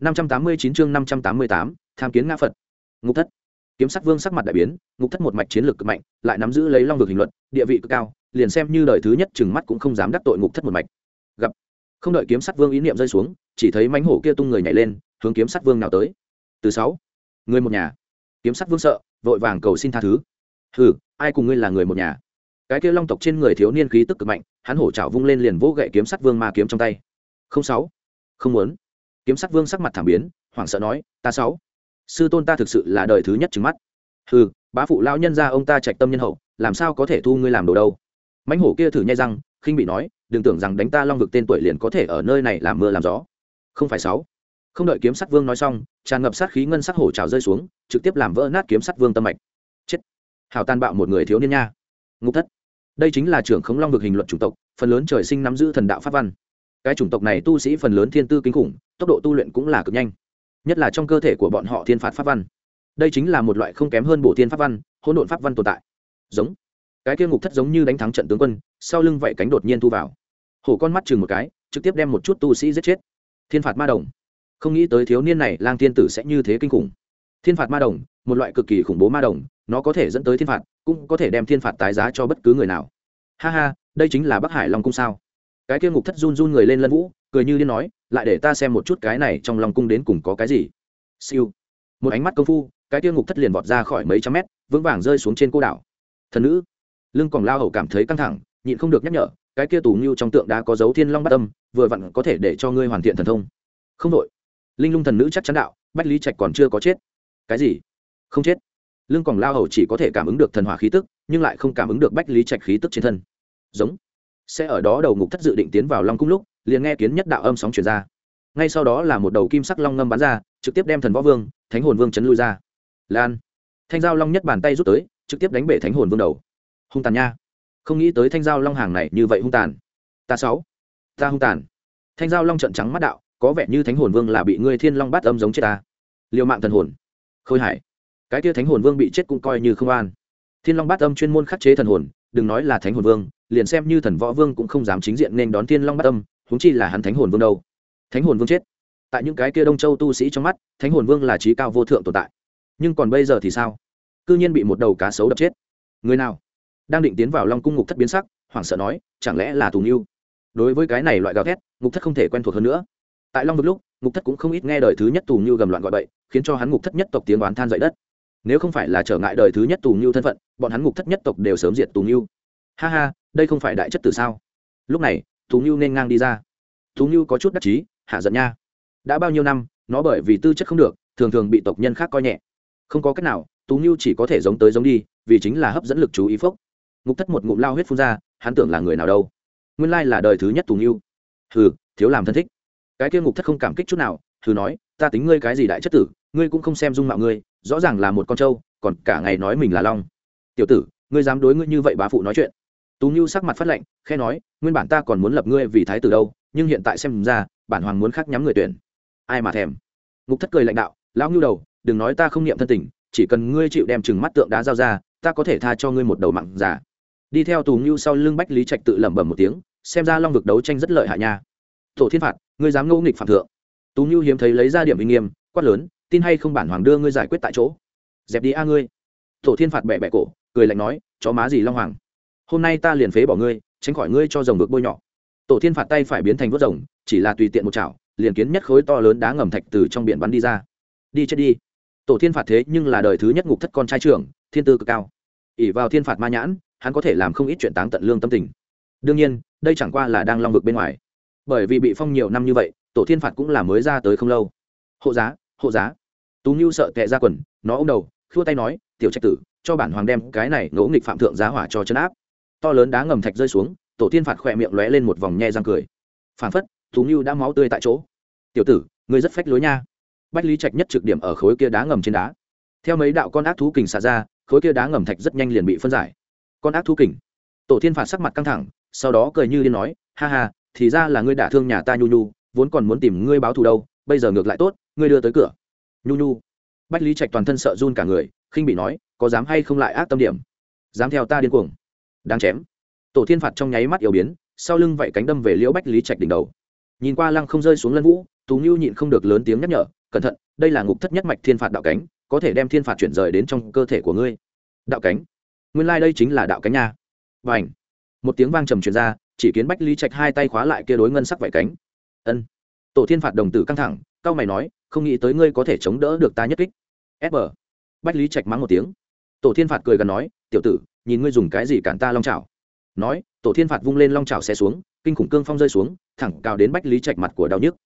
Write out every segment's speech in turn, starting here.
năm trăm tám mươi chín chương năm trăm tám mươi tám, tham kiến ngã phật. Ngục thất. Kiếm sắc vương sắc mặt đại biến, ngục thất một mạch chiến lược cực mạnh, lại nắm giữ lấy long vực hình luật địa vị cực cao, liền xem như đời thứ nhất chừng mắt cũng không dám đắc tội ngục thất một mạch. Gặp. Không đợi kiếm sắc vương ý niệm rơi xuống, chỉ thấy mãnh hổ kia tung người nhảy lên, hướng kiếm sắc vương nào tới. Từ sáu. Người một nhà. Kiếm sắc vương sợ, vội vàng cầu xin tha thứ. Hừ, ai cùng ngươi là người một nhà? Cái kia long tộc trên người thiếu niên khí tức cực mạnh, hắn hổ trảo vung lên liền vỗ gậy kiếm sắt vương ma kiếm trong tay. Không sáu. Không muốn kiếm sắc vương sắc mặt thảm biến, hoảng sợ nói, ta sáu, sư tôn ta thực sự là đời thứ nhất trứng mắt. Hừ, bá phụ lão nhân ra ông ta trạch tâm nhân hậu, làm sao có thể thu ngươi làm đồ đâu? Mãnh hổ kia thử nhai răng, khinh bị nói, đừng tưởng rằng đánh ta long vực tên tuổi liền có thể ở nơi này làm mưa làm gió. Không phải sáu. Không đợi kiếm sắt vương nói xong, tràn ngập sát khí ngân sắc hổ trào rơi xuống, trực tiếp làm vỡ nát kiếm sắt vương tâm mạch. Chết. Hào tan bạo một người thiếu niên nha. Ngục thất. Đây chính là trưởng khống long vực hình luận chủng tộc, phần lớn trời sinh nắm giữ thần đạo pháp văn cái chủng tộc này tu sĩ phần lớn thiên tư kinh khủng, tốc độ tu luyện cũng là cực nhanh. Nhất là trong cơ thể của bọn họ thiên phạt pháp văn. Đây chính là một loại không kém hơn bổ thiên pháp văn, hỗn độn pháp văn tồn tại. Giống. Cái kia ngục thất giống như đánh thắng trận tướng quân, sau lưng vậy cánh đột nhiên thu vào. Hổ con mắt chừng một cái, trực tiếp đem một chút tu sĩ giết chết. Thiên phạt ma đồng. Không nghĩ tới thiếu niên này, lang thiên tử sẽ như thế kinh khủng. Thiên phạt ma đồng, một loại cực kỳ khủng bố ma đồng, nó có thể dẫn tới thiên phạt, cũng có thể đem thiên phạt tái giá cho bất cứ người nào. Ha ha, đây chính là bắc hải long cung sao? Cái kia ngục thất run run người lên lân vũ, cười như điên nói, lại để ta xem một chút cái này trong long cung đến cùng có cái gì. Siêu. Một ánh mắt công phu, cái kia ngục thất liền vọt ra khỏi mấy trăm mét, vững vàng rơi xuống trên cô đảo. Thần nữ. Lưng còn lao hầu cảm thấy căng thẳng, nhịn không được nhắc nhở, cái kia tù ngưu trong tượng đã có dấu thiên long bát âm, vừa vặn có thể để cho ngươi hoàn thiện thần thông. Không đội. Linh lung thần nữ chắc chắn đạo, bách lý trạch còn chưa có chết. Cái gì? Không chết. Lưng còn lao hầu chỉ có thể cảm ứng được thần hỏa khí tức, nhưng lại không cảm ứng được bách lý trạch khí tức trên thân. Giống sẽ ở đó đầu ngục thất dự định tiến vào long cung lúc, liền nghe kiến nhất đạo âm sóng chuyển ra. Ngay sau đó là một đầu kim sắc long ngâm bắn ra, trực tiếp đem thần võ vương, thánh hồn vương chấn lui ra. Lan. Thanh giao long nhất bàn tay rút tới, trực tiếp đánh bể thánh hồn vương đầu. Hung tàn nha. Không nghĩ tới thanh giao long hàng này như vậy hung tàn. Ta sáu. Ta hung tàn. Thanh giao long trận trắng mắt đạo, có vẻ như thánh hồn vương là bị ngươi thiên long bắt âm giống chết ta. Liều mạng thần hồn. Khôi hải cái kia thánh hồn vương bị chết cũng coi như không an. Thiên long bát âm chuyên môn khắc chế thần hồn, đừng nói là thánh hồn vương liền xem như thần võ vương cũng không dám chính diện nên đón thiên long bát âm húng chi là hắn thánh hồn vương đâu. Thánh hồn vương chết. Tại những cái kia đông châu tu sĩ trong mắt, thánh hồn vương là trí cao vô thượng tồn tại. Nhưng còn bây giờ thì sao? C ư nhiên bị một đầu cá sấu đập chết. Người nào? Đang định tiến vào long cung ngục thất biến sắc, hoảng sợ nói, chẳng lẽ là tù mưu đối với cái này loại gào thét, ngục thất không thể quen thuộc hơn nữa. Tại long vực lúc, ngục thất cũng không ít nghe đời thứ nhất tù mưu gầm loạn gọi bậy, khiến cho hắn ngục thất nhất tộc tiếng oán than dậy đất. Nếu không phải là trở ngại đời thứ nhất tù mưu thân phận, bọn hắn ngục thất nhất tộc đều sớm diệt tù mưu ha ha, đây không phải đại chất tử sao? Lúc này tù mưu nên ngang đi ra. Tù mưu có chút đắc chí, hạ giận nha. Đã bao nhiêu năm, nó bởi vì tư chất không được, thường thường bị tộc nhân khác coi nhẹ. Không có cách nào tú nhu chỉ có thể giống tới giống đi, vì chính là hấp dẫn lực chú ý phốc. Ngục thất một ngụm lao huyết phun ra, hắn tưởng là người nào đâu. Nguyên lai là đời thứ nhất tú nhu hừ, thiếu làm thân thích. Cái kia ngục thất không cảm kích chút nào thử nói, ta tính ngươi cái gì đại chất tử, ngươi cũng không xem dung mạo ngươi, rõ ràng là một con trâu, còn cả ngày nói mình là long. Tiểu tử, ngươi dám đối ngươi như vậy bá phụ nói chuyện tú nhu sắc mặt phát lệnh khe nói, nguyên bản ta còn muốn lập ngươi vì thái tử đâu, nhưng hiện tại xem ra, bản hoàng muốn khác nhắm người tuyển. Ai mà thèm? Ngục thất cười lãnh đạo, lão ngưu đầu, đừng nói ta không niệm thân tình, chỉ cần ngươi chịu đem chừng mắt tượng đá giao ra, ta có thể tha cho ngươi một đầu mặn giả. Đi theo tù ngưu sau lưng bách lý trạch tự lẩm bẩm một tiếng, xem ra long vực đấu tranh rất lợi hại nha. Tổ thiên phạt, ngươi dám ngẫu nghịch phạm thượng. Tú ngưu hiếm thấy lấy ra điểm uy nghiêm, quát lớn, tin hay không bản hoàng đưa ngươi giải quyết tại chỗ? Dẹp đi a ngươi. Tổ thiên phạt bẹ bẹ cổ, cười lạnh nói, chó má gì long hoàng? Hôm nay ta liền phế bỏ ngươi, tránh khỏi ngươi cho rồng vực bôi nhọ. Tổ thiên phạt tay phải biến thành vớt rồng, chỉ là tùy tiện một chảo, liền kiến nhất khối to lớn đá ngầm thạch từ trong biển bắn đi ra. Đi chết đi. Tổ thiên phạt thế nhưng là đời thứ nhất ngục thất con trai trưởng, thiên tư cực cao. Ỉ vào thiên phạt ma nhãn, hắn có thể làm không ít chuyện táng tận lương tâm tình. Đương nhiên, đây chẳng qua là đang long vực bên ngoài. Bởi vì bị phong nhiều năm như vậy, tổ thiên phạt cũng là mới ra tới không lâu. Hộ giá hộ giá. Tú ngưu sợ tệ ra quần, nó ô m đầu, khua tay nói, tiểu trách tử, cho bản hoàng đem cái này ngỗ nghịch phạm thượng giá hỏa cho chân áp to lớn đá ngầm thạch rơi xuống, tổ tiên phạt khỏe miệng lóe lên một vòng nhe răng cười. Phản phất thú ngưu đã máu tươi tại chỗ. Tiểu tử, ngươi rất phách lối nha. Bách lý trạch nhất trực điểm ở khối kia đá ngầm trên đá. Theo mấy đạo con ác thú kình xả ra, khối kia đá ngầm thạch rất nhanh liền bị phân giải. Con ác thú kình. Tổ thiên phạt sắc mặt căng thẳng, sau đó cười như điên nói, ha ha, thì ra là ngươi đả thương nhà ta nhu nhu, vốn còn muốn tìm ngươi báo thù đâu, bây giờ ngược lại tốt, ngươi đưa tới cửa. Nhu nhu. Bách lý trạch toàn thân sợ run cả người, khinh bị nói, có dám hay không lại ác tâm điểm? Dám theo ta điên cuồng đáng chém. Tổ thiên phạt trong nháy mắt yếu biến, sau lưng vậy cánh đâm về liễu bách lý trạch đỉnh đầu. Nhìn qua lăng không rơi xuống lân vũ, tú ngưu nhịn không được lớn tiếng nhắc nhở, cẩn thận, đây là ngục thất nhất mạch thiên phạt đạo cánh, có thể đem thiên phạt chuyển rời đến trong cơ thể của ngươi. Đạo cánh? Nguyên lai、like、đây chính là đạo cánh nha. Và ảnh một tiếng vang trầm truyền ra, chỉ kiến bách lý trạch hai tay khóa lại kia đối ngân sắc vải cánh. Ân. Tổ thiên phạt đồng tử căng thẳng, cao mày nói, không nghĩ tới ngươi có thể chống đỡ được ta nhất kích. Sb bách lý trạch mắng một tiếng tổ thiên phạt cười gần nói, tiểu tử, nhìn ngươi dùng cái gì cản ta long trào nói, tổ thiên phạt vung lên long trào xe xuống, kinh khủng cương phong rơi xuống, thẳng cào đến bách lý trạch mặt của đau nhức.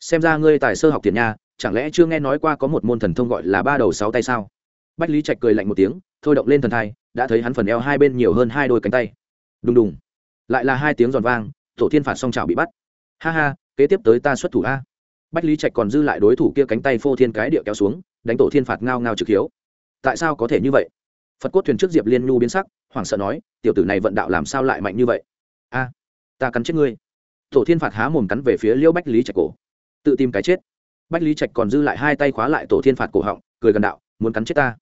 Xem ra ngươi tài sơ học tiền nha, chẳng lẽ chưa nghe nói qua có một môn thần thông gọi là ba đầu sáu tay sao? Bách lý trạch cười lạnh một tiếng, thôi động lên thần thai, đã thấy hắn phần eo hai bên nhiều hơn hai đôi cánh tay. Đùng đùng. Lại là hai tiếng giòn vang, tổ thiên phạt song trào bị bắt. Ha ha, kế tiếp tới ta xuất thủ a. Bách lý trạch còn dư lại đối thủ kia cánh tay phô thiên cái địa kéo xuống, đánh tổ thiên phạt ngao ngao trực hiếu. Tại sao có thể như vậy? Phật cốt thuyền trước diệp liên nhu biến sắc, hoảng sợ nói, tiểu tử này vận đạo làm sao lại mạnh như vậy? A, ta cắn chết ngươi. Tổ thiên phạt há mồm cắn về phía liễu bách lý trạch cổ. Tự tìm cái chết. Bách lý trạch còn dư lại hai tay khóa lại tổ thiên phạt cổ họng, cười gần đạo, muốn cắn chết ta?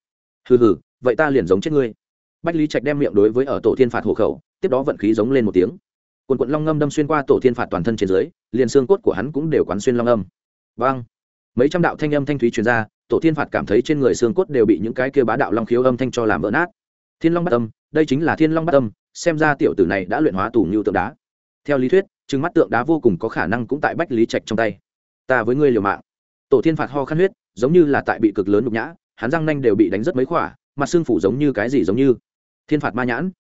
Hừ hừ, vậy ta liền giống chết ngươi. Bách lý trạch đem miệng đối với ở tổ thiên phạt hộ khẩu, tiếp đó vận khí giống lên một tiếng. Quần quận long ngâm đâm xuyên qua tổ thiên phạt toàn thân trên dưới, liền xương cốt của hắn cũng đều quán xuyên long âm. Vang! Mấy trăm đạo thanh âm thanh thúy truyền ra tổ thiên phạt cảm thấy trên người xương cốt đều bị những cái kia bá đạo long khiếu âm thanh cho làm vỡ nát. Thiên long bắt âm, đây chính là thiên long bắt âm, xem ra tiểu tử này đã luyện hóa tù như tượng đá. Theo lý thuyết, trừng mắt tượng đá vô cùng có khả năng cũng tại bách lý trạch trong tay. Ta với ngươi liều mạng. Tổ thiên phạt ho khăn huyết, giống như là tại bị cực lớn nhục nhã, hắn răng nanh đều bị đánh rất mấy khỏa, mặt xương phủ giống như cái gì giống như. Thiên phạt ma nhãn.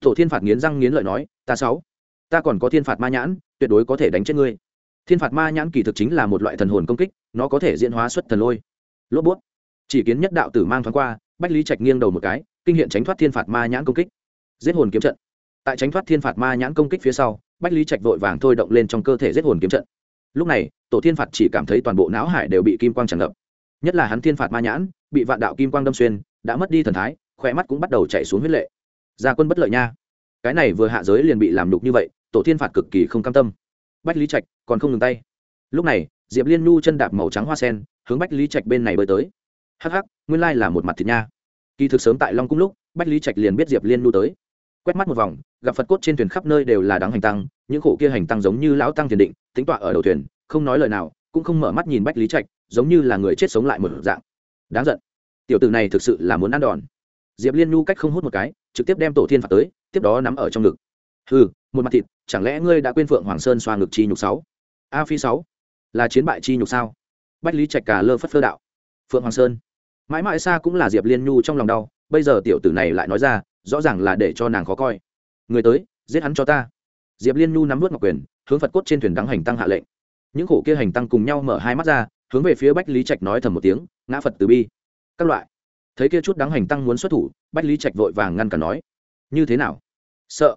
Tổ thiên phạt nghiến răng nghiến lợi nói, ta sáu, ta còn có thiên phạt ma nhãn, tuyệt đối có thể đánh chết ngươi. Thiên phạt ma nhãn kỳ thực chính là một loại thần hồn công kích, nó có thể diễn hóa xuất thần lôi lốp bút. Chỉ kiến nhất đạo tử mang thoáng qua, bách lý trạch nghiêng đầu một cái, kinh hiện tránh thoát thiên phạt ma nhãn công kích. Giết hồn kiếm trận. Tại tránh thoát thiên phạt ma nhãn công kích phía sau, bách lý trạch vội vàng thôi động lên trong cơ thể giết hồn kiếm trận. Lúc này, tổ thiên phạt chỉ cảm thấy toàn bộ não hải đều bị kim quang tràn ngập. Nhất là hắn thiên phạt ma nhãn, bị vạn đạo kim quang đâm xuyên, đã mất đi thần thái, khỏe mắt cũng bắt đầu chạy xuống huyết lệ. Gia quân bất lợi nha. Cái này vừa hạ giới liền bị làm đục như vậy, tổ thiên phạt cực kỳ không cam tâm. Bách lý trạch còn không ngừng tay. Lúc này diệp liên nhu chân đạp màu trắng hoa sen, hướng bách lý trạch bên này bơi tới. Hắc hắc, nguyên lai là một mặt thịt nha. Kỳ thực sớm tại long cung lúc, bách lý trạch liền biết diệp liên nhu tới. Quét mắt một vòng, gặp phật cốt trên thuyền khắp nơi đều là đáng hành tăng, những khổ kia hành tăng giống như lão tăng thiền định tính tọa ở đầu thuyền, không nói lời nào, cũng không mở mắt nhìn bách lý trạch, giống như là người chết sống lại một dạng. Đáng giận. Tiểu tử này thực sự là muốn ăn đòn. Diệp liên nhu cách không hút một cái, trực tiếp đem tổ thiên phạt tới, tiếp đó nắm ở trong ngực. Ừ một mặt thịt, chẳng lẽ ngươi đã quên phượng hoàng sơn xoa ngực chi nhục sáu? A phi sáu là chiến bại chi nhục sao? Bách lý trạch cả lơ phất phơ đạo. Phượng hoàng sơn. Mãi mãi xa cũng là diệp liên nhu trong lòng đau, bây giờ tiểu tử này lại nói ra, rõ ràng là để cho nàng khó coi. Người tới, giết hắn cho ta. Diệp liên nhu nắm vớt ngọc quyền, hướng phật cốt trên thuyền đắng hành tăng hạ lệnh. Những khổ kia hành tăng cùng nhau mở hai mắt ra, hướng về phía bách lý trạch nói thầm một tiếng, ngã phật từ bi. Các loại. Thấy kia chút đắng hành tăng muốn xuất thủ, bách lý trạch vội vàng ngăn cản nói, như thế nào? Sợ.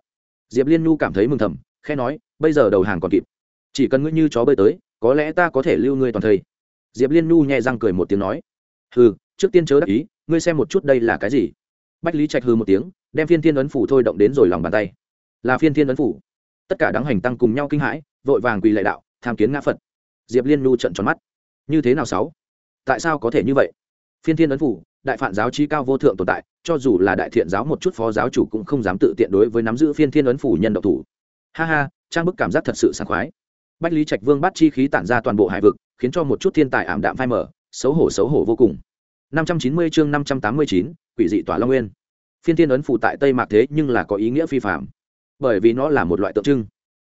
Diệp liên nhu cảm thấy mừng thầm khe nói, bây giờ đầu hàng còn kịp. Chỉ cần ngươi như chó bơi tới có lẽ ta có thể lưu ngươi toàn thây. Diệp liên nhu nhẹ răng cười một tiếng nói. Hừ, trước tiên chớ đắc ý, ngươi xem một chút đây là cái gì. Bách lý trạch hư một tiếng, đem phiên thiên ấn phủ thôi động đến rồi lòng bàn tay. Là phiên thiên ấn phủ. Tất cả đáng hành tăng cùng nhau kinh hãi, vội vàng quỳ lệ đạo, tham kiến ngã phật. Diệp liên nhu trận tròn mắt. Như thế nào sáu? Tại sao có thể như vậy? Phiên thiên ấn phủ, đại phản giáo trí cao vô thượng tồn tại, cho dù là đại thiện giáo một chút phó giáo chủ cũng không dám tự tiện đối với nắm giữ phiên thiên ấn phủ nhân độc thủ. Ha ha, trang bức cảm giác thật sự sảng khoái bách lý trạch vương bắt chi khí tản ra toàn bộ hải vực khiến cho một chút thiên tài ảm đạm phai mở xấu hổ xấu hổ vô cùng. 590 chương 589, quỷ dị tỏa long nguyên. Phiên thiên ấn phụ tại tây mạc thế nhưng là có ý nghĩa phi phạm bởi vì nó là một loại tượng trưng.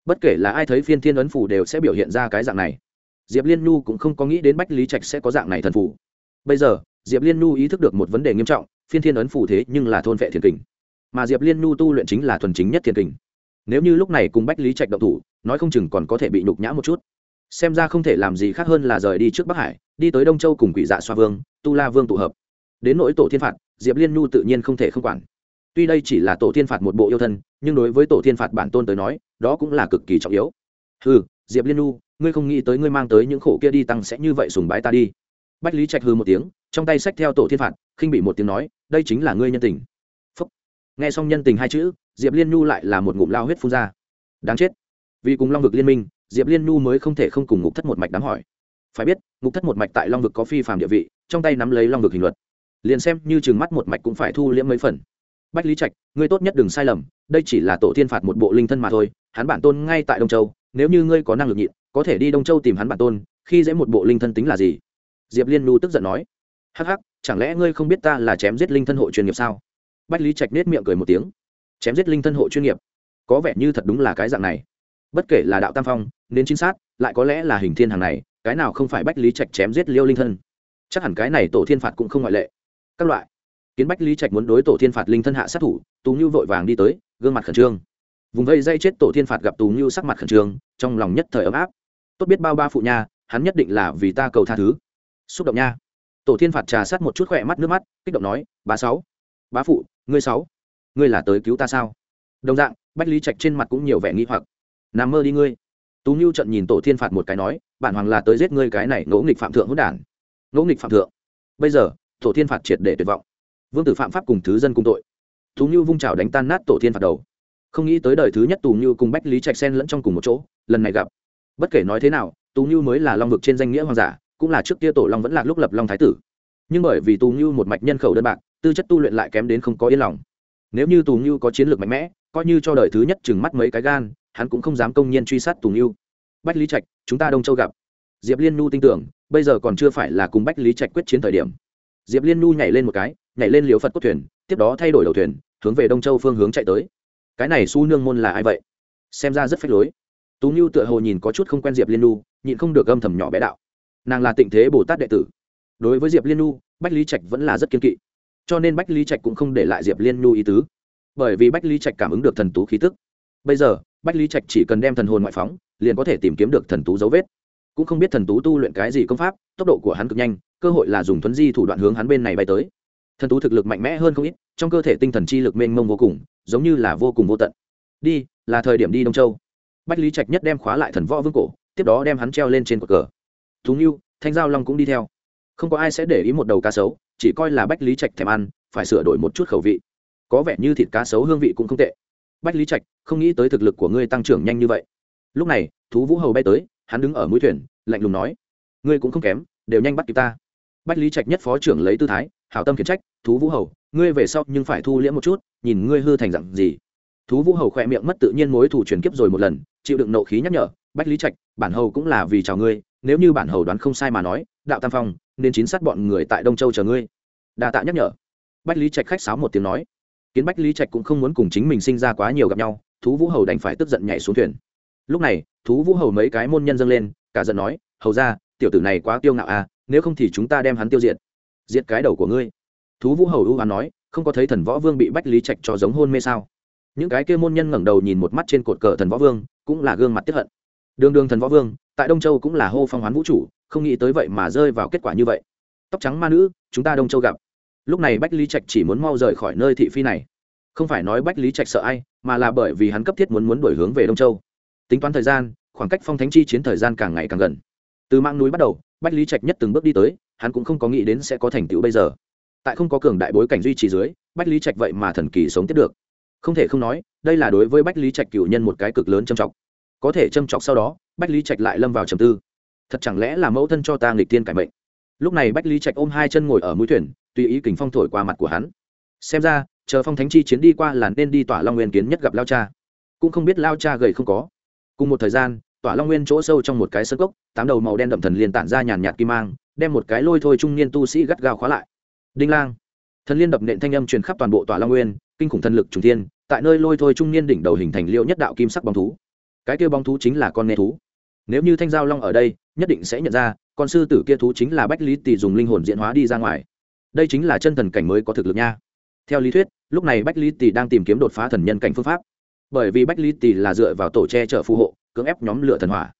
Bất kể là ai thấy phiên thiên ấn phủ đều sẽ biểu hiện ra cái dạng này. Diệp liên nhu cũng không có nghĩ đến bách lý trạch sẽ có dạng này thần phủ. Bây giờ diệp liên nhu ý thức được một vấn đề nghiêm trọng phiên thiên ấn phủ thế nhưng là thôn vệ thiền kình. Mà diệp liên nhu tu luyện chính là thuần chính nhất thiền kình nếu như lúc này cùng bách lý trạch động thủ nói không chừng còn có thể bị nhục nhã một chút. Xem ra không thể làm gì khác hơn là rời đi trước bắc hải đi tới đông châu cùng quỷ dạ xoa vương tu la vương tụ hợp. Đến nỗi tổ thiên phạt diệp liên nhu tự nhiên không thể không quản. Tuy đây chỉ là tổ thiên phạt một bộ yêu thân nhưng đối với tổ thiên phạt bản tôn tới nói đó cũng là cực kỳ trọng yếu. Hừ, diệp liên nhu ngươi không nghĩ tới ngươi mang tới những khổ kia đi tăng sẽ như vậy sùng bái ta đi. Bách lý trạch hư một tiếng trong tay sách theo tổ thiên phạt khinh bị một tiếng nói đây chính là ngươi nhân tình nghe xong nhân tình hai chữ, diệp liên nhu lại là một ngụm lao huyết phun ra. Đáng chết. Vì cùng long vực liên minh, diệp liên nhu mới không thể không cùng ngục thất một mạch đám hỏi. Phải biết, ngục thất một mạch tại long vực có phi phạm địa vị, trong tay nắm lấy long vực hình luật. Liền xem như chừng mắt một mạch cũng phải thu liễm mấy phần. Bách lý trạch, ngươi tốt nhất đừng sai lầm, đây chỉ là tổ thiên phạt một bộ linh thân mà thôi, hắn bản tôn ngay tại đông châu, nếu như ngươi có năng lực nhịn, có thể đi đông châu tìm hắn bản tôn, khi dễ một bộ linh thân tính là gì? Diệp liên nu tức giận nói. Hắc hắc, chẳng lẽ ngươi không biết ta là chém giết linh thân hộ chuyên nghiệp sao? Bách lý trạch nết miệng cười một tiếng. Chém giết linh thân hộ chuyên nghiệp. Có vẻ như thật đúng là cái dạng này. Bất kể là đạo tam phong, nên chính xác lại có lẽ là hình thiên hàng này, cái nào không phải bách lý trạch chém giết liêu linh thân? Chắc hẳn cái này tổ thiên phạt cũng không ngoại lệ. Các loại. Kiến bách lý trạch muốn đối tổ thiên phạt linh thân hạ sát thủ, tú như vội vàng đi tới, gương mặt khẩn trương. Vùng vây dây chết tổ thiên phạt gặp tú như sắc mặt khẩn trương, trong lòng nhất thời ấm áp. Tốt biết bao ba phụ nha, hắn nhất định là vì ta cầu tha thứ. Xúc động nha. Tổ thiên phạt trà sát một chút khỏe mắt, nước mắt, kích động nói, bá sáu, bá phụ ngươi sáu, ngươi là tới cứu ta sao? Đồng dạng, bách lý trạch trên mặt cũng nhiều vẻ nghi hoặc. Nằm mơ đi ngươi. Tú nhu trận nhìn tổ thiên phạt một cái nói, bản hoàng là tới giết ngươi cái này ngỗ nghịch phạm thượng hữu đản. Ngỗ nghịch phạm thượng. Bây giờ, tổ thiên phạt triệt để tuyệt vọng. Vương tử phạm pháp cùng thứ dân cùng tội. Tú nhu vung trào đánh tan nát tổ thiên phạt đầu. Không nghĩ tới đời thứ nhất tù như cùng bách lý trạch sen lẫn trong cùng một chỗ, lần này gặp. Bất kể nói thế nào, tú như mới là long vực trên danh nghĩa hoàng giả, cũng là trước kia tổ long vẫn là lúc lập long thái tử. Nhưng bởi vì tù như một mạch nhân khẩu đơn bạc tư chất tu luyện lại kém đến không có yên lòng. Nếu như tù ngưu có chiến lược mạnh mẽ, coi như cho đời thứ nhất chừng mắt mấy cái gan, hắn cũng không dám công nhiên truy sát tù ngưu. Bách lý trạch, chúng ta đông châu gặp. Diệp liên nhu tin tưởng, bây giờ còn chưa phải là cùng bách lý trạch quyết chiến thời điểm. Diệp liên nhu nhảy lên một cái, nhảy lên liều phật cốt thuyền, tiếp đó thay đổi đầu thuyền, hướng về đông châu phương hướng chạy tới. Cái này su nương môn là ai vậy? Xem ra rất phách lối. Tú nhu tựa hồ nhìn có chút không quen diệp liên nhu, nhịn không được âm thầm nhỏ bé đạo. Nàng là tịnh thế bồ tát đệ tử. Đối với diệp liên nhu, bách lý trạch vẫn là rất kiên kỵ cho nên bách lý trạch cũng không để lại diệp liên nu ý tứ. Bởi vì bách lý trạch cảm ứng được thần tú khí tức. Bây giờ, bách lý trạch chỉ cần đem thần hồn ngoại phóng, liền có thể tìm kiếm được thần tú dấu vết. Cũng không biết thần tú tu luyện cái gì công pháp, tốc độ của hắn cực nhanh, cơ hội là dùng thuấn di thủ đoạn hướng hắn bên này bay tới. Thần tú thực lực mạnh mẽ hơn không ít, trong cơ thể tinh thần chi lực mênh mông vô cùng, giống như là vô cùng vô tận. Đi, là thời điểm đi đông châu. Bách lý trạch nhất đem khóa lại thần võ vương cổ, tiếp đó đem hắn treo lên trên cột cờ. Thú nghiêu thanh giao long cũng đi theo. Không có ai sẽ để ý một đầu cá sấu chỉ coi là bách lý trạch thèm ăn, phải sửa đổi một chút khẩu vị. Có vẻ như thịt cá sấu hương vị cũng không tệ. Bách lý trạch, không nghĩ tới thực lực của ngươi tăng trưởng nhanh như vậy. Lúc này, thú vũ hầu bay tới, hắn đứng ở mũi thuyền, lạnh lùng nói, ngươi cũng không kém, đều nhanh bắt kịp ta. Bách lý trạch nhất phó trưởng lấy tư thái, hảo tâm khiển trách, thú vũ hầu, ngươi về sau nhưng phải thu liễm một chút, nhìn ngươi hư thành dặn gì. Thú vũ hầu khỏe miệng mất tự nhiên mối thủ truyền kiếp rồi một lần, chịu đựng nộ khí nhắc nhở, bách lý trạch, bản hầu cũng là vì chào ngươi, nếu như bản hầu đoán không sai mà nói đạo tam phong, nên chín sát bọn người tại đông châu chờ ngươi. Đa tạ nhắc nhở. Bách lý trạch khách sáo một tiếng nói. Kiến bách lý trạch cũng không muốn cùng chính mình sinh ra quá nhiều gặp nhau, thú vũ hầu đành phải tức giận nhảy xuống thuyền. Lúc này, thú vũ hầu mấy cái môn nhân dâng lên, cả giận nói, hầu ra tiểu tử này quá tiêu ngạo à nếu không thì chúng ta đem hắn tiêu diệt. Diệt cái đầu của ngươi. Thú vũ hầu ưu hắn nói, không có thấy thần võ vương bị bách lý trạch cho giống hôn mê sao? Những cái kia môn nhân ngẩng đầu nhìn một mắt trên cột cờ thần võ vương, cũng là gương mặt tiếp hận đường đường thần võ vương, tại đông châu cũng là hô phong hoán vũ trụ, không nghĩ tới vậy mà rơi vào kết quả như vậy. Tóc trắng ma nữ, chúng ta đông châu gặp. Lúc này bách lý trạch chỉ muốn mau rời khỏi nơi thị phi này. Không phải nói bách lý trạch sợ ai, mà là bởi vì hắn cấp thiết muốn muốn đổi hướng về đông châu. Tính toán thời gian, khoảng cách phong thánh chi chiến thời gian càng ngày càng gần. Từ mạng núi bắt đầu, bách lý trạch nhất từng bước đi tới, hắn cũng không có nghĩ đến sẽ có thành tựu bây giờ. Tại không có cường đại bối cảnh duy trì dưới, bách lý trạch vậy mà thần kỳ sống tiếp được. Không thể không nói, đây là đối với bách lý trạch cựu nhân một cái cực lớn trầm trọng có thể châm chọc sau đó, bách lý trạch lại lâm vào trầm tư. Thật chẳng lẽ là mẫu thân cho ta nghịch tiên cải mệnh? Lúc này bách lý trạch ôm hai chân ngồi ở mũi thuyền, tùy ý kình phong thổi qua mặt của hắn. Xem ra, chờ phong thánh chi chiến đi qua là nên đi tỏa long nguyên kiến nhất gặp lao cha. Cũng không biết lao cha gầy không có. Cùng một thời gian, tỏa long nguyên chỗ sâu trong một cái sơ cốc, tám đầu màu đen đậm thần liên tản ra nhàn nhạt kim mang, đem một cái lôi thôi trung niên tu sĩ gắt gao khóa lại. Đinh lang. Thần liên đập nện thanh âm truyền khắp toàn bộ tỏa long nguyên, kinh khủng thần lực trùng thiên, tại nơi lôi thôi trung niên đỉnh đầu hình thành liệu nhất đạo kim sắc bóng thú cái kia bóng thú chính là con nghe thú. Nếu như thanh giao long ở đây, nhất định sẽ nhận ra, con sư tử kia thú chính là bách lý tỷ dùng linh hồn diễn hóa đi ra ngoài. Đây chính là chân thần cảnh mới có thực lực nha. Theo lý thuyết, lúc này bách lý tỷ đang tìm kiếm đột phá thần nhân cảnh phương pháp. Bởi vì bách lý tỷ là dựa vào tổ che chở phù hộ, cưỡng ép nhóm lửa thần hỏa.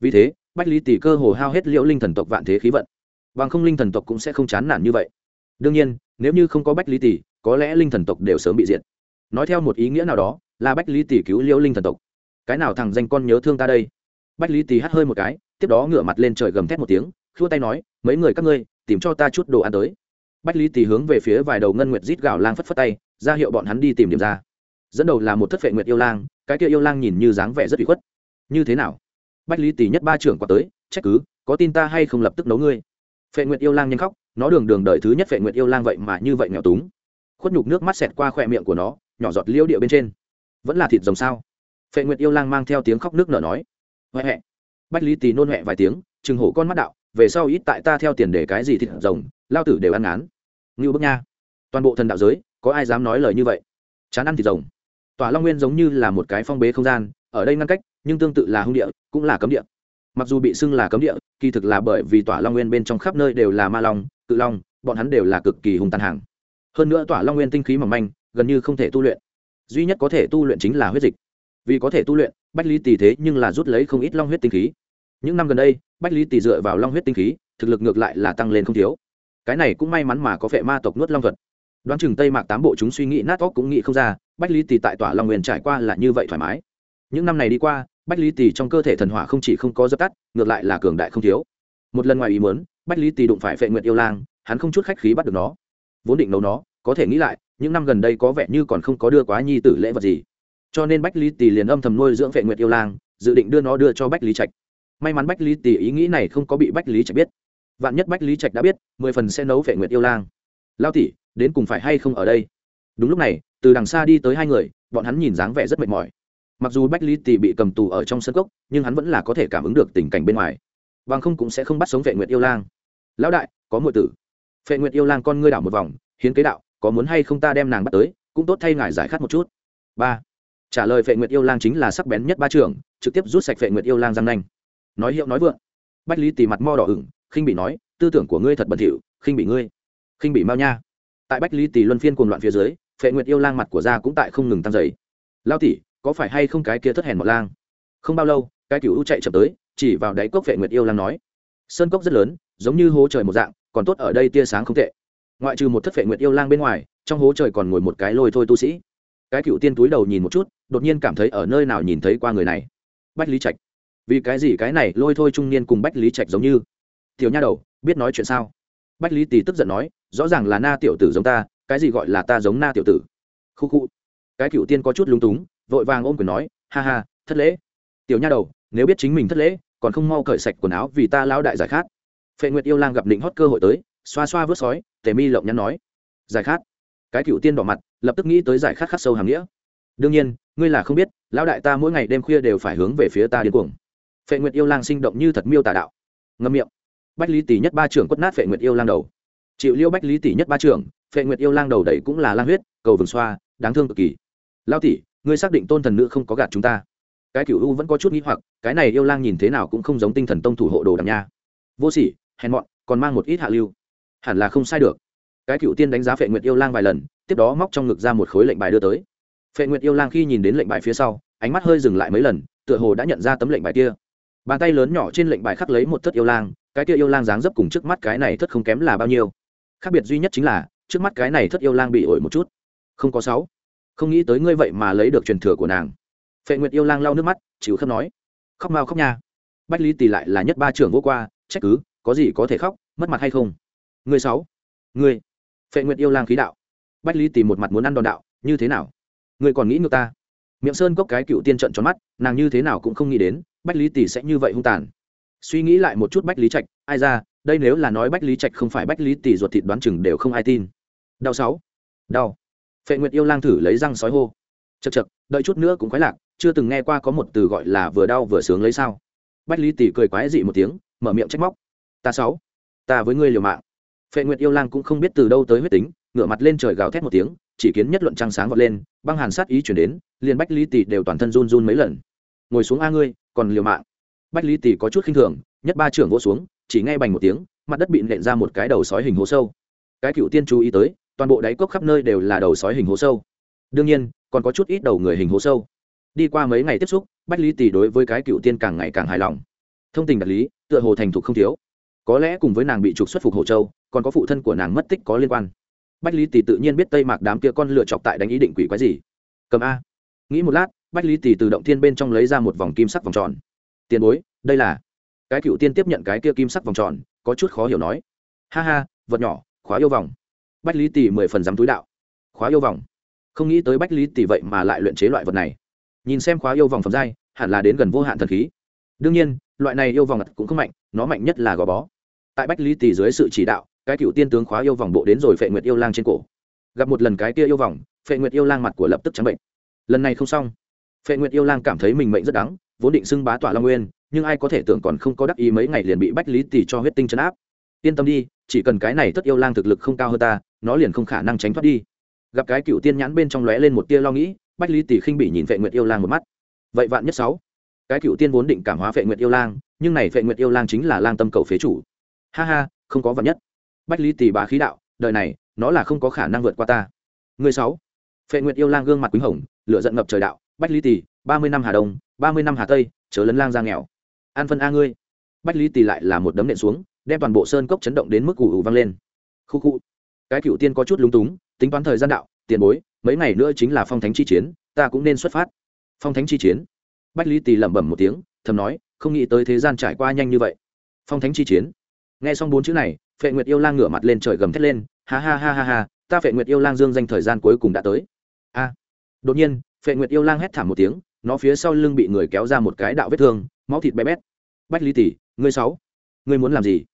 Vì thế, bách lý tỷ cơ hồ hao hết liễu linh thần tộc vạn thế khí vận. Bằng không linh thần tộc cũng sẽ không chán nản như vậy. Đương nhiên, nếu như không có bách lý tỷ có lẽ linh thần tộc đều sớm bị diệt. Nói theo một ý nghĩa nào đó, là bách lý tỷ cứu liễu linh thần tộc cái nào thằng danh con nhớ thương ta đây? Bách lý Tì hắt hơi một cái, tiếp đó ngửa mặt lên trời gầm thét một tiếng, khua tay nói, mấy người các ngươi, tìm cho ta chút đồ ăn tới. Bách lý Tì hướng về phía vài đầu ngân nguyệt rít gạo lang phất phất tay, ra hiệu bọn hắn đi tìm điểm ra. Dẫn đầu là một thất vệ nguyệt yêu lang, cái kia yêu lang nhìn như dáng vẻ rất bị khuất. Như thế nào? Bách lý Tì nhất ba trưởng qua tới, trách cứ, có tin ta hay không lập tức nấu ngươi? Phệ nguyệt yêu lang nhanh khóc, nó đường đường đợi thứ nhất phệ nguyệt yêu lang vậy mà như vậy nghèo túng. Khuất nhục nước mắt xẹt qua khỏe miệng của nó, nhỏ giọt liêu địa bên trên. Vẫn là thịt rồng sao? Phệ nguyệt yêu lang mang theo tiếng khóc nước nở nói huệ huệ bách lý tì nôn huệ vài tiếng chừng hổ con mắt đạo, về sau ít tại ta theo tiền để cái gì thịt rồng, lao tử đều ăn ngán. Ngưu bức nha, toàn bộ thần đạo giới, có ai dám nói lời như vậy? Chán ăn thịt rồng. Tòa long nguyên giống như là một cái phong bế không gian, ở đây ngăn cách, nhưng tương tự là hung địa, cũng là cấm địa. Mặc dù bị xưng là cấm địa, kỳ thực là bởi vì tòa long nguyên bên trong khắp nơi đều là ma long, cự long, bọn hắn đều là cực kỳ hung tàn hàng. Hơn nữa tòa long nguyên tinh khí mỏng manh, gần như không thể tu luyện. Duy nhất có thể tu luyện chính là huyết dịch vì có thể tu luyện, bách lý tỷ thế nhưng là rút lấy không ít long huyết tinh khí. Những năm gần đây, bách lý tỷ dựa vào long huyết tinh khí, thực lực ngược lại là tăng lên không thiếu. Cái này cũng may mắn mà có phệ ma tộc nuốt long thuật. Đoán chừng tây mạc tám bộ chúng suy nghĩ nát óc cũng nghĩ không ra, bách lý tỷ tại tỏa long nguyên trải qua là như vậy thoải mái. Những năm này đi qua, bách lý tỷ trong cơ thể thần hỏa không chỉ không có dập tắt, ngược lại là cường đại không thiếu. Một lần ngoài ý muốn, bách lý tỷ đụng phải phệ nguyện yêu lang, hắn không chút khách khí bắt được nó. Vốn định nấu nó, có thể nghĩ lại, những năm gần đây có vẻ như còn không có đưa quá nhi tử lễ vật gì cho nên bách lý tỷ liền âm thầm nuôi dưỡng vệ nguyệt yêu lang, dự định đưa nó đưa cho bách lý trạch. May mắn bách lý tỷ ý nghĩ này không có bị bách lý trạch biết. Vạn nhất bách lý trạch đã biết, mười phần sẽ nấu vệ nguyệt yêu lang. Lao tỷ, đến cùng phải hay không ở đây? Đúng lúc này, từ đằng xa đi tới hai người, bọn hắn nhìn dáng vẻ rất mệt mỏi. Mặc dù bách lý tỷ bị cầm tù ở trong sân cốc, nhưng hắn vẫn là có thể cảm ứng được tình cảnh bên ngoài. Bằng không cũng sẽ không bắt sống vệ nguyệt yêu lang. Lão đại, có mọi tử. Vệ nguyệt yêu lang con ngươi đảo một vòng, hiến kế đạo, có muốn hay không ta đem nàng bắt tới, cũng tốt thay ngài giải khát một chút. Ba trả lời vệ nguyệt yêu lang chính là sắc bén nhất ba trường trực tiếp rút sạch vệ nguyệt yêu lang răng nanh. Nói hiệu nói vượng. Bách lý tì mặt mo đỏ ửng, khinh bị nói, tư tưởng của ngươi thật bẩn thỉu, khinh bị ngươi. Khinh bị mao nha. Tại bách lý tì luân phiên cuồng loạn phía dưới vệ nguyệt yêu lang mặt của da cũng tại không ngừng tăng dày lao tỉ có phải hay không cái kia thất hèn một lang? Không bao lâu, cái cựu chạy chậm tới, chỉ vào đáy cốc vệ nguyệt yêu lang nói, sơn cốc rất lớn, giống như hố trời một dạng, còn tốt ở đây tia sáng không tệ. Ngoại trừ một thất vệ nguyệt yêu lang bên ngoài, trong hố trời còn ngồi một cái lôi thôi tu sĩ cái cựu tiên túi đầu nhìn một chút, đột nhiên cảm thấy ở nơi nào nhìn thấy qua người này. Bách lý trạch. Vì cái gì cái này lôi thôi trung niên cùng bách lý trạch giống như? Tiểu nha đầu, biết nói chuyện sao? Bách lý tì tức giận nói, rõ ràng là na tiểu tử giống ta, cái gì gọi là ta giống na tiểu tử? Khu khu. Cái cựu tiên có chút lúng túng, vội vàng ôm quyền nói, ha ha, thất lễ. Tiểu nha đầu, nếu biết chính mình thất lễ, còn không mau cởi sạch quần áo vì ta lao đại giải khát. Phệ nguyệt yêu lang gặp định hót cơ hội tới, xoa xoa vớt sói, tề mi lộng nhắn nói. Giải khát cái cựu tiên đỏ mặt, lập tức nghĩ tới giải khát khắc sâu hàm nghĩa. Đương nhiên, ngươi là không biết, lão đại ta mỗi ngày đêm khuya đều phải hướng về phía ta điên cuồng. Phệ nguyệt yêu lang sinh động như thật miêu tả đạo. Ngâm miệng. Bách lý tỷ nhất ba trưởng quất nát phệ nguyệt yêu lang đầu. Chịu liêu bách lý tỷ nhất ba trưởng, phệ nguyệt yêu lang đầu đầy cũng là lang huyết, cầu vừng xoa, đáng thương cực kỳ. Lao tỷ, ngươi xác định tôn thần nữ không có gạt chúng ta? Cái cựu u vẫn có chút nghĩ hoặc, cái này yêu lang nhìn thế nào cũng không giống tinh thần tông thủ hộ đồ đằng nha. Vô sỉ, hèn mọn, còn mang một ít hạ lưu. Hẳn là không sai được cái cựu tiên đánh giá phệ nguyệt yêu lang vài lần, tiếp đó móc trong ngực ra một khối lệnh bài đưa tới. Phệ nguyệt yêu lang khi nhìn đến lệnh bài phía sau, ánh mắt hơi dừng lại mấy lần, tựa hồ đã nhận ra tấm lệnh bài kia. Bàn tay lớn nhỏ trên lệnh bài khắc lấy một thất yêu lang, cái kia yêu lang dáng dấp cùng trước mắt cái này thất không kém là bao nhiêu? Khác biệt duy nhất chính là, trước mắt cái này thất yêu lang bị ổi một chút. Không có sáu. Không nghĩ tới ngươi vậy mà lấy được truyền thừa của nàng. Phệ nguyệt yêu lang lau nước mắt, chịu khóc nói. Khóc mau khóc nha. Bách lý tỷ lại là nhất ba trưởng vô qua, trách cứ, có gì có thể khóc, mất mặt hay không? Ngươi sáu. Ngươi phệ nguyệt yêu lang khí đạo. Bách lý tỷ một mặt muốn ăn đòn đạo, như thế nào? Ngươi còn nghĩ ngược ta. Miệng sơn cốc cái cựu tiên trận tròn mắt, nàng như thế nào cũng không nghĩ đến, bách lý tỷ sẽ như vậy hung tàn. Suy nghĩ lại một chút bách lý trạch, ai ra, đây nếu là nói bách lý trạch không phải bách lý tỷ ruột thịt đoán chừng đều không ai tin. Đau sáu. Đau. Phệ nguyệt yêu lang thử lấy răng sói hô. Chật chật đợi chút nữa cũng khoái lạc, chưa từng nghe qua có một từ gọi là vừa đau vừa sướng lấy sao. Bách lý tỷ cười quái dị một tiếng, mở miệng trách móc. Ta sáu. Ta với ngươi liều mạng phệ nguyệt yêu lang cũng không biết từ đâu tới huyết tính, ngửa mặt lên trời gào thét một tiếng, chỉ kiến nhất luận trăng sáng vọt lên, băng hàn sát ý chuyển đến, liền bách lý tỷ đều toàn thân run run mấy lần. Ngồi xuống a ngươi, còn liều mạng. Bách lý tỷ có chút khinh thường, nhất ba trưởng vỗ xuống, chỉ nghe bành một tiếng, mặt đất bị nện ra một cái đầu sói hình hố sâu. Cái cựu tiên chú ý tới, toàn bộ đáy cốc khắp nơi đều là đầu sói hình hố sâu. Đương nhiên, còn có chút ít đầu người hình hố sâu. Đi qua mấy ngày tiếp xúc, bách lý tỷ đối với cái cựu tiên càng ngày càng hài lòng. Thông tình đạt lý, tựa hồ thành thục không thiếu có lẽ cùng với nàng bị trục xuất phục hồ châu, còn có phụ thân của nàng mất tích có liên quan. Bách lý tỷ tự nhiên biết tây mạc đám kia con lựa chọc tại đánh ý định quỷ quái gì. Cầm a. Nghĩ một lát, bách lý tỷ từ động thiên bên trong lấy ra một vòng kim sắc vòng tròn. Tiền bối, đây là cái cựu tiên tiếp nhận cái kia kim sắc vòng tròn, có chút khó hiểu nói. Ha ha, vật nhỏ, khóa yêu vòng. Bách lý tỷ mười phần dám túi đạo. Khóa yêu vòng? Không nghĩ tới bách lý tỷ vậy mà lại luyện chế loại vật này. Nhìn xem khóa yêu vòng phẩm giai, hẳn là đến gần vô hạn thần khí. Đương nhiên, loại này yêu vòng cũng không mạnh, nó mạnh nhất là gò bó tại bách lý tỷ dưới sự chỉ đạo, cái cựu tiên tướng khóa yêu vòng bộ đến rồi phệ nguyệt yêu lang trên cổ. Gặp một lần cái kia yêu vòng, phệ nguyệt yêu lang mặt của lập tức trắng bệnh. Lần này không xong. Phệ nguyệt yêu lang cảm thấy mình mệnh rất đắng, vốn định xưng bá tỏa long nguyên, nhưng ai có thể tưởng còn không có đắc ý mấy ngày liền bị bách lý tỷ cho huyết tinh chấn áp. Yên tâm đi, chỉ cần cái này tất yêu lang thực lực không cao hơn ta, nó liền không khả năng tránh thoát đi. Gặp cái cựu tiên nhãn bên trong lóe lên một tia lo nghĩ, bách lý tỷ khinh bị nhìn vệ nguyệt yêu lang một mắt. Vậy vạn nhất sáu? Cái cựu tiên vốn định cảm hóa vệ nguyệt yêu lang, nhưng này vệ nguyệt yêu lang chính là lang tâm cầu phế chủ ha ha, không có vật nhất. Bách lý tỷ bá khí đạo, đời này, nó là không có khả năng vượt qua ta. Người sáu. Phệ nguyệt yêu lang gương mặt quýnh hồng, lửa giận ngập trời đạo, bách lý tỷ ba mươi năm hà đông, ba mươi năm hà tây, chớ lấn lang ra nghèo. An phân a ngươi. Bách lý tỷ lại là một đấm nện xuống, đem toàn bộ sơn cốc chấn động đến mức ủ ủ vang lên. Khu khu. Cái cựu tiên có chút lúng túng, tính toán thời gian đạo, tiền bối, mấy ngày nữa chính là phong thánh chi chiến, ta cũng nên xuất phát. Phong thánh chi chiến. Bách lý tỷ lẩm bẩm một tiếng, thầm nói, không nghĩ tới thế gian trải qua nhanh như vậy. Phong thánh chi chiến nghe xong bốn chữ này, phệ nguyệt yêu lang ngửa mặt lên trời gầm thét lên, ha ha ha ha ha, ta phệ nguyệt yêu lang dương danh thời gian cuối cùng đã tới. A. Đột nhiên, phệ nguyệt yêu lang hét thảm một tiếng, nó phía sau lưng bị người kéo ra một cái đạo vết thương, máu thịt bé bét. Bách lý tỷ, ngươi sáu, ngươi muốn làm gì?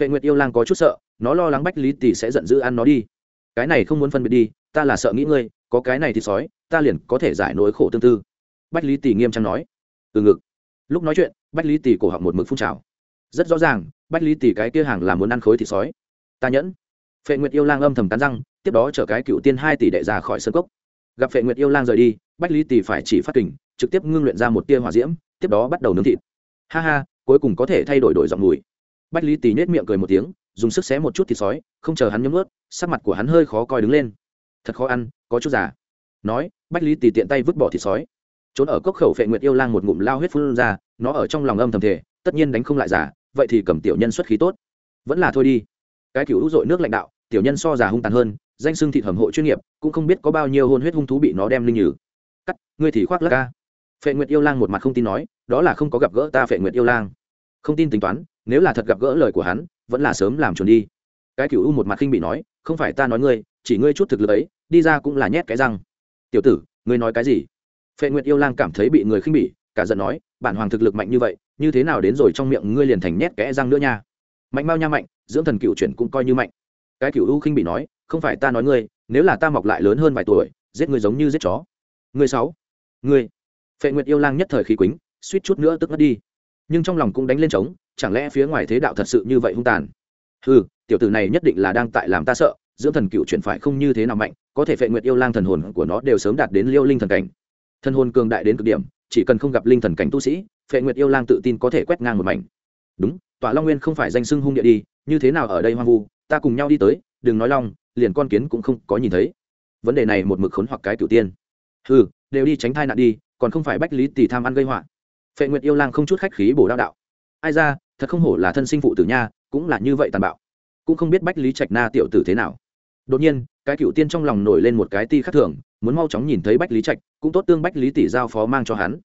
Phệ nguyệt yêu lang có chút sợ, nó lo lắng bách lý tỷ sẽ giận dữ ăn nó đi. Cái này không muốn phân biệt đi, ta là sợ nghĩ ngươi, có cái này thì sói, ta liền có thể giải nỗi khổ tương tư. Bách lý tỷ nghiêm trang nói. Từ ngực. Lúc nói chuyện, bách lý tỷ cổ họng một mực phun trào. Rất rõ ràng bách lý tỷ cái kia hàng là muốn ăn khối thịt sói. Ta nhẫn. Phệ nguyệt yêu lang âm thầm cắn răng, tiếp đó chở cái cựu tiên hai tỷ đệ ra khỏi sân cốc. Gặp phệ nguyệt yêu lang rời đi, bách lý tỷ phải chỉ phát kình, trực tiếp ngưng luyện ra một tia hỏa diễm, tiếp đó bắt đầu nướng thịt. Ha ha, cuối cùng có thể thay đổi đổi giọng mùi. Bách lý tỷ nhét miệng cười một tiếng, dùng sức xé một chút thịt sói, không chờ hắn nhấm ướt sắc mặt của hắn hơi khó coi đứng lên. Thật khó ăn, có chút giả nói, bách lý tỷ tiện tay vứt bỏ thịt sói. Trốn ở cốc khẩu phệ nguyệt yêu lang một ngụm lao huyết phun ra, nó ở trong lòng âm thầm thể tất nhiên đánh không lại giả vậy thì cầm tiểu nhân xuất khí tốt. Vẫn là thôi đi. Cái cựu hữu dội nước lãnh đạo, tiểu nhân so già hung tàn hơn, danh xưng thịt hầm hộ chuyên nghiệp, cũng không biết có bao nhiêu hôn huyết hung thú bị nó đem linh nhử. Cắt, ngươi thì khoác lắc ca. Phệ nguyệt yêu lang một mặt không tin nói, đó là không có gặp gỡ ta phệ nguyệt yêu lang. Không tin tính toán, nếu là thật gặp gỡ lời của hắn, vẫn là sớm làm chuẩn đi. Cái cựu u một mặt khinh bị nói, không phải ta nói ngươi, chỉ ngươi chút thực lực ấy, đi ra cũng là nhét cái răng. Tiểu tử, ngươi nói cái gì? Phệ nguyệt yêu lang cảm thấy bị người khinh bỉ cả giận nói, bản hoàng thực lực mạnh như vậy như thế nào đến rồi trong miệng ngươi liền thành nhét kẽ răng nữa nha. Mạnh bao nha mạnh, dưỡng thần cựu chuyển cũng coi như mạnh. Cái cựu u khinh bị nói, không phải ta nói ngươi, nếu là ta mọc lại lớn hơn vài tuổi, giết ngươi giống như giết chó. Ngươi sáu, ngươi. Phệ nguyệt yêu lang nhất thời khí quýnh suýt chút nữa tức mất đi. Nhưng trong lòng cũng đánh lên trống, chẳng lẽ phía ngoài thế đạo thật sự như vậy hung tàn? Ừ tiểu tử này nhất định là đang tại làm ta sợ, dưỡng thần cựu chuyển phải không như thế nào mạnh, có thể phệ nguyệt yêu lang thần hồn của nó đều sớm đạt đến liêu linh thần cảnh. Thần hồn cường đại đến cực điểm chỉ cần không gặp linh thần cảnh tu sĩ, phệ nguyệt yêu lang tự tin có thể quét ngang một mảnh. Đúng, tọa long nguyên không phải danh sưng hung địa đi, như thế nào ở đây hoang vu, ta cùng nhau đi tới, đừng nói long, liền con kiến cũng không có nhìn thấy. Vấn đề này một mực khốn hoặc cái cửu tiên. Ừ đều đi tránh thai nạn đi, còn không phải bách lý tỷ tham ăn gây họa. Phệ nguyệt yêu lang không chút khách khí bổ đao đạo. Ai ra, thật không hổ là thân sinh phụ tử nha, cũng là như vậy tàn bạo. Cũng không biết bách lý trạch na tiểu tử thế nào. Đột nhiên, cái cựu tiên trong lòng nổi lên một cái ti khắc thường muốn mau chóng nhìn thấy bách lý trạch cũng tốt tương bách lý tỷ giao phó mang cho hắn.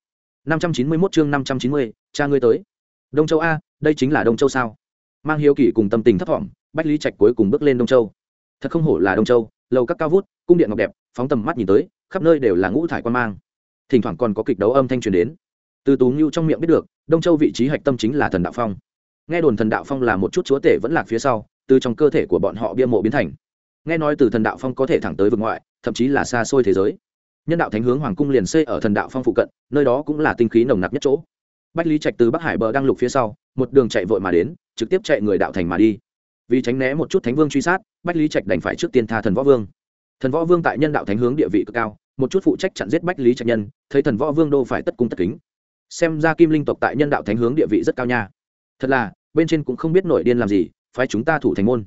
Năm trăm chín mươi 591 chương năm trăm chín mươi, cha ngươi tới. Đông châu a đây chính là đông châu sao? Mang hiếu kỳ cùng tâm tình thấp thỏm bách lý trạch cuối cùng bước lên đông châu. Thật không hổ là đông châu lầu các cao vút cung điện ngọc đẹp phóng tầm mắt nhìn tới khắp nơi đều là ngũ thải quan mang. Thỉnh thoảng còn có kịch đấu âm thanh truyền đến. Từ tú ngưu trong miệng biết được đông châu vị trí hạch tâm chính là thần đạo phong. Nghe đồn thần đạo phong là một chút chúa tể vẫn lạc phía sau từ trong cơ thể của bọn họ bia mộ biến thành. Nghe nói từ thần đạo phong có thể thẳng tới vực ngoại thậm chí là xa xôi thế giới. Nhân đạo thánh hướng hoàng cung liền xây ở thần đạo phong phụ cận, nơi đó cũng là tinh khí nồng nặc nhất chỗ. Bách lý trạch từ bắc hải bờ đang lục phía sau, một đường chạy vội mà đến, trực tiếp chạy người đạo thành mà đi. Vì tránh né một chút thánh vương truy sát, bách lý trạch đành phải trước tiên tha thần võ vương. Thần võ vương tại nhân đạo thánh hướng địa vị cực cao, một chút phụ trách chặn giết bách lý trạch nhân, thấy thần võ vương đô phải tất cung tất kính. Xem ra kim linh tộc tại nhân đạo thánh hướng địa vị rất cao nha. Thật là, bên trên cũng không biết nổi điên làm gì, phái chúng ta thủ thành môn.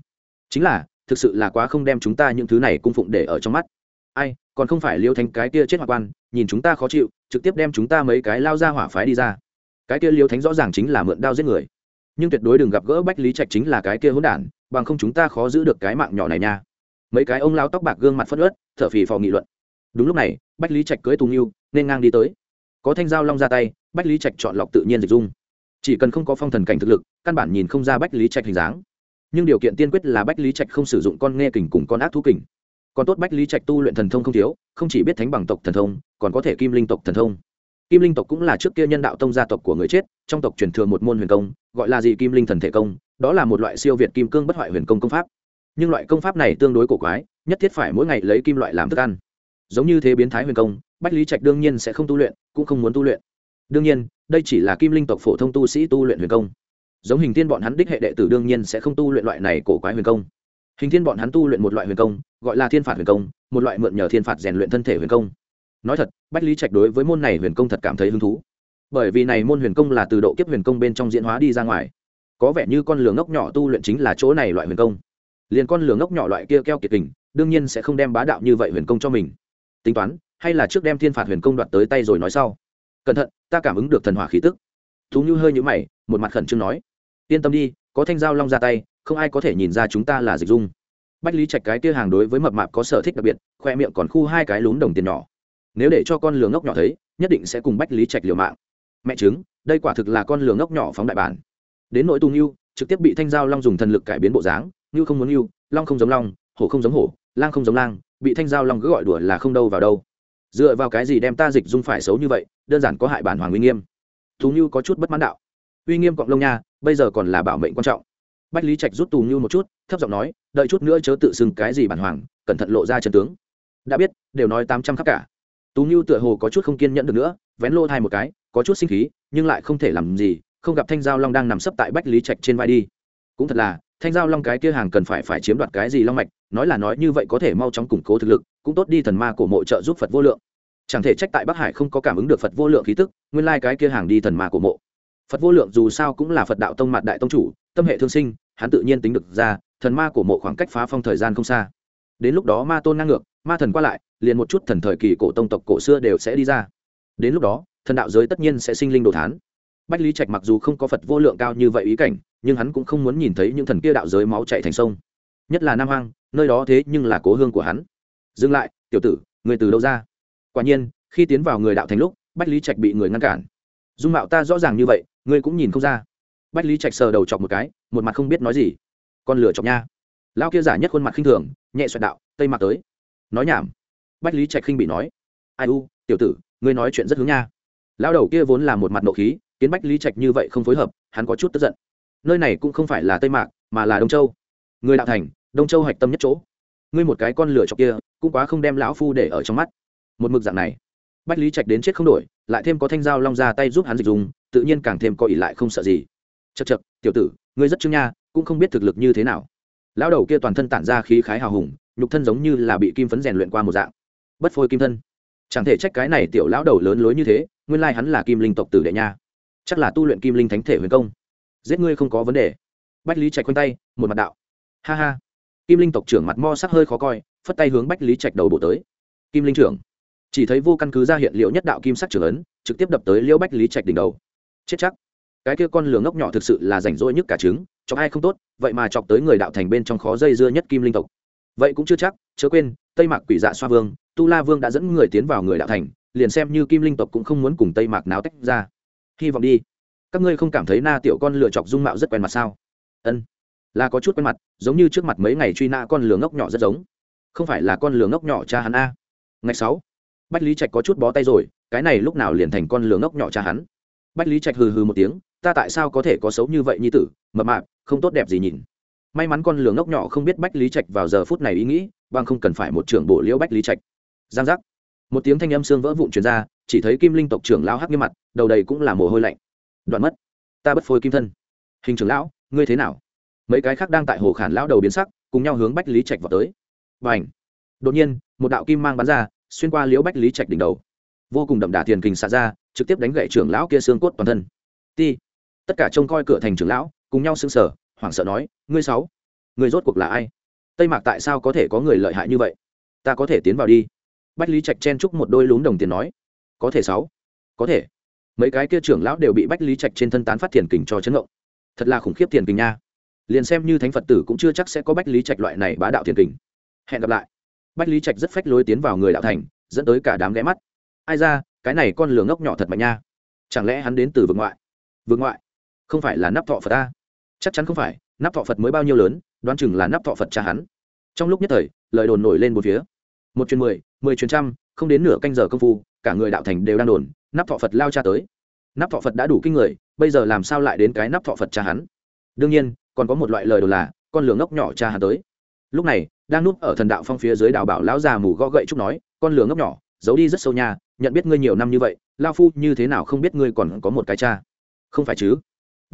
Chính là, thực sự là quá không đem chúng ta những thứ này cung phụng để ở trong mắt ai, còn không phải liêu thành cái kia chết hoặc quan, nhìn chúng ta khó chịu, trực tiếp đem chúng ta mấy cái lao ra hỏa phái đi ra. Cái kia liêu thánh rõ ràng chính là mượn đao giết người. Nhưng tuyệt đối đừng gặp gỡ bách lý trạch chính là cái kia hỗn đản, bằng không chúng ta khó giữ được cái mạng nhỏ này nha. Mấy cái ông lao tóc bạc gương mặt phất ớt thở phì phò nghị luận. Đúng lúc này, bách lý trạch cưới tùng yêu nên ngang đi tới. Có thanh dao long ra tay, bách lý trạch chọn lọc tự nhiên dịch dung. Chỉ cần không có phong thần cảnh thực lực, căn bản nhìn không ra bách lý trạch hình dáng. Nhưng điều kiện tiên quyết là bách lý trạch không sử dụng con nghe kình cùng con ác thú kình còn tốt bách lý trạch tu luyện thần thông không thiếu, không chỉ biết thánh bằng tộc thần thông, còn có thể kim linh tộc thần thông. Kim linh tộc cũng là trước kia nhân đạo tông gia tộc của người chết, trong tộc truyền thừa một môn huyền công, gọi là gì kim linh thần thể công, đó là một loại siêu việt kim cương bất hoại huyền công công pháp. Nhưng loại công pháp này tương đối cổ quái, nhất thiết phải mỗi ngày lấy kim loại làm thức ăn. Giống như thế biến thái huyền công, bách lý trạch đương nhiên sẽ không tu luyện, cũng không muốn tu luyện. Đương nhiên, đây chỉ là kim linh tộc phổ thông tu sĩ tu luyện huyền công. Giống hình tiên bọn hắn đích hệ đệ tử đương nhiên sẽ không tu luyện loại này cổ quái huyền công hình thiên bọn hắn tu luyện một loại huyền công, gọi là thiên phạt huyền công, một loại mượn nhờ thiên phạt rèn luyện thân thể huyền công. Nói thật, bách lý trạch đối với môn này huyền công thật cảm thấy hứng thú. Bởi vì này môn huyền công là từ độ kiếp huyền công bên trong diễn hóa đi ra ngoài. Có vẻ như con lửa ngốc nhỏ tu luyện chính là chỗ này loại huyền công. Liền con lửa ngốc nhỏ loại kia keo kiệt tình đương nhiên sẽ không đem bá đạo như vậy huyền công cho mình. Tính toán, hay là trước đem thiên phạt huyền công đoạt tới tay rồi nói sau. Cẩn thận, ta cảm ứng được thần hỏa khí tức. Thú như hơi nhũ mày, một mặt khẩn trương nói. Yên tâm đi, có thanh dao long ra tay không ai có thể nhìn ra chúng ta là dịch dung. Bách lý trạch cái kia hàng đối với mập mạp có sở thích đặc biệt, khoe miệng còn khu hai cái lún đồng tiền nhỏ. Nếu để cho con lừa ngốc nhỏ thấy, nhất định sẽ cùng bách lý trạch liều mạng. Mẹ chứng, đây quả thực là con lừa ngốc nhỏ phóng đại bản. Đến nỗi tùng yêu trực tiếp bị thanh giao long dùng thần lực cải biến bộ dáng như không muốn yêu long không giống long, hổ không giống hổ, lang không giống lang, bị thanh giao long cứ gọi đùa là không đâu vào đâu. Dựa vào cái gì đem ta dịch dung phải xấu như vậy, đơn giản có hại bản hoàng uy nghiêm. Thú như có chút bất mãn đạo. Uy nghiêm cộng lông nha, bây giờ còn là bảo mệnh quan trọng bách lý trạch rút tù như một chút, thấp giọng nói, đợi chút nữa chớ tự xưng cái gì bản hoàng, cẩn thận lộ ra chân tướng. Đã biết, đều nói tám trăm khắc cả. Tú như tựa hồ có chút không kiên nhẫn được nữa, vén lô thai một cái, có chút sinh khí, nhưng lại không thể làm gì, không gặp thanh giao long đang nằm sấp tại bách lý trạch trên vai đi. Cũng thật là, thanh giao long cái kia hàng cần phải phải chiếm đoạt cái gì long mạch, nói là nói như vậy có thể mau chóng củng cố thực lực, cũng tốt đi thần ma của mộ trợ giúp phật vô lượng. Chẳng thể trách tại bắc hải không có cảm ứng được phật vô lượng khí tức, nguyên lai cái kia hàng đi thần ma của mộ. Phật vô lượng dù sao cũng là phật đạo tông mặt đại tông chủ, tâm hệ thương sinh hắn tự nhiên tính được ra, thần ma của mộ khoảng cách phá phong thời gian không xa. Đến lúc đó ma tôn ngang ngược, ma thần qua lại, liền một chút thần thời kỳ cổ tông tộc cổ xưa đều sẽ đi ra. Đến lúc đó, thần đạo giới tất nhiên sẽ sinh linh đồ thán. Bách lý trạch mặc dù không có phật vô lượng cao như vậy ý cảnh, nhưng hắn cũng không muốn nhìn thấy những thần kia đạo giới máu chạy thành sông. Nhất là nam hoang, nơi đó thế nhưng là cố hương của hắn. Dừng lại, tiểu tử, người từ đâu ra? Quả nhiên, khi tiến vào người đạo thành lúc, bách lý trạch bị người ngăn cản. Dung mạo ta rõ ràng như vậy, ngươi cũng nhìn không ra bách lý trạch sờ đầu chọc một cái, một mặt không biết nói gì. Con lửa chọc nha. Lao kia giả nhất khuôn mặt khinh thường, nhẹ xoẹt đạo, tây mặt tới. Nói nhảm. Bách lý trạch khinh bị nói, ai u, tiểu tử, ngươi nói chuyện rất hướng nha. Lao đầu kia vốn là một mặt nộ khí, kiến bách lý trạch như vậy không phối hợp, hắn có chút tức giận. Nơi này cũng không phải là tây mạc, mà là đông châu. Người đạo thành, đông châu hạch tâm nhất chỗ. Ngươi một cái con lửa chọc kia, cũng quá không đem lão phu để ở trong mắt. Một mực dạng này. Bách lý trạch đến chết không đổi, lại thêm có thanh dao long ra tay giúp hắn dịch dùng, tự nhiên càng thêm có ỉ lại không sợ gì chật chật, tiểu tử, ngươi rất chứng nha, cũng không biết thực lực như thế nào. Lão đầu kia toàn thân tản ra khí khái hào hùng, nhục thân giống như là bị kim phấn rèn luyện qua một dạng. Bất phôi kim thân. Chẳng thể trách cái này tiểu lão đầu lớn lối như thế, nguyên lai hắn là kim linh tộc tử đệ nha. Chắc là tu luyện kim linh thánh thể huyền công. Giết ngươi không có vấn đề. Bách lý trạch quanh tay, một mặt đạo. Ha ha. Kim linh tộc trưởng mặt mo sắc hơi khó coi, phất tay hướng bách lý trạch đầu bổ tới. Kim linh trưởng. Chỉ thấy vô căn cứ ra hiện liệu nhất đạo kim sắc trưởng ấn, trực tiếp đập tới liễu bách lý trạch đỉnh đầu. Chết chắc cái kia con lửa ngốc nhỏ thực sự là rảnh rỗi nhất cả trứng, chọc ai không tốt, vậy mà chọc tới người đạo thành bên trong khó dây dưa nhất kim linh tộc. Vậy cũng chưa chắc, chớ quên, tây mạc quỷ dạ xoa vương, tu la vương đã dẫn người tiến vào người đạo thành, liền xem như kim linh tộc cũng không muốn cùng tây mạc náo tách ra. Hy vọng đi. Các ngươi không cảm thấy na tiểu con lửa chọc dung mạo rất quen mặt sao? Ân, là có chút quen mặt, giống như trước mặt mấy ngày truy na con lửa ngốc nhỏ rất giống. Không phải là con lửa ngốc nhỏ cha hắn a. Ngày sáu, bách lý trạch có chút bó tay rồi, cái này lúc nào liền thành con lửa ngốc nhỏ cha hắn? Bách lý trạch hừ hừ một tiếng ta tại sao có thể có xấu như vậy như tử, mập mạp, không tốt đẹp gì nhìn. May mắn con lửa ngốc nhỏ không biết bách lý trạch vào giờ phút này ý nghĩ, bằng không cần phải một trưởng bộ liễu bách lý trạch. Giang giác. Một tiếng thanh âm xương vỡ vụn truyền ra, chỉ thấy kim linh tộc trưởng lão hắc nghiêm mặt, đầu đầy cũng là mồ hôi lạnh. Đoạn mất. Ta bất phôi kim thân. Hình trưởng lão, ngươi thế nào? Mấy cái khác đang tại hồ khản lão đầu biến sắc, cùng nhau hướng bách lý trạch vào tới. Và ảnh đột nhiên, một đạo kim mang bắn ra, xuyên qua liễu bách lý trạch đỉnh đầu. Vô cùng đậm đà tiền kình xả ra, trực tiếp đánh gậy trưởng lão kia xương cốt toàn thân. Ti tất cả trông coi cửa thành trưởng lão, cùng nhau sững sờ, hoảng sợ nói, ngươi sáu người rốt cuộc là ai? Tây mạc tại sao có thể có người lợi hại như vậy? Ta có thể tiến vào đi. Bách lý trạch chen chúc một đôi lún đồng tiền nói, có thể sáu, có thể. Mấy cái kia trưởng lão đều bị bách lý trạch trên thân tán phát tiền kình cho chấn động. Thật là khủng khiếp tiền kình nha. Liền xem như thánh phật tử cũng chưa chắc sẽ có bách lý trạch loại này bá đạo tiền kình. Hẹn gặp lại. Bách lý trạch rất phách lối tiến vào người đạo thành, dẫn tới cả đám ghé mắt. Ai ra, cái này con lường ngốc nhỏ thật mạnh nha. Chẳng lẽ hắn đến từ vực ngoại? Vực ngoại? Không phải là nắp thọ phật ta? Chắc chắn không phải, nắp thọ phật mới bao nhiêu lớn, đoán chừng là nắp thọ phật cha hắn. Trong lúc nhất thời, lời đồn nổi lên một phía. Một chuyến mười mười chuyến trăm, không đến nửa canh giờ công phu, cả người đạo thành đều đang đồn, nắp thọ phật lao cha tới. Nắp thọ phật đã đủ kinh người, bây giờ làm sao lại đến cái nắp thọ phật cha hắn? Đương nhiên, còn có một loại lời đồn là, con lửa ngốc nhỏ cha hắn tới. Lúc này, đang núp ở thần đạo phong phía dưới đào bảo lão già mù gõ gậy trúc nói, con lửa ngốc nhỏ, giấu đi rất sâu nha, nhận biết ngươi nhiều năm như vậy, lao phu như thế nào không biết ngươi còn có một cái cha? Không phải chứ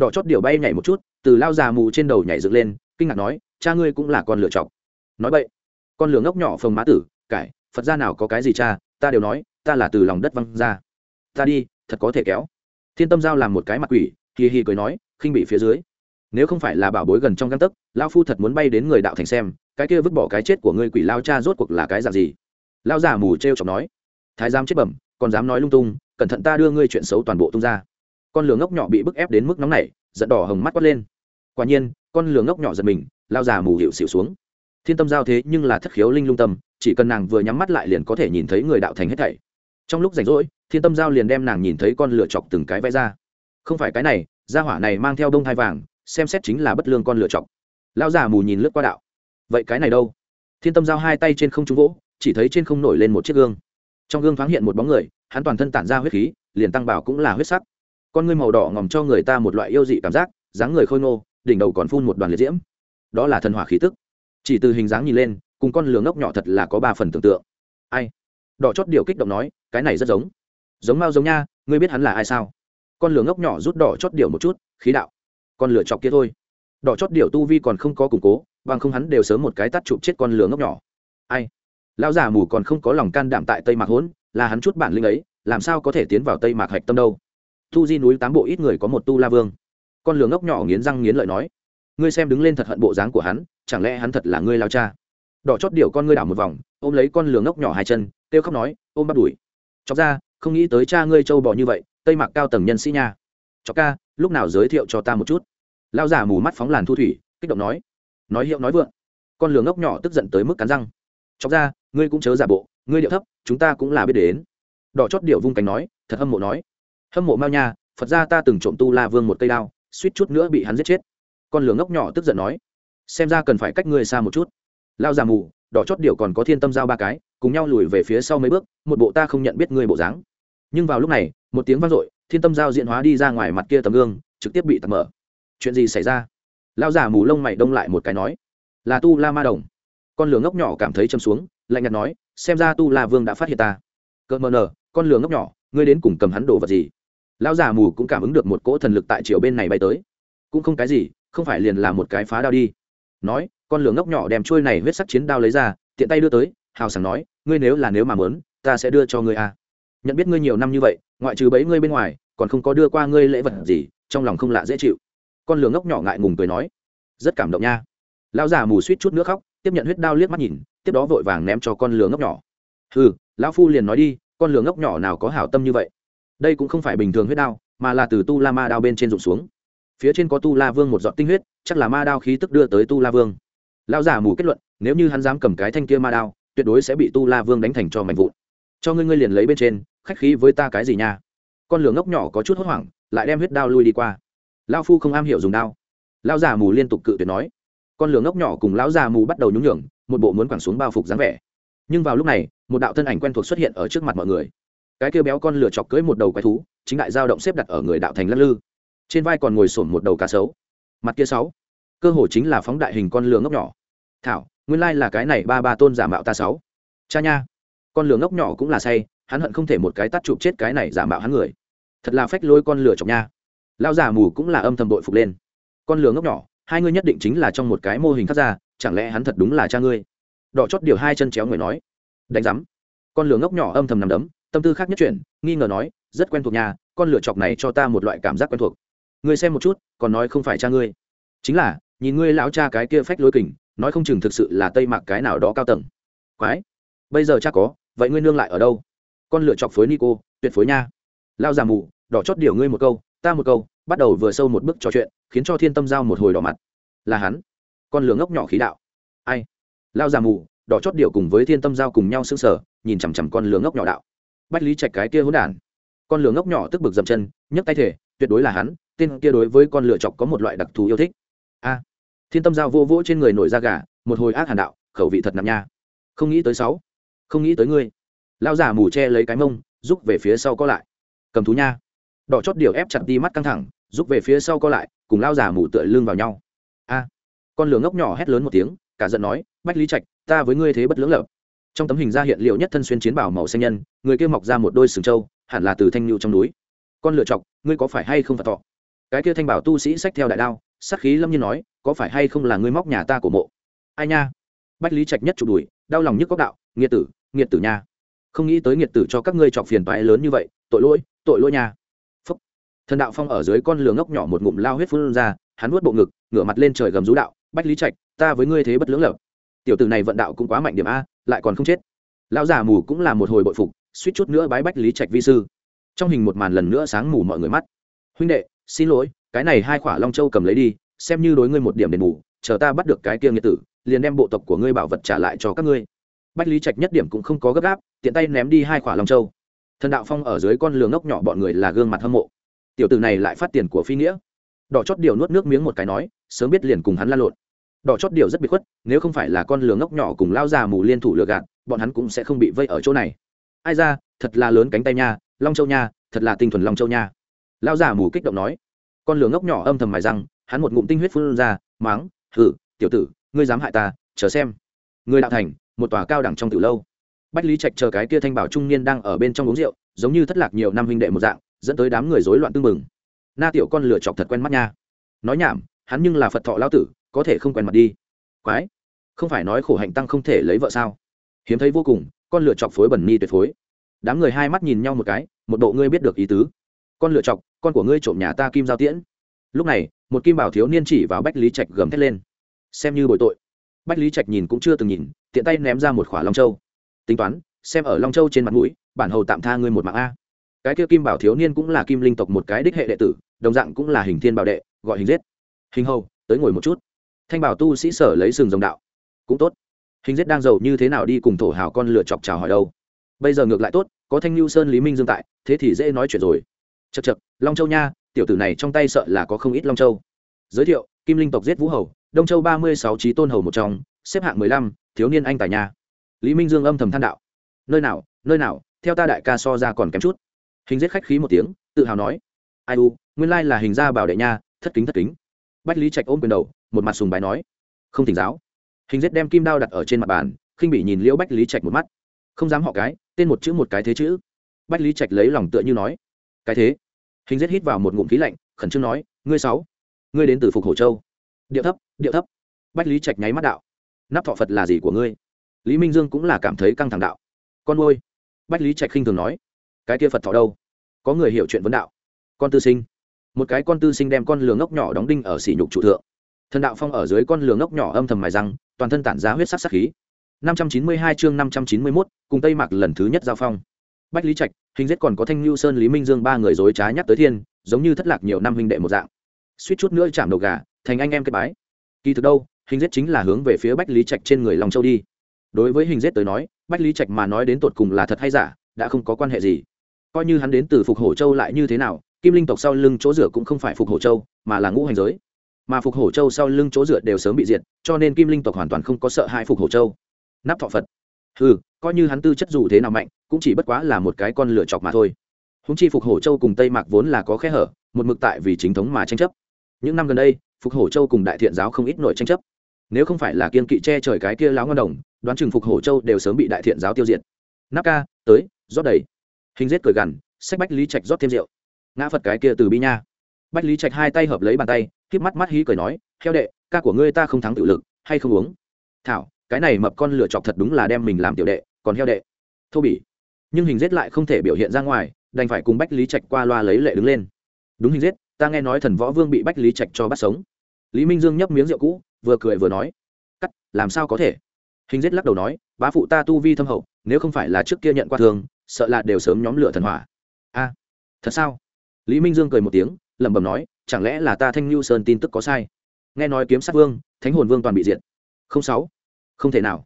đỏ chót điều bay nhảy một chút, từ lao già mù trên đầu nhảy dựng lên, kinh ngạc nói, cha ngươi cũng là con lựa chọc. Nói vậy, con lửa ngốc nhỏ phồng má tử, cải, phật ra nào có cái gì cha, ta đều nói, ta là từ lòng đất văng ra. Ta đi, thật có thể kéo. Thiên tâm giao làm một cái mặt quỷ, hì hì cười nói, khinh bị phía dưới. Nếu không phải là bảo bối gần trong găng tấc lao phu thật muốn bay đến người đạo thành xem, cái kia vứt bỏ cái chết của ngươi quỷ lao cha rốt cuộc là cái dạng gì? Lao giả mù t r e o chọc nói, thái giám chết bẩm, còn dám nói lung tung, cẩn thận ta đưa ngươi chuyện xấu toàn bộ tung ra con lửa ngốc nhỏ bị bức ép đến mức nóng nảy, giận đỏ hồng mắt quát lên. Quả nhiên con lửa ngốc nhỏ giật mình lao già mù hiệu xịu xuống. Thiên tâm giao thế nhưng là thất khiếu linh lung tâm chỉ cần nàng vừa nhắm mắt lại liền có thể nhìn thấy người đạo thành hết thảy. Trong lúc rảnh rỗi thiên tâm giao liền đem nàng nhìn thấy con lửa chọc từng cái vẽ ra. Không phải cái này gia hỏa này mang theo đông thai vàng xem xét chính là bất lương con lửa chọc. Lao già mù nhìn lướt qua đạo. Vậy cái này đâu? Thiên tâm giao hai tay trên không trúng vỗ chỉ thấy trên không nổi lên một chiếc gương. Trong gương thoáng hiện một bóng người hắn toàn thân tản ra huyết khí liền tăng bảo cũng là huyết sắc con ngươi màu đỏ ngòm cho người ta một loại yêu dị cảm giác, dáng người khôi ngô, đỉnh đầu còn phun một đoàn liệt diễm. Đó là thần hỏa khí tức. Chỉ từ hình dáng nhìn lên, cùng con lường ngốc nhỏ thật là có ba phần tưởng tượng. Ai? Đỏ chót điều kích động nói, cái này rất giống. Giống mao giống nha, ngươi biết hắn là ai sao? Con lửa ngốc nhỏ rút đỏ chót điều một chút, khí đạo. Con lửa chọc kia thôi. Đỏ chót điều tu vi còn không có củng cố, bằng không hắn đều sớm một cái tắt chụp chết con lửa ngốc nhỏ. Ai? Lão già mù còn không có lòng can đảm tại tây mạc hốn là hắn chút bản linh ấy, làm sao có thể tiến vào tây mạc hạch tâm đâu? Thu di núi tám bộ ít người có một tu la vương. Con lường ngốc nhỏ nghiến răng nghiến lợi nói, ngươi xem đứng lên thật hận bộ dáng của hắn, chẳng lẽ hắn thật là ngươi lao cha? Đỏ chót điệu con ngươi đảo một vòng, ôm lấy con lường ngốc nhỏ hai chân, kêu khóc nói, ôm bắt đuổi. Chọc ra, không nghĩ tới cha ngươi trâu bò như vậy, tây mạc cao tầng nhân sĩ nha. Chọc ca, lúc nào giới thiệu cho ta một chút? Lao giả mù mắt phóng làn thu thủy, kích động nói nói hiệu nói vượng. Con lường ngốc nhỏ tức giận tới mức cắn răng, chọc ra, ngươi cũng chớ giả bộ, ngươi điệu thấp, chúng ta cũng là biết đến. Đỏ chót điệu vung cánh nói, thật hâm mộ nói hâm mộ mao nha, phật ra ta từng trộm tu la vương một cây đao, suýt chút nữa bị hắn giết chết. Con lửa ngốc nhỏ tức giận nói, xem ra cần phải cách ngươi xa một chút. Lao già mù, đỏ chót điệu còn có thiên tâm giao ba cái, cùng nhau lùi về phía sau mấy bước, một bộ ta không nhận biết ngươi bộ dáng. Nhưng vào lúc này, một tiếng vang dội, thiên tâm giao diện hóa đi ra ngoài mặt kia tấm gương, trực tiếp bị tầm mở. Chuyện gì xảy ra? Lao già mù lông mày đông lại một cái nói, là tu la ma đồng. Con lửa ngốc nhỏ cảm thấy châm xuống, lạnh nhạt nói, xem ra tu la vương đã phát hiện ta. Cợt mờ nờ con lửa ngốc nhỏ, ngươi đến cùng cầm hắn đồ vật gì? Lão già mù cũng cảm ứng được một cỗ thần lực tại chiều bên này bay tới. Cũng không cái gì, không phải liền là một cái phá đao đi. Nói, con lửa ngốc nhỏ đem trôi này huyết sắc chiến đao lấy ra, tiện tay đưa tới, hào sảng nói, ngươi nếu là nếu mà mớn ta sẽ đưa cho ngươi a. À. nhận biết ngươi nhiều năm như vậy, ngoại trừ bấy ngươi bên ngoài, còn không có đưa qua ngươi lễ vật gì, trong lòng không lạ dễ chịu. Con lửa ngốc nhỏ ngại ngùng cười nói, rất cảm động nha. Lão già mù suýt chút nước khóc, tiếp nhận huyết đao liếc mắt nhìn, tiếp đó vội vàng ném cho con lửa ngốc nhỏ. Ừ lão phu liền nói đi, con lửa ngốc nhỏ nào có hảo tâm như vậy đây cũng không phải bình thường huyết đao, mà là từ tu la ma đao bên trên rụng xuống. Phía trên có tu la vương một giọt tinh huyết, chắc là ma đao khí tức đưa tới tu la vương. Lão giả mù kết luận, nếu như hắn dám cầm cái thanh kia ma đao, tuyệt đối sẽ bị tu la vương đánh thành cho mạnh vụn. Cho ngươi ngươi liền lấy bên trên, khách khí với ta cái gì nha? Con lửa ngốc nhỏ có chút hốt hoảng, lại đem huyết đao lui đi qua. Lao phu không am hiểu dùng đao. Lão già mù liên tục cự tuyệt nói. Con lửa ngốc nhỏ cùng lão già mù bắt đầu nhún nhường, một bộ muốn quẳng xuống bao phục dáng vẻ. Nhưng vào lúc này, một đạo thân ảnh quen thuộc xuất hiện ở trước mặt mọi người cái kia béo con lửa chọc cưỡi một đầu quái thú, chính đại giao động xếp đặt ở người đạo thành lắc lư. Trên vai còn ngồi sổn một đầu cá sấu. Mặt kia sáu. Cơ hồ chính là phóng đại hình con lửa ngốc nhỏ. Thảo, nguyên lai là cái này ba ba tôn giả mạo ta sáu. Cha nha. Con lửa ngốc nhỏ cũng là say, hắn hận không thể một cái tắt chụp chết cái này giả mạo hắn người. Thật là phách lôi con lửa chọc nha. Lão giả mù cũng là âm thầm đội phục lên. Con lửa ngốc nhỏ, hai ngươi nhất định chính là trong một cái mô hình khác ra, chẳng lẽ hắn thật đúng là cha ngươi? Đỏ chót điều hai chân chéo người nói. Đánh rắm con lửa ngốc nhỏ âm thầm nằm đấm tâm tư khác nhất chuyển, nghi ngờ nói, rất quen thuộc nhà, con lửa chọc này cho ta một loại cảm giác quen thuộc. Ngươi xem một chút, còn nói không phải cha ngươi. Chính là, nhìn ngươi lão cha cái kia phách lối kình, nói không chừng thực sự là tây mạc cái nào đó cao tầng. Quái, bây giờ cha có, vậy ngươi nương lại ở đâu? Con lửa chọc phối nico, tuyệt phối nha. Lao già mù, đỏ chót điều ngươi một câu, ta một câu, bắt đầu vừa sâu một bước trò chuyện, khiến cho thiên tâm giao một hồi đỏ mặt. Là hắn. Con lửa ngốc nhỏ khí đạo. Ai? Lao già mù, đỏ chót điều cùng với thiên tâm giao cùng nhau sững sờ, nhìn chằm chằm con lửa ngốc nhỏ đạo bách lý trạch cái kia hỗn đản. Con lửa ngốc nhỏ tức bực dậm chân, nhấc tay thể, tuyệt đối là hắn, tên kia đối với con lửa chọc có một loại đặc thù yêu thích. A, thiên tâm giao vô vỗ trên người nổi da gà, một hồi ác hàn đạo, khẩu vị thật nằm nha. Không nghĩ tới sáu, không nghĩ tới ngươi. Lao giả mù che lấy cái mông, rút về phía sau co lại. Cầm thú nha. Đỏ chót điều ép chặt đi mắt căng thẳng, rút về phía sau co lại, cùng lao giả mù tựa lưng vào nhau. A, con lửa ngốc nhỏ hét lớn một tiếng, cả giận nói, bách lý trạch, ta với ngươi thế bất lưỡng lợp trong tấm hình ra hiện liệu nhất thân xuyên chiến bảo màu xanh nhân, người kia mọc ra một đôi sừng trâu, hẳn là từ thanh lưu trong núi. Con lựa chọc, ngươi có phải hay không phạt thọ? Cái kia thanh bảo tu sĩ xách theo đại đao sắc khí lâm nhiên nói, có phải hay không là ngươi móc nhà ta của mộ? Ai nha? Bách lý trạch nhất chụp đùi đau lòng nhức góc đạo, nghiệt tử nghiệt tử nha. Không nghĩ tới nghiệt tử cho các ngươi chọc phiền toái lớn như vậy, tội lỗi tội lỗi nha. Phúc. Thần đạo phong ở dưới con lửa ngốc nhỏ một ngụm lao huyết phun ra, hắn nuốt bộ ngực, ngửa mặt lên trời gầm rú đạo, bách lý trạch, ta với ngươi thế bất lưỡng lập tiểu tử này vận đạo cũng quá mạnh điểm a, lại còn không chết. Lão già mù cũng là một hồi bội phục, suýt chút nữa bái bách lý trạch vi sư. Trong hình một màn lần nữa sáng mù mọi người mắt. Huynh đệ, xin lỗi, cái này hai khỏa long châu cầm lấy đi, xem như đối ngươi một điểm đền bù, chờ ta bắt được cái kia nghĩa tử, liền đem bộ tộc của ngươi bảo vật trả lại cho các ngươi. Bách lý trạch nhất điểm cũng không có gấp gáp, tiện tay ném đi hai khỏa long châu. Thần đạo phong ở dưới con lường ngốc nhỏ bọn người là gương mặt hâm mộ. Tiểu tử này lại phát tiền của phi nghĩa. Đỏ chót điều nuốt nước miếng một cái nói, sớm biết liền cùng hắn la lộn đỏ chót điều rất bị khuất, nếu không phải là con lừa ngốc nhỏ cùng lao già mù liên thủ lừa gạt, bọn hắn cũng sẽ không bị vây ở chỗ này. Ai ra, thật là lớn cánh tay nha, long châu nha, thật là tinh thuần long châu nha. Lao già mù kích động nói. Con lửa ngốc nhỏ âm thầm mài răng, hắn một ngụm tinh huyết phun ra, máng, hử, tiểu tử, ngươi dám hại ta, chờ xem. Người đạo thành, một tòa cao đẳng trong từ lâu. Bách lý trạch chờ cái kia thanh bảo trung niên đang ở bên trong uống rượu, giống như thất lạc nhiều năm huynh đệ một dạng, dẫn tới đám người rối loạn tưng mừng na tiểu con lửa chọc thật quen mắt nha. Nói nhảm, hắn nhưng là phật thọ lao tử có thể không quen mặt đi. Quái. Không phải nói khổ hạnh tăng không thể lấy vợ sao? Hiếm thấy vô cùng, con lựa chọc phối bẩn ni tuyệt phối. Đám người hai mắt nhìn nhau một cái, một bộ ngươi biết được ý tứ. Con lựa chọc, con của ngươi trộm nhà ta kim giao tiễn. Lúc này, một kim bảo thiếu niên chỉ vào bách lý trạch gầm thét lên. Xem như bội tội. Bách lý trạch nhìn cũng chưa từng nhìn, tiện tay ném ra một khỏa long châu. Tính toán, xem ở long châu trên mặt mũi, bản hầu tạm tha ngươi một mạng a. Cái kia kim bảo thiếu niên cũng là kim linh tộc một cái đích hệ đệ tử, đồng dạng cũng là hình thiên bảo đệ, gọi hình giết. Hình hầu, tới ngồi một chút thanh bảo tu sĩ sở lấy sừng rồng đạo. Cũng tốt. Hình giết đang giàu như thế nào đi cùng thổ hào con lựa chọc chào hỏi đâu. Bây giờ ngược lại tốt, có thanh lưu sơn, lý minh dương tại, thế thì dễ nói chuyện rồi. Chật chật long châu nha, tiểu tử này trong tay sợ là có không ít long châu. Giới thiệu, kim linh tộc giết vũ hầu, đông châu ba mươi sáu trí tôn hầu một trong, xếp hạng mười lăm, thiếu niên anh tài nha. Lý minh dương âm thầm than đạo. Nơi nào nơi nào, theo ta đại ca so ra còn kém chút. Hình giết khách khí một tiếng, tự hào nói. Ai u, nguyên lai là hình gia bảo đệ nha, thất kính thất kính. Bách lý trạch ôm quyền đầu một mặt sùng bái nói, không thỉnh giáo. Hình giết đem kim đao đặt ở trên mặt bàn, khinh bị nhìn liễu bách lý trạch một mắt. Không dám họ cái, tên một chữ một cái thế chữ. Bách lý trạch lấy lòng tựa như nói, cái thế? Hình giết hít vào một ngụm khí lạnh, khẩn trương nói, ngươi sáu, ngươi đến từ phục hổ châu. Điệu thấp điệu thấp. Bách lý trạch nháy mắt đạo, nắp thọ phật là gì của ngươi? Lý minh dương cũng là cảm thấy căng thẳng đạo, con ôi bách lý trạch khinh thường nói, cái kia phật thọ đâu? Có người hiểu chuyện vấn đạo. Con tư sinh. Một cái con tư sinh đem con lường ngốc nhỏ đóng đinh ở sỉ nhục trụ thượng thần đạo phong ở dưới con lường ngốc nhỏ âm thầm mài răng toàn thân tản ra huyết sắc sắc khí 592 chương 591, cùng Tây Mạc lần thứ nhất giao phong. Bách Lý Trạch, hình giết còn có Thanh Nưu Sơn Lý Minh Dương ba người dối trá nhắc tới thiên, giống như thất lạc nhiều năm huynh đệ một dạng. Suýt chút nữa chạm đầu gà, thành anh em kết bái. Kỳ thực đâu, hình giết chính là hướng về phía Bách Lý Trạch trên người Long Châu đi. Đối với hình giết tới nói, Bách Lý Trạch mà nói đến tột cùng là thật hay giả, đã không có quan hệ gì. Coi như hắn đến từ Phục Hổ Châu lại như thế nào, Kim Linh tộc sau lưng chỗ rửa cũng không phải Phục Hổ Châu, mà là Ngũ Hành giới. Mà Phục Hổ Châu sau lưng chỗ rửa đều sớm bị diệt, cho nên Kim Linh tộc hoàn toàn không có sợ hai Phục Hổ Châu. Nắp thọ phật. Ừ coi như hắn tư chất dù thế nào mạnh cũng chỉ bất quá là một cái con lửa chọc mà thôi. Húng chi phục hổ châu cùng tây mạc vốn là có khe hở một mực tại vì chính thống mà tranh chấp. Những năm gần đây phục hổ châu cùng đại thiện giáo không ít nổi tranh chấp. Nếu không phải là kiên kỵ che trời cái kia láo ngon đồng đoán chừng phục hổ châu đều sớm bị đại thiện giáo tiêu diệt. Nắp ca tới rót đầy. Hình rết cười gằn sách bách lý trạch rót thêm rượu. Ngã phật cái kia từ bi nha bách lý trạch hai tay hợp lấy bàn tay k mắt mắt hí cười nói theo đệ, ca của ngươi ta không thắng tự lực, hay không uống? Thảo, cái này mập con lựa chọc thật đúng là đem mình làm tiểu đệ, còn heo đệ. Thô bỉ. Nhưng hình giết lại không thể biểu hiện ra ngoài, đành phải cùng bách lý trạch qua loa lấy lệ đứng lên. Đúng hình giết, ta nghe nói thần võ vương bị bách lý trạch cho bắt sống. Lý minh dương nhấp miếng rượu cũ, vừa cười vừa nói, cắt, làm sao có thể? Hình giết lắc đầu nói, bá phụ ta tu vi thâm hậu, nếu không phải là trước kia nhận qua thường sợ là đều sớm nhóm lửa thần hỏa. A, thật sao? Lý minh dương cười một tiếng lẩm bẩm nói, chẳng lẽ là ta thanh lưu sơn tin tức có sai? Nghe nói kiếm sát vương, thánh hồn vương toàn bị diệt. Không sáu, không thể nào.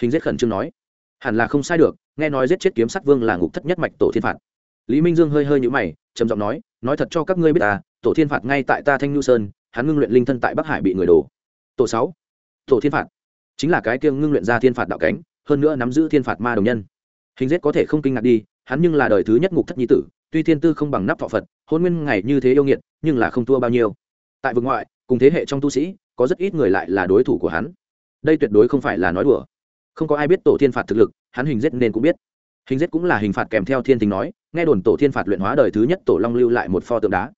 Hình giết khẩn trương nói, hẳn là không sai được, nghe nói giết chết kiếm sát vương là ngục thất nhất mạch tổ thiên phạt. Lý minh dương hơi hơi nhũ mày, trầm giọng nói nói thật cho các ngươi biết ta, tổ thiên phạt ngay tại ta thanh nhu sơn, hắn ngưng luyện linh thân tại bắc hải bị người đổ. Tổ sáu, tổ thiên phạt, chính là cái kiêng ngưng luyện ra thiên phạt đạo cánh, hơn nữa nắm giữ thiên phạt ma đồng nhân. Hình giết có thể không kinh ngạc đi, hắn nhưng là đời thứ nhất ngục thất nhi tử tuy thiên tư không bằng nắp thọ phật, hôn nguyên ngày như thế yêu nghiệt, nhưng là không thua bao nhiêu. Tại vực ngoại, cùng thế hệ trong tu sĩ, có rất ít người lại là đối thủ của hắn. Đây tuyệt đối không phải là nói đùa. Không có ai biết tổ thiên phạt thực lực, hắn hình giết nên cũng biết. Hình giết cũng là hình phạt kèm theo thiên tính nói, nghe đồn tổ thiên phạt luyện hóa đời thứ nhất tổ long lưu lại một pho tượng đá.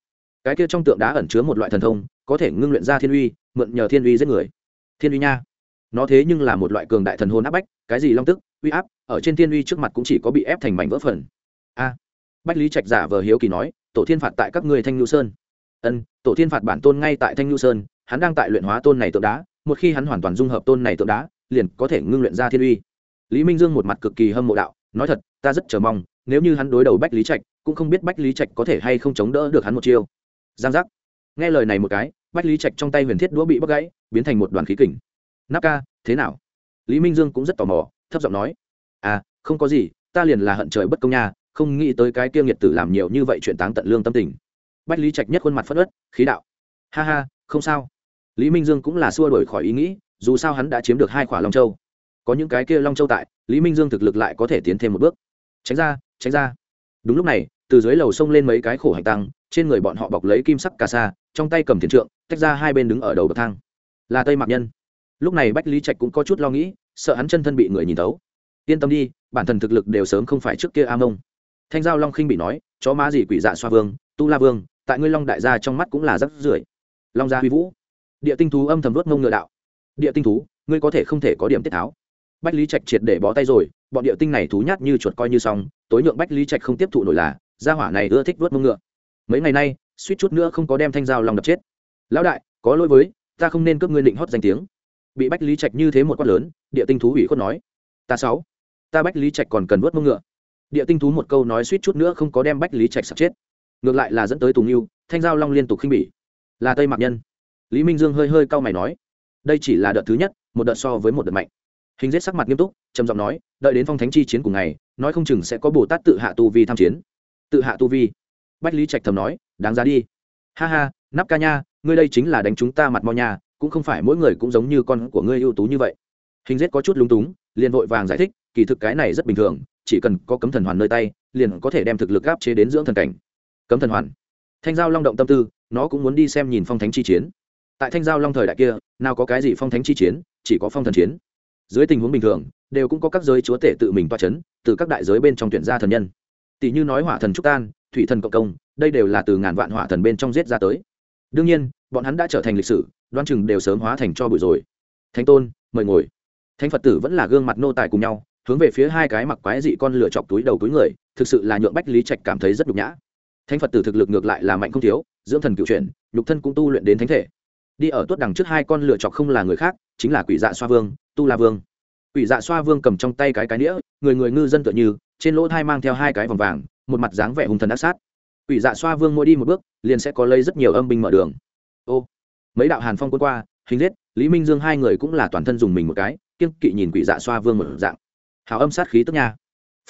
Cái kia trong tượng đá ẩn chứa một loại thần thông, có thể ngưng luyện ra thiên uy, mượn nhờ thiên uy giết người. Thiên uy nha. Nó thế nhưng là một loại cường đại thần hồn áp bách, cái gì long tức, uy áp, ở trên thiên uy trước mặt cũng chỉ có bị ép thành mảnh vỡ phần. A bách lý trạch giả vờ hiếu kỳ nói, tổ thiên phạt tại các người thanh nhu sơn. Ân, tổ thiên phạt bản tôn ngay tại thanh nhu sơn, hắn đang tại luyện hóa tôn này tượng đá, một khi hắn hoàn toàn dung hợp tôn này tượng đá, liền có thể ngưng luyện ra thiên uy. Lý minh dương một mặt cực kỳ hâm mộ đạo, nói thật, ta rất chờ mong, nếu như hắn đối đầu bách lý trạch, cũng không biết bách lý trạch có thể hay không chống đỡ được hắn một chiêu. Giang giác. Nghe lời này một cái, bách lý trạch trong tay huyền thiết đũa bị bắt gãy, biến thành một đoàn khí kình. Nắp ca, thế nào? Lý minh dương cũng rất tò mò, thấp giọng nói à không có gì, ta liền là hận trời bất công nha không nghĩ tới cái kia nghiệt tử làm nhiều như vậy chuyện táng tận lương tâm tình. Bách lý trạch nhất khuôn mặt phất ớt khí đạo. Ha ha, không sao. Lý minh dương cũng là xua đổi khỏi ý nghĩ, dù sao hắn đã chiếm được hai khỏa long châu. Có những cái kia long châu tại, lý minh dương thực lực lại có thể tiến thêm một bước. Tránh ra tránh ra. Đúng lúc này, từ dưới lầu sông lên mấy cái khổ hành tăng, trên người bọn họ bọc lấy kim sắc cà sa, trong tay cầm thiền trượng, tách ra hai bên đứng ở đầu bậc thang. Là tây mạc nhân. Lúc này bách lý trạch cũng có chút lo nghĩ, sợ hắn chân thân bị người nhìn tấu yên tâm đi, bản thân thực lực đều sớm không phải trước kia a mông thanh giao long khinh bị nói, chó má gì quỷ dạ xoa vương, tu la vương, tại ngươi long đại gia trong mắt cũng là rắc rưởi. Long gia huy vũ. Địa tinh thú âm thầm vớt mông ngựa đạo, địa tinh thú, ngươi có thể không thể có điểm tiết tháo. Bách lý trạch triệt để bó tay rồi, bọn địa tinh này thú nhát như chuột coi như xong, tối nhượng bách lý trạch không tiếp thụ nổi là, gia hỏa này ưa thích vớt mông ngựa. Mấy ngày nay, suýt chút nữa không có đem thanh giao long đập chết. Lão đại, có lỗi với, ta không nên cướp ngươi định hót danh tiếng. Bị bách lý trạch như thế một quát lớn, địa tinh thú ủy khuất nói, ta sáu ta bách lý trạch còn cần vớt mông ngựa địa tinh thú một câu nói suýt chút nữa không có đem bách lý trạch sắp chết. Ngược lại là dẫn tới tùng yêu thanh giao long liên tục khinh bỉ. Là tây mạc nhân. Lý minh dương hơi hơi cau mày nói, đây chỉ là đợt thứ nhất, một đợt so với một đợt mạnh. Hình giết sắc mặt nghiêm túc, trầm giọng nói, đợi đến phong thánh chi chiến cùng ngày, nói không chừng sẽ có bồ tát tự hạ tu vi tham chiến. Tự hạ tu vi. Bách lý trạch thầm nói, đáng giá đi. Ha ha nắp ca nha, ngươi đây chính là đánh chúng ta mặt mo nha, cũng không phải mỗi người cũng giống như con của ngươi ưu tú như vậy. Hình giết có chút lúng túng, liền vội vàng giải thích, kỳ thực cái này rất bình thường chỉ cần có cấm thần hoàn nơi tay, liền có thể đem thực lực áp chế đến dưỡng thần cảnh. Cấm thần hoàn. Thanh giao long động tâm tư, nó cũng muốn đi xem nhìn phong thánh chi chiến. Tại thanh giao long thời đại kia, nào có cái gì phong thánh chi chiến, chỉ có phong thần chiến. Dưới tình huống bình thường, đều cũng có các giới chúa tể tự mình toa c h ấ n từ các đại giới bên trong tuyển gia thần nhân. Tỷ như nói hỏa thần trúc tan thủy thần cộng công, đây đều là từ ngàn vạn hỏa thần bên trong giết ra tới. Đương nhiên, bọn hắn đã trở thành lịch sử đoan chừng đều sớm hóa thành cho bụi rồi. Thánh tôn, mời ngồi. Thánh phật tử vẫn là gương mặt nô tài cùng nhau hướng về phía hai cái mặc quái dị con lửa chọc túi đầu túi người, thực sự là nhượng bách lý trạch cảm thấy rất nhục nhã. Thánh phật tử thực lực ngược lại là mạnh không thiếu, dưỡng thần cựu chuyển, nhục thân cũng tu luyện đến thánh thể. Đi ở tuốt đằng trước hai con lửa chọc không là người khác, chính là quỷ dạ xoa vương, tu la vương. Quỷ dạ xoa vương cầm trong tay cái cái nĩa, người người ngư dân tựa như, trên lỗ thai mang theo hai cái vòng vàng, một mặt dáng vẻ hùng thần ác sát. Quỷ dạ xoa vương mỗi đi một bước, liền sẽ có lấy rất nhiều âm binh mở đường. Ô, mấy đạo hàn phong quân qua, hình giết, lý minh dương hai người cũng là toàn thân dùng mình một cái, kiêng kỵ nhìn quỷ dạ xoa vương một dạng hào âm sát khí tức nha.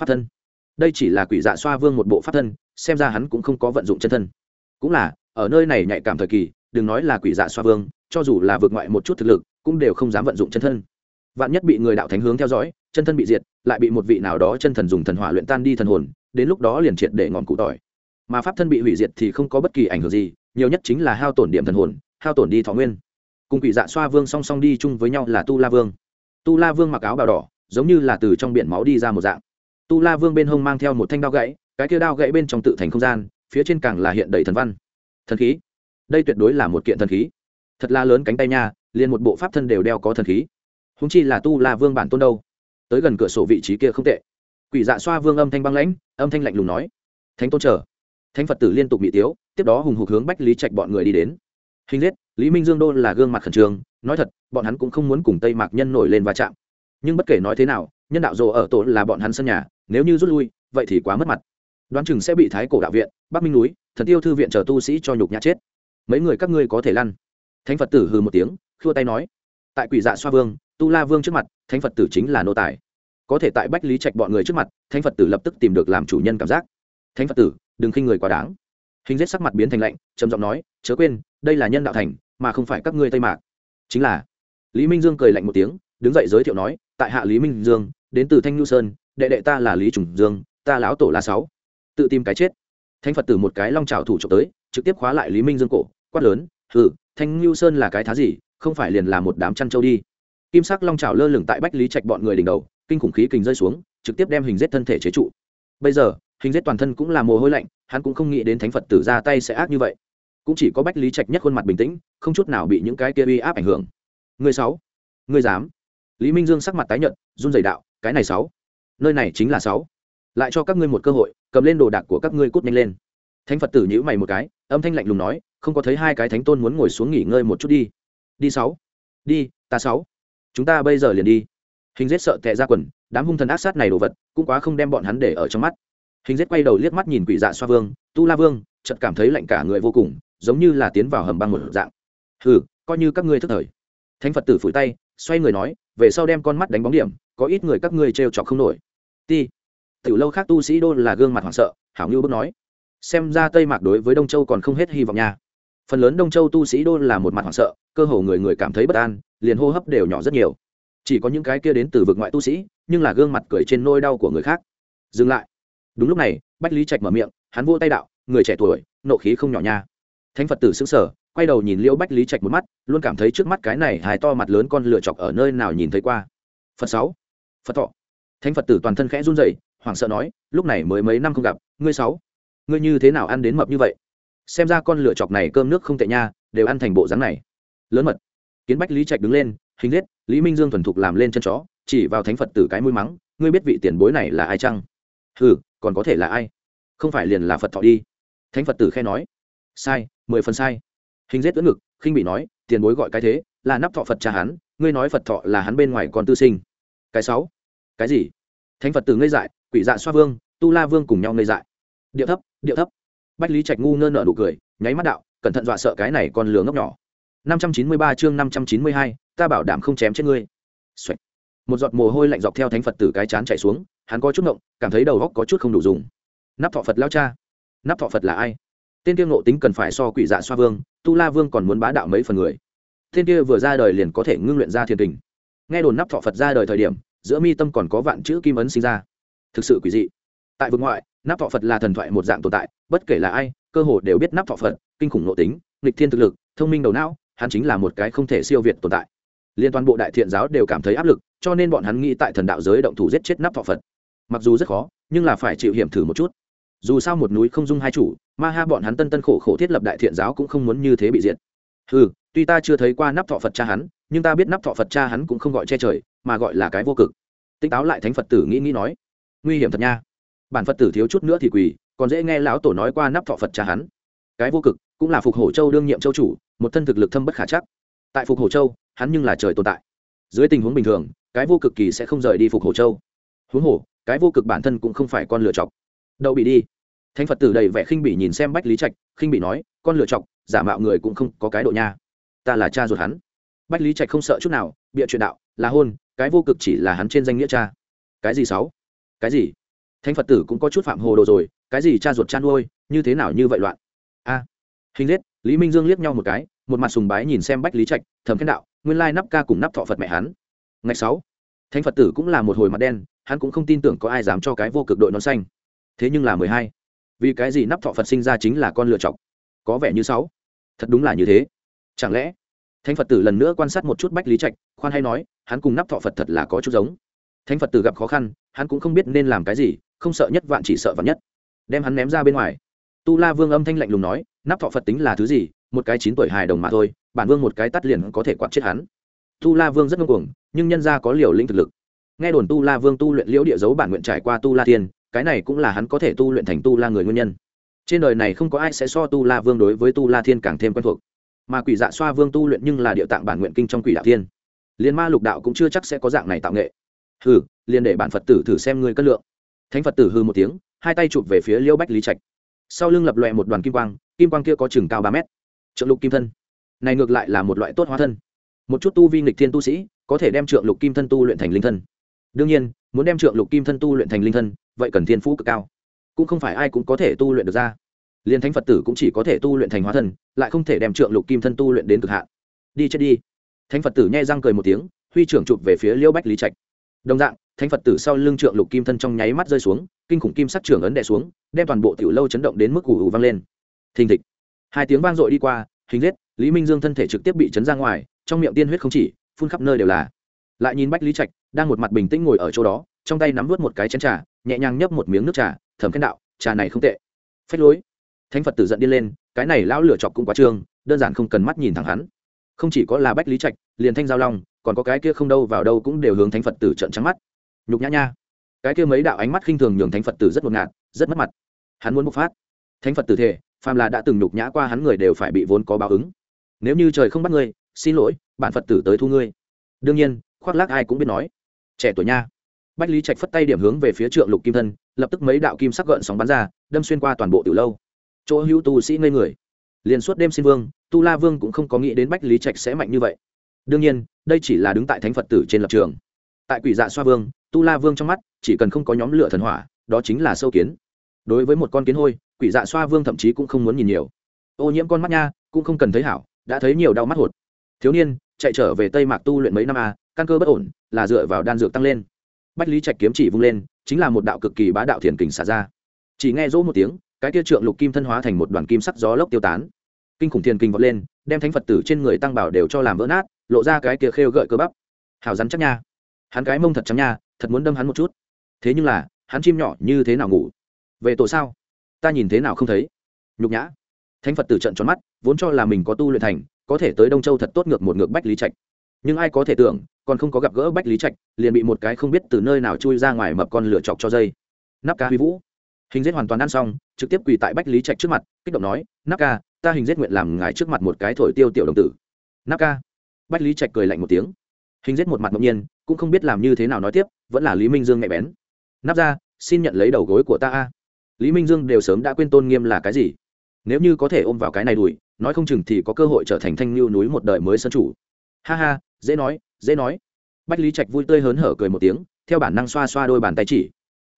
Pháp thân. Đây chỉ là quỷ dạ xoa vương một bộ pháp thân, xem ra hắn cũng không có vận dụng chân thân. Cũng là, ở nơi này nhạy cảm thời kỳ, đừng nói là quỷ dạ xoa vương, cho dù là vượt ngoại một chút thực lực, cũng đều không dám vận dụng chân thân. Vạn nhất bị người đạo thánh hướng theo dõi, chân thân bị diệt, lại bị một vị nào đó chân thần dùng thần hỏa luyện tan đi thần hồn, đến lúc đó liền triệt để ngọn cụ tỏi. Mà pháp thân bị hủy diệt thì không có bất kỳ ảnh hưởng gì, nhiều nhất chính là hao tổn điểm thần hồn, hao tổn đi thọ nguyên. Cùng quỷ dạ xoa vương song song đi chung với nhau là tu la vương. Tu la vương mặc áo bào đỏ giống như là từ trong biển máu đi ra một dạng. Tu la vương bên hông mang theo một thanh đao gãy, cái kia đao gãy bên trong tự thành không gian, phía trên càng là hiện đầy thần văn. Thần khí? Đây tuyệt đối là một kiện thần khí. Thật là lớn cánh tay nha, liền một bộ pháp thân đều đeo có thần khí. Húng chi là tu la vương bản tôn đâu? Tới gần cửa sổ vị trí kia không tệ. Quỷ dạ xoa vương âm thanh băng lãnh, âm thanh lạnh lùng nói. Thánh tôn chờ. Thánh phật tử liên tục bị tiếu, tiếp đó hùng hục hướng bách lý trạch bọn người đi đến. Hình giết, lý minh dương đô là gương mặt khẩn trương, nói thật, bọn hắn cũng không muốn cùng tây mạc nhân nổi lên va chạm nhưng bất kể nói thế nào, nhân đạo rồ ở tổ là bọn hắn sân nhà, nếu như rút lui, vậy thì quá mất mặt. Đoán chừng sẽ bị thái cổ đạo viện, bắc minh núi, thần tiêu thư viện chờ tu sĩ cho nhục nhã chết. Mấy người các ngươi có thể lăn. Thánh phật tử hừ một tiếng, khua tay nói. Tại quỷ dạ xoa vương, tu la vương trước mặt, thánh phật tử chính là nô tài. Có thể tại bách lý trạch bọn người trước mặt, thánh phật tử lập tức tìm được làm chủ nhân cảm giác. Thánh phật tử, đừng khinh người quá đáng. Hình giết sắc mặt biến thành lạnh, trầm giọng nói, chớ quên, đây là nhân đạo thành, mà không phải các ngươi tây mạc. Chính là, lý minh dương cười lạnh một tiếng, đứng dậy giới thiệu nói tại hạ lý minh dương đến từ thanh nhu sơn đệ đệ ta là lý trùng dương ta lão tổ là sáu tự tìm cái chết thánh phật tử một cái long trào thủ trộm tới trực tiếp khóa lại lý minh dương cổ quát lớn hừ thanh lưu sơn là cái thá gì không phải liền là một đám chăn trâu đi kim sắc long trào lơ lửng tại bách lý trạch bọn người đỉnh đầu kinh khủng khí kình rơi xuống trực tiếp đem hình giết thân thể chế trụ bây giờ hình giết toàn thân cũng là mồ hôi lạnh hắn cũng không nghĩ đến thánh phật tử ra tay sẽ ác như vậy cũng chỉ có bách lý trạch nhất khuôn mặt bình tĩnh không chút nào bị những cái kia uy áp ảnh hưởng người sáu người dám lý minh dương sắc mặt tái nhợt, run rẩy đạo, cái này sáu, nơi này chính là sáu. Lại cho các ngươi một cơ hội, cầm lên đồ đạc của các ngươi cút nhanh lên. Thánh phật tử nhữ mày một cái, âm thanh lạnh lùng nói, không có thấy hai cái thánh tôn muốn ngồi xuống nghỉ ngơi một chút đi. Đi sáu, đi, ta sáu. Chúng ta bây giờ liền đi. Hình giết sợ tệ ra quần, đám hung thần ác sát này đồ vật, cũng quá không đem bọn hắn để ở trong mắt. Hình giết quay đầu liếc mắt nhìn quỷ dạ xoa vương, tu la vương, chợt cảm thấy lạnh cả người vô cùng, giống như là tiến vào hầm băng một dạng. Hừ, coi như các ngươi thức thời. Thánh phật tử phủi tay, xoay người nói về sau đem con mắt đánh bóng điểm, có ít người các ngươi trêu chọc không nổi. Ti, tiểu lâu khác tu sĩ đô là gương mặt hoảng sợ, hảo ngưu bước nói. Xem ra tây mạc đối với đông châu còn không hết hy vọng nha. Phần lớn đông châu tu sĩ đô là một mặt hoảng sợ, cơ hồ người người cảm thấy bất an, liền hô hấp đều nhỏ rất nhiều. Chỉ có những cái kia đến từ vực ngoại tu sĩ, nhưng là gương mặt cười trên nôi đau của người khác. Dừng lại. Đúng lúc này, bách lý trạch mở miệng, hắn vô tay đạo, người trẻ tuổi, nộ khí không nhỏ nha. Thánh phật tử xứng sở quay đầu nhìn liễu bách lý trạch một mắt, luôn cảm thấy trước mắt cái này hài to mặt lớn con lựa chọc ở nơi nào nhìn thấy qua. Phật sáu, phật thọ. Thánh phật tử toàn thân khẽ run rẩy, hoảng sợ nói, lúc này mới mấy năm không gặp, ngươi sáu, ngươi như thế nào ăn đến mập như vậy? Xem ra con lựa chọc này cơm nước không tệ nha, đều ăn thành bộ dáng này. Lớn mật. Kiến bách lý trạch đứng lên, hình giết lý minh dương thuần thục làm lên chân chó, chỉ vào thánh phật tử cái mũi mắng, ngươi biết vị tiền bối này là ai chăng? Ừ còn có thể là ai? Không phải liền là phật thọ đi. Thánh phật tử khe nói, sai, mười phần sai hình rết ưỡn ngực, khinh bị nói, tiền bối gọi cái thế, là nắp thọ phật cha hắn, ngươi nói phật thọ là hắn bên ngoài còn tư sinh. Cái sáu, cái gì? Thánh phật tử ngây dại, quỷ dạ xoa vương, tu la vương cùng nhau ngây dại. Điệu thấp điệu thấp. Bách lý trạch ngu ngơ nợ nụ cười, nháy mắt đạo, cẩn thận dọa sợ cái này con lừa ngốc nhỏ. năm trăm chín mươi ba chương năm trăm chín mươi hai, ta bảo đảm không chém chết ngươi. Xoạch. một giọt mồ hôi lạnh dọc theo thánh phật tử cái chán chảy xuống, hắn có chút ngộng, cảm thấy đầu góc có chút không đủ dùng. Nắp thọ phật lao cha. Nắp thọ phật là ai? Tên kia ngộ tính cần phải so quỷ dạ xoa vương tu la vương còn muốn bá đạo mấy phần người. Thiên kia vừa ra đời liền có thể ngưng luyện ra thiên tình. Nghe đồn nắp thọ phật ra đời thời điểm, giữa mi tâm còn có vạn chữ kim ấn sinh ra. Thực sự quỷ dị. Tại vương ngoại, nắp thọ phật là thần thoại một dạng tồn tại, bất kể là ai, cơ hồ đều biết nắp thọ phật, kinh khủng nội tính, nghịch thiên thực lực, thông minh đầu não, hắn chính là một cái không thể siêu việt tồn tại. Liên toàn bộ đại thiện giáo đều cảm thấy áp lực, cho nên bọn hắn nghĩ tại thần đạo giới động thủ giết chết nắp thọ phật. Mặc dù rất khó, nhưng là phải chịu hiểm thử một chút dù sao một núi không dung hai chủ, ma ha bọn hắn tân tân khổ khổ thiết lập đại thiện giáo cũng không muốn như thế bị diệt. Ừ tuy ta chưa thấy qua nắp thọ phật cha hắn, nhưng ta biết nắp thọ phật cha hắn cũng không gọi che trời, mà gọi là cái vô cực. Tinh táo lại thánh phật tử nghĩ nghĩ nói, nguy hiểm thật nha. Bản phật tử thiếu chút nữa thì quỳ, còn dễ nghe lão tổ nói qua nắp thọ phật cha hắn. Cái vô cực cũng là phục hổ châu đương nhiệm châu chủ, một thân thực lực thâm bất khả chắc. Tại phục hổ châu, hắn nhưng là trời tồn tại. Dưới tình huống bình thường, cái vô cực kỳ sẽ không rời đi phục hổ châu. Huống hồ, cái vô cực bản thân cũng không phải con lựa chọc đậu bị đi. Thánh phật tử đầy vẻ khinh bị nhìn xem bách lý trạch, khinh bị nói, con lựa chọc, giả mạo người cũng không có cái độ nha. Ta là cha ruột hắn. Bách lý trạch không sợ chút nào, bịa chuyện đạo, là hôn, cái vô cực chỉ là hắn trên danh nghĩa cha. Cái gì sáu? Cái gì? Thánh phật tử cũng có chút phạm hồ đồ rồi, cái gì cha ruột cha nuôi, như thế nào như vậy loạn? A. Hình liết lý minh dương liếc nhau một cái, một mặt sùng bái nhìn xem bách lý trạch, thầm khen đạo, nguyên lai nắp ca cùng nắp thọ phật mẹ hắn. Ngày sáu, thánh phật tử cũng là một hồi mặt đen, hắn cũng không tin tưởng có ai dám cho cái vô cực đội nón xanh thế nhưng là mười hai. Vì cái gì nắp thọ phật sinh ra chính là con lựa chọc? Có vẻ như sáu. Thật đúng là như thế. Chẳng lẽ, thánh phật tử lần nữa quan sát một chút bách lý trạch, khoan hay nói, hắn cùng nắp thọ phật thật là có chút giống. Thánh phật tử gặp khó khăn, hắn cũng không biết nên làm cái gì, không sợ nhất vạn chỉ sợ vạn nhất. Đem hắn ném ra bên ngoài. Tu la vương âm thanh lạnh lùng nói, nắp thọ phật tính là thứ gì? Một cái chín tuổi hài đồng mà thôi, bản vương một cái tắt liền có thể quạt chết hắn. Tu la vương rất ngông cuồng, nhưng nhân ra có liều lĩnh thực lực. Nghe đồn tu la vương tu luyện liễu địa dấu bản nguyện trải qua tu la thiên cái này cũng là hắn có thể tu luyện thành tu la người nguyên nhân. Trên đời này không có ai sẽ so tu la vương đối với tu la thiên càng thêm quen thuộc. Mà quỷ dạ xoa vương tu luyện nhưng là địa tạng bản nguyện kinh trong quỷ đạo thiên. Liên ma lục đạo cũng chưa chắc sẽ có dạng này tạo nghệ. Hừ, liền để bản phật tử thử xem ngươi cất lượng. Thánh phật tử hư một tiếng, hai tay chụp về phía liêu bách lý trạch. Sau lưng lập loẹ một đoàn kim quang kim quang kia có chừng cao ba mét. Trượng lục kim thân. Này ngược lại là một loại tốt hóa thân. Một chút tu vi nghịch thiên tu sĩ, có thể đem trượng lục kim thân tu luyện thành linh thân. Đương nhiên muốn đem trượng lục kim thân tu luyện thành linh thân, vậy cần thiên phú cực cao. Cũng không phải ai cũng có thể tu luyện được ra. Liền thánh phật tử cũng chỉ có thể tu luyện thành hóa thân, lại không thể đem trượng lục kim thân tu luyện đến cực hạn. Đi chết đi. Thánh phật tử nhai răng cười một tiếng, huy trưởng chụp về phía liêu bách lý trạch. Đồng dạng, thánh phật tử sau lưng trượng lục kim thân trong nháy mắt rơi xuống, kinh khủng kim sắc trưởng ấn đè xuống, đem toàn bộ tiểu lâu chấn động đến mức ủ ủ vang lên. Thình thịch. Hai tiếng vang dội đi qua, hình giết lý minh dương thân thể trực tiếp bị chấn ra ngoài, trong miệng tiên huyết không chỉ, phun khắp nơi đều là lại nhìn bách lý trạch đang một mặt bình tĩnh ngồi ở chỗ đó, trong tay nắm vớt một cái chén trà, nhẹ nhàng nhấp một miếng nước trà thẩm khen đạo, trà này không tệ. Phách lối. Thánh phật tử giận điên lên, cái này lão lửa chọc cũng quá trương, đơn giản không cần mắt nhìn thẳng hắn. Không chỉ có là bách lý trạch, liền thanh giao long, còn có cái kia không đâu vào đâu cũng đều hướng thánh phật tử trận trắng mắt. Nhục nhã nha. Cái kia mấy đạo ánh mắt khinh thường nhường thánh phật tử rất ngột ngạt, rất mất mặt. Hắn muốn bộc phát. Thánh phật tử thể phàm là đã từng nhục nhã qua hắn người đều phải bị vốn có báo ứng. Nếu như trời không bắt ngươi, xin lỗi, bản phật tử tới thu ngươi. Đương nhiên khoác lác ai cũng biết nói. Trẻ tuổi nha. Bách lý trạch phất tay điểm hướng về phía trượng lục kim thân, lập tức mấy đạo kim sắc gợn sóng bắn ra, đâm xuyên qua toàn bộ từ lâu. Chỗ hữu tu sĩ ngây người. Liền suốt đêm xin vương, tu la vương cũng không có nghĩ đến bách lý trạch sẽ mạnh như vậy. Đương nhiên, đây chỉ là đứng tại thánh phật tử trên lập trường. Tại quỷ dạ xoa vương, tu la vương trong mắt chỉ cần không có nhóm lửa thần hỏa, đó chính là sâu kiến. Đối với một con kiến hôi, quỷ dạ xoa vương thậm chí cũng không muốn nhìn nhiều. Ô nhiễm con mắt nha, cũng không cần thấy hảo, đã thấy nhiều đau mắt hột. Thiếu niên, chạy trở về tây mạc tu luyện mấy năm a căn cơ bất ổn, là dựa vào đan dược tăng lên. Bách lý trạch kiếm chỉ vung lên, chính là một đạo cực kỳ bá đạo thiền kình xả ra. Chỉ nghe rỗ một tiếng, cái kia trượng lục kim thân hóa thành một đoàn kim sắc gió lốc tiêu tán. Kinh khủng thiền kình vọt lên, đem thánh phật tử trên người tăng bảo đều cho làm vỡ nát, lộ ra cái kia khêu gợi cơ bắp. Hào rắn chắc nha. Hắn cái mông thật trắng nha, thật muốn đâm hắn một chút. Thế nhưng là, hắn chim nhỏ như thế nào ngủ? Về tổ sao? Ta nhìn thế nào không thấy? Nhục nhã. Thánh phật tử trận tròn mắt, vốn cho là mình có tu luyện thành, có thể tới đông châu thật tốt ngược một ngược bách lý trạch nhưng ai có thể tưởng, còn không có gặp gỡ bách lý trạch, liền bị một cái không biết từ nơi nào chui ra ngoài mập con lửa chọc cho dây. Nắp ca huy vũ. Hình giết hoàn toàn ăn xong, trực tiếp quỳ tại bách lý trạch trước mặt, kích động nói, nắp ca, ta hình giết nguyện làm ngài trước mặt một cái thổi tiêu tiểu đồng tử. Nắp ca? Bách lý trạch cười lạnh một tiếng. Hình giết một mặt ngẫu nhiên, cũng không biết làm như thế nào nói tiếp, vẫn là lý minh dương nhạy bén. Nắp ra, xin nhận lấy đầu gối của ta a. Lý minh dương đều sớm đã quên tôn nghiêm là cái gì. Nếu như có thể ôm vào cái này đùi, nói không chừng thì có cơ hội trở thành thanh lưu núi một đời mới sân chủ. Ha ha dễ nói dễ nói. Bách lý trạch vui tươi hớn hở cười một tiếng, theo bản năng xoa xoa đôi bàn tay chỉ.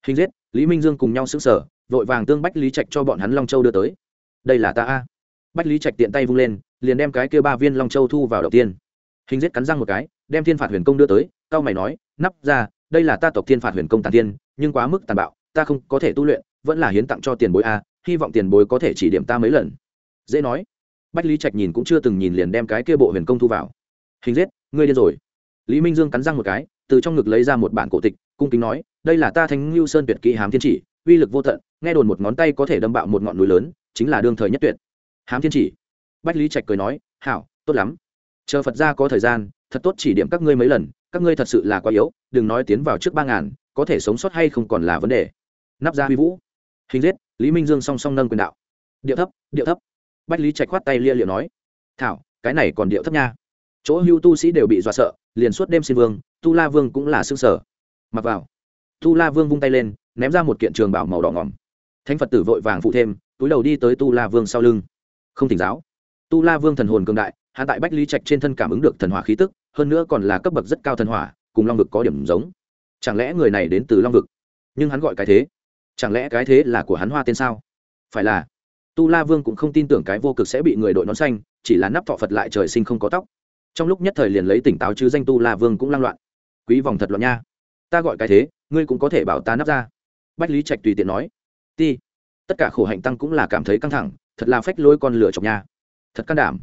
Hình giết, lý minh dương cùng nhau xứng sở vội vàng tương bách lý trạch cho bọn hắn long châu đưa tới. Đây là ta a. Bách lý trạch tiện tay vung lên, liền đem cái kia ba viên long châu thu vào đầu tiên. Hình giết cắn răng một cái, đem thiên phạt huyền công đưa tới cao mày nói, nắp ra, đây là ta tộc thiên phạt huyền công tàn tiên, nhưng quá mức tàn bạo, ta không có thể tu luyện, vẫn là hiến tặng cho tiền bối a, hy vọng tiền bối có thể chỉ điểm ta mấy lần. Dễ nói. Bách lý trạch nhìn cũng chưa từng nhìn liền đem cái kia bộ huyền công thu vào. Hình giết ngươi điên rồi. Lý minh dương cắn răng một cái, từ trong ngực lấy ra một bản cổ tịch, cung kính nói, đây là ta thánh lưu sơn tuyệt kỹ hám thiên chỉ, uy lực vô tận, nghe đồn một ngón tay có thể đâm bạo một ngọn núi lớn, chính là đương thời nhất tuyệt. Hám thiên chỉ. Bách lý trạch cười nói, hảo, tốt lắm. Chờ phật ra có thời gian, thật tốt chỉ điểm các ngươi mấy lần, các ngươi thật sự là quá yếu, đừng nói tiến vào trước ba ngàn, có thể sống sót hay không còn là vấn đề. Nắp ra huy vũ. Hình giết, lý minh dương song song nâng quyền đạo. Điệu thấp điệu thấp. Bách lý trạch khoát tay lia liệu nói, thảo, cái này còn điệu thấp nha chỗ hưu tu sĩ đều bị dọa sợ, liền suốt đêm xin vương, tu la vương cũng là xương sở mặc vào, tu la vương vung tay lên, ném ra một kiện trường bảo màu đỏ ngỏm. Thánh phật tử vội vàng phụ thêm, túi đầu đi tới tu la vương sau lưng. Không tỉnh giáo. Tu la vương thần hồn cường đại hạ tại bách lý trạch trên thân cảm ứng được thần hỏa khí tức, hơn nữa còn là cấp bậc rất cao thần hỏa, cùng long vực có điểm giống. Chẳng lẽ người này đến từ long vực? Nhưng hắn gọi cái thế. Chẳng lẽ cái thế là của hắn hoa tên sao? Phải là, tu la vương cũng không tin tưởng cái vô cực sẽ bị người đội nón xanh, chỉ là nắp thọ phật lại trời sinh không có tóc trong lúc nhất thời liền lấy tỉnh táo chứ danh tu la vương cũng lang loạn. Quý vòng thật loạn nha. Ta gọi cái thế, ngươi cũng có thể bảo ta nắp ra. Bách lý trạch tùy tiện nói. Ti, tất cả khổ hạnh tăng cũng là cảm thấy căng thẳng, thật là phách lôi con lửa chọc nha. Thật can đảm.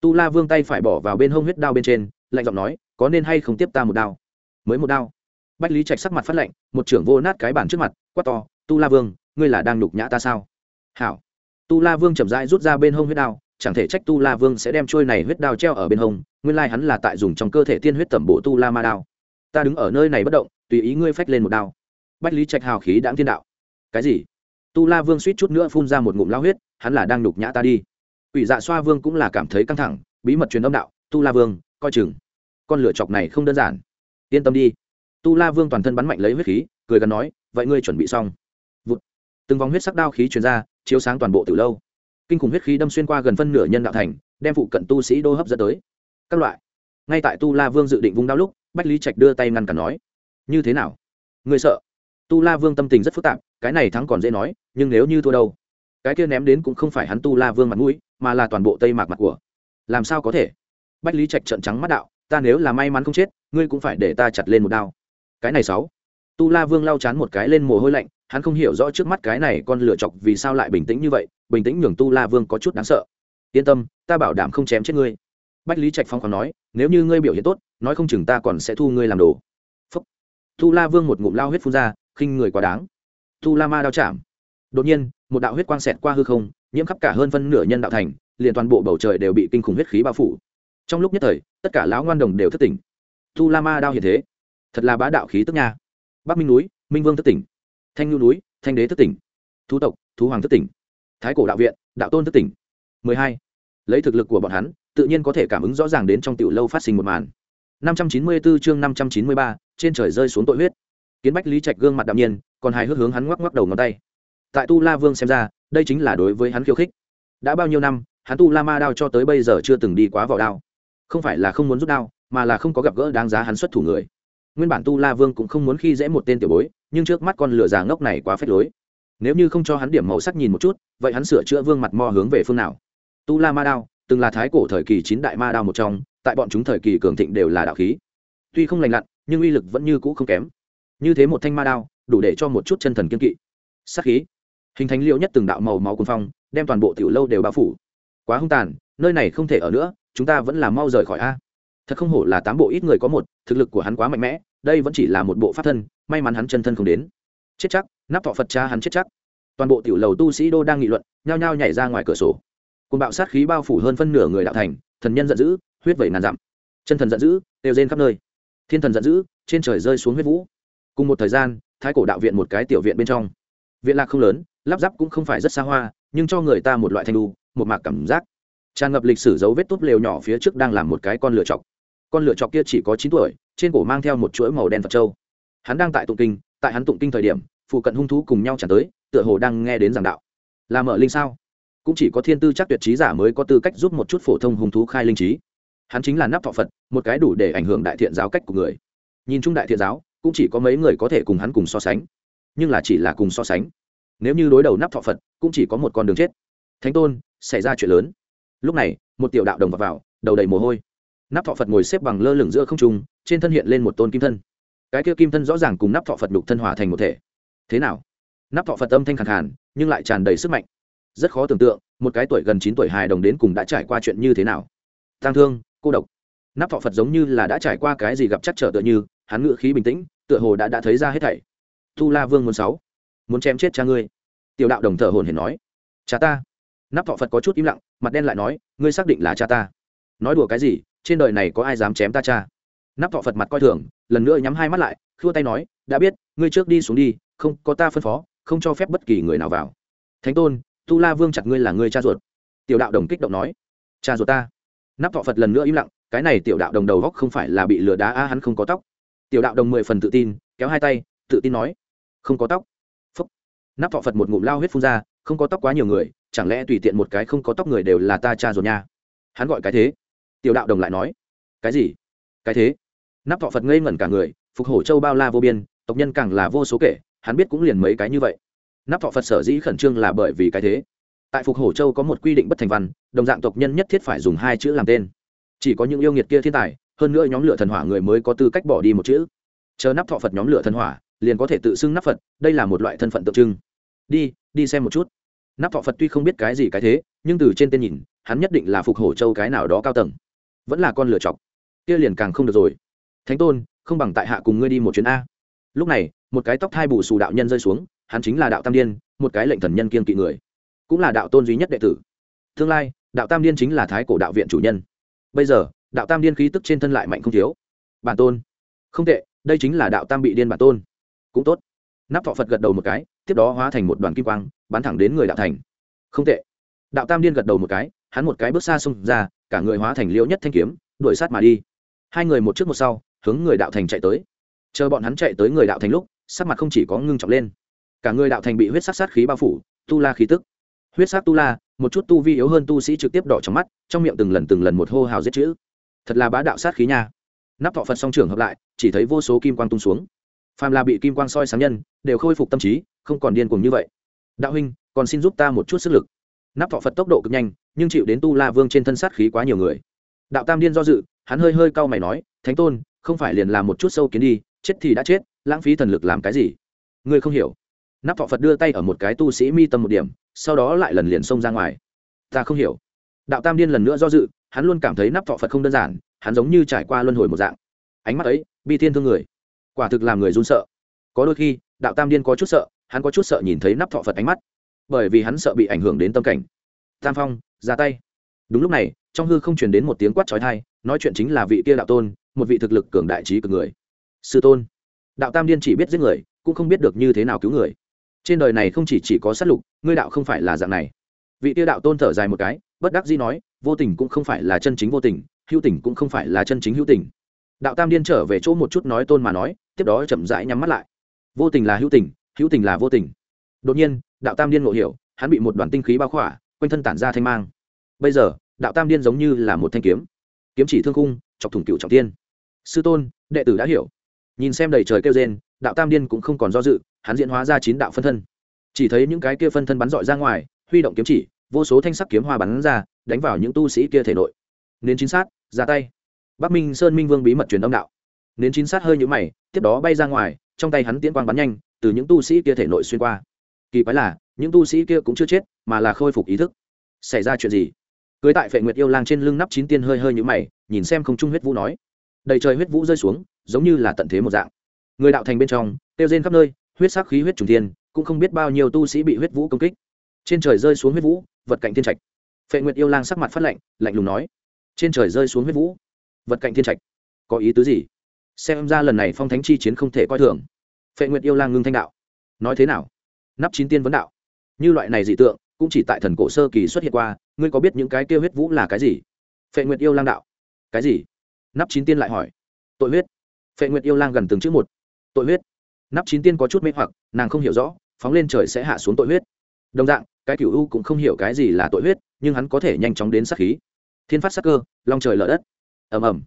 Tu la vương tay phải bỏ vào bên hông huyết đao bên trên, lạnh giọng nói, có nên hay không tiếp ta một đao? Mới một đao. Bách lý trạch sắc mặt phát lạnh, một trưởng vô nát cái bản trước mặt, quát to, tu la vương, ngươi là đang nhục nhã ta sao? Hảo. Tu la vương chậm rãi rút ra bên hông huyết đao chẳng thể trách tu la vương sẽ đem trôi này huyết đao treo ở bên hông, nguyên lai hắn là tại dùng trong cơ thể tiên huyết tẩm bộ tu la ma đao. Ta đứng ở nơi này bất động, tùy ý ngươi phách lên một đao. Bách lý trạch hào khí đãng thiên đạo. Cái gì? Tu la vương suýt chút nữa phun ra một ngụm lao huyết, hắn là đang nhục nhã ta đi. Quỷ dạ xoa vương cũng là cảm thấy căng thẳng, bí mật truyền âm đạo, tu la vương, coi chừng. Con lửa chọc này không đơn giản. Yên tâm đi. Tu la vương toàn thân bắn mạnh lấy huyết khí, cười gắn nói, vậy ngươi chuẩn bị xong. Vụt. từng vòng huyết sắc đao khí truyền ra, chiếu sáng toàn bộ từ lâu kinh khủng huyết khí đâm xuyên qua gần phân nửa nhân đạo thành, đem phụ cận tu sĩ đô hấp dẫn tới. Các loại. Ngay tại tu la vương dự định vung đao lúc, bách lý trạch đưa tay ngăn cản nói, như thế nào? Người sợ? Tu la vương tâm tình rất phức tạp, cái này thắng còn dễ nói, nhưng nếu như thua đâu? Cái kia ném đến cũng không phải hắn tu la vương mặt mũi, mà là toàn bộ tây mạc mặt của. Làm sao có thể? Bách lý trạch trợn trắng mắt đạo, ta nếu là may mắn không chết, ngươi cũng phải để ta chặt lên một đao. Cái này sáu. Tu la vương lau chán một cái lên mồ hôi lạnh hắn không hiểu rõ trước mắt cái này con lựa chọc vì sao lại bình tĩnh như vậy, bình tĩnh nhường tu la vương có chút đáng sợ. Yên tâm, ta bảo đảm không chém chết ngươi. Bách lý trạch phong còn nói, nếu như ngươi biểu hiện tốt, nói không chừng ta còn sẽ thu ngươi làm đồ. Phúc. tu la vương một ngụm lao huyết phun ra, khinh người quá đáng. Tu la ma đao chạm đột nhiên, một đạo huyết quang xẹt qua hư không, nhiễm khắp cả hơn phân nửa nhân đạo thành, liền toàn bộ bầu trời đều bị kinh khủng huyết khí bao phủ. Trong lúc nhất thời, tất cả lão ngoan đồng đều thất tỉnh. Tu la ma đao hiện thế. Thật là bá đạo khí tức nha. Bắc minh núi, minh vương thất tỉnh thanh nhu núi, thanh đế thất tỉnh. Thú tộc, thú hoàng thất tỉnh. Thái cổ đạo viện, đạo tôn thất tỉnh. Mười hai. Lấy thực lực của bọn hắn, tự nhiên có thể cảm ứng rõ ràng đến trong tiểu lâu phát sinh một màn. năm trăm chín mươi 594 chương năm trăm chín mươi ba, trên trời rơi xuống tội huyết. Kiến bách lý trạch gương mặt đạm nhiên, còn hài hước hướng hắn ngoắc ngoắc đầu ngón tay. Tại tu la vương xem ra, đây chính là đối với hắn khiêu khích. Đã bao nhiêu năm, hắn tu la ma đao cho tới bây giờ chưa từng đi quá vỏ đao. Không phải là không muốn rút đao, mà là không có gặp gỡ đáng giá hắn xuất thủ người. Nguyên bản tu la vương cũng không muốn khi dễ một tên tiểu bối nhưng trước mắt con lửa già ngốc này quá phết lối. Nếu như không cho hắn điểm màu sắc nhìn một chút, vậy hắn sửa chữa vương mặt mo hướng về phương nào? Tu la ma đao, từng là thái cổ thời kỳ chín đại ma đao một trong, tại bọn chúng thời kỳ cường thịnh đều là đạo khí. Tuy không lành lặn, nhưng uy lực vẫn như cũ không kém. Như thế một thanh ma đao, đủ để cho một chút chân thần kiên kỵ. Sắc khí. Hình thành liệu nhất từng đạo màu máu cuồng phong, đem toàn bộ tiểu lâu đều bao phủ. Quá hung tàn, nơi này không thể ở nữa, chúng ta vẫn là mau rời khỏi a. Thật không hổ là tám bộ ít người có một, thực lực của hắn quá mạnh mẽ đây vẫn chỉ là một bộ pháp thân, may mắn hắn chân thân không đến. Chết chắc, nắp thọ phật cha hắn chết chắc. Toàn bộ tiểu lầu tu sĩ đô đang nghị luận, nhao nhao nhảy ra ngoài cửa sổ. Cùng bạo sát khí bao phủ hơn phân nửa người đạo thành, thần nhân giận dữ, huyết vẩy ngàn dặm. Chân thần giận dữ đều rên khắp nơi. Thiên thần giận dữ, trên trời rơi xuống huyết vũ. Cùng một thời gian, thái cổ đạo viện một cái tiểu viện bên trong. Viện lạc không lớn, lắp ráp cũng không phải rất xa hoa, nhưng cho người ta một loại thanh đu, một mạc cảm giác. Tràn ngập lịch sử dấu vết tốt lều nhỏ phía trước đang làm một cái con lửa chọc. Con lửa chọc kia chỉ có chín tuổi trên cổ mang theo một chuỗi màu đen phật trâu hắn đang tại tụng kinh tại hắn tụng kinh thời điểm phụ cận hung thú cùng nhau trả tới tựa hồ đang nghe đến giảng đạo. Là mở linh sao? Cũng chỉ có thiên tư chắc tuyệt trí giả mới có tư cách giúp một chút phổ thông hung thú khai linh trí. Hắn chính là nắp thọ phật một cái đủ để ảnh hưởng đại thiện giáo cách của người. Nhìn chung đại thiện giáo cũng chỉ có mấy người có thể cùng hắn cùng so sánh. Nhưng là chỉ là cùng so sánh. Nếu như đối đầu nắp thọ phật cũng chỉ có một con đường chết. Thánh tôn xảy ra chuyện lớn. Lúc này một tiểu đạo đồng vào, vào đầu đầy mồ hôi nắp thọ phật ngồi xếp bằng lơ lửng giữa không trung, trên thân hiện lên một tôn kim thân. Cái kia kim thân rõ ràng cùng nắp thọ phật đục thân hòa thành một thể. Thế nào? Nắp thọ phật âm thanh khẳng hẳn nhưng lại tràn đầy sức mạnh. Rất khó tưởng tượng, một cái tuổi gần chín tuổi hài đồng đến cùng đã trải qua chuyện như thế nào. Tang thương, cô độc. Nắp thọ phật giống như là đã trải qua cái gì gặp chắc trở tựa như, hắn ngự khí bình tĩnh, tựa hồ đã đã thấy ra hết thảy. Tu la vương muốn sáu. Muốn chém chết cha ngươi. Tiểu đạo đồng thở hồn hển nói. Cha ta. Nắp thọ phật có chút im lặng, mặt đen lại nói, ngươi xác định là cha ta. Nói đùa cái gì? Trên đời này có ai dám chém ta cha? Nắp thọ phật mặt coi thường, lần nữa nhắm hai mắt lại, khua tay nói, đã biết, ngươi trước đi xuống đi, không có ta phân phó, không cho phép bất kỳ người nào vào. Thánh tôn, tu la vương chặt ngươi là ngươi cha ruột. Tiểu đạo đồng kích động nói. Cha ruột ta. Nắp thọ phật lần nữa im lặng, cái này tiểu đạo đồng đầu góc không phải là bị lừa đá a hắn không có tóc. Tiểu đạo đồng mười phần tự tin, kéo hai tay, tự tin nói. Không có tóc. Phúc. Nắp thọ phật một ngụm lao huyết phun ra, không có tóc quá nhiều người, chẳng lẽ tùy tiện một cái không có tóc người đều là ta cha ruột nha? Hắn gọi cái thế tiểu đạo đồng lại nói, cái gì? Cái thế? Nắp thọ phật ngây ngẩn cả người, phục hổ châu bao la vô biên, tộc nhân càng là vô số kể, hắn biết cũng liền mấy cái như vậy. Nắp thọ phật sở dĩ khẩn trương là bởi vì cái thế. Tại phục hổ châu có một quy định bất thành văn, đồng dạng tộc nhân nhất thiết phải dùng hai chữ làm tên. Chỉ có những yêu nghiệt kia thiên tài, hơn nữa nhóm lửa thần hỏa người mới có tư cách bỏ đi một chữ. Chờ nắp thọ phật nhóm lửa thần hỏa, liền có thể tự xưng nắp phật, đây là một loại thân phận tượng trưng. Đi đi xem một chút. Nắp thọ phật tuy không biết cái gì cái thế, nhưng từ trên tên nhìn, hắn nhất định là phục hổ châu cái nào đó cao tầng vẫn là con lửa chọc. Kia liền càng không được rồi. Thánh tôn, không bằng tại hạ cùng ngươi đi một chuyến a. Lúc này, một cái tóc thai bù xù đạo nhân rơi xuống, hắn chính là đạo tam điên, một cái lệnh thần nhân kiên kỵ người. Cũng là đạo tôn duy nhất đệ tử. Tương lai, đạo tam điên chính là thái cổ đạo viện chủ nhân. Bây giờ, đạo tam điên khí tức trên thân lại mạnh không thiếu. Bản tôn. Không tệ, đây chính là đạo tam bị điên bản tôn. Cũng tốt. Nắp thọ phật gật đầu một cái, tiếp đó hóa thành một đoàn kim quang, bắn thẳng đến người đạo thành. Không tệ. Đạo tam điên gật đầu một cái, hắn một cái bước xa xông ra cả người hóa thành liễu nhất thanh kiếm, đuổi sát mà đi. Hai người một trước một sau, hướng người đạo thành chạy tới. Chờ bọn hắn chạy tới người đạo thành lúc, sắc mặt không chỉ có ngưng trọng lên. Cả người đạo thành bị huyết sắc sát khí bao phủ, tu la khí tức. Huyết sắc tu la, một chút tu vi yếu hơn tu sĩ trực tiếp đỏ trong mắt, trong miệng từng lần từng lần một hô hào giết chữ. Thật là bá đạo sát khí nha. Nắp thọ phật song trường hợp lại, chỉ thấy vô số kim quang tung xuống. Phàm là bị kim quang soi sáng nhân, đều khôi phục tâm trí, không còn điên cuồng như vậy. Đạo huynh, còn xin giúp ta một chút sức lực nắp thọ phật tốc độ cực nhanh nhưng chịu đến tu la vương trên thân sát khí quá nhiều người đạo tam điên do dự hắn hơi hơi cau mày nói thánh tôn không phải liền làm một chút sâu kiến đi chết thì đã chết lãng phí thần lực làm cái gì ngươi không hiểu nắp thọ phật đưa tay ở một cái tu sĩ mi tâm một điểm sau đó lại lần liền xông ra ngoài ta không hiểu đạo tam điên lần nữa do dự hắn luôn cảm thấy nắp thọ phật không đơn giản hắn giống như trải qua luân hồi một dạng ánh mắt ấy bi thiên thương người quả thực làm người run sợ có đôi khi đạo tam điên có chút sợ hắn có chút sợ nhìn thấy nắp thọ phật ánh mắt bởi vì hắn sợ bị ảnh hưởng đến tâm cảnh. Tam phong, ra tay. Đúng lúc này, trong hư không truyền đến một tiếng quát trói thai nói chuyện chính là vị kia đạo tôn, một vị thực lực cường đại trí cực người. Sư tôn. Đạo tam điên chỉ biết giết người, cũng không biết được như thế nào cứu người. Trên đời này không chỉ chỉ có sát lục, ngươi đạo không phải là dạng này. Vị kia đạo tôn thở dài một cái, bất đắc dĩ nói, vô tình cũng không phải là chân chính vô tình, hữu tình cũng không phải là chân chính hữu tình. Đạo tam điên trở về chỗ một chút nói tôn mà nói, tiếp đó chậm rãi nhắm mắt lại. Vô tình là hữu tình hữu tình là vô tình. Đột nhiên đạo tam điên ngộ hiểu, hắn bị một đoàn tinh khí bao khỏa, quanh thân tản ra thanh mang. Bây giờ, đạo tam điên giống như là một thanh kiếm. Kiếm chỉ thương khung, chọc thủng cựu trọng tiên sư tôn, đệ tử đã hiểu. Nhìn xem đầy trời kêu rên, đạo tam điên cũng không còn do dự, hắn diễn hóa ra chín đạo phân thân. Chỉ thấy những cái kia phân thân bắn dọi ra ngoài, huy động kiếm chỉ, vô số thanh sắc kiếm hoa bắn ra, đánh vào những tu sĩ kia thể nội. Nên chính xác ra tay. Bắc minh sơn minh vương bí mật truyền âm đạo. Nên chính xác hơi nhũ mày, tiếp đó bay ra ngoài, trong tay hắn tiễn quang bắn nhanh, từ những tu sĩ kia thể nội xuyên qua kỳ quái là, những tu sĩ kia cũng chưa chết, mà là khôi phục ý thức. Xảy ra chuyện gì? Cưới tại phệ nguyệt yêu lang trên lưng nắp chín tiên hơi hơi như mày, nhìn xem không trung huyết vũ nói. Đầy trời huyết vũ rơi xuống, giống như là tận thế một dạng. Người đạo thành bên trong tiêu rên khắp nơi, huyết sắc khí huyết trùng thiên, cũng không biết bao nhiêu tu sĩ bị huyết vũ công kích. Trên trời rơi xuống huyết vũ, vật cạnh thiên trạch. Phệ nguyệt yêu lang sắc mặt phát lạnh lạnh lùng nói. Trên trời rơi xuống huyết vũ, vật cạnh thiên trạch. Có ý tứ gì? Xem ra lần này phong thánh chi chiến không thể coi thường. Phệ nguyệt yêu lang ngưng thanh đạo. Nói thế nào? Nắp chín tiên vấn đạo. Như loại này dị tượng, cũng chỉ tại thần cổ sơ kỳ xuất hiện qua, ngươi có biết những cái kêu huyết vũ là cái gì? Phệ nguyệt yêu lang đạo. Cái gì? Nắp chín tiên lại hỏi. Tội huyết. Phệ nguyệt yêu lang gần từng chữ một. Tội huyết. Nắp chín tiên có chút mê hoặc, nàng không hiểu rõ, phóng lên trời sẽ hạ xuống tội huyết. Đồng dạng, cái cựu u cũng không hiểu cái gì là tội huyết, nhưng hắn có thể nhanh chóng đến sát khí. Thiên phát sắc cơ, long trời lở đất. Ầm ầm.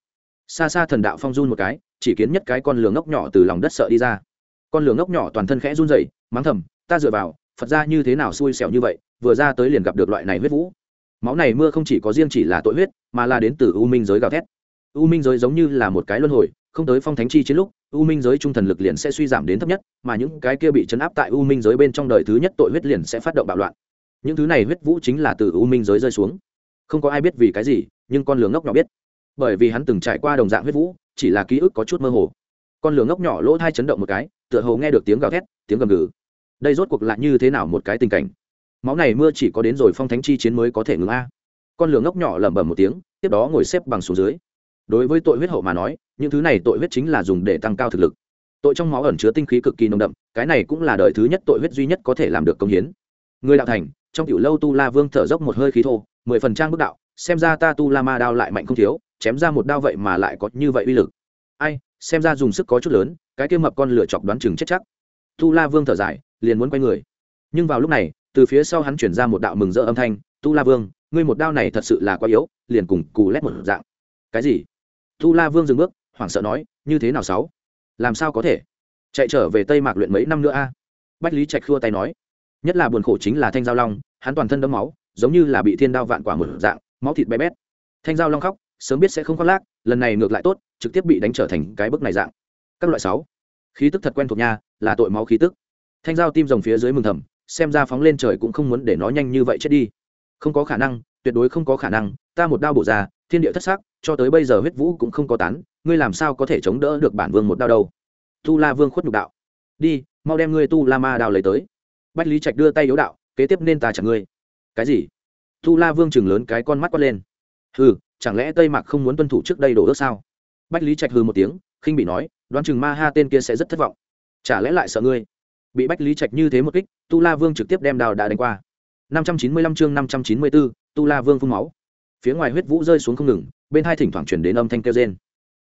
Xa xa thần đạo phong run một cái, chỉ kiến nhất cái con lường ngốc nhỏ từ lòng đất sợ đi ra. Con lường ngốc nhỏ toàn thân khẽ run rẩy, mắng thầm ta dựa vào, phật ra như thế nào xui xẻo như vậy, vừa ra tới liền gặp được loại này huyết vũ. Máu này mưa không chỉ có riêng chỉ là tội huyết, mà là đến từ u minh giới gào thét. U minh giới giống như là một cái luân hồi, không tới phong thánh chi chiến lúc, u minh giới trung thần lực liền sẽ suy giảm đến thấp nhất, mà những cái kia bị chấn áp tại u minh giới bên trong đời thứ nhất tội huyết liền sẽ phát động bạo loạn. Những thứ này huyết vũ chính là từ u minh giới rơi xuống. Không có ai biết vì cái gì, nhưng con lửa ngốc nhỏ biết. Bởi vì hắn từng trải qua đồng dạng huyết vũ, chỉ là ký ức có chút mơ hồ. Con lửa ngốc nhỏ lỗ thai chấn động một cái, tựa hồ nghe được tiếng gào thét, tiếng gầm gừ đây rốt cuộc lại như thế nào một cái tình cảnh? Máu này mưa chỉ có đến rồi phong thánh chi chiến mới có thể ngừng a. Con lửa ngốc nhỏ lẩm bẩm một tiếng, tiếp đó ngồi xếp bằng xuống dưới. Đối với tội huyết hậu mà nói, những thứ này tội huyết chính là dùng để tăng cao thực lực. Tội trong máu ẩn chứa tinh khí cực kỳ nồng đậm, cái này cũng là đời thứ nhất tội huyết duy nhất có thể làm được công hiến. Người đạo thành, trong tiểu lâu tu la vương thở dốc một hơi khí thô, mười phần trang bức đạo, xem ra ta tu la ma đao lại mạnh không thiếu, chém ra một đao vậy mà lại có như vậy uy lực. Ai, xem ra dùng sức có chút lớn, cái kia mập con lửa chọc đoán chừng chết chắc. Tu la vương thở dài liền muốn quay người. Nhưng vào lúc này, từ phía sau hắn chuyển ra một đạo mừng rỡ âm thanh, tu la vương, ngươi một đao này thật sự là quá yếu, liền cùng cù lét một dạng. Cái gì? Tu la vương dừng bước, hoảng sợ nói, như thế nào sáu? Làm sao có thể? Chạy trở về tây mạc luyện mấy năm nữa a? Bách lý trạch khua tay nói, nhất là buồn khổ chính là thanh giao long, hắn toàn thân đấm máu, giống như là bị thiên đao vạn quả một dạng, máu thịt bé bét. Thanh giao long khóc, sớm biết sẽ không khoác lác, lần này ngược lại tốt, trực tiếp bị đánh trở thành cái bức này dạng. Các loại sáu. Khí tức thật quen thuộc nha, là tội máu khí tức thanh giao tim rồng phía dưới mừng thầm, xem ra phóng lên trời cũng không muốn để nó nhanh như vậy chết đi. Không có khả năng, tuyệt đối không có khả năng, ta một đao bổ ra, thiên địa thất sắc, cho tới bây giờ huyết vũ cũng không có tán, ngươi làm sao có thể chống đỡ được bản vương một đao đâu? Tu la vương khuất nhục đạo. Đi, mau đem ngươi tu la ma đao lấy tới. Bách lý trạch đưa tay yếu đạo, kế tiếp nên ta chẳng ngươi. Cái gì? Tu la vương chừng lớn cái con mắt quát lên. Hừ, chẳng lẽ tây mạc không muốn tuân thủ trước đây đổ ước sao? Bách lý trạch hừ một tiếng, khinh bị nói, đoán chừng ma ha tên kia sẽ rất thất vọng. Chả lẽ lại sợ ngươi? Bị bách lý trạch như thế một kích, tu la vương trực tiếp đem đào đã đánh qua. năm trăm chín mươi lăm chương năm trăm chín mươi tu la vương phun máu. Phía ngoài huyết vũ rơi xuống không ngừng, bên hai thỉnh thoảng chuyển đến âm thanh kêu rên.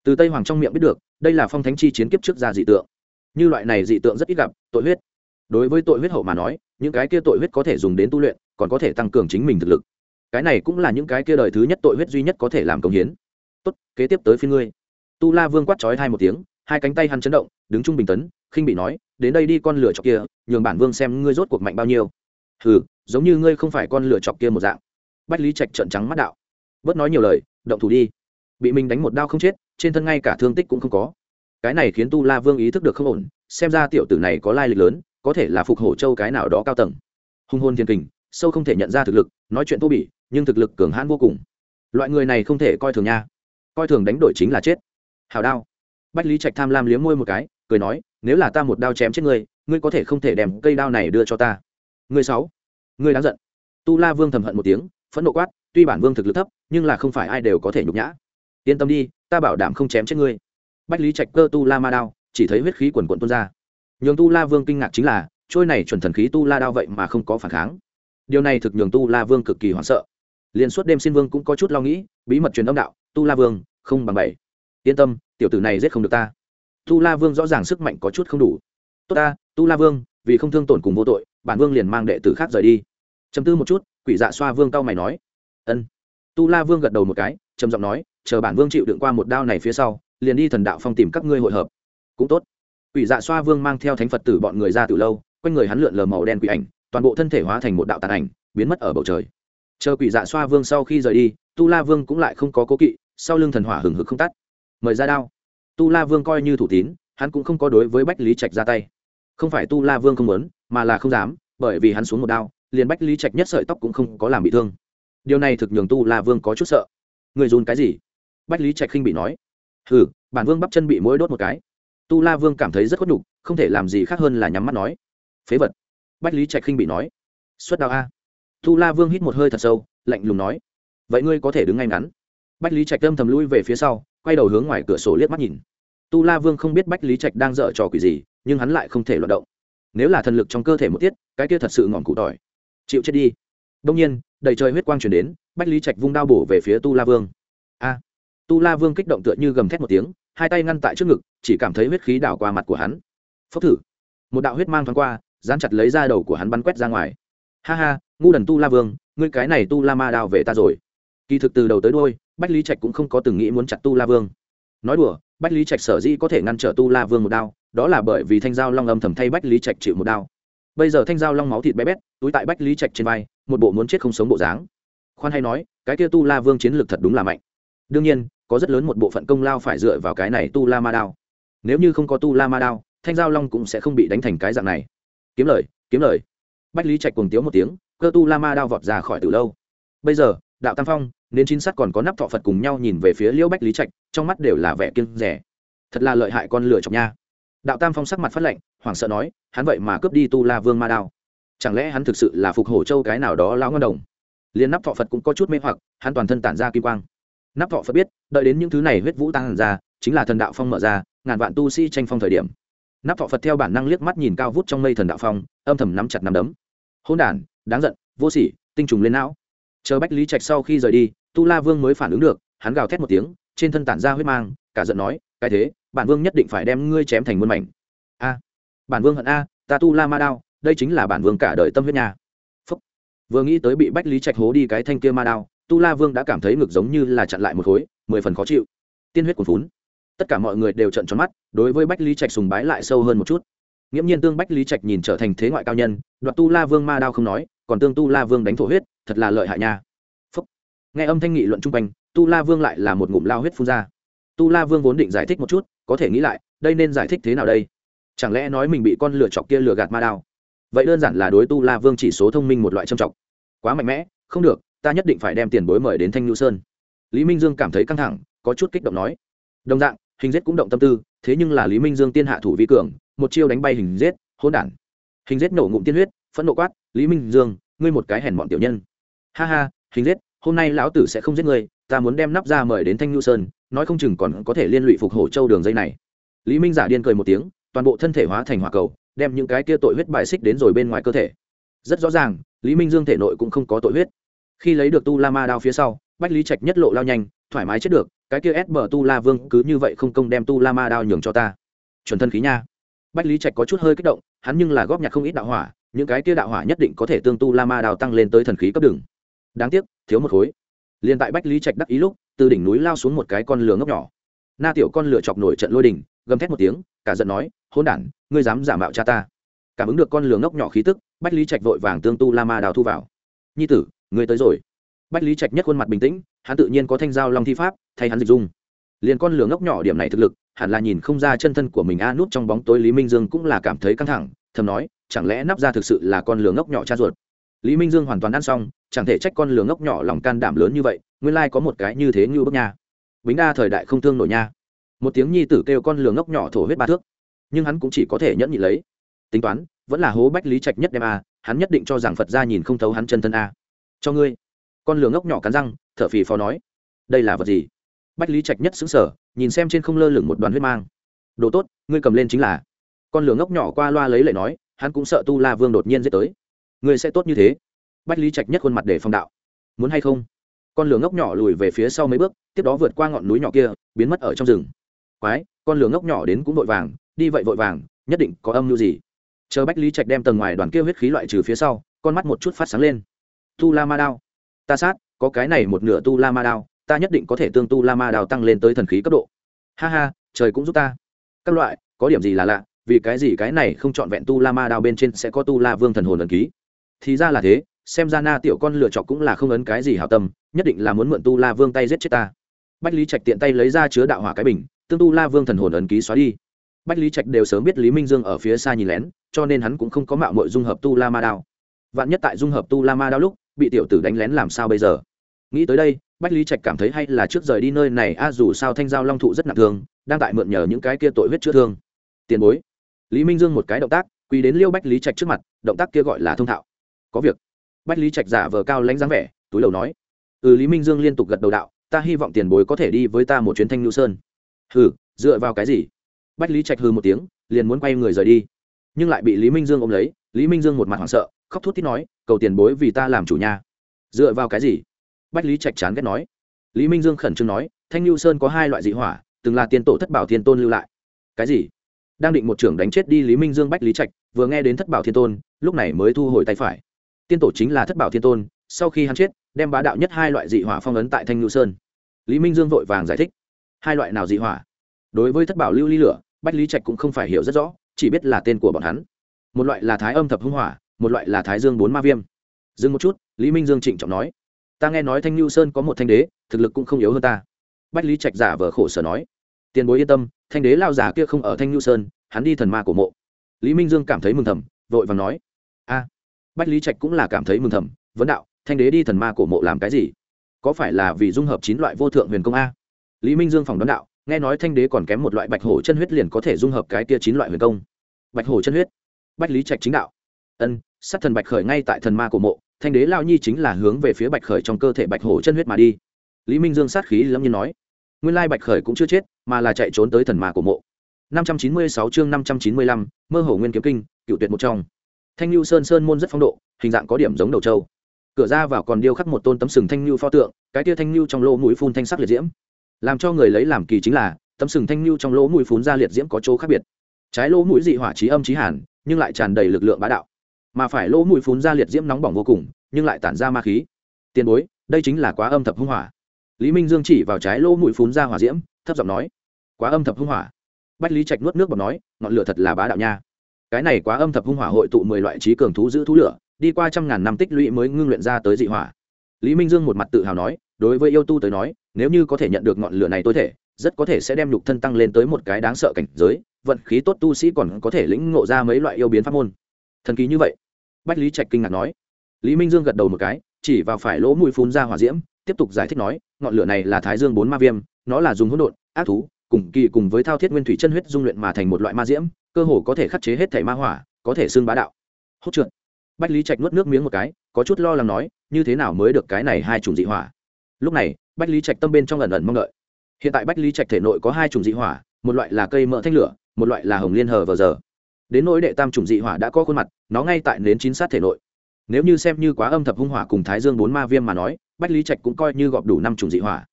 Từ tây hoàng trong miệng biết được, đây là phong thánh chi chiến kiếp trước ra dị tượng. Như loại này dị tượng rất ít gặp, tội huyết. Đối với tội huyết hậu mà nói, những cái kia tội huyết có thể dùng đến tu luyện, còn có thể tăng cường chính mình thực lực. Cái này cũng là những cái kia đời thứ nhất tội huyết duy nhất có thể làm công hiến. Tốt, kế tiếp tới phía ngươi. Tu la vương quát trói hai một tiếng, hai cánh tay hắn chấn động, đứng trung bình tấn khinh bị nói, đến đây đi con lửa chọc kia, nhường bản vương xem ngươi rốt cuộc mạnh bao nhiêu. Hừ, giống như ngươi không phải con lửa chọc kia một dạng. Bách lý trạch trợn trắng mắt đạo. Bớt nói nhiều lời, động thủ đi. Bị mình đánh một đao không chết, trên thân ngay cả thương tích cũng không có. Cái này khiến tu la vương ý thức được không ổn, xem ra tiểu tử này có lai lịch lớn, có thể là phục hổ châu cái nào đó cao tầng. Hung hôn thiên kình, sâu không thể nhận ra thực lực, nói chuyện thô bỉ, nhưng thực lực cường hãn vô cùng. Loại người này không thể coi thường nha. Coi thường đánh đổi chính là chết. Hào đao. Bách lý trạch tham lam liếm môi một cái, cười nói nếu là ta một đao chém chết ngươi ngươi có thể không thể đem cây đao này đưa cho ta. Ngươi sáu, ngươi đáng giận. Tu la vương thầm hận một tiếng, phẫn nộ quát, tuy bản vương thực lực thấp, nhưng là không phải ai đều có thể nhục nhã. Yên tâm đi, ta bảo đảm không chém chết ngươi. Bách lý trạch cơ tu la ma đao, chỉ thấy huyết khí quần quận tuôn ra. Nhường tu la vương kinh ngạc chính là, trôi này chuẩn thần khí tu la đao vậy mà không có phản kháng. Điều này thực nhường tu la vương cực kỳ hoảng sợ. Liền suốt đêm xin vương cũng có chút lo nghĩ, bí mật truyền âm đạo, tu la vương, không bằng bảy. Yên tâm, tiểu tử này giết không được ta tu la vương rõ ràng sức mạnh có chút không đủ. Tốt ta, tu la vương, vì không thương tổn cùng vô tội, bản vương liền mang đệ tử khác rời đi. Chấm tư một chút, quỷ dạ xoa vương cao mày nói. Ân. Tu la vương gật đầu một cái, trầm giọng nói, chờ bản vương chịu đựng qua một đao này phía sau, liền đi thần đạo phong tìm các ngươi hội hợp. Cũng tốt. Quỷ dạ xoa vương mang theo thánh phật tử bọn người ra từ lâu, quanh người hắn lượn lờ màu đen quỷ ảnh, toàn bộ thân thể hóa thành một đạo tàn ảnh, biến mất ở bầu trời. Chờ quỷ dạ xoa vương sau khi rời đi, tu la vương cũng lại không có cố kỵ, sau lưng thần hỏa hừng hực không tắt. Mời ra đao tu la vương coi như thủ tín, hắn cũng không có đối với bách lý trạch ra tay. Không phải tu la vương không muốn, mà là không dám, bởi vì hắn xuống một đao, liền bách lý trạch nhất sợi tóc cũng không có làm bị thương. Điều này thực nhường tu la vương có chút sợ. Người dùn cái gì? Bách lý trạch khinh bị nói. Hừ, bản vương bắp chân bị mỗi đốt một cái. Tu la vương cảm thấy rất khuất nhục, không thể làm gì khác hơn là nhắm mắt nói. Phế vật. Bách lý trạch khinh bị nói. Xuất đao a. Tu la vương hít một hơi thật sâu, lạnh lùng nói. Vậy ngươi có thể đứng ngay ngắn. Bách lý trạch tâm thầm lui về phía sau quay đầu hướng ngoài cửa sổ liếc mắt nhìn. Tu la vương không biết bách lý trạch đang dở trò quỷ gì, nhưng hắn lại không thể loạt động. Nếu là thần lực trong cơ thể một tiết, cái kia thật sự ngọn cụ tỏi. Chịu chết đi. Đông nhiên, đầy trời huyết quang chuyển đến, bách lý trạch vung đao bổ về phía tu la vương. A! Tu la vương kích động tựa như gầm thét một tiếng, hai tay ngăn tại trước ngực, chỉ cảm thấy huyết khí đảo qua mặt của hắn. Phốc thử. Một đạo huyết mang thoáng qua, dán chặt lấy ra đầu của hắn bắn quét ra ngoài. Ha ha, ngu đần tu la vương, ngươi cái này tu la ma đao về ta rồi. Kỳ thực từ đầu tới đôi bách lý trạch cũng không có từng nghĩ muốn chặt tu la vương. Nói đùa, bách lý trạch sở dĩ có thể ngăn trở tu la vương một đao, đó là bởi vì thanh giao long âm thầm thay bách lý trạch chịu một đao. Bây giờ thanh giao long máu thịt bé bét, túi tại bách lý trạch trên vai, một bộ muốn chết không sống bộ dáng. Khoan hay nói, cái kia tu la vương chiến lược thật đúng là mạnh. Đương nhiên, có rất lớn một bộ phận công lao phải dựa vào cái này tu la ma đao. Nếu như không có tu la ma đao, thanh giao long cũng sẽ không bị đánh thành cái dạng này. Kiếm lời kiếm lời. Bách lý trạch cùng tiếu một tiếng, cơ tu la ma đao vọt ra khỏi từ lâu. Bây giờ, đạo tam phong nên chính xác còn có nắp thọ phật cùng nhau nhìn về phía liễu bách lý trạch, trong mắt đều là vẻ kiêng rẻ thật là lợi hại con lửa chọc nha. Đạo tam phong sắc mặt phát lệnh hoảng sợ nói, hắn vậy mà cướp đi tu la vương ma đao. Chẳng lẽ hắn thực sự là phục hổ châu cái nào đó lão ngân đồng? Liền nắp thọ phật cũng có chút mê hoặc, hắn toàn thân tản ra kim quang. Nắp thọ phật biết, đợi đến những thứ này huyết vũ tăng hẳn ra, chính là thần đạo phong mở ra, ngàn vạn tu sĩ tranh phong thời điểm. Nắp thọ phật theo bản năng liếc mắt nhìn cao vút trong mây thần đạo phong, âm thầm nắm chặt nắm đấm. Hôn đản, đáng giận, vô sỉ, tinh trùng lên não chờ bách lý trạch sau khi rời đi, tu la vương mới phản ứng được, hắn gào thét một tiếng, trên thân tản ra huyết mang, cả giận nói, cái thế, bản vương nhất định phải đem ngươi chém thành muôn mảnh. A, bản vương hận a, ta tu la ma đao, đây chính là bản vương cả đời tâm huyết nhà Phúc. vừa nghĩ tới bị bách lý trạch hố đi cái thanh kia ma đao, tu la vương đã cảm thấy ngực giống như là chặn lại một khối, mười phần khó chịu. Tiên huyết cuồn phún tất cả mọi người đều trận tròn mắt, đối với bách lý trạch sùng bái lại sâu hơn một chút. Nghiễm nhiên tương bách lý trạch nhìn trở thành thế ngoại cao nhân, đoạt tu la vương ma đao không nói, còn tương tu la vương đánh thổ huyết thật là lợi hại nha. Phúc. nghe âm thanh nghị luận chung quanh, tu la vương lại là một ngụm lao huyết phun ra. Tu la vương vốn định giải thích một chút, có thể nghĩ lại, đây nên giải thích thế nào đây? Chẳng lẽ nói mình bị con lửa chọc kia lừa gạt ma đao? Vậy đơn giản là đối tu la vương chỉ số thông minh một loại trầm trọng quá mạnh mẽ, không được, ta nhất định phải đem tiền bối mời đến thanh nhu sơn. Lý minh dương cảm thấy căng thẳng, có chút kích động nói. Đồng dạng, hình giết cũng động tâm tư, thế nhưng là lý minh dương tiên hạ thủ vi cường, một chiêu đánh bay hình giết hôn đản. Hình giết nổ ngụm tiên huyết, phẫn nộ quát, lý minh dương, ngươi một cái hèn bọn tiểu nhân ha ha, hình giết, hôm nay lão tử sẽ không giết ngươi, ta muốn đem nắp ra mời đến thanh nhu sơn, nói không chừng còn có thể liên lụy phục hổ châu đường dây này. Lý minh giả điên cười một tiếng, toàn bộ thân thể hóa thành hỏa cầu, đem những cái kia tội huyết bài xích đến rồi bên ngoài cơ thể. Rất rõ ràng, lý minh dương thể nội cũng không có tội huyết. Khi lấy được tu la ma đao phía sau, bách lý trạch nhất lộ lao nhanh, thoải mái chết được, cái kia ép bờ tu la vương cứ như vậy không công đem tu la ma đao nhường cho ta. Chuẩn thân khí nha. Bách lý trạch có chút hơi kích động, hắn nhưng là góp nhặt không ít đạo hỏa, những cái kia đạo hỏa nhất định có thể tương tu la ma đao tăng lên tới thần khí cấp đường đáng tiếc, thiếu một khối. Liền tại bách lý trạch đắc ý lúc, từ đỉnh núi lao xuống một cái con lửa ngốc nhỏ. Na tiểu con lửa chọc nổi trận lôi đình, gầm thét một tiếng, cả giận nói hôn đản, ngươi dám giả mạo cha ta. Cảm ứng được con lửa ngốc nhỏ khí tức, bách lý trạch vội vàng tương tu la ma đào thu vào. Nhi tử, ngươi tới rồi. Bách lý trạch nhất khuôn mặt bình tĩnh, hắn tự nhiên có thanh giao long thi pháp, thay hắn dịch dung. Liền con lửa ngốc nhỏ điểm này thực lực, hẳn là nhìn không ra chân thân của mình a nút trong bóng tối lý minh dương cũng là cảm thấy căng thẳng, thầm nói, chẳng lẽ nắp ra thực sự là con lửa ngốc nhỏ cha ruột? Lý minh dương hoàn toàn ăn xong chẳng thể trách con lường ngốc nhỏ lòng can đảm lớn như vậy, nguyên lai có một cái như thế như bức nha. Bính đa thời đại không thương nổi nha. Một tiếng nhi tử kêu con lường ngốc nhỏ thổ huyết ba thước. Nhưng hắn cũng chỉ có thể nhẫn nhị lấy. Tính toán, vẫn là hố bách lý trạch nhất đem a, hắn nhất định cho rằng phật gia nhìn không thấu hắn chân thân a. Cho ngươi. Con lường ngốc nhỏ cắn răng, thở phì phò nói. Đây là vật gì? Bách lý trạch nhất xứng sở nhìn xem trên không lơ lửng một đoàn huyết mang. Đồ tốt, ngươi cầm lên chính là. Con lường ngốc nhỏ qua loa lấy lệ nói, hắn cũng sợ tu la vương đột nhiên dễ tới. Ngươi sẽ tốt như thế bách lý trạch nhất khuôn mặt để phong đạo. Muốn hay không? Con lửa ngốc nhỏ lùi về phía sau mấy bước, tiếp đó vượt qua ngọn núi nhỏ kia, biến mất ở trong rừng. Quái, con lửa ngốc nhỏ đến cũng vội vàng, đi vậy vội vàng, nhất định có âm mưu gì? Chờ bách lý trạch đem tầng ngoài đoàn kia huyết khí loại trừ phía sau, con mắt một chút phát sáng lên. Tu la ma đao. Ta sát, có cái này một nửa tu la ma đao, ta nhất định có thể tương tu la ma đao tăng lên tới thần khí cấp độ. Ha ha, trời cũng giúp ta. Các loại, có điểm gì là lạ, vì cái gì cái này không chọn vẹn tu la ma đao bên trên sẽ có tu la vương thần hồn ẩn ký? Thì ra là thế xem ra na tiểu con lựa chọn cũng là không ấn cái gì hảo tâm, nhất định là muốn mượn tu la vương tay giết chết ta. Bách lý trạch tiện tay lấy ra chứa đạo hỏa cái bình, tương tu la vương thần hồn ấn ký xóa đi. Bách lý trạch đều sớm biết lý minh dương ở phía xa nhìn lén, cho nên hắn cũng không có mạo mội dung hợp tu la ma đao. Vạn nhất tại dung hợp tu la ma đao lúc, bị tiểu tử đánh lén làm sao bây giờ? Nghĩ tới đây, bách lý trạch cảm thấy hay là trước rời đi nơi này, a, dù sao thanh giao long thụ rất nặng thương, đang tại mượn nhờ những cái kia tội huyết chữa thương. Tiền bối. Lý minh dương một cái động tác, quỳ đến liêu bách lý trạch trước mặt, động tác kia gọi là thông thạo. Có việc bách lý trạch giả vờ cao lãnh dáng vẻ, túi đầu nói. Ừ lý minh dương liên tục gật đầu đạo, ta hy vọng tiền bối có thể đi với ta một chuyến thanh lưu sơn. Hừ dựa vào cái gì? Bách lý trạch hừ một tiếng, liền muốn quay người rời đi. Nhưng lại bị lý minh dương ôm lấy, lý minh dương một mặt hoảng sợ, khóc thút thít nói, cầu tiền bối vì ta làm chủ nhà dựa vào cái gì? Bách lý trạch chán ghét nói. Lý minh dương khẩn trương nói, thanh lưu sơn có hai loại dị hỏa, từng là tiền tổ thất bảo thiên tôn lưu lại. Cái gì? Đang định một trưởng đánh chết đi lý minh dương bách lý trạch, vừa nghe đến thất bảo thiên tôn, lúc này mới thu hồi tay phải tiên tổ chính là thất bảo thiên tôn, sau khi hắn chết, đem bá đạo nhất hai loại dị hỏa phong ấn tại thanh ngưu sơn. Lý minh dương vội vàng giải thích, hai loại nào dị hỏa? Đối với thất bảo lưu ly lửa, bách lý trạch cũng không phải hiểu rất rõ, chỉ biết là tên của bọn hắn. Một loại là thái âm thập hưng hỏa, một loại là thái dương bốn ma viêm. Dừng một chút, lý minh dương trịnh trọng nói, ta nghe nói thanh lưu sơn có một thanh đế, thực lực cũng không yếu hơn ta. Bách lý trạch giả vờ khổ sở nói, tiền bối yên tâm, thanh đế lao giả kia không ở thanh lưu sơn, hắn đi thần ma của mộ. Lý minh dương cảm thấy mừng thầm, vội và nói, a bách lý trạch cũng là cảm thấy mừng thầm vấn đạo thanh đế đi thần ma cổ mộ làm cái gì? Có phải là vì dung hợp chín loại vô thượng huyền công a? Lý minh dương phỏng đoán đạo nghe nói thanh đế còn kém một loại bạch hổ chân huyết liền có thể dung hợp cái kia chín loại huyền công. Bạch hổ chân huyết. Bách lý trạch chính đạo ân sát thần bạch khởi ngay tại thần ma cổ mộ thanh đế lao nhi chính là hướng về phía bạch khởi trong cơ thể bạch hổ chân huyết mà đi. Lý minh dương sát khí lâm nhiên nói nguyên lai bạch khởi cũng chưa chết mà là chạy trốn tới thần ma cổ mộ. 596 chương 595, mơ hồ nguyên kiếm kinh cựu tuyệt một trong thanh lưu sơn sơn môn rất phong độ, hình dạng có điểm giống đầu châu cửa ra vào còn điêu khắc một tôn tấm sừng thanh lưu pho tượng, cái tia thanh lưu trong lỗ mũi phun thanh sắc liệt diễm. Làm cho người lấy làm kỳ chính là, tấm sừng thanh lưu trong lỗ mũi phun ra liệt diễm có chỗ khác biệt. Trái lỗ mũi dị hỏa trí âm trí hàn, nhưng lại tràn đầy lực lượng bá đạo. Mà phải lỗ mũi phun ra liệt diễm nóng bỏng vô cùng, nhưng lại tản ra ma khí. Tiền bối, đây chính là quá âm thập hung hỏa. Lý minh dương chỉ vào trái lỗ mũi phun ra hỏa diễm, thấp giọng nói, quá âm thập hung hỏa. Bách lý trạch nuốt nước bọt nói, ngọn lửa thật là bá đạo nha cái này quá âm thập hung hỏa hội tụ mười loại trí cường thú giữ thú lửa, đi qua trăm ngàn năm tích lũy mới ngưng luyện ra tới dị hỏa. Lý minh dương một mặt tự hào nói, đối với yêu tu tới nói, nếu như có thể nhận được ngọn lửa này tối thể, rất có thể sẽ đem nhục thân tăng lên tới một cái đáng sợ cảnh giới, vận khí tốt tu sĩ còn có thể lĩnh ngộ ra mấy loại yêu biến pháp môn. Thần kỳ như vậy. Bách lý trạch kinh ngạc nói. Lý minh dương gật đầu một cái, chỉ vào phải lỗ mũi phun ra hỏa diễm, tiếp tục giải thích nói, ngọn lửa này là thái dương bốn ma viêm, nó là dùng hỗn độn, ác thú, cùng kỳ cùng với thao thiết nguyên thủy chân huyết dung luyện mà thành một loại ma diễm cơ hồ có thể khắc chế hết thảy ma hỏa, có thể xưng bá đạo. Hốt trượt. Bách lý trạch nuốt nước miếng một cái, có chút lo lắng nói, như thế nào mới được cái này hai chủng dị hỏa? Lúc này, bách lý trạch tâm bên trong ẩn ẩn mong đợi. Hiện tại bách lý trạch thể nội có hai chủng dị hỏa, một loại là cây mỡ thanh lửa, một loại là hồng liên hờ vờ giờ. Đến nỗi đệ tam chủng dị hỏa đã có khuôn mặt, nó ngay tại nến chín sát thể nội. Nếu như xem như quá âm thập hung hỏa cùng thái dương bốn ma viêm mà nói, bách lý trạch cũng coi như gọp đủ năm chủng dị hỏa.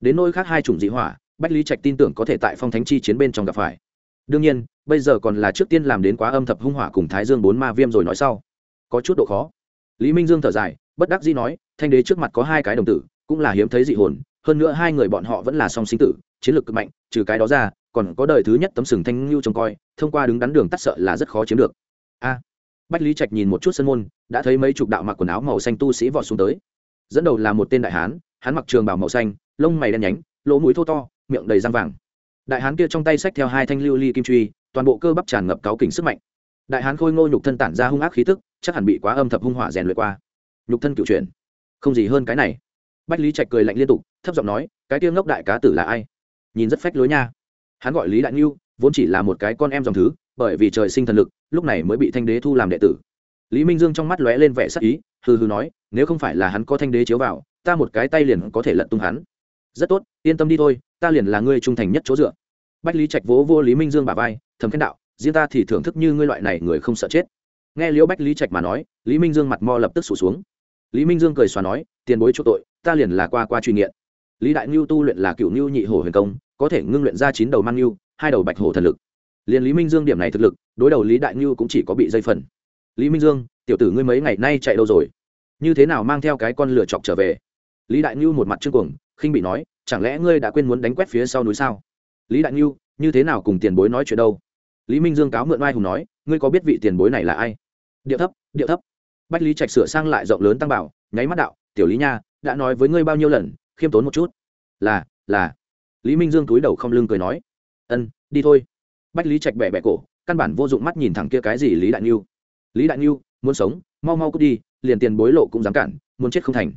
Đến nỗi khác hai chủng dị hỏa, bách lý trạch tin tưởng có thể tại phong thánh chi chiến bên trong gặp phải đương nhiên, bây giờ còn là trước tiên làm đến quá âm thập hung hỏa cùng thái dương bốn ma viêm rồi nói sau. Có chút độ khó. Lý minh dương thở dài, bất đắc dĩ nói, thanh đế trước mặt có hai cái đồng tử, cũng là hiếm thấy dị hồn, hơn nữa hai người bọn họ vẫn là song sinh tử, chiến lược cực mạnh, trừ cái đó ra, còn có đời thứ nhất tấm sừng thanh lưu trông coi, thông qua đứng đắn đường tắt sợ là rất khó chiếm được. A. Bách lý trạch nhìn một chút sân môn, đã thấy mấy chục đạo mặc quần áo màu xanh tu sĩ vọt xuống tới. Dẫn đầu là một tên đại hán, hắn mặc trường bảo màu xanh, lông mày đen nhánh, lỗ mũi thô to, miệng đầy răng vàng đại hán kia trong tay xách theo hai thanh lưu ly kim truy, toàn bộ cơ bắp tràn ngập cáu kỉnh sức mạnh. Đại hán khôi ngô nhục thân tản ra hung ác khí tức, chắc hẳn bị quá âm thập hung hỏa rèn luyện qua. Nhục thân cựu chuyển. Không gì hơn cái này. Bách lý trạch cười lạnh liên tục, thấp giọng nói, cái tiêu ngốc đại cá tử là ai? Nhìn rất phách lối nha. Hắn gọi lý đại ngưu vốn chỉ là một cái con em dòng thứ, bởi vì trời sinh thần lực, lúc này mới bị thanh đế thu làm đệ tử. Lý minh dương trong mắt lóe lên vẻ sắc ý, hừ hừ nói, nếu không phải là hắn có thanh đế chiếu vào, ta một cái tay liền có thể lật tung hắn. Rất tốt, yên tâm đi thôi ta liền là ngươi trung thành nhất chỗ dựa. Bách lý trạch vỗ vô lý minh dương bà vai, thầm khen đạo riêng ta thì thưởng thức như ngươi loại này người không sợ chết. Nghe liễu bách lý trạch mà nói, lý minh dương mặt mo lập tức sụt xuống. Lý minh dương cười xòa nói, tiền bối chỗ tội, ta liền là qua qua truy nghiện. Lý đại ngưu tu luyện là cựu ngưu nhị hổ huyền công, có thể ngưng luyện ra chín đầu mang ngưu hai đầu bạch hổ thần lực. Liền lý minh dương điểm này thực lực, đối đầu lý đại ngưu cũng chỉ có bị dây phần. Lý minh dương, tiểu tử ngươi mấy ngày nay chạy đâu rồi? Như thế nào mang theo cái con lửa chọc trở về? Lý đại ngưu một mặt trương cuồng khinh bị nói, chẳng lẽ ngươi đã quên muốn đánh quét phía sau núi sao? Lý đại ngưu, như thế nào cùng tiền bối nói chuyện đâu? Lý minh dương cáo mượn oai hùng nói, ngươi có biết vị tiền bối này là ai? Điệu thấp điệu thấp. Bách lý trạch sửa sang lại rộng lớn tăng bảo, nháy mắt đạo, tiểu lý nha, đã nói với ngươi bao nhiêu lần, khiêm tốn một chút. Là là. Lý minh dương túi đầu không lưng cười nói, ân, đi thôi. Bách lý trạch bẻ bẻ cổ, căn bản vô dụng mắt nhìn thẳng kia cái gì lý đại n lý đại n muốn sống, mau mau cút đi, liền tiền bối lộ cũng dám cản, muốn chết không thành.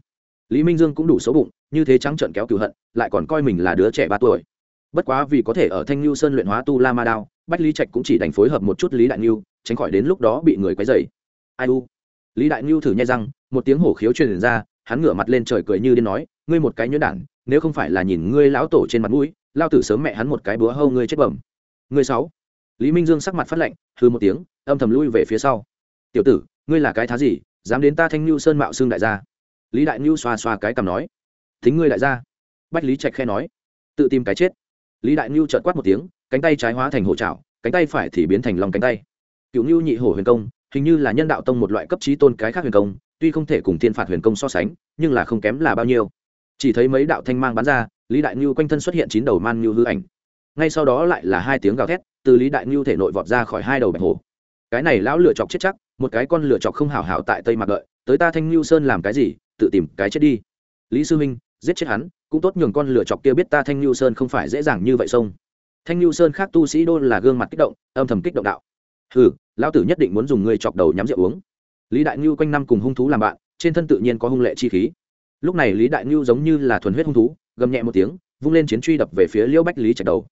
Lý minh dương cũng đủ xấu bụng như thế trắng trợn kéo cửu hận, lại còn coi mình là đứa trẻ ba tuổi. Bất quá vì có thể ở thanh lưu sơn luyện hóa tu la ma đao, bách lý trạch cũng chỉ đành phối hợp một chút lý đại ngưu tránh khỏi đến lúc đó bị người quấy dày ai u? Lý đại ngưu thử nhai răng, một tiếng hổ khiếu truyền ra, hắn ngửa mặt lên trời cười như điên nói, ngươi một cái nhuyễn đản nếu không phải là nhìn ngươi lão tổ trên mặt mũi, lao tử sớm mẹ hắn một cái búa hâu ngươi chết bẩm. Ngươi sáu. Lý minh dương sắc mặt phát lạnh hư một tiếng, âm thầm lui về phía sau. Tiểu tử, ngươi là cái thá gì, dám đến ta thanh lưu sơn mạo xương đại gia? Lý đại ngưu xoa xoa cái cằm nói thính ngươi đại gia. Bách lý trạch khe nói. Tự tìm cái chết. Lý đại ngưu trợt quát một tiếng, cánh tay trái hóa thành hổ trảo, cánh tay phải thì biến thành lòng cánh tay. Cựu ngưu nhị hổ huyền công, hình như là nhân đạo tông một loại cấp trí tôn cái khác huyền công, tuy không thể cùng thiên phạt huyền công so sánh, nhưng là không kém là bao nhiêu. Chỉ thấy mấy đạo thanh mang bắn ra, lý đại ngưu quanh thân xuất hiện chín đầu man ngưu hư ảnh. Ngay sau đó lại là hai tiếng gào thét, từ lý đại ngưu thể nội vọt ra khỏi hai đầu bạch hổ. Cái này lão lựa chọc chết chắc, một cái con lựa chọc không hảo hảo tại tây mạc lợi tới ta thanh ngưu sơn làm cái gì, tự tìm cái chết đi. Lý sư minh giết chết hắn, cũng tốt nhường con lựa chọc kia biết ta thanh lưu sơn không phải dễ dàng như vậy xông thanh lưu sơn khác tu sĩ đôn là gương mặt kích động, âm thầm kích động đạo. Hừ, lão tử nhất định muốn dùng ngươi chọc đầu nhắm rượu uống. Lý đại ngưu quanh năm cùng hung thú làm bạn, trên thân tự nhiên có hung lệ chi khí. Lúc này lý đại ngưu giống như là thuần huyết hung thú, gầm nhẹ một tiếng, vung lên chiến truy đập về phía liễu bách lý trạch đầu.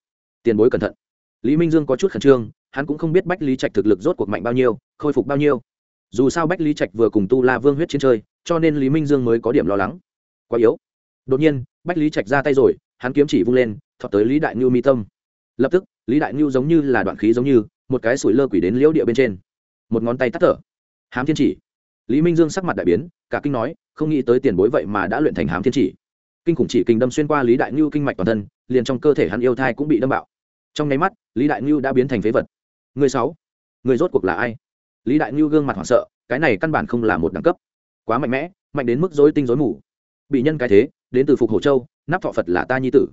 Tiền bối cẩn thận. Lý minh dương có chút khẩn trương, hắn cũng không biết bách lý trạch thực lực rốt cuộc mạnh bao nhiêu, khôi phục bao nhiêu. Dù sao bách lý trạch vừa cùng tu la vương huyết chiến chơi, cho nên lý minh dương mới có điểm lo lắng. Quá yếu đột nhiên, bách lý trạch ra tay rồi, hắn kiếm chỉ vung lên, thọt tới lý đại ngưu mi tâm. Lập tức, lý đại ngưu giống như là đoạn khí giống như, một cái sủi lơ quỷ đến liễu địa bên trên. Một ngón tay tắt thở. Hám thiên chỉ. Lý minh dương sắc mặt đại biến, cả kinh nói, không nghĩ tới tiền bối vậy mà đã luyện thành hám thiên chỉ. Kinh khủng chỉ kinh đâm xuyên qua lý đại ngưu kinh mạch toàn thân, liền trong cơ thể hắn yêu thai cũng bị đâm bạo. Trong nháy mắt, lý đại ngưu đã biến thành phế vật. Người sáu, người rốt cuộc là ai? Lý đại ngưu gương mặt hoảng sợ, cái này căn bản không là một đẳng cấp. Quá mạnh mẽ, mạnh đến mức dối tinh dối mù. Bị nhân cái thế đến từ phục hồ châu, nắp thọ phật là ta nhi tử.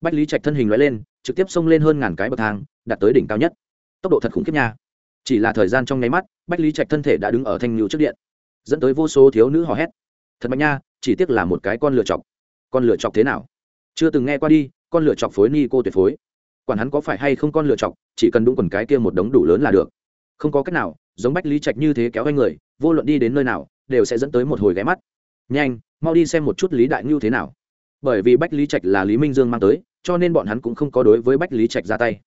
Bách lý trạch thân hình loại lên, trực tiếp xông lên hơn ngàn cái bậc thang, đạt tới đỉnh cao nhất. Tốc độ thật khủng khiếp nha. Chỉ là thời gian trong nháy mắt, bách lý trạch thân thể đã đứng ở thanh ngưu trước điện, dẫn tới vô số thiếu nữ hò hét. Thật mạnh nha, chỉ tiếc là một cái con lựa chọc. Con lựa chọc thế nào? Chưa từng nghe qua đi, con lựa chọc phối ni cô tuyệt phối. Quản hắn có phải hay không con lựa chọc, chỉ cần đúng quần cái kia một đống đủ lớn là được. Không có cách nào, giống bách lý trạch như thế kéo anh người, vô luận đi đến nơi nào, đều sẽ dẫn tới một hồi ghé mắt. Nhanh mau đi xem một chút lý đại ngưu thế nào. Bởi vì bách lý trạch là lý minh dương mang tới, cho nên bọn hắn cũng không có đối với bách lý trạch ra tay.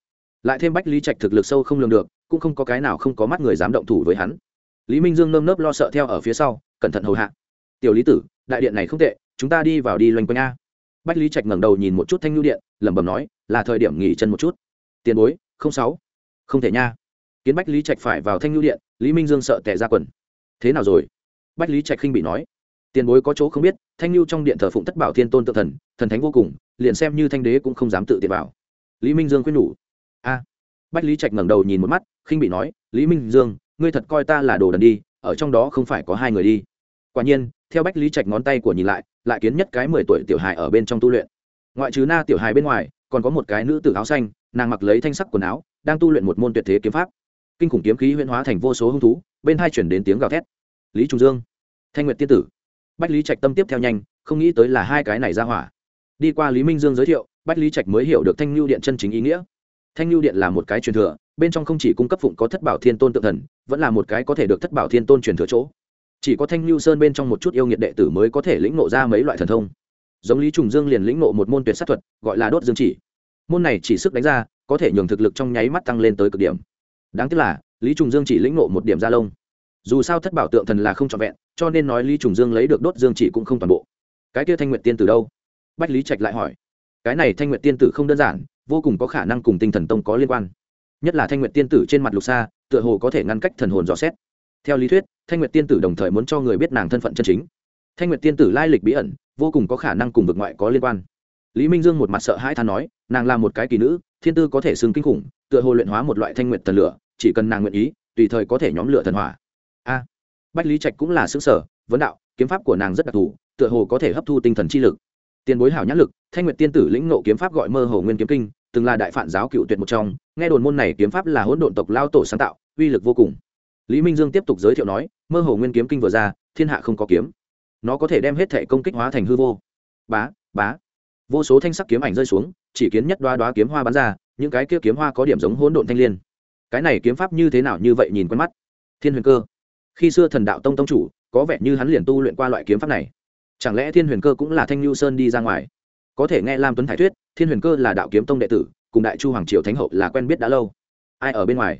Lại thêm bách lý trạch thực lực sâu không lường được, cũng không có cái nào không có mắt người dám động thủ với hắn. Lý minh dương nơm nớp lo sợ theo ở phía sau, cẩn thận hầu hạ. Tiểu lý tử, đại điện này không tệ, chúng ta đi vào đi loanh quanh a. Bách lý trạch ngẩng đầu nhìn một chút thanh lưu điện, lẩm bẩm nói, là thời điểm nghỉ chân một chút. Tiền bối, không sáu. Không thể nha. Kiến bách lý trạch phải vào thanh lưu điện, lý minh dương sợ tệ ra quần. Thế nào rồi? Bách lý trạch khinh bị nói tiền bối có chỗ không biết, thanh lưu trong điện thờ phụng thất bảo thiên tôn tự thần thần thánh vô cùng, liền xem như thanh đế cũng không dám tự tiện vào. Lý minh dương khuyên nhủ. A. Bách lý trạch ngẩng đầu nhìn một mắt, khinh bị nói, lý minh dương, ngươi thật coi ta là đồ đần đi, ở trong đó không phải có hai người đi. Quả nhiên, theo bách lý trạch ngón tay của nhìn lại lại kiến nhất cái mười tuổi tiểu hài ở bên trong tu luyện. Ngoại trừ na tiểu hài bên ngoài, còn có một cái nữ tử áo xanh, nàng mặc lấy thanh sắc quần áo, đang tu luyện một môn tuyệt thế kiếm pháp. Kinh khủng kiếm khí huyễn hóa thành vô số hung thú, bên hai chuyển đến tiếng gào thét. Lý trung dương, thanh nguyệt tiên tử bách lý trạch tâm tiếp theo nhanh, không nghĩ tới là hai cái này ra hỏa. Đi qua lý minh dương giới thiệu, bách lý trạch mới hiểu được thanh lưu điện chân chính ý nghĩa. Thanh lưu điện là một cái truyền thừa, bên trong không chỉ cung cấp phụng có thất bảo thiên tôn tự thần, vẫn là một cái có thể được thất bảo thiên tôn truyền thừa chỗ. Chỉ có thanh lưu sơn bên trong một chút yêu nghiệt đệ tử mới có thể lĩnh nộ ra mấy loại thần thông. Giống lý trùng dương liền lĩnh nộ một môn tuyệt sát thuật, gọi là đốt dương chỉ. Môn này chỉ sức đánh ra, có thể nhường thực lực trong nháy mắt tăng lên tới cực điểm. Đáng tiếc là, lý trùng dương chỉ lĩnh nộ một điểm gia lông dù sao thất bảo tượng thần là không trọn vẹn, cho nên nói lý trùng dương lấy được đốt dương chỉ cũng không toàn bộ. Cái kia thanh nguyện tiên từ đâu? Bách lý trạch lại hỏi. Cái này thanh nguyện tiên tử không đơn giản, vô cùng có khả năng cùng tinh thần tông có liên quan. Nhất là thanh nguyện tiên tử trên mặt lục xa, tựa hồ có thể ngăn cách thần hồn dò xét. Theo lý thuyết, thanh nguyện tiên tử đồng thời muốn cho người biết nàng thân phận chân chính. Thanh nguyện tiên tử lai lịch bí ẩn, vô cùng có khả năng cùng vực ngoại có liên quan. Lý minh dương một mặt sợ hãi than nói, nàng là một cái kỳ nữ, thiên tư có thể xưng kinh khủng, tựa hồ luyện hóa một loại thanh nguyện thần lửa, chỉ cần nàng nguyện ý, tùy thời có thể nhóm lửa thần hỏa bách lý trạch cũng là xứ sở, vấn đạo, kiếm pháp của nàng rất đặc thù, tựa hồ có thể hấp thu tinh thần chi lực. Tiền bối hảo nhãn lực, thanh nguyện tiên tử lĩnh nộ kiếm pháp gọi mơ hồ nguyên kiếm kinh, từng là đại phản giáo cựu tuyệt một trong, nghe đồn môn này kiếm pháp là hỗn độn tộc lao tổ sáng tạo, uy lực vô cùng. Lý minh dương tiếp tục giới thiệu nói, mơ hồ nguyên kiếm kinh vừa ra, thiên hạ không có kiếm. Nó có thể đem hết thể công kích hóa thành hư vô. Bá bá. Vô số thanh sắc kiếm ảnh rơi xuống, chỉ kiến nhất đoá đoá kiếm hoa bắn ra, những cái kia kiếm hoa có điểm giống hỗn độn thanh l i ê n cái này kiếm pháp như thế nào như vậy nhìn quen mắt. Thiên huyền cơ khi xưa thần đạo tông tông chủ, có vẻ như hắn liền tu luyện qua loại kiếm pháp này. Chẳng lẽ thiên huyền cơ cũng là thanh lưu sơn đi ra ngoài? Có thể nghe lam tuấn thái thuyết, thiên huyền cơ là đạo kiếm tông đệ tử, cùng đại chu hoàng triều thánh hậu là quen biết đã lâu. Ai ở bên ngoài?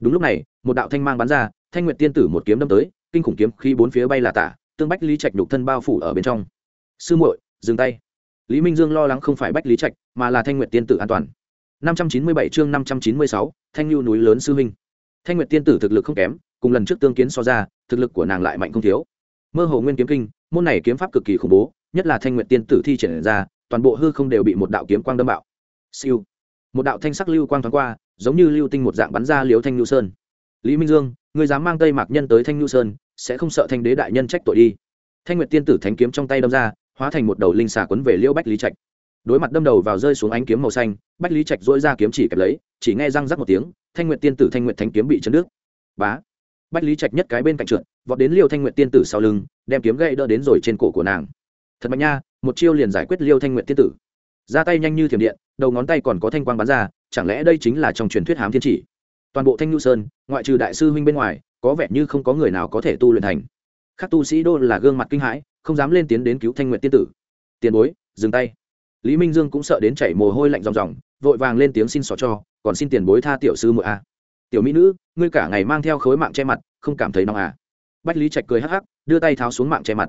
Đúng lúc này, một đạo thanh mang bắn ra, thanh nguyện tiên tử một kiếm đâm tới, kinh khủng kiếm khi bốn phía bay là tả, tương bách lý trạch nhục thân bao phủ ở bên trong. Sư muội, dừng tay. Lý minh dương lo lắng không phải bách lý trạch, mà là thanh nguyện tiên tử an toàn. Năm trăm chín mươi bảy chương năm trăm chín mươi sáu, thanh lưu núi lớn sư huynh. Thanh nguyện tiên tử thực lực không kém cùng lần trước tương kiến so ra, thực lực của nàng lại mạnh không thiếu. Mơ hồ nguyên kiếm kinh, môn này kiếm pháp cực kỳ khủng bố, nhất là thanh nguyện tiên tử thi triển ra, toàn bộ hư không đều bị một đạo kiếm quang đâm bạo. Siêu. Một đạo thanh sắc lưu quang thoáng qua, giống như lưu tinh một dạng bắn ra liếu thanh lưu sơn. Lý minh dương người dám mang tây mạc nhân tới thanh lưu sơn, sẽ không sợ thanh đế đại nhân trách tội đi. Thanh nguyệt tiên tử thánh kiếm trong tay đâm ra, hóa thành một đầu linh xà quấn về liêu bách lý trạch. Đối mặt đâm đầu vào rơi xuống ánh kiếm màu xanh, bách lý trạch dỗi ra kiếm chỉ kẹp lấy, chỉ nghe răng rắc một tiếng, thanh nguyệt tiên tử thanh nguyệt thánh kiếm bị chấn nước bá bách lý trạch nhất cái bên cạnh trượt, vọt đến liêu thanh nguyện tiên tử sau lưng, đem kiếm gậy đỡ đến rồi trên cổ của nàng. Thật mạnh nha, một chiêu liền giải quyết liêu thanh nguyện tiên tử. Ra tay nhanh như thiểm điện, đầu ngón tay còn có thanh quang bắn ra, chẳng lẽ đây chính là trong truyền thuyết hám thiên chỉ? Toàn bộ thanh nhu sơn, ngoại trừ đại sư huynh bên ngoài, có vẻ như không có người nào có thể tu luyện thành. Các tu sĩ đô là gương mặt kinh hãi, không dám lên tiến đến cứu thanh nguyện tiên tử. Tiền bối, dừng tay. Lý minh dương cũng sợ đến chảy mồ hôi lạnh ròng ròng, vội vàng lên tiếng xin xỏ cho, còn xin tiền bối tha tiểu sư muội a tiểu mỹ nữ, ngươi cả ngày mang theo khối mạng che mặt, không cảm thấy nóng à? Bách lý trạch cười hắc hắc, đưa tay tháo xuống mạng che mặt.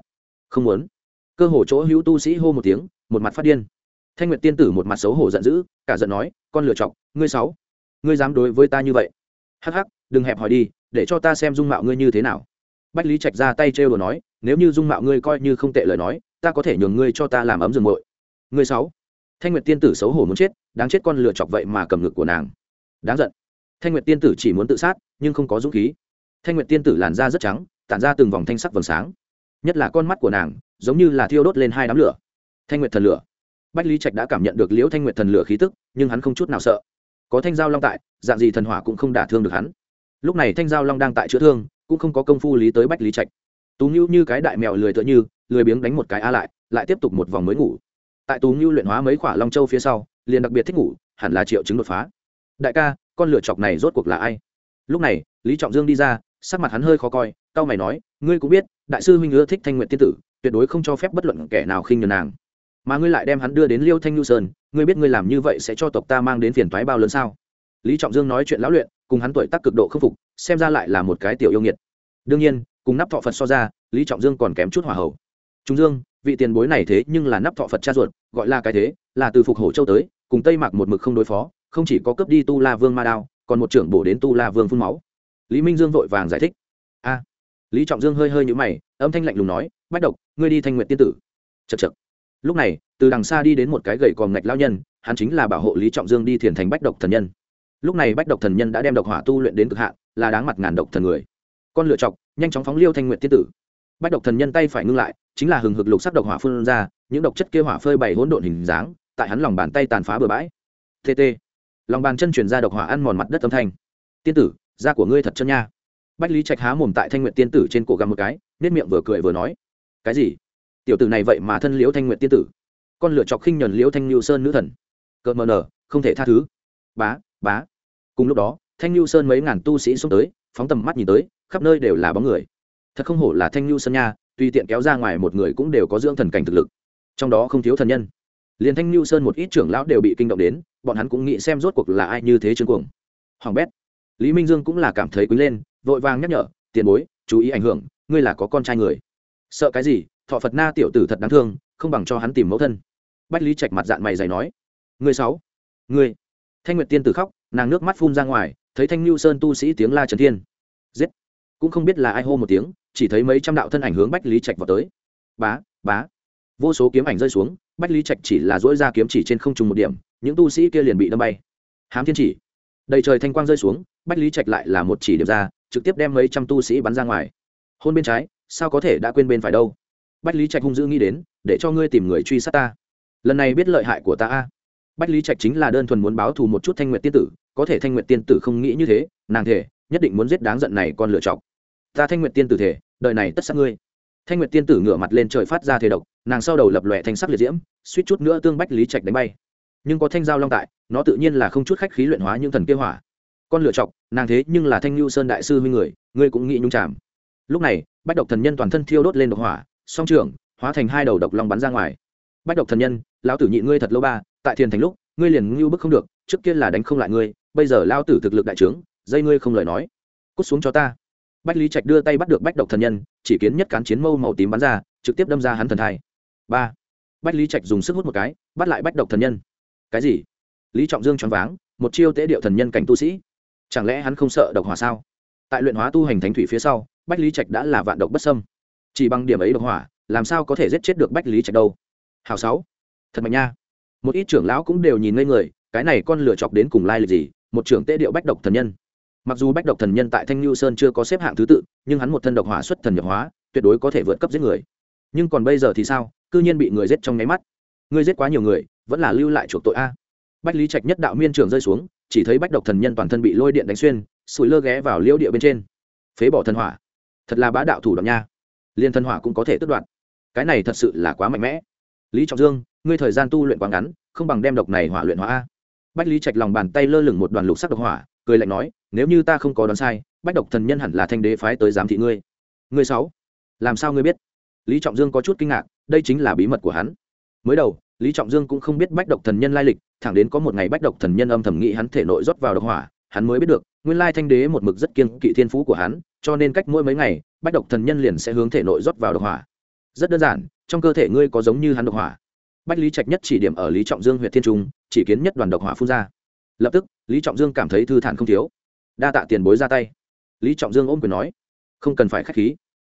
Không muốn. Cơ hồ chỗ hữu tu sĩ hô một tiếng, một mặt phát điên. Thanh nguyệt tiên tử một mặt xấu hổ giận dữ, cả giận nói, con lựa chọc, ngươi sáu. Ngươi dám đối với ta như vậy? Hắc hắc, đừng hẹp hỏi đi, để cho ta xem dung mạo ngươi như thế nào. Bách lý trạch ra tay trêu đồ nói, nếu như dung mạo ngươi coi như không tệ lời nói, ta có thể nhường ngươi cho ta làm ấm rừng mội ngươi sáu. Thanh nguyệt tiên tử xấu hổ muốn chết, đáng chết con lựa chọc vậy mà cầm ngực của nàng. Đáng giận thanh nguyệt tiên tử chỉ muốn tự sát, nhưng không có dũng khí. Thanh nguyệt tiên tử làn da rất trắng, tản ra từng vòng thanh sắc vầng sáng. Nhất là con mắt của nàng, giống như là thiêu đốt lên hai đám lửa. Thanh nguyệt thần lửa. Bách lý trạch đã cảm nhận được liễu thanh nguyệt thần lửa khí tức, nhưng hắn không chút nào sợ. Có thanh giao long tại, dạng gì thần hỏa cũng không đả thương được hắn. Lúc này thanh giao long đang tại chữa thương, cũng không có công phu lý tới bách lý trạch. Tú ngưu như cái đại mèo lười tựa như, lười biếng đánh một cái a lại lại tiếp tục một vòng mới ngủ. Tại tú ngưu luyện hóa mấy khỏa long châu phía sau, liền đặc biệt thích ngủ, hẳn là triệu chứng đột phá. Đại ca con lựa chọc này rốt cuộc là ai? Lúc này, lý trọng dương đi ra, sắc mặt hắn hơi khó coi cao mày nói, ngươi cũng biết, đại sư huynh ưa thích thanh nguyện tiên tử, tuyệt đối không cho phép bất luận kẻ nào khinh nhường nàng. Mà ngươi lại đem hắn đưa đến liêu thanh nhu sơn, ngươi biết ngươi làm như vậy sẽ cho tộc ta mang đến phiền toái bao lớn sao? Lý trọng dương nói chuyện lão luyện, cùng hắn tuổi tác cực độ khâm phục, xem ra lại là một cái tiểu yêu nghiệt. Đương nhiên, cùng nắp thọ phật so ra, lý trọng dương còn kém chút hỏa hậu. Trung dương, vị tiền bối này thế nhưng là nắp thọ phật cha ruột, gọi là cái thế, là từ phục hổ châu tới, cùng tây mạc một mực không đối phó không chỉ có cướp đi tu la vương ma đao, còn một trưởng bổ đến tu la vương phun máu. Lý minh dương vội vàng giải thích. A. Lý trọng dương hơi hơi nhũ mày, âm thanh lạnh lùng nói, bách độc, ngươi đi thanh nguyện tiên tử. Chật chật lúc này, từ đằng xa đi đến một cái gậy còm ngạch lao nhân, hắn chính là bảo hộ lý trọng dương đi thiền thành bách độc thần nhân. Lúc này bách độc thần nhân đã đem độc hỏa tu luyện đến cực hạn, là đáng mặt ngàn độc thần người. Con lựa chọc, nhanh chóng phóng liêu thanh nguyện tiên tử. Bách độc thần nhân tay phải ngưng lại, chính là hừng hực lục sắc độc hỏa phun ra, những độc chất kia hỏa phơi bày hỗn độn hình dáng, tại hắn lòng bàn tay tàn phá bừa bãi. Tt lòng bàn chân chuyển ra độc hỏa ăn mòn mặt đất âm thanh. Tiên tử, da của ngươi thật chân nha. Bách lý trạch há mồm tại thanh nguyện tiên tử trên cổ găm một cái nết miệng vừa cười vừa nói, cái gì? Tiểu tử này vậy mà thân liễu thanh nguyện tiên tử? Con lựa chọc khinh nhuần liễu thanh lưu sơn nữ thần. Cợt mờ nở, không thể tha thứ. Bá bá. Cùng lúc đó, thanh lưu sơn mấy ngàn tu sĩ xuống tới, phóng tầm mắt nhìn tới, khắp nơi đều là bóng người. Thật không hổ là thanh lưu sơn nha tuy tiện kéo ra ngoài một người cũng đều có dưỡng thần cảnh thực lực. Trong đó không thiếu thần nhân liền thanh lưu sơn một ít trưởng lão đều bị kinh động đến, bọn hắn cũng nghĩ xem rốt cuộc là ai như thế trương cuồng. Hoàng bét, lý minh dương cũng là cảm thấy quý lên, vội vàng nhắc nhở, tiền bối, chú ý ảnh hưởng, ngươi là có con trai người. Sợ cái gì? Thọ phật na tiểu tử thật đáng thương, không bằng cho hắn tìm mẫu thân. Bách lý trạch mặt dạng mày dày nói người sáu người thanh nguyệt tiên tử khóc, nàng nước mắt phun ra ngoài, thấy thanh lưu sơn tu sĩ tiếng la trần thiên. Giết! Cũng không biết là ai hô một tiếng, chỉ thấy mấy trăm đạo thân ảnh hướng bách lý trạch vào tới. Bá bá vô số kiếm ảnh rơi xuống, bách lý trạch chỉ là dỗi ra kiếm chỉ trên không trùng một điểm, những tu sĩ kia liền bị đâm bay. Hám thiên chỉ. Đầy trời thanh quang rơi xuống, bách lý trạch lại là một chỉ điểm ra, trực tiếp đem mấy trăm tu sĩ bắn ra ngoài. Hôn bên trái, sao có thể đã quên bên phải đâu? Bách lý trạch hung dữ nghĩ đến, để cho ngươi tìm người truy sát ta. Lần này biết lợi hại của ta a. Bách lý trạch chính là đơn thuần muốn báo thù một chút thanh nguyện tiên tử, có thể thanh nguyện tiên tử không nghĩ như thế, nàng thể nhất định muốn giết đáng giận này con lựa chọc. Ta thanh nguyện tiên tử thể đời này tất sát ngươi thanh Nguyệt tiên tử ngửa mặt lên trời phát ra thể độc, nàng sau đầu lập lòe thanh sắc liệt diễm, suýt chút nữa tương bách lý trạch đánh bay. Nhưng có thanh giao long tại, nó tự nhiên là không chút khách khí luyện hóa những thần kế hỏa. Con lựa chọc, nàng thế nhưng là thanh lưu sơn đại sư huy người, ngươi cũng nghĩ nhung chạm lúc này, bách độc thần nhân toàn thân thiêu đốt lên độc hỏa, song trường hóa thành hai đầu độc long bắn ra ngoài. Bách độc thần nhân, lão tử nhị ngươi thật lâu ba, tại thiền thành lúc, ngươi liền ngưu bức không được, trước kia là đánh không lại ngươi, bây giờ lao tử thực lực đại trướng, dây ngươi không lời nói. Cút xuống cho ta bách lý trạch đưa tay bắt được bách độc thần nhân, chỉ kiến nhất cán chiến mâu màu tím bắn ra, trực tiếp đâm ra hắn thần thai. Ba. Bách lý trạch dùng sức hút một cái, bắt lại bách độc thần nhân. Cái gì? Lý trọng dương choáng váng, một chiêu tế điệu thần nhân cảnh tu sĩ. Chẳng lẽ hắn không sợ độc hỏa sao? Tại luyện hóa tu hành thánh thủy phía sau, bách lý trạch đã là vạn độc bất sâm chỉ bằng điểm ấy độc hỏa, làm sao có thể giết chết được bách lý trạch đâu? Hào sáu. Thật mạnh nha. Một ít trưởng lão cũng đều nhìn ngây người, cái này con lửa chọc đến cùng lai lịch gì? Một trưởng tế điệu bách độc thần nhân mặc dù bách độc thần nhân tại thanh lưu sơn chưa có xếp hạng thứ tự, nhưng hắn một thân độc hỏa xuất thần nhập hóa, tuyệt đối có thể vượt cấp giết người. Nhưng còn bây giờ thì sao? Cư nhiên bị người giết trong nháy mắt. Người giết quá nhiều người, vẫn là lưu lại chuộc tội a. Bách lý trạch nhất đạo miên trường rơi xuống, chỉ thấy bách độc thần nhân toàn thân bị lôi điện đánh xuyên sụi lơ ghé vào liễu địa bên trên. Phế bỏ thần hỏa. Thật là bá đạo thủ đoạn nha. Liên thần hỏa cũng có thể tước đoạt. Cái này thật sự là quá mạnh mẽ. Lý trọng dương, ngươi thời gian tu luyện quá ngắn, không bằng đem độc này hỏa luyện hóa a. Bách lý trạch lòng bàn tay lơ lửng một đoàn lục sắc độc hỏa, cười lạnh nói nếu như ta không có đoán sai, bách độc thần nhân hẳn là thanh đế phái tới giám thị ngươi. Ngươi sáu, làm sao ngươi biết? Lý trọng dương có chút kinh ngạc, đây chính là bí mật của hắn. Mới đầu, lý trọng dương cũng không biết bách độc thần nhân lai lịch, thẳng đến có một ngày bách độc thần nhân âm thầm nghĩ hắn thể nội rót vào độc hỏa, hắn mới biết được, nguyên lai thanh đế một mực rất kiên kỵ thiên phú của hắn, cho nên cách mỗi mấy ngày, bách độc thần nhân liền sẽ hướng thể nội rót vào độc hỏa. Rất đơn giản, trong cơ thể ngươi có giống như hắn độc hỏa. Bách lý trạch nhất chỉ điểm ở lý trọng dương huyện thiên trung, chỉ kiến nhất đoàn độc hỏa phun ra. Lập tức, lý trọng dương cảm thấy thư thản không thiếu đa tạ tiền bối ra tay. Lý trọng dương ôm quyền nói, không cần phải k h á c h khí.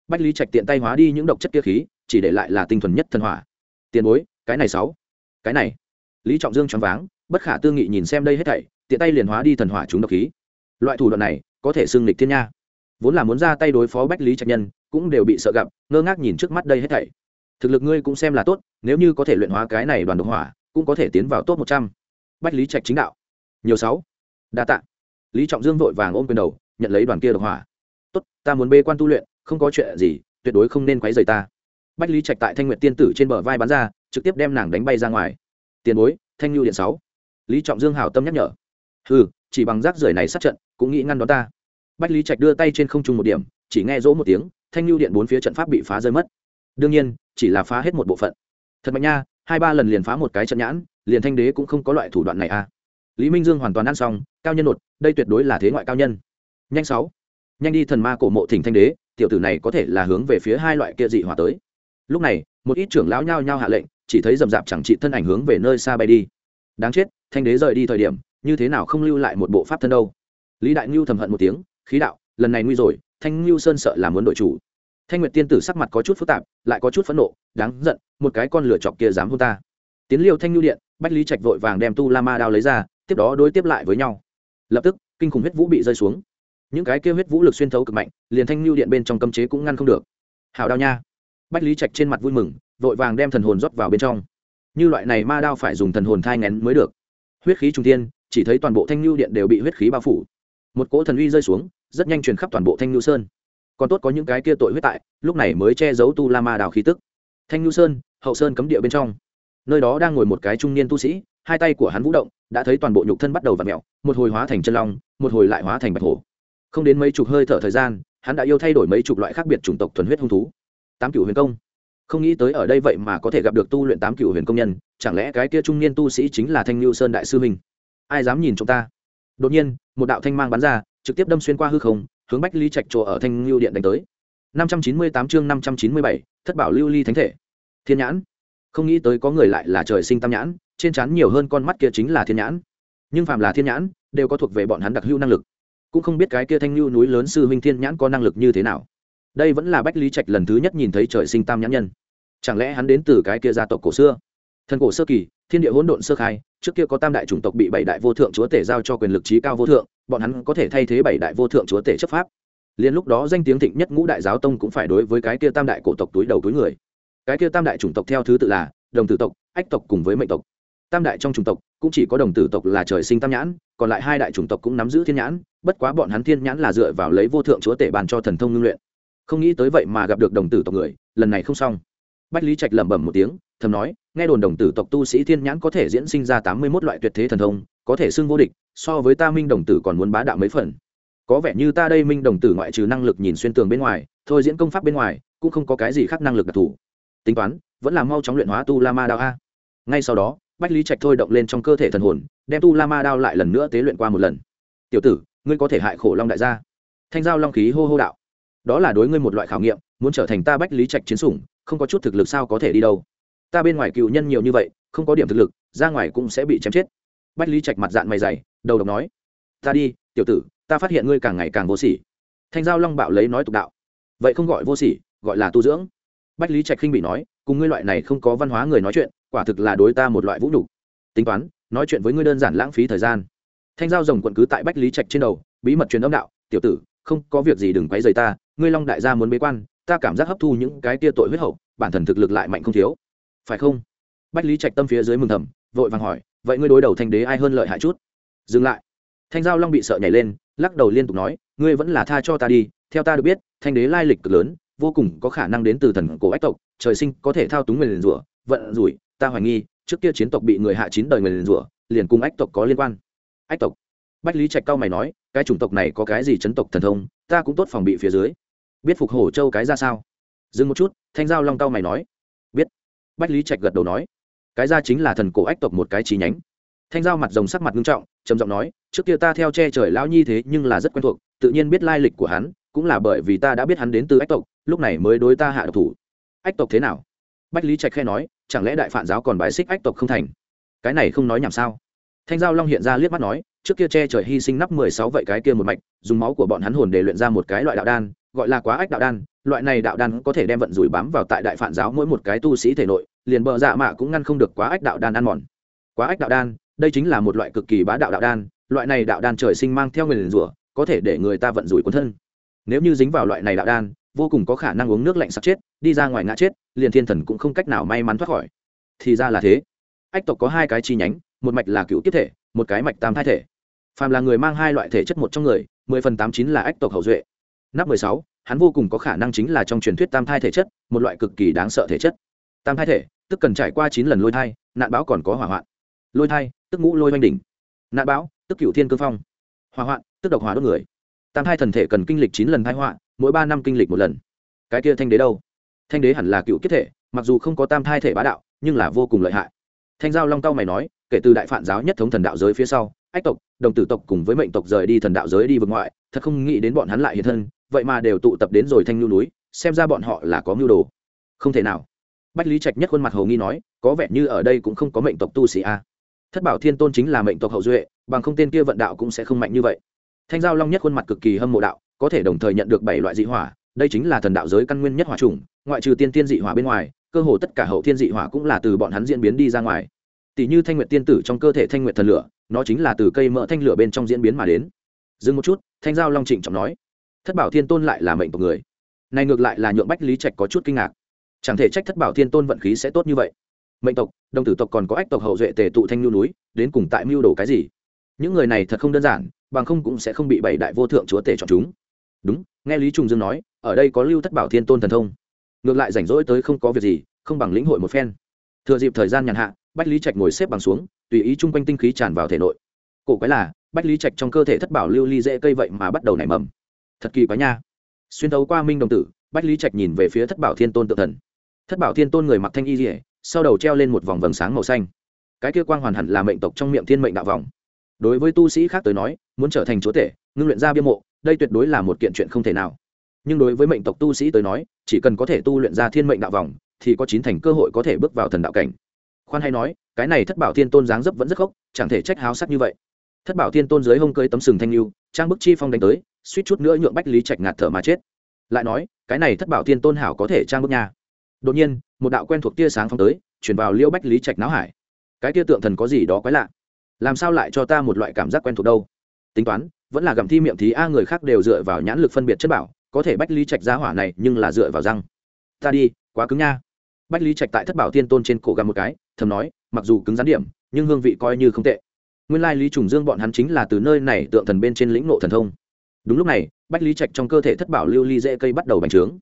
Bách lý trạch tiện tay hóa đi những độc chất kia khí, chỉ để lại là tinh thuần nhất thần hỏa. Tiền bối, cái này sáu, cái này. Lý trọng dương choáng váng, bất khả tư nghị nhìn xem đây hết thảy, tiện tay liền hóa đi thần hỏa chúng độc khí. Loại thủ đoạn này, có thể xưng lịch thiên nha. Vốn là muốn ra tay đối phó bách lý trạch nhân, cũng đều bị sợ gặp, ngơ ngác nhìn trước mắt đây hết thảy. Thực lực ngươi cũng xem là tốt, nếu như có thể luyện hóa cái này đoàn độc hỏa, cũng có thể tiến vào top một trăm. Bách lý trạch chính đạo. Nhiều sáu. Đa tạ lý trọng dương vội vàng ôm quyền đầu, nhận lấy đoàn kia độc hỏa. Tốt, ta muốn bê quan tu luyện, không có chuyện gì, tuyệt đối không nên quấy rầy ta. Bách lý trạch tại thanh nguyện tiên tử trên bờ vai bắn ra, trực tiếp đem nàng đánh bay ra ngoài. Tiền bối, thanh lưu điện sáu. Lý trọng dương hảo tâm nhắc nhở. Ừ chỉ bằng rác rưởi này sát trận, cũng nghĩ ngăn đón ta. Bách lý trạch đưa tay trên không trung một điểm, chỉ nghe rỗ một tiếng, thanh lưu điện bốn phía trận pháp bị phá rơi mất. Đương nhiên, chỉ là phá hết một bộ phận. Thật mạnh nha, hai ba lần liền phá một cái trận nhãn, liền thanh đế cũng không có loại thủ đoạn này à lý minh dương hoàn toàn ăn xong, cao nhân nột, đây tuyệt đối là thế ngoại cao nhân. Nhanh sáu. Nhanh đi thần ma cổ mộ thỉnh thanh đế, tiểu tử này có thể là hướng về phía hai loại kia dị hỏa tới. Lúc này, một ít trưởng lão nhao nhao hạ lệnh, chỉ thấy rầm rạp chẳng trị thân ảnh hướng về nơi xa bay đi. Đáng chết, thanh đế rời đi thời điểm, như thế nào không lưu lại một bộ pháp thân đâu? Lý đại ngưu thầm hận một tiếng, khí đạo, lần này nguy rồi, thanh ngưu sơn sợ là muốn đội chủ. Thanh nguyệt tiên tử sắc mặt có chút phức tạp, lại có chút phẫn nộ, đáng giận, một cái con lửa chọc kia dám hôn ta. Tiến liêu thanh ngưu điện, bách lý trạch vội vàng đem tu la ma đao lấy ra tiếp đó đối tiếp lại với nhau. Lập tức, kinh khủng huyết vũ bị rơi xuống. Những cái kia huyết vũ lực xuyên thấu cực mạnh, liền thanh lưu điện bên trong cấm chế cũng ngăn không được. Hào đao nha. Bách lý trạch trên mặt vui mừng, vội vàng đem thần hồn rót vào bên trong. Như loại này ma đao phải dùng thần hồn thai ngén mới được. Huyết khí trung tiên chỉ thấy toàn bộ thanh lưu điện đều bị huyết khí bao phủ. Một cỗ thần uy rơi xuống, rất nhanh truyền khắp toàn bộ thanh lưu sơn. Còn tốt có những cái kia tội huyết tại, lúc này mới che giấu tu la ma đào khí tức. Thanh lưu sơn, hậu sơn cấm địa bên trong. Nơi đó đang ngồi một cái trung niên tu sĩ hai tay của hắn vũ động đã thấy toàn bộ nhục thân bắt đầu v ặ mẹo một hồi hóa thành chân long một hồi lại hóa thành bạch hổ. Không đến mấy chục hơi thở thời gian hắn đã yêu thay đổi mấy chục loại khác biệt chủng tộc thuần huyết hung thú. Tám cựu huyền công. Không nghĩ tới ở đây vậy mà có thể gặp được tu luyện tám cựu huyền công nhân chẳng lẽ cái kia trung niên tu sĩ chính là thanh lưu sơn đại sư minh ai dám nhìn chúng ta? Đột nhiên một đạo thanh mang bắn ra trực tiếp đâm xuyên qua hư không hướng bách lý trạch chỗ ở thanh lưu điện đánh tới. 598 chương 597, thất bảo lưu ly thánh thể. Thiên nhãn. Không nghĩ tới có người lại là trời sinh tam nhãn trên trán nhiều hơn con mắt kia chính là thiên nhãn. Nhưng phàm là thiên nhãn, đều có thuộc về bọn hắn đặc hữu năng lực. Cũng không biết cái kia thanh lưu núi lớn sư huynh thiên nhãn có năng lực như thế nào. Đây vẫn là bách lý trạch lần thứ nhất nhìn thấy trời sinh tam nhãn nhân. Chẳng lẽ hắn đến từ cái kia gia tộc cổ xưa? Thần cổ sơ kỳ, thiên địa hỗn độn sơ khai, trước kia có tam đại chủng tộc bị bảy đại vô thượng chúa tể giao cho quyền lực trí cao vô thượng, bọn hắn có thể thay thế bảy đại vô thượng chúa tể chấp pháp. Liền lúc đó danh tiếng thịnh nhất ngũ đại giáo tông cũng phải đối với cái kia tam đại cổ tộc túi đầu túi người. Cái kia tam đại chủng tộc theo thứ tự là đồng tử tộc, ách tộc cùng với mệnh tộc tam đại trong chủng tộc, cũng chỉ có đồng tử tộc là trời sinh tam nhãn, còn lại hai đại chủng tộc cũng nắm giữ thiên nhãn, bất quá bọn hắn thiên nhãn là dựa vào lấy vô thượng chúa tể bàn cho thần thông ngưng luyện. Không nghĩ tới vậy mà gặp được đồng tử tộc người, lần này không xong. Bách lý trạch lẩm bẩm một tiếng, thầm nói, nghe đồn đồng tử tộc tu sĩ thiên nhãn có thể diễn sinh ra tám mươi mốt loại tuyệt thế thần thông, có thể xưng vô địch, so với ta minh đồng tử còn muốn bá đạo mấy phần. Có vẻ như ta đây minh đồng tử ngoại trừ năng lực nhìn xuyên tường bên ngoài, thôi diễn công pháp bên ngoài, cũng không có cái gì khác năng lực đặc thù. Tính toán, vẫn là mau chóng luyện hóa tu la ma đạo a. Ngay sau đó bách lý trạch thôi động lên trong cơ thể thần hồn, đem tu la ma đao lại lần nữa tế luyện qua một lần. Tiểu tử, ngươi có thể hại khổ long đại gia. Thanh giao long khí hô hô đạo. Đó là đối ngươi một loại khảo nghiệm, muốn trở thành ta bách lý trạch chiến sủng, không có chút thực lực sao có thể đi đâu? Ta bên ngoài cựu nhân nhiều như vậy, không có điểm thực lực, ra ngoài cũng sẽ bị chém chết. Bách lý trạch mặt dạng mày dày, đầu độc nói. Ta đi, tiểu tử, ta phát hiện ngươi càng ngày càng vô sỉ. Thanh giao long bạo lấy nói tục đạo. Vậy không gọi vô sỉ, gọi là tu dưỡng. Bách lý trạch khinh bị nói, cùng ngươi loại này không có văn hóa người nói chuyện quả thực là đối ta một loại vũ nhục. Tính toán, nói chuyện với ngươi đơn giản lãng phí thời gian. Thanh giao rồng quận cứ tại bách lý trạch trên đầu, bí mật truyền âm đạo, tiểu tử, không có việc gì đừng quấy rầy ta, ngươi long đại gia muốn bế quan, ta cảm giác hấp thu những cái tia tội huyết hậu, bản thân thực lực lại mạnh không thiếu. Phải không? Bách lý trạch tâm phía dưới mừng thầm, vội vàng hỏi, vậy ngươi đối đầu thanh đế ai hơn lợi hại chút? Dừng lại. Thanh giao long bị sợ nhảy lên, lắc đầu liên tục nói, ngươi vẫn là tha cho ta đi, theo ta được biết, thanh đế lai lịch cực lớn, vô cùng có khả năng đến từ thần cổ ách tộc, trời sinh có thể thao túng người liền rủa, vận rủi ta hoài nghi, trước kia chiến tộc bị người hạ chín đời người liền rủa, liền cùng ách tộc có liên quan. Ách tộc. Bách lý trạch cao mày nói, cái chủng tộc này có cái gì chấn tộc thần thông, ta cũng tốt phòng bị phía dưới. Biết phục hổ châu cái ra sao? Dừng một chút, thanh giao long cao mày nói. Biết. Bách lý trạch gật đầu nói. Cái ra chính là thần cổ ách tộc một cái chi nhánh. Thanh giao mặt rồng sắc mặt nghiêm trọng, trầm giọng nói, trước kia ta theo che trời lão nhi thế nhưng là rất quen thuộc, tự nhiên biết lai lịch của hắn, cũng là bởi vì ta đã biết hắn đến từ ách tộc, lúc này mới đối ta hạ độc thủ. Ách tộc thế nào? Bách lý trạch khe nói chẳng lẽ đại phản giáo còn bài xích ách tộc không thành? Cái này không nói nhảm sao? Thanh giao long hiện ra liếc mắt nói, trước kia che trời hy sinh nắp mười sáu vậy cái kia một mạch, dùng máu của bọn hắn hồn để luyện ra một cái loại đạo đan, gọi là quá ách đạo đan. Loại này đạo đan có thể đem vận rủi bám vào tại đại phản giáo mỗi một cái tu sĩ thể nội, liền bờ dạ mạ cũng ngăn không được quá ách đạo đan ăn mòn. Quá ách đạo đan, đây chính là một loại cực kỳ bá đạo đạo đan, loại này đạo đan trời sinh mang theo người liền rủa, có thể để người ta vận rủi cuốn thân. Nếu như dính vào loại này đạo đan, vô cùng có khả năng uống nước lạnh sắp chết đi ra ngoài ngã chết, liền thiên thần cũng không cách nào may mắn thoát khỏi. Thì ra là thế. Ách tộc có hai cái chi nhánh, một mạch là cựu kiếp thể, một cái mạch tam thai thể. Phàm là người mang hai loại thể chất một trong người, mười phần tám chín là ách tộc hậu duệ. Nắp mười sáu, hắn vô cùng có khả năng chính là trong truyền thuyết tam thai thể chất, một loại cực kỳ đáng sợ thể chất. Tam thai thể, tức cần trải qua chín lần lôi thai, nạn bão còn có hỏa hoạn. Lôi thai, tức ngũ lôi oanh đỉnh. Nạn bão, tức cựu thiên cương phong. Hỏa hoạn, tức độc hỏa đốt người. Tam thai thần thể cần kinh lịch chín lần thai họa, mỗi ba năm kinh lịch một lần. Cái kia thanh đế đâu? Thanh đế hẳn là cựu kiếp thể, mặc dù không có tam thai thể bá đạo, nhưng là vô cùng lợi hại. Thanh giao long tao mày nói, kể từ đại phản giáo nhất thống thần đạo giới phía sau, ách tộc, đồng tử tộc cùng với mệnh tộc rời đi thần đạo giới đi vực ngoại, thật không nghĩ đến bọn hắn lại hiện thân, vậy mà đều tụ tập đến rồi thanh nhu núi, xem ra bọn họ là có mưu đồ. Không thể nào. Bách lý trạch nhất khuôn mặt hồ nghi nói, có vẻ như ở đây cũng không có mệnh tộc tu sĩ a. Thất bảo thiên tôn chính là mệnh tộc hậu duệ, bằng không tên kia vận đạo cũng sẽ không mạnh như vậy. Thanh giao long nhất khuôn mặt cực kỳ hâm mộ đạo, có thể đồng thời nhận được bảy loại dị hỏa, đây chính là thần đạo giới căn nguyên nhất hỏa trùng ngoại trừ tiên tiên dị hỏa bên ngoài, cơ hồ tất cả hậu thiên dị hỏa cũng là từ bọn hắn diễn biến đi ra ngoài. Tỷ như thanh nguyệt tiên tử trong cơ thể thanh nguyệt thần lửa, nó chính là từ cây mỡ thanh lửa bên trong diễn biến mà đến. Dừng một chút, thanh giao long trịnh trọng nói, thất bảo thiên tôn lại là mệnh tộc người. Này ngược lại là nhượng bách lý trạch có chút kinh ngạc. Chẳng thể trách thất bảo thiên tôn vận khí sẽ tốt như vậy. Mệnh tộc đồng tử tộc còn có ách tộc hậu duệ tề tụ thanh nhu núi, đến cùng tại mưu đồ cái gì? Những người này thật không đơn giản, bằng không cũng sẽ không bị bảy đại vô thượng chúa tể chọn chúng. Đúng, nghe lý trùng dương nói, ở đây có lưu thất bảo thiên tôn thần thông ngược lại rảnh rỗi tới không có việc gì, không bằng lĩnh hội một phen. Thừa dịp thời gian nhàn hạ, bách lý trạch ngồi xếp bằng xuống, tùy ý chung quanh tinh khí tràn vào thể nội. Cổ quái là, bách lý trạch trong cơ thể thất bảo lưu ly dễ cây vậy mà bắt đầu nảy mầm. Thật kỳ quái nha. Xuyên tấu qua minh đồng tử, bách lý trạch nhìn về phía thất bảo thiên tôn tự thần. Thất bảo thiên tôn người mặc thanh y dỉa sau đầu treo lên một vòng vầng sáng màu xanh. Cái kia quang hoàn hẳn là mệnh tộc trong miệng thiên mệnh đạo vòng. Đối với tu sĩ khác tới nói, muốn trở thành chúa tể, ngưng luyện ra bia mộ, đây tuyệt đối là một kiện chuyện không thể nào nhưng đối với mệnh tộc tu sĩ tới nói, chỉ cần có thể tu luyện ra thiên mệnh đạo vòng, thì có chín thành cơ hội có thể bước vào thần đạo cảnh. Khoan hay nói, cái này thất bảo thiên tôn dáng dấp vẫn rất khốc, chẳng thể trách háo sắc như vậy. Thất bảo thiên tôn dưới hông cơi tấm sừng thanh lưu, trang bức chi phong đánh tới, suýt chút nữa nhượng bách lý trạch ngạt thở mà chết. Lại nói, cái này thất bảo thiên tôn hảo có thể trang bức nhà. đột nhiên, một đạo quen thuộc tia sáng phong tới, chuyển vào liêu bách lý trạch não hải. Cái tia tượng thần có gì đó quái lạ. Làm sao lại cho ta một loại cảm giác quen thuộc đâu? Tính toán, vẫn là gặm thi miệng thí a người khác đều dựa vào nhãn lực phân biệt chất bảo có thể bách lý trạch giá hỏa này nhưng là dựa vào răng. Ta đi, quá cứng nha. Bách lý trạch tại thất bảo thiên tôn trên cổ găm một cái, thầm nói, mặc dù cứng rắn điểm, nhưng hương vị coi như không tệ. Nguyên lai lý trùng dương bọn hắn chính là từ nơi này tượng thần bên trên lĩnh nộ thần thông. Đúng lúc này, bách lý trạch trong cơ thể thất bảo lưu ly dễ cây bắt đầu bành trướng.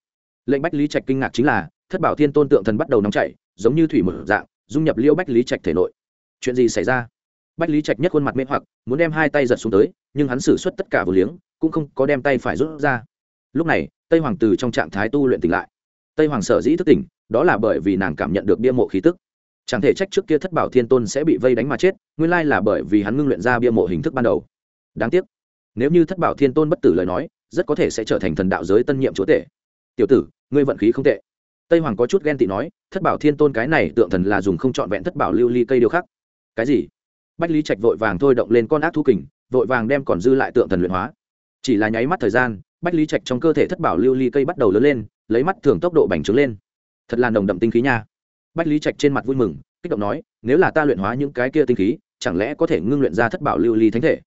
Lệnh bách lý trạch kinh ngạc chính là, thất bảo thiên tôn tượng thần bắt đầu nóng chảy, giống như thủy mở dạng, dung nhập liêu bách lý trạch thể nội. Chuyện gì xảy ra? Bách lý trạch nhất khuôn mặt mê hoặc, muốn đem hai tay giật xuống tới, nhưng hắn xử suất tất cả vừa liếng, cũng không có đem tay phải rút ra lúc này, tây hoàng từ trong trạng thái tu luyện tỉnh lại. Tây hoàng sở dĩ thức tỉnh, đó là bởi vì nàng cảm nhận được bia mộ khí tức. Chẳng thể trách trước kia thất bảo thiên tôn sẽ bị vây đánh mà chết, nguyên lai là bởi vì hắn ngưng luyện ra bia mộ hình thức ban đầu. Đáng tiếc, nếu như thất bảo thiên tôn bất tử lời nói, rất có thể sẽ trở thành thần đạo giới tân nhiệm chúa tể. Tiểu tử, ngươi vận khí không tệ. Tây hoàng có chút ghen tị nói, thất bảo thiên tôn cái này tượng thần là dùng không trọn vẹn thất bảo lưu ly cây điêu khắc. Cái gì? Bách lý trạch vội vàng thôi động lên con ác thu kình, vội vàng đem còn dư lại tượng thần luyện hóa. Chỉ là nháy mắt thời gian bách lý trạch trong cơ thể thất bảo lưu ly cây bắt đầu lớn lên, lấy mắt thường tốc độ bành trướng lên. Thật là nồng đậm tinh khí nha. Bách lý trạch trên mặt vui mừng, kích động nói, nếu là ta luyện hóa những cái kia tinh khí, chẳng lẽ có thể ngưng luyện ra thất bảo lưu ly thánh thể?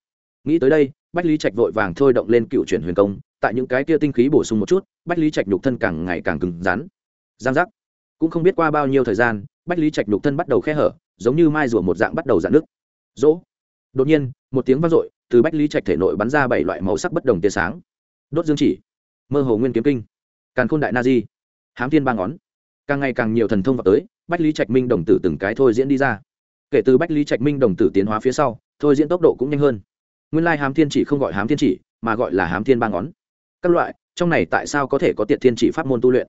Nghĩ tới đây, bách lý trạch vội vàng thôi động lên cựu chuyển huyền công, tại những cái kia tinh khí bổ sung một chút, bách lý trạch nhục thân càng ngày càng cứng rắn. Giang giác. Cũng không biết qua bao nhiêu thời gian, bách lý trạch nhục thân bắt đầu khe hở, giống như mai rùa một dạng bắt đầu dạn nước dỗ đột nhiên, một tiếng vang dội, từ bách lý trạch thể nội bắn ra bảy loại màu sắc bất đồng tia sáng đốt dương chỉ, mơ hồ nguyên kiếm kinh, càn khôn đại na di, hám thiên ba ngón. Càng ngày càng nhiều thần thông vào tới, bách lý trạch minh đồng tử từng cái thôi diễn đi ra. Kể từ bách lý trạch minh đồng tử tiến hóa phía sau, thôi diễn tốc độ cũng nhanh hơn. Nguyên lai hám thiên chỉ không gọi hám thiên chỉ, mà gọi là hám thiên ba ngón. Các loại, trong này tại sao có thể có tiệt thiên chỉ pháp môn tu luyện?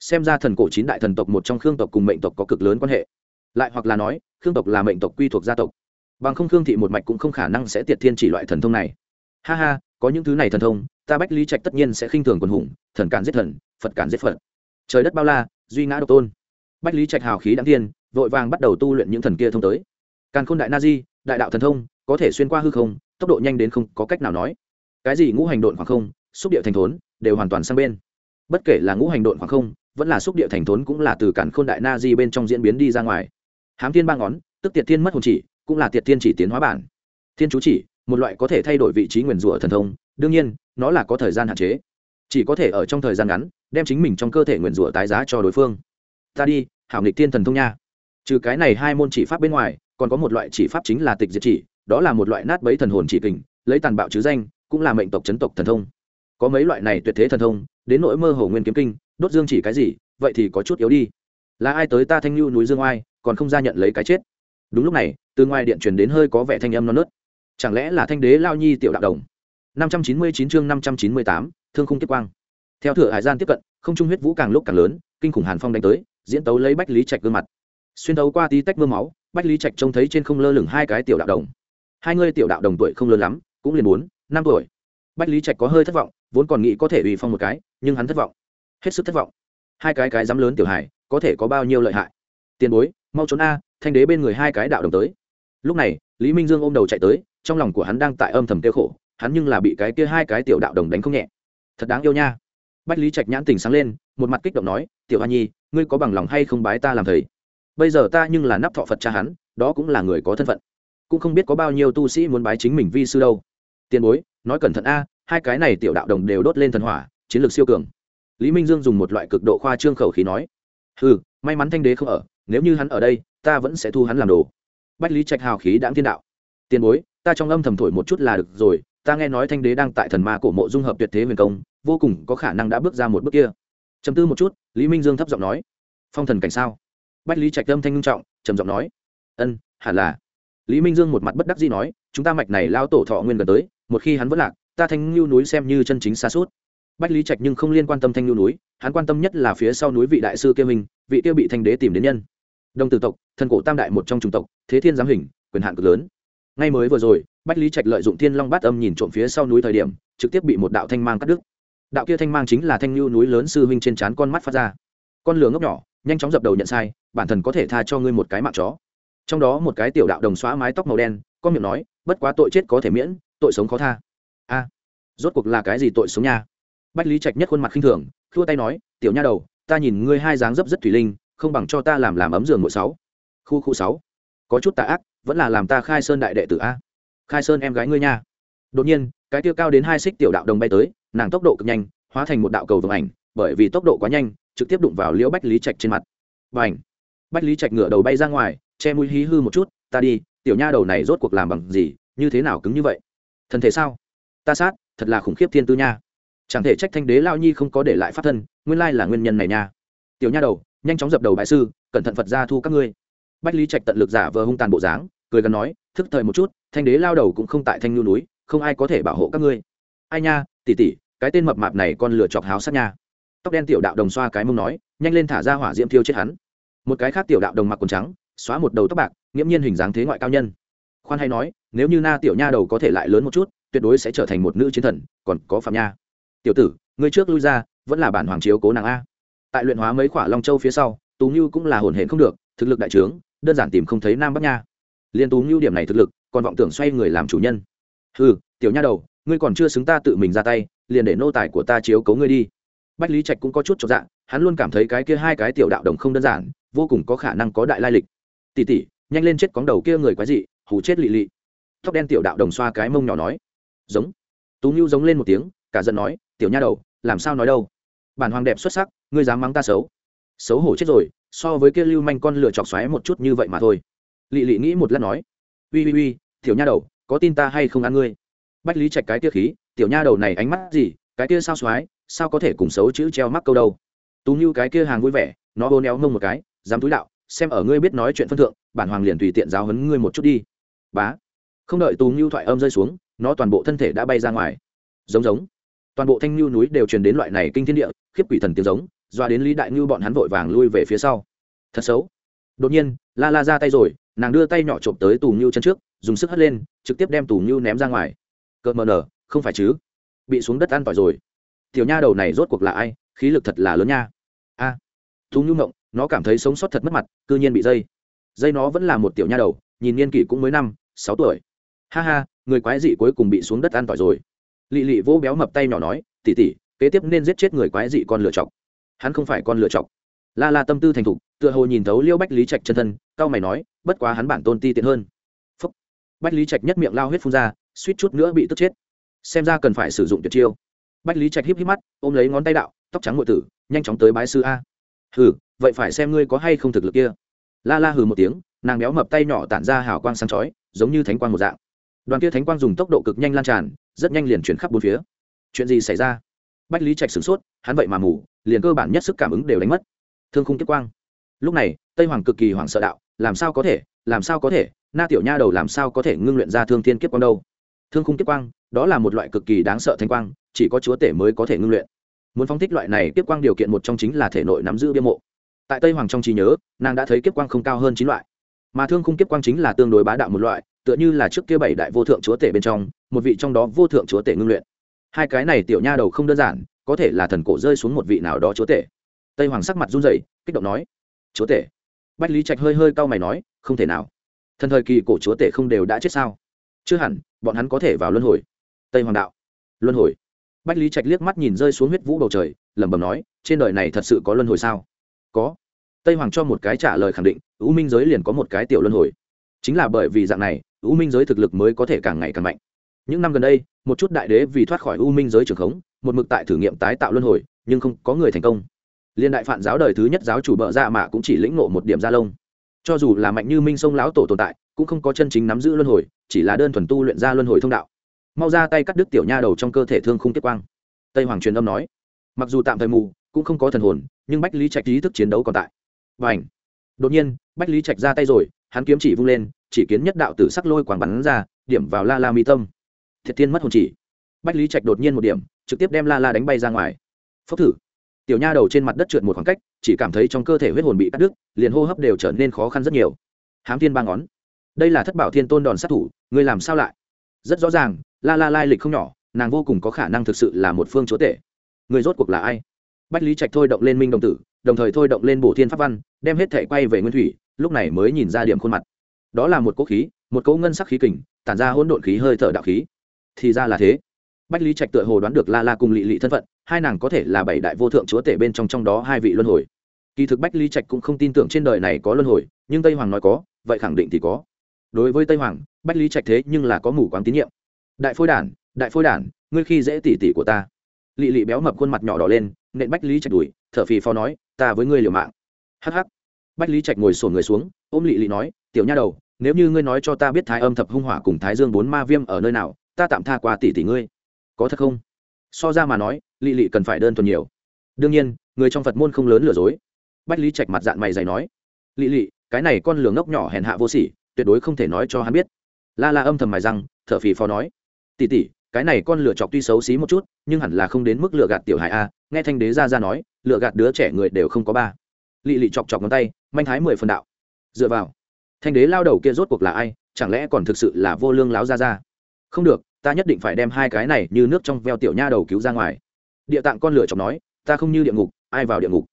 Xem ra thần cổ chín đại thần tộc một trong khương tộc cùng mệnh tộc có cực lớn quan hệ. Lại hoặc là nói, khương tộc là mệnh tộc quy thuộc gia tộc. Bằng không khương thị một mạch cũng không khả năng sẽ tiệt thiên chỉ loại thần thông này. Ha ha có những thứ này thần thông, ta bách lý trạch tất nhiên sẽ khinh thường quần hùng, thần cản giết thần, phật cản giết phật. Trời đất bao la, duy ngã độc tôn. Bách lý trạch hào khí đáng tiên vội vàng bắt đầu tu luyện những thần kia thông tới. Càn khôn đại na di, đại đạo thần thông, có thể xuyên qua hư không, tốc độ nhanh đến không có cách nào nói. Cái gì ngũ hành độn khoảng không, xúc địa thành thốn, đều hoàn toàn sang bên. Bất kể là ngũ hành độn khoảng không, vẫn là xúc địa thành thốn cũng là từ cản khôn đại na di bên trong diễn biến đi ra ngoài. Hám thiên ba ngón, tức tiệt thiên mất hồn chỉ, cũng là tiệt thiên chỉ tiến hóa bản. Thiên chú chỉ một loại có thể thay đổi vị trí nguyền rủa thần thông, đương nhiên, nó là có thời gian hạn chế. Chỉ có thể ở trong thời gian ngắn, đem chính mình trong cơ thể nguyền rủa tái giá cho đối phương. Ta đi, hảo nghịch thiên thần thông nha. Trừ cái này hai môn chỉ pháp bên ngoài, còn có một loại chỉ pháp chính là tịch diệt chỉ, đó là một loại nát bấy thần hồn chỉ kình, lấy tàn bạo chứ danh, cũng là mệnh tộc chấn tộc thần thông. Có mấy loại này tuyệt thế thần thông, đến nỗi mơ hồ nguyên kiếm kinh, đốt dương chỉ cái gì, vậy thì có chút yếu đi. Là ai tới ta thanh lưu núi dương oai, còn không ra nhận lấy cái chết. Đúng lúc này, từ ngoài điện truyền đến hơi có vẻ thanh âm non nớt chẳng lẽ là thanh đế lao nhi tiểu đạo đồng? năm trăm chín mươi chín chương năm trăm chín mươi tám, thương khung tiếp quang. Theo thửa hải gian tiếp cận, không trung huyết vũ càng lúc càng lớn, kinh khủng hàn phong đánh tới, diễn tấu lấy bách lý trạch gương mặt. Xuyên tấu qua tí tách mưa máu, bách lý trạch trông thấy trên không lơ lửng hai cái tiểu đạo đồng. Hai người tiểu đạo đồng tuổi không lớn lắm, cũng liền bốn, năm tuổi. Bách lý trạch có hơi thất vọng, vốn còn nghĩ có thể ủy phong một cái, nhưng hắn thất vọng. Hết sức thất vọng. Hai cái cái dám lớn tiểu hải có thể có bao nhiêu lợi hại? Tiền bối, mau trốn a, thanh đế bên người hai cái đạo đồng tới lúc này, lý minh dương ôm đầu chạy tới, trong lòng của hắn đang tại âm thầm kêu khổ, hắn nhưng là bị cái kia hai cái tiểu đạo đồng đánh không nhẹ. Thật đáng yêu nha. Bách lý trạch nhãn tình sáng lên, một mặt kích động nói, tiểu hoa nhi, ngươi có bằng lòng hay không bái ta làm thầy? Bây giờ ta nhưng là nắp thọ phật cha hắn, đó cũng là người có thân phận. Cũng không biết có bao nhiêu tu sĩ muốn bái chính mình vi sư đâu. Tiền bối, nói cẩn thận a, hai cái này tiểu đạo đồng đều đốt lên thần hỏa, chiến lược siêu cường. Lý minh dương dùng một loại cực độ khoa trương khẩu khí nói ừ may mắn thanh đế không ở, nếu như hắn ở đây, ta vẫn sẽ thu hắn làm đồ bách lý trạch hào khí đáng thiên đạo. Tiền bối ta trong âm thầm thổi một chút là được rồi ta nghe nói thanh đế đang tại thần ma cổ mộ dung hợp tuyệt thế huyền công vô cùng có khả năng đã bước ra một bước kia. Chấm tư một chút lý minh dương thấp giọng nói. Phong thần cảnh sao? Bách lý trạch âm thanh ngưng trọng trầm giọng nói. Ân hẳn là. Lý minh dương một mặt bất đắc dĩ nói chúng ta mạch này lao tổ thọ nguyên gần tới một khi hắn vẫn lạc ta thanh lưu núi xem như chân chính xa suốt. Bách lý trạch nhưng không liên quan tâm thanh lưu núi hắn quan tâm nhất là phía sau núi vị đại sư kia mình, vị kia bị thanh đế tìm đến nhân đồng tử tộc, thần cổ tam đại một trong chủng tộc, thế thiên giám hình, quyền hạn cực lớn. Ngay mới vừa rồi, bách lý trạch lợi dụng thiên long bát âm nhìn trộm phía sau núi thời điểm, trực tiếp bị một đạo thanh mang cắt đứt. Đạo kia thanh mang chính là thanh lưu núi lớn sư huynh trên trán con mắt phát ra. Con lửa ngốc nhỏ, nhanh chóng dập đầu nhận sai, bản thân có thể tha cho ngươi một cái mạng chó. Trong đó một cái tiểu đạo đồng xóa mái tóc màu đen, con miệng nói, bất quá tội chết có thể miễn, tội sống khó tha. A, rốt cuộc là cái gì tội sống nha? Bách lý trạch nhất khuôn mặt khinh thường, khua tay nói, tiểu nha đầu, ta nhìn ngươi hai dáng dấp rất thủy linh không bằng cho ta làm làm ấm giường mỗi sáu. Khu khu sáu. Có chút tà ác, vẫn là làm ta khai sơn đại đệ tử a. Khai sơn em gái ngươi nha. Đột nhiên, cái tiêu cao đến hai xích tiểu đạo đồng bay tới, nàng tốc độ cực nhanh, hóa thành một đạo cầu vồng ảnh, bởi vì tốc độ quá nhanh, trực tiếp đụng vào liễu bách lý trạch trên mặt. Và ảnh bách lý trạch ngửa đầu bay ra ngoài, che mũi hí hư một chút, ta đi, tiểu nha đầu này rốt cuộc làm bằng gì, như thế nào cứng như vậy? Thân thể sao? Ta sát, thật là khủng khiếp thiên tư nha. Chẳng thể trách thanh đế lao nhi không có để lại pháp thân, nguyên lai là nguyên nhân này nha. Tiểu nha đầu nhanh chóng dập đầu bại sư, cẩn thận phật ra thu các ngươi. Bách lý trạch tận lực giả vờ hung tàn bộ dáng, cười gần nói, thức thời một chút, thanh đế lao đầu cũng không tại thanh nhu núi, không ai có thể bảo hộ các ngươi. Ai nha tỉ tỉ cái tên mập mạp này con lửa chọc háo sát nha. Tóc đen tiểu đạo đồng xoa cái mông nói, nhanh lên thả ra hỏa diễm thiêu chết hắn. Một cái khác tiểu đạo đồng mặc quần trắng, xóa một đầu tóc bạc, nghiễm nhiên hình dáng thế ngoại cao nhân. Khoan hay nói, nếu như na tiểu nha đầu có thể lại lớn một chút, tuyệt đối sẽ trở thành một nữ chiến thần, còn có phạm nha. Tiểu tử, ngươi trước lui ra, vẫn là bản hoàng chiếu cố nàng a tại luyện hóa mấy khỏa long châu phía sau, tú ngưu cũng là hồn hển không được, thực lực đại trướng, đơn giản tìm không thấy nam bắc nha. Liên tú ngưu điểm này thực lực, còn vọng tưởng xoay người làm chủ nhân. Ừ tiểu nha đầu, ngươi còn chưa xứng ta tự mình ra tay, liền để nô tài của ta chiếu cấu ngươi đi. Bách lý trạch cũng có chút cho dạ hắn luôn cảm thấy cái kia hai cái tiểu đạo đồng không đơn giản, vô cùng có khả năng có đại lai lịch. Tỉ tỉ nhanh lên chết cóng đầu kia người quái dị, hù chết lị lị. Tóc đen tiểu đạo đồng xoa cái mông nhỏ nói. Giống. Tú ngưu giống lên một tiếng, cả giận nói, tiểu nha đầu, làm sao nói đâu. Bản hoàng đẹp xuất sắc ngươi dám mắng ta xấu? Xấu hổ chết rồi, so với kia lưu manh con lửa chọc xoáy một chút như vậy mà thôi. Lị lị nghĩ một lát nói, uy uy uy, tiểu nha đầu, có tin ta hay không ăn ngươi? Bách lý trạch cái tia khí, tiểu nha đầu này ánh mắt gì, cái kia sao xoáy, sao có thể cùng xấu chữ treo mắc câu đâu? Tú như cái kia hàng vui vẻ, nó bô néo ngông một cái, dám túi đạo, xem ở ngươi biết nói chuyện phân thượng, bản hoàng liền tùy tiện giáo hấn ngươi một chút đi. Bá. Không đợi tú như thoại âm rơi xuống, nó toàn bộ thân thể đã bay ra ngoài. Giống giống. Toàn bộ thanh lưu núi đều truyền đến loại này kinh thiên địa, khiếp quỷ thần tiếng giống doa đến lý đại ngưu bọn hắn vội vàng lui về phía sau. Thật xấu. Đột nhiên la la ra tay rồi nàng đưa tay nhỏ trộm tới tù ngưu chân trước dùng sức hất lên trực tiếp đem tù ngưu ném ra ngoài. Cợt mờ nở không phải chứ? Bị xuống đất ăn tỏi rồi. Tiểu nha đầu này rốt cuộc là ai? Khí lực thật là lớn nha. A. À, thú ngưu ngộng nó cảm thấy sống sót thật mất mặt cư nhiên bị dây. Dây nó vẫn là một tiểu nha đầu nhìn niên kỷ cũng mới năm sáu tuổi. Ha ha người quái dị cuối cùng bị xuống đất ăn tỏi rồi. Lị lị vỗ béo mập tay nhỏ nói tỉ tỉ kế tiếp nên giết chết người quái dị con lựa chọc hắn không phải con lựa chọc. La la tâm tư thành thục, tựa hồ nhìn thấu liêu bách lý trạch chân thân, cao mày nói, bất quá hắn bản tôn ti tiện hơn. Phúc. bách lý trạch nhất miệng lao huyết phun ra, suýt chút nữa bị tức chết. Xem ra cần phải sử dụng tuyệt chiêu. Bách lý trạch híp híp mắt, ôm lấy ngón tay đạo, tóc trắng ngụy tử, nhanh chóng tới bái sư a. Hừ, vậy phải xem ngươi có hay không thực lực kia. La la hừ một tiếng, nàng béo mập tay nhỏ tản ra hào quang sáng chói, giống như thánh quang một dạng. Đoàn kia thánh quang dùng tốc độ cực nhanh lan tràn, rất nhanh liền chuyển khắp bốn phía. Chuyện gì xảy ra? Bách lý trạch sửng sốt, hắn vậy mà mù liền cơ bản nhất sức cảm ứng đều đánh mất. Thương khung tiếp quang. Lúc này, tây hoàng cực kỳ hoảng sợ đạo, làm sao có thể, làm sao có thể, na tiểu nha đầu làm sao có thể ngưng luyện ra thương thiên kiếp quang đâu? Thương khung kiếp quang, đó là một loại cực kỳ đáng sợ thanh quang, chỉ có chúa tể mới có thể ngưng luyện. Muốn phóng thích loại này kiếp quang điều kiện một trong chính là thể nội nắm giữ bia mộ. Tại tây hoàng trong trí nhớ, nàng đã thấy kiếp quang không cao hơn chín loại. Mà thương khung kiếp quang chính là tương đối bá đạo một loại, tựa như là trước kia bảy đại vô thượng chúa tể bên trong, một vị trong đó vô thượng chúa tể ngưng luyện. Hai cái này tiểu nha đầu không đơn giản có thể là thần cổ rơi xuống một vị nào đó chúa tể. Tây hoàng sắc mặt run rẩy, kích động nói, chúa tể. Bách lý trạch hơi hơi cau mày nói, không thể nào. Thần thời kỳ cổ chúa tể không đều đã chết sao? Chưa hẳn, bọn hắn có thể vào luân hồi. Tây hoàng đạo, luân hồi? Bách lý trạch liếc mắt nhìn rơi xuống huyết vũ bầu trời, lẩm bẩm nói, trên đời này thật sự có luân hồi sao? Có. Tây hoàng cho một cái trả lời khẳng định ưu minh giới liền có một cái tiểu luân hồi. Chính là bởi vì dạng này ưu minh giới thực lực mới có thể càng ngày càng mạnh. Những năm gần đây, một chút đại đế vì thoát khỏi ưu minh giới trường khống một mực tại thử nghiệm tái tạo luân hồi, nhưng không có người thành công. Liên đại phản giáo đời thứ nhất giáo chủ bợ ra mà mạ cũng chỉ lĩnh ngộ một điểm gia lông. Cho dù là mạnh như minh sông lão tổ tồn tại, cũng không có chân chính nắm giữ luân hồi, chỉ là đơn thuần tu luyện ra luân hồi thông đạo. Mau ra tay cắt đứt tiểu nha đầu trong cơ thể thương không tiếp quang. Tây hoàng truyền âm nói, mặc dù tạm thời mù, cũng không có thần hồn, nhưng bách lý trạch ý thức chiến đấu còn tại. Và ảnh đột nhiên, bách lý trạch ra tay rồi, hắn kiếm chỉ vung lên, chỉ kiến nhất đạo tử sắc lôi quảng bắn ra, điểm vào la la mi tâm. Thiệt tiên mất hồn chỉ. Bách lý trạch đột nhiên một điểm trực tiếp đem la la đánh bay ra ngoài. Phốc thử. Tiểu nha đầu trên mặt đất trượt một khoảng cách, chỉ cảm thấy trong cơ thể huyết hồn bị cắt đứt, liền hô hấp đều trở nên khó khăn rất nhiều. Hám thiên ba ngón. Đây là thất bảo thiên tôn đòn sát thủ, ngươi làm sao lại? Rất rõ ràng, la la lai lịch không nhỏ, nàng vô cùng có khả năng thực sự là một phương chúa tể. Người rốt cuộc là ai? Bách lý trạch thôi động lên minh đồng tử, đồng thời thôi động lên bổ thiên pháp văn, đem hết thể quay về nguyên thủy, lúc này mới nhìn ra điểm khuôn mặt. Đó là một cỗ khí, một cỗ ngân sắc khí kình, tản ra hỗn độn khí hơi thở đạo khí. Thì ra là thế bách lý trạch tựa hồ đoán được la la cùng lị lị thân phận, hai nàng có thể là bảy đại vô thượng chúa tể bên trong trong đó hai vị luân hồi. Kỳ thực bách lý trạch cũng không tin tưởng trên đời này có luân hồi, nhưng tây hoàng nói có, vậy khẳng định thì có. Đối với tây hoàng, bách lý trạch thế nhưng là có mù quáng tín nhiệm. Đại phôi đản, đại phôi đản, ngươi khi dễ tỉ tỉ của ta. Lị lị béo mập khuôn mặt nhỏ đỏ lên, nện bách lý trạch đuổi thở phì phò nói, ta với ngươi liều mạng. Hắc hắc. Bách lý trạch ngồi sổn người xuống, ôm lị lị nói, tiểu nha đầu, nếu như ngươi nói cho ta biết thái âm thập hung hỏa cùng thái dương bốn ma viêm ở nơi nào, ta tạm tha qua tỷ tỷ ngươi có thật không? So ra mà nói, lị lị cần phải đơn thuần nhiều. Đương nhiên, người trong phật môn không lớn lừa dối. Bách lý trạch mặt dạng mày dày nói, lị lị, cái này con lường ngốc nhỏ hèn hạ vô sỉ, tuyệt đối không thể nói cho hắn biết. La la âm thầm mài răng, thở phì phò nói, tỉ tỉ, cái này con lừa chọc tuy xấu xí một chút, nhưng hẳn là không đến mức lựa gạt tiểu hải a. Nghe thanh đế ra ra nói lựa gạt đứa trẻ người đều không có ba. Lị lị chọc chọc ngón tay, manh thái mười phần đạo. Dựa vào, thanh đế lao đầu kia rốt cuộc là ai? Chẳng lẽ còn thực sự là vô lương láo ra ra không được ta nhất định phải đem hai cái này như nước trong veo tiểu nha đầu cứu ra ngoài. Địa tạng con lửa chọc nói, ta không như địa ngục, ai vào địa ngục?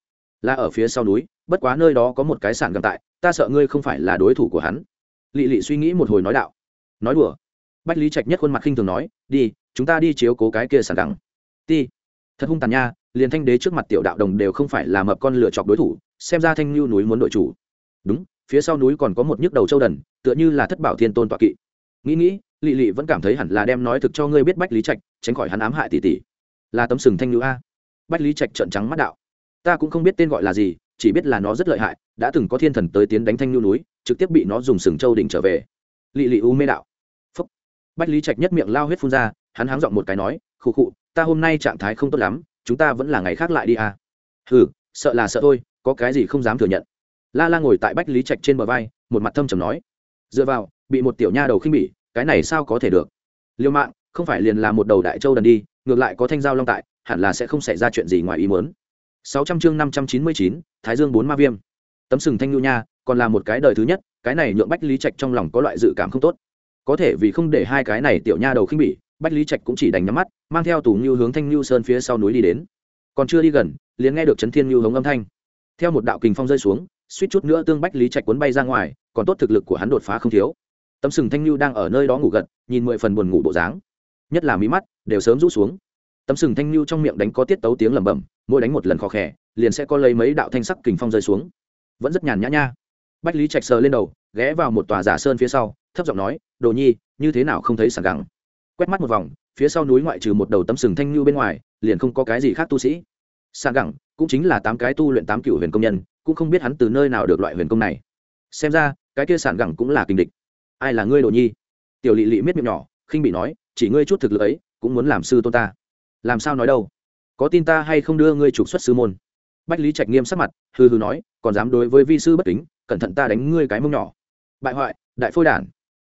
Là ở phía sau núi, bất quá nơi đó có một cái sản gần tại, ta sợ ngươi không phải là đối thủ của hắn. Lị lị suy nghĩ một hồi nói đạo. Nói đùa. Bách lý trạch nhất khuôn mặt khinh thường nói, đi, chúng ta đi chiếu cố cái kia sản gẳng ti. Thật hung tàn nha, liền thanh đế trước mặt tiểu đạo đồng đều không phải là mập con lựa chọc đối thủ, xem ra thanh lưu núi muốn đội chủ. Đúng, phía sau núi còn có một nhức đầu châu đần, tựa như là thất bảo thiên tôn tọa kỵ. Nghĩ nghĩ lị lị vẫn cảm thấy hẳn là đem nói thực cho ngươi biết bách lý trạch, tránh khỏi hắn ám hại tỷ tỷ là tấm sừng thanh lưu a. Bách lý trạch trợn trắng mắt đạo. Ta cũng không biết tên gọi là gì, chỉ biết là nó rất lợi hại, đã từng có thiên thần tới tiến đánh thanh lưu núi, trực tiếp bị nó dùng sừng châu đỉnh trở về. Lị lị u mê đạo. Phúc. Bách lý trạch nhất miệng lao huyết phun ra, hắn háng giọng một cái nói, khụ khụ, ta hôm nay trạng thái không tốt lắm, chúng ta vẫn là ngày khác lại đi à. Ừ sợ là sợ thôi, có cái gì không dám thừa nhận. La la ngồi tại bách lý trạch trên bờ vai, một mặt thâm trầm nói. Dựa vào, bị một tiểu nha đầu khinh bỉ cái này sao có thể được liêu mạng không phải liền là một đầu đại châu đần đi ngược lại có thanh giao long tại hẳn là sẽ không xảy ra chuyện gì ngoài ý muốn 600 chương 599, Thái Dương bốn ma viêm. Tấm sừng thanh nhu nha, còn là một cái đời thứ nhất, cái này nhượng Bách Lý Trạch trong lòng có loại dự cảm không tốt. Có thể vì không để hai cái này tiểu nha đầu khinh bỉ, Bách Lý Trạch cũng chỉ đành nhắm mắt, mang theo Tù Nưu hướng Thanh Nưu Sơn phía sau núi đi đến. Còn chưa đi gần, liền nghe được chấn thiên nưu hống âm thanh. Theo một đạo kình phong rơi xuống, suýt chút nữa tương Bách Lý Trạch cuốn bay ra ngoài, còn tốt thực lực của hắn đột phá không thiếu. Tấm sừng Thanh lưu đang ở nơi đó ngủ gật, nhìn mười phần buồn ngủ bộ dáng, nhất là mí mắt đều sớm rũ xuống. Tấm sừng thanh lưu trong miệng đánh có tiết tấu tiếng lẩm bẩm mỗi đánh một lần khó khẽ liền sẽ có lấy mấy đạo thanh sắc kình phong rơi xuống. Vẫn rất nhàn nhã nha. Bách lý trạch sờ lên đầu ghé vào một tòa giả sơn phía sau thấp giọng nói đồ nhi như thế nào không thấy sảng gẳng? Quét mắt một vòng phía sau núi ngoại trừ một đầu tấm sừng thanh lưu bên ngoài liền không có cái gì khác tu sĩ. Sảng gẳng cũng chính là tám cái tu luyện tám cựu huyền công nhân cũng không biết hắn từ nơi nào được loại huyền công này. Xem ra cái kia sản gẳng cũng là kinh địch ai là ngươi đồ nhi? Tiểu lỵ lỵ miết miệng nhỏ, khinh bị nói, chỉ ngươi chút thực lực ấy, cũng muốn làm sư tôn ta. Làm sao nói đâu? Có tin ta hay không đưa ngươi trục xuất sư môn? Bách lý trạch nghiêm sắc mặt hư hư nói, còn dám đối với vi sư bất kính, cẩn thận ta đánh ngươi cái mông nhỏ. Bại hoại, đại phôi đản.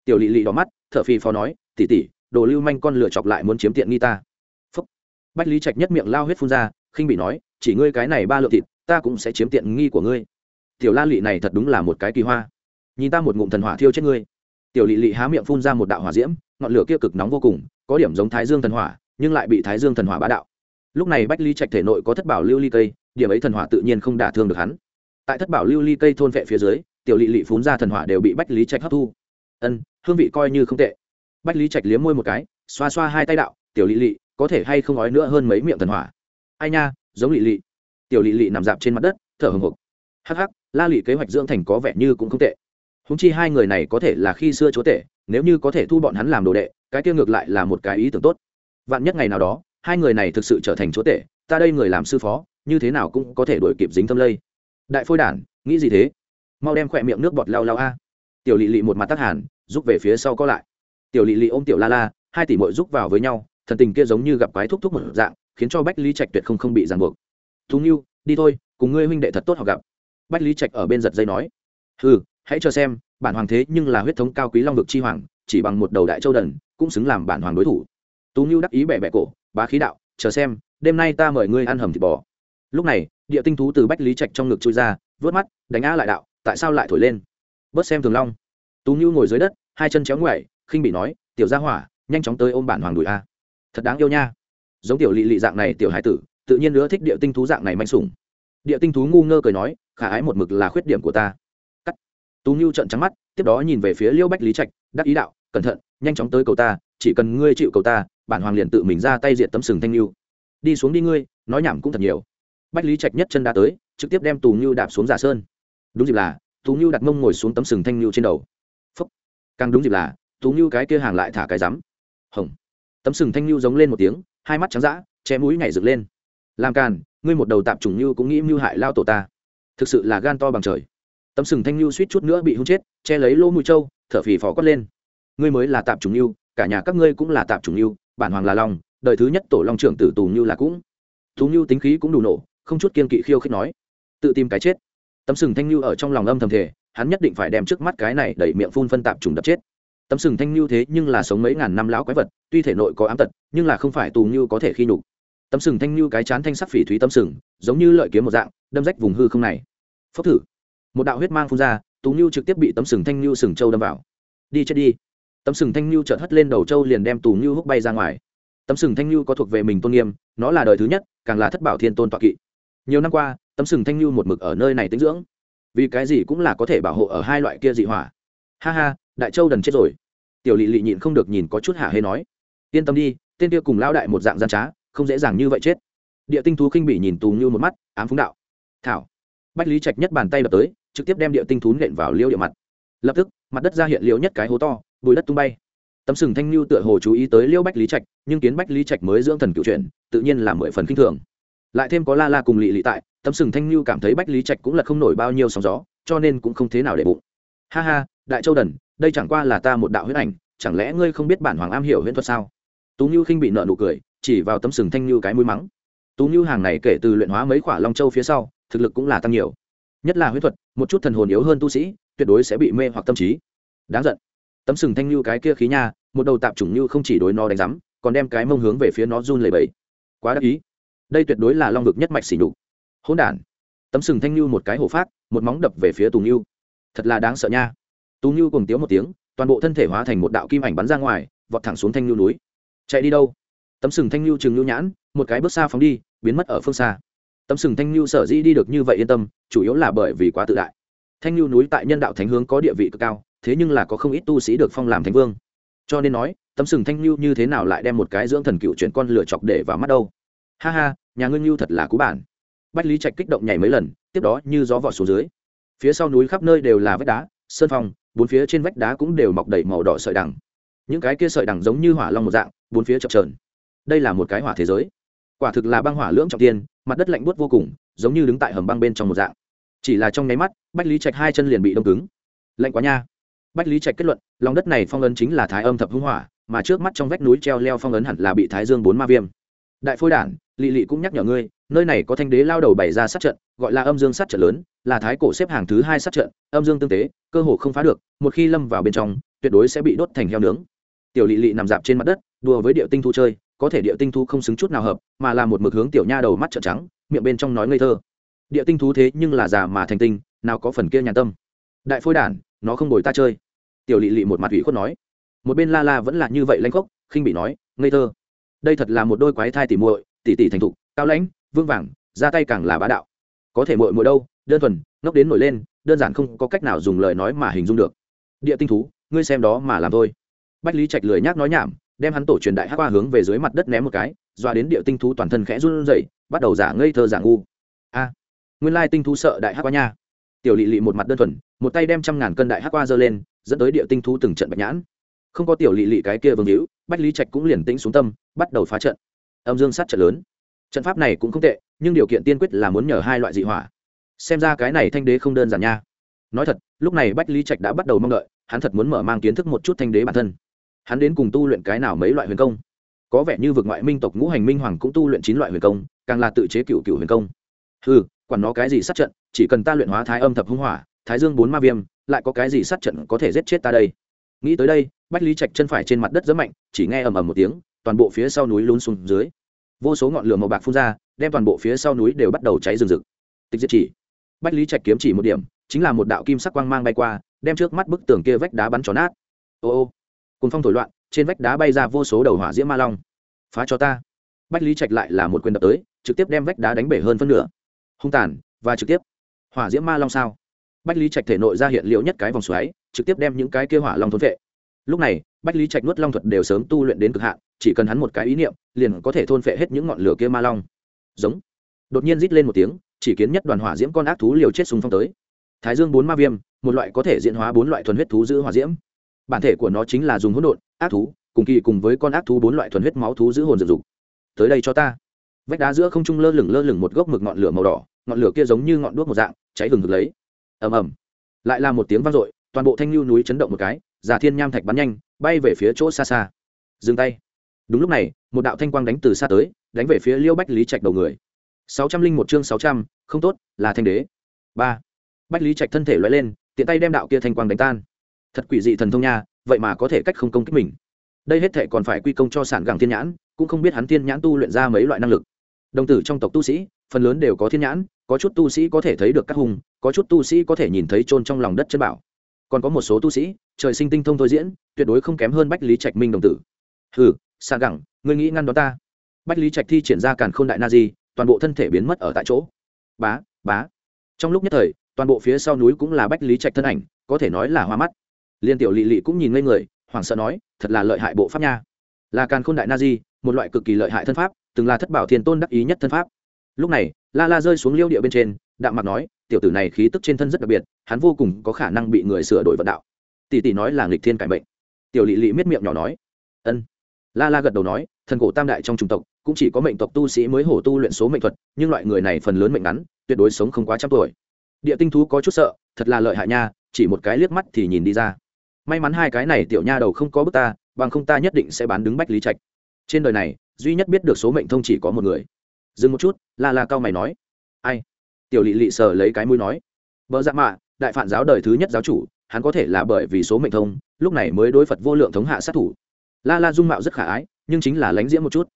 Tiểu lỵ lỵ đỏ mắt t h ở phì phò nói tỉ tỉ đồ lưu manh con lửa chọc lại muốn chiếm tiện nghi ta. Phúc. Bách lý trạch nhất miệng lao huyết phun ra, khinh bị nói, chỉ ngươi cái này ba lượng thịt, ta cũng sẽ chiếm tiện nghi của ngươi. Tiểu la lị này thật đúng là một cái kỳ hoa. Nhìn ta một ngụm thần hỏa thiêu chết ngươi tiểu lỵ lỵ há miệng phun ra một đạo hỏa diễm, ngọn lửa kia cực nóng vô cùng, có điểm giống thái dương thần hỏa, nhưng lại bị thái dương thần hỏa bá đạo. Lúc này bách ly trạch thể nội có thất bảo lưu ly cây, điểm ấy thần hỏa tự nhiên không đả thương được hắn. Tại thất bảo lưu ly cây thôn vệ phía dưới, tiểu lỵ lỵ phún ra thần hỏa đều bị bách lý trạch hấp thu. Ân, hương vị coi như không tệ. Bách lý trạch liếm môi một cái, xoa xoa hai tay đạo, tiểu lỵ lỵ có thể hay không nói nữa hơn mấy miệng thần hỏa? Ai nha, giống lỵ lỵ tiểu lỵ lỵ nằm dạp trên mặt đất, thở hồng hộc hắc hắc, la lỵ kế hoạch dưỡng thành có vẻ như cũng không tệ húng chi hai người này có thể là khi xưa chúa tể, nếu như có thể thu bọn hắn làm đồ đệ, cái kia ngược lại là một cái ý tưởng tốt. Vạn nhất ngày nào đó, hai người này thực sự trở thành chúa tể, ta đây người làm sư phó, như thế nào cũng có thể đổi kịp dính tâm lây. Đại phôi đản, nghĩ gì thế? Mau đem khỏe miệng nước bọt lao lao a. Tiểu lị lị một mặt tắc hàn, rút về phía sau có lại. Tiểu lị lị ôm tiểu la la, hai tỷ mội rút vào với nhau, thần tình kia giống như gặp quái thúc thúc một dạng, khiến cho bách lý trạch tuyệt không không bị ràng buộc. Thú nghiêu đi thôi, cùng ngươi huynh đệ thật tốt học gặp. Bách lý trạch ở bên giật dây nói. Ừ hãy cho xem, bản hoàng thế nhưng là huyết thống cao quý long vực chi hoàng, chỉ bằng một đầu đại châu đần, cũng xứng làm bản hoàng đối thủ. Tú ngưu đắc ý bẻ bẻ cổ, bá khí đạo, chờ xem, đêm nay ta mời ngươi ăn hầm thịt bò. Lúc này, địa tinh thú từ bách lý trạch trong ngực chui ra, vớt mắt, đánh á lại đạo, tại sao lại thổi lên? Bớt xem thường long. Tú ngưu ngồi dưới đất, hai chân chéo ngoại khinh bị nói, tiểu gia hỏa, nhanh chóng tới ôm bản hoàng đùi a. Thật đáng yêu nha. Giống tiểu lị lị dạng này tiểu hải tử, tự nhiên nữa thích địa tinh thú dạng này manh sủng. Địa tinh thú ngu ngơ cười nói, khả ái một mực là khuyết điểm của ta tú ngưu trận trắng mắt, tiếp đó nhìn về phía liêu bách lý trạch, đắc ý đạo, cẩn thận, nhanh chóng tới cầu ta, chỉ cần ngươi chịu cầu ta, bản hoàng liền tự mình ra tay diện tấm sừng thanh ngưu đi xuống đi ngươi, nói nhảm cũng thật nhiều. Bách lý trạch nhất chân đã tới, trực tiếp đem tù ngưu đạp xuống giả sơn. Đúng dịp là, tú ngưu đặt mông ngồi xuống tấm sừng thanh ngưu trên đầu. Phấp. càng đúng dịp là, tú ngưu cái kia hàng lại thả cái rắm. Hồng. Tấm sừng thanh ngưu giống lên một tiếng, hai mắt trắng d che mũi nhảy dựng lên. Làm càn, ngươi một đầu tạp trùng ngưu cũng nghĩ mưu hại lao tổ ta. Thực sự là gan to bằng trời tấm sừng thanh lưu suýt chút nữa bị hung chết che lấy lỗ mũi trâu thở phì phò quất lên. Ngươi mới là tạp chủng lưu, cả nhà các ngươi cũng là tạp chủng lưu, bản hoàng là long đời thứ nhất tổ long trưởng tử tù như là cũng. Tú như tính khí cũng đủ nổ không chút kiên kỵ khiêu khích nói. Tự tìm cái chết. Tấm sừng thanh lưu ở trong lòng âm thầm thể hắn nhất định phải đem trước mắt cái này đẩy miệng phun phân tạp trùng đập chết. Tấm sừng thanh lưu thế nhưng là sống mấy ngàn năm lão quái vật tuy thể nội có ám tật nhưng là không phải tù như có thể khi nhục. Tấm sừng thanh lưu cái chán thanh sắc phỉ thúy tấm sừng giống như lợi kiếm một dạng đâm rách vùng hư không này. Phốc thử một đạo huyết mang phun ra, tú nhu trực tiếp bị tấm sừng thanh nhu sừng châu đâm vào. Đi chết đi. Tấm sừng thanh nhu chợt hất lên đầu châu liền đem tú nhu hút bay ra ngoài. Tấm sừng thanh nhu có thuộc về mình tôn nghiêm, nó là đời thứ nhất, càng là thất bảo thiên tôn tọa kỵ. Nhiều năm qua, tấm sừng thanh nhu một mực ở nơi này tinh dưỡng. Vì cái gì cũng là có thể bảo hộ ở hai loại kia dị hỏa. Ha ha, đại châu đần chết rồi. Tiểu lỵ lỵ nhịn không được nhìn có chút hạ hê nói. Yên tâm đi, tên kia cùng lão đại một dạng gian trá, không dễ dàng như vậy chết. Địa tinh thú khinh bỉ nhìn tù như một mắt, ám phúng đạo. Thảo. Bách lý trạch nhất bàn tay đập tới trực tiếp đem địa tinh thú nện vào liêu địa mặt. Lập tức, mặt đất ra hiện liêu nhất cái hố to, bùi đất tung bay. Tấm sừng thanh lưu tựa hồ chú ý tới liêu bách lý trạch, nhưng kiến bách lý trạch mới dưỡng thần cựu chuyện tự nhiên là mười phần k i n h thường. Lại thêm có la la cùng lị lị tại, tấm sừng thanh lưu cảm thấy bách lý trạch cũng là không nổi bao nhiêu sóng gió, cho nên cũng không thế nào để bụng. Ha ha, đại châu đần, đây chẳng qua là ta một đạo huyết ảnh, chẳng lẽ ngươi không biết bản hoàng am hiểu huyễn thuật sao? Tú như khinh bị nợ nụ cười, chỉ vào tấm sừng thanh lưu cái mũi mắng. Tú như hàng này kể từ luyện hóa mấy khỏa long châu phía sau, thực lực cũng là tăng nhiều. Nhất là huyễn thuật một chút thần hồn yếu hơn tu sĩ, tuyệt đối sẽ bị mê hoặc tâm trí. Đáng giận. Tấm sừng thanh lưu cái kia khí nha, một đầu tạp chủng như không chỉ đối nó đánh rắm còn đem cái mông hướng về phía nó run lầy bẫy quá đắc ý. Đây tuyệt đối là long vực nhất mạch xỉ nhục. Hỗn đản. Tấm sừng thanh lưu một cái hổ phát, một móng đập về phía tùng lưu thật là đáng sợ nha. Tùng lưu cùng tiếng một tiếng, toàn bộ thân thể hóa thành một đạo kim ảnh bắn ra ngoài, vọt thẳng xuống thanh lưu núi. Chạy đi đâu? Tấm sừng thanh lưu chừng lưu nhãn, một cái bước xa phóng đi, biến mất ở phương xa tấm sừng thanh lưu sở dĩ đi được như vậy yên tâm, chủ yếu là bởi vì quá tự đại. Thanh lưu núi tại nhân đạo thánh hướng có địa vị cực cao, thế nhưng là có không ít tu sĩ được phong làm thánh vương. Cho nên nói, tấm sừng thanh lưu như thế nào lại đem một cái dưỡng thần cựu chuyển con lửa chọc để vào mắt đâu? Ha ha, nhà ngưng lưu thật là cú bản. Bách lý trạch kích động nhảy mấy lần, tiếp đó như gió vọt xuống dưới. Phía sau núi khắp nơi đều là vách đá, sơn phong, bốn phía trên vách đá cũng đều mọc đầy màu đỏ sợi đằng. Những cái kia sợi đằng giống như hỏa long một dạng, bốn phía chập trờn đây là một cái hỏa thế giới. Quả thực là băng hỏa lưỡng trọng tiên mặt đất lạnh buốt vô cùng, giống như đứng tại hầm băng bên trong một dạng. Chỉ là trong nháy mắt, bách lý trạch hai chân liền bị đông cứng. Lạnh quá nha. Bách lý trạch kết luận, lòng đất này phong ấn chính là thái âm thập hưng hỏa, mà trước mắt trong vách núi treo leo phong ấn hẳn là bị thái dương bốn ma viêm. Đại phôi đản lỵ lỵ cũng nhắc nhở ngươi, nơi này có thanh đế lao đầu bày ra sát trận, gọi là âm dương sát trận lớn, là thái cổ xếp hàng thứ hai sát trận, âm dương tương tế, cơ hồ không phá được, một khi lâm vào bên trong, tuyệt đối sẽ bị đốt thành heo nướng. Tiểu lỵ lỵ nằm dạp trên mặt đất, đùa với điệu tinh thu chơi có thể địa tinh thú không xứng chút nào hợp, mà là một mực hướng tiểu nha đầu mắt trợn trắng, miệng bên trong nói ngây thơ. Địa tinh thú thế nhưng là già mà thành tinh, nào có phần kia nhàn tâm. Đại phôi đản, nó không bồi ta chơi. Tiểu lỵ lỵ một mặt ủy khuất nói. Một bên la la vẫn là như vậy lanh khốc, khinh bị nói, ngây thơ. Đây thật là một đôi quái thai tỉ muội, tỉ tỉ thành thục, cao lãnh, vương vàng, ra tay càng là bá đạo. Có thể muội muội đâu, đơn thuần, ngốc đến nổi lên, đơn giản không có cách nào dùng lời nói mà hình dung được. Địa tinh thú, ngươi xem đó mà làm thôi. Bách lý trạch lười nhác nói nhảm đem hắn tổ truyền đại hắc qua hướng về dưới mặt đất ném một cái, doa đến địa tinh thú toàn thân khẽ run rẩy, bắt đầu giả ngây thơ giả ngu. A, nguyên lai tinh thú sợ đại hắc qua nha. Tiểu lỵ lỵ một mặt đơn thuần, một tay đem trăm ngàn cân đại hắc qua giơ lên, dẫn tới địa tinh thú từng trận bạch nhãn. Không có tiểu lỵ lỵ cái kia vương hữu, bách lý trạch cũng liền tĩnh xuống tâm, bắt đầu phá trận. Âm dương sát trận lớn. Trận pháp này cũng không tệ, nhưng điều kiện tiên quyết là muốn nhờ hai loại dị hỏa. Xem ra cái này thanh đế không đơn giản nha. Nói thật, lúc này bách lý trạch đã bắt đầu mong đợi, hắn thật muốn mở mang kiến thức một chút thanh đế bản thân hắn đến cùng tu luyện cái nào mấy loại huyền công? Có vẻ như vực ngoại minh tộc ngũ hành minh hoàng cũng tu luyện chín loại huyền công, càng là tự chế cựu cựu huyền công. Ừ quản nó cái gì sát trận, chỉ cần ta luyện hóa thái âm thập hưng hỏa, thái dương bốn ma viêm, lại có cái gì sát trận có thể giết chết ta đây? Nghĩ tới đây, bách lý trạch chân phải trên mặt đất rất mạnh, chỉ nghe ầm ầm một tiếng, toàn bộ phía sau núi lún xuống dưới. Vô số ngọn lửa màu bạc phun ra, đem toàn bộ phía sau núi đều bắt đầu cháy rừng rực. Tịch diệt chỉ. Bách lý trạch kiếm chỉ một điểm, chính là một đạo kim sắc quang mang bay qua, đem trước mắt bức tường kia vách đá bắn tròn nát. Ô ô cùng phong thổi loạn, trên vách đá bay ra vô số đầu hỏa diễm ma long. Phá cho ta. Bách lý trạch lại là một quyền đập tới, trực tiếp đem vách đá đánh bể hơn phân nửa. Hung tàn, và trực tiếp. Hỏa diễm ma long sao? Bách lý trạch thể nội ra hiện liệu nhất cái vòng xoáy, trực tiếp đem những cái kia hỏa long thốn vệ. Lúc này, bách lý trạch nuốt long thuật đều sớm tu luyện đến cực hạn, chỉ cần hắn một cái ý niệm, liền có thể thôn phệ hết những ngọn lửa kia ma long. Giống. Đột nhiên rít lên một tiếng, chỉ kiến nhất đoàn hỏa diễm con ác thú liều chết súng phong tới. Thái dương bốn ma viêm, một loại có thể diễn hóa bốn loại thuần huyết thú giữ hỏa diễm bản thể của nó chính là dùng hỗn độn, ác thú, cùng kỳ cùng với con ác thú bốn loại thuần huyết máu thú giữ hồn dựng dục. Tới đây cho ta. Vách đá giữa không trung lơ lửng lơ lửng một gốc mực ngọn lửa màu đỏ, ngọn lửa kia giống như ngọn đuốc một dạng, cháy hừng hực lấy. Ầm ầm. Lại là một tiếng vang dội, toàn bộ thanh lưu núi chấn động một cái, giả thiên nham thạch bắn nhanh, bay về phía chỗ xa xa. Dừng tay. Đúng lúc này, một đạo thanh quang đánh từ xa tới, đánh về phía liêu bách lý trạch đầu người. sáu trăm linh một chương sáu trăm, không tốt, là thanh đế. Ba. Bách lý trạch thân thể loại lên, tiện tay đem đạo kia thanh quang đánh tan thật quỷ dị thần thông nha, vậy mà có thể cách không công kích mình. Đây hết thệ còn phải quy công cho sản gẳng thiên nhãn, cũng không biết hắn thiên nhãn tu luyện ra mấy loại năng lực. Đồng tử trong tộc tu sĩ, phần lớn đều có thiên nhãn, có chút tu sĩ có thể thấy được các hùng có chút tu sĩ có thể nhìn thấy trôn trong lòng đất chân bảo. Còn có một số tu sĩ, trời sinh tinh thông thôi diễn, tuyệt đối không kém hơn bách lý trạch minh đồng tử. Hừ xa gẳng, ngươi nghĩ ngăn đó ta? Bách lý trạch thi triển ra càn k h ô n đại na di, toàn bộ thân thể biến mất ở tại chỗ. Bá bá. Trong lúc nhất thời, toàn bộ phía sau núi cũng là bách lý trạch thân ảnh, có thể nói là hoa mắt liên tiểu lỵ lỵ cũng nhìn ngây người, hoảng sợ nói, thật là lợi hại bộ pháp nha. Là càn khôn đại na di, một loại cực kỳ lợi hại thân pháp, từng là thất bảo thiên tôn đắc ý nhất thân pháp. Lúc này, la la rơi xuống liêu địa bên trên, đạm mặt nói, tiểu tử này khí tức trên thân rất đặc biệt, hắn vô cùng có khả năng bị người sửa đổi vận đạo. Tỷ tỷ nói là nghịch thiên cải mệnh. Tiểu lỵ lỵ miết miệng nhỏ nói, ân. La la gật đầu nói, thần cổ tam đại trong chủng tộc, cũng chỉ có mệnh tộc tu sĩ mới hổ tu luyện số mệnh thuật, nhưng loại người này phần lớn mệnh ngắn, tuyệt đối sống không quá trăm tuổi. Địa tinh thú có chút sợ, thật là lợi hại nha, chỉ một cái liếc mắt thì nhìn đi ra may mắn hai cái này tiểu nha đầu không có bức ta, bằng không ta nhất định sẽ bán đứng bách lý trạch. Trên đời này, duy nhất biết được số mệnh thông chỉ có một người. Dừng một chút, la la cao mày nói. Ai? Tiểu lỵ lỵ sờ lấy cái mũi nói. Vợ dạ mạ, đại phản giáo đời thứ nhất giáo chủ, hắn có thể là bởi vì số mệnh thông, lúc này mới đối phật vô lượng thống hạ sát thủ. La la dung mạo rất khả ái, nhưng chính là lánh diễm một chút.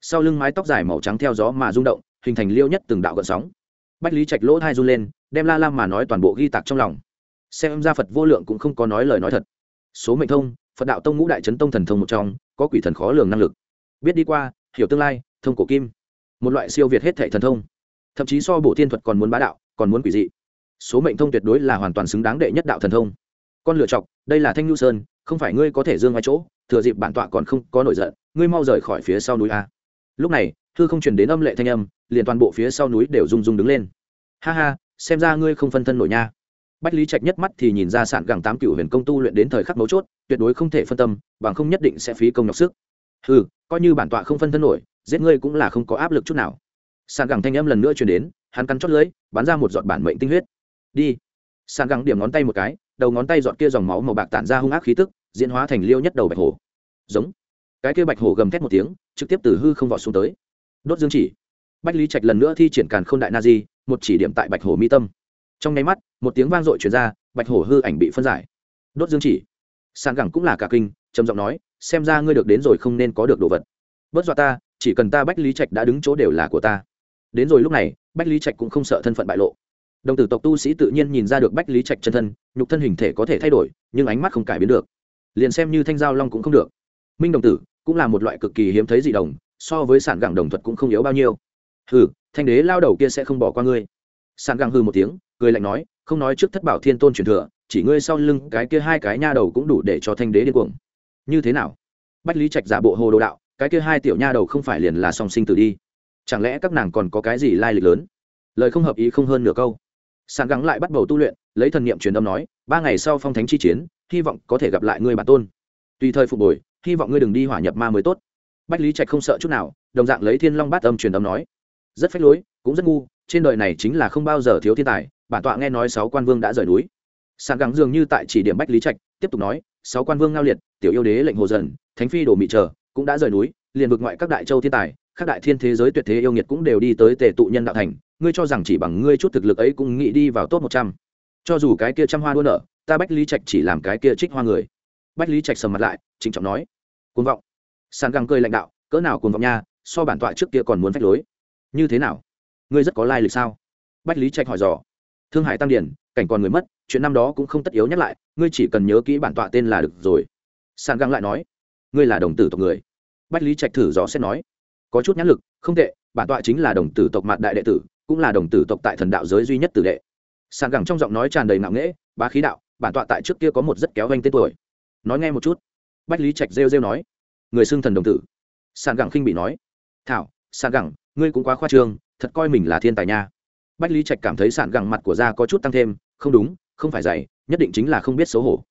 Sau lưng mái tóc dài màu trắng theo gió mà rung động, hình thành liêu nhất từng đạo gợn sóng. Bách lý trạch lỗ thai run lên, đem la la mà nói toàn bộ ghi tạc trong lòng. Xem ra phật vô lượng cũng không có nói lời nói thật số mệnh thông, phật đạo tông ngũ đại chấn tông thần thông một trong, có quỷ thần khó lường năng lực. Biết đi qua, hiểu tương lai, thông cổ kim. Một loại siêu việt hết thệ thần thông. Thậm chí so bộ thiên thuật còn muốn bá đạo, còn muốn quỷ dị. Số mệnh thông tuyệt đối là hoàn toàn xứng đáng đệ nhất đạo thần thông. Con lựa chọc, đây là thanh nhu sơn, không phải ngươi có thể dương ngoài chỗ, thừa dịp bản tọa còn không có nổi giận, ngươi mau rời khỏi phía sau núi a. Lúc này, thư không chuyển đến âm lệ thanh âm, liền toàn bộ phía sau núi đều rung rung đứng lên. Ha ha, xem ra ngươi không phân thân nổi nha bách lý trạch nhất mắt thì nhìn ra sản gẳng tám cựu huyền công tu luyện đến thời khắc mấu chốt, tuyệt đối không thể phân tâm, bằng không nhất định sẽ phí công nhọc sức. Ừ coi như bản tọa không phân thân nổi, giết ngươi cũng là không có áp lực chút nào. Sản gẳng thanh âm lần nữa chuyển đến, hắn cắn chót lưới bắn ra một giọt bản mệnh tinh huyết. Đi. Sản gẳng điểm ngón tay một cái, đầu ngón tay giọt kia dòng máu màu bạc tản ra hung ác khí tức, diễn hóa thành liêu nhất đầu bạch hổ. Giống. Cái kia bạch hổ gầm thét một tiếng, trực tiếp từ hư không vọt xuống tới. Đốt dương chỉ. Bách lý trạch lần nữa thi triển càn k h ô n đại na di, một chỉ điểm tại bạch hổ mi tâm trong nháy mắt, một tiếng vang dội chuyển ra, bạch hổ hư ảnh bị phân giải. Đốt dương chỉ. Sàn gẳng cũng là cả kinh, trầm giọng nói, xem ra ngươi được đến rồi không nên có được đồ vật. Bớt dọa ta, chỉ cần ta bách lý trạch đã đứng chỗ đều là của ta. Đến rồi lúc này, bách lý trạch cũng không sợ thân phận bại lộ. Đồng tử tộc tu sĩ tự nhiên nhìn ra được bách lý trạch chân thân, nhục thân hình thể có thể thay đổi, nhưng ánh mắt không cải biến được. Liền xem như thanh giao long cũng không được. Minh đồng tử cũng là một loại cực kỳ hiếm thấy dị đồng, so với sản gẳng đồng thuật cũng không yếu bao nhiêu. Ừ thanh đế lao đầu kia sẽ không bỏ qua ngươi sàn găng hư một tiếng, cười lạnh nói, không nói trước thất bảo thiên tôn truyền thừa, chỉ ngươi sau lưng cái kia hai cái nha đầu cũng đủ để cho thanh đế điên cuồng. Như thế nào? Bách lý trạch giả bộ hồ đồ đạo, cái kia hai tiểu nha đầu không phải liền là song sinh tử đi? Chẳng lẽ các nàng còn có cái gì lai lịch lớn? Lời không hợp ý không hơn nửa câu. Sàn gắng lại bắt đầu tu luyện, lấy thần niệm truyền âm nói, ba ngày sau phong thánh chi chiến, hy vọng có thể gặp lại ngươi bản tôn. Tùy thời phục hồi, hy vọng ngươi đừng đi hỏa nhập ma mới tốt. Bách lý trạch không sợ chút nào, đồng dạng lấy thiên long bát âm truyền âm nói, rất phách lối, cũng rất ngu trên đời này chính là không bao giờ thiếu thiên tài, bản tọa nghe nói sáu quan vương đã rời núi. Sàn gắng dường như tại chỉ điểm bách lý trạch, tiếp tục nói, sáu quan vương ngao liệt, tiểu yêu đế lệnh hồ dần, thánh phi đồ mị chờ, cũng đã rời núi, liền vực ngoại các đại châu thiên tài, các đại thiên thế giới tuyệt thế yêu nghiệt cũng đều đi tới tề tụ nhân đạo thành, ngươi cho rằng chỉ bằng ngươi chút thực lực ấy cũng nghĩ đi vào top một trăm. Cho dù cái kia trăm hoa đua nở, ta bách lý trạch chỉ làm cái kia trích hoa người. Bách lý trạch sầm mặt lại, trịnh trọng nói, cuồng vọng. Sàn găng cười lãnh đạo, cỡ nào cuồng vọng nha, so bản tọa trước kia còn muốn phách lối. Như thế nào? Ngươi rất có lai lịch sao? Bách lý trạch hỏi dò. Thương hải tăng điển cảnh còn người mất, chuyện năm đó cũng không tất yếu nhắc lại, ngươi chỉ cần nhớ kỹ bản tọa tên là được rồi. Sàn găng lại nói. Ngươi là đồng tử tộc người. Bách lý trạch thử dò xét nói. Có chút nhãn lực, không tệ, bản tọa chính là đồng tử tộc mạn đại đệ tử, cũng là đồng tử tộc tại thần đạo giới duy nhất tử đệ. Sàn gẳng trong giọng nói tràn đầy ngạo nghễ, bá khí đạo, bản tọa tại trước kia có một rất kéo vanh tên tuổi. Nói nghe một chút. Bách lý trạch rêu rêu nói. Người xưng thần đồng tử. Sàn gẳng khinh bị nói. Thảo, sàn gẳng ngươi cũng quá khoa trương thật coi mình là thiên tài nha. Bách lý trạch cảm thấy sàn gẳng mặt của da có chút tăng thêm, không đúng, không phải dày nhất định chính là không biết xấu hổ.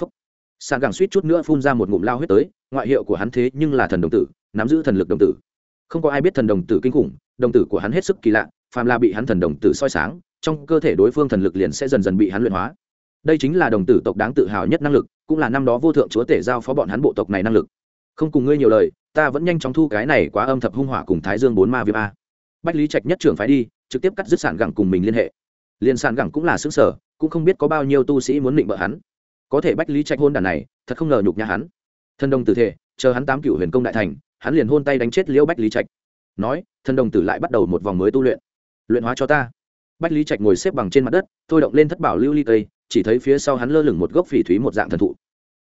Phúc. Sàn gẳng suýt chút nữa phun ra một ngụm lao huyết tới, ngoại hiệu của hắn thế nhưng là thần đồng tử, nắm giữ thần lực đồng tử. Không có ai biết thần đồng tử kinh khủng, đồng tử của hắn hết sức kỳ lạ, phàm là bị hắn thần đồng tử soi sáng, trong cơ thể đối phương thần lực liền sẽ dần dần bị hắn luyện hóa. Đây chính là đồng tử tộc đáng tự hào nhất năng lực, cũng là năm đó vô thượng chúa tể giao phó bọn hắn bộ tộc này năng lực. Không cùng ngươi nhiều lời, ta vẫn nhanh chóng thu cái này quá âm thập hung hỏa cùng thái dương bốn ma viêm a bách lý trạch nhất trưởng phái đi, trực tiếp cắt dứt sản gẳng cùng mình liên hệ. Liền sản gẳng cũng là xứng sở, cũng không biết có bao nhiêu tu sĩ muốn định bợ hắn. Có thể bách lý trạch hôn đàn này, thật không ngờ nhục nhà hắn. Thân đồng tử thể, chờ hắn tám cựu huyền công đại thành, hắn liền hôn tay đánh chết liễu bách lý trạch. Nói thân đồng tử lại bắt đầu một vòng mới tu luyện. Luyện hóa cho ta. Bách lý trạch ngồi xếp bằng trên mặt đất, thôi động lên thất bảo lưu ly cây, chỉ thấy phía sau hắn lơ lửng một gốc phỉ thúy một dạng thần thụ.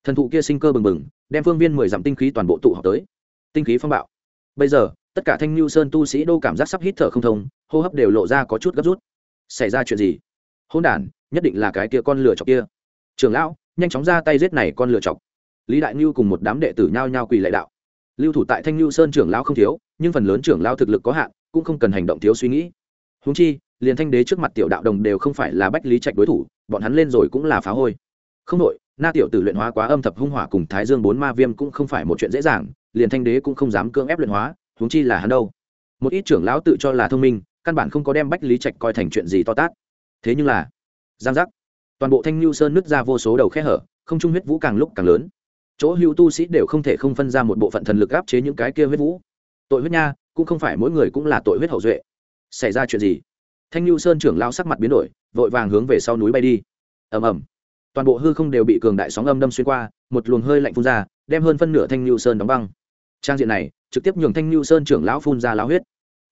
Thần thụ kia sinh cơ bừng bừng, đem phương viên mười dặm tinh khí toàn bộ tụ họp tới. Tinh khí phong bạo. Bây giờ tất cả thanh lưu sơn tu sĩ đô cảm giác sắp hít thở không thông, hô hấp đều lộ ra có chút gấp rút. Xảy ra chuyện gì? Hôn đản, nhất định là cái kia con lửa chọc kia. Trường lão, nhanh chóng ra tay giết này con lửa chọc. Lý đại ngưu cùng một đám đệ tử nhao nhao quỳ lệ đạo. Lưu thủ tại thanh lưu sơn trưởng lão không thiếu, nhưng phần lớn trưởng lão thực lực có hạn, cũng không cần hành động thiếu suy nghĩ. Húng chi, liền thanh đế trước mặt tiểu đạo đồng đều không phải là bách lý trạch đối thủ, bọn hắn lên rồi cũng là phá hôi. Không đội na tiểu tử luyện hóa quá âm thập hung hỏa cùng thái dương bốn ma viêm cũng không phải một chuyện dễ dàng, liền thanh đế cũng không dám cưỡng ép luyện hóa huống chi là hắn đâu? Một ít trưởng lão tự cho là thông minh, căn bản không có đem bách lý trạch coi thành chuyện gì to tát. Thế nhưng là, giang giác. Toàn bộ thanh lưu sơn nứt ra vô số đầu khe hở, không trung huyết vũ càng lúc càng lớn. Chỗ hưu tu sĩ đều không thể không phân ra một bộ phận thần lực áp chế những cái kia huyết vũ. Tội huyết nha, cũng không phải mỗi người cũng là tội huyết hậu duệ. Xảy ra chuyện gì? Thanh lưu sơn trưởng lao sắc mặt biến đổi, vội vàng hướng về sau núi bay đi. Ầm ầm. Toàn bộ hư không đều bị cường đại sóng âm đâm xuyên qua, một luồng hơi lạnh phun ra, đem hơn phân nửa thanh lưu sơn đóng băng. Trang diện này trực tiếp nhường thanh lưu sơn trưởng lão phun ra lão huyết.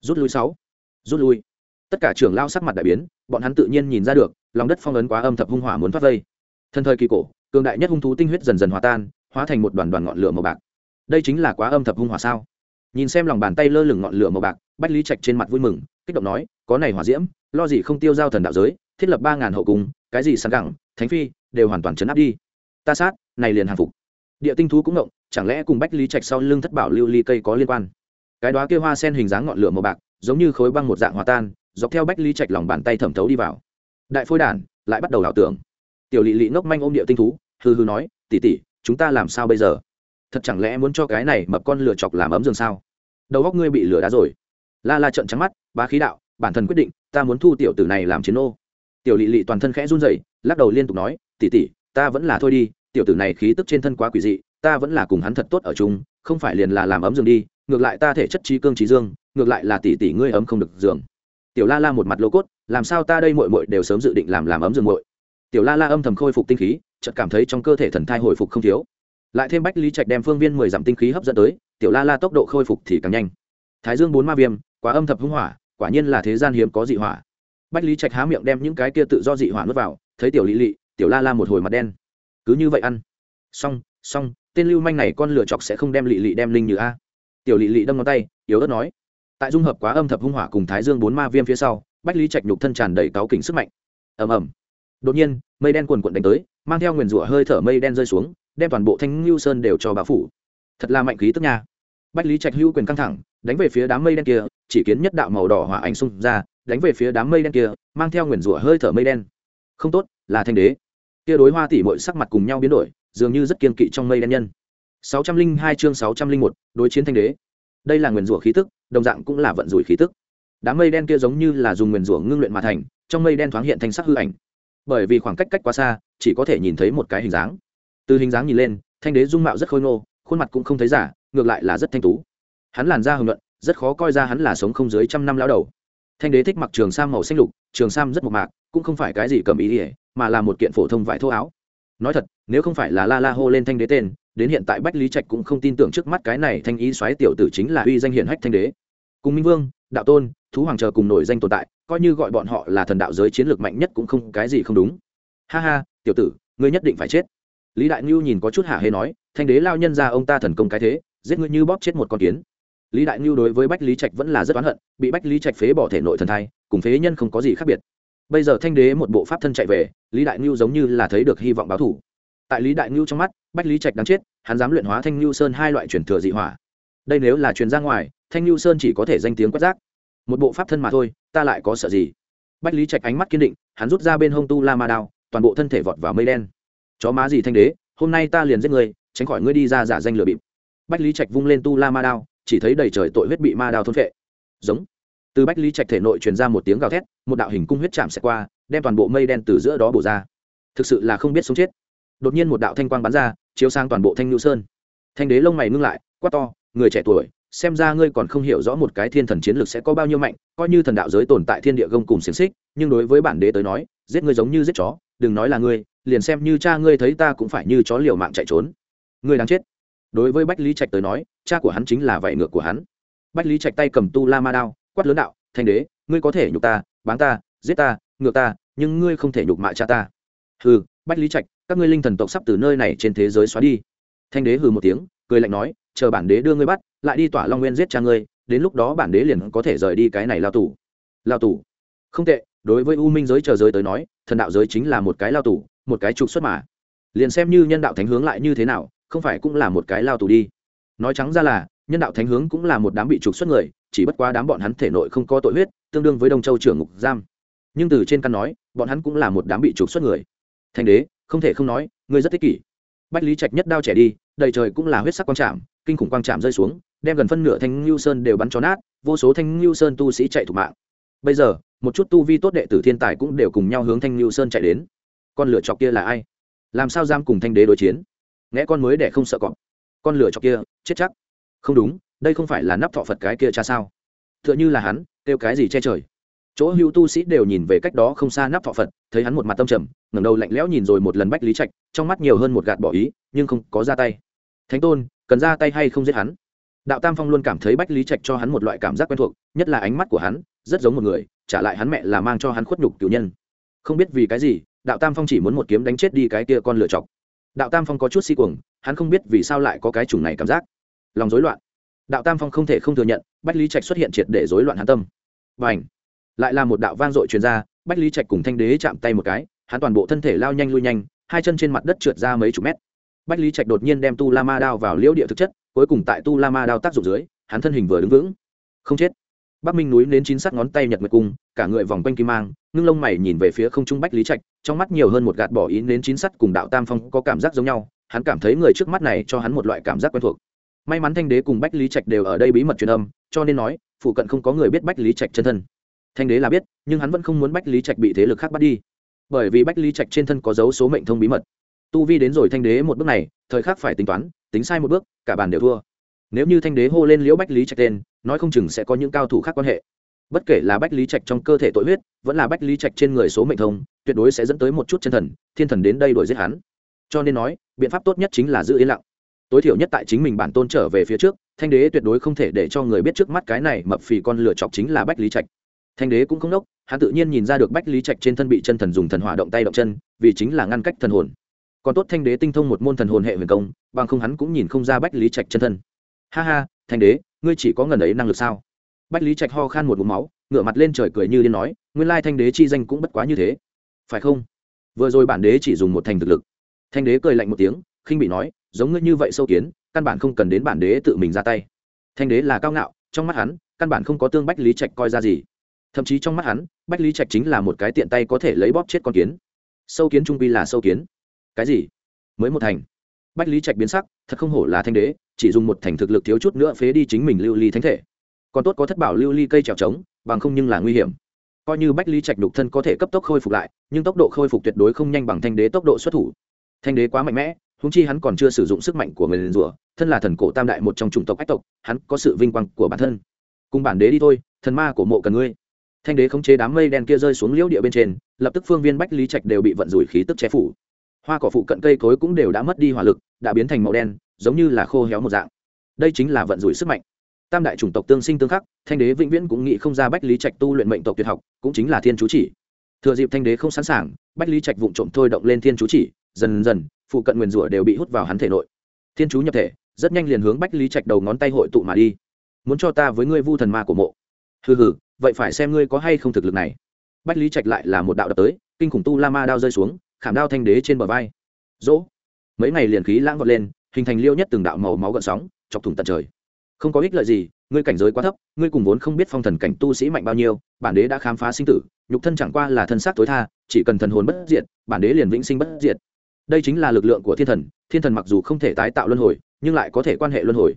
Rút lui sáu. Rút lui. Tất cả trưởng lão sắc mặt đại biến, bọn hắn tự nhiên nhìn ra được, lòng đất phong ấn quá âm thập hung hỏa muốn thoát vây. Thân thời kỳ cổ, cường đại nhất hung thú tinh huyết dần dần hòa tan, hóa thành một đoàn đoàn ngọn lửa màu bạc. Đây chính là quá âm thập hung hỏa sao? Nhìn xem lòng bàn tay lơ lửng ngọn lửa màu bạc, bách lý trạch trên mặt vui mừng, kích động nói, có này hỏa diễm, lo gì không tiêu giao thần đạo giới, thiết lập ba ngàn hậu cung, cái gì sẵn gẳng, thánh phi, đều hoàn toàn chấn áp đi. Ta sát, này liền hàng phục. Địa tinh thú cũng động chẳng lẽ cùng bách lý trạch sau lưng thất bảo lưu ly cây có liên quan? Cái đó kia hoa sen hình dáng ngọn lửa màu bạc, giống như khối băng một dạng hòa tan, dọc theo bách lý trạch lòng bàn tay thẩm thấu đi vào. Đại phôi đản lại bắt đầu ảo tưởng. Tiểu lỵ lỵ ngốc manh ôm địa tinh thú hư hư nói tỉ tỉ chúng ta làm sao bây giờ? Thật chẳng lẽ muốn cho cái này mập con lửa chọc làm ấm giường sao? Đầu góc ngươi bị lửa đá rồi. La la trận trắng mắt, bá khí đạo, bản thân quyết định, ta muốn thu tiểu tử này làm chiến ô tiểu lỵ lỵ toàn thân khẽ run rẩy, lắc đầu liên tục nói tỉ tỉ ta vẫn là thôi đi, tiểu tử này khí tức trên thân quá quỷ dị ta vẫn là cùng hắn thật tốt ở chung, không phải liền là làm ấm giường đi, ngược lại ta thể chất trí cương trí dương, ngược lại là tỷ tỷ ngươi ấm không được giường. Tiểu la la một mặt lô cốt, làm sao ta đây mội mội đều sớm dự định làm làm ấm giường mội tiểu la la âm thầm khôi phục tinh khí, chợt cảm thấy trong cơ thể thần thai hồi phục không thiếu. Lại thêm bách lý trạch đem phương viên mười dặm tinh khí hấp dẫn tới, tiểu la la tốc độ khôi phục thì càng nhanh. Thái dương bốn ma viêm quá âm thập hưng hỏa, quả nhiên là thế gian hiếm có dị hỏa. Bách lý trạch há miệng đem những cái kia tự do dị hỏa nuốt vào, thấy tiểu lý lị, tiểu la la một hồi mặt đen. Cứ như vậy ăn. Xong xong tên lưu manh này con lửa chọc sẽ không đem lị lị đem linh như a. Tiểu lị lị đâm ngón tay, yếu ớt nói. Tại dung hợp quá âm thập hung hỏa cùng thái dương bốn ma viêm phía sau, bách lý trạch nhục thân tràn đầy cáo kỉnh sức mạnh. Ầm ầm. Đột nhiên, mây đen quần quận đánh tới, mang theo nguyền rủa hơi thở mây đen rơi xuống, đem toàn bộ thanh lưu sơn đều cho bà phủ. Thật là mạnh khí tức nha. Bách lý trạch hữu quyền căng thẳng, đánh về phía đám mây đen kia, chỉ kiến nhất đạo màu đỏ hỏa ảnh xung ra, đánh về phía đám mây đen kia, mang theo nguyền rủa hơi thở mây đen. Không tốt, là thanh đế. Kia đối hoa tỷ mội sắc mặt cùng nhau biến đổi dường như rất kiên kỵ trong mây đen nhân. 602 chương 601, đối chiến thanh đế. Đây là nguyền rủa khí tức đồng dạng cũng là vận rủi khí tức. Đám mây đen kia giống như là dùng nguyền rủa ngưng luyện mà thành trong mây đen thoáng hiện thành sắc hư ảnh. Bởi vì khoảng cách cách quá xa chỉ có thể nhìn thấy một cái hình dáng. Từ hình dáng nhìn lên thanh đế dung mạo rất khôi ngô khuôn mặt cũng không thấy giả ngược lại là rất thanh tú. Hắn làn da hồng luận rất khó coi ra hắn là sống không dưới trăm năm lão đầu. Thanh đế thích mặc trường sam màu xanh lục trường sam rất mộc mạc cũng không phải cái gì cầm ý ỉa mà là một kiện phổ thông vải thô áo nói thật, nếu không phải là la la hô lên thanh đế tên, đến hiện tại bách lý trạch cũng không tin tưởng trước mắt cái này thanh ý xoáy tiểu tử chính là uy danh hiển hách thanh đế. Cùng minh vương, đạo tôn, thú hoàng chờ cùng nổi danh tồn tại, coi như gọi bọn họ là thần đạo giới chiến lược mạnh nhất cũng không, cái gì không đúng. Ha ha, tiểu tử, ngươi nhất định phải chết. Lý đại ngưu nhìn có chút hả hê nói, thanh đế lao nhân ra ông ta thần công cái thế, giết ngươi như bóp chết một con kiến. Lý đại ngưu đối với bách lý trạch vẫn là rất oán hận, bị bách lý trạch phế bỏ thể nội thần thai, cùng phế nhân không có gì khác biệt bây giờ thanh đế một bộ pháp thân chạy về, lý đại ngưu giống như là thấy được hy vọng báo thủ. Tại lý đại ngưu trong mắt, bách lý trạch đáng chết, hắn dám luyện hóa thanh ngưu sơn hai loại truyền thừa dị hỏa. Đây nếu là truyền ra ngoài, thanh ngưu sơn chỉ có thể danh tiếng quét rác. Một bộ pháp thân mà thôi, ta lại có sợ gì? Bách lý trạch ánh mắt kiên định, hắn rút ra bên hông tu la ma đao, toàn bộ thân thể vọt vào mây đen. Chó má gì thanh đế, hôm nay ta liền giết người tránh khỏi ngươi đi ra giả danh lừa bịp. Bách lý trạch vung lên tu la ma đao, chỉ thấy đầy trời tội huyết bị ma đao thôn phệ. Giống từ bách lý trạch thể nội truyền ra một tiếng gào thét, một đạo hình cung huyết chạm xẹt qua, đem toàn bộ mây đen từ giữa đó bổ ra. Thực sự là không biết sống chết. Đột nhiên một đạo thanh quang bắn ra, chiếu sang toàn bộ thanh nhu sơn. Thanh đế lông mày ngưng lại, quát to, người trẻ tuổi, xem ra ngươi còn không hiểu rõ một cái thiên thần chiến lược sẽ có bao nhiêu mạnh, coi như thần đạo giới tồn tại thiên địa gông cùng xiềng xích, nhưng đối với bản đế tới nói, giết ngươi giống như giết chó, đừng nói là ngươi, liền xem như cha ngươi thấy ta cũng phải như chó liều mạng chạy trốn. Ngươi đang chết. Đối với bách lý trạch tới nói, cha của hắn chính là vảy ngược của hắn. Bách lý trạch tay cầm tu la ma đao quát lớn đạo, thanh đế, ngươi có thể nhục ta bán ta, giết ta, ngược ta, nhưng ngươi không thể nhục mạ cha ta. Hừ, bách lý trạch, các ngươi linh thần tộc sắp từ nơi này trên thế giới xóa đi. Thanh đế hừ một tiếng, cười lạnh nói, chờ bản đế đưa ngươi bắt, lại đi tỏa long nguyên giết cha ngươi, đến lúc đó bản đế liền có thể rời đi cái này lao tù. Lao tù? Không tệ, đối với u minh giới chờ giới tới nói, thần đạo giới chính là một cái lao tù, một cái trục xuất mà. Liền xem như nhân đạo thánh hướng lại như thế nào, không phải cũng là một cái lao tù đi. Nói trắng ra là, nhân đạo thánh hướng cũng là một đám bị trục xuất người chỉ bất quá đám bọn hắn thể nội không có tội huyết, tương đương với đông châu trưởng ngục giam. Nhưng từ trên căn nói, bọn hắn cũng là một đám bị trục xuất người. Thành đế, không thể không nói, ngươi rất thích kỷ. Bách lý trạch nhất đao trẻ đi, đầy trời cũng là huyết sắc quang trạm kinh khủng quang trạm rơi xuống, đem gần phân nửa thanh lưu sơn đều bắn cho nát, vô số thanh lưu sơn tu sĩ chạy thủ mạng. Bây giờ, một chút tu vi tốt đệ tử thiên tài cũng đều cùng nhau hướng thanh lưu sơn chạy đến. Con lửa chọc kia là ai? Làm sao giam cùng thanh đế đối chiến? Nghe con mới để không sợ cọp. Con lửa chọc kia, chết chắc. Không đúng đây không phải là nắp thọ phật cái kia cha sao? T h ư ợ n h ư là hắn, kêu cái gì che trời? Chỗ hữu tu sĩ đều nhìn về cách đó không xa nắp thọ phật, thấy hắn một mặt tâm trầm, ngẩng đầu lạnh lẽo nhìn rồi một lần bách lý trạch, trong mắt nhiều hơn một gạt bỏ ý, nhưng không có ra tay. Thánh tôn, cần ra tay hay không giết hắn? Đạo tam phong luôn cảm thấy bách lý trạch cho hắn một loại cảm giác quen thuộc, nhất là ánh mắt của hắn, rất giống một người, trả lại hắn mẹ là mang cho hắn khuất nhục cựu nhân. Không biết vì cái gì, đạo tam phong chỉ muốn một kiếm đánh chết đi cái kia con lựa chọc. Đạo tam phong có chút si cuồng, hắn không biết vì sao lại có cái chủng này cảm giác. Lòng rối loạn đạo tam phong không thể không thừa nhận, bách lý trạch xuất hiện triệt để rối loạn hắn tâm. Và ảnh lại là một đạo vang dội truyền ra, bách lý trạch cùng thanh đế chạm tay một cái, hắn toàn bộ thân thể lao nhanh lui nhanh, hai chân trên mặt đất trượt ra mấy chục mét. Bách lý trạch đột nhiên đem tu la ma đao vào liễu địa thực chất, cuối cùng tại tu la ma đao tác dụng dưới, hắn thân hình vừa đứng vững. Không chết! Bắc minh núi nến chín sắt ngón tay nhật nguyệt cung, cả người vòng quanh kim mang, ngưng lông mày nhìn về phía không trung bách lý trạch, trong mắt nhiều hơn một gạt bỏ ý nến chín sắt cùng đạo tam phong có cảm giác giống nhau, hắn cảm thấy người trước mắt này cho hắn một loại cảm giác quen thuộc may mắn thanh đế cùng bách lý trạch đều ở đây bí mật truyền âm, cho nên nói phụ cận không có người biết bách lý trạch chân thân. Thanh đế là biết, nhưng hắn vẫn không muốn bách lý trạch bị thế lực khác bắt đi. Bởi vì bách lý trạch trên thân có dấu số mệnh thông bí mật. Tu vi đến rồi thanh đế một bước này, thời khắc phải tính toán, tính sai một bước, cả bàn đều thua. Nếu như thanh đế hô lên liễu bách lý trạch tên, nói không chừng sẽ có những cao thủ khác quan hệ. Bất kể là bách lý trạch trong cơ thể tội huyết, vẫn là bách lý trạch trên người số mệnh thông, tuyệt đối sẽ dẫn tới một chút chân thần, thiên thần đến đây đuổi giết hắn. Cho nên nói, biện pháp tốt nhất chính là giữ yên lặng tối thiểu nhất tại chính mình bản tôn trở về phía trước, thanh đế tuyệt đối không thể để cho người biết trước mắt cái này mập phì con lửa chọc chính là bách lý trạch. Thanh đế cũng không đốc, hắn tự nhiên nhìn ra được bách lý trạch trên thân bị chân thần dùng thần hỏa động tay động chân, vì chính là ngăn cách thần hồn. Còn tốt thanh đế tinh thông một môn thần hồn hệ huyền công, bằng không hắn cũng nhìn không ra bách lý trạch chân thân. Ha ha, thanh đế, ngươi chỉ có ngần ấy năng lực sao? Bách lý trạch ho khan một vùng máu, ngửa mặt lên trời cười như điên nói, nguyên lai thanh đế chi danh cũng bất quá như thế. Phải không? Vừa rồi bản đế chỉ dùng một thành thực lực. Thanh đế cười lạnh một tiếng, khinh bị nói giống ngươi như vậy sâu kiến, căn bản không cần đến bản đế tự mình ra tay. Thanh đế là cao ngạo, trong mắt hắn, căn bản không có tương bách lý trạch coi ra gì. Thậm chí trong mắt hắn, bách lý trạch chính là một cái tiện tay có thể lấy bóp chết con kiến. Sâu kiến trung pi là sâu kiến. Cái gì? Mới một thành. Bách lý trạch biến sắc, thật không hổ là thanh đế, chỉ dùng một thành thực lực thiếu chút nữa phế đi chính mình lưu ly thánh thể. Còn tốt có thất bảo lưu ly cây trèo trống, bằng không nhưng là nguy hiểm. Coi như bách lý trạch đục thân có thể cấp tốc khôi phục lại, nhưng tốc độ khôi phục tuyệt đối không nhanh bằng thanh đế tốc độ xuất thủ. Thanh đế quá mạnh mẽ húng chi hắn còn chưa sử dụng sức mạnh của người liền rủa, thân là thần cổ tam đại một trong chủng tộc ách tộc, hắn có sự vinh quang của bản thân. Cùng bản đế đi thôi, thần ma của mộ cần ngươi. Thanh đế khống chế đám mây đen kia rơi xuống liễu địa bên trên, lập tức phương viên bách lý trạch đều bị vận rủi khí tức che phủ. Hoa cỏ phụ cận cây cối cũng đều đã mất đi hỏa lực, đã biến thành màu đen, giống như là khô héo một dạng. Đây chính là vận rủi sức mạnh. Tam đại chủng tộc tương sinh tương khắc, thanh đế vĩnh viễn cũng nghĩ không ra bách lý trạch tu luyện mệnh tộc tuyệt học, cũng chính là thiên chú chỉ. Thừa dịp thanh đế không sẵn sàng, bách lý trạch vụng trộm thôi động lên thiên chú chỉ dần dần, phụ cận nguyền rủa đều bị hút vào hắn thể nội. Thiên chú nhập thể, rất nhanh liền hướng bách lý trạch đầu ngón tay hội tụ mà đi. Muốn cho ta với ngươi vu thần ma của mộ. Hừ hừ, vậy phải xem ngươi có hay không thực lực này. Bách lý trạch lại là một đạo đập tới, kinh khủng tu la ma đao rơi xuống, khảm đao thanh đế trên bờ vai. Dỗ. Mấy ngày liền khí lãng vọt lên, hình thành liêu nhất từng đạo màu máu gợn sóng, chọc thủng tận trời. Không có ích lợi gì, ngươi cảnh giới quá thấp, ngươi cùng vốn không biết phong thần cảnh tu sĩ mạnh bao nhiêu, bản đế đã khám phá sinh tử, nhục thân chẳng qua là thân xác tối tha, chỉ cần thần hồn bất diệt, bản đế liền vĩnh sinh bất diệt đây chính là lực lượng của thiên thần thiên thần mặc dù không thể tái tạo luân hồi, nhưng lại có thể quan hệ luân hồi.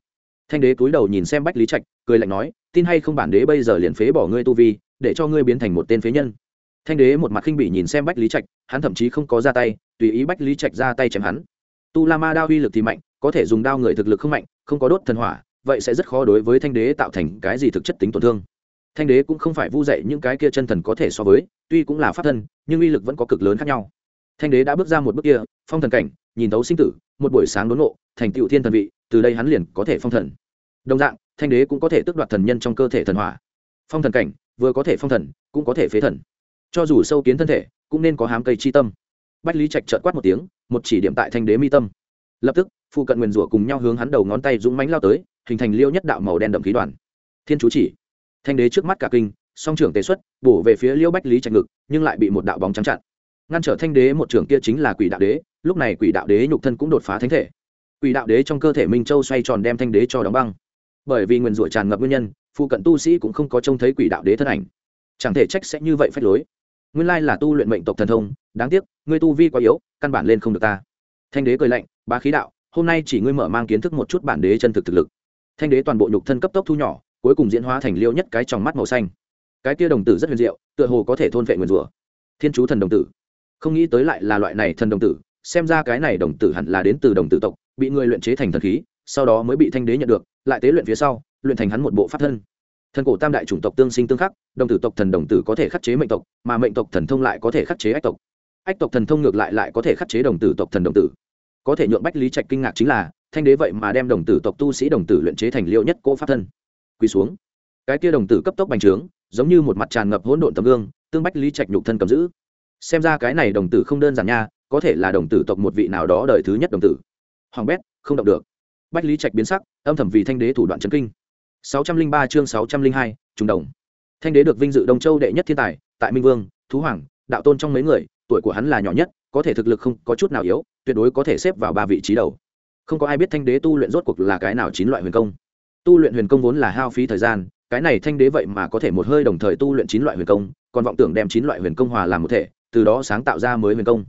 Thanh đế cúi đầu nhìn xem bách lý trạch, cười lạnh nói, tin hay không bản đế bây giờ liền phế bỏ ngươi tu vi, để cho ngươi biến thành một tên phế nhân? Thanh đế một mặt khinh bỉ nhìn xem bách lý trạch, hắn thậm chí không có ra tay, tùy ý bách lý trạch ra tay chém hắn. Tu la ma đao uy lực thì mạnh, có thể dùng đao người thực lực không mạnh, không có đốt thần hỏa, vậy sẽ rất khó đối với thanh đế tạo thành cái gì thực chất tính tổn thương. Thanh đế cũng không phải vu dạy những cái kia chân thần có thể so với, tuy cũng là pháp thân, nhưng uy lực vẫn có cực lớn khác nhau thanh đế đã bước ra một bước kia, phong thần cảnh, nhìn tấu sinh tử, một buổi sáng đốn nộ thành tựu thiên thần vị, từ đây hắn liền có thể phong thần. Đồng dạng, thanh đế cũng có thể tước đoạt thần nhân trong cơ thể thần hỏa. Phong thần cảnh, vừa có thể phong thần, cũng có thể phế thần. Cho dù sâu kiến thân thể, cũng nên có hám cây chi tâm. Bách lý trạch trợt quát một tiếng, một chỉ điểm tại thanh đế mi tâm. Lập tức phụ cận nguyền rủa cùng nhau hướng hắn đầu ngón tay dũng mánh lao tới, hình thành liêu nhất đạo màu đen đậm khí đoàn. Thiên chú chỉ. Thanh đế trước mắt cả kinh, song trưởng tế xuất, bổ về phía liêu bách lý trạch ngực, nhưng lại bị một đạo bóng trắng chặn ngăn trở thanh đế một trưởng kia chính là quỷ đạo đế, lúc này quỷ đạo đế nhục thân cũng đột phá thánh thể. Quỷ đạo đế trong cơ thể minh châu xoay tròn đem thanh đế cho đóng băng. Bởi vì nguyền rủa tràn ngập nguyên nhân, phụ cận tu sĩ cũng không có trông thấy quỷ đạo đế thân ảnh. Chẳng thể trách sẽ như vậy phách lối. Nguyên lai là tu luyện mệnh tộc thần thông, đáng tiếc, ngươi tu vi quá yếu, căn bản lên không được ta. Thanh đế cười lạnh ba khí đạo, hôm nay chỉ ngươi mở mang kiến thức một chút bản đế chân thực thực lực. Thanh đế toàn bộ nhục thân cấp tốc thu nhỏ, cuối cùng diễn hóa thành liêu nhất cái trong mắt màu xanh. Cái kia đồng tử rất huyền diệu, tựa hồ có thể thôn vệ nguyền rủa. Thiên chú thần đồng tử không nghĩ tới lại là loại này thần đồng tử, xem ra cái này đồng tử hẳn là đến từ đồng tử tộc, bị người luyện chế thành thần khí, sau đó mới bị thanh đế nhận được, lại tế luyện phía sau, luyện thành hắn một bộ pháp thân. Thần cổ tam đại chủng tộc tương sinh tương khắc, đồng tử tộc thần đồng tử có thể khắc chế mệnh tộc, mà mệnh tộc thần thông lại có thể khắc chế ách tộc. Ách tộc thần thông ngược lại lại có thể khắc chế đồng tử tộc thần đồng tử. Có thể nhượng bách lý trạch kinh ngạc chính là, thanh đế vậy mà đem đồng tử tộc tu sĩ đồng tử luyện chế thành liệu nhất cỗ pháp thân. Quỳ xuống. Cái kia đồng tử cấp tốc bành trướng, giống như một mặt tràn ngập hỗn độn tấm gương, tương bách lý trạch nhục thân cầm giữ xem ra cái này đồng tử không đơn giản nha có thể là đồng tử tộc một vị nào đó đời thứ nhất đồng tử. Hoàng bét không động được. Bách lý trạch biến sắc âm thầm vì thanh đế thủ đoạn chấn kinh. 603 chương 602, trùng đồng. Thanh đế được vinh dự đông châu đệ nhất thiên tài tại minh vương thú hoàng đạo tôn trong mấy người tuổi của hắn là nhỏ nhất có thể thực lực không có chút nào yếu tuyệt đối có thể xếp vào ba vị trí đầu. Không có ai biết thanh đế tu luyện rốt cuộc là cái nào chín loại huyền công. Tu luyện huyền công vốn là hao phí thời gian cái này thanh đế vậy mà có thể một hơi đồng thời tu luyện chín loại huyền công còn vọng tưởng đem chín loại huyền công hòa làm một thể từ đó sáng tạo ra mới huyền công.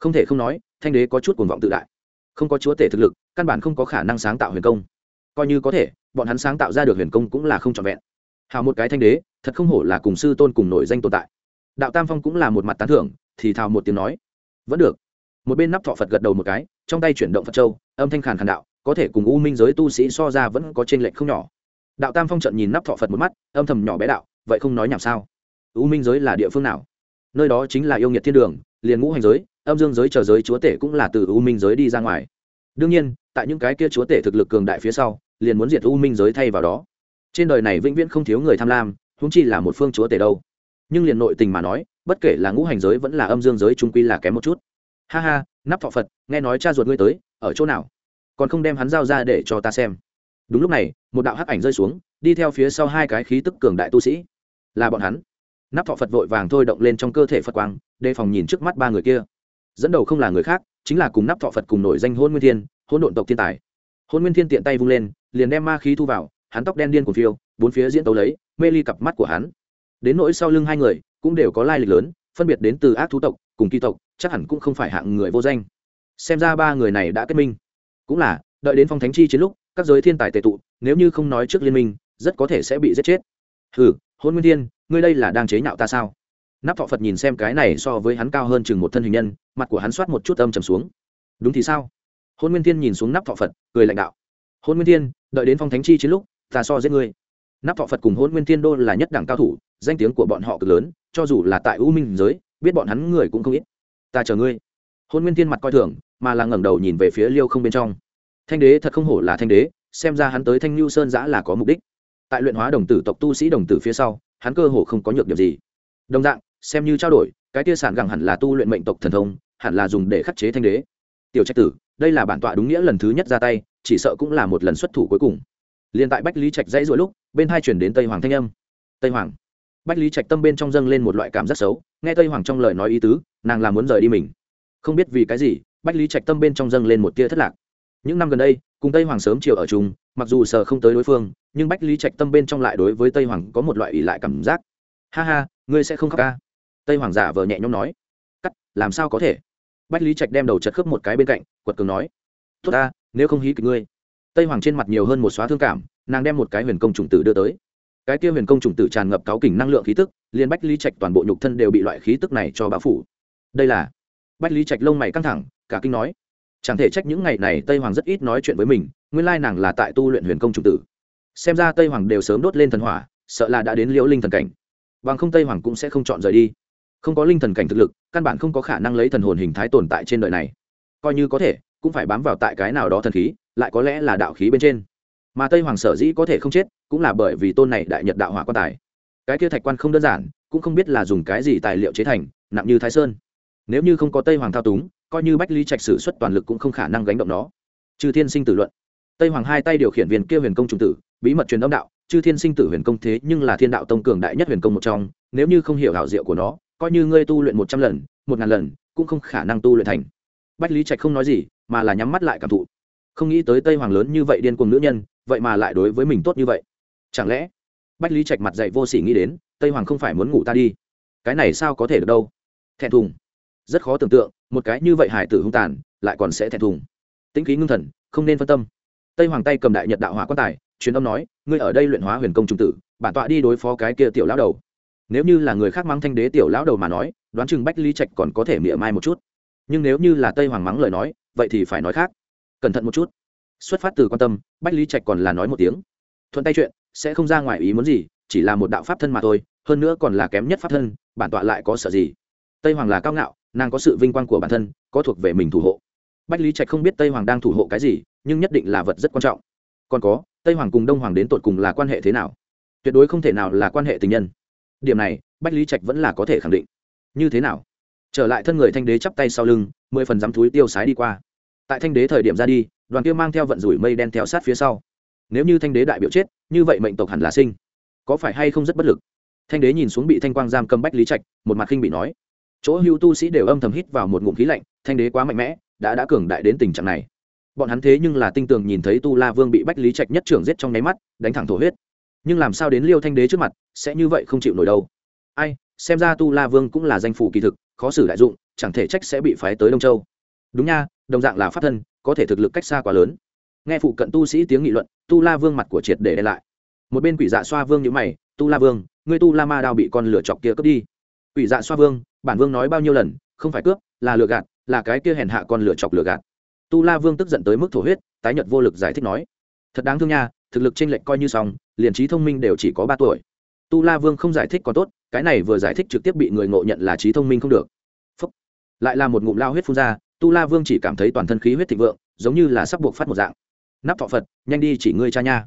Không thể không nói, thanh đế có chút cuồng vọng tự đại. Không có chúa tể thực lực, căn bản không có khả năng sáng tạo huyền công. Coi như có thể, bọn hắn sáng tạo ra được huyền công cũng là không trọn vẹn. Hào một cái thanh đế, thật không hổ là cùng sư tôn cùng nổi danh tồn tại. Đạo tam phong cũng là một mặt tán thưởng, thì thào một tiếng nói, vẫn được. Một bên nắp thọ phật gật đầu một cái, trong tay chuyển động phật châu, âm thanh khàn khàn đạo, có thể cùng u minh giới tu sĩ so ra vẫn có t r ê n lệch không nhỏ. Đạo tam phong trận nhìn nắp thọ phật một mắt, âm thầm nhỏ bé đạo, vậy không nói nhảm sao? U minh giới là địa phương nào? Nơi đó chính là yêu nghiệt thiên đường, liền ngũ hành giới, âm dương giới chờ giới chúa tể cũng là từ u minh giới đi ra ngoài. Đương nhiên, tại những cái kia chúa tể thực lực cường đại phía sau, liền muốn diệt u minh giới thay vào đó. Trên đời này vĩnh viễn không thiếu người tham lam húng chi là một phương chúa tể đâu. Nhưng liền nội tình mà nói, bất kể là ngũ hành giới vẫn là âm dương giới trung quy là kém một chút. Ha ha, nắp thọ phật, nghe nói cha ruột ngươi tới, ở chỗ nào? Còn không đem hắn giao ra để cho ta xem. Đúng lúc này, một đạo hắc ảnh rơi xuống, đi theo phía sau hai cái khí tức cường đại tu sĩ. Là bọn hắn nắp thọ phật vội vàng thôi động lên trong cơ thể phật quang, đề phòng nhìn trước mắt ba người kia. Dẫn đầu không là người khác, chính là cùng nắp thọ phật cùng nổi danh hôn nguyên thiên hôn độn tộc thiên tài. Hôn nguyên thiên tiện tay vung lên, liền đem ma khí thu vào, hắn tóc đen điên của phiêu, bốn phía diễn tấu lấy, mê ly cặp mắt của hắn. Đến nỗi sau lưng hai người, cũng đều có lai lịch lớn, phân biệt đến từ ác thú tộc, cùng kỳ tộc, chắc hẳn cũng không phải hạng người vô danh. Xem ra ba người này đã kết minh. Cũng là, đợi đến phong thánh chi chiến lúc, các giới thiên tài tệ tụ, nếu như không nói trước liên minh, rất có thể sẽ bị giết chết. Hừ, hôn nguyên thiên ngươi đây là đang chế nhạo ta sao? Nắp thọ phật nhìn xem cái này so với hắn cao hơn chừng một thân hình nhân, mặt của hắn soát một chút âm trầm xuống. Đúng thì sao? Hôn nguyên thiên nhìn xuống nắp thọ phật, cười lãnh đạo. Hôn nguyên thiên, đợi đến phong thánh chi chiến lúc, ta so giết ngươi. Nắp thọ phật cùng hôn nguyên thiên đô là nhất đẳng cao thủ, danh tiếng của bọn họ cực lớn, cho dù là tại u minh giới, biết bọn hắn người cũng không ít. Ta chờ ngươi. Hôn nguyên thiên mặt coi thường, mà là ngẩng đầu nhìn về phía liêu không bên trong. Thanh đế thật không hổ là thanh đế, xem ra hắn tới thanh lưu sơn giã là có mục đích. Tại luyện hóa đồng tử tộc tu sĩ đồng tử phía sau hắn cơ hồ không có nhược điểm gì. Đồng dạng, xem như trao đổi, cái tia sản gẳng hẳn là tu luyện mệnh tộc thần thông, hẳn là dùng để khắc chế thanh đế. Tiểu trách tử, đây là bản tọa đúng nghĩa lần thứ nhất ra tay, chỉ sợ cũng là một lần xuất thủ cuối cùng. Liền tại bách lý trạch dãy dỗi lúc, bên hai chuyển đến tây hoàng thanh âm. Tây hoàng. Bách lý trạch tâm bên trong dâng lên một loại cảm giác xấu, nghe tây hoàng trong lời nói ý tứ, nàng là muốn rời đi mình. Không biết vì cái gì, bách lý trạch tâm bên trong dâng lên một tia thất lạc. Những năm gần đây, cùng tây hoàng sớm chiều ở chung, mặc dù sờ không tới đối phương nhưng bách lý trạch tâm bên trong lại đối với tây hoàng có một loại ỷ lại cảm giác. Ha ha, ngươi sẽ không khóc ca. Tây hoàng giả vờ nhẹ nhõm nói. Cắt, làm sao có thể? Bách lý trạch đem đầu chật khớp một cái bên cạnh, quật cường nói. Tốt ta, nếu không hí kịch ngươi. Tây hoàng trên mặt nhiều hơn một xóa thương cảm, nàng đem một cái huyền công trùng tử đưa tới. Cái kia huyền công trùng tử tràn ngập cáo kỉnh năng lượng khí tức liên bách lý trạch toàn bộ nhục thân đều bị loại khí tức này cho bao phủ. Đây là, bách lý trạch lông mày căng thẳng, cả kinh nói. Chẳng thể trách những ngày này tây hoàng rất ít nói chuyện với mình, nguyên lai nàng là tại tu luyện huyền công trùng tử xem ra tây hoàng đều sớm đốt lên thần hỏa, sợ là đã đến liễu linh thần cảnh. Bằng không tây hoàng cũng sẽ không chọn rời đi. Không có linh thần cảnh thực lực, căn bản không có khả năng lấy thần hồn hình thái tồn tại trên đời này. Coi như có thể, cũng phải bám vào tại cái nào đó thần khí, lại có lẽ là đạo khí bên trên. Mà tây hoàng sở dĩ có thể không chết, cũng là bởi vì tôn này đại nhật đạo hỏa quan tài. Cái kia thạch quan không đơn giản, cũng không biết là dùng cái gì tài liệu chế thành, nặng như thái sơn. Nếu như không có tây hoàng thao túng, coi như bách lý trạch sử xuất toàn lực cũng không khả năng gánh động nó. Trừ thiên sinh tử luận tây hoàng hai tay điều khiển viên kia huyền công trung tử, bí mật truyền âm đạo, chư thiên sinh tử huyền công thế nhưng là thiên đạo tông cường đại nhất huyền công một trong, nếu như không hiểu hảo diệu của nó, coi như ngươi tu luyện một trăm lần, một ngàn lần, cũng không khả năng tu luyện thành. Bách lý trạch không nói gì, mà là nhắm mắt lại cảm thụ. Không nghĩ tới tây hoàng lớn như vậy điên cuồng nữ nhân, vậy mà lại đối với mình tốt như vậy. Chẳng lẽ, bách lý trạch mặt dạy vô sỉ nghĩ đến, tây hoàng không phải muốn ngủ ta đi? Cái này sao có thể được đâu? Thẹn thùng. Rất khó tưởng tượng, một cái như vậy hải tử hung tàn, lại còn sẽ thẹn thùng. Tĩnh khí ngưng thần, không nên phân tâm tây hoàng tay cầm đại nhật đạo hỏa quan tài, truyền âm nói, ngươi ở đây luyện hóa huyền công trung tử, bản tọa đi đối phó cái kia tiểu lão đầu. Nếu như là người khác mắng thanh đế tiểu lão đầu mà nói, đoán chừng bách ly trạch còn có thể mỉa mai một chút. Nhưng nếu như là tây hoàng mắng lời nói, vậy thì phải nói khác. Cẩn thận một chút. Xuất phát từ quan tâm, bách lý trạch còn là nói một tiếng. Thuận tay chuyện, sẽ không ra ngoài ý muốn gì, chỉ là một đạo pháp thân mà thôi, hơn nữa còn là kém nhất pháp thân, bản tọa lại có sợ gì? Tây hoàng là cao ngạo, nàng có sự vinh quang của bản thân, có thuộc về mình thủ hộ. Bách lý trạch không biết tây hoàng đang thủ hộ cái gì nhưng nhất định là vật rất quan trọng. Còn có, tây hoàng cùng đông hoàng đến tột cùng là quan hệ thế nào? Tuyệt đối không thể nào là quan hệ tình nhân. Điểm này, bách lý trạch vẫn là có thể khẳng định. Như thế nào? Trở lại thân người thanh đế chắp tay sau lưng, mười phần dám thúi tiêu sái đi qua. Tại thanh đế thời điểm ra đi, đoàn kia mang theo vận rủi mây đen theo sát phía sau. Nếu như thanh đế đại biểu chết, như vậy mệnh tộc hẳn là sinh. Có phải hay không rất bất lực? Thanh đế nhìn xuống bị thanh quang giam cầm bách lý trạch, một mặt khinh bị nói. Chỗ hưu tu sĩ đều âm thầm hít vào một ngụm khí lạnh, thanh đế quá mạnh mẽ, đã đã cường đại đến tình trạng này bọn hắn thế nhưng là tinh tường nhìn thấy tu la vương bị bách lý trạch nhất trưởng giết trong nháy mắt, đánh thẳng thổ huyết. Nhưng làm sao đến liêu thanh đế trước mặt, sẽ như vậy không chịu nổi đâu. Ai, xem ra tu la vương cũng là danh phủ kỳ thực, khó xử đại dụng, chẳng thể trách sẽ bị phái tới đông châu. Đúng nha, đồng dạng là pháp thân, có thể thực lực cách xa quá lớn. Nghe phụ cận tu sĩ tiếng nghị luận, tu la vương mặt của triệt để đen lại. Một bên quỷ dạ xoa vương nhữ mày, tu la vương, ngươi tu la ma đao bị con lửa chọc kia cướp đi. Quỷ dạ xoa vương, bản vương nói bao nhiêu lần, không phải cướp, là lừa gạt, là cái kia hèn hạ con lửa chọc lừa gạt tu la vương tức giận tới mức thổ huyết, tái nhật vô lực giải thích nói, thật đáng thương nha, thực lực trên lệnh coi như xong, liền trí thông minh đều chỉ có ba tuổi. Tu la vương không giải thích còn tốt, cái này vừa giải thích trực tiếp bị người ngộ nhận là trí thông minh không được. Phúc. lại là một ngụm lao huyết phun ra, tu la vương chỉ cảm thấy toàn thân khí huyết thịnh vượng, giống như là sắp buộc phát một dạng. Nắp thọ phật, nhanh đi chỉ ngươi cha nha.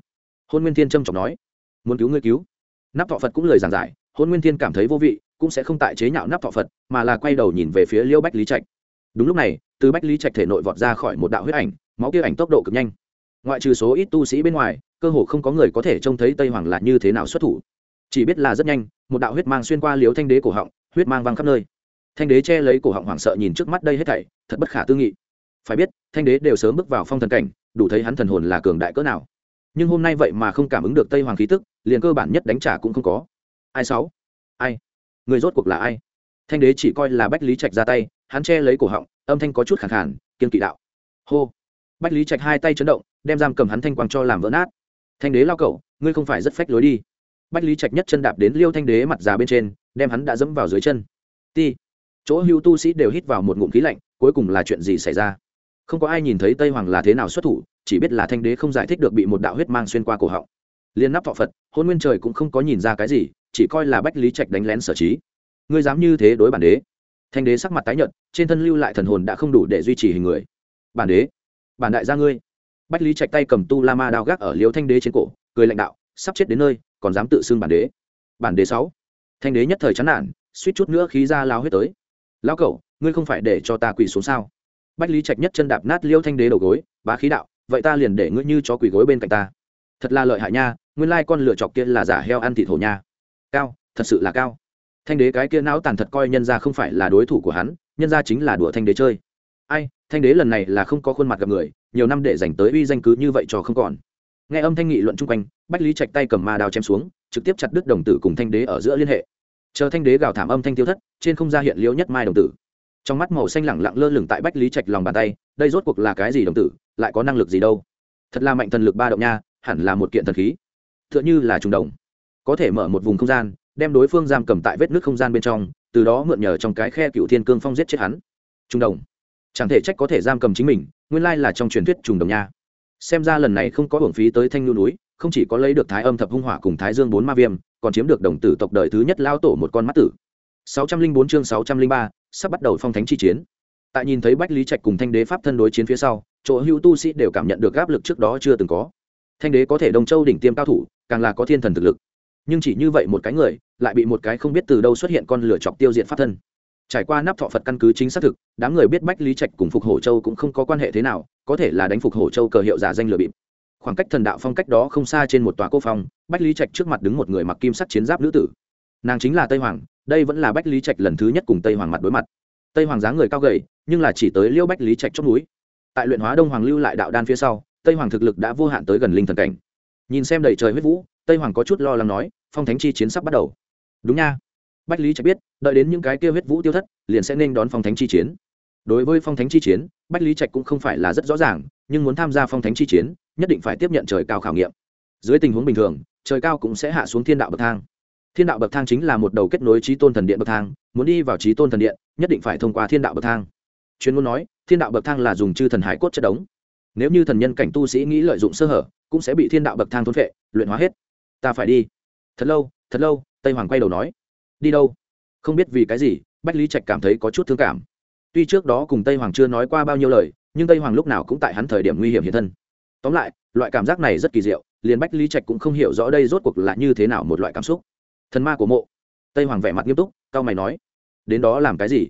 Hôn nguyên thiên trâm trọng nói, muốn cứu ngươi cứu. Nắp thọ phật cũng lời giảng giải, hôn nguyên thiên cảm thấy vô vị, cũng sẽ không tại chế nhạo nắp thọ phật, mà là quay đầu nhìn về phía liêu bách lý trạch đúng lúc này, từ bách lý trạch thể nội vọt ra khỏi một đạo huyết ảnh, máu kia ảnh tốc độ cực nhanh. Ngoại trừ số ít tu sĩ bên ngoài, cơ hồ không có người có thể trông thấy tây hoàng là như thế nào xuất thủ. Chỉ biết là rất nhanh, một đạo huyết mang xuyên qua liếu thanh đế cổ họng, huyết mang văng khắp nơi. Thanh đế che lấy cổ họng hoảng sợ nhìn trước mắt đây hết thảy, thật bất khả tư nghị. Phải biết, thanh đế đều sớm bước vào phong thần cảnh, đủ thấy hắn thần hồn là cường đại cỡ nào. Nhưng hôm nay vậy mà không cảm ứng được tây hoàng khí tức, liền cơ bản nhất đánh trả cũng không có. Ai sáu? Ai? Người rốt cuộc là ai? Thanh đế chỉ coi là bách lý trạch ra tay hắn che lấy cổ họng, âm thanh có chút khẳng khản kiên kỵ đạo. Hô. Bách lý trạch hai tay chấn động, đem giam cầm hắn thanh quang cho làm vỡ nát. Thanh đế lao cậu ngươi không phải rất phách lối đi. Bách lý trạch nhất chân đạp đến liêu thanh đế mặt già bên trên, đem hắn đã dẫm vào dưới chân. Ti. Chỗ hưu tu sĩ đều hít vào một ngụm khí lạnh, cuối cùng là chuyện gì xảy ra? Không có ai nhìn thấy tây hoàng là thế nào xuất thủ, chỉ biết là thanh đế không giải thích được bị một đạo huyết mang xuyên qua cổ họng. Liên nắp thọ phật, hôn nguyên trời cũng không có nhìn ra cái gì, chỉ coi là bách lý trạch đánh lén sở trí. Ngươi dám như thế đối bản đế? Thanh đế sắc mặt tái nhợt, trên thân lưu lại thần hồn đã không đủ để duy trì hình người. Bản đế, bản đại gia ngươi. Bách lý trạch tay cầm tu la ma đao gác ở liêu thanh đế trên cổ, cười lãnh đạo, sắp chết đến nơi, còn dám tự xưng bản đế. Bản đế sáu. Thanh đế nhất thời chán nản, suýt chút nữa khí ra lao huyết tới. Lão cậu ngươi không phải để cho ta quỳ xuống sao? Bách lý trạch nhất chân đạp nát liêu thanh đế đầu gối, bá khí đạo, vậy ta liền để ngươi như chó quỳ gối bên cạnh ta. Thật là lợi hại nha, nguyên lai con lựa chọc kia là giả heo ăn thịt hổ nha. Cao, thật sự là cao thanh đế cái kia não tàn thật coi nhân ra không phải là đối thủ của hắn, nhân ra chính là đùa thanh đế chơi. Ai, thanh đế lần này là không có khuôn mặt gặp người, nhiều năm để dành tới uy danh cứ như vậy cho không còn. Nghe âm thanh nghị luận chung quanh, bách lý trạch tay cầm ma đao chém xuống, trực tiếp chặt đứt đồng tử cùng thanh đế ở giữa liên hệ. Chờ thanh đế gào thảm âm thanh tiêu thất, trên không ra hiện liễu nhất mai đồng tử. Trong mắt màu xanh lẳng lặng lơ lửng tại bách lý trạch lòng bàn tay, đây rốt cuộc là cái gì đồng tử, lại có năng lực gì đâu? Thật là mạnh thần lực ba động nha, hẳn là một kiện thần khí. T h ư ợ n h ư là trùng đồng. Có thể mở một vùng không gian đem đối phương giam cầm tại vết nước không gian bên trong từ đó mượn nhờ trong cái khe cựu thiên cương phong giết chết hắn trung đồng chẳng thể trách có thể giam cầm chính mình nguyên lai là trong truyền thuyết trùng đồng nha xem ra lần này không có hưởng phí tới thanh nhu núi không chỉ có lấy được thái âm thập hung hỏa cùng thái dương bốn ma viêm còn chiếm được đồng tử tộc đời thứ nhất lao tổ một con mắt tử 604 chương 603, sắp bắt đầu phong thánh chi chiến. Tại nhìn thấy Bách Lý Trạch cùng Thanh Đế pháp thân đối chiến phía sau, chỗ hữu tu sĩ đều cảm nhận được áp lực trước đó chưa từng có. Thanh Đế có thể đồng châu đỉnh tiêm cao thủ, càng là có thiên thần thực lực. Nhưng chỉ như vậy một cái người, lại bị một cái không biết từ đâu xuất hiện con lửa chọc tiêu diệt pháp thân. Trải qua nắp thọ Phật căn cứ chính xác thực, đám người biết Bách Lý Trạch cùng Phục Hổ Châu cũng không có quan hệ thế nào, có thể là đánh Phục Hổ Châu cờ hiệu giả danh lừa bịp. Khoảng cách thần đạo phong cách đó không xa trên một tòa cô phong, Bách Lý Trạch trước mặt đứng một người mặc kim sắc chiến giáp nữ tử. Nàng chính là Tây Hoàng, đây vẫn là bách lý trạch lần thứ nhất cùng tây hoàng mặt đối mặt tây hoàng dáng người cao gầy nhưng là chỉ tới liêu bách lý trạch chót núi tại luyện hóa đông hoàng lưu lại đạo đan phía sau tây hoàng thực lực đã vô hạn tới gần linh thần cảnh nhìn xem đầy trời huyết vũ tây hoàng có chút lo lắng nói phong thánh chi chiến sắp bắt đầu. Đúng nha. Bách lý trạch biết, đợi đến những cái kia huyết vũ tiêu thất, liền sẽ nên đón phong thánh chi chiến. Đối với phong thánh chi chiến, bách lý trạch cũng không phải là rất rõ ràng, nhưng muốn tham gia phong thánh chi chiến, nhất định phải tiếp nhận trời cao khảo nghiệm. Dưới tình huống bình thường, trời cao cũng sẽ hạ xuống thiên đạo bậc thang. Thiên đạo bậc thang chính là một đầu kết nối trí tôn thần điện bậc thang, muốn đi vào trí tôn thần điện, nhất định phải thông qua thiên đạo bậc thang. Chuyên môn nói, thiên đạo bậc thang là dùng chư thần hải cốt chất đống. Nếu như thần nhân cảnh tu sĩ nghĩ lợi dụng sơ hở, cũng sẽ bị thiên đạo bậc thang thôn phệ, luyện hóa hết. Ta phải đi thật lâu thật lâu, tây hoàng quay đầu nói, đi đâu? Không biết vì cái gì, bách lý trạch cảm thấy có chút thương cảm. Tuy trước đó cùng tây hoàng chưa nói qua bao nhiêu lời, nhưng tây hoàng lúc nào cũng tại hắn thời điểm nguy hiểm hiện thân. Tóm lại, loại cảm giác này rất kỳ diệu, liền bách lý trạch cũng không hiểu rõ đây rốt cuộc là như thế nào một loại cảm xúc. Thần ma của mộ. Tây hoàng vẻ mặt nghiêm túc cao mày nói, đến đó làm cái gì?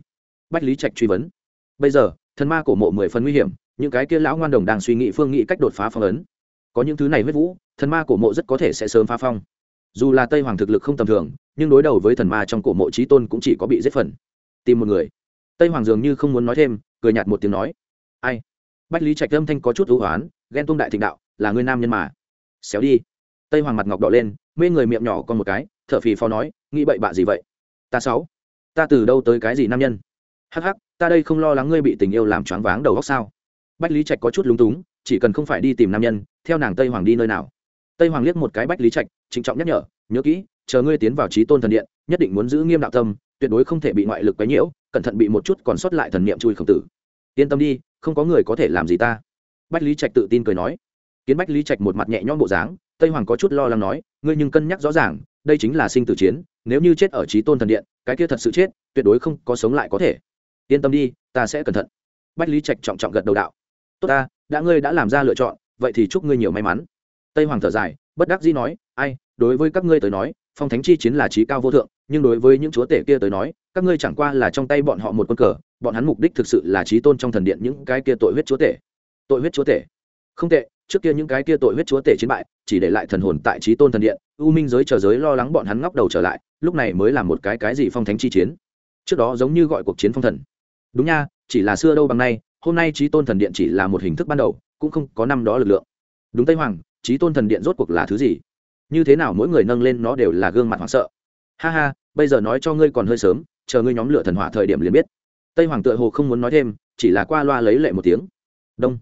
Bách lý trạch truy vấn. Bây giờ, thần ma của mộ mười phần nguy hiểm, những cái kia lão ngoan đồng đang suy nghĩ phương nghị cách đột phá phong ấn. Có những thứ này huyết vũ, thần ma của mộ rất có thể sẽ sớm phá phong dù là tây hoàng thực lực không tầm thường, nhưng đối đầu với thần ma trong cổ mộ trí tôn cũng chỉ có bị giết phần. Tìm một người. Tây hoàng dường như không muốn nói thêm, cười nhạt một tiếng nói. Ai? Bách lý trạch âm thanh có chút ưu hoán, ghen tuông đại thịnh đạo, là người nam nhân mà. Xéo đi. Tây hoàng mặt ngọc đỏ lên, mê người miệng nhỏ còn một cái, thở phì phò nói, nghĩ bậy bạ gì vậy? Ta sáu. Ta từ đâu tới cái gì nam nhân? Hắc hắc, ta đây không lo lắng ngươi bị tình yêu làm choáng váng đầu góc sao? Bách lý trạch có chút lúng túng, chỉ cần không phải đi tìm nam nhân, theo nàng tây hoàng đi nơi nào? Tây hoàng liếc một cái bách lý trạch trịnh trọng nhắc nhở, nhớ kỹ, chờ ngươi tiến vào trí tôn thần điện, nhất định muốn giữ nghiêm đạo tâm, tuyệt đối không thể bị ngoại lực quấy nhiễu, cẩn thận bị một chút còn sót lại thần niệm chui khổng tử. Yên tâm đi, không có người có thể làm gì ta. Bách lý trạch tự tin cười nói. Kiến bách lý trạch một mặt nhẹ nhõm bộ dáng, tây hoàng có chút lo lắng nói, ngươi nhưng cân nhắc rõ ràng, đây chính là sinh tử chiến, nếu như chết ở trí tôn thần điện, cái kia thật sự chết, tuyệt đối không có sống lại có thể. Yên tâm đi, ta sẽ cẩn thận. Bách lý trạch trọng trọng gật đầu đạo. Tốt ta, đã ngươi đã làm ra lựa chọn, vậy thì chúc ngươi nhiều may mắn tây hoàng thở dài, bất đắc dĩ nói, ai, đối với các ngươi tới nói, phong thánh chi chiến là trí cao vô thượng, nhưng đối với những chúa tể kia tới nói, các ngươi chẳng qua là trong tay bọn họ một con cờ, bọn hắn mục đích thực sự là trí tôn trong thần điện những cái kia tội huyết chúa tể. Tội huyết chúa tể? Không tệ, trước kia những cái kia tội huyết chúa tể chiến bại, chỉ để lại thần hồn tại trí tôn thần điện, u minh giới chờ giới lo lắng bọn hắn ngóc đầu trở lại, lúc này mới là một cái cái gì phong thánh chi chiến? Trước đó giống như gọi cuộc chiến phong thần. Đúng nha, chỉ là xưa đâu bằng nay, hôm nay trí tôn thần điện chỉ là một hình thức ban đầu, cũng không có năm đó lực lượng. Đúng tây hoàng trí tôn thần điện rốt cuộc là thứ gì? Như thế nào mỗi người nâng lên nó đều là gương mặt hoảng sợ? Ha ha, bây giờ nói cho ngươi còn hơi sớm, chờ ngươi nhóm lửa thần hỏa thời điểm liền biết. Tây hoàng tựa hồ không muốn nói thêm, chỉ là qua loa lấy lệ một tiếng. Đông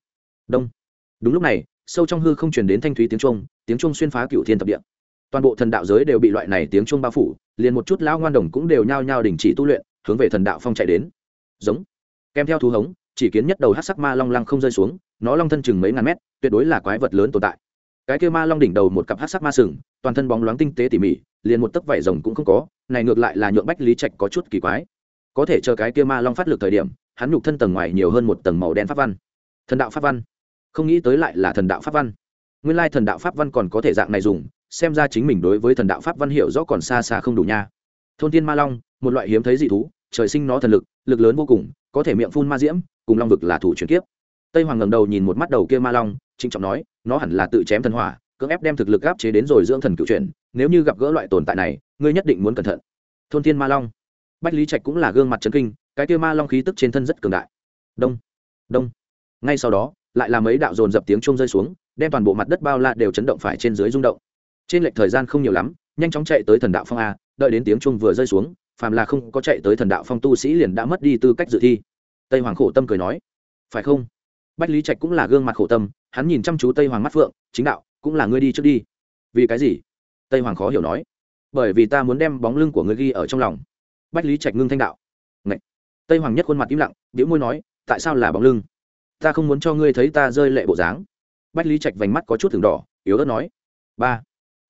đông. Đúng lúc này, sâu trong hư không truyền đến thanh thúy tiếng trung tiếng trung xuyên phá cựu thiên thập địa. Toàn bộ thần đạo giới đều bị loại này tiếng trung bao phủ, liền một chút lão ngoan đồng cũng đều nhao nhao đình chỉ tu luyện, hướng về thần đạo phong chạy đến. Giống. Kèm theo thú hống, chỉ kiến nhất đầu hát sắc ma long lăng không rơi xuống, nó long thân chừng mấy ngàn mét, tuyệt đối là quái vật lớn tồn tại cái kia ma long đỉnh đầu một cặp hát sắc ma sừng, toàn thân bóng loáng tinh tế tỉ mỉ, liền một tấc vải rồng cũng không có, này ngược lại là nhượng bách lý trạch có chút kỳ quái. Có thể chờ cái kia ma long phát lực thời điểm, hắn nhục thân tầng ngoài nhiều hơn một tầng màu đen pháp văn. Thần đạo pháp văn. Không nghĩ tới lại là thần đạo pháp văn. Nguyên lai thần đạo pháp văn còn có thể dạng này dùng, xem ra chính mình đối với thần đạo pháp văn hiệu rõ còn xa xa không đủ nha. Thôn tiên ma long, một loại hiếm thấy dị thú, trời sinh nó thần lực lực lớn vô cùng, có thể miệng phun ma diễm, cùng long vực là thủ chuyển kiếp. Tây hoàng ngầm đầu nhìn một mắt đầu kia ma long trinh trọng nói, nó hẳn là tự chém thần hỏa, cưỡng ép đem thực lực áp chế đến rồi dưỡng thần cựu chuyển, nếu như gặp gỡ loại tồn tại này, ngươi nhất định muốn cẩn thận. Thôn thiên ma long. Bách lý trạch cũng là gương mặt trấn kinh, cái kia ma long khí tức trên thân rất cường đại. Đông đông. Ngay sau đó, lại là mấy đạo dồn dập tiếng chuông rơi xuống, đem toàn bộ mặt đất bao la đều chấn động phải trên dưới rung động. Trên lệch thời gian không nhiều lắm, nhanh chóng chạy tới thần đạo phong a, đợi đến tiếng chuông vừa rơi xuống, phàm là không có chạy tới thần đạo phong tu sĩ liền đã mất đi tư cách dự thi. Tây hoàng khổ tâm cười nói, phải không? Bách lý trạch cũng là gương mặt khổ tâm hắn nhìn chăm chú tây hoàng mắt phượng, chính đạo, cũng là ngươi đi trước đi. Vì cái gì? Tây hoàng khó hiểu nói. Bởi vì ta muốn đem bóng lưng của ngươi ghi ở trong lòng. Bách lý trạch ngưng thanh đạo. Ngậy. tây hoàng nhất khuôn mặt im lặng biễu môi nói, tại sao là bóng lưng? Ta không muốn cho ngươi thấy ta rơi lệ bộ dáng. Bách lý trạch vành mắt có chút thường đỏ, yếu ớt nói. Ba.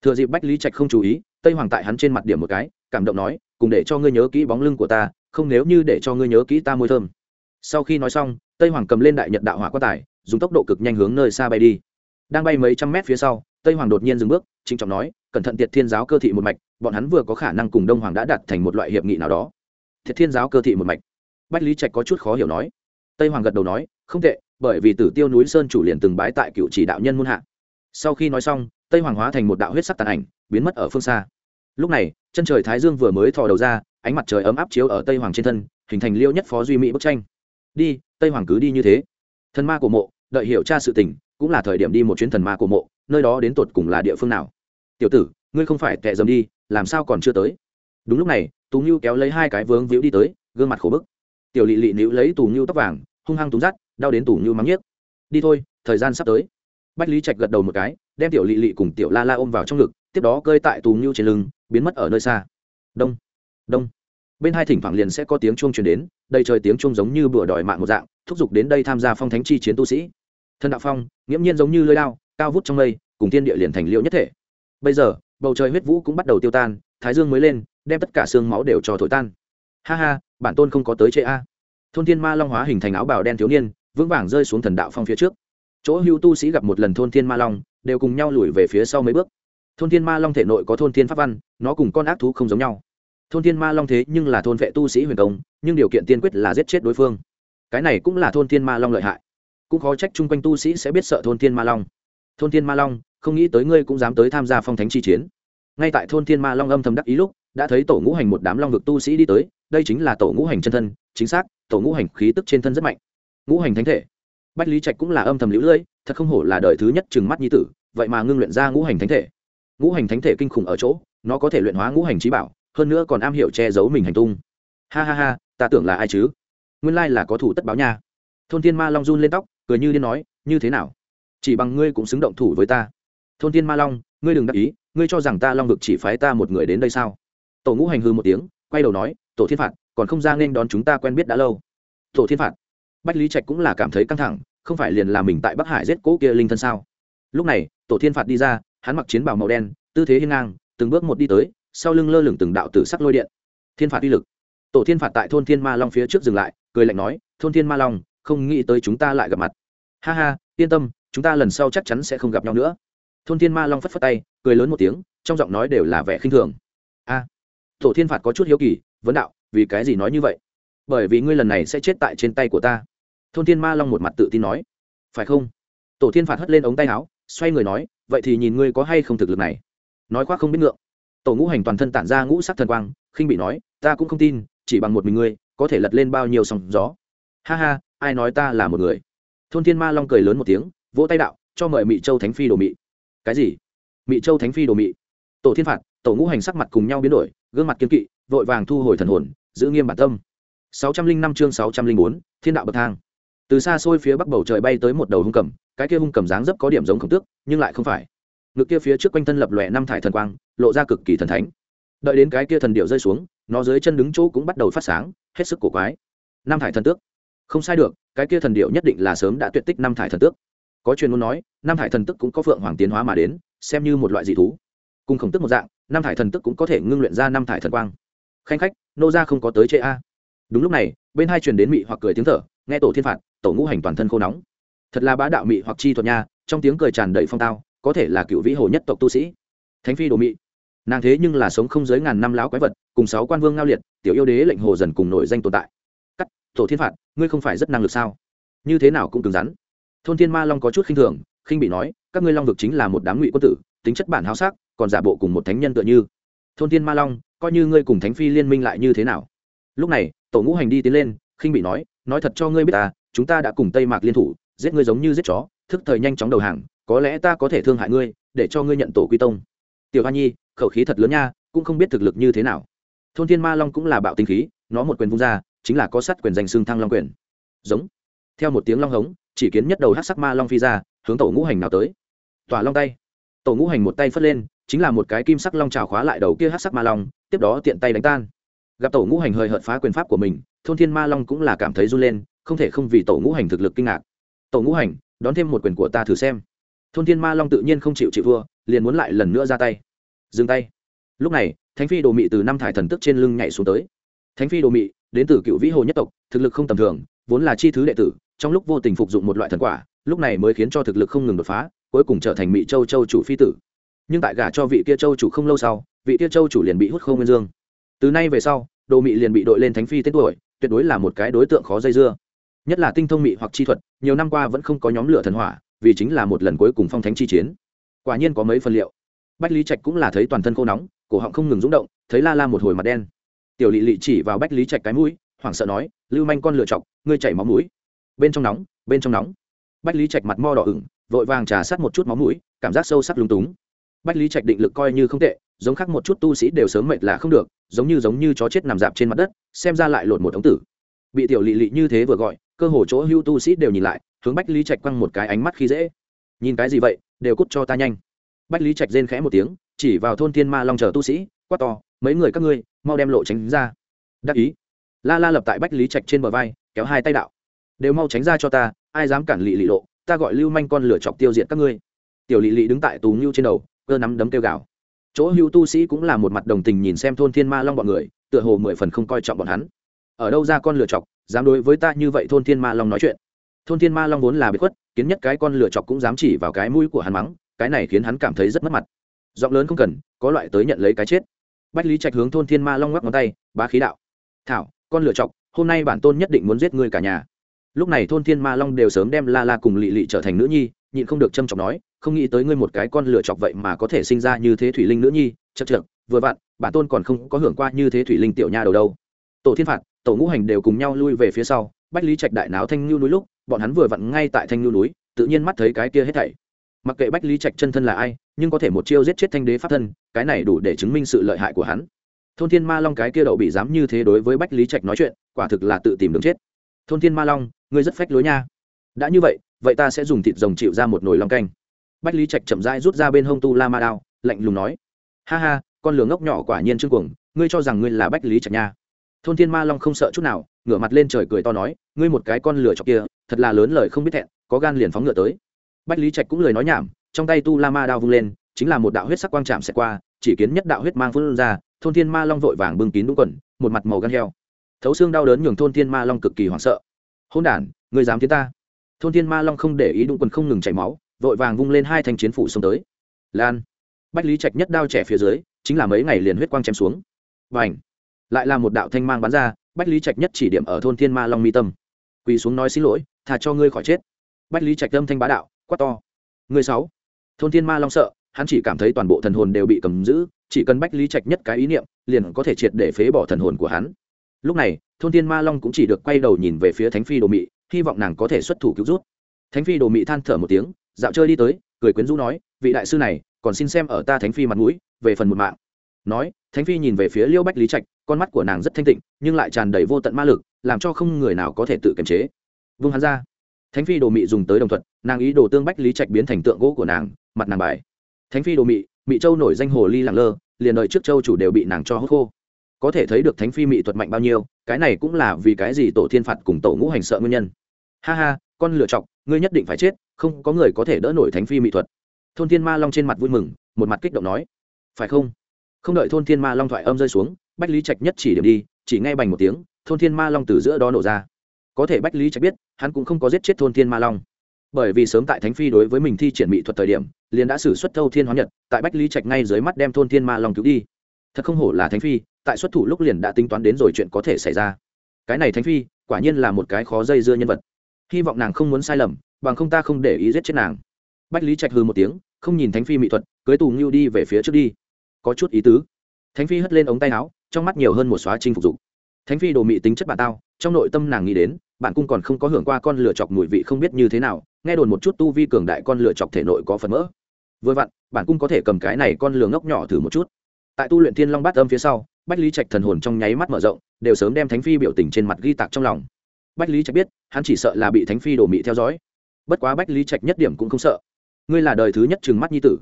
Thừa dịp bách lý trạch không chú ý, tây hoàng tại hắn trên mặt điểm một cái, cảm động nói, cùng để cho ngươi nhớ kỹ bóng lưng của ta, không nếu như để cho ngươi nhớ kỹ ta môi thơm. Sau khi nói xong, tây hoàng cầm lên đại nhật đạo hỏa quá tài dùng tốc độ cực nhanh hướng nơi xa bay đi. Đang bay mấy trăm mét phía sau, tây hoàng đột nhiên dừng bước, trịnh trọng nói, cẩn thận tiệt thiên giáo cơ thị một mạch, bọn hắn vừa có khả năng cùng đông hoàng đã đặt thành một loại hiệp nghị nào đó. Thiệt thiên giáo cơ thị một mạch. Bách lý trạch có chút khó hiểu nói. Tây hoàng gật đầu nói, không tệ, bởi vì tử tiêu núi sơn chủ liền từng bái tại cựu chỉ đạo nhân muôn hạ. Sau khi nói xong, tây hoàng hóa thành một đạo huyết sắc tàn ảnh, biến mất ở phương xa. Lúc này, chân trời thái dương vừa mới thò đầu ra, ánh mặt trời ấm áp chiếu ở tây hoàng trên thân, hình thành liêu nhất phó duy mỹ bức tranh. Đi, tây hoàng cứ đi như thế. Thần ma của mộ đợi hiểu tra sự tình, cũng là thời điểm đi một chuyến thần ma của mộ, nơi đó đến tột cùng là địa phương nào? Tiểu tử, ngươi không phải tệ dầm đi, làm sao còn chưa tới? Đúng lúc này tú ngưu kéo lấy hai cái vướng víu đi tới, gương mặt khổ bức. Tiểu lị lị níu lấy tù ngưu tóc vàng, hung hăng túng rắt đau đến tù ngưu mắng nhiếc. Đi thôi, thời gian sắp tới. Bách lý trạch gật đầu một cái, đem tiểu lị lị cùng tiểu la la ôm vào trong ngực, tiếp đó cơi tại tù ngưu trên lưng, biến mất ở nơi xa. Đông đông. Bên hai thỉnh thoảng liền sẽ có tiếng chuông truyền đến, đây trời tiếng chuông giống như bữa đòi mạng một dạng, thúc giục đến đây tham gia phong thánh chi chiến tu sĩ thần đạo phong, nghiễm nhiên giống như lưới lao cao vút trong mây, cùng thiên địa liền thành liệu nhất thể. Bây giờ, bầu trời huyết vũ cũng bắt đầu tiêu tan, thái dương mới lên, đem tất cả xương máu đều cho thổi tan. Ha ha, bản tôn không có tới chế a. Thôn thiên ma long hóa hình thành áo bào đen thiếu niên, vững vàng rơi xuống thần đạo phong phía trước. Chỗ hưu tu sĩ gặp một lần thôn thiên ma long, đều cùng nhau lùi về phía sau mấy bước. Thôn thiên ma long thể nội có thôn thiên pháp văn, nó cùng con ác thú không giống nhau. Thôn thiên ma long thế nhưng là thôn vệ tu sĩ huyền công, nhưng điều kiện tiên quyết là giết chết đối phương. Cái này cũng là thôn thiên ma long lợi hại cũng khó trách chung quanh tu sĩ sẽ biết sợ thôn thiên ma long. Thôn thiên ma long, không nghĩ tới ngươi cũng dám tới tham gia phong thánh chi chiến. Ngay tại thôn thiên ma long âm thầm đắc ý lúc, đã thấy tổ ngũ hành một đám long vực tu sĩ đi tới, đây chính là tổ ngũ hành chân thân, chính xác, tổ ngũ hành khí tức trên thân rất mạnh. Ngũ hành thánh thể. Bách lý trạch cũng là âm thầm lũ lưỡi thật không hổ là đời thứ nhất chừng mắt nhi tử, vậy mà ngưng luyện ra ngũ hành thánh thể. Ngũ hành thánh thể kinh khủng ở chỗ, nó có thể luyện hóa ngũ hành trí bảo, hơn nữa còn am hiểu che giấu mình hành tung. Ha ha ha, ta tưởng là ai chứ? Nguyên lai là có thủ tất báo nha. Thôn thiên ma long run lên tóc cười như điên nói, như thế nào? Chỉ bằng ngươi cũng xứng động thủ với ta. Thôn thiên ma long, ngươi đừng đắc ý, ngươi cho rằng ta long vực chỉ phái ta một người đến đây sao? Tổ ngũ hành hư một tiếng, quay đầu nói, tổ thiên phạt, còn không ra nên đón chúng ta quen biết đã lâu. Tổ thiên phạt? Bách lý trạch cũng là cảm thấy căng thẳng, không phải liền là mình tại bắc hải giết cỗ kia linh thân sao? Lúc này, tổ thiên phạt đi ra, hắn mặc chiến bào màu đen, tư thế hiên ngang, từng bước một đi tới, sau lưng lơ lửng từng đạo tử sắc lôi điện. Thiên phạt uy lực. Tổ thiên phạt tại thôn thiên ma long phía trước dừng lại, cười lạnh nói, thôn thiên ma long không nghĩ tới chúng ta lại gặp mặt. Ha ha, yên tâm, chúng ta lần sau chắc chắn sẽ không gặp nhau nữa. Thôn thiên ma long phất phất tay, cười lớn một tiếng, trong giọng nói đều là vẻ khinh thường. A, tổ thiên phạt có chút hiếu kỳ, vấn đạo, vì cái gì nói như vậy? Bởi vì ngươi lần này sẽ chết tại trên tay của ta. Thôn thiên ma long một mặt tự tin nói. Phải không? Tổ thiên phạt hất lên ống tay áo, xoay người nói, vậy thì nhìn ngươi có hay không thực lực này. Nói khoác không biết ngượng. Tổ ngũ hành toàn thân tản ra ngũ sắc thần quang, khinh bị nói, ta cũng không tin, chỉ bằng một mình ngươi, có thể lật lên bao nhiêu sóng gió. Ha ha ai nói ta là một người? Thôn thiên ma long cười lớn một tiếng, vỗ tay đạo, cho mời mị châu thánh phi đồ mị. Cái gì? Mị châu thánh phi đồ mị? Tổ thiên phạt, tổ ngũ hành sắc mặt cùng nhau biến đổi, gương mặt kiên kỵ, vội vàng thu hồi thần hồn, giữ nghiêm bản tâm. Sáu trăm linh năm chương sáu trăm linh bốn, thiên đạo bậc thang. Từ xa xôi phía bắc bầu trời bay tới một đầu hung cầm, cái kia hung cầm dáng dấp có điểm giống khổng tước, nhưng lại không phải. Ngực kia phía trước quanh thân lập lòe năm thải thần quang, lộ ra cực kỳ thần thánh. Đợi đến cái kia thần điệu rơi xuống, nó dưới chân đứng chỗ cũng bắt đầu phát sáng, hết sức cổ quái. Năm thải thần tước không sai được, cái kia thần điệu nhất định là sớm đã tuyệt tích năm thải thần tước. Có truyền muốn nói, năm thải thần tức cũng có phượng hoàng tiến hóa mà đến, xem như một loại dị thú. Cùng khổng tức một dạng, năm thải thần tức cũng có thể ngưng luyện ra năm thải thần quang. Khanh khách, nô ra không có tới chê a. Đúng lúc này, bên hai truyền đến mị hoặc cười tiếng thở, nghe tổ thiên phạt, tổ ngũ hành toàn thân khô nóng. Thật là bá đạo mị hoặc chi thuật nha, trong tiếng cười tràn đầy phong tao, có thể là cựu vĩ hồ nhất tộc tu sĩ. Thánh phi đồ mị. Nàng thế nhưng là sống không dưới ngàn năm láo quái vật, cùng sáu quan vương ngao liệt, tiểu yêu đế lệnh hồ dần cùng nổi danh tồn tại tổ thiên phạt, ngươi không phải rất năng lực sao? Như thế nào cũng cứng rắn. Thôn thiên ma long có chút khinh thường, khinh bị nói, các ngươi long vực chính là một đám ngụy quân tử, tính chất bản háo sắc, còn giả bộ cùng một thánh nhân tựa như. Thôn thiên ma long, coi như ngươi cùng thánh phi liên minh lại như thế nào? Lúc này, tổ ngũ hành đi tiến lên, khinh bị nói nói thật cho ngươi biết ta, chúng ta đã cùng tây mạc liên thủ, giết ngươi giống như giết chó, thức thời nhanh chóng đầu hàng, có lẽ ta có thể thương hại ngươi, để cho ngươi nhận tổ quy tông. Tiểu hoa nhi, khẩu khí thật lớn nha, cũng không biết thực lực như thế nào. Thôn thiên ma long cũng là bạo tinh khí, nó một quyền vung ra chính là có sắt quyền danh xương thăng long quyền. Giống. Theo một tiếng long hống, chỉ kiến nhất đầu hát sắc ma long phi ra, hướng tổ ngũ hành nào tới. Tỏa long tay. Tổ ngũ hành một tay phất lên, chính là một cái kim sắc long trào khóa lại đầu kia hát sắc ma long, tiếp đó tiện tay đánh tan. Gặp tổ ngũ hành hơi hợt phá quyền pháp của mình, thôn thiên ma long cũng là cảm thấy run lên, không thể không vì tổ ngũ hành thực lực kinh ngạc. Tổ ngũ hành, đón thêm một quyền của ta thử xem. Thôn thiên ma long tự nhiên không chịu chịu vua liền muốn lại lần nữa ra tay. Dừng tay. Lúc này, thánh phi đồ mị từ năm thải thần tức trên lưng nhảy xuống tới thánh phi đồ mị, đến từ cựu vĩ hồ nhất tộc, thực lực không tầm thường, vốn là chi thứ đệ tử, trong lúc vô tình phục dụng một loại thần quả, lúc này mới khiến cho thực lực không ngừng đột phá, cuối cùng trở thành mỹ châu châu chủ phi tử. Nhưng tại gả cho vị kia châu chủ không lâu sau, vị kia châu chủ liền bị hút không nguyên dương. Từ nay về sau, đồ mị liền bị đội lên thánh phi tên tuổi, tuyệt đối là một cái đối tượng khó dây dưa. Nhất là tinh thông mị hoặc chi thuật, nhiều năm qua vẫn không có nhóm lửa thần hỏa, vì chính là một lần cuối cùng phong thánh chi chiến. Quả nhiên có mấy phần liệu. Bách lý trạch cũng là thấy toàn thân khô nóng, cổ họng không ngừng rúng động, thấy la la một hồi mặt đen tiểu lị lị chỉ vào bách lý trạch cái mũi, hoảng sợ nói, lưu manh con lựa chọc, ngươi chảy máu mũi. Bên trong nóng, bên trong nóng. Bách lý trạch mặt mo đỏ ửng, vội vàng trà sát một chút máu mũi, cảm giác sâu sắc lúng túng. Bách lý trạch định lực coi như không tệ, giống khác một chút tu sĩ đều sớm mệt là không được, giống như giống như chó chết nằm dạp trên mặt đất, xem ra lại lột một ống tử. Bị tiểu lị lị như thế vừa gọi, cơ hồ chỗ hưu tu sĩ đều nhìn lại, hướng bách lý trạch quăng một cái ánh mắt khi dễ. Nhìn cái gì vậy, đều cút cho ta nhanh. Bách lý trạch rên khẽ một tiếng, chỉ vào thôn thiên ma long chờ tu sĩ, quát to mấy người các ngươi, mau đem lộ tránh ra. Đắc ý. La la lập tại bách lý trạch trên bờ vai, kéo hai tay đạo. Đều mau tránh ra cho ta, ai dám cản lị lị lộ, ta gọi lưu manh con lửa chọc tiêu diệt các ngươi. Tiểu lị lị đứng tại tù ngưu trên đầu, cơ nắm đấm kêu gào. Chỗ hưu tu sĩ cũng là một mặt đồng tình nhìn xem thôn thiên ma long bọn người, tựa hồ mười phần không coi trọng bọn hắn. Ở đâu ra con lửa chọc, dám đối với ta như vậy thôn thiên ma long nói chuyện. Thôn thiên ma long vốn là bị khuất, kiến nhất cái con lửa chọc cũng dám chỉ vào cái mũi của hắn mắng, cái này khiến hắn cảm thấy rất mất mặt. Giọng lớn không cần, có loại tới nhận lấy cái chết bách lý trạch hướng thôn thiên ma long ngoắc ngón tay, bá khí đạo. Thảo, con lựa chọc hôm nay bản tôn nhất định muốn giết ngươi cả nhà. Lúc này thôn thiên ma long đều sớm đem la la cùng lị lị trở thành nữ nhi, nhịn không được trâm trọng nói, không nghĩ tới ngươi một cái con lửa chọc vậy mà có thể sinh ra như thế thủy linh nữ nhi, chật chật vừa vặn, bản tôn còn không có hưởng qua như thế thủy linh tiểu nha đầu đâu. Tổ thiên phạt, tổ ngũ hành đều cùng nhau lui về phía sau, bách lý trạch đại náo thanh ngưu núi lúc, bọn hắn vừa vặn ngay tại thanh ngưu núi, tự nhiên mắt thấy cái kia hết thảy. Mặc kệ bách lý trạch chân thân là ai nhưng có thể một chiêu giết chết thanh đế pháp thân, cái này đủ để chứng minh sự lợi hại của hắn. Thôn thiên ma long cái kia đậu bị dám như thế đối với bách lý trạch nói chuyện, quả thực là tự tìm đường chết. Thôn thiên ma long, ngươi rất phách lối nha. Đã như vậy vậy ta sẽ dùng thịt rồng chịu ra một nồi long canh. Bách lý trạch chậm rãi rút ra bên hông tu la ma đao, lạnh lùng nói. Ha ha, con lửa ngốc nhỏ quả nhiên trương cuồng, ngươi cho rằng ngươi là bách lý trạch nha. Thôn thiên ma long không sợ chút nào, ngửa mặt lên trời cười to nói, ngươi một cái con lửa chọc kia, thật là lớn lời không biết thẹn, có gan liền phóng ngựa tới. Bách lý trạch cũng lời nói nhảm trong tay tu la ma đao vung lên, chính là một đạo huyết sắc quang trạm xẹt qua, chỉ kiến nhất đạo huyết mang phun ra, thôn thiên ma long vội vàng bưng kín đúng quần, một mặt màu gan heo. Thấu xương đau đớn nhường thôn thiên ma long cực kỳ hoảng sợ. Hôn đản người dám tiến ta? Thôn thiên ma long không để ý đúng quần không ngừng chảy máu, vội vàng vung lên hai thanh chiến phủ xông tới. Lan. Bách lý trạch nhất đao trẻ phía dưới, chính là mấy ngày liền huyết quang chém xuống. Và ảnh lại là một đạo thanh mang bắn ra, bách lý trạch nhất chỉ điểm ở thôn thiên ma long mi tâm. Quỳ xuống nói xin lỗi thà cho ngươi khỏi chết. Bách lý trạch tâm thanh bá đạo, quát to. Người sáu thôn thiên ma long sợ, hắn chỉ cảm thấy toàn bộ thần hồn đều bị cầm giữ, chỉ cần bách lý trạch nhất cái ý niệm, liền có thể triệt để phế bỏ thần hồn của hắn. Lúc này, thôn thiên ma long cũng chỉ được quay đầu nhìn về phía thánh phi đồ mị, hy vọng nàng có thể xuất thủ cứu rút thánh phi đồ mị than thở một tiếng, dạo chơi đi tới, cười quyến rũ nói, vị đại sư này, còn xin xem ở ta thánh phi mặt mũi, về phần một mạng. Nói, thánh phi nhìn về phía liêu bách lý trạch, con mắt của nàng rất thanh tịnh, nhưng lại tràn đầy vô tận ma lực, làm cho không người nào có thể tự kiềm chế. Vung hắn ra thánh phi đồ mị dùng tới đồng thuận nàng ý đồ tương bách lý trạch biến thành tượng gỗ của nàng, mặt nàng bài. Thánh phi đồ mị mị châu nổi danh hồ ly làng lơ, liền đợi trước châu chủ đều bị nàng cho hốt khô. Có thể thấy được thánh phi mị thuật mạnh bao nhiêu, cái này cũng là vì cái gì tổ thiên phạt cùng tổ ngũ hành sợ nguyên nhân. Ha ha, con lựa chọc, ngươi nhất định phải chết, không có người có thể đỡ nổi thánh phi mỹ thuật. Thôn thiên ma long trên mặt vui mừng, một mặt kích động nói. Phải không? Không đợi thôn thiên ma long thoại âm rơi xuống, bách lý trạch nhất chỉ điểm đi, chỉ nghe bành một tiếng, thôn thiên ma long từ giữa đó nổ ra có thể bách lý trạch biết, hắn cũng không có giết chết thôn thiên ma long. Bởi vì sớm tại thánh phi đối với mình thi triển mỹ thuật thời điểm, liền đã xử xuất thâu thiên hóa nhật, tại bách lý trạch ngay dưới mắt đem thôn thiên ma long cứu đi. Thật không hổ là thánh phi, tại xuất thủ lúc liền đã tính toán đến rồi chuyện có thể xảy ra. Cái này thánh phi, quả nhiên là một cái khó dây dưa nhân vật. Hy vọng nàng không muốn sai lầm, bằng không ta không để ý giết chết nàng. Bách lý trạch hư một tiếng, không nhìn thánh phi mỹ thuật, cưới tù ngưu đi về phía trước đi. Có chút ý tứ. Thánh phi hất lên ống tay áo, trong mắt nhiều hơn một xóa trinh phục dụng thánh phi đồ mị tính chất bà tao, trong nội tâm nàng nghĩ đến bạn cung còn không có hưởng qua con lửa chọc mùi vị không biết như thế nào, nghe đồn một chút tu vi cường đại con lửa chọc thể nội có phần mỡ. Vừa vặn, bản cung có thể cầm cái này con lửa ngốc nhỏ thử một chút. Tại tu luyện thiên long bát âm phía sau, bách lý trạch thần hồn trong nháy mắt mở rộng, đều sớm đem thánh phi biểu tình trên mặt ghi tạc trong lòng. Bách lý trạch biết, hắn chỉ sợ là bị thánh phi đổ mị theo dõi. Bất quá bách lý trạch nhất điểm cũng không sợ. Ngươi là đời thứ nhất trừng mắt nhi tử.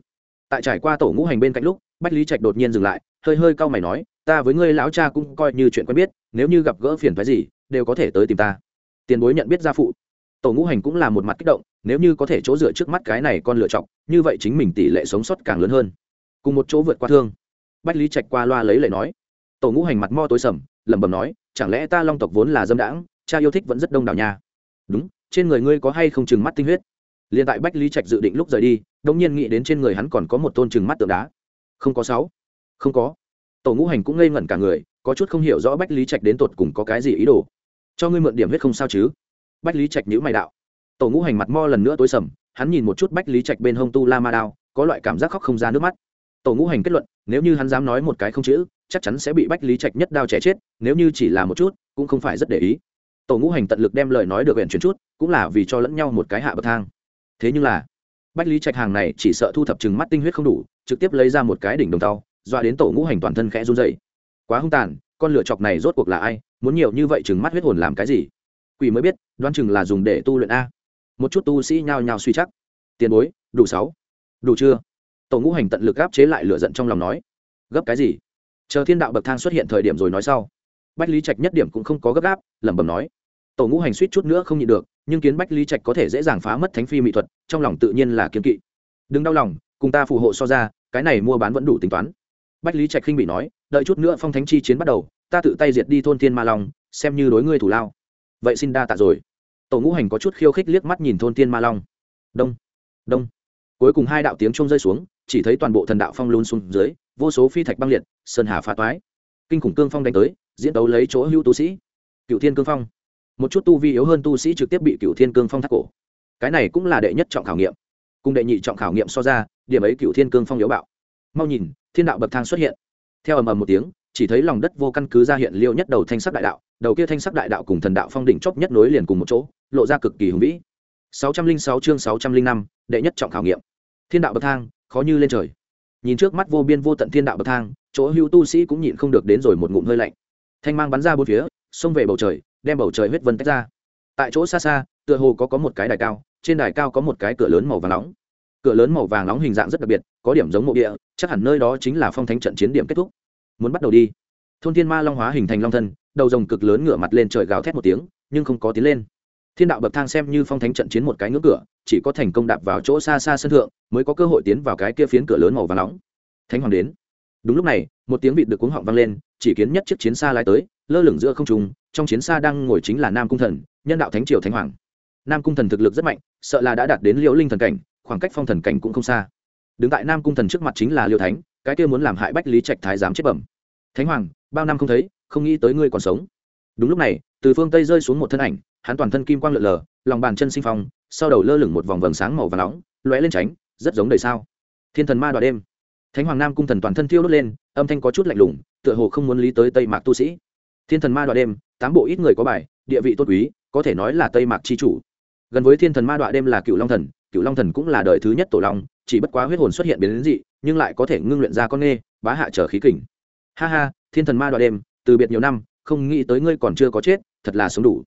Tại trải qua tổ ngũ hành bên cạnh lúc, bách lý trạch đột nhiên dừng lại, hơi hơi cau mày nói, ta với ngươi lão cha cũng coi như chuyện quen biết, nếu như gặp gỡ phiền phái gì, đều có thể tới tìm ta tiền bối nhận biết gia phụ. Tổ ngũ hành cũng là một mặt kích động, nếu như có thể chỗ dựa trước mắt cái này con lựa chọc, như vậy chính mình tỷ lệ sống sót càng lớn hơn. Cùng một chỗ vượt qua thương. Bách lý trạch qua loa lấy lời nói. Tổ ngũ hành mặt mo tối sầm, lẩm bẩm nói, chẳng lẽ ta long tộc vốn là dâm đãng, cha yêu thích vẫn rất đông đảo nha? Đúng, trên người ngươi có hay không chừng mắt tinh huyết? Liền tại bách lý trạch dự định lúc rời đi đông nhiên nghĩ đến trên người hắn còn có một tôn chừng mắt tượng đá. Không có sáu. Không có. Tổ ngũ hành cũng ngây ngẩn cả người, có chút không hiểu rõ bách lý trạch đến tột cùng có cái gì ý đồ cho ngươi mượn điểm huyết không sao chứ? Bách lý trạch nhữ mày đạo. Tổ ngũ hành mặt mo lần nữa tối sầm, hắn nhìn một chút bách lý trạch bên hông tu la ma đao, có loại cảm giác khóc không ra nước mắt. Tổ ngũ hành kết luận, nếu như hắn dám nói một cái không chữ, chắc chắn sẽ bị bách lý trạch nhất đao trẻ chết, nếu như chỉ là một chút, cũng không phải rất để ý. Tổ ngũ hành tận lực đem lời nói được huyện chuyển chút, cũng là vì cho lẫn nhau một cái hạ bậc thang. Thế nhưng là, bách lý trạch hàng này chỉ sợ thu thập chừng mắt tinh huyết không đủ, trực tiếp lấy ra một cái đỉnh đồng tàu dọa đến tổ ngũ hành toàn thân khẽ run dày quá hung tàn con lựa chọc này rốt cuộc là ai, muốn nhiều như vậy chừng mắt huyết hồn làm cái gì? Quỷ mới biết, đoán chừng là dùng để tu luyện a. Một chút tu sĩ nhao nhao suy chắc. Tiền bối, đủ sáu. Đủ chưa? Tổ ngũ hành tận lực gáp chế lại lửa giận trong lòng nói. Gấp cái gì? Chờ thiên đạo bậc thang xuất hiện thời điểm rồi nói sau. Bách lý trạch nhất điểm cũng không có gấp gáp, lẩm bẩm nói. Tổ ngũ hành suýt chút nữa không nhịn được, nhưng kiến bách lý trạch có thể dễ dàng phá mất thánh phi mỹ thuật, trong lòng tự nhiên là kiếm kỵ. Đừng đau lòng, cùng ta phù hộ so ra, cái này mua bán vẫn đủ tính toán. Bách lý trạch khinh bị nói đợi chút nữa phong thánh chi chiến bắt đầu, ta tự tay diệt đi thôn thiên ma long, xem như đối ngươi thủ lao. Vậy xin đa tạ rồi. Tổ ngũ hành có chút khiêu khích liếc mắt nhìn thôn thiên ma long. Đông đông. Cuối cùng hai đạo tiếng trông rơi xuống, chỉ thấy toàn bộ thần đạo phong lún xuống dưới, vô số phi thạch băng liệt, sơn hà phá toái. Kinh khủng cương phong đánh tới, diễn đấu lấy chỗ hưu tu sĩ. Cựu thiên cương phong. Một chút tu vi yếu hơn tu sĩ trực tiếp bị cựu thiên cương phong thắt cổ. Cái này cũng là đệ nhất trọng khảo nghiệm. Cùng đệ nhị trọng khảo nghiệm so ra, điểm ấy cựu thiên cương phong yếu bạo. Mau nhìn, thiên đạo bậc thang xuất hiện theo ầm ầm một tiếng chỉ thấy lòng đất vô căn cứ ra hiện liêu nhất đầu thanh sắc đại đạo đầu kia thanh sắc đại đạo cùng thần đạo phong đỉnh chóp nhất nối liền cùng một chỗ lộ ra cực kỳ hùng vĩ. 606 chương 605, đệ nhất trọng khảo nghiệm. Thiên đạo bậc thang khó như lên trời. Nhìn trước mắt vô biên vô tận thiên đạo bậc thang chỗ hưu tu sĩ cũng nhịn không được đến rồi một ngụm hơi lạnh. Thanh mang bắn ra bốn phía xông về bầu trời đem bầu trời huyết vân tách ra. Tại chỗ xa xa tựa hồ có có một cái đài cao trên đài cao có một cái cửa lớn màu vàng nóng cửa lớn màu vàng nóng hình dạng rất đặc biệt, có điểm giống mộ địa, chắc hẳn nơi đó chính là phong thánh trận chiến điểm kết thúc. Muốn bắt đầu đi. Thôn thiên ma long hóa hình thành long thân, đầu rồng cực lớn ngửa mặt lên trời gào thét một tiếng, nhưng không có tiến lên. Thiên đạo bậc thang xem như phong thánh trận chiến một cái ngưỡng cửa, chỉ có thành công đạp vào chỗ xa xa sân thượng, mới có cơ hội tiến vào cái kia phiến cửa lớn màu vàng nóng. Thánh hoàng đến. Đúng lúc này, một tiếng vịt được cuống họng vang lên, chỉ kiến nhất chiếc chiến xa lái tới, lơ lửng giữa không trung, trong chiến xa đang ngồi chính là nam cung thần, nhân đạo thánh triều thánh hoàng. Nam cung thần thực lực rất mạnh, sợ là đã đạt đến liễu linh thần cảnh khoảng cách phong thần cảnh cũng không xa. Đứng tại nam cung thần trước mặt chính là liêu thánh, cái kia muốn làm hại bách lý trạch thái giám chết bẩm. Thánh hoàng, bao năm không thấy, không nghĩ tới ngươi còn sống. Đúng lúc này, từ phương tây rơi xuống một thân ảnh, hắn toàn thân kim quang lượn lờ, lòng bàn chân sinh phong, sau đầu lơ lửng một vòng vầng sáng màu và nóng, lóe lên tránh, rất giống đời sao. Thiên thần ma đoạt đêm. Thánh hoàng nam cung thần toàn thân thiêu đốt lên, âm thanh có chút lạnh lùng, tựa hồ không muốn lý tới tây mạc tu sĩ. Thiên thần ma đoạt đêm, tám bộ ít người có bài, địa vị tốt quý, có thể nói là tây mạc c h i chủ. Gần với thiên thần ma đoạt đêm là cựu long thần cựu long thần cũng là đời thứ nhất tổ long, chỉ bất quá huyết hồn xuất hiện biến đến dị, nhưng lại có thể ngưng luyện ra con nghê, bá hạ trở khí kình. Ha ha, thiên thần ma đoạn đêm, từ biệt nhiều năm, không nghĩ tới ngươi còn chưa có chết, thật là sống đủ.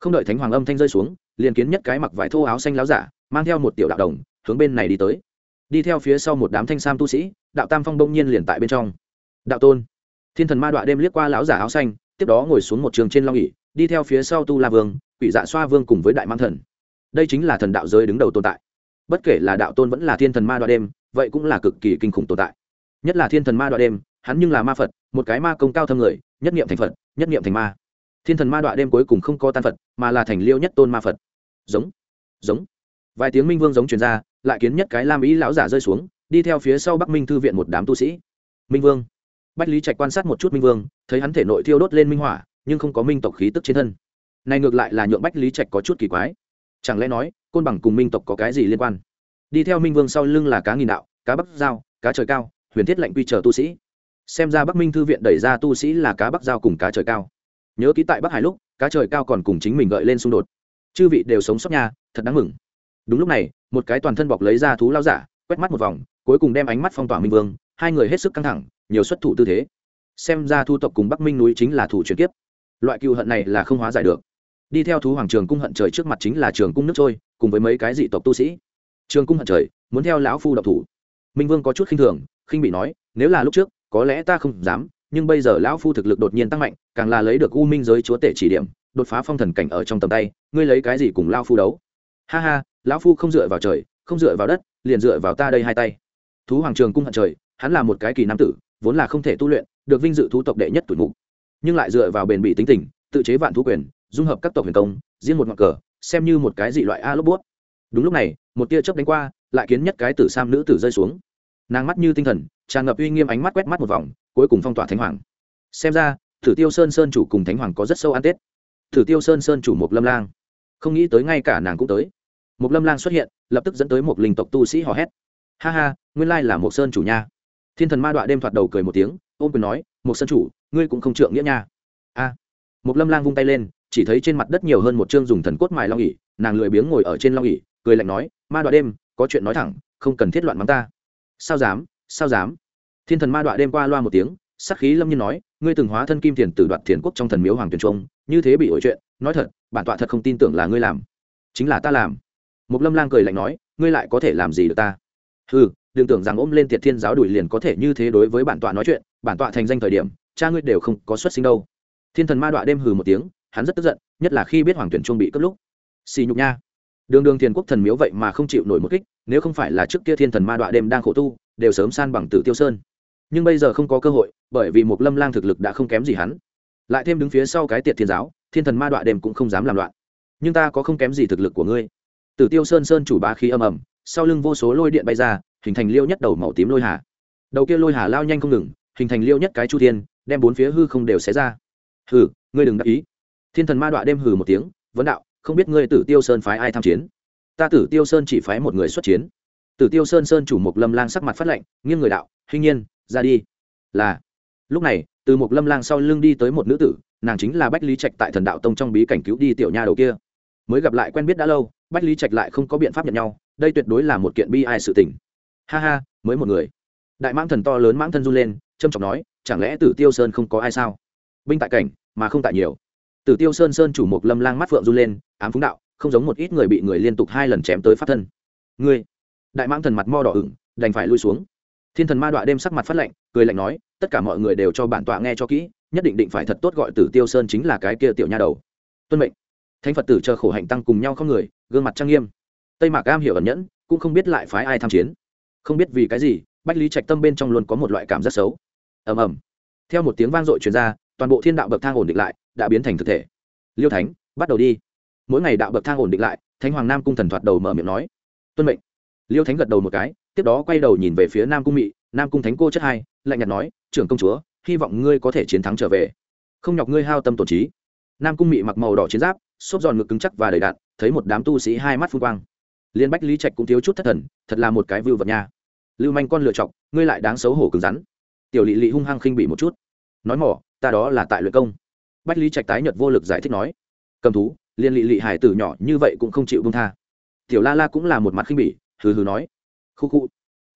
Không đợi thánh hoàng âm thanh rơi xuống, liền kiến nhất cái mặc vải thô áo xanh láo giả, mang theo một tiểu đạo đồng, hướng bên này đi tới. Đi theo phía sau một đám thanh sam tu sĩ, đạo tam phong bỗng nhiên liền tại bên trong. Đạo tôn. Thiên thần ma đọa đêm liếc qua lão giả áo xanh, tiếp đó ngồi xuống một trường trên long ỉ đi theo phía sau tu la vương, quỷ dạ xoa vương cùng với đại mang thần. Đây chính là thần đạo giới đứng đầu tồn tại bất kể là đạo tôn vẫn là thiên thần ma đoạn đêm, vậy cũng là cực kỳ kinh khủng tồn tại. Nhất là thiên thần ma đoạn đêm, hắn nhưng là ma phật, một cái ma công cao thâm người, nhất niệm thành phật, nhất niệm thành ma. Thiên thần ma đoạn đêm cuối cùng không có tan phật, mà là thành liêu nhất tôn ma phật. Giống giống. Vài tiếng minh vương giống truyền ra, lại kiến nhất cái lam ý lão giả rơi xuống, đi theo phía sau bắc minh thư viện một đám tu sĩ. Minh vương. Bách lý trạch quan sát một chút minh vương, thấy hắn thể nội thiêu đốt lên minh hỏa, nhưng không có minh tộc khí tức trên thân. Này ngược lại là nhượng bách lý trạch có chút kỳ quái chẳng lẽ nói, côn bằng cùng minh tộc có cái gì liên quan? Đi theo minh vương sau lưng là cá nghìn đạo, cá bắc giao, cá trời cao, huyền thiết lệnh quy chờ tu sĩ. Xem ra bắc minh thư viện đẩy ra tu sĩ là cá bắc giao cùng cá trời cao. Nhớ ký tại bắc hải lúc, cá trời cao còn cùng chính mình gợi lên xung đột. Chư vị đều sống sót nhà thật đáng mừng. Đúng lúc này, một cái toàn thân bọc lấy ra thú lao giả, quét mắt một vòng, cuối cùng đem ánh mắt phong tỏa minh vương, hai người hết sức căng thẳng, nhiều xuất thủ tư thế. Xem ra thu tộc cùng bắc minh núi chính là thủ chuyển kiếp. Loại cựu hận này là không hóa giải được đi theo thú hoàng trường cung hận trời trước mặt chính là trường cung nước trôi, cùng với mấy cái dị tộc tu sĩ. Trường cung hận trời, muốn theo lão phu độc thủ. Minh vương có chút khinh thường, khinh bị nói, nếu là lúc trước, có lẽ ta không dám, nhưng bây giờ lão phu thực lực đột nhiên tăng mạnh, càng là lấy được u minh giới chúa tể chỉ điểm, đột phá phong thần cảnh ở trong tầm tay, ngươi lấy cái gì cùng lao phu đấu? Ha ha, lão phu không dựa vào trời, không dựa vào đất, liền dựa vào ta đây hai tay. Thú hoàng trường cung hận trời, hắn là một cái kỳ nam tử, vốn là không thể tu luyện, được vinh dự thú tộc đệ nhất tuổi mục. Nhưng lại dựa vào bền bỉ tính tình, tự chế vạn thú quyền dung hợp các tộc huyền công riêng một ngọn cờ, xem như một cái dị loại a lốp bút đúng lúc này, một tia chớp đánh qua, lại kiến nhất cái tử sam nữ tử rơi xuống. Nàng mắt như tinh thần, tràn ngập uy nghiêm ánh mắt quét mắt một vòng, cuối cùng phong tỏa thánh hoàng. Xem ra thử tiêu sơn sơn chủ cùng thánh hoàng có rất sâu ăn tết. Thử tiêu sơn sơn chủ một lâm lang. Không nghĩ tới ngay cả nàng cũng tới. Một lâm lang xuất hiện, lập tức dẫn tới một linh tộc tu sĩ hò hét. Ha ha, nguyên lai là một sơn chủ nha. Thiên thần ma đọa đêm thoạt đầu cười một tiếng, ôm quyền nói một sơn chủ, ngươi cũng không trượng nghĩa nha. A. Một lâm lang vung tay lên chỉ thấy trên mặt đất nhiều hơn một chương dùng thần cốt mài long ỉ nàng lười biếng ngồi ở trên long ỉ cười lạnh nói, ma đọa đêm, có chuyện nói thẳng, không cần thiết loạn mắng ta. Sao dám sao dám? Thiên thần ma đọa đêm qua loa một tiếng, sắc khí lâm nhiên nói, ngươi từng hóa thân kim tiền từ đoạt thiền quốc trong thần miếu hoàng tuyền trung, như thế bị ổi chuyện, nói thật, bản tọa thật không tin tưởng là ngươi làm. Chính là ta làm. Một lâm lang cười lạnh nói, ngươi lại có thể làm gì được ta? Ừ đừng tưởng rằng ôm lên tiệt thiên giáo đuổi liền có thể như thế đối với bản tọa nói chuyện, bản tọa thành danh thời điểm, cha ngươi đều không có xuất sinh đâu. Thiên thần ma đọa đêm hừ một tiếng hắn rất tức giận, nhất là khi biết hoàng tuyển trung bị cướp lúc. Xì nhục nha. Đường đường thiền quốc thần miếu vậy mà không chịu nổi một kích, nếu không phải là trước kia thiên thần ma đọa đêm đang khổ tu, đều sớm san bằng tử tiêu sơn. Nhưng bây giờ không có cơ hội, bởi vì một lâm lang thực lực đã không kém gì hắn. Lại thêm đứng phía sau cái tiệt thiên giáo, thiên thần ma đọa đêm cũng không dám làm loạn. Nhưng ta có không kém gì thực lực của ngươi. Tử tiêu sơn sơn chủ bá khí âm ầm, sau lưng vô số lôi điện bay ra, hình thành liêu nhất đầu màu tím lôi hà. Đầu kia lôi hà lao nhanh không ngừng, hình thành liêu nhất cái chu thiên, đem bốn phía hư không đều xé ra. Hừ, ngươi đừng đắc ý thiên thần ma đọa đêm hừ một tiếng, vấn đạo, không biết ngươi tử tiêu sơn phái ai tham chiến? Ta tử tiêu sơn chỉ phái một người xuất chiến. Tử tiêu sơn sơn chủ mục lâm lang sắc mặt phát lệnh nghiêng người đạo hình nhiên, ra đi. Là. Lúc này, từ mục lâm lang sau lưng đi tới một nữ tử, nàng chính là bách lý trạch tại thần đạo tông trong bí cảnh cứu đi tiểu nha đầu kia. Mới gặp lại quen biết đã lâu, bách lý trạch lại không có biện pháp nhận nhau, đây tuyệt đối là một kiện bi ai sự tình. Ha ha, mới một người. Đại mãng thần to lớn mãng thân run lên trâm trọng nói, chẳng lẽ tử tiêu sơn không có ai sao? Binh tại cảnh, mà không tại nhiều tử tiêu sơn sơn chủ Mộc lâm lang mắt phượng run lên, ám phúng đạo, không giống một ít người bị người liên tục hai lần chém tới phát thân. Ngươi, đại mãng thần mặt mo đỏ ửng, đành phải lui xuống. Thiên thần ma Đoạ đêm sắc mặt phát lạnh, cười lạnh nói, tất cả mọi người đều cho bản tọa nghe cho kỹ, nhất định định phải thật tốt gọi tử tiêu sơn chính là cái kia tiểu nha đầu. Tuân mệnh. Thánh phật tử chờ khổ hạnh tăng cùng nhau không người, gương mặt trang nghiêm. Tây mạc cam hiểu ẩn nhẫn, cũng không biết lại phái ai tham chiến. Không biết vì cái gì, bách lý trạch tâm bên trong luôn có một loại cảm giác xấu. Ầm ầm. Theo một tiếng vang dội truyền ra, toàn bộ thiên đạo bậc thang ổn định lại đã biến thành thực thể. Liêu thánh, bắt đầu đi. Mỗi ngày đạo bậc thang ổn định lại, thánh hoàng nam cung thần thoạt đầu mở miệng nói, tuân mệnh. Liêu thánh gật đầu một cái, tiếp đó quay đầu nhìn về phía nam cung mị. Nam cung thánh cô chất hai, lạnh nhạt nói, trưởng công chúa, hy vọng ngươi có thể chiến thắng trở về. Không nhọc ngươi hao tâm tổn trí. Nam cung mị mặc màu đỏ chiến giáp, xốp giòn ngực cứng chắc và đầy đạn, thấy một đám tu sĩ hai mắt phun quang. Liên bách lý trạch cũng thiếu chút thất thần, thật là một cái vưu vật nha. Lưu manh con lựa chọc ngươi lại đáng xấu hổ cứng rắn. Tiểu lỵ lỵ hung hăng khinh bị một chút. Nói mỏ, ta đó là tại luyện công bách lý trạch tái nhật vô lực giải thích nói, cầm thú, liên lỵ lỵ hải tử nhỏ như vậy cũng không chịu bông tha. Tiểu la la cũng là một mặt khinh bỉ, hừ hừ nói, khu khu.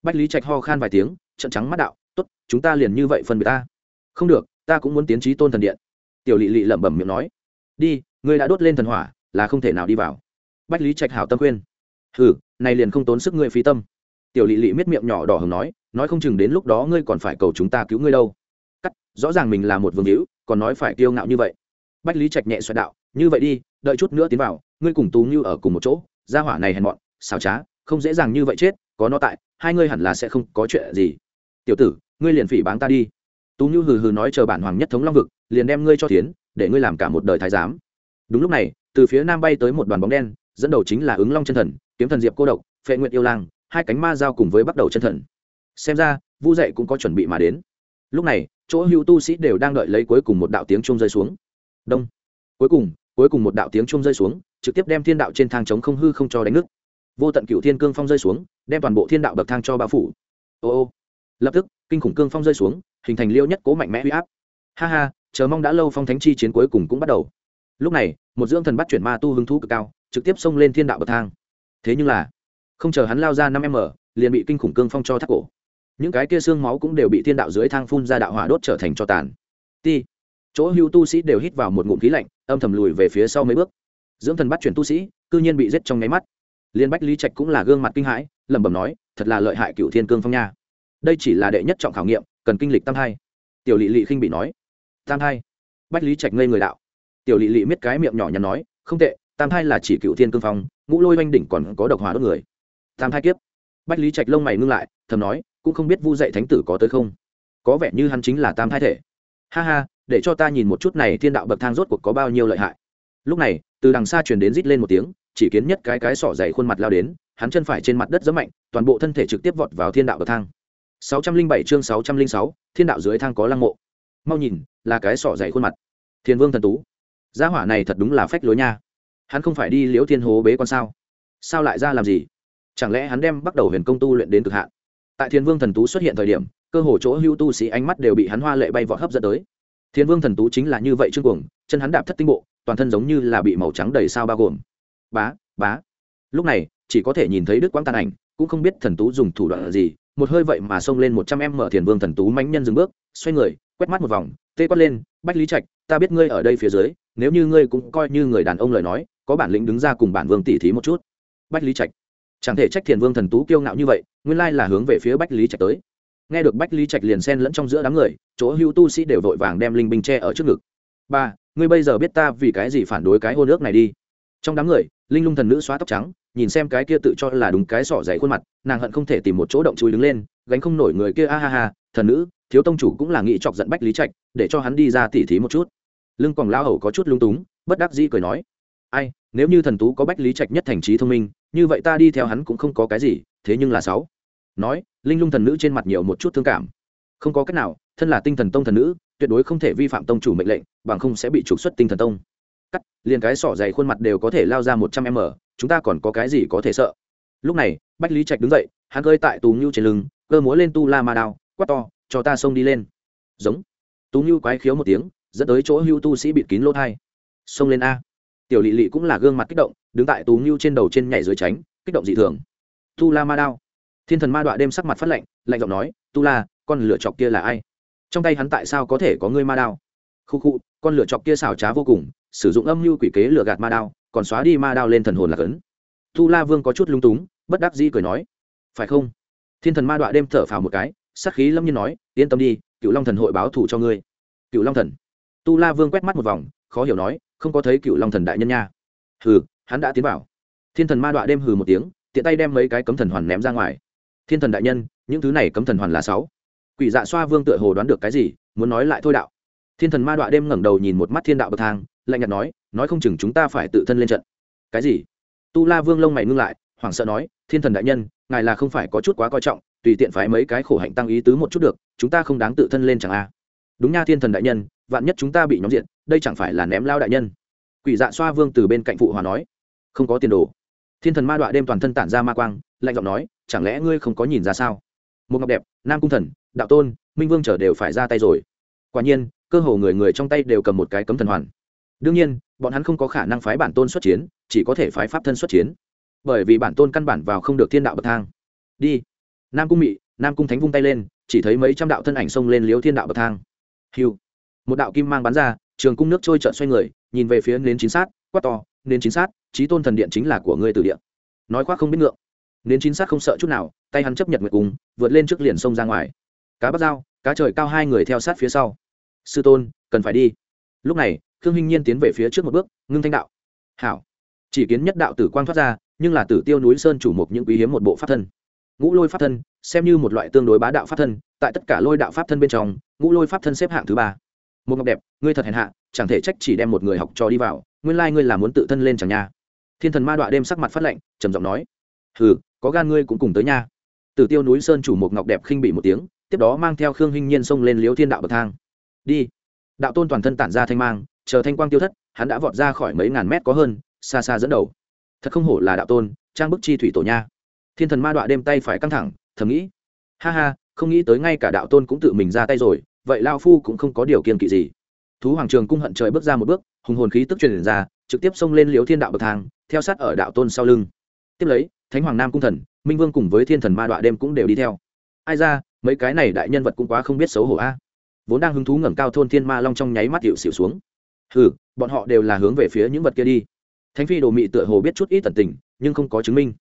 Bách lý trạch ho khan vài tiếng trận trắng mắt đạo t ố t chúng ta liền như vậy phân biệt ta. Không được, ta cũng muốn tiến trí tôn thần điện. Tiểu lỵ lỵ lẩm bẩm miệng nói, đi, ngươi đã đốt lên thần hỏa, là không thể nào đi vào. Bách lý trạch hảo tâm khuyên, hừ, này liền không tốn sức ngươi phí tâm. Tiểu lỵ lỵ miết miệng nhỏ đỏ hừng nói nói không chừng đến lúc đó ngươi còn phải cầu chúng ta cứu ngươi đâu. Cắt, rõ ràng mình là một vương hữu còn nói phải kiêu ngạo như vậy. Bách lý trạch nhẹ xoẹt đạo, như vậy đi, đợi chút nữa tiến vào, ngươi cùng tú như ở cùng một chỗ, gia hỏa này hèn mọn xào trá, không dễ dàng như vậy chết, có nó tại, hai ngươi hẳn là sẽ không có chuyện gì. Tiểu tử, ngươi liền phỉ báng ta đi. Tú như hừ hừ nói chờ bản hoàng nhất thống long vực, liền đem ngươi cho tiến để ngươi làm cả một đời thái giám. Đúng lúc này, từ phía nam bay tới một đoàn bóng đen, dẫn đầu chính là ứng long chân thần, kiếm thần diệp cô độc, phệ nguyện yêu lang, hai cánh ma giao cùng với bắt đầu chân thần. Xem ra, vu dậy cũng có chuẩn bị mà đến. Lúc này chỗ hữu tu sĩ đều đang đợi lấy cuối cùng một đạo tiếng chuông rơi xuống. Đông. Cuối cùng cuối cùng một đạo tiếng chuông rơi xuống, trực tiếp đem thiên đạo trên thang chống không hư không cho đánh nước vô tận cựu thiên cương phong rơi xuống, đem toàn bộ thiên đạo bậc thang cho bao phủ. Ô ô. Lập tức, kinh khủng cương phong rơi xuống, hình thành liêu nhất cố mạnh mẽ huy áp. Ha ha, chờ mong đã lâu phong thánh chi chiến cuối cùng cũng bắt đầu. Lúc này, một dưỡng thần bắt chuyển ma tu hứng thú cực cao, trực tiếp xông lên thiên đạo bậc thang. Thế nhưng là, không chờ hắn lao ra năm m, liền bị kinh khủng cương phong cho thắt cổ những cái kia xương máu cũng đều bị thiên đạo dưới thang phun ra đạo hỏa đốt trở thành cho tàn. Ti, chỗ hưu tu sĩ đều hít vào một ngụm khí lạnh, âm thầm lùi về phía sau mấy bước. Dưỡng thần bắt chuyển tu sĩ, cư nhiên bị giết trong nháy mắt. Liên bách lý trạch cũng là gương mặt kinh hãi, lẩm bẩm nói, thật là lợi hại cựu thiên cương phong nha. Đây chỉ là đệ nhất trọng khảo nghiệm, cần kinh lịch tam hai. Tiểu lỵ lỵ khinh bị nói, tam hai? Bách lý trạch ngây người đạo. Tiểu lỵ lỵ miết cái miệng nhỏ nhắn nói, không tệ, tam hai là chỉ cựu thiên cương phong, ngũ lôi oanh đỉnh còn có độc hỏa đốt người. Tam hai kiếp. Bách lý trạch lông mày ngưng lại, thầm nói cũng không biết vu dạy thánh tử có tới không. Có vẻ như hắn chính là tam thai thể. Ha ha để cho ta nhìn một chút này thiên đạo bậc thang rốt cuộc có bao nhiêu lợi hại. Lúc này từ đằng xa truyền đến rít lên một tiếng chỉ kiến nhất cái cái sỏ dày khuôn mặt lao đến hắn chân phải trên mặt đất rất mạnh toàn bộ thân thể trực tiếp vọt vào thiên đạo bậc thang. 607 chương 606, thiên đạo dưới thang có lăng mộ. Mau nhìn là cái sỏ dày khuôn mặt. Thiên vương thần tú. Gia hỏa này thật đúng là phách lối nha. Hắn không phải đi liễu thiên hố bế con sao? Sao lại ra làm gì? Chẳng lẽ hắn đem bắt đầu huyền công tu luyện đến cực hạn? Tại thiên vương thần tú xuất hiện thời điểm, cơ hồ chỗ hưu tu sĩ ánh mắt đều bị hắn hoa lệ bay vọt hấp dẫn tới. Thiên vương thần tú chính là như vậy trương cuồng, chân hắn đạp thất tinh bộ, toàn thân giống như là bị màu trắng đầy sao bao gồm. Bá bá. Lúc này, chỉ có thể nhìn thấy đức quang tàn ảnh, cũng không biết thần tú dùng thủ đoạn gì, một hơi vậy mà xông lên một trăm em mở thiền vương thần tú mãnh nhân dừng bước, xoay người, quét mắt một vòng, tê quát lên, bách lý trạch, ta biết ngươi ở đây phía dưới, nếu như ngươi cũng coi như người đàn ông lời nói, có bản lĩnh đứng ra cùng bản vương tỉ thí một chút. Bách lý trạch chẳng thể trách thiền vương thần tú kiêu ngạo như vậy, nguyên lai là hướng về phía bách lý trạch tới. Nghe được bách lý trạch liền xen lẫn trong giữa đám người, chỗ hữu tu sĩ đều vội vàng đem linh binh tre ở trước ngực. Ba, ngươi bây giờ biết ta vì cái gì phản đối cái hôn nước này đi? Trong đám người, linh lung thần nữ xóa tóc trắng, nhìn xem cái kia tự cho là đúng cái sỏ dày khuôn mặt, nàng hận không thể tìm một chỗ động chui đứng lên, gánh không nổi người kia a ha ha, thần nữ, thiếu tông chủ cũng là nghĩ chọc giận bách lý trạch, để cho hắn đi ra tỉ thí một chút. Lưng còn lao hầu có chút lung túng, bất đắc dĩ cười nói, ai, nếu như thần tú có bách lý trạch nhất thành trí thông minh như vậy ta đi theo hắn cũng không có cái gì, thế nhưng là sáu. Nói, linh lung thần nữ trên mặt nhiều một chút thương cảm. Không có cách nào, thân là tinh thần tông thần nữ, tuyệt đối không thể vi phạm tông chủ mệnh lệnh, bằng không sẽ bị trục xuất tinh thần tông. Cắt, liền cái sỏ dày khuôn mặt đều có thể lao ra một trăm m chúng ta còn có cái gì có thể sợ? Lúc này, bách lý trạch đứng dậy, hắn cơi tại tú ngưu trên lưng, cơ múa lên tu la ma đao, quát to, cho ta xông đi lên. Giống. Tú ngưu quái khiếu một tiếng, dẫn tới chỗ hưu tu sĩ bịt kín lỗ thai. Xông lên a. Tiểu lỵ lỵ cũng là gương mặt kích động đứng tại tú ngưu trên đầu trên nhảy dưới tránh, kích động dị thường. Tu la ma đao. Thiên thần ma đọa đêm sắc mặt phát lạnh lạnh giọng nói, tu la, con lửa chọc kia là ai? Trong tay hắn tại sao có thể có ngươi ma đao? Khu khu, con lửa chọc kia xảo trá vô cùng, sử dụng âm mưu quỷ kế lửa gạt ma đao, còn xóa đi ma đao lên thần hồn là cấn. Tu la vương có chút lung túng, bất đắc dĩ cười nói, phải không? Thiên thần ma đọa đêm thở phào một cái sắc khí lâm nhiên nói, yên tâm đi cựu long thần hội báo thù cho ngươi. Cựu long thần. Tu la vương quét mắt một vòng, khó hiểu nói, không có thấy cựu long thần đại nhân nha. Hừ hắn đã tiến vào. Thiên thần ma đọa đêm hừ một tiếng, tiện tay đem mấy cái cấm thần hoàn ném ra ngoài. Thiên thần đại nhân, những thứ này cấm thần hoàn là sáu. Quỷ dạ xoa vương tựa hồ đoán được cái gì, muốn nói lại thôi đạo. Thiên thần ma đọa đêm ngẩng đầu nhìn một mắt thiên đạo bậc thang, lạnh nhạt nói nói không chừng chúng ta phải tự thân lên trận. Cái gì? Tu la vương lông mày ngưng lại, hoảng sợ nói, thiên thần đại nhân, ngài là không phải có chút quá coi trọng, tùy tiện phải mấy cái khổ hạnh tăng ý tứ một chút được, chúng ta không đáng tự thân lên chẳng a. Đúng nha thiên thần đại nhân, vạn nhất chúng ta bị nhóm diện đây chẳng phải là ném lao đại nhân. Quỷ dạ xoa vương từ bên cạnh phụ hòa nói không có tiền đồ. Thiên thần ma đọa đêm toàn thân tản ra ma quang, lạnh giọng nói, chẳng lẽ ngươi không có nhìn ra sao? Một ngọc đẹp, nam cung thần, đạo tôn, minh vương trở đều phải ra tay rồi. Quả nhiên, cơ hồ người người trong tay đều cầm một cái cấm thần hoàn. Đương nhiên, bọn hắn không có khả năng phái bản tôn xuất chiến, chỉ có thể phái pháp thân xuất chiến. Bởi vì bản tôn căn bản vào không được thiên đạo bậc thang. Đi. Nam cung mị, nam cung thánh vung tay lên, chỉ thấy mấy trăm đạo thân ảnh xông lên liếu thiên đạo bậc thang. Hiu một đạo kim mang bắn ra, trường cung nước trôi trợn xoay người, nhìn về phía nến chính sát, quát to nên chính sát trí tôn thần điện chính là của ngươi từ điện nói khoác không biết ngượng. Nên chính sát không sợ chút nào tay hắn chấp nhận nguyệt cung, vượt lên trước liền sông ra ngoài. Cá bắt dao cá trời cao hai người theo sát phía sau. Sư tôn cần phải đi. Lúc này khương hinh nhiên tiến về phía trước một bước ngưng thanh đạo. Hảo. Chỉ kiến nhất đạo tử quang thoát ra nhưng là tử tiêu núi sơn chủ mục những quý hiếm một bộ pháp thân. Ngũ lôi pháp thân xem như một loại tương đối bá đạo pháp thân tại tất cả lôi đạo pháp thân bên trong ngũ lôi pháp thân xếp hạng thứ ba. Một ngọc đẹp ngươi thật hèn hạ chẳng thể trách chỉ đem một người học trò đi vào nguyên lai ngươi là muốn tự thân lên chẳng nha. Thiên thần ma đọa đêm sắc mặt phát lệnh trầm giọng nói, hừ, có gan ngươi cũng cùng tới nha. Tử tiêu núi sơn chủ một ngọc đẹp khinh bị một tiếng, tiếp đó mang theo khương hinh nhiên xông lên liếu thiên đạo bậc thang. Đi. Đạo tôn toàn thân tản ra thanh mang, chờ thanh quang tiêu thất, hắn đã vọt ra khỏi mấy ngàn mét có hơn, xa xa dẫn đầu. Thật không hổ là đạo tôn, trang bức chi thủy tổ nha. Thiên thần ma đọa đêm tay phải căng thẳng, thầm nghĩ, ha ha, không nghĩ tới ngay cả đạo tôn cũng tự mình ra tay rồi, vậy lao phu cũng không có điều kiên kỵ gì. Thú hoàng trường cung hận trời bước ra một bước hùng hồn khí tức truyền ra, trực tiếp xông lên liếu thiên đạo bậc thang, theo sát ở đạo tôn sau lưng. Tiếp lấy, thánh hoàng nam cung thần, minh vương cùng với thiên thần ma đọa đêm cũng đều đi theo. Ai ra, mấy cái này đại nhân vật cũng quá không biết xấu hổ a. Vốn đang hứng thú ngẩng cao thôn thiên ma long trong nháy mắt hiệu xỉu xuống. Ừ bọn họ đều là hướng về phía những vật kia đi. Thánh phi đồ mị tựa hồ biết chút ít tận tình, nhưng không có chứng minh.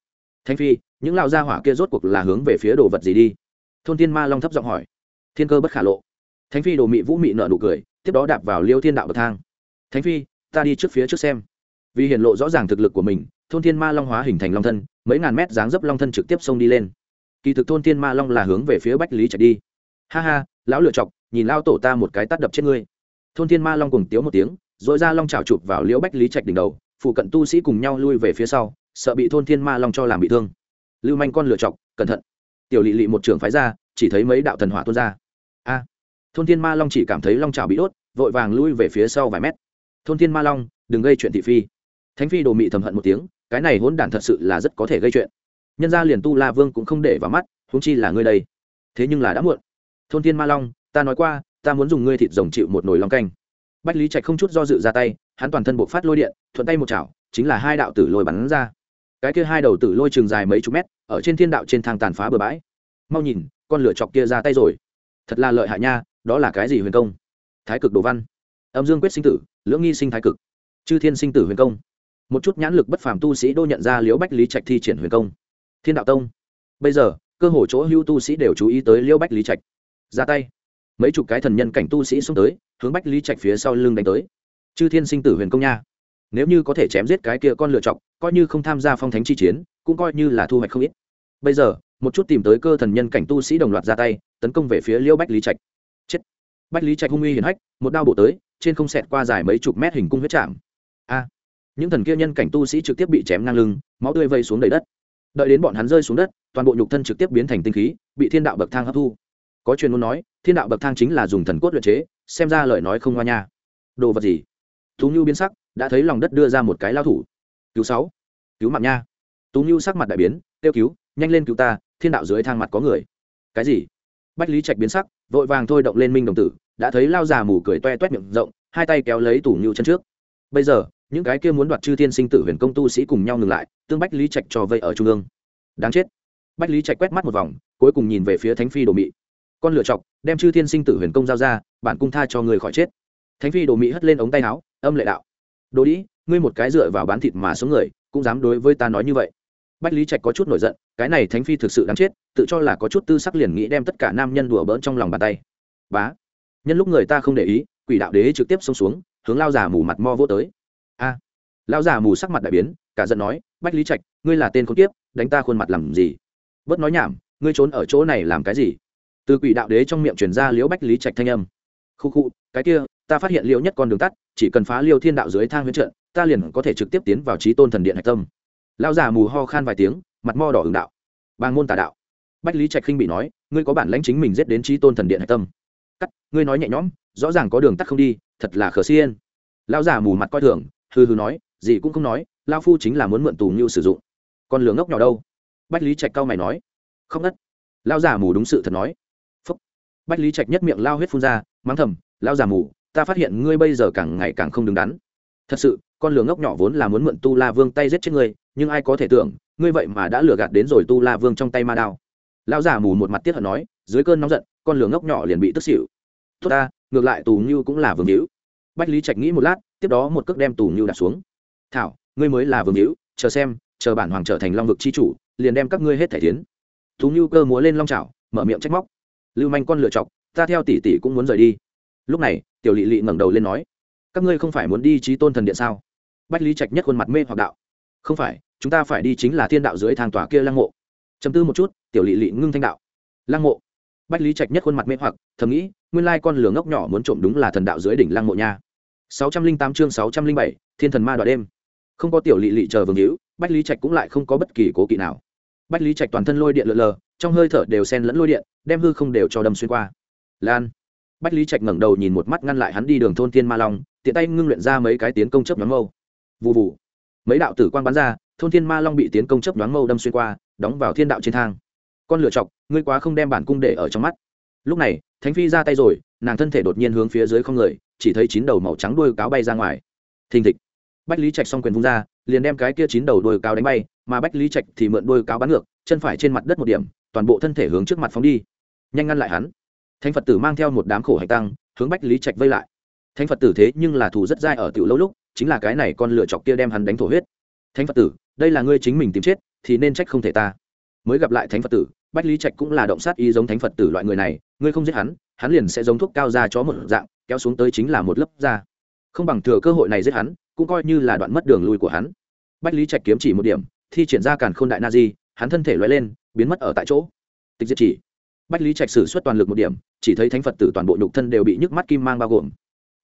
Thánh phi, những lão gia hỏa kia rốt cuộc là hướng về phía đồ vật gì đi? Thôn thiên ma long thấp giọng hỏi. Thiên cơ bất khả lộ. Thánh phi đồ mị vũ mị nợ nụ cười, tiếp đó đạp vào liêu thiên đạo bậc thang thánh phi, ta đi trước phía trước xem. Vì hiện lộ rõ ràng thực lực của mình, thôn thiên ma long hóa hình thành long thân, mấy ngàn mét dáng dấp long thân trực tiếp xông đi lên. Kỳ thực thôn thiên ma long là hướng về phía bách lý trạch đi. Ha ha, lão lựa chọc, nhìn lao tổ ta một cái tắt đập chết ngươi. Thôn thiên ma long cùng tiếu một tiếng dội ra long trào chụp vào liễu bách lý trạch đỉnh đầu, phụ cận tu sĩ cùng nhau lui về phía sau, sợ bị thôn thiên ma long cho làm bị thương. Lưu manh con lựa chọc, cẩn thận. Tiểu lỵ lỵ một trường phái ra, chỉ thấy mấy đạo thần hỏa tuôn ra. A. Thôn thiên ma long chỉ cảm thấy long trào bị đốt, vội vàng lui về phía sau vài mét thôn thiên ma long, đừng gây chuyện thị phi. Thánh phi đồ mị thầm hận một tiếng, cái này hỗn đản thật sự là rất có thể gây chuyện. Nhân ra liền tu la vương cũng không để vào mắt húng chi là ngươi đây. Thế nhưng là đã muộn. Thôn thiên ma long, ta nói qua, ta muốn dùng ngươi thịt rồng chịu một nồi long canh. Bách lý trạch không chút do dự ra tay, hắn toàn thân bộ phát lôi điện, thuận tay một chảo, chính là hai đạo tử lôi bắn ra. Cái kia hai đầu tử lôi trường dài mấy chục mét, ở trên thiên đạo trên thang tàn phá bừa bãi. Mau nhìn, con lửa chọc kia ra tay rồi. Thật là lợi hại nha, đó là cái gì huyền công? Thái cực đồ văn. Âm dương quyết sinh tử lưỡng nghi sinh thái cực. Chư thiên sinh tử huyền công. Một chút nhãn lực bất phàm tu sĩ đô nhận ra liễu bách lý trạch thi triển huyền công. Thiên đạo tông. Bây giờ, cơ hồ chỗ hưu tu sĩ đều chú ý tới liễu bách lý trạch. Ra tay. Mấy chục cái thần nhân cảnh tu sĩ xông tới, hướng bách lý trạch phía sau lưng đánh tới. Chư thiên sinh tử huyền công nha. Nếu như có thể chém giết cái kia con lựa chọc, coi như không tham gia phong thánh chi chiến, cũng coi như là thu hoạch không ít. Bây giờ, một chút tìm tới cơ thần nhân cảnh tu sĩ đồng loạt ra tay, tấn công về phía liễu bách lý trạch bách lý trạch hung uy hiển hách, một đao bổ tới, trên không xẹt qua dài mấy chục mét hình cung huyết chạm a! Những thần kia nhân cảnh tu sĩ trực tiếp bị chém ngang lưng, máu tươi vây xuống đầy đất. Đợi đến bọn hắn rơi xuống đất, toàn bộ nhục thân trực tiếp biến thành tinh khí, bị thiên đạo bậc thang hấp thu. Có truyền muốn nói, thiên đạo bậc thang chính là dùng thần cốt luyện chế, xem ra lời nói không hoa nha. Đồ vật gì? Tú nhu biến sắc, đã thấy lòng đất đưa ra một cái lao thủ. Cứu sáu. Cứu mạng nha. Tú nhu sắc mặt đại biến, kêu cứu, nhanh lên cứu ta, thiên đạo dưới thang mặt có người. Cái gì? Bách lý trạch biến sắc, vội vàng thôi động lên minh đồng tử đã thấy lao già mù cười toe toét miệng rộng, hai tay kéo lấy tủ nhu chân trước. Bây giờ, những cái kia muốn đoạt chư thiên sinh tử huyền công tu sĩ cùng nhau ngừng lại, tương bách lý trạch cho vây ở trung ương. Đáng chết. Bách lý trạch quét mắt một vòng, cuối cùng nhìn về phía thánh phi đồ mị. Con lựa chọc, đem chư thiên sinh tử huyền công giao ra, bản cung tha cho người khỏi chết. Thánh phi đồ mị hất lên ống tay áo, âm lệ đạo. Đồ đĩ, ngươi một cái dựa vào bán thịt mà sống người, cũng dám đối với ta nói như vậy. Bách lý trạch có chút nổi giận, cái này thánh phi thực sự đáng chết, tự cho là có chút tư sắc liền nghĩ đem tất cả nam nhân đùa bỡn trong lòng bàn tay. Bá nhân lúc người ta không để ý quỷ đạo đế trực tiếp xông xuống hướng lao giả mù mặt mo vô tới. A! À, lao giả mù sắc mặt đại biến cả giận nói bách lý trạch ngươi là tên khốn tiếp đánh ta khuôn mặt làm gì? Bớt nói nhảm ngươi trốn ở chỗ này làm cái gì? Từ quỷ đạo đế trong miệng truyền ra liễu bách lý trạch thanh âm. Khu khu cái kia ta phát hiện liễu nhất con đường tắt chỉ cần phá liêu thiên đạo dưới thang huyễn trận ta liền có thể trực tiếp tiến vào trí tôn thần điện hạch tâm. Lao giả mù ho khan vài tiếng mặt mo đỏ hưởng đạo. Bàng môn tà đạo. Bách lý trạch khinh bị nói ngươi có bản lãnh chính mình giết đến trí tôn thần điện hạch tâm? Ngươi nói nhẹ nhõm, rõ ràng có đường tắt không đi, thật là khờ xiên. Lão già mù mặt coi thường hư hư nói, gì cũng không nói lao phu chính là muốn mượn tù như sử dụng. Còn lửa ngốc nhỏ đâu? Bách lý trạch cao mày nói. Không đất lao già mù đúng sự thật nói. Phúc. Bách lý trạch nhất miệng lao huyết phun ra, mắng thầm lao già mù, ta phát hiện ngươi bây giờ càng ngày càng không đứng đắn. Thật sự, con lửa ngốc nhỏ vốn là muốn mượn tu la vương tay giết chết ngươi, nhưng ai có thể tưởng, ngươi vậy mà đã lừa gạt đến rồi tu la vương trong tay ma đao. Lão già mù một mặt tiết hận nói, dưới cơn nóng giận, con lửa ngốc nhỏ liền bị tức xỉu tốt ta, ngược lại tù như cũng là vương hữu. Bách lý trạch nghĩ một lát, tiếp đó một cước đem tù như đặt xuống. Thảo, ngươi mới là vương hữu, chờ xem, chờ bản hoàng trở thành long vực chi chủ, liền đem các ngươi hết thể tiến. Thú như cơ múa lên long trào mở miệng trách móc. Lưu manh con lựa chọc, ta theo tỷ tỷ cũng muốn rời đi. Lúc này, tiểu lỵ lỵ ngẩng đầu lên nói, các ngươi không phải muốn đi trí tôn thần điện sao? Bách lý trạch nhất khuôn mặt mê hoặc đạo. Không phải, chúng ta phải đi chính là thiên đạo dưới thang tòa kia lăng mộ. Chấm tư một chút, tiểu lỵ lỵ ngưng thanh đạo. Lăng mộ bách lý trạch nhất khuôn mặt mê hoặc, thầm nghĩ, nguyên lai con lửa ngốc nhỏ muốn trộm đúng là thần đạo dưới đỉnh lăng mộ nha. Sáu trăm linh tám chương sáu trăm linh bảy, thiên thần ma đoạn đêm. Không có tiểu lị lị chờ vương hữu, bách lý trạch cũng lại không có bất kỳ cố kỵ nào. Bách lý trạch toàn thân lôi điện lượn lờ, trong hơi thở đều sen lẫn lôi điện, đem hư không đều cho đâm xuyên qua. Lan. Bách lý trạch ngẩng đầu nhìn một mắt ngăn lại hắn đi đường thôn thiên ma long, tiện tay ngưng luyện ra mấy cái tiến công chấp nhóm mâu. Vụ vụ mấy đạo tử quang bắn ra, thôn thiên ma long bị tiến công chấp nhóm mâu đâm xuyên qua, đóng vào thiên đạo trên thang. Con lựa chọc ngươi quá không đem bản cung để ở trong mắt. Lúc này, thánh phi ra tay rồi, nàng thân thể đột nhiên hướng phía dưới không người, chỉ thấy chín đầu màu trắng đuôi cáo bay ra ngoài. Thình thịch. Bách lý trạch xong quyền vung ra, liền đem cái kia chín đầu đuôi cáo đánh bay, mà bách lý trạch thì mượn đuôi cáo bắn ngược, chân phải trên mặt đất một điểm, toàn bộ thân thể hướng trước mặt phóng đi. Nhanh ngăn lại hắn. Thánh phật tử mang theo một đám khổ hải tăng, hướng bách lý trạch vây lại. Thánh phật tử thế nhưng là thù rất dai ở tiểu lâu lúc, chính là cái này con lựa chọc kia đem hắn đánh thổ huyết. Thánh phật tử, đây là ngươi chính mình tìm chết, thì nên trách không thể ta. Mới gặp lại thánh phật tử bách lý trạch cũng là động sát ý giống thánh phật tử loại người này, ngươi không giết hắn hắn liền sẽ giống thuốc cao ra chó một dạng, kéo xuống tới chính là một lớp da. Không bằng thừa cơ hội này giết hắn, cũng coi như là đoạn mất đường lui của hắn. Bách lý trạch kiếm chỉ một điểm, thi triển ra càn k h ô n đại na di, hắn thân thể loay lên, biến mất ở tại chỗ. Tịch diệt chỉ. Bách lý trạch sử xuất toàn lực một điểm, chỉ thấy thánh phật tử toàn bộ nhục thân đều bị nhức mắt kim mang bao gồm.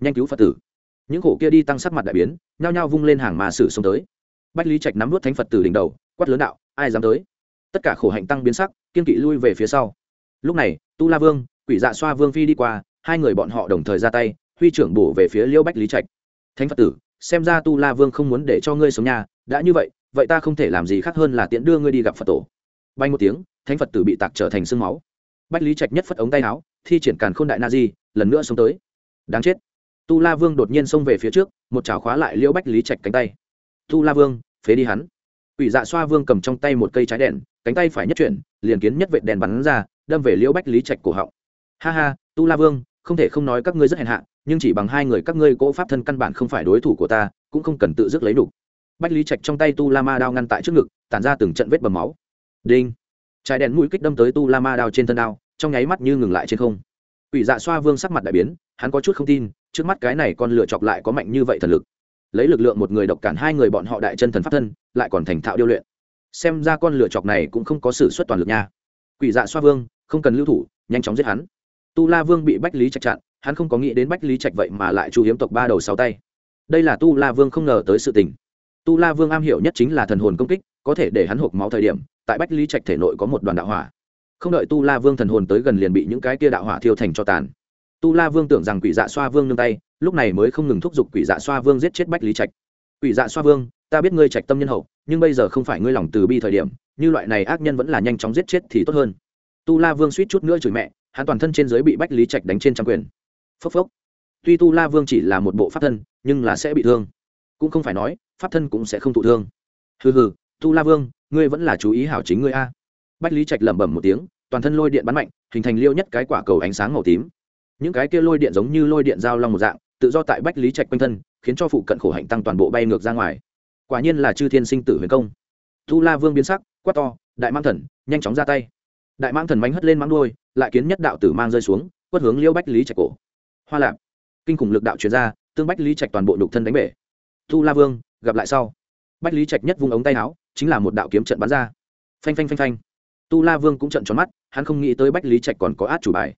Nhanh cứu phật tử. Những khổ kia đi tăng sắc mặt đại biến, nhao nhao vung lên hàng mà sử xông tới. Bách lý trạch nắm vút thánh phật tử đỉnh đầu, quát lớn đạo, ai dám tới? Tất cả khổ hạnh tăng biến sắc, kiên kỵ lui về phía sau. Lúc này, tu la vương, quỷ dạ xoa vương phi đi qua, hai người bọn họ đồng thời ra tay, huy trưởng bổ về phía liễu bách lý trạch. Thánh phật tử, xem ra tu la vương không muốn để cho ngươi sống nhà, đã như vậy vậy ta không thể làm gì khác hơn là tiễn đưa ngươi đi gặp phật tổ. Bay một tiếng, thánh phật tử bị tạc trở thành sương máu. Bách lý trạch nhất phất ống tay áo, thi triển càn k h ô n đại na di, lần nữa xông tới. Đáng chết. Tu la vương đột nhiên xông về phía trước, một chảo khóa lại liễu bách lý trạch cánh tay. Tu la vương, phế đi hắn. Quỷ dạ xoa vương cầm trong tay một cây trái đèn, cánh tay phải nhất chuyển, liền kiến nhất vệ đèn bắn ra, đâm về liễu bách lý trạch cổ họng. Ha ha, tu la vương, không thể không nói các ngươi rất hèn hạ, nhưng chỉ bằng hai người các ngươi cỗ pháp thân căn bản không phải đối thủ của ta, cũng không cần tự dứt lấy đủ. Bách lý trạch trong tay tu la ma đao ngăn tại trước ngực, tản ra từng trận vết bầm máu. Đinh. Trái đèn mũi kích đâm tới tu la ma đao trên thân đao, trong nháy mắt như ngừng lại trên không. Quỷ dạ xoa vương sắc mặt đại biến, hắn có chút không tin, trước mắt cái này còn lựa chọc lại có mạnh như vậy thần lực lấy lực lượng một người độc cản hai người bọn họ đại chân thần pháp thân, lại còn thành thạo điêu luyện. Xem ra con lửa chọc này cũng không có sự xuất toàn lực nha. Quỷ dạ xoa vương, không cần lưu thủ, nhanh chóng giết hắn. Tu la vương bị bách lý trạch chặn, hắn không có nghĩ đến bách lý trạch vậy mà lại chu hiếm tộc ba đầu sáu tay. Đây là tu la vương không ngờ tới sự tình. Tu la vương am hiểu nhất chính là thần hồn công kích, có thể để hắn hộp máu thời điểm, tại bách lý trạch thể nội có một đoàn đạo hỏa. Không đợi tu la vương thần hồn tới gần liền bị những cái kia đạo hỏa thiêu thành cho tàn. Tu la vương tưởng rằng quỷ dạ xoa vương nương tay lúc này mới không ngừng thúc giục quỷ dạ xoa vương giết chết bách lý trạch. Quỷ dạ xoa vương, ta biết ngươi trạch tâm nhân hậu, nhưng bây giờ không phải ngươi lòng từ bi thời điểm, như loại này ác nhân vẫn là nhanh chóng giết chết thì tốt hơn. Tu la vương suýt chút nữa chửi mẹ, hắn toàn thân trên dưới bị bách lý trạch đánh trên trăm quyền. Phốc phốc. Tuy tu la vương chỉ là một bộ pháp thân, nhưng là sẽ bị thương. Cũng không phải nói, pháp thân cũng sẽ không thụ thương. Hừ hừ, tu la vương, ngươi vẫn là chú ý hảo chính ngươi a. Bách lý trạch lẩm bẩm một tiếng, toàn thân lôi điện bắn mạnh, hình thành liêu nhất cái quả cầu ánh sáng màu tím. Những cái kia lôi điện giống như lôi điện dao long một dạng tự do tại bách lý trạch quanh thân, khiến cho phụ cận khổ hạnh tăng toàn bộ bay ngược ra ngoài. Quả nhiên là chư thiên sinh tử huyền công. Tu la vương biến sắc, quát to, đại mang thần, nhanh chóng ra tay. Đại mang thần mánh hất lên mắng đuôi, lại kiến nhất đạo tử mang rơi xuống, quất hướng liêu bách lý trạch cổ. Hoa lạp, kinh khủng lực đạo chuyển ra, tương bách lý trạch toàn bộ nhục thân đánh bể. Tu la vương, gặp lại sau. Bách lý trạch nhất vung ống tay áo, chính là một đạo kiếm trận bắn ra. Phanh phanh phanh phanh. Tu la vương cũng trận tròn mắt, hắn không nghĩ tới bách lý trạch còn có át chủ bài.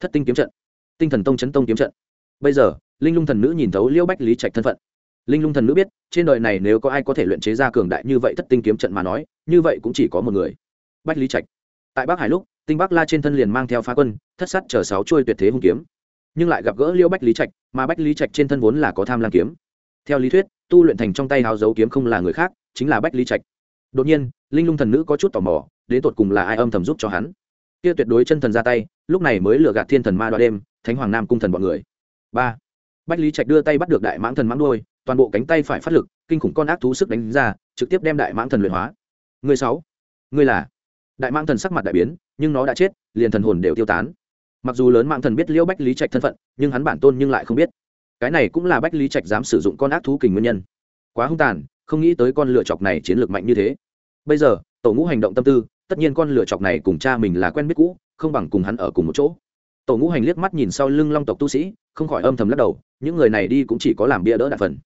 Thất tinh kiếm trận. Tinh thần tông chấn tông kiếm trận. Bây giờ linh lung thần nữ nhìn thấu liêu bách lý trạch thân phận. Linh lung thần nữ biết, trên đời này nếu có ai có thể luyện chế ra cường đại như vậy thất tinh kiếm trận mà nói, như vậy cũng chỉ có một người. Bách lý trạch. Tại bắc hải lúc, tinh bắc la trên thân liền mang theo phá quân, thất sắt chở sáu trôi tuyệt thế hung kiếm. Nhưng lại gặp gỡ liêu bách lý trạch, mà bách lý trạch trên thân vốn là có tham lam kiếm. Theo lý thuyết, tu luyện thành trong tay hào dấu kiếm không là người khác, chính là bách lý trạch. Đột nhiên, linh lung thần nữ có chút tò mò, đến tột cùng là ai âm thầm giúp cho hắn. Kia tuyệt đối chân thần ra tay, lúc này mới lừa gạt thiên thần ma đoa đêm, thánh hoàng nam cung thần bọn người. Ba bách lý trạch đưa tay bắt được đại mãng thần mãng đôi toàn bộ cánh tay phải phát lực, kinh khủng con ác thú sức đánh ra, trực tiếp đem đại mãng thần luyện hóa. Người sáu, người là? Đại mãng thần sắc mặt đại biến, nhưng nó đã chết, liền thần hồn đều tiêu tán. Mặc dù lớn mạng thần biết liễu bách lý trạch thân phận, nhưng hắn bản tôn nhưng lại không biết. Cái này cũng là bách lý trạch dám sử dụng con ác thú kình nguyên nhân. Quá hung tàn, không nghĩ tới con lựa chọc này chiến lược mạnh như thế. Bây giờ, tổ ngũ hành động tâm tư, tất nhiên con lựa chọc này cùng cha mình là quen biết cũ, không bằng cùng hắn ở cùng một chỗ. Tổ ngũ hành liếc mắt nhìn sau lưng long tộc tu sĩ không khỏi âm thầm lắc đầu, những người này đi cũng chỉ có làm bia đỡ đạn phần.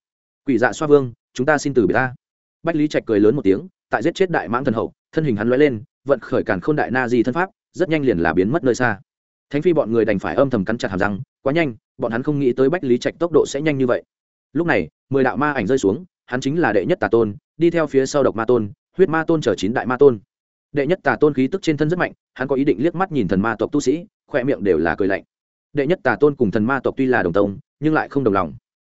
Quỷ dạ xoa vương, chúng ta xin từ biệt ta. Bách lý trạch cười lớn một tiếng, tại giết chết đại mãng thần hậu, thân hình hắn lóe lên, vận khởi cản k h ô n đại na di thân pháp, rất nhanh liền là biến mất nơi xa. Thánh phi bọn người đành phải âm thầm cắn chặt hàm răng, quá nhanh, bọn hắn không nghĩ tới bách lý trạch tốc độ sẽ nhanh như vậy. Lúc này, mười đạo ma ảnh rơi xuống, hắn chính là đệ nhất tà tôn, đi theo phía sau độc ma tôn, huyết ma tôn chở chín đại ma tôn. Đệ nhất tà tôn khí tức trên thân rất mạnh, hắn có ý định liếc mắt nhìn thần ma tộc tu sĩ, khoe miệng đều là cười lạnh đệ nhất tà tôn cùng thần ma tộc tuy là đồng tông, nhưng lại không đồng lòng.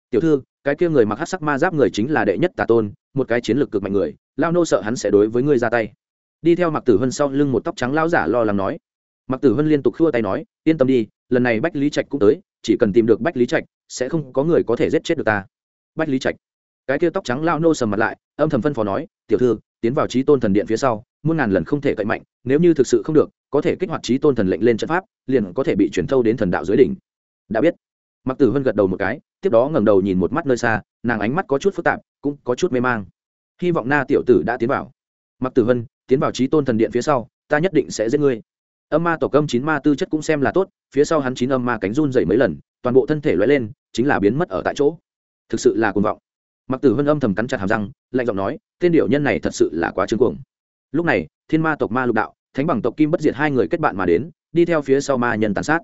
Tiểu thư, cái kia người mặc hát sắc ma giáp người chính là đệ nhất tà tôn, một cái chiến lược cực mạnh người, lao nô sợ hắn sẽ đối với ngươi ra tay. Đi theo mặc tử hân sau lưng một tóc trắng lao giả lo lắng nói. Mặc tử hân liên tục khua tay nói, yên tâm đi, lần này bách lý trạch cũng tới, chỉ cần tìm được bách lý trạch, sẽ không có người có thể giết chết được ta. Bách lý trạch. Cái kia tóc trắng lao nô sầm mặt lại, âm thầm phân phó nói, tiểu thư, tiến vào trí tôn thần điện phía sau, muôn ngàn lần không thể cậy mạnh nếu như thực sự không được, có thể kích hoạt trí tôn thần lệnh lên trận pháp, liền có thể bị chuyển thâu đến thần đạo dưới đỉnh. Đã biết. Mặc tử hân gật đầu một cái, tiếp đó ngẩng đầu nhìn một mắt nơi xa, nàng ánh mắt có chút phức tạp, cũng có chút mê mang. Hy vọng na tiểu tử đã tiến vào. Mặc tử hân tiến vào trí tôn thần điện phía sau, ta nhất định sẽ giết ngươi. Âm ma tổ câm chín ma tư chất cũng xem là tốt, phía sau hắn chín âm ma cánh run dậy mấy lần, toàn bộ thân thể loay lên, chính là biến mất ở tại chỗ. Thực sự là cuồng vọng. Mặc tử hân âm thầm cắn chặt hàm răng, lạnh giọng nói, tên điệu nhân này thật sự là quá trương cuồng. Lúc này, thiên ma tộc ma lục đạo thánh bằng tộc kim bất diệt hai người kết bạn mà đến, đi theo phía sau ma nhân tàn sát.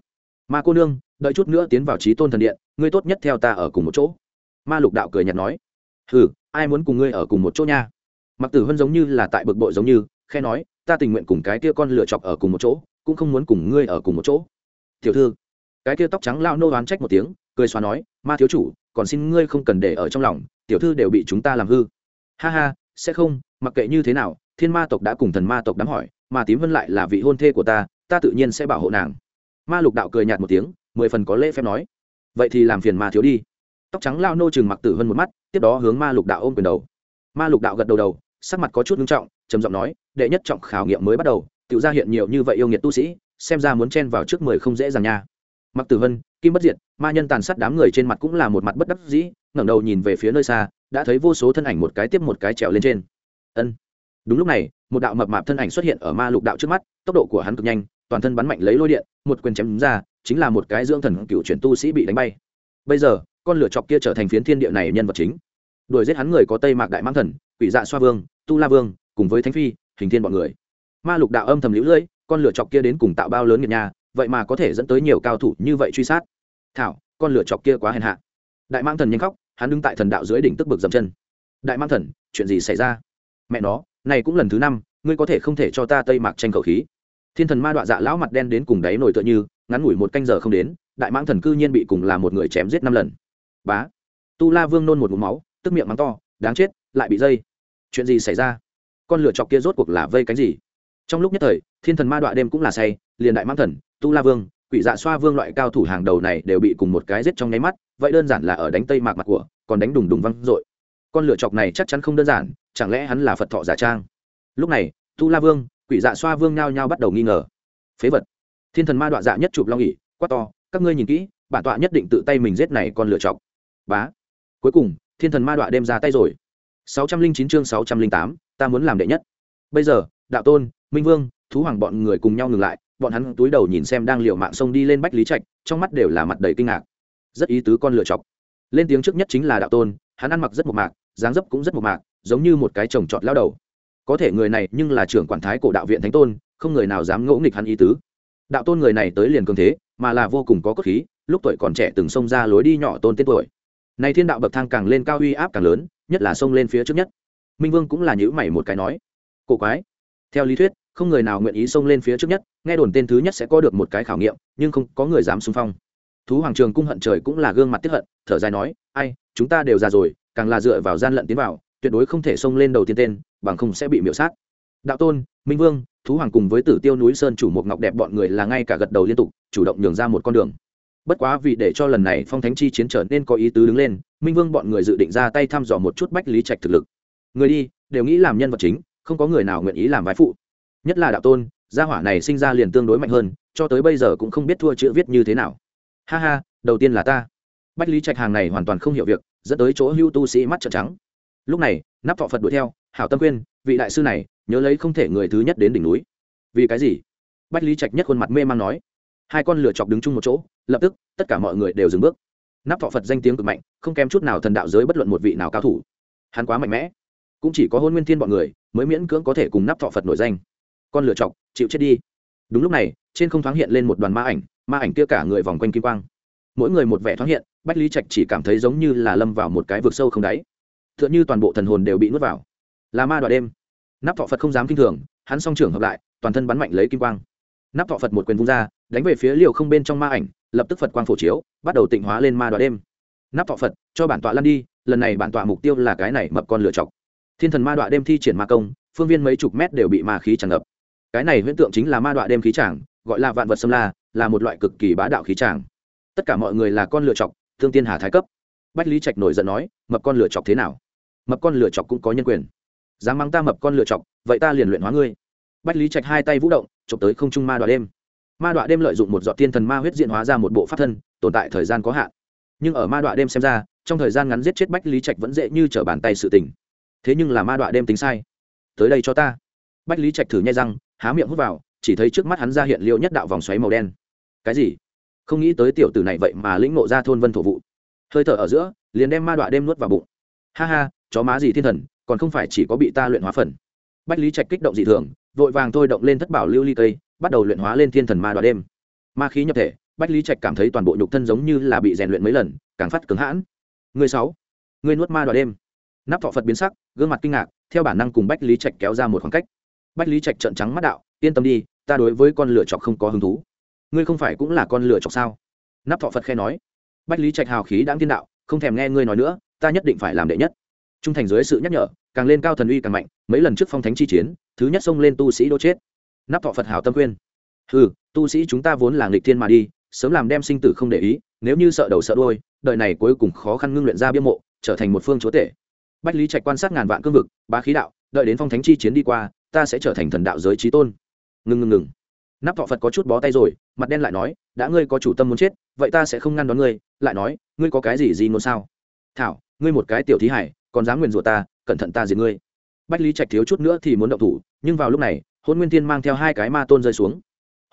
Ma cô nương, đợi chút nữa tiến vào trí tôn thần điện, ngươi tốt nhất theo ta ở cùng một chỗ. Ma lục đạo cười nhạt nói. Ừ ai muốn cùng ngươi ở cùng một chỗ nha? Mặc tử hân giống như là tại bực bội giống như khe nói, ta tình nguyện cùng cái kia con lựa chọc ở cùng một chỗ, cũng không muốn cùng ngươi ở cùng một chỗ. Tiểu thư. Cái kia tóc trắng lao nô oán trách một tiếng, cười xóa nói, ma thiếu chủ, còn xin ngươi không cần để ở trong lòng, tiểu thư đều bị chúng ta làm hư. Ha ha, sẽ không, mặc kệ như thế nào, thiên ma tộc đã cùng thần ma tộc đám hỏi mà tím vân lại là vị hôn thê của ta ta tự nhiên sẽ bảo hộ nàng. Ma lục đạo cười nhạt một tiếng, mười phần có lễ phép nói. Vậy thì làm phiền ma thiếu đi. Tóc trắng lao nô chừng mặc tử vân một mắt, tiếp đó hướng ma lục đạo ôm quyền đầu. Ma lục đạo gật đầu đầu, sắc mặt có chút nghiêm trọng, trầm giọng nói, đệ nhất trọng khảo nghiệm mới bắt đầu tự ra hiện nhiều như vậy yêu nghiệt tu sĩ, xem ra muốn chen vào trước mười không dễ dàng nha. Mặc tử vân, kim bất diệt, ma nhân tàn sát đám người trên mặt cũng là một mặt bất đắc dĩ, ngẩng đầu nhìn về phía nơi xa, đã thấy vô số thân ảnh một cái tiếp một cái trèo lên trên. Ân đúng lúc này, một đạo mập mạp thân ảnh xuất hiện ở ma lục đạo trước mắt, tốc độ của hắn cực nhanh, toàn thân bắn mạnh lấy lôi điện, một quyền chém ra, chính là một cái dưỡng thần cựu chuyển tu sĩ bị đánh bay. Bây giờ, con lửa chọc kia trở thành phiến thiên địa này nhân vật chính. Đuổi giết hắn người có tây mạc đại mang thần, quỷ dạ xoa vương, tu la vương, cùng với thánh phi, hình thiên bọn người. Ma lục đạo âm thầm lũ lưỡi, con lửa chọc kia đến cùng tạo bao lớn nghiệt nhà, vậy mà có thể dẫn tới nhiều cao thủ như vậy truy sát. Thảo, con lửa chọc kia quá hèn hạ. Đại mang thần nhanh khóc, hắn đứng tại thần đạo dưới đỉnh tức bực dầm chân. Đại mang thần, chuyện gì xảy ra? Mẹ nó này cũng lần thứ năm, ngươi có thể không thể cho ta tây mạc tranh khẩu khí. Thiên thần ma đọa dạ lão mặt đen đến cùng đáy nổi tựa như, ngắn ngủi một canh giờ không đến, đại mãng thần cư nhiên bị cùng là một người chém giết năm lần. Bá. Tu la vương nôn một mũ máu, tức miệng mắng to, đáng chết, lại bị dây. Chuyện gì xảy ra? Con lửa chọc kia rốt cuộc là vây cánh gì? Trong lúc nhất thời, thiên thần ma đọa đêm cũng là say, liền đại mãng thần, tu la vương, quỷ dạ xoa vương loại cao thủ hàng đầu này đều bị cùng một cái giết trong nháy mắt, vậy đơn giản là ở đánh tây mạc mặt của, còn đánh đùng đùng văng dội con lửa chọc này chắc chắn không đơn giản, chẳng lẽ hắn là phật thọ giả trang? Lúc này, tu la vương, quỷ dạ xoa vương nhao nhao bắt đầu nghi ngờ. Phế vật. Thiên thần ma đọa dạ nhất chụp long ỉ quát to, các ngươi nhìn kỹ, bản tọa nhất định tự tay mình giết này con lửa chọc. Bá. Cuối cùng, thiên thần ma đọa đem ra tay rồi. Sáu trăm linh chín chương sáu trăm linh tám, ta muốn làm đệ nhất. Bây giờ, đạo tôn, minh vương, thú hoàng bọn người cùng nhau ngừng lại, bọn hắn túi đầu nhìn xem đang liều mạng sông đi lên bách lý trạch, trong mắt đều là mặt đầy kinh ngạc. Rất ý tứ con lựa chọc. Lên tiếng trước nhất chính là đạo tôn, hắn ăn mặc rất một mạc dáng dấp cũng rất mộc mạc, giống như một cái trồng trọt lao đầu. Có thể người này nhưng là trưởng quản thái cổ đạo viện thánh tôn, không người nào dám ngỗ nghịch hắn ý tứ. Đạo tôn người này tới liền cường thế, mà là vô cùng có cốt khí, lúc tuổi còn trẻ từng xông ra lối đi nhỏ tôn tên tuổi. Này thiên đạo bậc thang càng lên cao uy áp càng lớn, nhất là xông lên phía trước nhất. Minh vương cũng là nhữ mày một cái nói, cổ quái. Theo lý thuyết, không người nào nguyện ý xông lên phía trước nhất, nghe đồn tên thứ nhất sẽ có được một cái khảo nghiệm, nhưng không có người dám xung phong. Thú hoàng trường cung hận trời cũng là gương mặt tiếp hận, thở dài nói, ai, chúng ta đều già rồi càng là dựa vào gian lận tiến vào, tuyệt đối không thể xông lên đầu tiên tên, bằng không sẽ bị miễu sát. Đạo tôn, minh vương, thú hoàng cùng với tử tiêu núi sơn chủ một ngọc đẹp bọn người là ngay cả gật đầu liên tục, chủ động nhường ra một con đường. Bất quá vì để cho lần này phong thánh chi chiến trở nên có ý tứ đứng lên, minh vương bọn người dự định ra tay thăm dò một chút bách lý trạch thực lực. Người đi, đều nghĩ làm nhân vật chính, không có người nào nguyện ý làm vai phụ. Nhất là đạo tôn, gia hỏa này sinh ra liền tương đối mạnh hơn, cho tới bây giờ cũng không biết thua chữ viết như thế nào. Ha ha, đầu tiên là ta. Bách lý trạch hàng này hoàn toàn không hiểu việc dẫn tới chỗ hưu tu sĩ mắt trợn trắng. Lúc này, nắp thọ phật đuổi theo, hảo tâm quyên, vị đại sư này, nhớ lấy không thể người thứ nhất đến đỉnh núi. Vì cái gì? Bách lý trạch nhất khuôn mặt mê man nói. Hai con lửa chọc đứng chung một chỗ, lập tức, tất cả mọi người đều dừng bước. Nắp thọ phật danh tiếng cực mạnh, không kém chút nào thần đạo giới bất luận một vị nào cao thủ. Hắn quá mạnh mẽ. Cũng chỉ có hôn nguyên thiên bọn người, mới miễn cưỡng có thể cùng nắp thọ phật nổi danh. Con lửa chọc, chịu chết đi. Đúng lúc này, trên không thoáng hiện lên một đoàn ma ảnh ma ảnh kia cả người vòng quanh kim quang mỗi người một vẻ thoáng hiện, bách lý trạch chỉ cảm thấy giống như là lâm vào một cái vực sâu không đáy. T h ư ợ n h ư toàn bộ thần hồn đều bị nuốt vào. Là ma đoạn đêm. Nắp thọ phật không dám kinh thường, hắn song trưởng hợp lại, toàn thân bắn mạnh lấy kim quang. Nắp thọ phật một quyền vung ra, đánh về phía liều không bên trong ma ảnh, lập tức phật quang phổ chiếu, bắt đầu tịnh hóa lên ma đoạn đêm. Nắp thọ phật, cho bản tọa lăn đi, lần này bản tọa mục tiêu là cái này mập con lựa chọc. Thiên thần ma đọa đêm thi triển ma công, phương viên mấy chục mét đều bị ma khí tràn ngập. Cái này huyễn tượng chính là ma đọa đêm khí tràng, gọi là vạn vật xâm la, là một loại cực kỳ bá đạo khí tràng tất cả mọi người là con lựa chọc, thương tiên hà thái cấp. Bách lý trạch nổi giận nói, mập con lựa chọc thế nào? Mập con lựa chọc cũng có nhân quyền. Dám mắng ta mập con lựa chọc, vậy ta liền luyện hóa ngươi. Bách lý trạch hai tay vũ động, chụp tới không trung ma đọa đêm. Ma đọa đêm lợi dụng một giọt tiên thần ma huyết diện hóa ra một bộ pháp thân, tồn tại thời gian có hạn. Nhưng ở ma đọa đêm xem ra, trong thời gian ngắn giết chết bách lý trạch vẫn dễ như trở bàn tay sự tình. Thế nhưng là ma đọa đêm tính sai. Tới đây cho ta. Bách lý trạch thử nhai răng, há miệng hút vào, chỉ thấy trước mắt hắn ra hiện liệu nhất đạo vòng xoáy màu đen. Cái gì? Không nghĩ tới tiểu tử này vậy mà lĩnh ngộ ra thôn vân thổ vụ. Hơi thở ở giữa, liền đem ma đọa đêm nuốt vào bụng. Ha ha, chó má gì thiên thần, còn không phải chỉ có bị ta luyện hóa phần. Bách lý trạch kích động dị thường, vội vàng thôi động lên thất bảo lưu ly cây, bắt đầu luyện hóa lên thiên thần ma đọa đêm. Ma khí nhập thể, bách lý trạch cảm thấy toàn bộ nhục thân giống như là bị rèn luyện mấy lần, càng phát cứng hãn. Người sáu, người nuốt ma đọa đêm. Nắp thọ phật biến sắc, gương mặt kinh ngạc, theo bản năng cùng bách lý trạch kéo ra một khoảng cách. Bách lý trạch trợn trắng mắt đạo, yên tâm đi, ta đối với con lửa chọc không có hứng thú ngươi không phải cũng là con lửa chọc sao? Nắp thọ phật khe nói. Bách lý trạch hào khí đáng thiên đạo, không thèm nghe ngươi nói nữa, ta nhất định phải làm đệ nhất. Trung thành dưới sự nhắc nhở, càng lên cao thần uy càng mạnh, mấy lần trước phong thánh chi chiến, thứ nhất xông lên tu sĩ đô chết. Nắp thọ phật hào tâm khuyên. Ừ tu sĩ chúng ta vốn là nghịch thiên mà đi, sớm làm đem sinh tử không để ý, nếu như sợ đầu sợ đôi đợi này cuối cùng khó khăn ngưng luyện ra biên mộ, trở thành một phương chúa tể. Bách lý trạch quan sát ngàn vạn cương vực ba khí đạo, đợi đến phong thánh chi chiến đi qua, ta sẽ trở thành thần đạo giới trí tôn. Ngừng ngừng ngừng nắp thọ phật có chút bó tay rồi mặt đen lại nói đã ngươi có chủ tâm muốn chết vậy ta sẽ không ngăn đón ngươi lại nói ngươi có cái gì gì muốn sao thảo ngươi một cái tiểu thí hải còn dám nguyền rủa ta cẩn thận ta diệt ngươi bách lý trạch thiếu chút nữa thì muốn động thủ nhưng vào lúc này hôn nguyên thiên mang theo hai cái ma tôn rơi xuống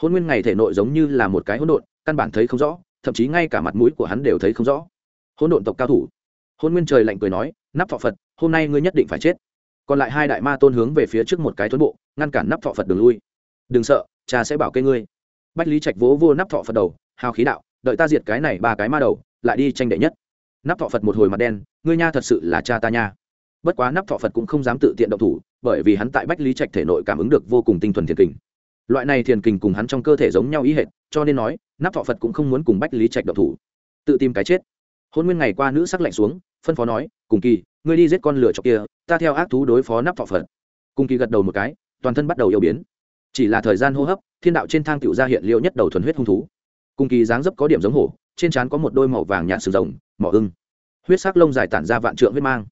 hôn nguyên ngày thể nội giống như là một cái hỗn độn căn bản thấy không rõ thậm chí ngay cả mặt mũi của hắn đều thấy không rõ hỗn độn tộc cao thủ hôn nguyên trời lạnh cười nói nắp thọ phật hôm nay ngươi nhất định phải chết còn lại hai đại ma tôn hướng về phía trước một cái tuấn bộ ngăn cản nắp thọ phật đường lui đừng sợ, cha sẽ bảo kê ngươi. Bách lý trạch vỗ vô nắp thọ phật đầu, hào khí đạo, đợi ta diệt cái này ba cái ma đầu, lại đi tranh đệ nhất. Nắp thọ phật một hồi mặt đen, ngươi nha thật sự là cha ta nha. Bất quá nắp thọ phật cũng không dám tự tiện động thủ, bởi vì hắn tại bách lý trạch thể nội cảm ứng được vô cùng tinh thuần thiền kình loại này thiền kình cùng hắn trong cơ thể giống nhau ý hệt, cho nên nói, nắp thọ phật cũng không muốn cùng bách lý trạch động thủ. Tự tìm cái chết. Hôn nguyên ngày qua nữ sắc lạnh xuống, phân phó nói, cùng kỳ, ngươi đi giết con lửa chọc kia, ta theo ác thú đối phó nắp thọ phật. Cùng kỳ gật đầu một cái, toàn thân bắt đầu yêu biến chỉ là thời gian hô hấp, thiên đạo trên thang tựu ra hiện liệu nhất đầu thuần huyết hung thú. Cùng kỳ dáng dấp có điểm giống hổ, trên trán có một đôi màu vàng nhạt sừng rồng, mỏ ưng. Huyết sắc lông dài tản ra vạn trượng huyết mang.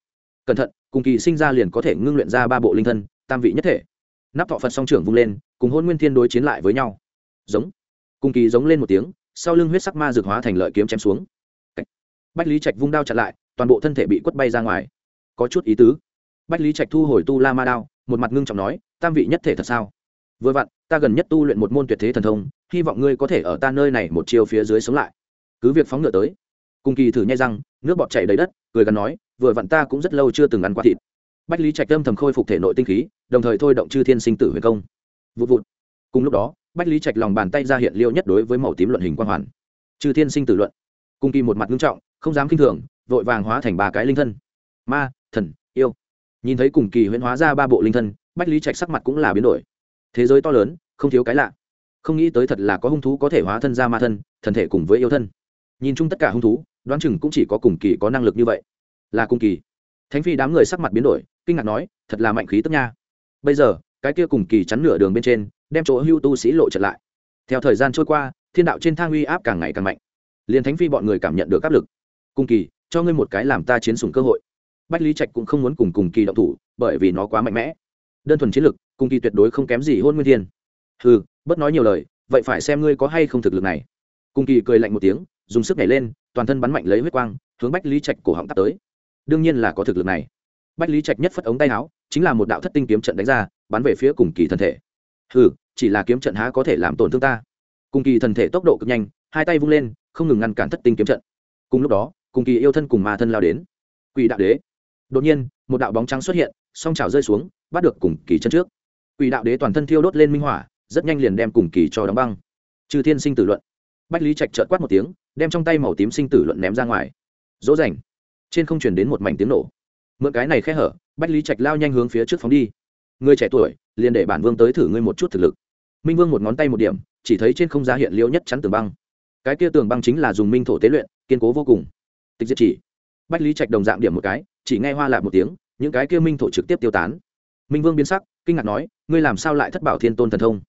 Cẩn thận, cùng kỳ sinh ra liền có thể ngưng luyện ra ba bộ linh thân, tam vị nhất thể. Nắp thọ phật song trưởng vung lên, cùng hôn nguyên thiên đối chiến lại với nhau. Giống. Cùng kỳ giống lên một tiếng, sau lưng huyết sắc ma dược hóa thành lợi kiếm chém xuống. Bách lý trạch vung đao chặn lại, toàn bộ thân thể bị quất bay ra ngoài. Có chút ý tứ. Bách lý trạch thu hồi tu la ma đao, một mặt ngưng trọng nói, tam vị nhất thể thật sao? Vừa vặn, ta gần nhất tu luyện một môn tuyệt thế thần thông, hy vọng ngươi có thể ở ta nơi này một chiều phía dưới sống lại. Cứ việc phóng ngựa tới. Cùng kỳ thử nhai răng, nước bọt chảy đầy đất, cười gắn nói, vừa vặn ta cũng rất lâu chưa từng ăn quả thịt. Bách lý trạch âm thầm khôi phục thể nội tinh khí, đồng thời thôi động chư thiên sinh tử huyền công. Vụt vụt. Cùng lúc đó, bách lý trạch lòng bàn tay ra hiện liêu nhất đối với màu tím luận hình quang hoàn. Chư thiên sinh tử luận. Cung kỳ một mặt nghiêm trọng, không dám kinh thường, vội vàng hóa thành ba cái linh thân. Ma, thần, yêu. Nhìn thấy cùng kỳ huyễn hóa ra ba bộ linh thân, bách lý trạch sắc mặt cũng là biến đổi thế giới to lớn, không thiếu cái lạ. Không nghĩ tới thật là có hung thú có thể hóa thân ra ma thân, thần thể cùng với yêu thân. Nhìn chung tất cả hung thú, đoán chừng cũng chỉ có cùng kỳ có năng lực như vậy. Là cùng kỳ. Thánh phi đám người sắc mặt biến đổi, kinh ngạc nói, thật là mạnh khí tức nha. Bây giờ, cái kia cùng kỳ chắn nửa đường bên trên, đem chỗ hưu tu sĩ lộ trật lại. Theo thời gian trôi qua, thiên đạo trên thang uy áp càng ngày càng mạnh. Liền thánh phi bọn người cảm nhận được áp lực. Cùng kỳ, cho ngươi một cái làm ta chiến sùng cơ hội. Bách lý trạch cũng không muốn cùng cùng kỳ động thủ, bởi vì nó quá mạnh mẽ đơn thuần chiến lực cùng kỳ tuyệt đối không kém gì hôn nguyên thiên. Hừ, bất nói nhiều lời, vậy phải xem ngươi có hay không thực lực này. Cùng kỳ cười lạnh một tiếng, dùng sức nhảy lên, toàn thân bắn mạnh lấy huyết quang, hướng bách lý trạch cổ họng tắt tới. Đương nhiên là có thực lực này. Bách lý trạch nhất phất ống tay áo, chính là một đạo thất tinh kiếm trận đánh ra, bắn về phía cùng kỳ thân thể. Hừ, chỉ là kiếm trận há có thể làm tổn thương ta. Cùng kỳ thần thể tốc độ cực nhanh, hai tay vung lên, không ngừng ngăn cản thất tinh kiếm trận. Cùng lúc đó cùng kỳ yêu thân cùng ma thân lao đến. Quỷ đạo đế. Đột nhiên, một đạo bóng trắng xuất hiện, song trào rơi xuống bắt được cùng kỳ chân trước. Quỷ đạo đế toàn thân thiêu đốt lên minh hỏa, rất nhanh liền đem cùng kỳ cho đóng băng. Trừ thiên sinh tử luận. Bách lý trạch trợt quát một tiếng, đem trong tay màu tím sinh tử luận ném ra ngoài. Dỗ dành trên không chuyển đến một mảnh tiếng nổ. Mượn cái này khe hở, bách lý trạch lao nhanh hướng phía trước phóng đi. Người trẻ tuổi, liền để bản vương tới thử ngươi một chút thực lực. Minh vương một ngón tay một điểm, chỉ thấy trên không giá hiện liễu nhất chắn tường băng. Cái kia tường băng chính là dùng minh thổ tế luyện, kiên cố vô cùng. Tịch diệt chỉ. Bách lý trạch đồng dạng điểm một cái, chỉ nghe hoa lạc một tiếng, những cái kia minh thổ trực tiếp tiêu tán minh vương biến sắc, kinh ngạc nói, ngươi làm sao lại thất bảo thiên tôn thần thông?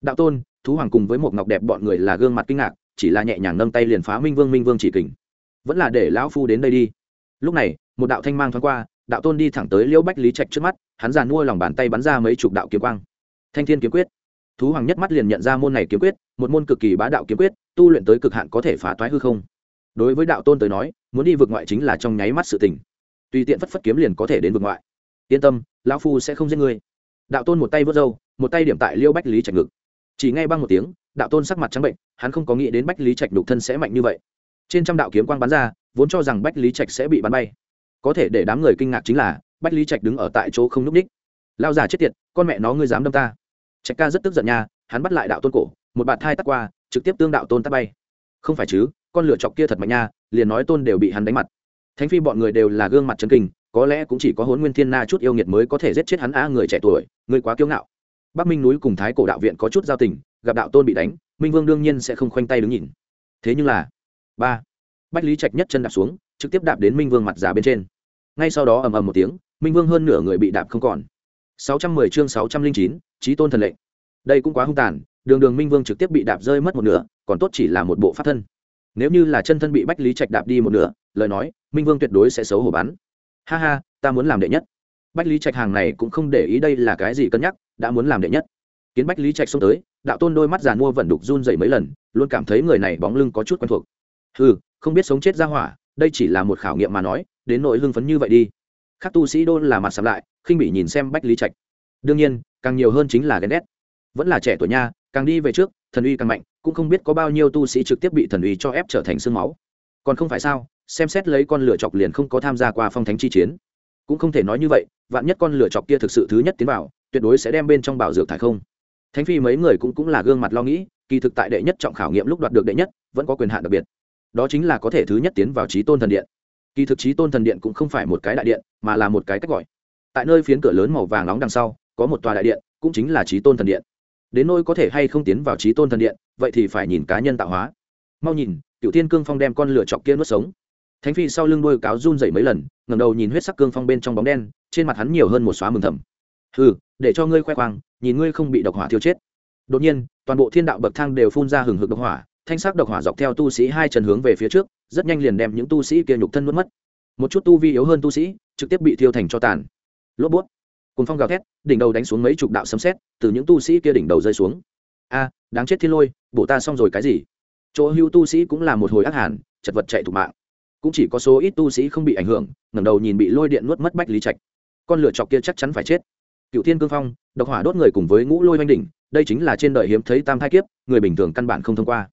Đạo tôn, thú hoàng cùng với một ngọc đẹp bọn người là gương mặt kinh ngạc, chỉ là nhẹ nhàng nâng tay liền phá minh vương minh vương chỉ kình. Vẫn là để lão phu đến đây đi. Lúc này, một đạo thanh mang thoáng qua, đạo tôn đi thẳng tới liễu bách lý trạch trước mắt, hắn giàn mua lòng bàn tay bắn ra mấy chục đạo kiếm quang. Thanh thiên kiếm quyết. Thú hoàng nhất mắt liền nhận ra môn này kiếm quyết, một môn cực kỳ bá đạo kiếm quyết, tu luyện tới cực hạn có thể phá toái hư không. Đối với đạo tôn tới nói, muốn đi vượt ngoại chính là trong nháy mắt sự tình. Tùy tiện phất phất kiếm liền có thể đến vượt ngoại. Yên tâm lão phu sẽ không giết ngươi. Đạo tôn một tay vớt râu, một tay điểm tại liêu bách lý trạch ngực. Chỉ ngay băng một tiếng, đạo tôn sắc mặt trắng bệnh, hắn không có nghĩ đến bách lý trạch đục thân sẽ mạnh như vậy. Trên trăm đạo kiếm quang bắn ra, vốn cho rằng bách lý trạch sẽ bị bắn bay. Có thể để đám người kinh ngạc chính là, bách lý trạch đứng ở tại chỗ không n ú c ních. Lao già chết tiệt, con mẹ nó ngươi dám đâm ta. Trạch ca rất tức giận nha, hắn bắt lại đạo tôn cổ, một bạt thai tắt qua, trực tiếp tương đạo tôn tắt bay. Không phải chứ, con lửa chọc kia thật mạnh nha, liền nói tôn đều bị hắn đánh mặt. Thánh phi bọn người đều là gương mặt chân kinh có lẽ cũng chỉ có hốn nguyên thiên na chút yêu nghiệt mới có thể giết chết hắn a người trẻ tuổi người quá kiêu ngạo. Bắc minh núi cùng thái cổ đạo viện có chút giao tình gặp đạo tôn bị đánh minh vương đương nhiên sẽ không khoanh tay đứng nhìn. Thế nhưng là ba bách lý trạch nhất chân đạp xuống trực tiếp đạp đến minh vương mặt già bên trên. Ngay sau đó ầm ầm một tiếng minh vương hơn nửa người bị đạp không còn. 610 chương 609, trí tôn thần lệnh. Đây cũng quá hung tàn đường đường minh vương trực tiếp bị đạp rơi mất một nửa còn tốt chỉ là một bộ pháp thân. Nếu như là chân thân bị bách lý trạch đạp đi một nửa lời nói minh vương tuyệt đối sẽ xấu hổ bắn ha ha, ta muốn làm đệ nhất. Bách lý trạch hàng này cũng không để ý đây là cái gì cân nhắc, đã muốn làm đệ nhất. Kiến bách lý trạch xông tới, đạo tôn đôi mắt giàn mua vẩn đục run dậy mấy lần, luôn cảm thấy người này bóng lưng có chút quen thuộc. Ừ không biết sống chết ra hỏa, đây chỉ là một khảo nghiệm mà nói, đến nỗi hưng phấn như vậy đi. Các tu sĩ đôn là mặt sắm lại, khinh bị nhìn xem bách lý trạch. Đương nhiên, càng nhiều hơn chính là ghen ghét. Vẫn là trẻ tuổi nha, càng đi về trước, thần uy càng mạnh, cũng không biết có bao nhiêu tu sĩ trực tiếp bị thần uy cho ép trở thành sương máu. Còn không phải sao xem xét lấy con lửa chọc liền không có tham gia qua phong thánh chi chiến. Cũng không thể nói như vậy, vạn nhất con lửa chọc kia thực sự thứ nhất tiến vào, tuyệt đối sẽ đem bên trong bảo dược thải không. Thánh phi mấy người cũng cũng là gương mặt lo nghĩ, kỳ thực tại đệ nhất trọng khảo nghiệm lúc đoạt được đệ nhất, vẫn có quyền hạn đặc biệt. Đó chính là có thể thứ nhất tiến vào trí tôn thần điện. Kỳ thực trí tôn thần điện cũng không phải một cái đại điện, mà là một cái cách gọi. Tại nơi phiến cửa lớn màu vàng nóng đằng sau, có một tòa đại điện, cũng chính là trí tôn thần điện. Đến nơi có thể hay không tiến vào trí tôn thần điện, vậy thì phải nhìn cá nhân tạo hóa. Mau nhìn cựu thiên cương phong đem con lửa chọc kia nuốt sống thánh phi sau lưng đôi cáo run dậy mấy lần ngầm đầu nhìn huyết sắc cương phong bên trong bóng đen, trên mặt hắn nhiều hơn một xóa mừng thầm. Ừ để cho ngươi khoe khoang, nhìn ngươi không bị độc hỏa thiêu chết. Đột nhiên, toàn bộ thiên đạo bậc thang đều phun ra hừng hực độc hỏa, thanh sắc độc hỏa dọc theo tu sĩ hai chân hướng về phía trước, rất nhanh liền đem những tu sĩ kia nhục thân mất mất. Một chút tu vi yếu hơn tu sĩ, trực tiếp bị thiêu thành cho tàn. Lốp bút. Cùng phong gào thét, đỉnh đầu đánh xuống mấy chục đạo sấm xét từ những tu sĩ kia đỉnh đầu rơi xuống. A, đáng chết thiên lôi bộ ta xong rồi cái gì? Chỗ hưu tu sĩ cũng là một hồi ác hàn, chật vật chạy thủ mạng cũng chỉ có số ít tu sĩ không bị ảnh hưởng, ngẩng đầu nhìn bị lôi điện nuốt mất bách lý trạch. Con lửa chọc kia chắc chắn phải chết. Cựu thiên cương phong, độc hỏa đốt người cùng với ngũ lôi oanh đỉnh, đây chính là trên đời hiếm thấy tam thai kiếp, người bình thường căn bản không thông qua.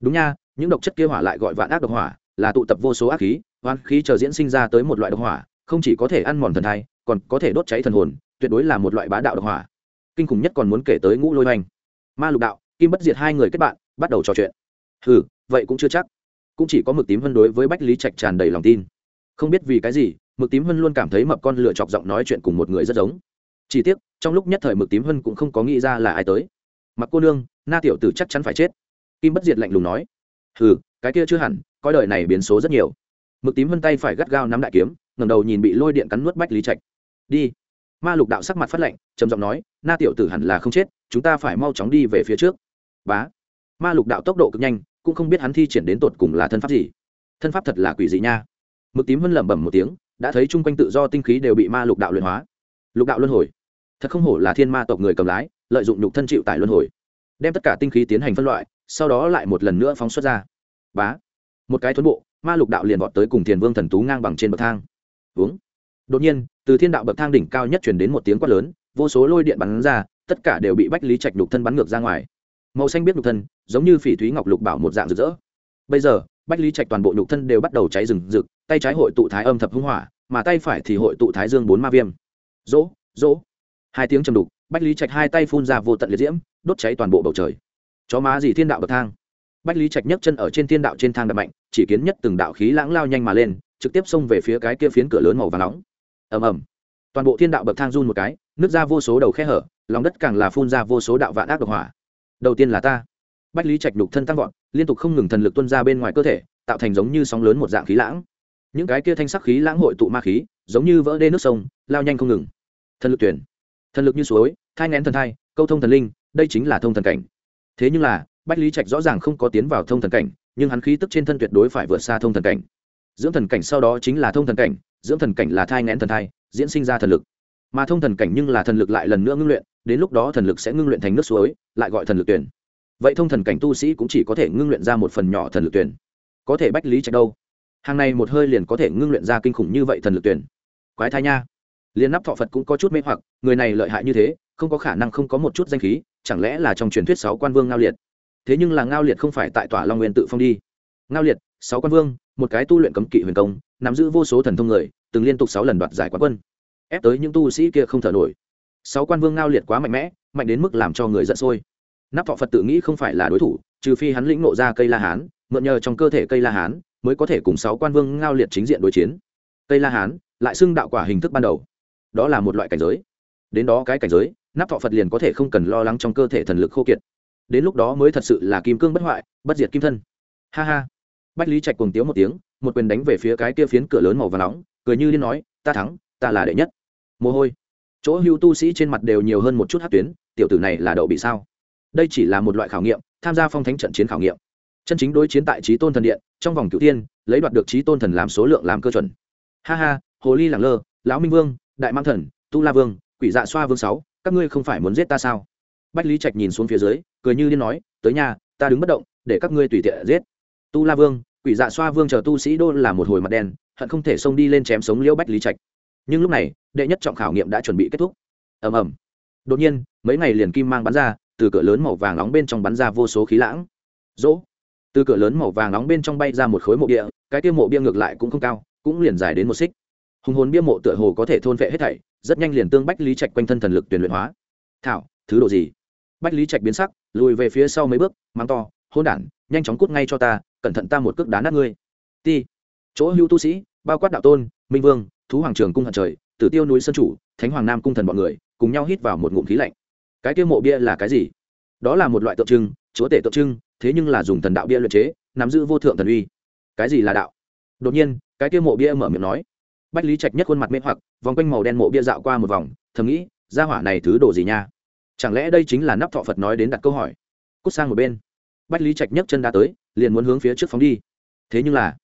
Đúng nha, những độc chất kia hỏa lại gọi vạn ác độc hỏa, là tụ tập vô số ác khí oan khí chờ diễn sinh ra tới một loại độc hỏa, không chỉ có thể ăn mòn thần thai, còn có thể đốt cháy thần hồn, tuyệt đối là một loại bá đạo độc hỏa. Kinh khủng nhất còn muốn kể tới ngũ lôi oanh ma lục đạo, kim bất diệt hai người kết bạn, bắt đầu trò chuyện. Ừ vậy cũng chưa chắc cũng chỉ có mực tím vân đối với bách lý trạch tràn đầy lòng tin. Không biết vì cái gì, mực tím vân luôn cảm thấy mập con lựa chọc giọng nói chuyện cùng một người rất giống. Chỉ tiếc, trong lúc nhất thời mực tím vân cũng không có nghĩ ra là ai tới. Mặc cô nương, na tiểu tử chắc chắn phải chết. Kim bất diệt lạnh lùng nói. Hừ, cái kia chưa hẳn, coi đời này biến số rất nhiều. Mực tím vân tay phải gắt gao nắm đại kiếm ngầm đầu nhìn bị lôi điện cắn nuốt bách lý trạch. Đi. Ma lục đạo sắc mặt phát lạnh, trầm giọng nói, na tiểu tử hẳn là không chết, chúng ta phải mau chóng đi về phía trước. Bá. Ma lục đạo tốc độ cực nhanh cũng không biết hắn thi triển đến tột cùng là thân pháp gì. Thân pháp thật là quỷ dị nha. Mực tím vân lẩm bẩm một tiếng, đã thấy chung quanh tự do tinh khí đều bị ma lục đạo luyện hóa. Lục đạo luân hồi. Thật không hổ là thiên ma tộc người cầm lái, lợi dụng nhục thân chịu tại luân hồi. Đem tất cả tinh khí tiến hành phân loại, sau đó lại một lần nữa phóng xuất ra. Bá. Một cái thuấn bộ, ma lục đạo liền vọt tới cùng thiền vương thần tú ngang bằng trên bậc thang. Uống đột nhiên, từ thiên đạo bậc thang đỉnh cao nhất chuyển đến một tiếng quát lớn, vô số lôi điện bắn ra, tất cả đều bị bách lý trạch nhục thân bắn ngược ra ngoài màu xanh biết nhục thân, giống như phỉ thúy ngọc lục bảo một dạng rực rỡ. Bây giờ, bách lý trạch toàn bộ nhục thân đều bắt đầu cháy rừng rực, tay trái hội tụ thái âm thập hưng hỏa, mà tay phải thì hội tụ thái dương bốn ma viêm. Dỗ dỗ hai tiếng chầm đục, bách lý trạch hai tay phun ra vô tận liệt diễm, đốt cháy toàn bộ bầu trời. Chó má gì thiên đạo bậc thang. Bách lý trạch nhấc chân ở trên thiên đạo trên thang đập mạnh, chỉ kiến nhất từng đạo khí lãng lao nhanh mà lên, trực tiếp xông về phía cái kia phiến cửa lớn màu và nóng. Ầm ầm. Toàn bộ thiên đạo bậc thang run một cái nước ra vô số đầu khe hở, lòng đất càng là phun ra vô số đạo vạn ác độc hỏa đầu tiên là ta. Bách lý trạch đục thân tăng vọt, liên tục không ngừng thần lực tuân ra bên ngoài cơ thể, tạo thành giống như sóng lớn một dạng khí lãng. Những cái kia thanh sắc khí lãng hội tụ ma khí, giống như vỡ đê nước sông, lao nhanh không ngừng. Thần lực tuyển. Thần lực như suối, thai ngén thần thai, câu thông thần linh, đây chính là thông thần cảnh. Thế nhưng là, bách lý trạch rõ ràng không có tiến vào thông thần cảnh, nhưng hắn khí tức trên thân tuyệt đối phải vượt xa thông thần cảnh. Dưỡng thần cảnh sau đó chính là thông thần cảnh, dưỡng thần cảnh là thai ngén thần thai, diễn sinh ra thần lực mà thông thần cảnh nhưng là thần lực lại lần nữa ngưng luyện, đến lúc đó thần lực sẽ ngưng luyện thành nước suối, lại gọi thần lực tuyển. Vậy thông thần cảnh tu sĩ cũng chỉ có thể ngưng luyện ra một phần nhỏ thần lực tuyển. Có thể bách lý trạch đâu? Hàng này một hơi liền có thể ngưng luyện ra kinh khủng như vậy thần lực tuyển. Quái thai nha. Liền nắp thọ phật cũng có chút mê hoặc, người này lợi hại như thế, không có khả năng không có một chút danh khí, chẳng lẽ là trong truyền thuyết sáu quan vương ngao liệt? Thế nhưng là ngao liệt không phải tại tòa long nguyên tự phong đi. Ngao liệt, sáu quan vương, một cái tu luyện cấm kỵ huyền công, nắm giữ vô số thần thông người, từng liên tục sáu lần đoạt giải quán quân ép tới những tu sĩ kia không thở nổi. Sáu quan vương ngao liệt quá mạnh mẽ, mạnh đến mức làm cho người giận sôi. Nắp thọ phật tự nghĩ không phải là đối thủ, trừ phi hắn lĩnh nộ ra cây la hán, mượn nhờ trong cơ thể cây la hán mới có thể cùng sáu quan vương ngao liệt chính diện đối chiến. Cây la hán lại xưng đạo quả hình thức ban đầu. Đó là một loại cảnh giới. Đến đó cái cảnh giới, nắp thọ phật liền có thể không cần lo lắng trong cơ thể thần lực khô kiệt. Đến lúc đó mới thật sự là kim cương bất hoại, bất diệt kim thân. Ha ha. Bách lý trạch cùng tiếu một tiếng, một quyền đánh về phía cái kia phiến cửa lớn màu và nóng, cười như liên nói, ta thắng, ta là đệ nhất mồ hôi. Chỗ hưu tu sĩ trên mặt đều nhiều hơn một chút hát tuyến, tiểu tử này là đậu bị sao? Đây chỉ là một loại khảo nghiệm, tham gia phong thánh trận chiến khảo nghiệm. Chân chính đối chiến tại trí tôn thần điện, trong vòng cửu tiên lấy đoạt được trí tôn thần làm số lượng làm cơ chuẩn. Ha ha, hồ ly làng lơ, lão minh vương, đại mang thần, tu la vương, quỷ dạ xoa vương sáu, các ngươi không phải muốn giết ta sao? Bách lý trạch nhìn xuống phía dưới, cười như điên nói, tới nhà, ta đứng bất động, để các ngươi tùy tiện giết. Tu la vương, quỷ dạ xoa vương chờ tu sĩ đô là một hồi mặt đen, hận không thể xông đi lên chém sống liễu bách lý trạch. Nhưng lúc này đệ nhất trọng khảo nghiệm đã chuẩn bị kết thúc. Ầm ầm. Đột nhiên, mấy ngày liền kim mang bắn ra, từ cửa lớn màu vàng nóng bên trong bắn ra vô số khí lãng. Dỗ từ cửa lớn màu vàng nóng bên trong bay ra một khối mộ địa cái tiêu mộ bia ngược lại cũng không cao, cũng liền dài đến một xích. Hùng hồn bia mộ tựa hồ có thể thôn vệ hết thảy, rất nhanh liền tương bách lý trạch quanh thân thần lực tuyển luyện hóa. Thảo, thứ độ gì? Bách lý trạch biến sắc, lùi về phía sau mấy bước mang to hôn đản, nhanh chóng cút ngay cho ta, cẩn thận ta một cước đá nát ngươi. Ti. Chỗ hưu tu sĩ, bao quát đạo tôn, minh vương, thú hoàng trường cung hận trời tử tiêu núi sơn chủ, thánh hoàng nam cung thần bọn người, cùng nhau hít vào một ngụm khí lạnh. Cái tiêu mộ bia là cái gì? Đó là một loại tượng trưng, chúa tể tượng trưng, thế nhưng là dùng thần đạo bia luyện chế, nắm giữ vô thượng thần uy. Cái gì là đạo? Đột nhiên, cái tiêu mộ bia mở miệng nói. Bách lý trạch nhất khuôn mặt mê hoặc, vòng quanh màu đen mộ bia dạo qua một vòng, thầm nghĩ ra hỏa này thứ đồ gì nha? Chẳng lẽ đây chính là nắp thọ phật nói đến đặt câu hỏi? Cút sang một bên. Bách lý trạch nhấc chân đá tới, liền muốn hướng phía trước phóng đi. Thế nhưng là,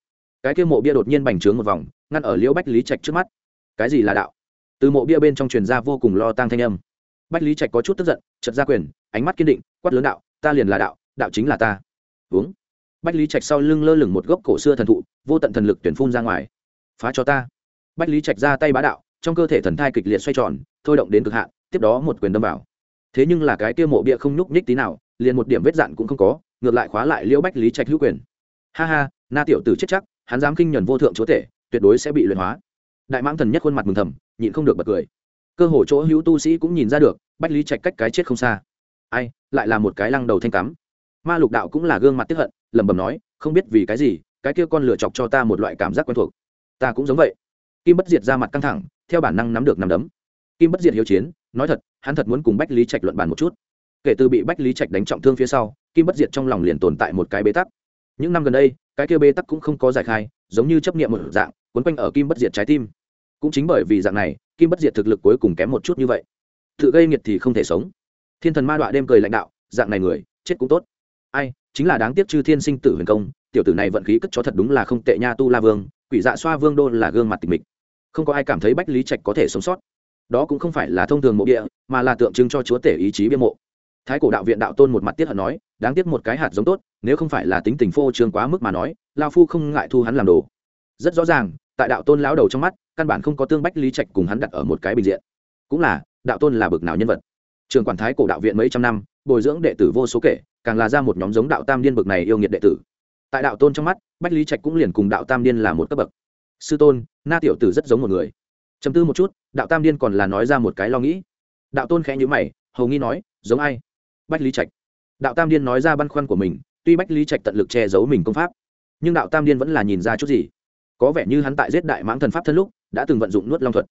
cái kia mộ bia đột nhiên bành trướng một vòng, ngăn ở liễu bách lý trạch trước mắt cái gì là đạo? Từ mộ bia bên trong truyền ra vô cùng lo tang thanh âm. Bách lý trạch có chút tức giận chật ra quyền, ánh mắt kiên định, quát lớn đạo, ta liền là đạo đạo chính là ta. Uống. Bách lý trạch sau lưng lơ lửng một gốc cổ xưa thần thụ, vô tận thần lực tuyển phun ra ngoài. Phá cho ta. Bách lý trạch ra tay bá đạo, trong cơ thể thần thai kịch liệt xoay tròn, thôi động đến cực hạn, tiếp đó một quyền đâm vào. Thế nhưng là cái kia mộ bia không nhúc nhích tí nào, liền một điểm vết dạn cũng không có, ngược lại khóa lại liễu bách lý trạch hữu quyền. Ha ha, na tiểu tử chết chắc, hắn dám kinh nhuần vô thượng chúa tể, tuyệt đối sẽ bị luyện hóa đại mãng thần nhất khuôn mặt mừng thầm, nhịn không được bật cười. Cơ hồ chỗ hữu tu sĩ cũng nhìn ra được, bách lý trạch cách cái chết không xa. Ai, lại là một cái lăng đầu thanh cắm. Ma lục đạo cũng là gương mặt tiếp hận, lẩm bẩm nói, không biết vì cái gì, cái kia con lửa chọc cho ta một loại cảm giác quen thuộc. Ta cũng giống vậy. Kim bất diệt ra mặt căng thẳng, theo bản năng nắm được nắm đấm. Kim bất diệt hiếu chiến, nói thật, hắn thật muốn cùng bách lý trạch luận bàn một chút. Kể từ bị bách lý trạch đánh trọng thương phía sau, kim bất diệt trong lòng liền tồn tại một cái bế tắc. Những năm gần đây, cái kia bế tắc cũng không có giải khai, giống như chấp nghiệm một dạng quấn quanh ở kim bất diệt trái tim cũng chính bởi vì dạng này, kim bất diệt thực lực cuối cùng kém một chút như vậy. Tự gây nghiệt thì không thể sống. Thiên thần ma đọa đêm cười lãnh đạo, dạng này người, chết cũng tốt. Ai, chính là đáng tiếc chư thiên sinh tử huyền công, tiểu tử này vận khí cất chó thật đúng là không tệ nha tu la vương, quỷ dạ xoa vương đô là gương mặt tịch mịch. Không có ai cảm thấy bách lý trạch có thể sống sót. Đó cũng không phải là thông thường mộ địa, mà là tượng trưng cho chúa tể ý chí biên mộ. Thái cổ đạo viện đạo tôn một mặt tiết hận nói, đáng tiếc một cái hạt giống tốt, nếu không phải là tính tình phô trương quá mức mà nói, lao phu không ngại thu hắn làm đồ. Rất rõ ràng, tại đạo tôn lão đầu trong mắt căn bản không có tương bách lý trạch cùng hắn đặt ở một cái bình diện. Cũng là, đạo tôn là bực nào nhân vật. Trường quản thái cổ đạo viện mấy trăm năm, bồi dưỡng đệ tử vô số kể, càng là ra một nhóm giống đạo tam điên bực này yêu nghiệt đệ tử. Tại đạo tôn trong mắt, bách lý trạch cũng liền cùng đạo tam điên là một cấp bậc. Sư tôn, na tiểu tử rất giống một người. Chấm tư một chút, đạo tam điên còn là nói ra một cái lo nghĩ. Đạo tôn khẽ nhữ mày, hầu nghi nói, giống ai? Bách lý trạch. Đạo tam điên nói ra băn khoăn của mình, tuy bách lý trạch tận lực che giấu mình công pháp, nhưng đạo tam điên vẫn là nhìn ra chút gì. Có vẻ như hắn tại giết đại mãng thần pháp thân lúc đã từng vận dụng nuốt long thuật.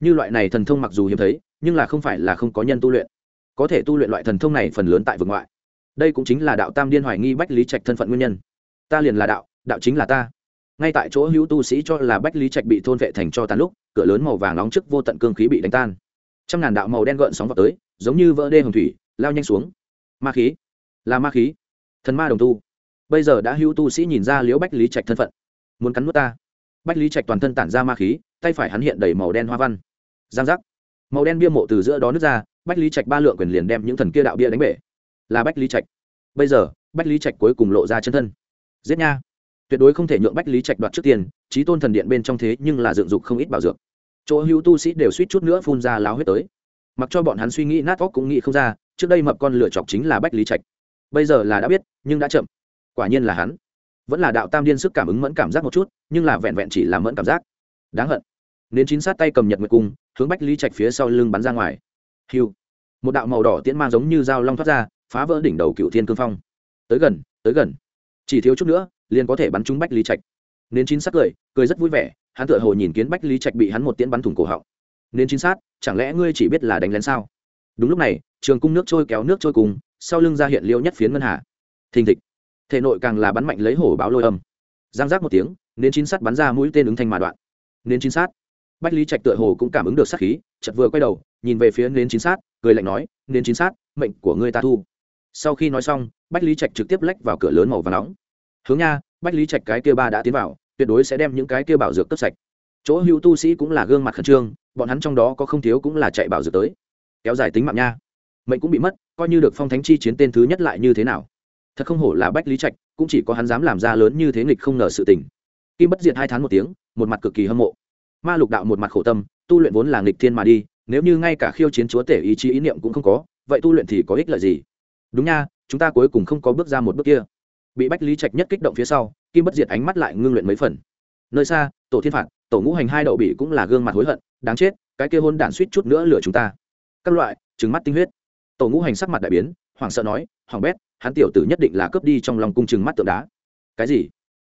Như loại này thần thông mặc dù hiếm thấy, nhưng là không phải là không có nhân tu luyện. Có thể tu luyện loại thần thông này phần lớn tại vực ngoại. Đây cũng chính là đạo tam điên hoài nghi bách lý trạch thân phận nguyên nhân. Ta liền là đạo đạo chính là ta. Ngay tại chỗ hữu tu sĩ cho là bách lý trạch bị thôn vệ thành cho tàn lúc, cửa lớn màu vàng nóng trước vô tận cương khí bị đánh tan. Trăm ngàn đạo màu đen gợn sóng vào tới, giống như vỡ đê hồng thủy, lao nhanh xuống. Ma khí. Là ma khí. Thần ma đồng tu. Bây giờ đã hữu tu sĩ nhìn ra liễu bách lý trạch thân phận. Muốn cắn nuốt ta bách lý trạch toàn thân tản ra ma khí, tay phải hắn hiện đầy màu đen hoa văn. Giang giác. Màu đen bia mộ từ giữa đó nước ra, bách lý trạch ba lượng quyền liền đem những thần kia đạo bia đánh bể. Là bách lý trạch. Bây giờ, bách lý trạch cuối cùng lộ ra chân thân. Giết nha. Tuyệt đối không thể nhượng bách lý trạch đoạt trước tiền trí tôn thần điện bên trong thế nhưng là dựng dục không ít bảo dược. Chỗ hữu tu sĩ đều suýt chút nữa phun ra láo huyết tới. Mặc cho bọn hắn suy nghĩ nát óc cũng nghĩ không ra, trước đây mập con lửa chọc chính là bách lý trạch. Bây giờ là đã biết, nhưng đã chậm. Quả nhiên là hắn vẫn là đạo tam điên sức cảm ứng mẫn cảm giác một chút, nhưng là vẹn vẹn chỉ là mẫn cảm giác. Đáng hận. Nên chín sát tay cầm nhật nguyệt cung, hướng bách lý trạch phía sau lưng bắn ra ngoài. Hiu một đạo màu đỏ tiễn mang giống như dao long thoát ra, phá vỡ đỉnh đầu cựu thiên cương phong. Tới gần tới gần. Chỉ thiếu chút nữa, liền có thể bắn trúng bách lý trạch. Nên chín sát cười cười rất vui vẻ, hắn tựa hồ nhìn kiến bách lý trạch bị hắn một tiễn bắn thủng cổ họng. Nên chín sát, chẳng lẽ ngươi chỉ biết là đánh lén sao? Đúng lúc này, trường cung nước trôi kéo nước trôi cùng, sau lưng ra hiện liêu nhất phiến ngân hà. Thình thịch thể nội càng là bắn mạnh lấy hổ báo lôi âm. Giang giác một tiếng nên chín sát bắn ra mũi tên ứng thanh mà đoạn. Nên chín sát bách lý trạch tựa hồ cũng cảm ứng được sát khí chật vừa quay đầu, nhìn về phía nến chín sát cười lạnh nói, nến chín sát mệnh của ngươi ta thu. Sau khi nói xong, bách lý trạch trực tiếp lách vào cửa lớn màu và nóng. Hướng nha, bách lý trạch cái kia ba đã tiến vào, tuyệt đối sẽ đem những cái kia bảo dược cấp sạch. Chỗ hữu tu sĩ cũng là gương mặt khẩn trương, bọn hắn trong đó có không thiếu cũng là chạy bảo dược tới. Kéo dài tính mạng nha. Mệnh cũng bị mất, coi như được phong thánh chi chiến tên thứ nhất lại như thế nào? Thật không hổ là bách lý trạch, cũng chỉ có hắn dám làm ra lớn như thế nghịch không ngờ sự tình. Kim bất diệt hai tháng một tiếng, một mặt cực kỳ hâm mộ. Ma lục đạo một mặt khổ tâm, tu luyện vốn là nghịch thiên mà đi, nếu như ngay cả khiêu chiến chúa tể ý chí ý niệm cũng không có, vậy tu luyện thì có ích lợi gì? Đúng nha, chúng ta cuối cùng không có bước ra một bước kia. Bị bách lý trạch nhất kích động phía sau, kim bất diệt ánh mắt lại ngưng luyện mấy phần. Nơi xa, tổ thiên phạt, tổ ngũ hành hai đậu bị cũng là gương mặt hối hận, đáng chết, cái kia hôn đản suýt chút nữa lửa chúng ta. Các loại trứng mắt tinh huyết. Tổ ngũ hành sắc mặt đại biến, hoảng sợ nói, hoàng bét hắn tiểu tử nhất định là cướp đi trong lòng cung trừng mắt tượng đá. Cái gì?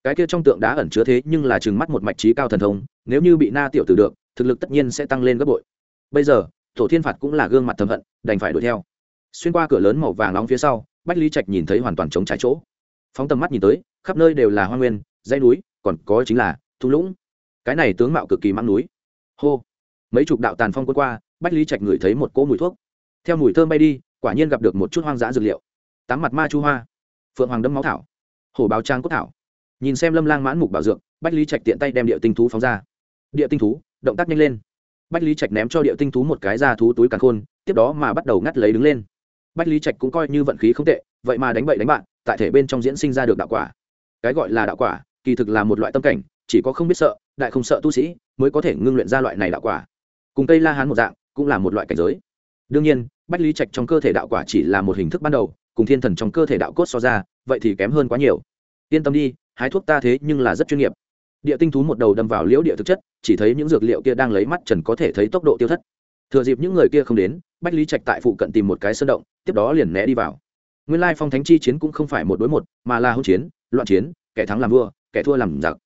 Cái kia trong tượng đá ẩn chứa thế nhưng là trừng mắt một mạch trí cao thần thông, nếu như bị na tiểu tử được, thực lực tất nhiên sẽ tăng lên gấp bội. Bây giờ, tổ thiên phạt cũng là gương mặt thầm hận, đành phải đuổi theo. Xuyên qua cửa lớn màu vàng nóng phía sau, bách lý trạch nhìn thấy hoàn toàn trống trái chỗ. Phóng tầm mắt nhìn tới, khắp nơi đều là hoa nguyên, dãy núi, còn có chính là thung lũng. Cái này tướng mạo cực kỳ mang núi. Hô! Mấy chục đạo tàn phong quân qua, bách lý trạch ngửi thấy một cỗ mùi thuốc. Theo mùi thơm bay đi, quả nhiên gặp được một chút hoang dã dược liệu tám mặt ma chu hoa, phượng hoàng đâm máu thảo, hổ báo trang cốt thảo. Nhìn xem lâm lang mãn mục bảo dược, bách lý trạch tiện tay đem địa tinh thú phóng ra. Địa tinh thú, động tác nhanh lên. Bách lý trạch ném cho địa tinh thú một cái ra thú túi càn khôn, tiếp đó mà bắt đầu ngắt lấy đứng lên. Bách lý trạch cũng coi như vận khí không tệ, vậy mà đánh bậy đánh bạn, tại thể bên trong diễn sinh ra được đạo quả. Cái gọi là đạo quả, kỳ thực là một loại tâm cảnh, chỉ có không biết sợ, đại không sợ tu sĩ mới có thể ngưng luyện ra loại này đạo quả. Cùng cây la hán một dạng, cũng là một loại cảnh giới. Đương nhiên, bách lý trạch trong cơ thể đạo quả chỉ là một hình thức ban đầu cùng thiên thần trong cơ thể đạo cốt so ra, vậy thì kém hơn quá nhiều. Yên tâm đi, hái thuốc ta thế nhưng là rất chuyên nghiệp. Địa tinh thú một đầu đâm vào liễu địa thực chất, chỉ thấy những dược liệu kia đang lấy mắt trần có thể thấy tốc độ tiêu thất. Thừa dịp những người kia không đến, bách lý trạch tại phụ cận tìm một cái sơn động, tiếp đó liền né đi vào. Nguyên lai phong thánh chi chiến cũng không phải một đối một, mà là hỗn chiến, loạn chiến, kẻ thắng làm vua, kẻ thua làm giặc.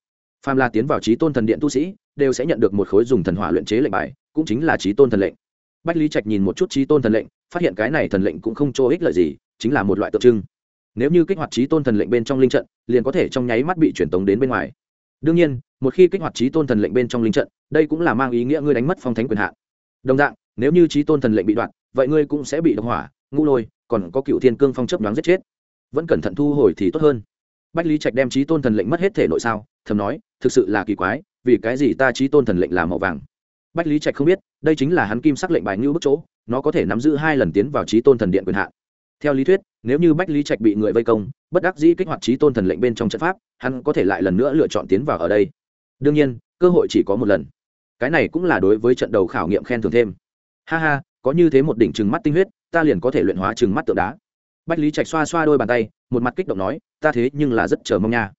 Phàm la tiến vào trí tôn thần điện tu sĩ, đều sẽ nhận được một khối dùng thần hỏa luyện chế lệnh bài, cũng chính là trí tôn thần lệnh. Bách lý trạch nhìn một chút trí tôn thần lệnh, phát hiện cái này thần lệnh cũng không cho ích lợi gì chính là một loại tượng trưng. Nếu như kích hoạt trí tôn thần lệnh bên trong linh trận, liền có thể trong nháy mắt bị truyền tống đến bên ngoài. Đương nhiên, một khi kích hoạt trí tôn thần lệnh bên trong linh trận, đây cũng là mang ý nghĩa ngươi đánh mất phong thánh quyền hạn. Đồng dạng, nếu như trí tôn thần lệnh bị đoạn, vậy ngươi cũng sẽ bị độc hỏa, ngũ lôi, còn có cựu thiên cương phong chấp đoán giết chết. Vẫn cẩn thận thu hồi thì tốt hơn. Bách lý trạch đem trí tôn thần lệnh mất hết thể nội sao, thầm nói, thực sự là kỳ quái, vì cái gì ta trí tôn thần lệnh là màu vàng? Bách lý trạch không biết, đây chính là hắn kim sắc lệnh bài ngưu bức chỗ, nó có thể nắm giữ hai lần tiến vào trí tôn thần điện quyền hạn theo lý thuyết, nếu như bách lý trạch bị người vây công, bất đắc dĩ kích hoạt trí tôn thần lệnh bên trong trận pháp, hắn có thể lại lần nữa lựa chọn tiến vào ở đây. Đương nhiên, cơ hội chỉ có một lần. Cái này cũng là đối với trận đầu khảo nghiệm khen thưởng thêm. Ha ha, có như thế một đỉnh trừng mắt tinh huyết, ta liền có thể luyện hóa trừng mắt tượng đá. Bách lý trạch xoa xoa đôi bàn tay, một mặt kích động nói, ta thế nhưng là rất chờ mong nha.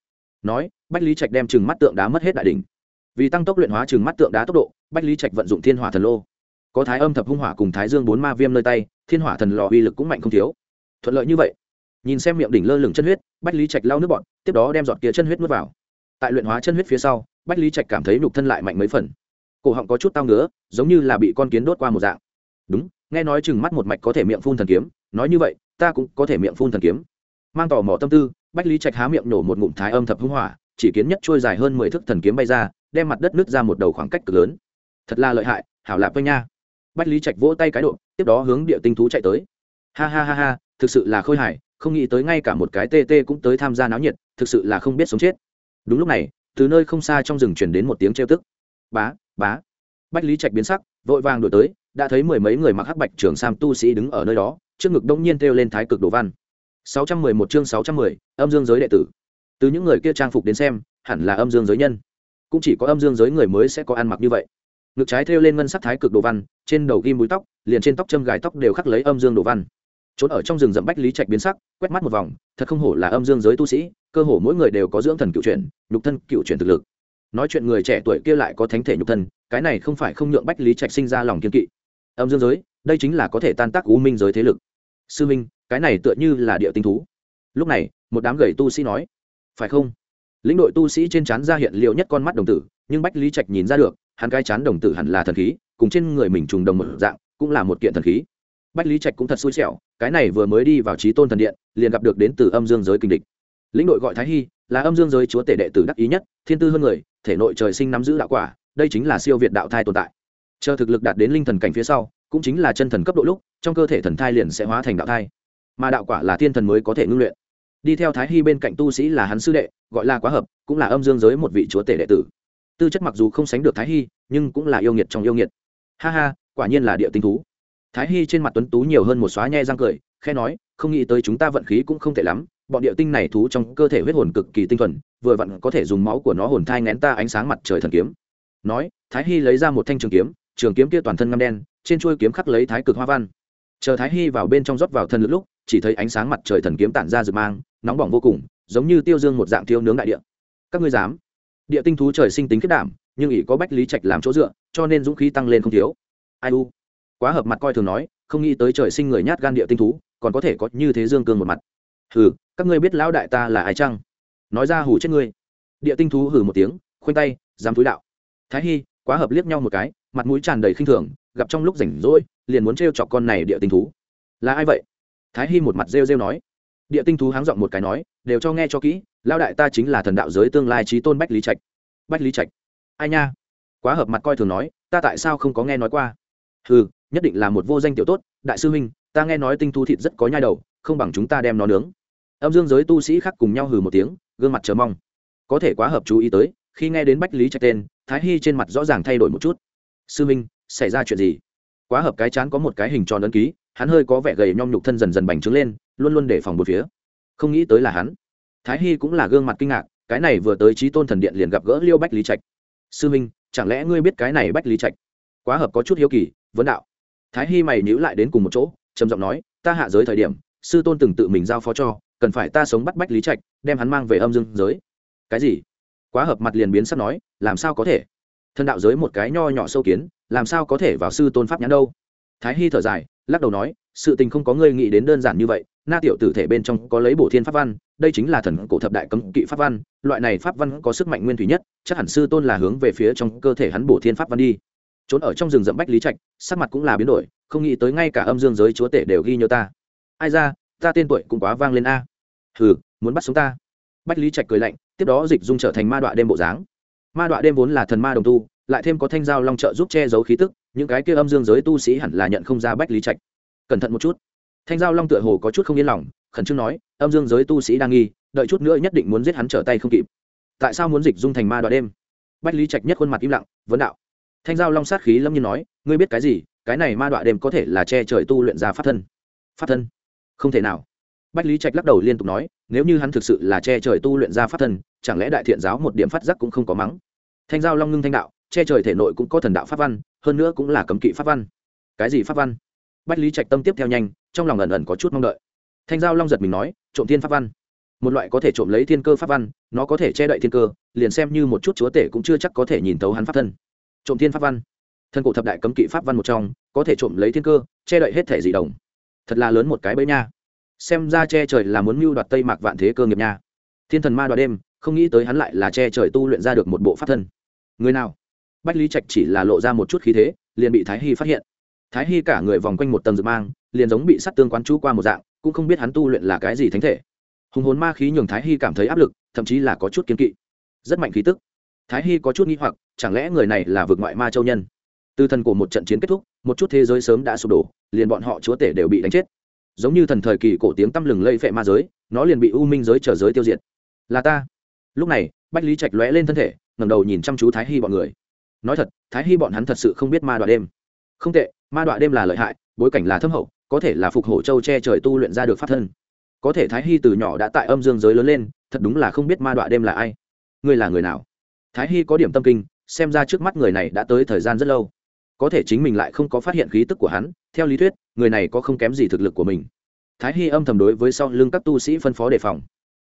Nói, bách lý trạch đem trừng mắt tượng đá mất hết đại đỉnh. Vì tăng tốc luyện hóa trừng mắt tượng đá tốc độ, bách lý trạch vận dụng thiên hỏa thần lô. Có thái âm thập hung hỏa cùng thái dương bốn ma viêm nơi tay, thiên hỏa thần lò uy lực cũng mạnh không thiếu thuận lợi như vậy. Nhìn xem miệng đỉnh lơ lửng chân huyết, bách lý trạch lau nước bọn, tiếp đó đem giọt kia chân huyết n vào. Tại luyện hóa chân huyết phía sau, bách lý trạch cảm thấy nhục thân lại mạnh mấy phần. Cổ họng có chút tao ngứa, giống như là bị con kiến đốt qua một dạng. Đúng, nghe nói chừng mắt một mạch có thể miệng phun thần kiếm, nói như vậy, ta cũng có thể miệng phun thần kiếm. Mang tỏ mò tâm tư, bách lý trạch há miệng nổ một ngụm thái âm thập hưng hỏa, chỉ kiến nhất trôi dài hơn mười thước thần kiếm bay ra, đem mặt đất nước ra một đầu khoảng cách cực lớn. Thật là lợi hại, hảo lạp với nha. Bách lý trạch vỗ tay cái độ, tiếp đó hướng địa tinh thú chạy tới. Ha ha ha ha thực sự là khôi hài không nghĩ tới ngay cả một cái tê tê cũng tới tham gia náo nhiệt thực sự là không biết sống chết. Đúng lúc này từ nơi không xa trong rừng truyền đến một tiếng trêu tức. Bá bá. Bách lý trạch biến sắc vội vàng đổi tới đã thấy mười mấy người mặc hắc bạch trường sam tu sĩ đứng ở nơi đó trước ngực đông nhiên kêu lên thái cực đồ văn. 611 chương 610, âm dương giới đệ tử. Từ những người kia trang phục đến xem hẳn là âm dương giới nhân. Cũng chỉ có âm dương giới người mới sẽ có ăn mặc như vậy. Ngực trái thêu lên ngân sắc thái cực đồ văn trên đầu ghim búi tóc liền trên tóc châm gài tóc đều khắc lấy âm dương đồ văn trốn ở trong rừng rậm bách lý trạch biến sắc, quét mắt một vòng, thật không hổ là âm dương giới tu sĩ, cơ hồ mỗi người đều có dưỡng thần cựu chuyển, nhục thân cựu chuyển thực lực. Nói chuyện người trẻ tuổi kia lại có thánh thể nhục thân, cái này không phải không nhượng bách lý trạch sinh ra lòng kiên kỵ. Âm dương giới, đây chính là có thể tan tác u minh giới thế lực. Sư minh, cái này tựa như là địa tinh thú. Lúc này, một đám gầy tu sĩ nói, phải không? Lĩnh đội tu sĩ trên trán ra hiện liệu nhất con mắt đồng tử, nhưng bách lý trạch nhìn ra được, hắn cái chán đồng tử hẳn là thần khí, cùng trên người mình trùng đồng một dạng, cũng là một kiện thần khí bách lý trạch cũng thật xui xẻo, cái này vừa mới đi vào trí tôn thần điện, liền gặp được đến từ âm dương giới kinh địch. Lĩnh đội gọi thái hy, là âm dương giới chúa tể đệ tử đắc ý nhất, thiên tư hơn người, thể nội trời sinh nắm giữ đạo quả, đây chính là siêu việt đạo thai tồn tại. Chờ thực lực đạt đến linh thần cảnh phía sau, cũng chính là chân thần cấp độ lúc, trong cơ thể thần thai liền sẽ hóa thành đạo thai. Mà đạo quả là thiên thần mới có thể ngưng luyện. Đi theo thái hy bên cạnh tu sĩ là hắn sư đệ, gọi là quá hợp, cũng là âm dương giới một vị chúa tể đệ tử. Tư chất mặc dù không sánh được thái hy, nhưng cũng là yêu nghiệt trong yêu nghiệt. Ha ha, quả nhiên là địa tinh thú thái hy trên mặt tuấn tú nhiều hơn một xóa nhe răng cười khe nói, không nghĩ tới chúng ta vận khí cũng không tệ lắm, bọn địa tinh này thú trong cơ thể huyết hồn cực kỳ tinh thuần, vừa vặn có thể dùng máu của nó hồn thai ngén ta ánh sáng mặt trời thần kiếm. Nói, thái hy lấy ra một thanh trường kiếm trường kiếm kia toàn thân ngăm đen, trên chuôi kiếm khắc lấy thái cực hoa văn. Chờ thái hy vào bên trong rót vào thân lực lúc, chỉ thấy ánh sáng mặt trời thần kiếm tản ra rực mang, nóng bỏng vô cùng, giống như tiêu dương một dạng tiêu nướng đại địa. Các ngươi dám? Địa tinh thú trời sinh tính kết đảm, nhưng ỷ có bách lý trạch làm chỗ dựa, cho nên dũng khí tăng lên không thiếu. Ai u quá hợp mặt coi thường nói, không nghĩ tới trời sinh người nhát gan địa tinh thú, còn có thể có như thế dương cương một mặt. Hừ, các ngươi biết lão đại ta là ai chăng? Nói ra hủ chết ngươi. Địa tinh thú hừ một tiếng, khoanh tay, dám túi đạo. Thái hy quá hợp liếc nhau một cái, mặt mũi tràn đầy khinh thường, gặp trong lúc rảnh rỗi, liền muốn trêu chọc con này địa tinh thú. Là ai vậy? Thái hy một mặt rêu rêu nói. Địa tinh thú háng giọng một cái nói, đều cho nghe cho kỹ lao đại ta chính là thần đạo giới tương lai trí tôn bách lý trạch. Bách lý trạch. Ai nha? Quá hợp mặt coi thường nói, ta tại sao không có nghe nói qua? Ừ nhất định là một vô danh tiểu tốt, đại sư huynh, ta nghe nói tinh thu thịt rất có nhai đầu, không bằng chúng ta đem nó nướng. Âm dương giới tu sĩ khác cùng nhau hừ một tiếng, gương mặt chờ mong. Có thể quá hợp chú ý tới, khi nghe đến bách lý trạch tên, thái hy trên mặt rõ ràng thay đổi một chút. Sư minh xảy ra chuyện gì? Quá hợp cái chán có một cái hình tròn ấn ký, hắn hơi có vẻ gầy nhom nhục thân dần dần bành trướng lên, luôn luôn để phòng một phía. Không nghĩ tới là hắn. Thái hy cũng là gương mặt kinh ngạc, cái này vừa tới trí tôn thần điện liền gặp gỡ liêu bách lý trạch. Sư minh chẳng lẽ ngươi biết cái này bách lý trạch? Quá hợp có chút hiếu kỳ, vấn đạo thái hy mày nhữ lại đến cùng một chỗ, trầm giọng nói, ta hạ giới thời điểm, sư tôn từng tự mình giao phó cho, cần phải ta sống bắt bách lý trạch, đem hắn mang về âm dương giới. Cái gì? Quá hợp mặt liền biến sắp nói, làm sao có thể? Thân đạo giới một cái nho nhỏ sâu kiến, làm sao có thể vào sư tôn pháp nhãn đâu? Thái hy thở dài, lắc đầu nói, sự tình không có ngươi nghĩ đến đơn giản như vậy, na tiểu tử thể bên trong có lấy bổ thiên pháp văn, đây chính là thần cổ thập đại cấm kỵ pháp văn, loại này pháp văn có sức mạnh nguyên thủy nhất, chắc hẳn sư tôn là hướng về phía trong cơ thể hắn bổ thiên pháp văn đi trốn ở trong rừng rậm bách lý trạch, sắc mặt cũng là biến đổi, không nghĩ tới ngay cả âm dương giới chúa tể đều ghi nhớ ta. Ai ra, ta tên tuổi cũng quá vang lên a. Hừ, muốn bắt sống ta. Bách lý trạch cười lạnh, tiếp đó dịch dung trở thành ma đọa đêm bộ dáng. Ma đọa đêm vốn là thần ma đồng tu, lại thêm có thanh dao long trợ giúp che giấu khí tức, những cái kia âm dương giới tu sĩ hẳn là nhận không ra bách lý trạch. Cẩn thận một chút. Thanh dao long tựa hồ có chút không yên lòng, khẩn trương nói, âm dương giới tu sĩ đang nghi, đợi chút nữa nhất định muốn giết hắn trở tay không kịp. Tại sao muốn dịch dung thành ma đọa đêm? Bách lý trạch nhất khuôn mặt im lặng, vấn đạo thanh giao long sát khí lâm nhiên nói, ngươi biết cái gì? Cái này ma đoạn đêm có thể là che trời tu luyện ra pháp thân. Pháp thân? Không thể nào. Bách lý trạch lắc đầu liên tục nói, nếu như hắn thực sự là che trời tu luyện ra pháp thân, chẳng lẽ đại thiện giáo một điểm phát giác cũng không có mắng? Thanh giao long ngưng thanh đạo, che trời thể nội cũng có thần đạo pháp văn, hơn nữa cũng là cấm kỵ pháp văn. Cái gì pháp văn? Bách lý trạch tâm tiếp theo nhanh, trong lòng ẩn ẩn có chút mong đợi. Thanh giao long giật mình nói, trộm thiên pháp văn. Một loại có thể trộm lấy thiên cơ pháp văn, nó có thể che đậy thiên cơ, liền xem như một chút chúa tể cũng chưa chắc có thể nhìn thấu hắn pháp thân trộm thiên pháp văn. Thân cổ thập đại cấm kỵ pháp văn một trong, có thể trộm lấy thiên cơ, che đậy hết thể dị đồng. Thật là lớn một cái bẫy nha. Xem ra che trời là muốn mưu đoạt tây mạc vạn thế cơ nghiệp nha. Thiên thần ma đoạt đêm, không nghĩ tới hắn lại là che trời tu luyện ra được một bộ pháp thân. Người nào? Bách lý trạch chỉ là lộ ra một chút khí thế, liền bị thái hy phát hiện. Thái hy cả người vòng quanh một tầng rực mang, liền giống bị sắt tương quán chú qua một dạng, cũng không biết hắn tu luyện là cái gì thánh thể. Hùng hồn ma khí nhường thái hy cảm thấy áp lực, thậm chí là có chút kiên kỵ. Rất mạnh khí tức. Thái hy có chút nghi hoặc chẳng lẽ người này là vực ngoại ma châu nhân? Từ thần của một trận chiến kết thúc, một chút thế giới sớm đã sụp đổ, liền bọn họ chúa tể đều bị đánh chết. Giống như thần thời kỳ cổ tiếng tăm lừng lây phệ ma giới, nó liền bị u minh giới trở giới tiêu diệt. Là ta. Lúc này, bách lý trạch lóe lên thân thể, ngẩng đầu nhìn chăm chú thái hy bọn người. Nói thật, thái hy bọn hắn thật sự không biết ma đoạn đêm. Không tệ, ma đoạn đêm là lợi hại, bối cảnh là thâm hậu, có thể là phục hổ châu che trời tu luyện ra được pháp thân. Có thể thái hy từ nhỏ đã tại âm dương giới lớn lên, thật đúng là không biết ma đoạn đêm là ai. Ngươi là người nào? Thái hy có điểm tâm kinh xem ra trước mắt người này đã tới thời gian rất lâu. Có thể chính mình lại không có phát hiện khí tức của hắn, theo lý thuyết, người này có không kém gì thực lực của mình. Thái hy âm thầm đối với sau lưng các tu sĩ phân phó đề phòng.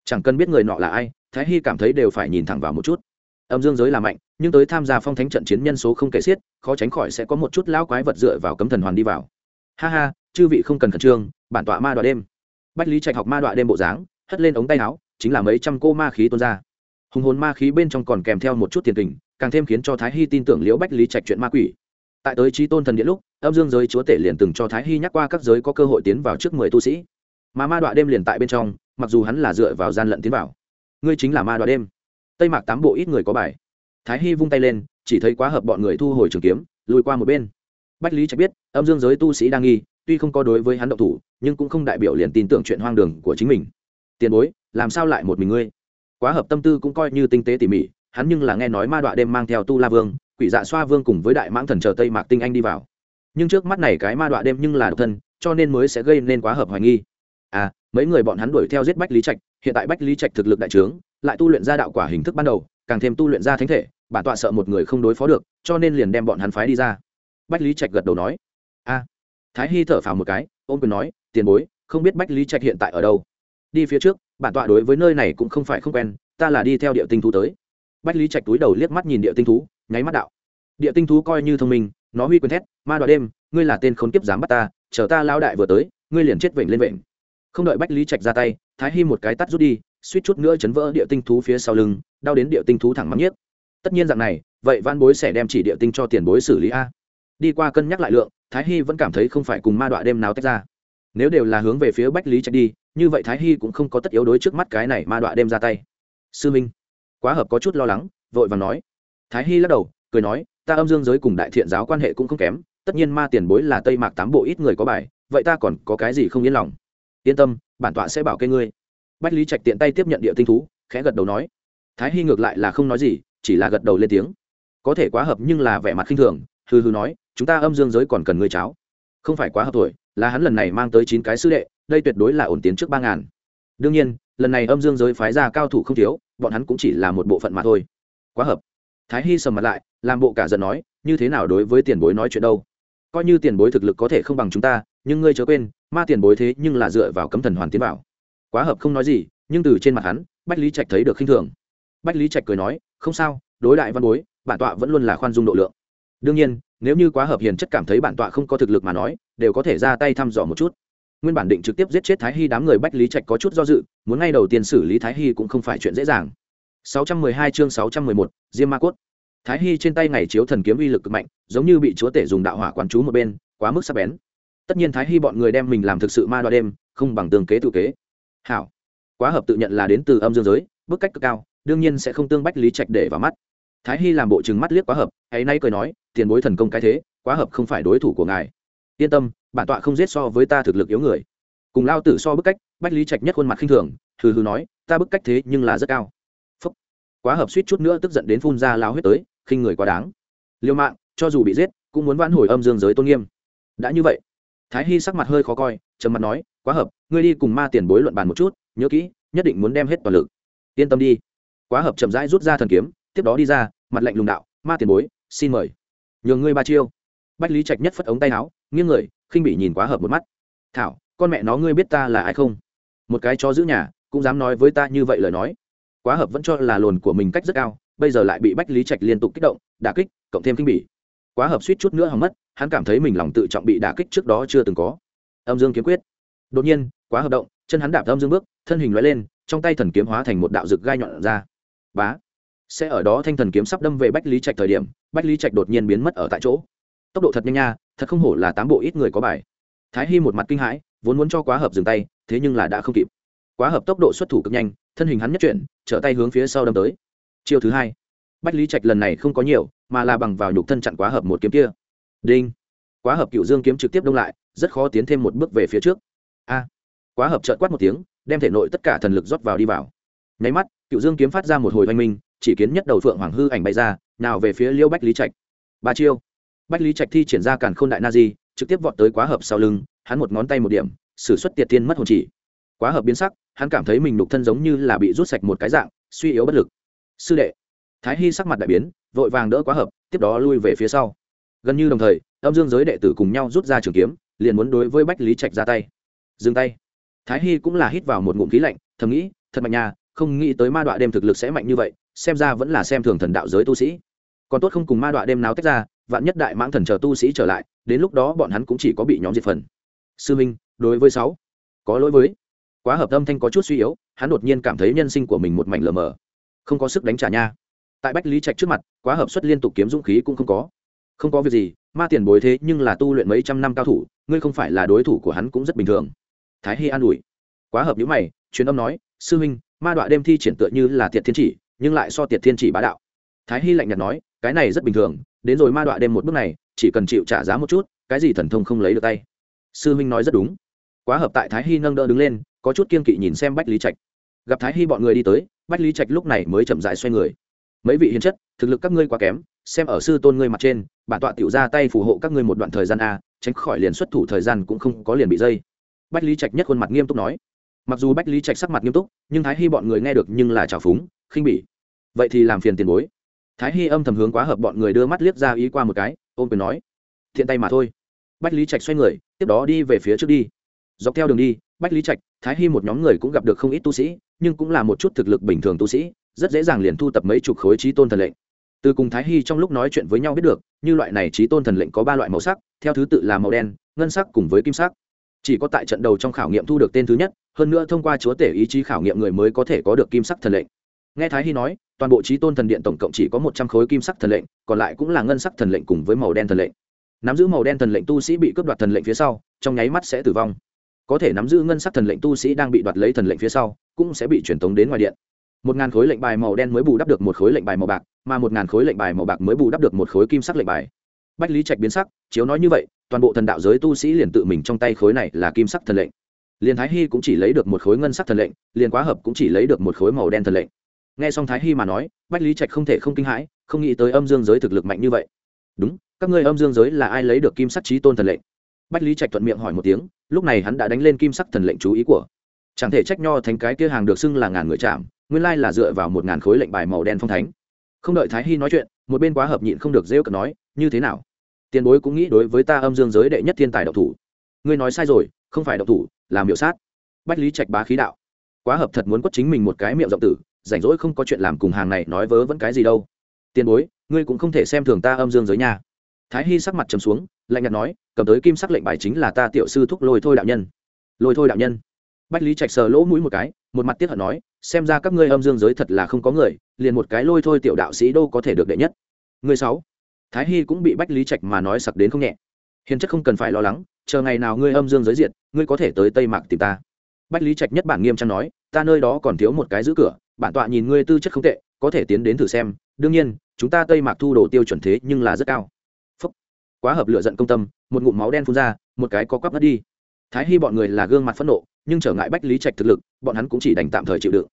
Chẳng cần biết người nọ là ai, thái hy cảm thấy đều phải nhìn thẳng vào một chút. Âm dương giới là mạnh, nhưng tới tham gia phong thánh trận chiến nhân số không kể xiết, khó tránh khỏi sẽ có một chút lão quái vật dựa vào cấm thần hoàn đi vào. Ha ha, chư vị không cần khẩn trương, bản tọa ma đoạn đêm. Bách lý trạch học ma đoạn đêm bộ dáng, hất lên ống tay áo, chính là mấy trăm cô ma khí tuôn ra. Hùng hồn ma khí bên trong còn kèm theo một chút tiền tình càng thêm khiến cho thái hy tin tưởng liễu bách lý trạch chuyện ma quỷ. Tại tới trí tôn thần điện lúc, âm dương giới chúa tể liền từng cho thái hy nhắc qua các giới có cơ hội tiến vào trước mười tu sĩ. Mà ma đọa đêm liền tại bên trong, mặc dù hắn là dựa vào gian lận tiến vào. Ngươi chính là ma đọa đêm. Tây mạc tám bộ ít người có bài. Thái hy vung tay lên, chỉ thấy quá hợp bọn người thu hồi trường kiếm, lùi qua một bên. Bách lý trạch biết, âm dương giới tu sĩ đang nghi, tuy không có đối với hắn động thủ, nhưng cũng không đại biểu liền tin tưởng chuyện hoang đường của chính mình. Tiền bối, làm sao lại một mình ngươi? Quá hợp tâm tư cũng coi như tinh tế tỉ mỉ hắn nhưng là nghe nói ma đọa đêm mang theo tu la vương, quỷ dạ xoa vương cùng với đại mãng thần chờ tây mạc tinh anh đi vào. Nhưng trước mắt này cái ma đọa đêm nhưng là độc thân, cho nên mới sẽ gây nên quá hợp hoài nghi. À mấy người bọn hắn đuổi theo giết bách lý trạch, hiện tại bách lý trạch thực lực đại trướng, lại tu luyện ra đạo quả hình thức ban đầu, càng thêm tu luyện ra thánh thể, bản tọa sợ một người không đối phó được, cho nên liền đem bọn hắn phái đi ra. Bách lý trạch gật đầu nói. A thái hy thở phào một cái ôm quyền nói, tiền bối, không biết bách lý trạch hiện tại ở đâu? Đi phía trước, bản tọa đối với nơi này cũng không phải không quen, ta là đi theo địa tinh thu tới bách lý trạch túi đầu liếc mắt nhìn địa tinh thú, nháy mắt đạo. Địa tinh thú coi như thông minh, nó huy quyền thét, ma Đoạt đêm, ngươi là tên khốn kiếp dám bắt ta, chờ ta lao đại vừa tới, ngươi liền chết vểnh lên vểnh. Không đợi bách lý trạch ra tay, thái hy một cái tắt rút đi, suýt chút nữa chấn vỡ địa tinh thú phía sau lưng, đau đến địa tinh thú thẳng mắm nhiếc. Tất nhiên dạng này, vậy văn bối sẽ đem chỉ địa tinh cho tiền bối xử lý a. Đi qua cân nhắc lại lượng, thái hy vẫn cảm thấy không phải cùng ma đọa đêm nào tách ra. Nếu đều là hướng về phía bách lý trạch đi, như vậy thái hy cũng không có tất yếu đối trước mắt cái này ma đọa đêm ra tay. Sư minh quá hợp có chút lo lắng, vội và nói. Thái hy lắc đầu, cười nói, ta âm dương giới cùng đại thiện giáo quan hệ cũng không kém, tất nhiên ma tiền bối là tây mạc tám bộ ít người có bài, vậy ta còn có cái gì không yên lòng? Yên tâm, bản tọa sẽ bảo kê ngươi. Bách lý trạch tiện tay tiếp nhận địa tinh thú, khẽ gật đầu nói. Thái hy ngược lại là không nói gì, chỉ là gật đầu lên tiếng. Có thể quá hợp nhưng là vẻ mặt khinh thường hư hư nói, chúng ta âm dương giới còn cần ngươi cháo. Không phải quá hợp tuổi, là hắn lần này mang tới chín cái sư đệ, đây tuyệt đối là ổn tiến trước ba ngàn. Đương nhiên, lần này âm dương giới phái ra cao thủ không thiếu bọn hắn cũng chỉ là một bộ phận mà thôi. Quá hợp. Thái hy sầm mặt lại, làm bộ cả giận nói, như thế nào đối với tiền bối nói chuyện đâu? Coi như tiền bối thực lực có thể không bằng chúng ta, nhưng ngươi chớ quên, ma tiền bối thế nhưng là dựa vào cấm thần hoàn tiến vào. Quá hợp không nói gì, nhưng từ trên mặt hắn, bách lý trạch thấy được khinh thường. Bách lý trạch cười nói, không sao, đối đại văn bối, bản tọa vẫn luôn là khoan dung độ lượng. Đương nhiên, nếu như quá hợp hiền chất cảm thấy bản tọa không có thực lực mà nói, đều có thể ra tay thăm dò một chút nguyên bản định trực tiếp giết chết thái hy đám người bách lý trạch có chút do dự muốn ngay đầu tiên xử lý thái hy cũng không phải chuyện dễ dàng. 612 chương 611, diêm ma cốt. Thái hy trên tay ngày chiếu thần kiếm uy lực cực mạnh giống như bị chúa tể dùng đạo hỏa quán chú một bên quá mức sắc bén. Tất nhiên thái hy bọn người đem mình làm thực sự ma đoa đêm không bằng tường kế tự kế. Hảo. Quá hợp tự nhận là đến từ âm dương giới bức cách cực cao đương nhiên sẽ không tương bách lý trạch để vào mắt. Thái hy làm bộ chừng mắt liếc quá hợp hãy nay cười nói tiền bối thần công cái thế quá hợp không phải đối thủ của ngài. Yên tâm bản tọa không giết so với ta thực lực yếu người. Cùng lao tử so bức cách, bách lý trạch nhất khuôn mặt khinh thường, hừ hừ nói, ta bức cách thế nhưng là rất cao. Phúc. quá hợp suýt chút nữa tức giận đến phun ra lao huyết tới, khinh người quá đáng. Liêu mạng, cho dù bị giết, cũng muốn vãn hồi âm dương giới tôn nghiêm. Đã như vậy, thái hy sắc mặt hơi khó coi, trầm mặt nói, quá hợp, ngươi đi cùng ma tiền bối luận bàn một chút, nhớ kỹ, nhất định muốn đem hết toàn lực. Yên tâm đi. Quá hợp chậm rãi rút ra thần kiếm, tiếp đó đi ra, mặt lạnh lùng đạo, ma tiền bối, xin mời. Nhường ngươi ba chiêu. Bách lý trạch nhất phất ống tay áo, nghiêng người khinh bị nhìn quá hợp một mắt. Thảo, con mẹ nó ngươi biết ta là ai không? Một cái chó giữ nhà, cũng dám nói với ta như vậy lời nói. Quá hợp vẫn cho là lồn của mình cách rất cao, bây giờ lại bị bách lý trạch liên tục kích động, đả kích, cộng thêm kinh bỉ. Quá hợp suýt chút nữa hỏng mất, hắn cảm thấy mình lòng tự trọng bị đả kích trước đó chưa từng có. Âm dương kiếm quyết. Đột nhiên, quá hợp động, chân hắn đạp âm dương bước, thân hình loại lên, trong tay thần kiếm hóa thành một đạo rực gai nhọn ra. Bá! Sẽ ở đó thanh thần kiếm sắp đâm về bách lý trạch thời điểm, bách lý trạch đột nhiên biến mất ở tại chỗ. Tốc độ thật nhanh nha thật không hổ là tám bộ ít người có bài. Thái hy một mặt kinh hãi, vốn muốn cho quá hợp dừng tay, thế nhưng là đã không kịp. Quá hợp tốc độ xuất thủ cực nhanh, thân hình hắn nhất chuyển, trở tay hướng phía sau đâm tới. Chiêu thứ hai, bách lý trạch lần này không có nhiều, mà là bằng vào nhục thân chặn quá hợp một kiếm kia. Đinh. Quá hợp cựu dương kiếm trực tiếp đông lại, rất khó tiến thêm một bước về phía trước. A. Quá hợp trợn quát một tiếng, đem thể nội tất cả thần lực rót vào đi vào. Nháy mắt, cựu dương kiếm phát ra một hồi oanh minh, chỉ kiến nhất đầu phượng hoàng hư ảnh bay ra, nào về phía liêu bách lý trạch. Ba chiêu bách lý trạch thi triển ra càn k h ô n đại na di, trực tiếp vọt tới quá hợp sau lưng, hắn một ngón tay một điểm s ử suất tiệt tiên mất hồn chỉ. Quá hợp biến sắc, hắn cảm thấy mình đục thân giống như là bị rút sạch một cái dạng, suy yếu bất lực. Sư đệ, thái hy sắc mặt đại biến, vội vàng đỡ quá hợp, tiếp đó lui về phía sau. Gần như đồng thời, âm dương giới đệ tử cùng nhau rút ra trường kiếm, liền muốn đối với bách lý trạch ra tay. Dừng tay. Thái hy cũng là hít vào một ngụm khí lạnh, thầm nghĩ, thật mạnh nhà không nghĩ tới ma đọa đêm thực lực sẽ mạnh như vậy, xem ra vẫn là xem thường thần đạo giới tu sĩ. Còn tốt không cùng ma đọa đêm nào tách ra vạn nhất đại mãng thần chờ tu sĩ trở lại, đến lúc đó bọn hắn cũng chỉ có bị nhóm diệt phần. Sư minh, đối với sáu, có lỗi với. Quá hợp tâm thanh có chút suy yếu, hắn đột nhiên cảm thấy nhân sinh của mình một mảnh lờ mờ. Không có sức đánh trả nha. Tại bách lý trạch trước mặt, quá hợp xuất liên tục kiếm dũng khí cũng không có. Không có việc gì, ma tiền bối thế nhưng là tu luyện mấy trăm năm cao thủ, ngươi không phải là đối thủ của hắn cũng rất bình thường. Thái hy an ủi. Quá hợp nhữ mày, truyền âm nói, sư huynh ma đọa đêm thi triển tựa như là tiệt thiên chỉ, nhưng lại so tiệt thiên chỉ bá đạo. Thái hy lạnh nhạt nói, cái này rất bình thường đến rồi ma đọa đêm một bước này, chỉ cần chịu trả giá một chút, cái gì thần thông không lấy được tay. Sư huynh nói rất đúng. Quá hợp tại thái hy nâng đỡ đứng lên, có chút kiên kỵ nhìn xem bách lý trạch. Gặp thái hy bọn người đi tới, bách lý trạch lúc này mới chậm dại xoay người. Mấy vị hiền chất, thực lực các ngươi quá kém, xem ở sư tôn ngươi mặt trên, bản tọa tiểu ra tay phù hộ các ngươi một đoạn thời gian a, tránh khỏi liền xuất thủ thời gian cũng không có liền bị dây. Bách lý trạch nhất khuôn mặt nghiêm túc nói. Mặc dù bách lý trạch sắc mặt nghiêm túc, nhưng thái hy bọn người nghe được nhưng là trào phúng, khinh bỉ. Vậy thì làm phiền tiền bối thái hy âm thầm hướng quá hợp bọn người đưa mắt liếc ra ý qua một cái ôm quyền nói, thiện tay mà thôi. Bách lý trạch xoay người, tiếp đó đi về phía trước đi. Dọc theo đường đi, bách lý trạch, thái hy một nhóm người cũng gặp được không ít tu sĩ, nhưng cũng là một chút thực lực bình thường tu sĩ, rất dễ dàng liền thu tập mấy chục khối trí tôn thần lệnh. Từ cùng thái hy trong lúc nói chuyện với nhau biết được, như loại này trí tôn thần lệnh có ba loại màu sắc, theo thứ tự là màu đen, ngân sắc cùng với kim sắc. Chỉ có tại trận đầu trong khảo nghiệm thu được tên thứ nhất, hơn nữa thông qua chúa tể ý chí khảo nghiệm người mới có thể có được kim sắc thần lệnh nghe thái hy nói, toàn bộ trí tôn thần điện tổng cộng chỉ có một trăm khối kim sắc thần lệnh, còn lại cũng là ngân sắc thần lệnh cùng với màu đen thần lệnh. Nắm giữ màu đen thần lệnh tu sĩ bị cướp đoạt thần lệnh phía sau, trong nháy mắt sẽ tử vong. Có thể nắm giữ ngân sắc thần lệnh tu sĩ đang bị đoạt lấy thần lệnh phía sau, cũng sẽ bị truyền tống đến ngoài điện. Một ngàn khối lệnh bài màu đen mới bù đắp được một khối lệnh bài màu bạc, mà một ngàn khối lệnh bài màu bạc mới bù đắp được một khối kim sắc lệnh bài. Bách lý trạch biến sắc, chiếu nói như vậy, toàn bộ thần đạo giới tu sĩ liền tự mình trong tay khối này là kim sắc thần lệnh. Liền thái hy cũng chỉ lấy được một khối ngân sắc thần lệnh, liền quá hợp cũng chỉ lấy được một khối màu đen thần lệnh nghe xong thái hy mà nói, bách lý trạch không thể không kinh hãi, không nghĩ tới âm dương giới thực lực mạnh như vậy. Đúng, các ngươi âm dương giới là ai lấy được kim sắc trí tôn thần lệnh? Bách lý trạch thuận miệng hỏi một tiếng, lúc này hắn đã đánh lên kim sắc thần lệnh chú ý của. Chẳng thể trách nho thành cái kia hàng được xưng là ngàn người chạm, nguyên lai là dựa vào một ngàn khối lệnh bài màu đen phong thánh. Không đợi thái hy nói chuyện, một bên quá hợp nhịn không được rêu cợt nói, như thế nào? Tiền bối cũng nghĩ đối với ta âm dương giới đệ nhất thiên tài độc thủ. Ngươi nói sai rồi, không phải độc thủ làm miệu sát. Bách lý trạch bá khí đạo. Quá hợp thật muốn quất chính mình một cái miệng rộng tử rảnh rỗi không có chuyện làm cùng hàng này nói vớ vẫn cái gì đâu. Tiền bối, ngươi cũng không thể xem thường ta âm dương giới nhà thái hy sắc mặt trầm xuống, lạnh nhạt nói, cầm tới kim sắc lệnh bài chính là ta tiểu sư thúc lôi thôi đạo nhân. Lôi thôi đạo nhân. Bách lý trạch sờ lỗ mũi một cái, một mặt tiếc hận nói, xem ra các ngươi âm dương giới thật là không có người, liền một cái lôi thôi tiểu đạo sĩ đâu có thể được đệ nhất. Người sáu. Thái hy cũng bị bách lý trạch mà nói sặc đến không nhẹ. Hiền chất không cần phải lo lắng, chờ ngày nào ngươi âm dương giới diện ngươi có thể tới tây mạc tìm ta. Bách lý trạch nhất bản nghiêm trang nói, ta nơi đó còn thiếu một cái giữ cửa bản tọa nhìn ngươi tư chất không tệ, có thể tiến đến thử xem. Đương nhiên, chúng ta tây mạc thu đồ tiêu chuẩn thế nhưng là rất cao. Phúc. quá hợp lựa giận công tâm, một ngụm máu đen phun ra, một cái có quắp ngất đi. Thái hy bọn người là gương mặt phẫn nộ, nhưng trở ngại bách lý trạch thực lực, bọn hắn cũng chỉ đành tạm thời chịu đựng.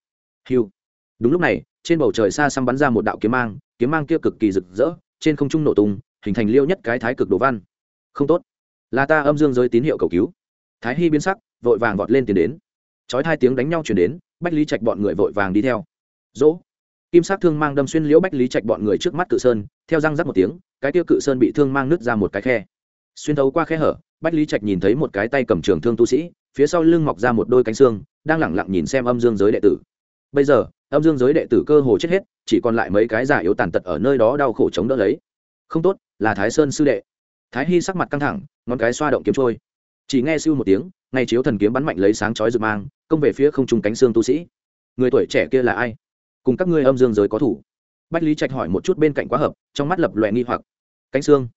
Hiu đúng lúc này, trên bầu trời xa xăm bắn ra một đạo kiếm mang kiếm mang kia cực kỳ rực rỡ, trên không trung nổ tung, hình thành liêu nhất cái thái cực đồ văn. Không tốt. Là ta âm dương giới tín hiệu cầu cứu. Thái hy biến sắc, vội vàng vọt lên tiến đến. Chói hai tiếng đánh nhau chuyển đến bách lý trạch bọn người vội vàng đi theo. Dỗ. Kim Sát thương mang đâm xuyên liễu bách lý trạch bọn người trước mắt cự sơn, theo răng rắc một tiếng, cái tiêu cự sơn bị thương mang nứt ra một cái khe. Xuyên thấu qua khe hở, bách lý trạch nhìn thấy một cái tay cầm trường thương tu sĩ, phía sau lưng mọc ra một đôi cánh xương, đang lẳng lặng nhìn xem âm dương giới đệ tử. Bây giờ, âm dương giới đệ tử cơ hồ chết hết, chỉ còn lại mấy cái giả yếu tàn tật ở nơi đó đau khổ chống đỡ lấy. Không tốt, là thái sơn sư đệ. Thái hy sắc mặt căng thẳng, ngón cái xoa động kiếm trôi. Chỉ nghe siêu một tiếng ngay chiếu thần kiếm bắn mạnh lấy sáng chói rực mang, công về phía không trung cánh xương tu sĩ. Người tuổi trẻ kia là ai? Cùng các ngươi âm dương giới có thủ. Bách lý trạch hỏi một chút bên cạnh quá hợp, trong mắt lập loẹ nghi hoặc. Cánh xương.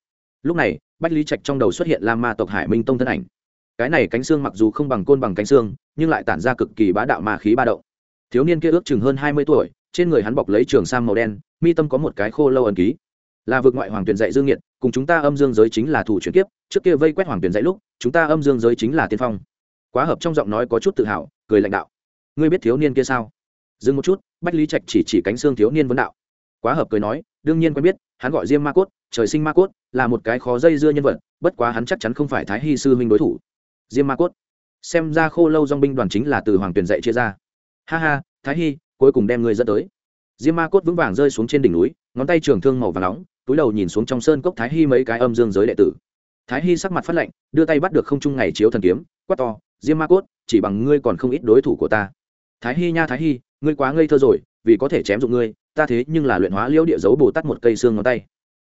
Lúc này, bách lý trạch trong đầu xuất hiện la ma tộc hải minh tông thân ảnh. Cái này cánh xương mặc dù không bằng côn bằng cánh xương, nhưng lại tản ra cực kỳ bá đạo mà khí ba động. Thiếu niên kia ước chừng hơn hai mươi tuổi, trên người hắn bọc lấy trường sam màu đen, mi tâm có một cái khô lâu ẩn ký. Là vực ngoại hoàng tuyển dạy dương nghiệt, cùng chúng ta âm dương giới chính là thủ chuyển kiếp, trước kia vây quét hoàng tuyển dạy lúc, chúng ta âm dương giới chính là tiên phong quá hợp trong giọng nói có chút tự hào, cười lãnh đạo. Ngươi biết thiếu niên kia sao? Dừng một chút, bách lý trạch chỉ chỉ cánh xương thiếu niên vấn đạo. Quá hợp cười nói, đương nhiên quen biết, hắn gọi diêm ma cốt, trời sinh ma cốt, là một cái khó dây dưa nhân vật, bất quá hắn chắc chắn không phải thái hy sư huynh đối thủ. Diêm ma cốt. Xem ra khô lâu dong binh đoàn chính là từ hoàng tuyền dạy chia ra. Ha ha, thái hy, cuối cùng đem người dẫn tới. Diêm ma cốt vững vàng rơi xuống trên đỉnh núi, ngón tay trường thương màu và nóng, túi đầu nhìn xuống trong sơn cốc thái hy mấy cái âm dương giới đệ tử. Thái hy sắc mặt phát lạnh, đưa tay bắt được không trung ngày chiếu thần kiếm, quát to diêm ma cốt, chỉ bằng ngươi còn không ít đối thủ của ta. Thái hy nha thái hy ngươi quá ngây thơ rồi, vì có thể chém dụng ngươi, ta thế nhưng là luyện hóa liễu địa dấu bồ tát một cây xương ngón tay.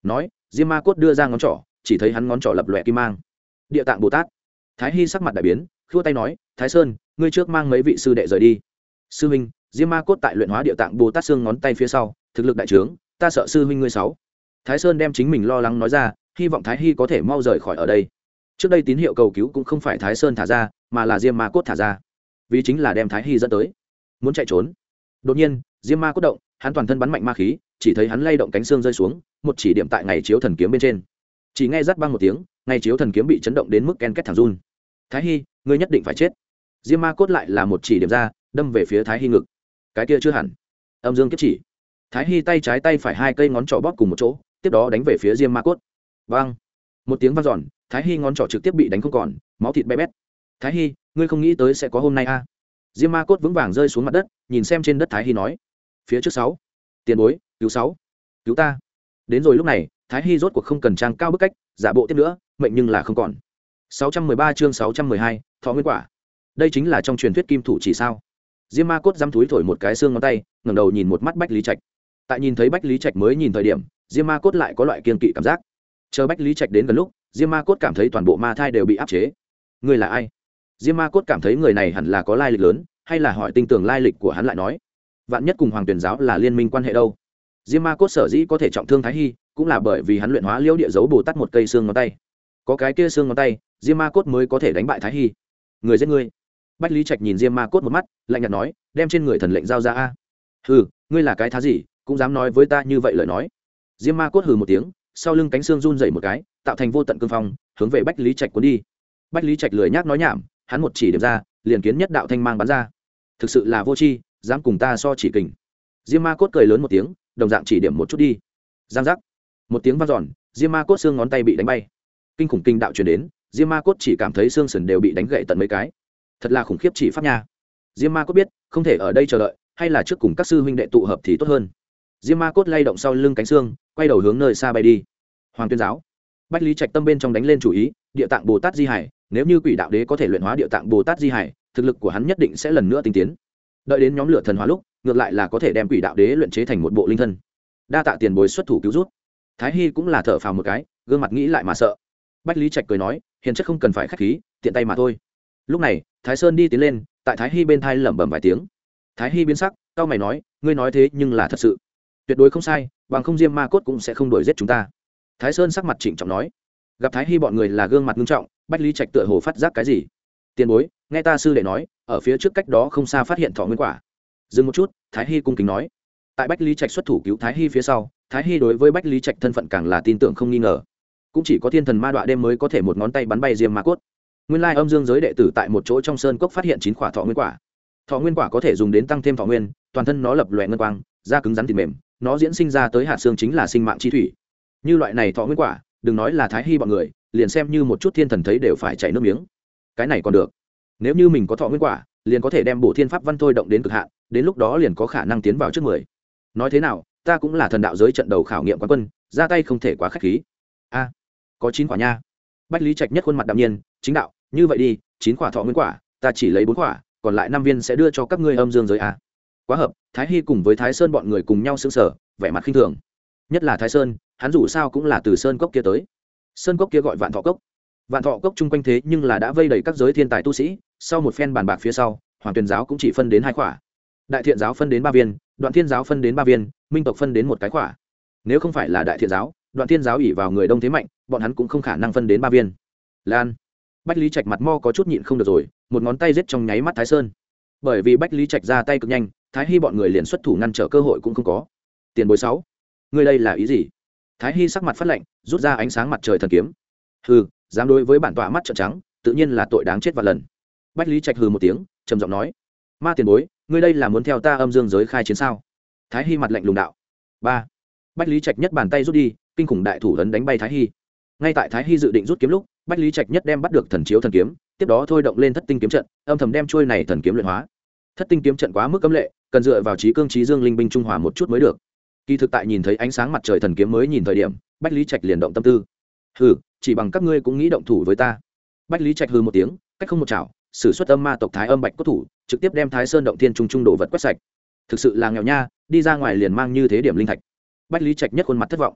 Nói, diêm ma cốt đưa ra ngón trỏ, chỉ thấy hắn ngón trỏ lập lòe kim mang. Địa tạng bồ tát. Thái hy sắc mặt đại biến, khua tay nói, thái sơn, ngươi trước mang mấy vị sư đệ rời đi. Sư huynh, diêm ma cốt tại luyện hóa địa tạng bồ tát xương ngón tay phía sau, thực lực đại trướng, ta sợ sư huynh ngươi sáu thái sơn đem chính mình lo lắng nói ra, hy vọng thái hy có thể mau rời khỏi ở đây. Trước đây tín hiệu cầu cứu cũng không phải thái sơn thả ra mà là diêm ma cốt thả ra. Vì chính là đem thái hy dẫn tới. Muốn chạy trốn. Đột nhiên, diêm ma cốt động, hắn toàn thân bắn mạnh ma khí, chỉ thấy hắn lay động cánh xương rơi xuống, một chỉ điểm tại ngày chiếu thần kiếm bên trên. Chỉ nghe rắt băng một tiếng, ngày chiếu thần kiếm bị chấn động đến mức ken két thẳng run. Thái hy, ngươi nhất định phải chết. Diêm ma cốt lại là một chỉ điểm ra, đâm về phía thái hy ngực. Cái kia chưa hẳn. Âm dương kiếp chỉ. Thái hy tay trái tay phải hai cây ngón trỏ bóp cùng một chỗ, tiếp đó đánh về phía diêm ma cốt. Vang. Một tiếng vang giòn thái hy ngón trỏ trực tiếp bị đánh không còn, máu thịt bé bét thái hy ngươi không nghĩ tới sẽ có hôm nay a à? diêm ma cốt vững vàng rơi xuống mặt đất nhìn xem trên đất thái hy nói. Phía trước sáu. Tiền bối cứu sáu. Cứu ta. Đến rồi lúc này thái hy rốt cuộc không cần trang cao bức cách giả bộ tiếp nữa mệnh nhưng là không còn. 613 chương 612, thọ nguyên quả. Đây chính là trong truyền thuyết kim thủ chỉ sao. Diêm ma cốt dám túi thổi một cái xương ngón tay ngẩng đầu nhìn một mắt bách lý trạch. Tại nhìn thấy bách lý trạch mới nhìn thời điểm diêm ma cốt lại có loại kiên kỵ cảm giác. Chờ bách lý trạch đến gần lúc diêm ma cốt cảm thấy toàn bộ ma thai đều bị áp chế. Người là ai? Diêm ma cốt cảm thấy người này hẳn là có lai lịch lớn, hay là hỏi tinh tường lai lịch của hắn lại nói. Vạn nhất cùng hoàng tuyển giáo là liên minh quan hệ đâu? Diêm ma cốt sở dĩ có thể trọng thương thái hy, cũng là bởi vì hắn luyện hóa liễu địa dấu bồ tát một cây xương ngón tay. Có cái kia xương ngón tay, diêm ma cốt mới có thể đánh bại thái hy. Người giết ngươi. Bách lý trạch nhìn diêm ma cốt một mắt, lạnh nhạt nói, đem trên người thần lệnh giao ra a. Hừ, ngươi là cái thá gì, cũng dám nói với ta như vậy lời nói. Diêm ma cốt hừ một tiếng, sau lưng cánh xương run rẩy một cái, tạo thành vô tận cương phong, hướng về bách lý trạch cuốn đi. Bách lý trạch lười nhác nói nhảm hắn một chỉ điểm ra, liền kiến nhất đạo thanh mang bắn ra. Thực sự là vô tri, dám cùng ta so chỉ kình. Diêm ma cốt cười lớn một tiếng, đồng dạng chỉ điểm một chút đi. Giang giác. Một tiếng vang giòn diêm ma cốt xương ngón tay bị đánh bay. Kinh khủng kinh đạo truyền đến, diêm ma cốt chỉ cảm thấy xương sườn đều bị đánh gậy tận mấy cái. Thật là khủng khiếp chỉ pháp nha. Diêm ma cốt biết, không thể ở đây chờ đợi, hay là trước cùng các sư huynh đệ tụ hợp thì tốt hơn. Diêm ma cốt lay động sau lưng cánh xương, quay đầu hướng nơi xa bay đi. Hoàng tuyên giáo. Bách lý trạch tâm bên trong đánh lên chủ ý, địa tạng bồ tát di hải nếu như quỷ đạo đế có thể luyện hóa địa tạng bồ tát di hải, thực lực của hắn nhất định sẽ lần nữa tinh tiến. Đợi đến nhóm lửa thần hóa lúc, ngược lại là có thể đem quỷ đạo đế luyện chế thành một bộ linh thân. Đa tạ tiền bối xuất thủ cứu rút thái hy cũng là thở phào một cái, gương mặt nghĩ lại mà sợ. Bách lý trạch cười nói, hiền chất không cần phải k h á c h khí, tiện tay mà thôi. Lúc này, thái sơn đi tiến lên, tại thái hy bên thai lẩm bẩm vài tiếng. Thái hy biến sắc c a o mày nói, ngươi nói thế nhưng là thật sự. Tuyệt đối không sai, bằng không diêm ma cốt cũng sẽ không đuổi giết chúng ta. Thái sơn sắc mặt trịnh trọng nói. Gặp thái hy bọn người là gương mặt nghiêm trọng bách lý trạch tựa hồ phát giác cái gì? Tiền bối, nghe ta sư đệ nói, ở phía trước cách đó không xa phát hiện thọ nguyên quả. Dừng một chút, thái hy cung kính nói. Tại bách lý trạch xuất thủ cứu thái hy phía sau, thái hy đối với bách lý trạch thân phận càng là tin tưởng không nghi ngờ. Cũng chỉ có thiên thần ma đọa đêm mới có thể một ngón tay bắn bay diêm ma cốt. Nguyên lai âm dương giới đệ tử tại một chỗ trong sơn cốc phát hiện chín quả thọ nguyên quả. Thọ nguyên quả có thể dùng đến tăng thêm thọ nguyên, toàn thân nó lập lòe ngân quang, da cứng rắn thịt mềm, nó diễn sinh ra tới hạt xương chính là sinh mạng chi thủy. Như loại này thọ nguyên quả, đừng nói là thái hy bọn người liền xem như một chút thiên thần thấy đều phải chảy nước miếng. Cái này còn được. Nếu như mình có thọ nguyên quả, liền có thể đem bổ thiên pháp văn thôi động đến cực hạn, đến lúc đó liền có khả năng tiến vào trước mười. Nói thế nào, ta cũng là thần đạo giới trận đầu khảo nghiệm quán quân, ra tay không thể quá k h á c h khí. A, có chín quả nha. Bách lý trạch nhất khuôn mặt đạm nhiên, chính đạo, như vậy đi, chín quả thọ nguyên quả, ta chỉ lấy bốn quả, còn lại năm viên sẽ đưa cho các ngươi âm dương giới a. Quá hợp, thái hy cùng với thái sơn bọn người cùng nhau xứng sở vẻ mặt khinh thường. Nhất là thái sơn, hắn dù sao cũng là từ sơn cốc kia tới sơn cốc kia gọi vạn thọ cốc. Vạn thọ cốc chung quanh thế nhưng là đã vây đầy các giới thiên tài tu sĩ, sau một phen bàn bạc phía sau, hoàng tuyền giáo cũng chỉ phân đến hai quả đại thiện giáo phân đến ba viên, đoạn thiên giáo phân đến ba viên, minh tộc phân đến một cái quả nếu không phải là đại thiện giáo, đoạn thiên giáo ỉ vào người đông thế mạnh, bọn hắn cũng không khả năng phân đến ba viên. Lan. Bách lý trạch mặt mo có chút nhịn không được rồi, một ngón tay giết trong nháy mắt thái sơn. Bởi vì bách lý trạch ra tay cực nhanh, thái hy bọn người liền xuất thủ ngăn trở cơ hội cũng không có. Tiền bối sáu. Người đây là ý gì? Thái hy sắc mặt phát lạnh, rút ra ánh sáng mặt trời thần kiếm. Hừ, dám đối với bản tọa mắt trợn trắng, tự nhiên là tội đáng chết và lần. Bách lý trạch hừ một tiếng, trầm giọng nói, ma tiền bối, ngươi đây là muốn theo ta âm dương giới khai chiến sao? Thái hy mặt lạnh lùng đạo. Ba. Bách lý trạch nhất bàn tay rút đi, kinh khủng đại thủ ấn đánh bay thái hy. Ngay tại thái hy dự định rút kiếm lúc, bách lý trạch nhất đem bắt được thần chiếu thần kiếm, tiếp đó thôi động lên thất tinh kiếm trận, âm thầm đem trôi này thần kiếm luyện hóa. Thất tinh kiếm trận quá mức cấm lệ, cần dựa vào trí cương trí dương linh binh trung hòa một chút mới được kỳ thực tại nhìn thấy ánh sáng mặt trời thần kiếm mới nhìn thời điểm, bách lý trạch liền động tâm tư. Hừ, chỉ bằng các ngươi cũng nghĩ động thủ với ta. Bách lý trạch hừ một tiếng, cách không một chảo, sử xuất âm ma tộc thái âm bạch cốt thủ, trực tiếp đem thái sơn động thiên trung trung đồ vật quét sạch. Thực sự là nghèo nha, đi ra ngoài liền mang như thế điểm linh thạch. Bách lý trạch nhất khuôn mặt thất vọng.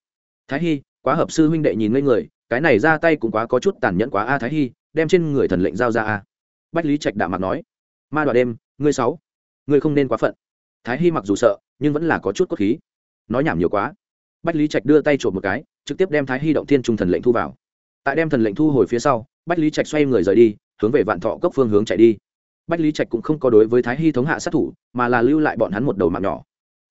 Thái hy quá hợp sư huynh đệ nhìn ngây người, cái này ra tay cũng quá có chút tàn nhẫn quá a, thái hy đem trên người thần lệnh giao ra a. Bách lý trạch đạm mặt nói, ma đoạn đêm, ngươi sáu ngươi không nên quá phận. Thái hy mặc dù sợ, nhưng vẫn là có chút cốt khí nói nhảm nhiều quá. Bách lý trạch đưa tay trộm một cái, trực tiếp đem thái hy động thiên trung thần lệnh thu vào. Tại đem thần lệnh thu hồi phía sau, bách lý trạch xoay người rời đi, hướng về vạn thọ cốc phương hướng chạy đi. Bách lý trạch cũng không có đối với thái hy thống hạ sát thủ, mà là lưu lại bọn hắn một đầu mạng nhỏ.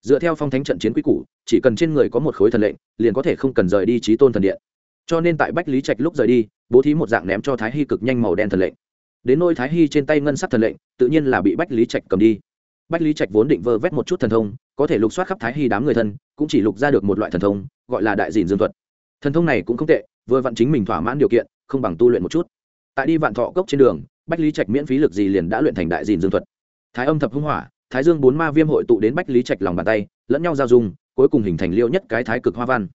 Dựa theo phong thánh trận chiến quy củ, chỉ cần trên người có một khối thần lệnh, liền có thể không cần rời đi trí tôn thần điện. Cho nên tại bách lý trạch lúc rời đi, bố thí một dạng ném cho thái hy cực nhanh màu đen thần lệnh. Đến nôi thái hy trên tay ngân sắc thần lệnh, tự nhiên là bị bách lý trạch cầm đi. Bách lý trạch vốn định vơ vét một chút thần thông có thể lục soát khắp thái hy đám người thân, cũng chỉ lục ra được một loại thần thông, gọi là đại dìn dương thuật. Thần thông này cũng không tệ, vừa vặn chính mình thỏa mãn điều kiện, không bằng tu luyện một chút. Tại đi vạn thọ cốc trên đường, bách lý trạch miễn phí lực gì liền đã luyện thành đại dìn dương thuật. Thái âm thập hưng hỏa, thái dương bốn ma viêm hội tụ đến bách lý trạch lòng bàn tay, lẫn nhau giao dung, cuối cùng hình thành liêu nhất cái thái cực hoa văn.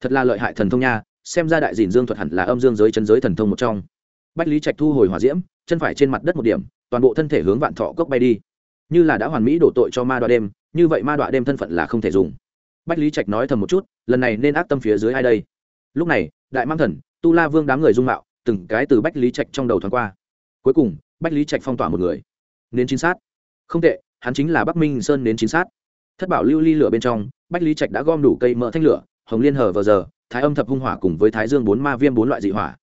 Thật là lợi hại thần thông nha, xem ra đại dìn dương thuật hẳn là âm dương giới chân giới thần thông một trong. Bách lý trạch thu hồi hỏa diễm, chân phải trên mặt đất một điểm, toàn bộ thân thể hướng vạn thọ cốc bay đi. Như là đã hoàn mỹ đổ tội cho ma đoa đêm như vậy ma đọa đêm thân phận là không thể dùng. Bách lý trạch nói thầm một chút, lần này nên ác tâm phía dưới ai đây? Lúc này, đại mang thần, tu la vương đám người dung mạo, từng cái từ bách lý trạch trong đầu thoáng qua. Cuối cùng, bách lý trạch phong tỏa một người. Nến chính sát. Không tệ, hắn chính là bắc minh sơn nến chính sát. Thất bảo lưu ly lửa bên trong, bách lý trạch đã gom đủ cây mỡ thanh lửa, hồng liên hở vờ giờ, thái âm thập hung hỏa cùng với thái dương bốn ma viêm bốn loại dị hỏa.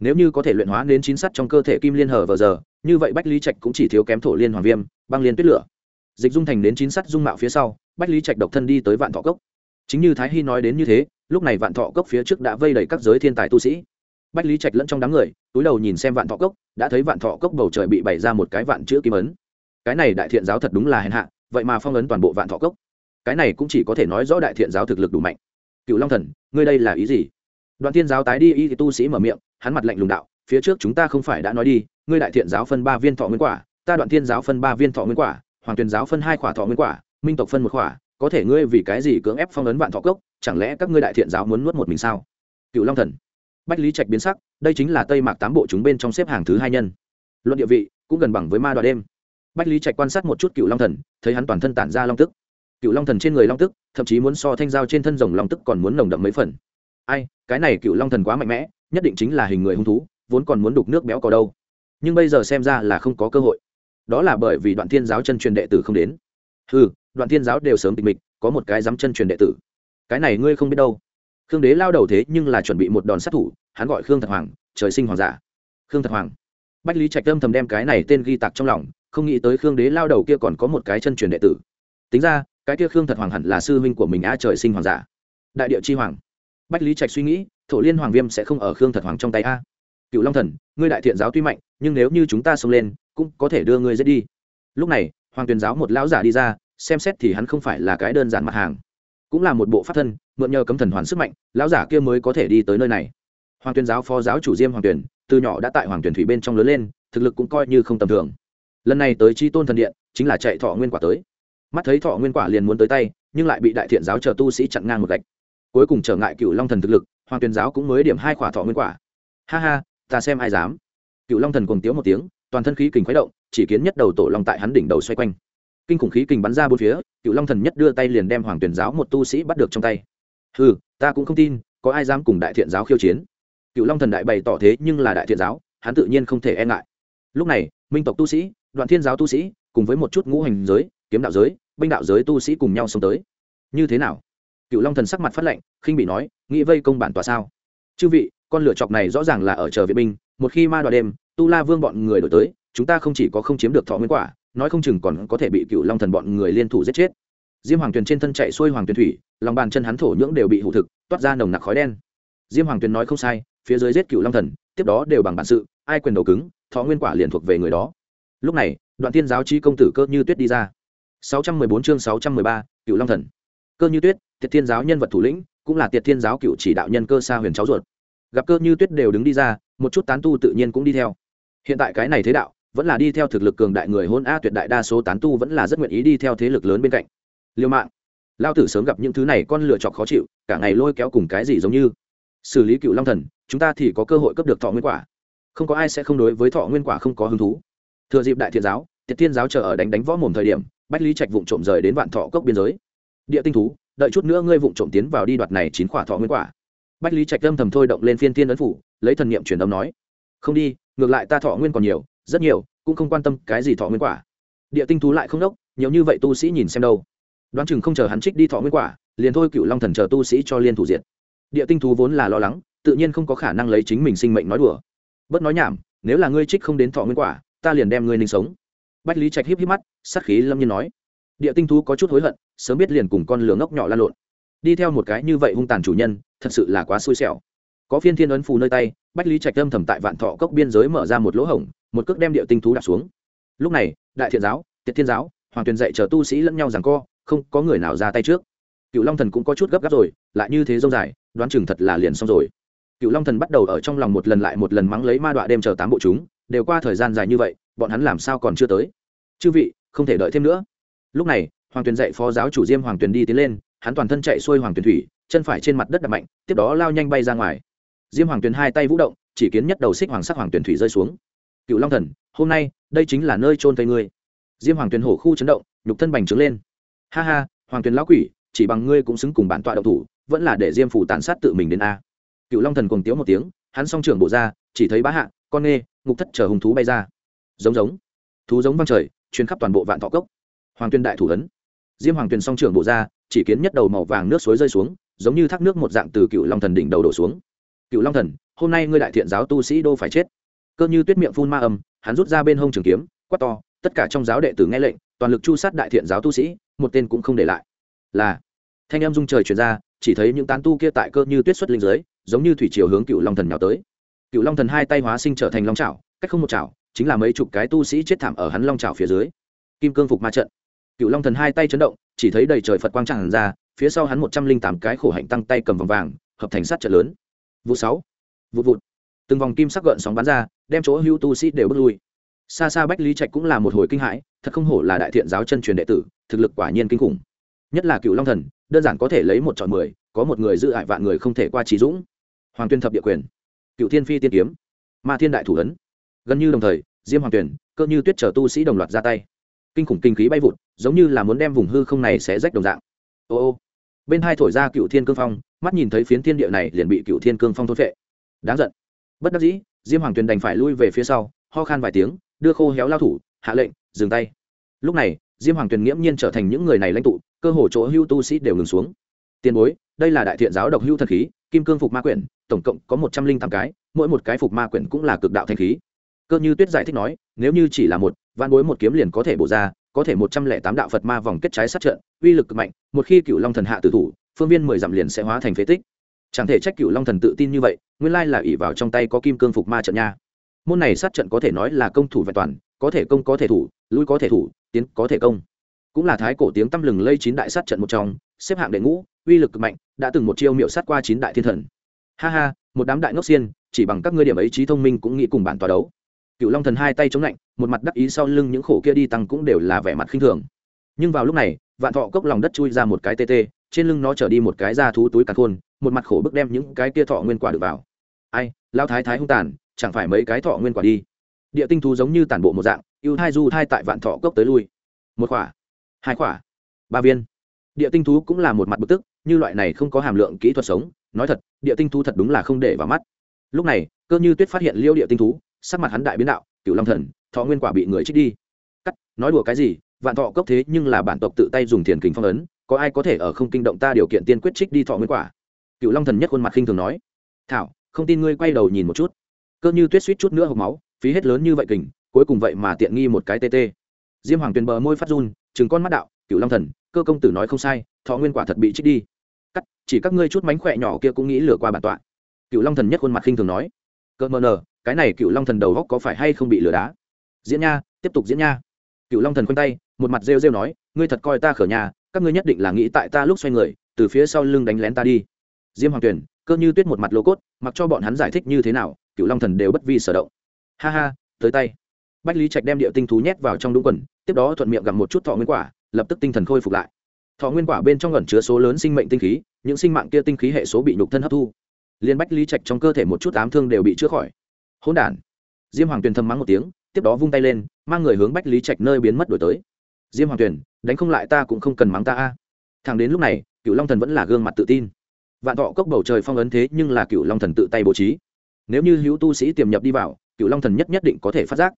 Nếu như có thể luyện hóa nến chín sắt trong cơ thể kim liên hở vờ giờ, như vậy bách lý trạch cũng chỉ thiếu kém thổ liên hoàng viêm, băng liên tuyết lửa dịch dung thành đến chín sắt dung mạo phía sau, bách lý trạch độc thân đi tới vạn thọ cốc. Chính như thái hy nói đến như thế, lúc này vạn thọ cốc phía trước đã vây đầy các giới thiên tài tu sĩ. Bách lý trạch lẫn trong đám người, túi đầu nhìn xem vạn thọ cốc, đã thấy vạn thọ cốc bầu trời bị bày ra một cái vạn chữ kim ấn. Cái này đại thiện giáo thật đúng là hèn hạ, vậy mà phong ấn toàn bộ vạn thọ cốc. Cái này cũng chỉ có thể nói rõ đại thiện giáo thực lực đủ mạnh. Cựu long thần, ngươi đây là ý gì? Đoạn thiên giáo tái đi, y thì tu sĩ mở miệng, hắn mặt lạnh lùng đạo, phía trước chúng ta không phải đã nói đi, ngươi đại thiện giáo phân ba viên thọ nguyên quả, ta đoạn thiên giáo phân ba viên thọ nguyên quả hoàng tuyền giáo phân hai khỏa thọ nguyên quả, minh tộc phân một khỏa, có thể ngươi vì cái gì cưỡng ép phong ấn vạn thọ cốc, chẳng lẽ các ngươi đại thiện giáo muốn nuốt một mình sao? Cựu long thần. Bách lý trạch biến sắc, đây chính là tây mạc tám bộ chúng bên trong xếp hàng thứ hai nhân. Luận địa vị, cũng gần bằng với ma đoạn đêm. Bách lý trạch quan sát một chút cựu long thần, thấy hắn toàn thân tản ra long tức. Cựu long thần trên người long tức, thậm chí muốn so thanh giao trên thân rồng long tức còn muốn nồng đậm mấy phần. Ai, cái này cựu long thần quá mạnh mẽ, nhất định chính là hình người hung thú, vốn còn muốn đục nước béo có đâu. Nhưng bây giờ xem ra là không có cơ hội đó là bởi vì đoạn thiên giáo chân truyền đệ tử không đến. Ừ đoạn thiên giáo đều sớm tịch mịch, có một cái dám chân truyền đệ tử. Cái này ngươi không biết đâu. Khương đế lao đầu thế nhưng là chuẩn bị một đòn sát thủ, hắn gọi khương thật hoàng, trời sinh hoàng giả. Khương thật hoàng. Bách lý trạch âm thầm đem cái này tên ghi tặc trong lòng, không nghĩ tới khương đế lao đầu kia còn có một cái chân truyền đệ tử. Tính ra, cái kia khương thật hoàng hẳn là sư huynh của mình a trời sinh hoàng giả. Đại địa chi hoàng. Bách lý trạch suy nghĩ, thổ liên hoàng viêm sẽ không ở khương thật hoàng trong tay a. Cựu long thần, ngươi đại thiện giáo tuy mạnh nhưng nếu như chúng ta xông lên, cũng có thể đưa ngươi giết đi. Lúc này, hoàng tuyền giáo một lão giả đi ra, xem xét thì hắn không phải là cái đơn giản mặt hàng, cũng là một bộ pháp thân, mượn nhờ cấm thần hoàn sức mạnh, lão giả kia mới có thể đi tới nơi này. Hoàng tuyền giáo phó giáo chủ diêm hoàng tuyền, từ nhỏ đã tại hoàng tuyền thủy bên trong lớn lên, thực lực cũng coi như không tầm thường. Lần này tới chi tôn thần điện, chính là chạy thọ nguyên quả tới. Mắt thấy thọ nguyên quả liền muốn tới tay, nhưng lại bị đại thiện giáo chờ tu sĩ chặn ngang một gạch. Cuối cùng trở ngại cựu long thần thực lực, hoàng tuyền giáo cũng mới điểm hai quả thọ nguyên quả. Ha ha, ta xem ai dám cựu long thần cuồng tiếu một tiếng, toàn thân khí kình khuấy động, chỉ kiến nhất đầu tổ long tại hắn đỉnh đầu xoay quanh. Kinh khủng khí kình bắn ra bốn phía cựu long thần nhất đưa tay liền đem hoàng tuyển giáo một tu sĩ bắt được trong tay. Ừ ta cũng không tin, có ai dám cùng đại thiện giáo khiêu chiến. Cựu long thần đại bày tỏ thế nhưng là đại thiện giáo, hắn tự nhiên không thể e ngại. Lúc này, minh tộc tu sĩ, đoạn thiên giáo tu sĩ, cùng với một chút ngũ hành giới, kiếm đạo giới, binh đạo giới tu sĩ cùng nhau xông tới. Như thế nào? Cựu long thần sắc mặt phát lệnh khinh bị nói, nghĩ vây công bản tòa sao? Chư vị con lửa chọc này rõ ràng là ở chờ viện binh một khi ma đoạt đêm tu la vương bọn người đổi tới chúng ta không chỉ có không chiếm được thọ nguyên quả nói không chừng còn có thể bị cựu long thần bọn người liên thủ giết chết. Diêm hoàng tuyền trên thân chạy xuôi hoàng tuyền thủy lòng bàn chân hắn thổ nhưỡng đều bị hụ thực toát ra nồng nặc khói đen. Diêm hoàng tuyền nói không sai phía dưới giết cựu long thần tiếp đó đều bằng bản sự ai quyền đầu cứng thọ nguyên quả liền thuộc về người đó. Lúc này đoạn tiên giáo trí công tử cơ như tuyết đi ra. 614 chương 613, cựu long thần. Cơ như tuyết tiệt thiên giáo nhân vật thủ lĩnh cũng là tiệt thiên giáo cựu chỉ đạo nhân cơ sa huyền cháu ruột gặp cơ như tuyết đều đứng đi ra, một chút tán tu tự nhiên cũng đi theo. Hiện tại cái này thế đạo, vẫn là đi theo thực lực cường đại người hôn a tuyệt đại đa số tán tu vẫn là rất nguyện ý đi theo thế lực lớn bên cạnh. Liêu mạng. Lao tử sớm gặp những thứ này, con lựa chọc khó chịu, cả ngày lôi kéo cùng cái gì giống như. Xử lý cựu long thần, chúng ta thì có cơ hội cấp được thọ nguyên quả. Không có ai sẽ không đối với thọ nguyên quả không có hứng thú. Thừa dịp đại thiện giáo, tiệt tiên giáo chờ ở đánh đánh võ mồm thời điểm, bách lý trạch vụng trộm rời đến vạn thọ cốc biên giới. Địa tinh thú, đợi chút nữa ngươi vụng trộm tiến vào đi đoạt này chín quả thọ nguyên quả bách lý trạch âm thầm thôi động lên phiên thiên ấn phủ, lấy thần niệm truyền âm nói, không đi, ngược lại ta thọ nguyên còn nhiều, rất nhiều, cũng không quan tâm cái gì thọ nguyên quả. Địa tinh thú lại không đốc, nhiều như vậy tu sĩ nhìn xem đâu. Đoán chừng không chờ hắn trích đi thọ nguyên quả, liền thôi cựu long thần chờ tu sĩ cho liên thủ diệt. Địa tinh thú vốn là lo lắng, tự nhiên không có khả năng lấy chính mình sinh mệnh nói đùa. Bớt nói nhảm, nếu là ngươi trích không đến thọ nguyên quả, ta liền đem ngươi ninh sống. Bách lý trạch híp híp mắt, sát khí lâm nhiên nói. Địa tinh thú có chút hối hận, sớm biết liền cùng con lửa ngốc nhỏ lan lộn. Đi theo một cái như vậy hung tàn chủ nhân thật sự là quá xui xẻo. Có phiên thiên ấn phù nơi tay, bách lý trạch âm thầm tại vạn thọ cốc biên giới mở ra một lỗ hổng, một cước đem địa tinh thú đặt xuống. Lúc này, đại thiện giáo, tiệt thiên giáo, hoàng tuyền dạy chờ tu sĩ lẫn nhau rằng co, không có người nào ra tay trước. Cựu long thần cũng có chút gấp gáp rồi, lại như thế dông dài, đoán chừng thật là liền xong rồi. Cựu long thần bắt đầu ở trong lòng một lần lại một lần mắng lấy ma đọa đêm chờ tám bộ chúng, đều qua thời gian dài như vậy, bọn hắn làm sao còn chưa tới? Chư vị, không thể đợi thêm nữa. Lúc này, hoàng tuyền dạy phó giáo chủ diêm hoàng tuyền đi tiến lên hắn toàn thân chạy xuôi hoàng tuyền thủy chân phải trên mặt đất đập mạnh tiếp đó lao nhanh bay ra ngoài. Diêm hoàng tuyền hai tay vũ động chỉ kiến nhất đầu xích hoàng sắc hoàng tuyền thủy rơi xuống. Cựu long thần hôm nay đây chính là nơi trôn thây ngươi. Diêm hoàng tuyền hổ khu chấn động nhục thân bành trướng lên. Ha ha hoàng tuyền lão quỷ chỉ bằng ngươi cũng xứng cùng bản tọa độc thủ vẫn là để diêm phủ tàn sát tự mình đến a. Cựu long thần cùng tiếu một tiếng hắn song trưởng bộ ra chỉ thấy bá hạ con nghe, ngục thất chờ hùng thú bay ra. Giống giống. Thú giống văng trời chuyên khắp toàn bộ vạn thọ cốc. Hoàng tuyên đại thủ ấn diêm hoàng tuyền song trưởng bộ ra, chỉ kiến nhất đầu màu vàng nước suối rơi xuống, giống như thác nước một dạng từ cựu long thần đỉnh đầu đổ xuống. Cựu long thần, hôm nay ngươi đại thiện giáo tu sĩ đô phải chết? Cơ như tuyết miệng phun ma âm, hắn rút ra bên hông trường kiếm, quát to, tất cả trong giáo đệ tử nghe lệnh, toàn lực chu sát đại thiện giáo tu sĩ, một tên cũng không để lại. Là, thanh em dung trời truyền ra, chỉ thấy những tán tu kia tại cơ như tuyết xuất linh giới giống như thủy chiều hướng cựu long thần nhào tới. Cựu long thần hai tay hóa sinh trở thành long trào cách không một trào chính là mấy chục cái tu sĩ chết thảm ở hắn long trào phía dưới. Kim cương phục ma trận cựu long thần hai tay chấn động, chỉ thấy đầy trời phật quang tràn ra, phía sau hắn một trăm linh tám cái khổ hạnh tăng tay cầm vòng vàng, hợp thành sát trận lớn. Vụ sáu, vụ vụt. Từng vòng kim sắc gợn sóng bắn ra, đem chỗ hưu tu sĩ đều bước lui. Xa xa bách lý trạch cũng là một hồi kinh hãi, thật không hổ là đại thiện giáo chân truyền đệ tử, thực lực quả nhiên kinh khủng. Nhất là cựu long thần, đơn giản có thể lấy một chọn mười, có một người giữ hại vạn người không thể qua trí dũng. Hoàng tuyên thập địa quyền. Cựu thiên phi tiên kiếm. Ma thiên đại thủ ấn. Gần như đồng thời, diêm hoàng tuyển cơ như tuyết chờ tu sĩ đồng loạt ra tay kinh khủng kinh khí bay vụt, giống như là muốn đem vùng hư không này sẽ rách đồng dạng. Ô ô. Bên hai thổi ra cựu thiên cương phong, mắt nhìn thấy phiến thiên địa này liền bị cựu thiên cương phong thốt vệ đáng giận. Bất đắc dĩ, diêm hoàng tuyền đành phải lui về phía sau, ho khan vài tiếng, đưa khô héo lao thủ, hạ lệnh, dừng tay. Lúc này, diêm hoàng tuyền nghiễm nhiên trở thành những người này lãnh tụ, cơ hồ chỗ hưu tu sĩ đều ngừng xuống. Tiền bối, đây là đại thiện giáo độc hưu thần khí, kim cương phục ma quyển, tổng cộng có một trăm linh tám cái, mỗi một cái phục ma quyển cũng là cực đạo thanh khí. Cơ như tuyết giải thích nói, nếu như chỉ là một văn bối một kiếm liền có thể bổ ra, có thể một trăm lẻ tám đạo phật ma vòng kết trái sát trận, uy lực cực mạnh, một khi cựu long thần hạ tử thủ, phương viên mười dặm liền sẽ hóa thành phế tích. Chẳng thể trách cựu long thần tự tin như vậy, nguyên lai là ỷ vào trong tay có kim cương phục ma trận nha. Môn này sát trận có thể nói là công thủ vẹn toàn, có thể công, có thể thủ, lui có thể thủ, tiến có thể công. Cũng là thái cổ tiếng tăm lừng lây chín đại sát trận một trong, xếp hạng đệ ngũ, uy lực cực mạnh, đã từng một chiêu miệu sát qua chín đại thiên thần. Ha ha, một đám đại ngốc xiên, chỉ bằng các ngươi điểm ấy trí thông minh cũng nghĩ cùng bản tòa đấu cựu long thần hai tay chống lạnh, một mặt đắc ý sau lưng những khổ kia đi tăng cũng đều là vẻ mặt khinh thường. Nhưng vào lúc này, vạn thọ cốc lòng đất chui ra một cái tê tê, trên lưng nó trở đi một cái da thú túi càn khôn, một mặt khổ bức đem những cái kia thọ nguyên quả được vào. Ai lao thái thái hung tàn, chẳng phải mấy cái thọ nguyên quả đi. Địa tinh thú giống như tản bộ một dạng, ưu thai du thai tại vạn thọ cốc tới lui. Một quả hai quả ba viên. Địa tinh thú cũng là một mặt bực tức, như loại này không có hàm lượng kỹ thuật sống, nói thật, địa tinh thú thật đúng là không để vào mắt. Lúc này, cơ như tuyết phát hiện liêu địa tinh thú sắc mặt hắn đại biến đạo cựu long thần, thọ nguyên quả bị người trích đi. Cắt, nói đùa cái gì? Vạn thọ cốc thế nhưng là bản tộc tự tay dùng thiền kính phong ấn, có ai có thể ở không kinh động ta điều kiện tiên quyết trích đi thọ nguyên quả? Cựu long thần nhất khuôn mặt khinh thường nói, thảo, không tin ngươi quay đầu nhìn một chút. Cơ như tuyết suýt chút nữa hộp máu, phí hết lớn như vậy kình, cuối cùng vậy mà tiện nghi một cái tê tê. Diêm hoàng tuyền bờ môi phát run chừng con mắt đạo cựu long thần, cơ công tử nói không sai, thọ nguyên quả thật bị trích đi. Cắt, chỉ các ngươi chút mánh khỏe nhỏ kia cũng nghĩ lừa qua bản tọa. Cựu long thần nhất khuôn mặt khinh thường nói, cơ mờ nờ cái này cựu long thần đầu góc có phải hay không bị lừa đá? Diễn nha, tiếp tục diễn nha. Cựu long thần khoanh tay, một mặt rêu rêu nói, ngươi thật coi ta khở nhà, các ngươi nhất định là nghĩ tại ta lúc xoay người, từ phía sau lưng đánh lén ta đi. Diêm hoàng tuyển cơ như tuyết một mặt lô cốt, mặc cho bọn hắn giải thích như thế nào, cựu long thần đều bất vi sở động. Ha ha, tới tay. Bách lý trạch đem địa tinh thú nhét vào trong đúng quần, tiếp đó thuận miệng gặm một chút thọ nguyên quả, lập tức tinh thần khôi phục lại. Thọ nguyên quả bên trong ẩn chứa số lớn sinh mệnh tinh khí, những sinh mạng kia tinh khí hệ số bị nhục thân hấp thu. Liên bách lý trạch trong cơ thể một chút ám thương đều bị chữa khỏi hỗn đản. Diêm hoàng tuyền thầm mắng một tiếng, tiếp đó vung tay lên, mang người hướng bách lý trạch nơi biến mất đổi tới. Diêm hoàng tuyền, đánh không lại ta cũng không cần mắng ta a. Thằng đến lúc này cựu long thần vẫn là gương mặt tự tin. Vạn thọ cốc bầu trời phong ấn thế nhưng là cựu long thần tự tay bố trí. Nếu như hữu tu sĩ tiềm nhập đi vào cựu long thần nhất nhất định có thể phát giác.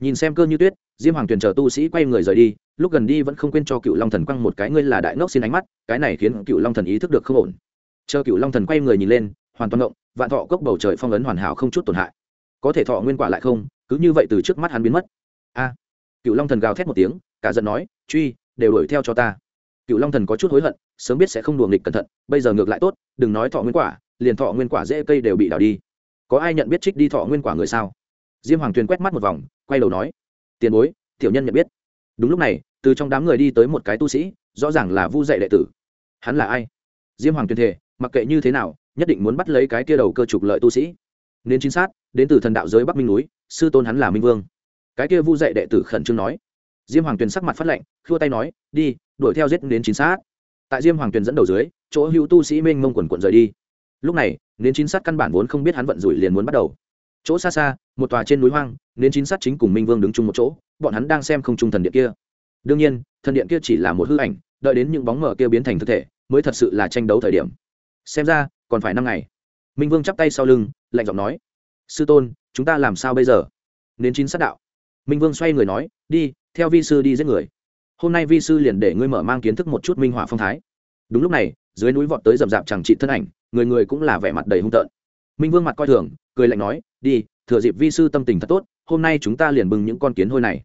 Nhìn xem cơ như tuyết, diêm hoàng tuyền chờ tu sĩ quay người rời đi, lúc gần đi vẫn không quên cho cựu long thần quăng một cái ngươi là đại ngốc xin ánh mắt, cái này khiến cựu long thần ý thức được không ổn. Chờ cựu long thần quay người nhìn lên, hoàn toàn động vạn thọ cốc bầu trời phong ấn hoàn hảo không chút tổn hại có thể thọ nguyên quả lại không, cứ như vậy từ trước mắt hắn biến mất. A. Cựu long thần gào thét một tiếng, cả giận nói, truy, đều đuổi theo cho ta. Cựu long thần có chút hối hận, sớm biết sẽ không đùa nghịch cẩn thận, bây giờ ngược lại tốt, đừng nói thọ nguyên quả, liền thọ nguyên quả dễ cây đều bị đào đi. Có ai nhận biết trích đi thọ nguyên quả người sao? Diêm hoàng tuyền quét mắt một vòng, quay đầu nói, tiền bối, tiểu nhân nhận biết. Đúng lúc này, từ trong đám người đi tới một cái tu sĩ, rõ ràng là vu dạy đệ tử. Hắn là ai? Diêm hoàng tuyền thể mặc kệ như thế nào, nhất định muốn bắt lấy cái kia đầu cơ trục lợi tu sĩ nên chính xác đến từ thần đạo giới bắc minh núi, sư tôn hắn là minh vương. Cái kia vu dạy đệ tử khẩn trương nói. Diêm hoàng tuyền sắc mặt phát lệnh khua tay nói, đi, đuổi theo giết đến chính xác tại diêm hoàng tuyền dẫn đầu dưới, chỗ hữu tu sĩ mênh mông quần quận rời đi. Lúc này nến chín sát căn bản vốn không biết hắn vận rủi liền muốn bắt đầu. Chỗ xa xa, một tòa trên núi hoang nến chín sát chính cùng minh vương đứng chung một chỗ, bọn hắn đang xem không trung thần điện kia. Đương nhiên, thần điện kia chỉ là một hư ảnh, đợi đến những bóng mờ kia biến thành thực thể, mới thật sự là tranh đấu thời điểm. Xem ra, còn phải năm ngày. Minh vương chắp tay sau lưng lạnh giọng nói, sư tôn, chúng ta làm sao bây giờ? Nến chín sát đạo. Minh vương xoay người nói, đi, theo vi sư đi giết người. Hôm nay vi sư liền để ngươi mở mang kiến thức một chút minh họa phong thái. Đúng lúc này, dưới núi vọt tới rậm rạp chẳng trị thân ảnh, người người cũng là vẻ mặt đầy hung tợn. Minh vương mặt coi thường, cười lạnh nói, đi, thừa dịp vi sư tâm tình thật tốt, hôm nay chúng ta liền bừng những con kiến hôi này.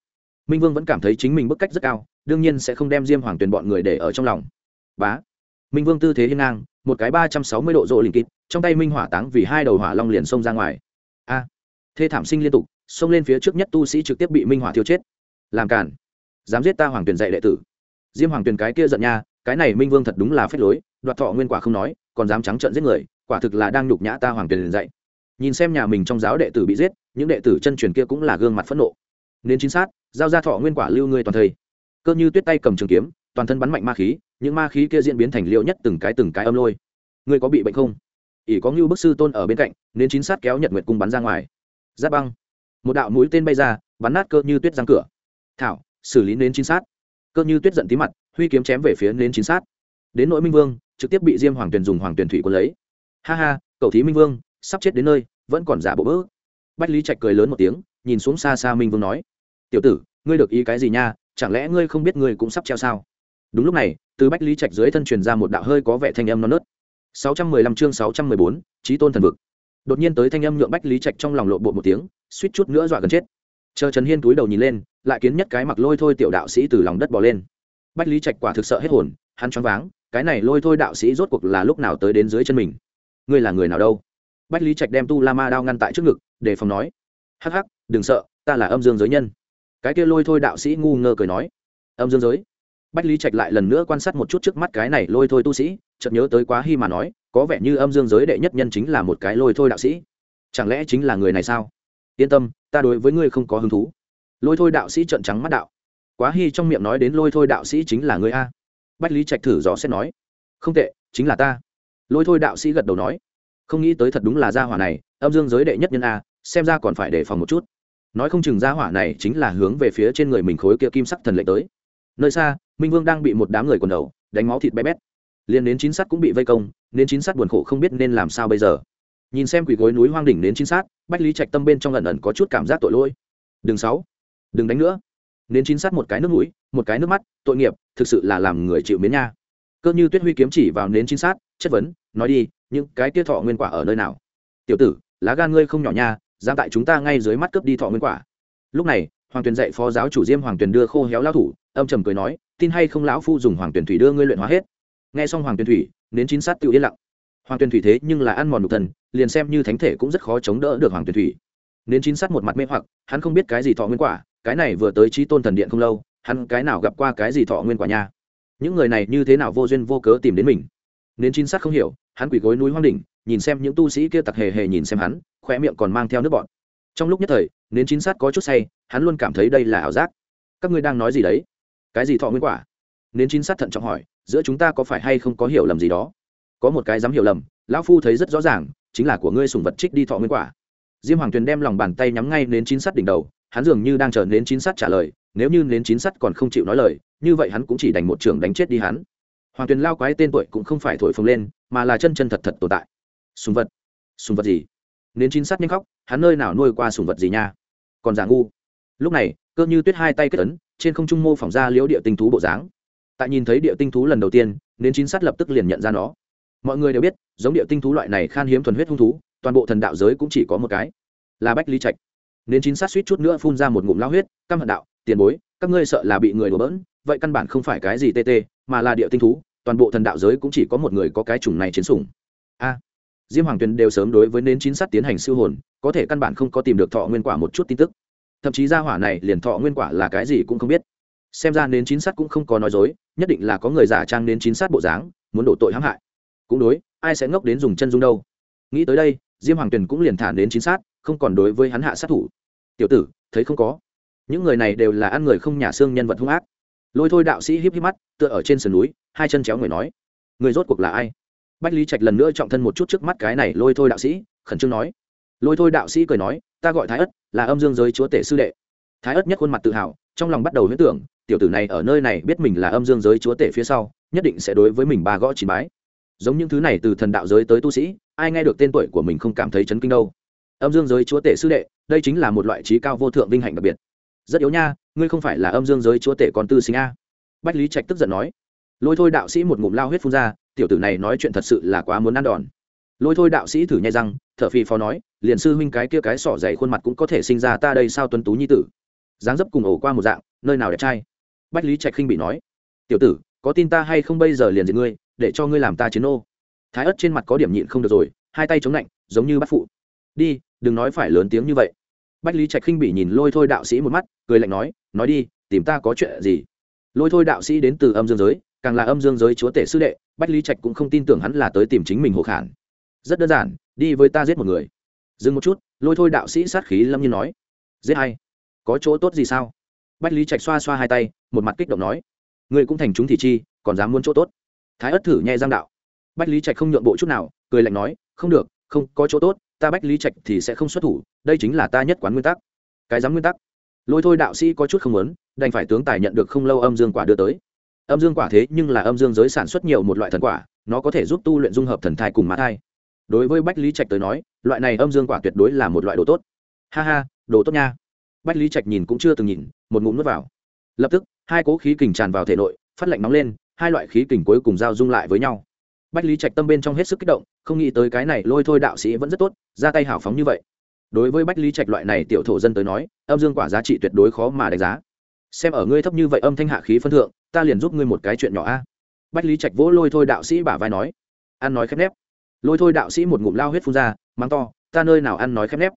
Minh vương vẫn cảm thấy chính mình bức cách rất cao, đương nhiên sẽ không đem diêm hoàng tuyền bọn người để ở trong lòng. Bá minh vương tư thế hiên ngang, một cái ba trăm sáu mươi độ rộ linh kịp trong tay minh hỏa táng vì hai đầu hỏa long liền xông ra ngoài. A! Thê thảm sinh liên tục, xông lên phía trước nhất tu sĩ trực tiếp bị minh hỏa thiêu chết. Làm cản dám giết ta hoàng tuyền dạy đệ tử. Diêm hoàng tuyền cái kia giận nha, cái này minh vương thật đúng là phép lối, đoạt thọ nguyên quả không nói, còn dám trắng trợn giết người, quả thực là đang nhục nhã ta hoàng tuyền dạy. Nhìn xem nhà mình trong giáo đệ tử bị giết, những đệ tử chân truyền kia cũng là gương mặt phẫn nộ. Nên chính xác, giao ra thọ nguyên quả lưu ngươi toàn thây cơ như tuyết tay cầm trường kiếm toàn thân bắn mạnh ma khí, những ma khí kia diễn biến thành liệu nhất từng cái từng cái âm lôi. Ngươi có bị bệnh không? Ỷ có ngưu bức sư tôn ở bên cạnh, nên chính xác kéo nhật nguyệt cung bắn ra ngoài. Giáp băng. Một đạo mũi tên bay ra, bắn nát cơ như tuyết răng cửa. Thảo, xử lý nến chính xác cơ như tuyết giận tí mặt, huy kiếm chém về phía nến chính xác đến nỗi minh vương, trực tiếp bị diêm hoàng tuyền dùng hoàng tuyền thủy quân lấy. Ha ha, cậu thí minh vương, sắp chết đến nơi, vẫn còn giả bộ bỡ bách lý trạch cười lớn một tiếng, nhìn xuống xa xa minh vương nói. Tiểu tử, ngươi được ý cái gì nha? Chẳng lẽ ngươi không biết ngươi cũng sắp treo sao? Đúng lúc này từ bách lý trạch dưới thân truyền ra một đạo hơi có vẻ thanh âm non nớt. 615 chương 614, trí tôn thần vực. Đột nhiên tới thanh âm nhượng bách lý trạch trong lòng lộ bộ một tiếng suýt chút nữa dọa gần chết. Chờ trần hiên túi đầu nhìn lên lại kiến nhất cái mặc lôi thôi tiểu đạo sĩ từ lòng đất bò lên. Bách lý trạch quả thực sợ hết hồn hắn choáng váng cái này lôi thôi đạo sĩ rốt cuộc là lúc nào tới đến dưới chân mình? Ngươi là người nào đâu? Bách lý trạch đem tu la ma đao ngăn tại trước ngực để phòng nói. Hắc hắc đừng sợ ta là âm dương giới nhân. Cái kia lôi thôi đạo sĩ ngu ngơ cười nói. Âm dương giới? Bách lý trạch lại lần nữa quan sát một chút trước mắt cái này lôi thôi tu sĩ, chợt nhớ tới quá hy mà nói, có vẻ như âm dương giới đệ nhất nhân chính là một cái lôi thôi đạo sĩ. Chẳng lẽ chính là người này sao? Yên tâm, ta đối với ngươi không có hứng thú. Lôi thôi đạo sĩ trợn trắng mắt đạo. Quá hy trong miệng nói đến lôi thôi đạo sĩ chính là người a. Bách lý trạch thử dò xét nói. Không tệ, chính là ta. Lôi thôi đạo sĩ gật đầu nói. Không nghĩ tới thật đúng là gia hỏa này, âm dương giới đệ nhất nhân a, xem ra còn phải đề phòng một chút. Nói không chừng gia hỏa này chính là hướng về phía trên người mình khối kia kim sắc thần lệnh tới nơi xa, minh vương đang bị một đám người quần đầu, đánh máu thịt bé bét. Liền đến chín sắt cũng bị vây công nên chín sắt buồn khổ không biết nên làm sao bây giờ. Nhìn xem quỷ gối núi hoang đỉnh đến chín sát bách lý trạch tâm bên trong lần ẩn có chút cảm giác tội lỗi. Đừng sáu đừng đánh nữa. Nên chín sát một cái nước mũi, một cái nước mắt, tội nghiệp, thực sự là làm người chịu miến nha. Cơ như tuyết huy kiếm chỉ vào nến chín sát chất vấn, nói đi, những cái kia thọ nguyên quả ở nơi nào? Tiểu tử, lá gan ngươi không nhỏ nha, dám tại chúng ta ngay dưới mắt cướp đi thọ nguyên quả. Lúc này hoàng tuyền dạy phó giáo chủ diêm hoàng tuyền đưa khô héo lao thủ, âm trầm cười nói, tin hay không lão phu dùng hoàng tuyền thủy đưa ngươi luyện hóa hết? Nghe xong hoàng tuyền thủy, Nến chín sát tự yên lặng. Hoàng tuyền thủy thế nhưng là ăn mòn nhục thần liền xem như thánh thể cũng rất khó chống đỡ được hoàng tuyền thủy. Nến chín sát một mặt mê hoặc, hắn không biết cái gì thọ nguyên quả, cái này vừa tới trí tôn thần điện không lâu, hắn cái nào gặp qua cái gì thọ nguyên quả nha? Những người này như thế nào vô duyên vô cớ tìm đến mình? Nến chín sát không hiểu, hắn quỳ gối núi hoang đỉnh, nhìn xem những tu sĩ kia tặc hề hề nhìn xem hắn khoe miệng còn mang theo nước bọn trong lúc nhất thời, Nến chín sát có chút say hắn luôn cảm thấy đây là ảo giác. Các ngươi đang nói gì đấy? Cái gì thọ nguyên quả? Nên chín sát thận trọng hỏi, giữa chúng ta có phải hay không có hiểu lầm gì đó? Có một cái dám hiểu lầm, lão phu thấy rất rõ ràng, chính là của ngươi sùng vật trích đi thọ nguyên quả. Diêm hoàng tuyền đem lòng bàn tay nhắm ngay đến chín sắt đỉnh đầu, hắn dường như đang chờ đến chín sắt trả lời, nếu như đến chín sắt còn không chịu nói lời, như vậy hắn cũng chỉ đành một trường đánh chết đi hắn. Hoàng tuyền lao quái tên tuổi cũng không phải thổi phồng lên, mà là chân chân thật thật tồn tại. Sùng vật? Sùng vật gì? Đến chín sắt nhanh khóc, hắn nơi nào nuôi qua sùng vật gì nha? Còn giả ngu? Lúc này, cơ như tuyết hai tay kết ấn, trên không trung mô phỏng ra liễu địa tinh thú bộ dáng. Tại nhìn thấy địa tinh thú lần đầu tiên nên chín sát lập tức liền nhận ra nó. Mọi người đều biết, giống địa tinh thú loại này khan hiếm thuần huyết hung thú, toàn bộ thần đạo giới cũng chỉ có một cái. Là bách lý trạch. Nên chín sát suýt chút nữa phun ra một ngụm lao huyết, căm hận đạo, tiền bối, các ngươi sợ là bị người đổ bỡn, vậy căn bản không phải cái gì tê tê, mà là địa tinh thú, toàn bộ thần đạo giới cũng chỉ có một người có cái chủng này chiến sủng. A. Diêm hoàng tuyền đều sớm đối với nến chín sát tiến hành siêu hồn, có thể căn bản không có tìm được thọ nguyên quả một chút tin tức thậm chí gia hỏa này liền thọ nguyên quả là cái gì cũng không biết. Xem ra nến chín sát cũng không có nói dối, nhất định là có người giả trang nến chín sát bộ dáng, muốn đổ tội hãm hại. Cũng đối, ai sẽ ngốc đến dùng chân dung đâu? Nghĩ tới đây, diêm hoàng tuyền cũng liền thả đến chín sát không còn đối với hắn hạ sát thủ. Tiểu tử, thấy không có? Những người này đều là ăn người không nhà xương nhân vật hung ác. Lôi thôi đạo sĩ híp híp mắt, tựa ở trên sườn núi, hai chân chéo người nói, người rốt cuộc là ai? Bách lý trạch lần nữa trọng thân một chút trước mắt cái này lôi thôi đạo sĩ, khẩn trương nói lôi thôi đạo sĩ cười nói, ta gọi thái ất, là âm dương giới chúa tể sư đệ. Thái ất nhất khuôn mặt tự hào, trong lòng bắt đầu huyết tưởng, tiểu tử này ở nơi này biết mình là âm dương giới chúa tể phía sau, nhất định sẽ đối với mình ba gõ chín bái. Giống những thứ này từ thần đạo giới tới tu sĩ, ai nghe được tên tuổi của mình không cảm thấy chấn kinh đâu. Âm dương giới chúa tể sư đệ, đây chính là một loại trí cao vô thượng vinh hạnh đặc biệt. Rất yếu nha, ngươi không phải là âm dương giới chúa tể con tư sinh a. Bách lý trạch tức giận nói. Lôi thôi đạo sĩ một ngụm lao huyết phun ra, tiểu tử này nói chuyện thật sự là quá muốn ăn đòn lôi thôi đạo sĩ thử nhai răng thợ phi phò nói, liền sư huynh cái kia cái sỏ dày khuôn mặt cũng có thể sinh ra ta đây sao tuấn tú nhi tử? Dáng dấp cùng ổ qua một dạng, nơi nào đẹp trai? Bách lý trạch khinh bị nói, tiểu tử, có tin ta hay không bây giờ liền diệt ngươi, để cho ngươi làm ta chiến ô thái ớt trên mặt có điểm nhịn không được rồi, hai tay chống lạnh giống như bắt phụ. Đi, đừng nói phải lớn tiếng như vậy. Bách lý trạch khinh bị nhìn lôi thôi đạo sĩ một mắt, cười lạnh nói nói đi, tìm ta có chuyện gì? Lôi thôi đạo sĩ đến từ âm dương giới, càng là âm dương giới chúa tể sư đệ, bách lý trạch cũng không tin tưởng hắn là tới tìm chính mình hộ khản rất đơn giản, đi với ta giết một người. Dừng một chút, lôi thôi đạo sĩ sát khí lâm như nói. Giết hay có chỗ tốt gì sao? Bách lý trạch xoa xoa hai tay, một mặt kích động nói. Người cũng thành chúng thị chi, còn dám muốn chỗ tốt? Thái ất thử nhẹ giang đạo. Bách lý trạch không nhượng bộ chút nào, cười lạnh nói, không được, không, có chỗ tốt, ta bách lý trạch thì sẽ không xuất thủ, đây chính là ta nhất quán nguyên tắc. Cái dám nguyên tắc? Lôi thôi đạo sĩ có chút không muốn, đành phải tướng tài nhận được không lâu âm dương quả đưa tới. Âm dương quả thế nhưng là âm dương giới sản xuất nhiều một loại thần quả, nó có thể giúp tu luyện dung hợp thần thai cùng mã thai đối với bách lý trạch tới nói, loại này âm dương quả tuyệt đối là một loại đồ tốt. Ha ha, đồ tốt nha. Bách lý trạch nhìn cũng chưa từng nhìn, một ngụm nước vào. Lập tức, hai cố khí kình tràn vào thể nội, phát lạnh nóng lên, hai loại khí kình cuối cùng giao dung lại với nhau. Bách lý trạch tâm bên trong hết sức kích động, không nghĩ tới cái này lôi thôi đạo sĩ vẫn rất tốt, ra tay hào phóng như vậy. Đối với bách lý trạch loại này tiểu thổ dân tới nói, âm dương quả giá trị tuyệt đối khó mà đánh giá. Xem ở ngươi thấp như vậy âm thanh hạ khí phân thượng, ta liền giúp ngươi một cái chuyện nhỏ a. Bách lý trạch vỗ lôi thôi đạo sĩ bả vai nói. Ăn nói khép nép lôi thôi đạo sĩ một ngụm lao huyết phun ra, mắng to, ta nơi nào ăn nói khép nép.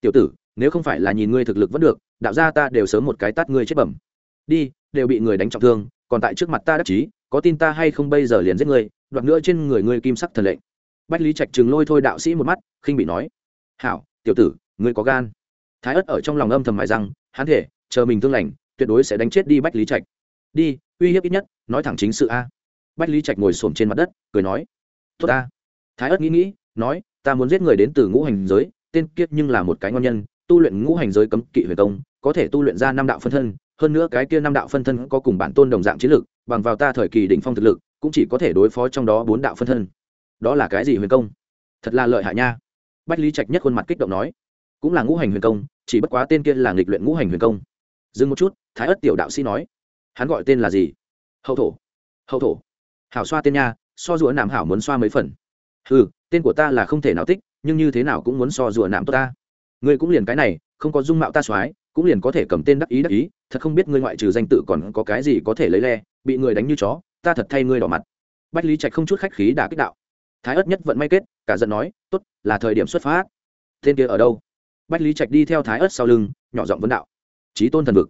Tiểu tử, nếu không phải là nhìn ngươi thực lực vẫn được, đạo ra ta đều sớm một cái tát ngươi chết bẩm. Đi, đều bị người đánh trọng thương, còn tại trước mặt ta đắc chí, có tin ta hay không bây giờ liền giết ngươi, đoạt nữa trên người ngươi kim sắc thần lệnh. Bách lý trạch chừng lôi thôi đạo sĩ một mắt, khinh bị nói, hảo, tiểu tử, ngươi có gan. Thái ất ở trong lòng âm thầm mại rằng hắn thể, chờ mình thương lành, tuyệt đối sẽ đánh chết đi bách lý trạch. Đi, uy hiếp ít nhất, nói thẳng chính sự a. Bách lý trạch ngồi xổm trên mặt đất, cười nói, tốt ta thái ất nghĩ nghĩ nói ta muốn giết người đến từ ngũ hành giới tên kiếp nhưng là một cái ngon nhân tu luyện ngũ hành giới cấm kỵ huyền công có thể tu luyện ra năm đạo phân thân hơn nữa cái kia năm đạo phân thân có cùng bản tôn đồng dạng chiến lực, bằng vào ta thời kỳ đỉnh phong thực lực cũng chỉ có thể đối phó trong đó bốn đạo phân thân. Đó là cái gì huyền công? Thật là lợi hại nha. Bách lý trạch nhất khuôn mặt kích động nói cũng là ngũ hành huyền công chỉ bất quá tên kia là nghịch luyện ngũ hành huyền công. Dừng một chút thái ất tiểu đạo sĩ nói hắn gọi tên là gì? Hậu thổ. Hậu thổ. Hảo xoa tên nha so rũa nạm hảo muốn xoa mấy phần ừ tên của ta là không thể nào tích nhưng như thế nào cũng muốn so rùa nạm tốt ta. Ngươi cũng liền cái này, không có dung mạo ta soái, cũng liền có thể cầm tên đắc ý đắc ý, thật không biết ngươi ngoại trừ danh tự còn có cái gì có thể lấy le, bị người đánh như chó, ta thật thay ngươi đỏ mặt. Bách lý trạch không chút khách khí đả kích đạo. Thái ất nhất vận may kết, cả giận nói, tốt, là thời điểm xuất phát. Tên kia ở đâu? Bách lý trạch đi theo thái ất sau lưng, nhỏ giọng vấn đạo. Trí tôn thần vực.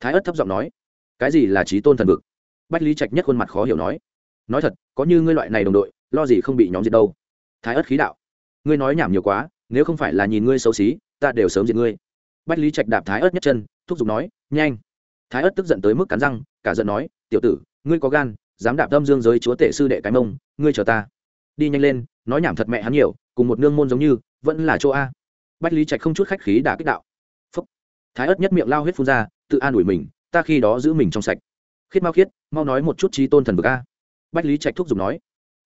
Thái ất thấp giọng nói. Cái gì là trí tôn thần vực? Bách lý trạch nhất khuôn mặt khó hiểu nói. Nói thật, có như ngươi loại này đồng đội lo gì không bị nhóm diệt đâu. Thái ất khí đạo. Ngươi nói nhảm nhiều quá, nếu không phải là nhìn ngươi xấu xí, ta đều sớm diệt ngươi. Bách lý trạch đạp thái ớt nhất chân, thúc giục nói, nhanh. Thái ớt tức giận tới mức cắn răng, cả giận nói, tiểu tử, ngươi có gan, dám đạp tâm dương giới chúa tể sư đệ cái mông, ngươi chờ ta. Đi nhanh lên, nói nhảm thật mẹ hắn nhiều, cùng một nương môn giống như, vẫn là chỗ a. Bách lý trạch không chút khách khí đả kích đạo. Phúc. thái ớt nhất miệng lao huyết phun ra, tự an ủi mình, ta khi đó giữ mình trong sạch. Khiết mau khiết, mau nói một chút trí tôn thần vực a. Bách lý trạch thúc giục nói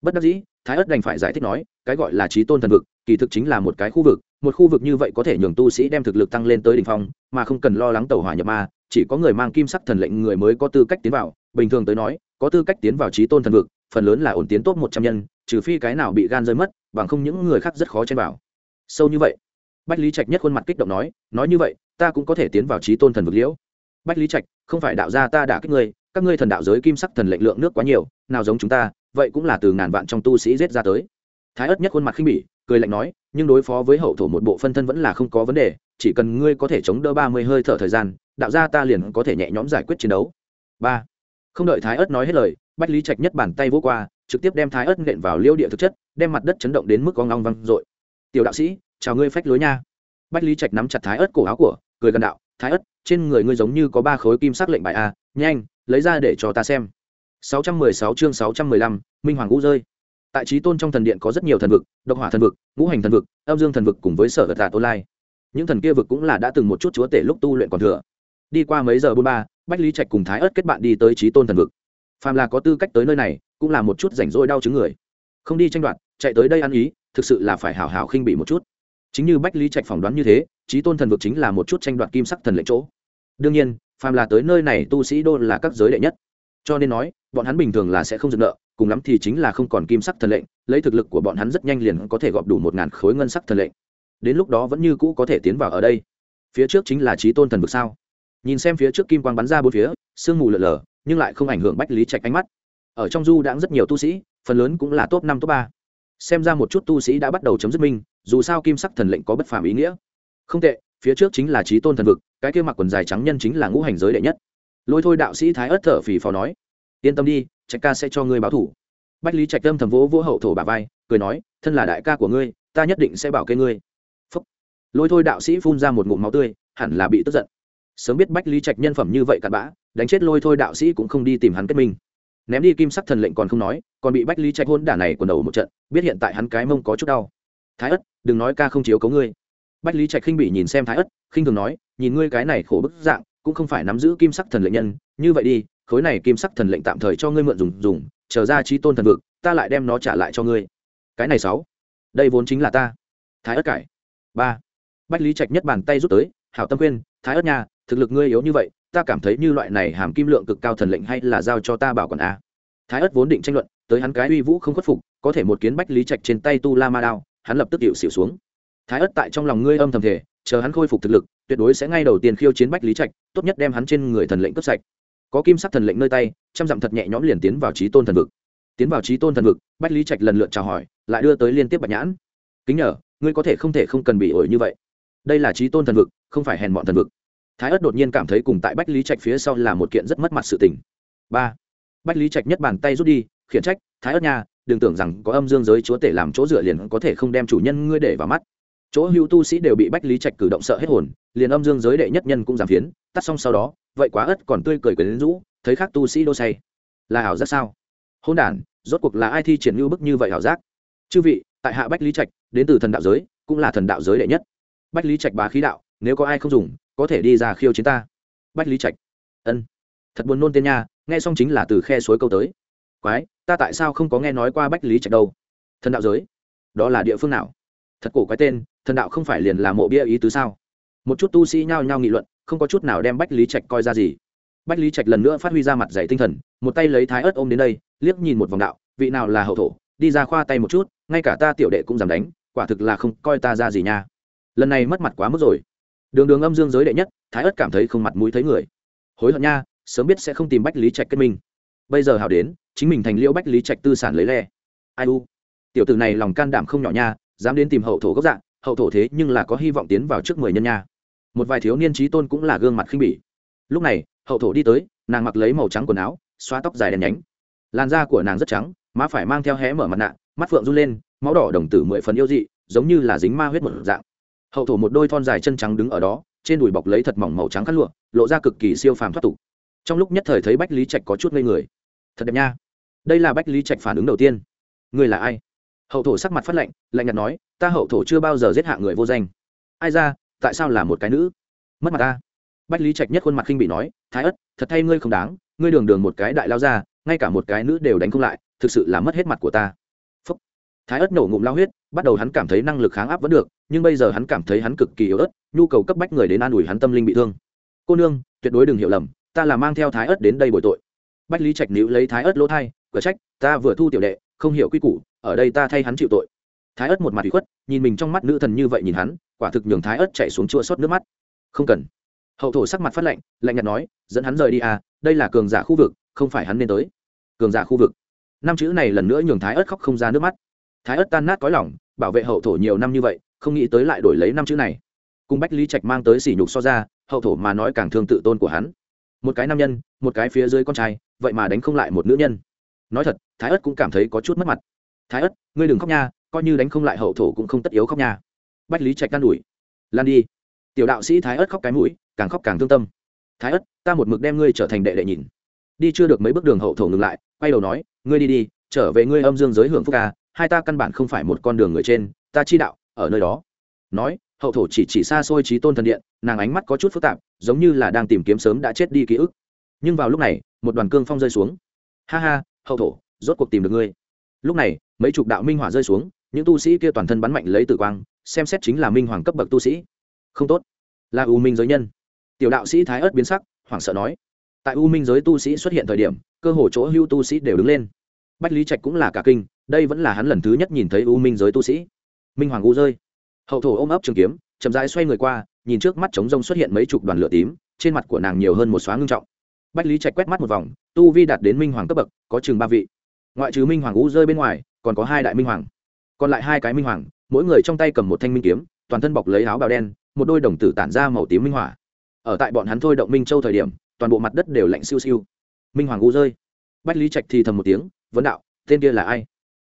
bất đắc dĩ, thái ất đành phải giải thích nói, cái gọi là trí tôn thần vực, kỳ thực chính là một cái khu vực, một khu vực như vậy có thể nhường tu sĩ đem thực lực tăng lên tới đ ỉ n h phong, mà không cần lo lắng tàu hỏa nhập ma, chỉ có người mang kim sắc thần lệnh người mới có tư cách tiến vào. Bình thường tới nói, có tư cách tiến vào trí tôn thần vực, phần lớn là ổn tiến tốt một trăm nhân, trừ phi cái nào bị gan rơi mất, bằng không những người khác rất khó chen vào. Sâu như vậy, bách lý trạch nhất khuôn mặt kích động nói nói như vậy, ta cũng có thể tiến vào trí tôn thần vực liễu. Bách lý trạch, không phải đạo gia ta đã kích ngươi, các ngươi thần đạo giới kim sắc thần lệnh lượng nước quá nhiều, nào giống chúng ta vậy cũng là từ ngàn vạn trong tu sĩ giết ra tới. Thái ất nhất khuôn mặt khinh bỉ, cười lạnh nói, nhưng đối phó với hậu thổ một bộ phân thân vẫn là không có vấn đề, chỉ cần ngươi có thể chống đỡ ba mươi hơi thở thời gian, đạo gia ta liền có thể nhẹ nhõm giải quyết chiến đấu. Ba. Không đợi thái ất nói hết lời, bách lý trạch nhất bàn tay vỗ qua, trực tiếp đem thái ất nện vào liêu địa thực chất, đem mặt đất chấn động đến mức con ngong văng r tiểu đạo sĩ, chào ngươi phách lối nha. Bách lý trạch nắm chặt thái ất cổ áo của, cười gần đạo, thái ất trên người ngươi giống như có ba khối kim sắc lệnh bài a, nhanh, lấy ra để cho ta xem. 616 chương 615, minh hoàng ngũ rơi. Tại Chí tôn trong thần điện có rất nhiều thần vực độc hỏa thần vực ngũ hành thần vực âm dương thần vực cùng với sở vật tạt online. Những thần kia vực cũng là đã từng một chút chúa tể lúc tu luyện còn thừa. Đi qua mấy giờ bốn ba bách lý trạch cùng thái Ức kết bạn đi tới Chí tôn thần vực. Phàm là có tư cách tới nơi này cũng là một chút rảnh rỗi đau chứng người. Không đi tranh đoạt chạy tới đây ăn ý thực sự là phải hảo hảo khinh bị một chút. Chính như bách lý trạch phỏng đoán như thế Chí tôn thần vực chính là một chút tranh đoạt kim sắc thần lệnh chỗ. Đương nhiên phàm là tới nơi này tu sĩ đô là các giới đệ nhất cho nên nói, bọn hắn bình thường là sẽ không dừng nợ, cùng lắm thì chính là không còn kim sắc thần lệnh, lấy thực lực của bọn hắn rất nhanh liền có thể gọp đủ một ngàn khối ngân sắc thần lệnh. Đến lúc đó vẫn như cũ có thể tiến vào ở đây. Phía trước chính là trí tôn thần vực sao? Nhìn xem phía trước kim quang bắn ra bốn phía, sương mù lợn lờ nhưng lại không ảnh hưởng bách lý trạch ánh mắt. Ở trong du đãng rất nhiều tu sĩ, phần lớn cũng là top năm, top ba. Xem ra một chút tu sĩ đã bắt đầu chấm dứt minh dù sao kim sắc thần lệnh có bất phàm ý nghĩa. Không tệ, phía trước chính là trí tôn thần vực, cái kia mặc quần dài trắng nhân chính là ngũ hành giới đệ nhất lôi thôi đạo sĩ thái ớt thở phì phò nói, yên tâm đi, trạch ca sẽ cho ngươi báo thủ. Bách lý trạch tâm thầm vỗ vỗ hậu thổ bà vai, cười nói, thân là đại ca của ngươi, ta nhất định sẽ bảo kê ngươi. Phúc. lôi thôi đạo sĩ phun ra một ngụm máu tươi, hẳn là bị tức giận. Sớm biết bách lý trạch nhân phẩm như vậy cặn bã, đánh chết lôi thôi đạo sĩ cũng không đi tìm hắn kết minh. Ném đi kim sắc thần lệnh còn không nói, còn bị bách lý trạch hôn đả này quần đầu một trận, biết hiện tại hắn cái mông có chút đau. Thái ất, đừng nói ca không chiếu cấu ngươi. Bách lý trạch khinh bị nhìn xem thái ất, khinh thường nói, nhìn ngươi cái này khổ bức dạng cũng không phải nắm giữ kim sắc thần lệnh nhân, như vậy đi, khối này kim sắc thần lệnh tạm thời cho ngươi mượn dùng dùng trở ra trí tôn thần vực, ta lại đem nó trả lại cho ngươi. Cái này sáu, đây vốn chính là ta. Thái ất cải. Ba, bách lý trạch nhất bàn tay rút tới, hảo tâm khuyên thái ất nha, thực lực ngươi yếu như vậy, ta cảm thấy như loại này hàm kim lượng cực cao thần lệnh hay là giao cho ta bảo quản a. Thái ất vốn định tranh luận, tới hắn cái uy vũ không khuất phục, có thể một kiến bách lý trạch trên tay tu la ma đao, hắn lập tức hiệu xỉu xuống. Thái ất, tại trong lòng ngươi âm thầm thể chờ hắn khôi phục thực lực, tuyệt đối sẽ ngay đầu tiên khiêu chiến bách lý trạch, tốt nhất đem hắn trên người thần lệnh cướp sạch. Có kim sắc thần lệnh nơi tay, trăm dặm thật nhẹ nhõm liền tiến vào trí tôn thần vực. Tiến vào trí tôn thần vực, bách lý trạch lần lượt chào hỏi, lại đưa tới liên tiếp bạch nhãn. Kính nhờ, ngươi có thể không thể không cần bị ổi như vậy. Đây là trí tôn thần vực, không phải hèn bọn thần vực. Thái ất đột nhiên cảm thấy cùng tại bách lý trạch phía sau là một kiện rất mất mặt sự tình. Ba, bách lý trạch nhất bàn tay rút đi, khiển trách, thái ất nha, đừng tưởng rằng có âm dương giới chúa tể làm chỗ dựa liền có thể không đem chủ nhân ngươi để vào mắt chỗ hữu tu sĩ đều bị bách lý trạch cử động sợ hết hồn, liền âm dương giới đệ nhất nhân cũng giảm phiến, tắt xong sau đó, vậy quá ất còn tươi cười cười đến rũ, thấy khác tu sĩ đô say. Là ảo giác sao? Hôn đản, rốt cuộc là ai thi triển lưu bức như vậy ảo giác? Chư vị, tại hạ bách lý trạch, đến từ thần đạo giới, cũng là thần đạo giới đệ nhất. Bách lý trạch bá khí đạo, nếu có ai không dùng, có thể đi ra khiêu chiến ta. Bách lý trạch. Ân. Thật buồn nôn tên nha, nghe xong chính là từ khe suối câu tới. Quái, ta tại sao không có nghe nói qua bách lý trạch đâu? Thần đạo giới? Đó là địa phương nào? Thật cổ quái tên thần đạo không phải liền là mộ bia ý tứ sao? Một chút tu sĩ nhao nhao nghị luận, không có chút nào đem bách lý trạch coi ra gì. Bách lý trạch lần nữa phát huy ra mặt dạy tinh thần, một tay lấy thái ớt ôm đến đây, liếc nhìn một vòng đạo, vị nào là hậu thổ, đi ra khoa tay một chút, ngay cả ta tiểu đệ cũng dám đánh, quả thực là không coi ta ra gì nha. Lần này mất mặt quá mức rồi. Đường đường âm dương giới đệ nhất, thái ớt cảm thấy không mặt mũi thấy người. Hối hận nha, sớm biết sẽ không tìm bách lý trạch kết minh. Bây giờ hào đến, chính mình thành liễu bách lý trạch tư sản lấy le. Ai u, tiểu tử này lòng can đảm không nhỏ nha, dám đến tìm hậu thổ gốc dạng hậu thổ thế nhưng là có hy vọng tiến vào trước mười nhân nha. Một vài thiếu niên trí tôn cũng là gương mặt khinh bỉ. Lúc này, hậu thổ đi tới, nàng mặc lấy màu trắng quần áo, xóa tóc dài đen nhánh. Làn da của nàng rất trắng, má phải mang theo hé mở mặt nạ, mắt phượng run lên, máu đỏ đồng tử mười phần yêu dị, giống như là dính ma huyết một dạng. Hậu thổ một đôi thon dài chân trắng đứng ở đó, trên đùi bọc lấy thật mỏng màu trắng khăn lụa, lộ ra cực kỳ siêu phàm thoát tục. Trong lúc nhất thời thấy bách lý trạch có chút ngây người. Thật đẹp nha. Đây là bách lý trạch phản ứng đầu tiên. Người là ai? Hậu thổ sắc mặt phát lạnh lạnh nhạt nói, ta hậu thổ chưa bao giờ giết hạ người vô danh. Ai ra, tại sao là một cái nữ? Mất mặt ta. Bách lý trạch nhất khuôn mặt khinh bị nói, thái ất, thật thay ngươi không đáng, ngươi đường đường một cái đại lao ra, ngay cả một cái nữ đều đánh không lại, thực sự là mất hết mặt của ta. Phúc. thái ất nổ ngụm lao huyết, bắt đầu hắn cảm thấy năng lực kháng áp vẫn được, nhưng bây giờ hắn cảm thấy hắn cực kỳ yếu ớt, nhu cầu cấp bách người đến an ủi hắn tâm linh bị thương. Cô nương, tuyệt đối đừng hiểu lầm, ta là mang theo thái ất đến đây bồi tội. Bách lý trạch níu lấy thái ớt lỗ thai cửa trách, ta vừa thu tiểu đệ không hiểu quy củ, ở đây ta thay hắn chịu tội. Thái ớt một mặt bị khuất, nhìn mình trong mắt nữ thần như vậy nhìn hắn, quả thực nhường thái ớt chạy xuống chua xót nước mắt. Không cần. Hậu thổ sắc mặt phát lạnh lạnh nhạt nói, dẫn hắn rời đi à đây là cường giả khu vực, không phải hắn nên tới. Cường giả khu vực. Năm chữ này lần nữa nhường thái ớt khóc không ra nước mắt. Thái ớt tan nát có lòng, bảo vệ hậu thổ nhiều năm như vậy, không nghĩ tới lại đổi lấy năm chữ này. Cùng bách lý trạch mang tới sỉ nhục so ra, hậu thổ mà nói càng thương tự tôn của hắn. Một cái nam nhân, một cái phía dưới con trai, vậy mà đánh không lại một nữ nhân nói thật, thái ất cũng cảm thấy có chút mất mặt. Thái ất, ngươi đừng khóc nha, coi như đánh không lại hậu thổ cũng không tất yếu khóc nha. Bách lý trạch can đuổi lan đi. Tiểu đạo sĩ thái ất khóc cái mũi, càng khóc càng thương tâm. Thái ất, ta một mực đem ngươi trở thành đệ đệ nhìn. Đi chưa được mấy bước đường hậu thổ ngừng lại, quay đầu nói, ngươi đi đi, trở về ngươi âm dương giới hưởng phúc ca, hai ta căn bản không phải một con đường người trên, ta chi đạo, ở nơi đó. Nói, hậu thổ chỉ chỉ xa xôi trí tôn thần điện, nàng ánh mắt có chút phức tạp, giống như là đang tìm kiếm sớm đã chết đi ký ức. Nhưng vào lúc này, một đoàn cương phong rơi xuống. Ha ha hậu thổ, rốt cuộc tìm được ngươi. Lúc này, mấy chục đạo minh hỏa rơi xuống, những tu sĩ kia toàn thân bắn mạnh lấy tử quang, xem xét chính là minh hoàng cấp bậc tu sĩ. Không tốt. Là u minh giới nhân. Tiểu đạo sĩ thái ớt biến sắc, hoảng sợ nói. Tại u minh giới tu sĩ xuất hiện thời điểm, cơ hồ chỗ hưu tu sĩ đều đứng lên. Bách lý trạch cũng là cả kinh, đây vẫn là hắn lần thứ nhất nhìn thấy u minh giới tu sĩ. Minh hoàng u rơi. Hậu thổ ôm ấp trường kiếm, chậm rãi xoay người qua, nhìn trước mắt trống rông xuất hiện mấy chục đoàn lửa tím, trên mặt của nàng nhiều hơn một xóa ngưng trọng bách lý trạch quét mắt một vòng, tu vi đạt đến minh hoàng cấp bậc, có chừng ba vị. Ngoại trừ minh hoàng u rơi bên ngoài, còn có hai đại minh hoàng. Còn lại hai cái minh hoàng, mỗi người trong tay cầm một thanh minh kiếm, toàn thân bọc lấy áo bào đen, một đôi đồng tử tản ra màu tím minh hỏa ở tại bọn hắn thôi động minh châu thời điểm, toàn bộ mặt đất đều lạnh siêu siêu. Minh hoàng u rơi. Bách lý trạch thì thầm một tiếng, vấn đạo, tên kia là ai?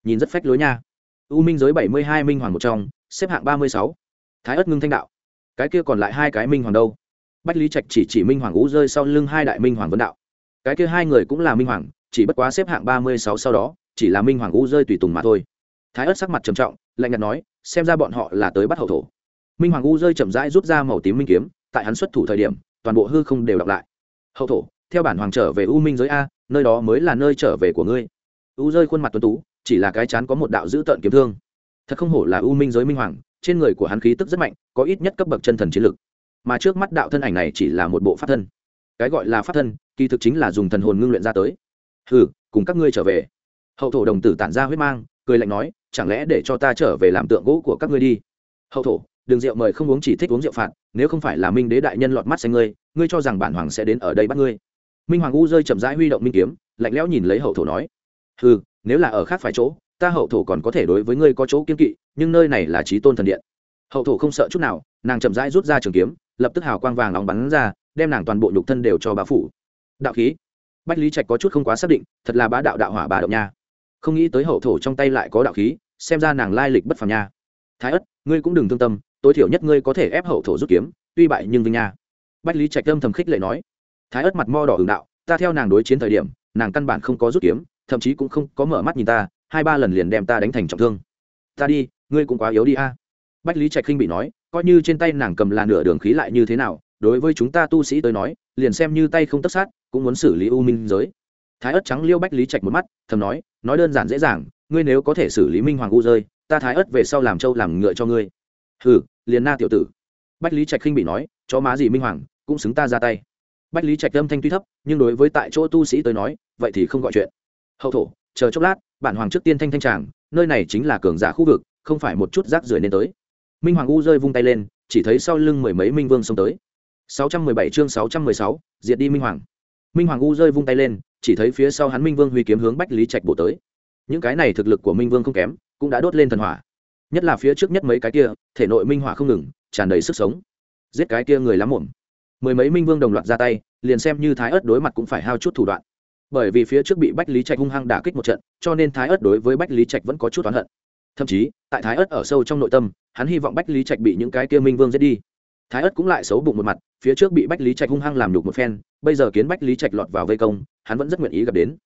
Nhìn rất phách lối nha. U minh giới bảy mươi hai minh hoàng một trong, xếp hạng ba mươi sáu. Thái ất ngưng thanh đạo. Cái kia còn lại hai cái minh hoàng đâu? Bách lý trạch chỉ chỉ minh hoàng u rơi sau lưng hai đại minh hoàng vấn đạo. Cái kia hai người cũng là minh hoàng, chỉ bất quá xếp hạng ba mươi sáu sau đó, chỉ là minh hoàng u rơi tùy tùng mà thôi. Thái ớt sắc mặt trầm trọng, lạnh nhạt nói, xem ra bọn họ là tới bắt hậu thổ. Minh hoàng u rơi chậm rãi rút ra màu tím minh kiếm, tại hắn xuất thủ thời điểm, toàn bộ hư không đều đọc lại. Hậu thổ, theo bản hoàng trở về u minh giới a, nơi đó mới là nơi trở về của ngươi. U rơi khuôn mặt tuấn tú, chỉ là cái chán có một đạo dữ tợn kiếm thương. Thật không hổ là u minh giới minh hoàng, trên người của hắn khí tức rất mạnh, có ít nhất cấp bậc chân thần chiến lực mà trước mắt đạo thân ảnh này chỉ là một bộ pháp thân. Cái gọi là pháp thân kỳ thực chính là dùng thần hồn ngưng luyện ra tới. Hừ, cùng các ngươi trở về. Hậu thổ đồng tử tản ra huyết mang cười lạnh nói chẳng lẽ để cho ta trở về làm tượng gỗ của các ngươi đi? Hậu thổ đường rượu mời không uống chỉ thích uống rượu phạt nếu không phải là minh đế đại nhân lọt mắt xanh ngươi ngươi cho rằng bản hoàng sẽ đến ở đây bắt ngươi. Minh hoàng u rơi chậm rãi huy động minh kiếm lạnh lẽo nhìn lấy hậu thổ nói hừ, nếu là ở khác phải chỗ ta hậu thổ còn có thể đối với ngươi có chỗ kiên kỵ nhưng nơi này là trí tôn thần điện. Hậu thổ không sợ chút nào nàng chậm rãi rút ra trường kiếm lập tức hào quang vàng nóng bắn ra, đem nàng toàn bộ nhục thân đều cho bá phủ. Đạo khí. Bách lý trạch có chút không quá xác định, thật là bá đạo đạo hỏa bà động nha. Không nghĩ tới hậu thổ trong tay lại có đạo khí, xem ra nàng lai lịch bất phàm nha. Thái ất, ngươi cũng đừng thương tâm, tối thiểu nhất ngươi có thể ép hậu thổ rút kiếm, tuy bại nhưng vinh nha. Bách lý trạch âm thầm khích lệ nói. Thái ất mặt mo đỏ hưởng đạo, ta theo nàng đối chiến thời điểm, nàng căn bản không có rút kiếm, thậm chí cũng không có mở mắt nhìn ta, hai ba lần liền đem ta đánh thành trọng thương. Ta đi, ngươi cũng quá yếu đi a. Bách lý trạch khinh bị nói coi như trên tay nàng cầm là nửa đường khí lại như thế nào, đối với chúng ta tu sĩ tới nói, liền xem như tay không tất sát, cũng muốn xử lý u minh giới. Thái ất trắng liêu bách lý trạch một mắt, thầm nói nói đơn giản dễ dàng, ngươi nếu có thể xử lý minh hoàng u rơi, ta thái ất về sau làm trâu làm ngựa cho ngươi. Hừ, liền na tiểu tử. Bách lý trạch khinh bị nói, chó má gì minh hoàng, cũng xứng ta ra tay. Bách lý trạch âm thanh tuy thấp, nhưng đối với tại chỗ tu sĩ tới nói, vậy thì không gọi chuyện. Hậu thổ, chờ chốc lát, bản hoàng trước tiên thanh thanh tràng, nơi này chính là cường giả khu vực, không phải một chút rác rưởi nên tới minh hoàng u rơi vung tay lên chỉ thấy sau lưng mười mấy minh vương xông tới. 617 chương 616, diệt đi minh hoàng. Minh hoàng u rơi vung tay lên chỉ thấy phía sau hắn minh vương huy kiếm hướng bách lý trạch bổ tới. Những cái này thực lực của minh vương không kém cũng đã đốt lên thần hỏa. Nhất là phía trước nhất mấy cái kia thể nội minh hỏa không ngừng tràn đầy sức sống. Giết cái kia người lắm muộn. Mười mấy minh vương đồng loạt ra tay liền xem như thái ớt đối mặt cũng phải hao chút thủ đoạn. Bởi vì phía trước bị bách lý trạch hung hăng đả kích một trận cho nên thái ớt đối với bách lý trạch vẫn có chút oán hận thậm chí, tại thái ớt ở sâu trong nội tâm, hắn hy vọng bách lý trạch bị những cái kia minh vương giết đi. Thái ớt cũng lại xấu bụng một mặt, phía trước bị bách lý trạch hung hăng làm đục một phen, bây giờ kiến bách lý trạch lọt vào vây công, hắn vẫn rất nguyện ý gặp đến.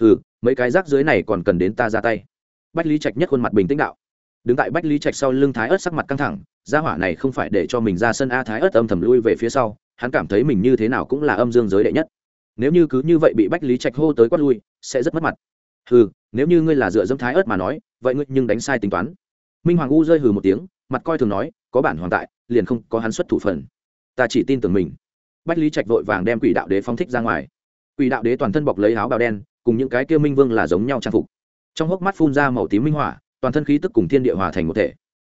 Hừ, mấy cái rác dưới này còn cần đến ta ra tay. Bách lý trạch nhất khuôn mặt bình tĩnh đạo. Đứng tại bách lý trạch sau lưng thái ớt sắc mặt căng thẳng, gia hỏa này không phải để cho mình ra sân a thái ớt âm thầm lui về phía sau, hắn cảm thấy mình như thế nào cũng là âm dương giới đệ nhất. Nếu như cứ như vậy bị bách lý trạch hô tới quát lui, sẽ rất mất mặt hừ, nếu như ngươi là dựa dẫm thái ớt mà nói, vậy ngươi nhưng đánh sai tính toán. Minh hoàng u rơi hừ một tiếng, mặt coi thường nói, có bản hoàng tại, liền không có hắn xuất thủ phần. Ta chỉ tin tưởng mình. Bách lý trạch vội vàng đem quỷ đạo đế phóng thích ra ngoài. Quỷ đạo đế toàn thân bọc lấy áo bào đen, cùng những cái kia minh vương là giống nhau trang phục. Trong hốc mắt phun ra màu tím minh hỏa, toàn thân khí tức cùng thiên địa hòa thành một thể.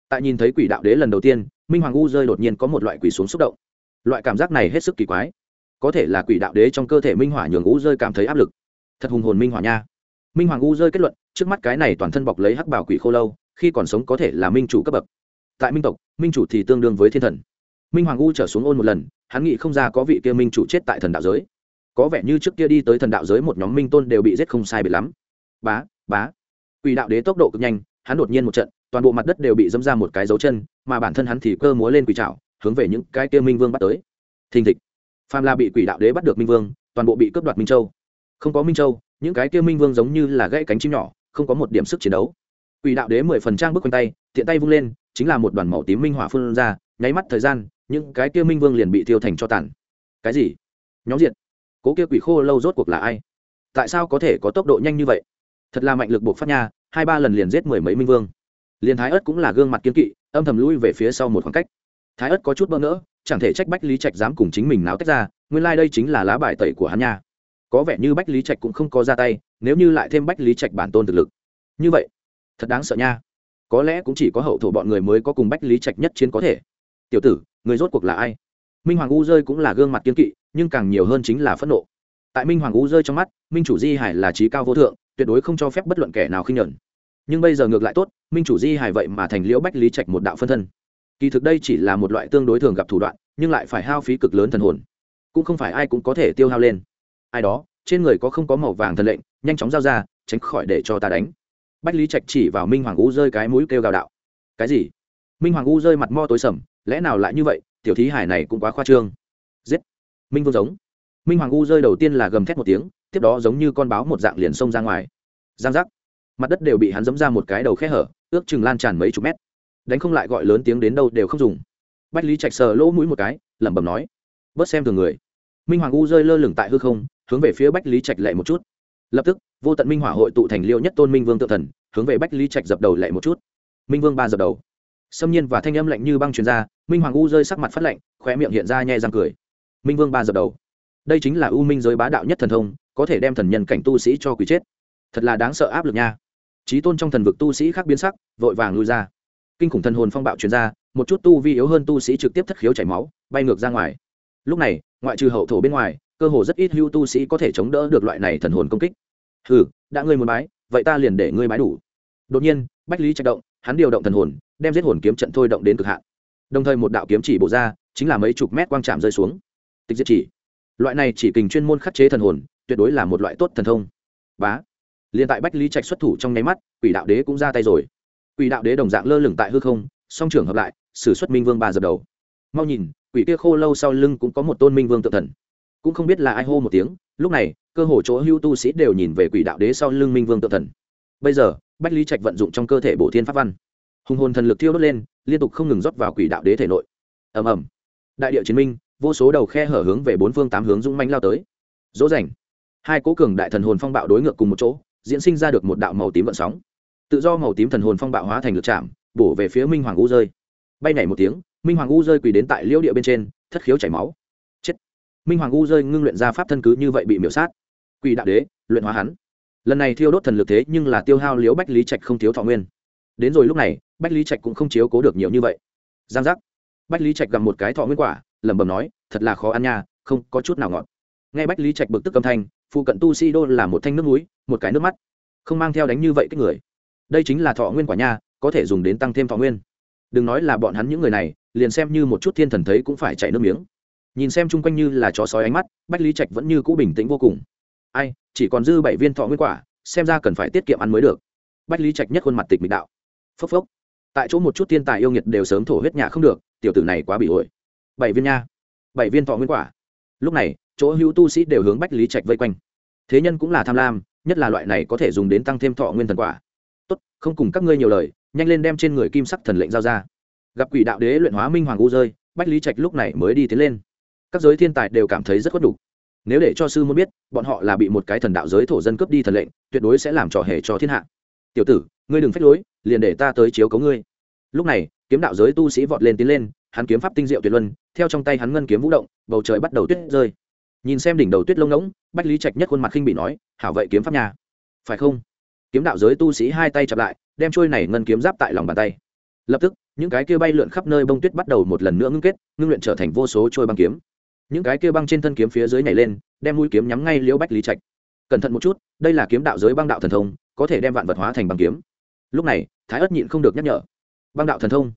Tại nhìn thấy quỷ đạo đế lần đầu tiên, minh hoàng u rơi đột nhiên có một loại quỷ xuống xúc động. Loại cảm giác này hết sức kỳ quái. Có thể là quỷ đạo đế trong cơ thể minh hỏa nhường u rơi cảm thấy áp lực. Thật hùng hồn minh hỏa nha minh hoàng u rơi kết luận, trước mắt cái này toàn thân bọc lấy hắc bảo quỷ khô lâu, khi còn sống có thể là minh chủ cấp bậc. Tại minh tộc, minh chủ thì tương đương với thiên thần. Minh hoàng u trở xuống ôn một lần, hắn nghĩ không ra có vị kia minh chủ chết tại thần đạo giới. Có vẻ như trước kia đi tới thần đạo giới một nhóm minh tôn đều bị giết không sai bị lắm. Bá bá. Quỷ đạo đế tốc độ cực nhanh, hắn đột nhiên một trận, toàn bộ mặt đất đều bị dâm ra một cái dấu chân, mà bản thân hắn thì cơ múa lên quỷ trảo, hướng về những cái kia minh vương bắt tới. Thình thịch. Phàm là bị quỷ đạo đế bắt được minh vương, toàn bộ bị cướp đoạt minh châu. Không có minh châu những cái kia minh vương giống như là gãy cánh chim nhỏ, không có một điểm sức chiến đấu. Quỷ đạo đế mười phần trang bước quanh tay, tiện tay vung lên, chính là một đoàn màu tím minh hỏa phun ra, nháy mắt thời gian, những cái kia minh vương liền bị tiêu thành cho tàn. Cái gì? Nhóm diện cố kia quỷ khô lâu rốt cuộc là ai? Tại sao có thể có tốc độ nhanh như vậy? Thật là mạnh lực buộc phát nha, hai ba lần liền giết mười mấy minh vương. Liền thái ớt cũng là gương mặt kiên kỵ, âm thầm lui về phía sau một khoảng cách. Thái ớt có chút bỡ ngỡ, chẳng thể trách bách lý trạch dám cùng chính mình náo tách ra, nguyên lai、like、đây chính là lá bài tẩy của hắn nha có vẻ như bách lý trạch cũng không có ra tay, nếu như lại thêm bách lý trạch bản tôn thực lực. Như vậy, thật đáng sợ nha. Có lẽ cũng chỉ có hậu thổ bọn người mới có cùng bách lý trạch nhất chiến có thể. Tiểu tử, người rốt cuộc là ai? Minh hoàng u rơi cũng là gương mặt kiên kỵ, nhưng càng nhiều hơn chính là phẫn nộ. Tại minh hoàng u rơi trong mắt, minh chủ di hải là trí cao vô thượng, tuyệt đối không cho phép bất luận kẻ nào khinh nhẫn. Nhưng bây giờ ngược lại tốt, minh chủ di hải vậy mà thành liễu bách lý trạch một đạo phân thân. Kỳ thực đây chỉ là một loại tương đối thường gặp thủ đoạn, nhưng lại phải hao phí cực lớn thần hồn. Cũng không phải ai cũng có thể tiêu hao lên ai đó, trên người có không có màu vàng thần lệnh, nhanh chóng giao ra, tránh khỏi để cho ta đánh. Bách lý trạch chỉ vào minh hoàng u rơi cái mũi kêu gào đạo. Cái gì? Minh hoàng u rơi mặt mo tối sầm, lẽ nào lại như vậy? Tiểu thí hải này cũng quá khoa trương. Giết! Minh vương giống. Minh hoàng u rơi đầu tiên là gầm thét một tiếng, tiếp đó giống như con báo một dạng liền xông ra ngoài. Giang giác! Mặt đất đều bị hắn dẫm ra một cái đầu khe hở, ước chừng lan tràn mấy chục mét. Đánh không lại gọi lớn tiếng đến đâu đều không dùng. Bách lý trạch sờ lỗ mũi một cái, lẩm bẩm nói, bớt xem thường người. Minh hoàng u rơi lơ lửng tại hư không hướng về phía bách lý trạch lệ một chút. Lập tức, vô tận minh hỏa hội tụ thành liêu nhất tôn minh vương tự thần, hướng về bách lý trạch dập đầu lệ một chút. Minh vương ba dập đầu. Xâm nhiên và thanh âm lạnh như băng truyền ra, minh hoàng u rơi sắc mặt phát lạnh khoe miệng hiện ra nhẹ răng cười. Minh vương ba dập đầu. Đây chính là u minh giới bá đạo nhất thần thông, có thể đem thần nhân cảnh tu sĩ cho quỷ chết. Thật là đáng sợ áp lực nha. Trí tôn trong thần vực tu sĩ khác biến sắc, vội vàng lui ra. Kinh khủng thần hồn phong bạo truyền ra, một chút tu vi yếu hơn tu sĩ trực tiếp thất khiếu chảy máu, bay ngược ra ngoài. Lúc này, ngoại trừ hậu thổ bên ngoài cơ hồ rất ít hưu tu sĩ có thể chống đỡ được loại này thần hồn công kích. Hừ, đã ngươi muốn bái, vậy ta liền để ngươi bái đủ. Đột nhiên, bách lý trạch động, hắn điều động thần hồn, đem giết hồn kiếm trận thôi động đến cực hạn. Đồng thời một đạo kiếm chỉ bổ ra, chính là mấy chục mét quang trạm rơi xuống. Tịch diệt chỉ. Loại này chỉ kình chuyên môn khắc chế thần hồn, tuyệt đối là một loại tốt thần thông. Bá. Liền tại bách lý trạch xuất thủ trong nháy mắt, quỷ đạo đế cũng ra tay rồi. Quỷ đạo đế đồng dạng lơ lửng tại hư không, song trưởng hợp lại, sử xuất minh vương ba dập đầu. Mau nhìn, quỷ kia khô lâu sau lưng cũng có một tôn minh vương tự thần cũng không biết là ai hô một tiếng, lúc này, cơ hồ chỗ hưu tu sĩ đều nhìn về quỷ đạo đế sau lưng minh vương tự thần. Bây giờ, bách lý trạch vận dụng trong cơ thể bổ thiên pháp văn. Hùng hồn thần lực thiêu đốt lên, liên tục không ngừng rót vào quỷ đạo đế thể nội. Ầm ầm. Đại địa chiến minh, vô số đầu khe hở hướng về bốn phương tám hướng dũng manh lao tới. Dỗ dành hai cố cường đại thần hồn phong bạo đối ngược cùng một chỗ, diễn sinh ra được một đạo màu tím vận sóng. Tự do màu tím thần hồn phong bạo hóa thành lực chạm, bổ về phía minh hoàng u rơi. Bay nảy một tiếng, minh hoàng u rơi quỳ đến tại liễu địa bên trên, thất khiếu chảy máu minh hoàng u rơi ngưng luyện ra pháp thân cứ như vậy bị miểu sát. Quỷ đạo đế, luyện hóa hắn. Lần này thiêu đốt thần lực thế nhưng là tiêu hao liễu bách lý trạch không thiếu thọ nguyên. Đến rồi lúc này, bách lý trạch cũng không chiếu cố được nhiều như vậy. Giang giác. Bách lý trạch gặp một cái thọ nguyên quả, lẩm bẩm nói, thật là khó ăn nha, không có chút nào ngọt. Nghe bách lý trạch bực tức âm thanh, phụ cận tu Si đô là một thanh nước núi một cái nước mắt. Không mang theo đánh như vậy cái người. Đây chính là thọ nguyên quả nha, có thể dùng đến tăng thêm thọ nguyên. Đừng nói là bọn hắn những người này, liền xem như một chút thiên thần thấy cũng phải chảy nước miếng nhìn xem chung quanh như là chó sói ánh mắt, bách lý trạch vẫn như cũ bình tĩnh vô cùng. Ai, chỉ còn dư bảy viên thọ nguyên quả, xem ra cần phải tiết kiệm ăn mới được. Bách lý trạch nhất khuôn mặt tịch mịch đạo. Phốc phốc. Tại chỗ một chút thiên tài yêu nghiệt đều sớm thổ huyết nhà không được, tiểu tử này quá bị ổi. Bảy viên nha. Bảy viên thọ nguyên quả. Lúc này, chỗ hữu tu sĩ đều hướng bách lý trạch vây quanh. Thế nhân cũng là tham lam, nhất là loại này có thể dùng đến tăng thêm thọ nguyên thần quả. Tốt, không cùng các ngươi nhiều lời, nhanh lên đem trên người kim sắc thần lệnh giao ra. Gặp quỷ đạo đế luyện hóa minh hoàng u rơi, bách lý trạch lúc này mới đi tiến lên các giới thiên tài đều cảm thấy rất khuất đủ nếu để cho sư muốn biết, bọn họ là bị một cái thần đạo giới thổ dân cướp đi thần lệnh, tuyệt đối sẽ làm trò hề cho thiên hạ. Tiểu tử, ngươi đừng phách lối, liền để ta tới chiếu cấu ngươi. Lúc này, kiếm đạo giới tu sĩ vọt lên tiến lên, hắn kiếm pháp tinh diệu tuyệt luân, theo trong tay hắn ngân kiếm vũ động, bầu trời bắt đầu tuyết rơi. Nhìn xem đỉnh đầu tuyết lông ngỗng, bách lý trạch nhất khuôn mặt khinh bị nói, hảo vậy kiếm pháp nhà phải không? Kiếm đạo giới tu sĩ hai tay chặp lại, đem trôi này ngân kiếm giáp tại lòng bàn tay. Lập tức, những cái kia bay lượn khắp nơi bông tuyết bắt đầu một lần nữa ngưng kết, ngưng luyện trở thành vô số trôi băng kiếm những cái kia băng trên thân kiếm phía dưới nhảy lên, đem mũi kiếm nhắm ngay liễu bách lý trạch. Cẩn thận một chút, đây là kiếm đạo giới băng đạo thần thông, có thể đem vạn vật hóa thành băng kiếm. Lúc này, thái ất nhịn không được nhắc nhở. Băng đạo thần thông.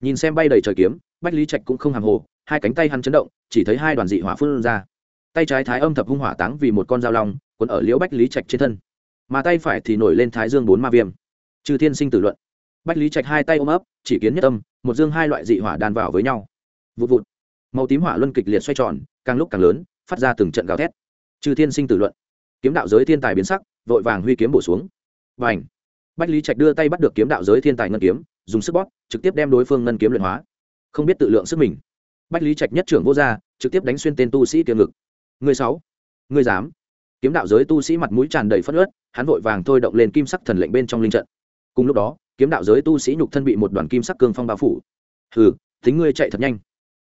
Nhìn xem bay đầy trời kiếm, bách lý trạch cũng không hàng hồ, hai cánh tay hắn chấn động, chỉ thấy hai đoàn dị hỏa phun ra. Tay trái thái âm thập hung hỏa táng vì một con dao long quấn ở liễu bách lý trạch trên thân. Mà tay phải thì nổi lên thái dương bốn ma viêm. Trừ thiên sinh tử luận. Bách lý trạch hai tay ôm ấp, chỉ kiến nhất tâm, một dương hai loại dị hỏa đan vào với nhau. Vụt vụt màu tím hỏa luân kịch liệt xoay tròn, càng lúc càng lớn, phát ra từng trận gào thét. Trừ thiên sinh tử luận, kiếm đạo giới thiên tài biến sắc, vội vàng huy kiếm bổ xuống. Và ảnh bách lý trạch đưa tay bắt được kiếm đạo giới thiên tài ngân kiếm, dùng sức bóp, trực tiếp đem đối phương ngân kiếm luyện hóa. Không biết tự lượng sức mình. Bách lý trạch nhất trưởng vô gia, trực tiếp đánh xuyên tên tu sĩ kiềm ngực. Người sáu, người dám kiếm đạo giới tu sĩ mặt mũi tràn đầy phất ớt hắn vội vàng thôi động lên kim sắc thần lệnh bên trong linh trận. Cùng lúc đó, kiếm đạo giới tu sĩ nhục thân bị một đoàn kim sắc cương phong bao phủ. Hừ tính ngươi chạy thật nhanh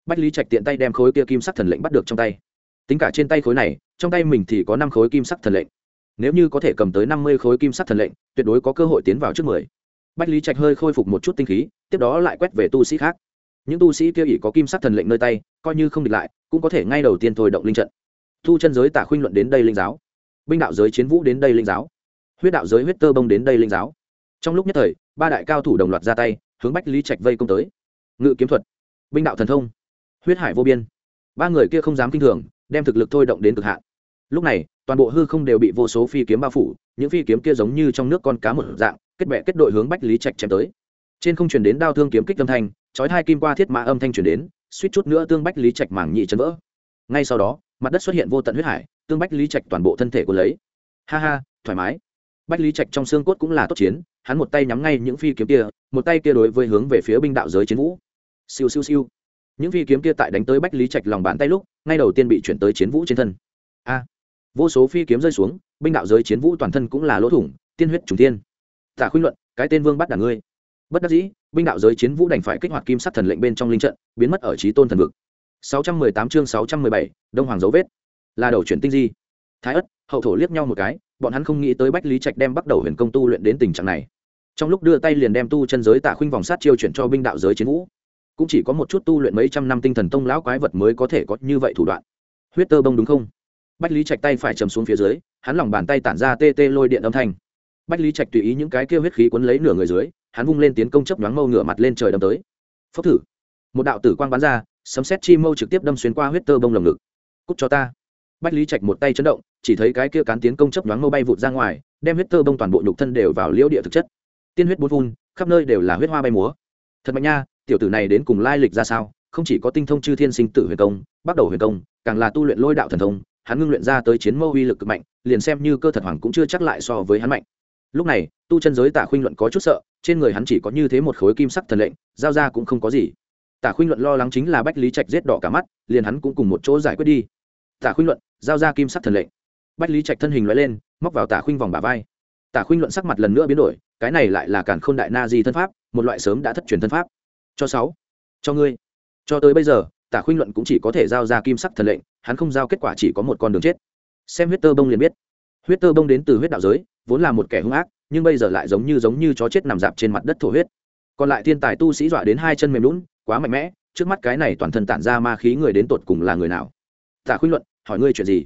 bách lý trạch tiện tay đem khối kia kim sắc thần lệnh bắt được trong tay. Tính cả trên tay khối này, trong tay mình thì có năm khối kim sắc thần lệnh. Nếu như có thể cầm tới năm mươi khối kim sắc thần lệnh, tuyệt đối có cơ hội tiến vào trước mười. Bách lý trạch hơi khôi phục một chút tinh khí, tiếp đó lại quét về tu sĩ khác. Những tu sĩ kia ỉ có kim sắc thần lệnh nơi tay, coi như không địch lại, cũng có thể ngay đầu tiên thôi động linh trận. Thu chân giới tả khuynh luận đến đây linh giáo. Binh đạo giới chiến vũ đến đây linh giáo. Huyết đạo giới huyết tơ bông đến đây linh giáo. Trong lúc nhất thời, ba đại cao thủ đồng loạt ra tay, hướng bách lý trạch vây công tới. Ngự kiếm thuật. Binh đạo thần thông huyết hải vô biên. Ba người kia không dám kinh thường, đem thực lực thôi động đến cực hạn. Lúc này, toàn bộ hư không đều bị vô số phi kiếm bao phủ, những phi kiếm kia giống như trong nước con cá một dạng, kết bệ kết đội hướng bách lý trạch chém tới. Trên không chuyển đến đao thương kiếm kích âm thanh, chói hai kim qua thiết mã âm thanh chuyển đến, suýt chút nữa tương bách lý trạch mảng nhị chân vỡ. Ngay sau đó, mặt đất xuất hiện vô tận huyết hải, tương bách lý trạch toàn bộ thân thể của lấy. Ha ha, thoải mái. Bách lý trạch trong xương cốt cũng là tốt chiến, hắn một tay nhắm ngay những phi kiếm kia, một tay kia đối với hướng về phía binh đạo giới chiến vũ. Siêu siêu siêu những phi kiếm kia tại đánh tới bách lý trạch lòng bàn tay lúc ngay đầu tiên bị chuyển tới chiến vũ trên thân. A! Vô số phi kiếm rơi xuống binh đạo giới chiến vũ toàn thân cũng là lỗ thủng tiên huyết trùng tiên tả khuyên luận cái tên vương bắt đảng ngươi. Bất đắc dĩ binh đạo giới chiến vũ đành phải kích hoạt kim sắc thần lệnh bên trong linh trận biến mất ở trí tôn thần vực. 618 chương 617, đông hoàng dấu vết. Là đầu chuyển tinh di. Thái ất hậu thổ liếc nhau một cái bọn hắn không nghĩ tới bách lý trạch đem bắt đầu huyền công tu luyện đến tình trạng này. Trong lúc đưa tay liền đem tu chân giới tạ khuynh vòng sát chiêu chuyển cho binh đạo giới chiến vũ cũng chỉ có một chút tu luyện mấy trăm năm tinh thần tông lão quái vật mới có thể có như vậy thủ đoạn. Huyết tơ bông đúng không? Bách lý trạch tay phải chầm xuống phía dưới, hắn lòng bàn tay tản ra tê tê lôi điện âm thanh. Bách lý trạch tùy ý những cái kêu huyết khí quấn lấy nửa người dưới, hắn vung lên tiến công chấp nhoáng mâu ngửa mặt lên trời đâm tới. Phốc thử. Một đạo tử quang bắn ra, sấm xét chi mâu trực tiếp đâm xuyên qua huyết tơ bông lồng ngực. Cúc cho ta. Bách lý trạch một tay chấn động, chỉ thấy cái kia cán tiến công chấp nhoáng mâu bay vụt ra ngoài, đem huyết tơ bông toàn bộ nhục thân đều vào liễu địa thực chất. Tiên huyết bốn vun khắp nơi đều là huyết hoa bay múa. Thật mạnh nha tiểu tử này đến cùng lai lịch ra sao? Không chỉ có tinh thông chư thiên sinh tử huyền công, bắt đầu huyền công, càng là tu luyện lôi đạo thần thông, hắn ngưng luyện ra tới chiến mâu uy lực cực mạnh, liền xem như cơ thật hoàng cũng chưa chắc lại so với hắn mạnh. Lúc này, tu chân giới tả khuynh luận có chút sợ, trên người hắn chỉ có như thế một khối kim sắc thần lệnh, giao ra cũng không có gì. Tả khuynh luận lo lắng chính là bách lý trạch giết đỏ cả mắt, liền hắn cũng cùng một chỗ giải quyết đi. Tả khuynh luận, giao ra kim sắc thần lệnh. Bách lý trạch thân hình loại lên, móc vào tả khuynh vòng bà vai. Tả khuynh luận sắc mặt lần nữa biến đổi, cái này lại là cản k h ô n đại na di thân pháp, một loại sớm đã thất truyền thân pháp cho sáu. Cho ngươi. Cho tới bây giờ, tả khuynh luận cũng chỉ có thể giao ra kim sắc thần lệnh, hắn không giao kết quả chỉ có một con đường chết. Xem huyết tơ bông liền biết. Huyết tơ bông đến từ huyết đạo giới, vốn là một kẻ hung ác, nhưng bây giờ lại giống như giống như chó chết nằm dạp trên mặt đất thổ huyết. Còn lại thiên tài tu sĩ dọa đến hai chân mềm lún, quá mạnh mẽ, trước mắt cái này toàn thân tản ra ma khí người đến tột cùng là người nào? Tả khuynh luận, hỏi ngươi chuyện gì?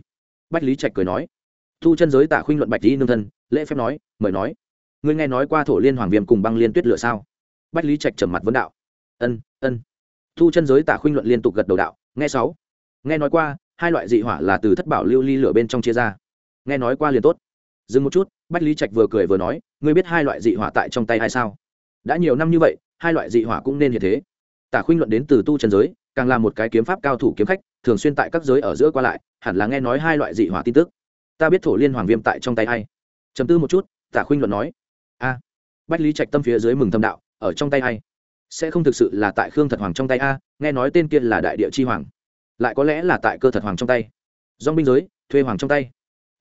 Bách lý trạch cười nói. Thu chân giới Tả khuynh luận bạch lý nương thân, lễ phép nói, mời nói. Ngươi nghe nói qua thổ liên hoàng viêm cùng băng liên tuyết lửa sao? Bách lý trạch trầm mặt vấn đạo ân ân. Thu chân giới Tả khuynh luận liên tục gật đầu đạo, nghe sáu. Nghe nói qua, hai loại dị hỏa là từ thất bảo lưu ly lửa bên trong chia ra. Nghe nói qua liền tốt. Dừng một chút, bách lý trạch vừa cười vừa nói, ngươi biết hai loại dị hỏa tại trong tay hay sao? Đã nhiều năm như vậy, hai loại dị hỏa cũng nên như thế. Tả khuynh luận đến từ tu chân giới, càng là một cái kiếm pháp cao thủ kiếm khách, thường xuyên tại các giới ở giữa qua lại, hẳn là nghe nói hai loại dị hỏa tin tức. Ta biết thổ liên hoàng viêm tại trong tay hay chấm tư một chút, tả khuynh luận nói. A. Bách lý trạch tâm phía dưới mừng thâm đạo, ở trong tay hay sẽ không thực sự là tại khương thật hoàng trong tay a, nghe nói tên kia là đại địa chi hoàng. Lại có lẽ là tại cơ thật hoàng trong tay. Dong binh giới, thuê hoàng trong tay.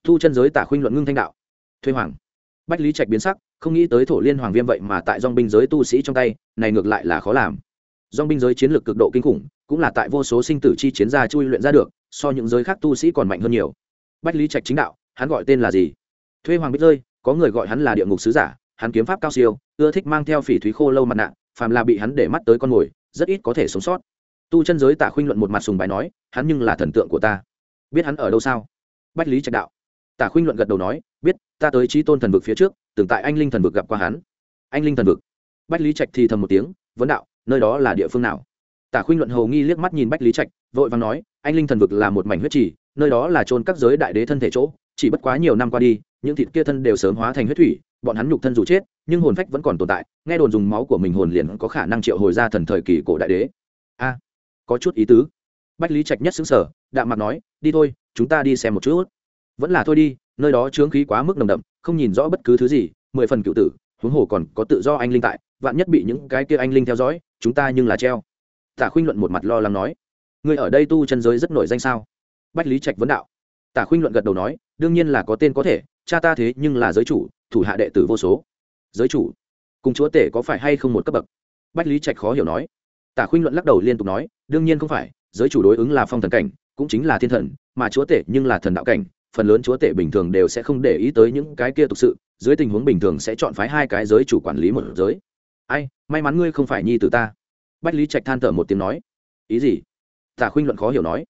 Thu chân giới tả khuynh luận ngưng thanh đạo. Thuê hoàng. Bách lý trạch biến sắc, không nghĩ tới thổ liên hoàng viêm vậy mà tại dong binh giới tu sĩ trong tay, này ngược lại là khó làm. Dong binh giới chiến lược cực độ kinh khủng, cũng là tại vô số sinh tử chi chiến gia chui luyện ra được, so những giới khác tu sĩ còn mạnh hơn nhiều. Bách lý trạch chính đạo, hắn gọi tên là gì? Thuê hoàng bích rơi, có người gọi hắn là địa ngục sứ giả, hắn kiếm pháp cao siêu, ưa thích mang theo phỉ thúy khô lâu mặt nạ phàm là bị hắn để mắt tới con mồi, rất ít có thể sống sót. Tu chân giới tạ khuynh luận một mặt sùng bài nói, hắn nhưng là thần tượng của ta. Biết hắn ở đâu sao? Bách lý trạch đạo. Tạ khuynh luận gật đầu nói, biết, ta tới trí tôn thần vực phía trước, từng tại anh linh thần vực gặp qua hắn. Anh linh thần vực. Bách lý trạch thì thầm một tiếng, vấn đạo, nơi đó là địa phương nào? Tạ khuynh luận hầu nghi liếc mắt nhìn bách lý trạch, vội vàng nói, anh linh thần vực là một mảnh huyết trì, nơi đó là trôn các giới đại đế thân thể chỗ, chỉ bất quá nhiều năm qua đi, những thịt kia thân đều sớm hóa thành huyết thủy bọn hắn nhục thân dù chết, nhưng hồn phách vẫn còn tồn tại, nghe đồn dùng máu của mình hồn liền có khả năng triệu hồi ra thần thời kỳ cổ đại đế. A à, có chút ý tứ. Bách lý trạch nhất xứng sở đạm mặt nói, đi thôi, chúng ta đi xem một chút. Vẫn là thôi đi, nơi đó chướng khí quá mức nồng đậm, không nhìn rõ bất cứ thứ gì, mười phần cựu tử, huống hồ còn có tự do anh linh tại, vạn nhất bị những cái kia anh linh theo dõi, chúng ta nhưng là treo. Tả khuynh luận một mặt lo lắng nói người ở đây tu chân giới rất nổi danh sao? Bách lý trạch vấn đạo. Tả khuynh luận gật đầu nói, đương nhiên là có tên có thể cha ta thế nhưng là giới chủ, thủ hạ đệ tử vô số. Giới chủ, cùng chúa tể có phải hay không một cấp bậc? Bách lý trạch khó hiểu nói. Tả khuynh luận lắc đầu liên tục nói, đương nhiên không phải, giới chủ đối ứng là phong thần cảnh, cũng chính là thiên thần, mà chúa tể nhưng là thần đạo cảnh, phần lớn chúa tể bình thường đều sẽ không để ý tới những cái kia thực sự, dưới tình huống bình thường sẽ chọn phái hai cái giới chủ quản lý một giới. Ai, may mắn ngươi không phải nhi từ ta. Bách lý trạch than thở một tiếng nói. Ý gì? Tả khuynh luận khó hiểu nói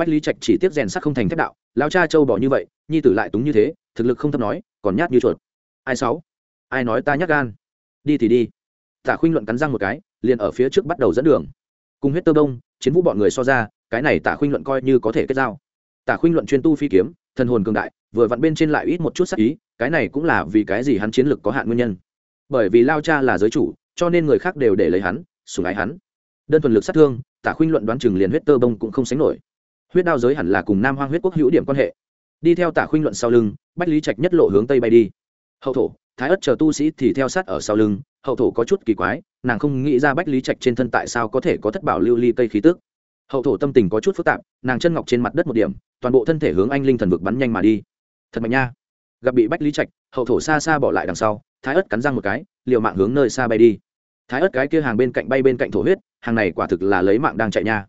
bách lý trạch chỉ tiếp rèn sắc không thành thép đạo lao cha châu bỏ như vậy, nhi tử lại túng như thế, thực lực không thấp nói, còn nhát như chuột. Ai sáu? Ai nói ta nhát gan? Đi thì đi. Tả khuynh luận cắn răng một cái, liền ở phía trước bắt đầu dẫn đường. Cùng huyết tơ đông, chiến vũ bọn người so ra, cái này tả khuynh luận coi như có thể kết giao. Tả khuynh luận chuyên tu phi kiếm, thần hồn cường đại, vừa vặn bên trên lại ít một chút sắc ý, cái này cũng là vì cái gì hắn chiến lực có hạn nguyên nhân. Bởi vì lao cha là giới chủ, cho nên người khác đều để lấy hắn, sủng ái hắn. Đơn thuần lực sát thương, tả khuynh luận đoán chừng liền huyết tơ bông cũng không sánh nổi huyết đao giới hẳn là cùng nam hoang huyết quốc hữu điểm quan hệ. Đi theo tả khuynh luận sau lưng, bách lý trạch nhất lộ hướng tây bay đi. Hậu thổ, thái ất chờ tu sĩ thì theo sát ở sau lưng, hậu thổ có chút kỳ quái, nàng không nghĩ ra bách lý trạch trên thân tại sao có thể có thất bảo lưu ly cây khí tức. Hậu thổ tâm tình có chút phức tạp, nàng chân ngọc trên mặt đất một điểm, toàn bộ thân thể hướng anh linh thần vực bắn nhanh mà đi. Thật mạnh nha. Gặp bị bách lý trạch, hậu thổ xa xa bỏ lại đằng sau, thái ất cắn răng một cái, liều mạng hướng nơi xa bay đi. Thái ất cái kia hàng bên cạnh bay bên cạnh thổ huyết, hàng này quả thực là lấy mạng đang chạy nha.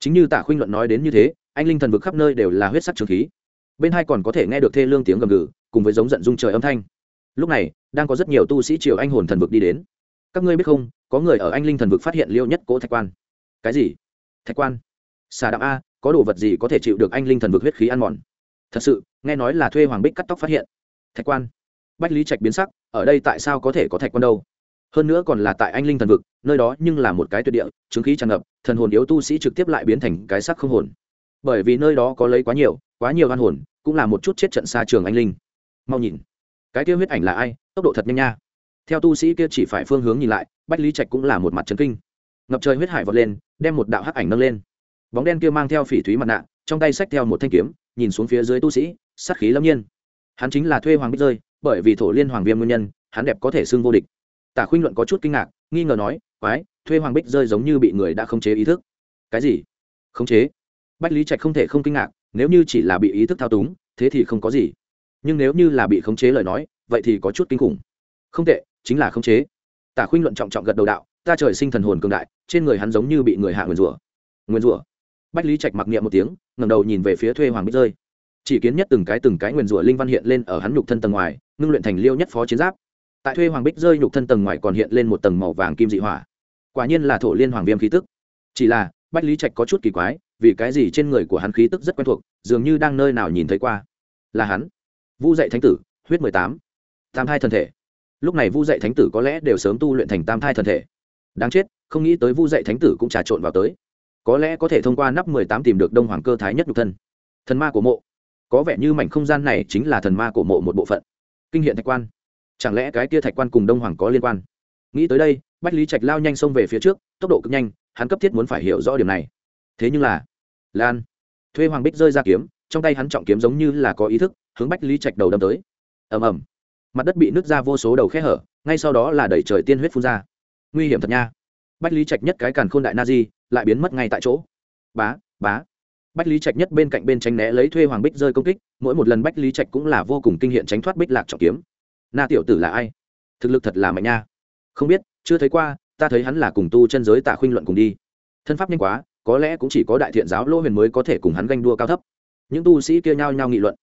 Chính như tả khuynh luận nói đến như thế anh linh thần vực khắp nơi đều là huyết sắc trường khí. Bên hai còn có thể nghe được thê lương tiếng gầm gừ, cùng với giống giận dung trời âm thanh. Lúc này, đang có rất nhiều tu sĩ triều anh hồn thần vực đi đến. Các ngươi biết không, có người ở anh linh thần vực phát hiện liêu nhất cỗ thạch quan. Cái gì? Thạch quan? Xà đạo a, có đồ vật gì có thể chịu được anh linh thần vực huyết khí ăn mòn? Thật sự, nghe nói là thuê hoàng bích cắt tóc phát hiện. Thạch quan? Bách lý trạch biến sắc, ở đây tại sao có thể có thạch quan đâu? Hơn nữa còn là tại anh linh thần vực, nơi đó nhưng là một cái tuyệt địa, chứng khí tràn ngập, thần hồn yếu tu sĩ trực tiếp lại biến thành cái sắc không hồn bởi vì nơi đó có lấy quá nhiều quá nhiều oan hồn, cũng là một chút chết trận xa trường anh linh. Mau nhìn, cái kia huyết ảnh là ai, tốc độ thật nhanh nha. Theo tu sĩ kia chỉ phải phương hướng nhìn lại, bách lý trạch cũng là một mặt trấn kinh. Ngập trời huyết hải vọt lên, đem một đạo hắc ảnh nâng lên. Bóng đen kia mang theo phỉ thúy mặt nạ, trong tay xách theo một thanh kiếm, nhìn xuống phía dưới tu sĩ, sát khí lâm nhiên. Hắn chính là thuê hoàng bích rơi, bởi vì thổ liên hoàng viêm nguyên nhân, hắn đẹp có thể xưng vô địch. Tả khuynh luận có chút kinh ngạc, nghi ngờ nói, quái, thuê hoàng bích rơi giống như bị người đã khống chế ý thức. Cái gì? Khống chế bách lý trạch không thể không kinh ngạc, nếu như chỉ là bị ý thức thao túng, thế thì không có gì. Nhưng nếu như là bị khống chế lời nói, vậy thì có chút kinh khủng. Không tệ, chính là khống chế. Tả khuynh luận trọng trọng gật đầu đạo, ta trời sinh thần hồn cường đại, trên người hắn giống như bị người hạ nguyền rủa. Nguyền rủa. Bách lý trạch mặc niệm một tiếng ngầm đầu nhìn về phía thuê hoàng bích rơi. Chỉ kiến nhất từng cái từng cái nguyền rủa linh văn hiện lên ở hắn nhục thân tầng ngoài, ngưng luyện thành liêu nhất phó chiến giáp. Tại thuê hoàng bích rơi nhục thân tầng ngoài còn hiện lên một tầng màu vàng kim dị hỏa. Quả nhiên là thổ liên hoàng viêm khí tức. Chỉ là, bách lý trạch có chút kỳ quái vì cái gì trên người của hắn khí tức rất quen thuộc, dường như đang nơi nào nhìn thấy qua. Là hắn. Vu dạy thánh tử, huyết mười tám. Tam thai thân thể. Lúc này vu dạy thánh tử có lẽ đều sớm tu luyện thành tam thai thân thể. Đáng chết, không nghĩ tới vu dạy thánh tử cũng trà trộn vào tới. Có lẽ có thể thông qua nắp mười tám tìm được đông hoàng cơ thái nhất nhục thân. Thần ma của mộ. Có vẻ như mảnh không gian này chính là thần ma của mộ một bộ phận. Kinh hiện thạch quan. Chẳng lẽ cái kia thạch quan cùng đông hoàng có liên quan? Nghĩ tới đây, bách lý trạch lao nhanh xông về phía trước, tốc độ cực nhanh, hắn cấp thiết muốn phải hiểu rõ điểm này. Thế nhưng là lan. Thuê hoàng bích rơi ra kiếm, trong tay hắn trọng kiếm giống như là có ý thức, hướng bách lý trạch đầu đâm tới. Ầm ầm. Mặt đất bị nứt ra vô số đầu khe hở, ngay sau đó là đẩy trời tiên huyết phun ra. Nguy hiểm thật nha. Bách lý trạch nhất cái càn khôn đại na di, lại biến mất ngay tại chỗ. Bá bá. Bách lý trạch nhất bên cạnh bên tránh né lấy thuê hoàng bích rơi công kích, mỗi một lần bách lý trạch cũng là vô cùng kinh hiện tránh thoát bích lạc trọng kiếm. Na tiểu tử là ai? Thực lực thật là mạnh nha. Không biết, chưa thấy qua, ta thấy hắn là cùng tu chân giới tạ khuynh luận cùng đi. Thân pháp nhanh quá có lẽ cũng chỉ có đại thiện giáo lỗ huyền mới có thể cùng hắn ganh đua cao thấp. Những tu sĩ kia nhao nhao nghị luận.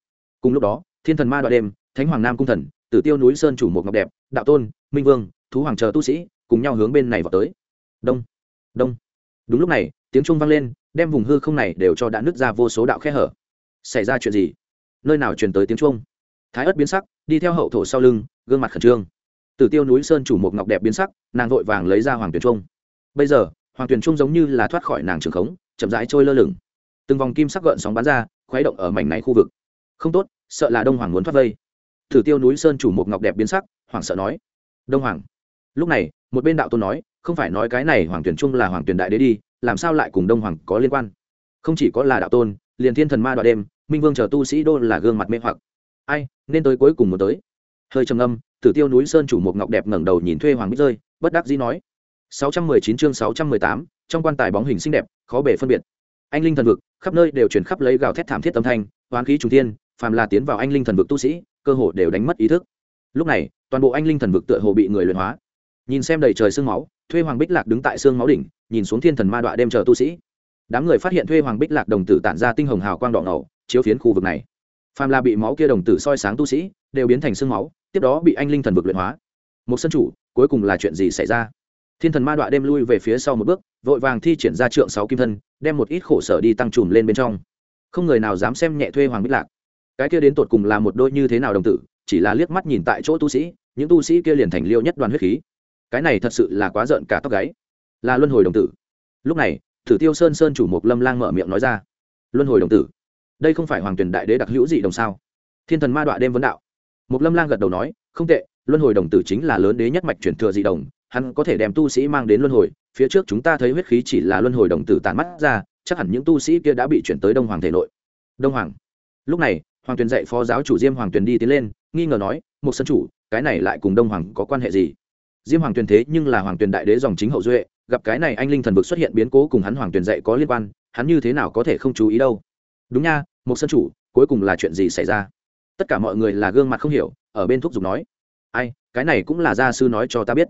Cùng lúc đó, thiên thần ma đoạn đêm, thánh hoàng nam cung thần, tử tiêu núi sơn chủ một ngọc đẹp, đạo tôn, minh vương, thú hoàng chờ tu sĩ cùng nhau hướng bên này vào tới. Đông đông. Đúng lúc này, tiếng trung vang lên, đem vùng hư không này đều cho đã nứt ra vô số đạo khe hở. Xảy ra chuyện gì? Nơi nào truyền tới tiếng trung thái ất biến sắc, đi theo hậu thổ sau lưng, gương mặt khẩn trương. Tử tiêu núi sơn chủ một ngọc đẹp biến sắc, nàng vội vàng lấy ra hoàng tuyến trung bây giờ hoàng tuyền trung giống như là thoát khỏi nàng trường khống, chậm rãi trôi lơ lửng. Từng vòng kim sắc gợn sóng bắn ra, khuấy động ở mảnh này khu vực. Không tốt, sợ là đông hoàng muốn thoát vây. Thử tiêu núi sơn chủ một ngọc đẹp biến sắc hoàng sợ nói, đông hoàng. Lúc này, một bên đạo tôn nói, không phải nói cái này hoàng tuyển trung là hoàng tuyển đại đế đi, làm sao lại cùng đông hoàng có liên quan? Không chỉ có là đạo tôn, liền thiên thần ma đoạn đêm, minh vương chờ tu sĩ đô là gương mặt mê hoặc. Ai, nên tới cuối cùng một tới. Hơi trầm âm tử tiêu núi sơn chủ một ngọc đẹp ngẩng đầu nhìn thuê hoàng bích rơi, bất đắc dĩ nói 619 chương 618, trong quan tài bóng hình xinh đẹp khó bề phân biệt. Anh linh thần vực khắp nơi đều truyền khắp lấy gào thét thảm thiết âm thanh hoán khí trùng thiên phàm là tiến vào anh linh thần vực tu sĩ cơ hồ đều đánh mất ý thức. Lúc này toàn bộ anh linh thần vực tựa hồ bị người luyện hóa. Nhìn xem đầy trời xương máu thuê hoàng bích lạc đứng tại xương máu đỉnh nhìn xuống thiên thần ma đọa đêm chờ tu sĩ. Đám người phát hiện thuê hoàng bích lạc đồng tử tản ra tinh hồng hào quang đỏ ngầu chiếu phiến khu vực này. Phàm là bị máu kia đồng tử soi sáng tu sĩ đều biến thành xương máu tiếp đó bị anh linh thần vực luyện hóa. Một sân chủ cuối cùng là chuyện gì xảy ra? Thiên thần ma đọa đêm lui về phía sau một bước, vội vàng thi triển ra trượng sáu kim thân, đem một ít khổ sở đi tăng trùm lên bên trong. Không người nào dám xem nhẹ thuê hoàng bích lạc. Cái kia đến tột cùng là một đôi như thế nào đồng tử, chỉ là liếc mắt nhìn tại chỗ tu sĩ, những tu sĩ kia liền thành liêu nhất đoàn huyết khí. Cái này thật sự là quá rợn cả tóc gáy. Là luân hồi đồng tử. Lúc này, thử tiêu sơn sơn chủ mục lâm lang mở miệng nói ra. Luân hồi đồng tử? Đây không phải hoàng tuyển đại đế đặc hữu dị đồng sao? Thiên thần ma đọa đêm vấn đạo. Mục lâm lang gật đầu nói, không tệ, luân hồi đồng tử chính là lớn đế nhất mạch truyền thừa dị đồng hắn có thể đem tu sĩ mang đến luân hồi, phía trước chúng ta thấy huyết khí chỉ là luân hồi đồng tử tàn mắt ra, chắc hẳn những tu sĩ kia đã bị chuyển tới đông hoàng thể nội. Đông hoàng. Lúc này, hoàng tuyền dạy phó giáo chủ diêm hoàng tuyền đi tiến lên, nghi ngờ nói một sân chủ, cái này lại cùng đông hoàng có quan hệ gì? Diêm hoàng tuyền thế nhưng là hoàng tuyền đại đế dòng chính hậu duệ, gặp cái này anh linh thần vực xuất hiện biến cố cùng hắn hoàng tuyền dạy có liên quan, hắn như thế nào có thể không chú ý đâu? Đúng nha một sân chủ, cuối cùng là chuyện gì xảy ra? Tất cả mọi người là gương mặt không hiểu, ở bên thuốc dùng nói, ai, cái này cũng là gia sư nói cho ta biết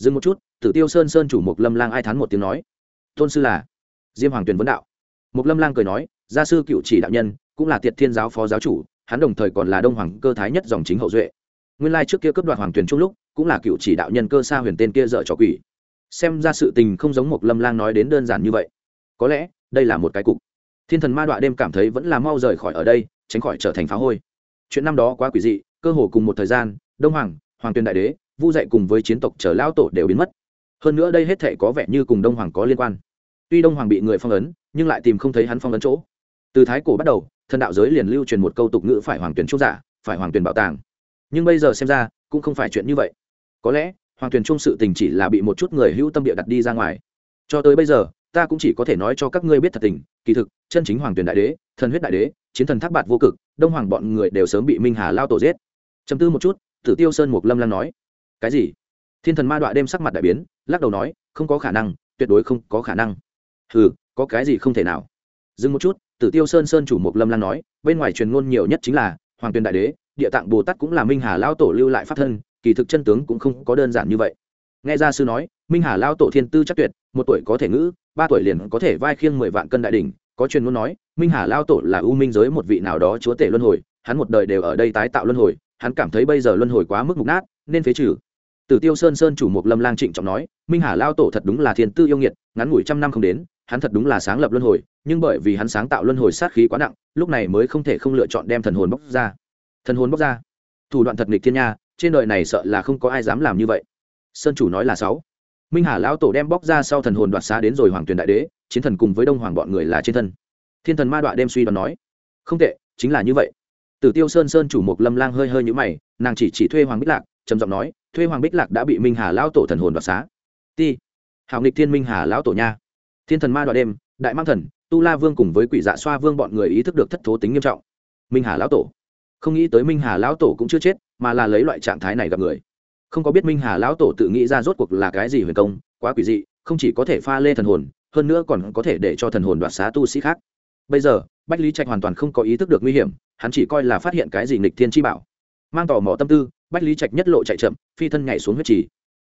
dừng một chút, tử tiêu sơn sơn chủ mục lâm lang ai thán một tiếng nói. Tôn sư là diêm hoàng tuyền vấn đạo. Mục lâm lang cười nói, gia sư cựu chỉ đạo nhân, cũng là tiệt thiên giáo phó giáo chủ, hắn đồng thời còn là đông hoàng cơ thái nhất dòng chính hậu duệ. Nguyên lai trước kia cấp đoạt hoàng tuyền trung lúc, cũng là cựu chỉ đạo nhân cơ sa huyền tên kia dợ trò quỷ. Xem ra sự tình không giống một lâm lang nói đến đơn giản như vậy. Có lẽ, đây là một cái cục. Thiên thần ma đọa đêm cảm thấy vẫn là mau rời khỏi ở đây, tránh khỏi trở thành phá hôi. Chuyện năm đó quá quỷ dị, cơ hồ cùng một thời gian, đông hoàng hoàng tuyền đại đế vu dạy cùng với chiến tộc trở lao tổ đều biến mất. Hơn nữa đây hết thể có vẻ như cùng đông hoàng có liên quan. Tuy đông hoàng bị người phong ấn, nhưng lại tìm không thấy hắn phong ấn chỗ. Từ thái cổ bắt đầu, thần đạo giới liền lưu truyền một câu tục ngữ phải hoàng tuyển trung giả, phải hoàng tuyển bảo tàng. Nhưng bây giờ xem ra, cũng không phải chuyện như vậy. Có lẽ, hoàng tuyển trung sự tình chỉ là bị một chút người hữu tâm địa đặt đi ra ngoài. Cho tới bây giờ, ta cũng chỉ có thể nói cho các ngươi biết thật tình, kỳ thực, chân chính hoàng tuyển đại đế, thần huyết đại đế, chiến thần thác bạt vô cực, đông hoàng bọn người đều sớm bị minh hà lao tổ giết. Chấm tư một chút, tử tiêu sơn mục lâm lan nói cái gì? Thiên thần ma đọa đêm sắc mặt đại biến, lắc đầu nói, không có khả năng, tuyệt đối không có khả năng. Ừ có cái gì không thể nào? Dừng một chút, tử tiêu sơn sơn chủ mục lâm lan nói, bên ngoài truyền ngôn nhiều nhất chính là, hoàng tuyền đại đế, địa tạng bồ tát cũng là minh hà lao tổ lưu lại pháp thân, kỳ thực chân tướng cũng không có đơn giản như vậy. Nghe ra sư nói, minh hà lao tổ thiên tư chắc tuyệt, một tuổi có thể ngữ, ba tuổi liền có thể vai khiêng mười vạn cân đại đ ỉ n h có truyền ngôn nói, minh hà lao tổ là ưu minh giới một vị nào đó chúa tể luân hồi, hắn một đời đều ở đây tái tạo luân hồi, hắn cảm thấy bây giờ luân hồi quá mức mục nát, nên phế trừ tử tiêu sơn sơn chủ mục lâm lang trịnh trọng nói, minh hà lao tổ thật đúng là thiên tư yêu nghiệt, ngắn ngủi trăm năm không đến, hắn thật đúng là sáng lập luân hồi, nhưng bởi vì hắn sáng tạo luân hồi sát khí quá nặng, lúc này mới không thể không lựa chọn đem thần hồn bóc ra. Thần hồn bóc ra? Thủ đoạn thật nghịch thiên nha, trên đời này sợ là không có ai dám làm như vậy. Sơn chủ nói là sáu. Minh hà lão tổ đem bóc ra sau thần hồn đoạt xá đến rồi hoàng tuyền đại đế, chiến thần cùng với đông hoàng bọn người là trên thân. Thiên thần ma đoạn đem suy đoán nói, không tệ, chính là như vậy. Tử tiêu sơn sơn chủ mục lâm lang hơi hơi nhũ mày, nàng chỉ chỉ thuê hoàng bích lạc, trầm giọng nói thuê hoàng bích lạc đã bị minh hà lão tổ thần hồn đoạt xá ti hào nghịch thiên minh hà lão tổ nha thiên thần ma đoạt đêm đại mang thần tu la vương cùng với quỷ dạ xoa vương bọn người ý thức được thất thố tính nghiêm trọng minh hà lão tổ không nghĩ tới minh hà lão tổ cũng chưa chết mà là lấy loại trạng thái này gặp người không có biết minh hà lão tổ tự nghĩ ra rốt cuộc là cái gì huyền công quá quỷ dị không chỉ có thể pha lê thần hồn hơn nữa còn có thể để cho thần hồn đoạt xá tu sĩ khác bây giờ bách lý trạch hoàn toàn không có ý thức được nguy hiểm hắn chỉ coi là phát hiện cái gì nghịch thiên chi bảo mang tò mò tâm tư bách lý trạch nhất lộ chạy chậm, phi thân nhảy xuống huyết trì.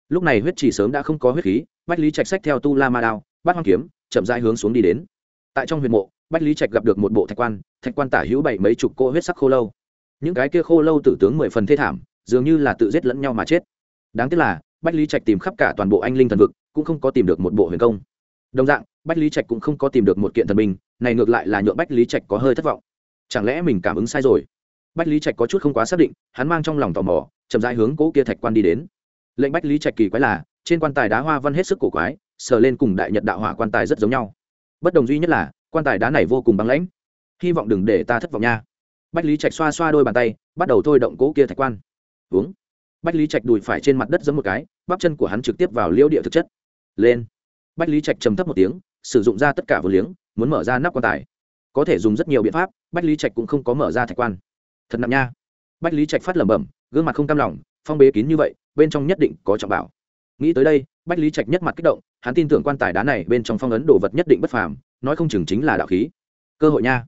Lúc này huyết trì sớm đã không có huyết khí, bách lý trạch sách theo tu la ma đao bát hoang kiếm, chậm rãi hướng xuống đi đến. Tại trong huyền mộ, bách lý trạch gặp được một bộ thạch quan thạch quan tả hữu bảy mấy chục cô huyết sắc khô lâu. Những cái kia khô lâu tử tướng mười phần thê thảm, dường như là tự giết lẫn nhau mà chết. Đáng tiếc là, bách lý trạch tìm khắp cả toàn bộ anh linh thần vực, cũng không có tìm được một bộ huyền công. Đồng dạng, bách lý trạch cũng không có tìm được một kiện thần binh, này ngược lại là nhuộm bách lý trạch có hơi thất vọng. Chẳng lẽ mình cảm ứng sai rồi? Bách lý trạch có chút không quá xác định, hắn mang trong lòng tò mò, chậm rãi hướng cỗ kia thạch quan đi đến. Lệnh bách lý trạch kỳ quái là, trên quan tài đá hoa văn hết sức cổ quái, sờ lên cùng đại nhật đạo hỏa quan tài rất giống nhau. Bất đồng duy nhất là, quan tài đá này vô cùng băng lãnh. Hy vọng đừng để ta thất vọng nha. Bách lý trạch xoa xoa đôi bàn tay, bắt đầu thôi động cỗ kia thạch quan. Uống. Bách lý trạch đùi phải trên mặt đất giấm một cái, bắp chân của hắn trực tiếp vào liêu địa thực chất. Lên. Bách lý trạch trầm thấp một tiếng, sử dụng ra tất cả vô liếng, muốn mở ra nắp quan tài. Có thể dùng rất nhiều biện pháp, bách lý trạch cũng không có mở ra thạch quan thật nặng nha. Bách lý trạch phát lẩm bẩm, gương mặt không cam lòng, phong bế kín như vậy, bên trong nhất định có trọng bảo. Nghĩ tới đây, bách lý trạch nhất mặt kích động, hắn tin tưởng quan tài đá này bên trong phong ấn đồ vật nhất định bất phàm, nói không chừng chính là đạo khí. Cơ hội nha.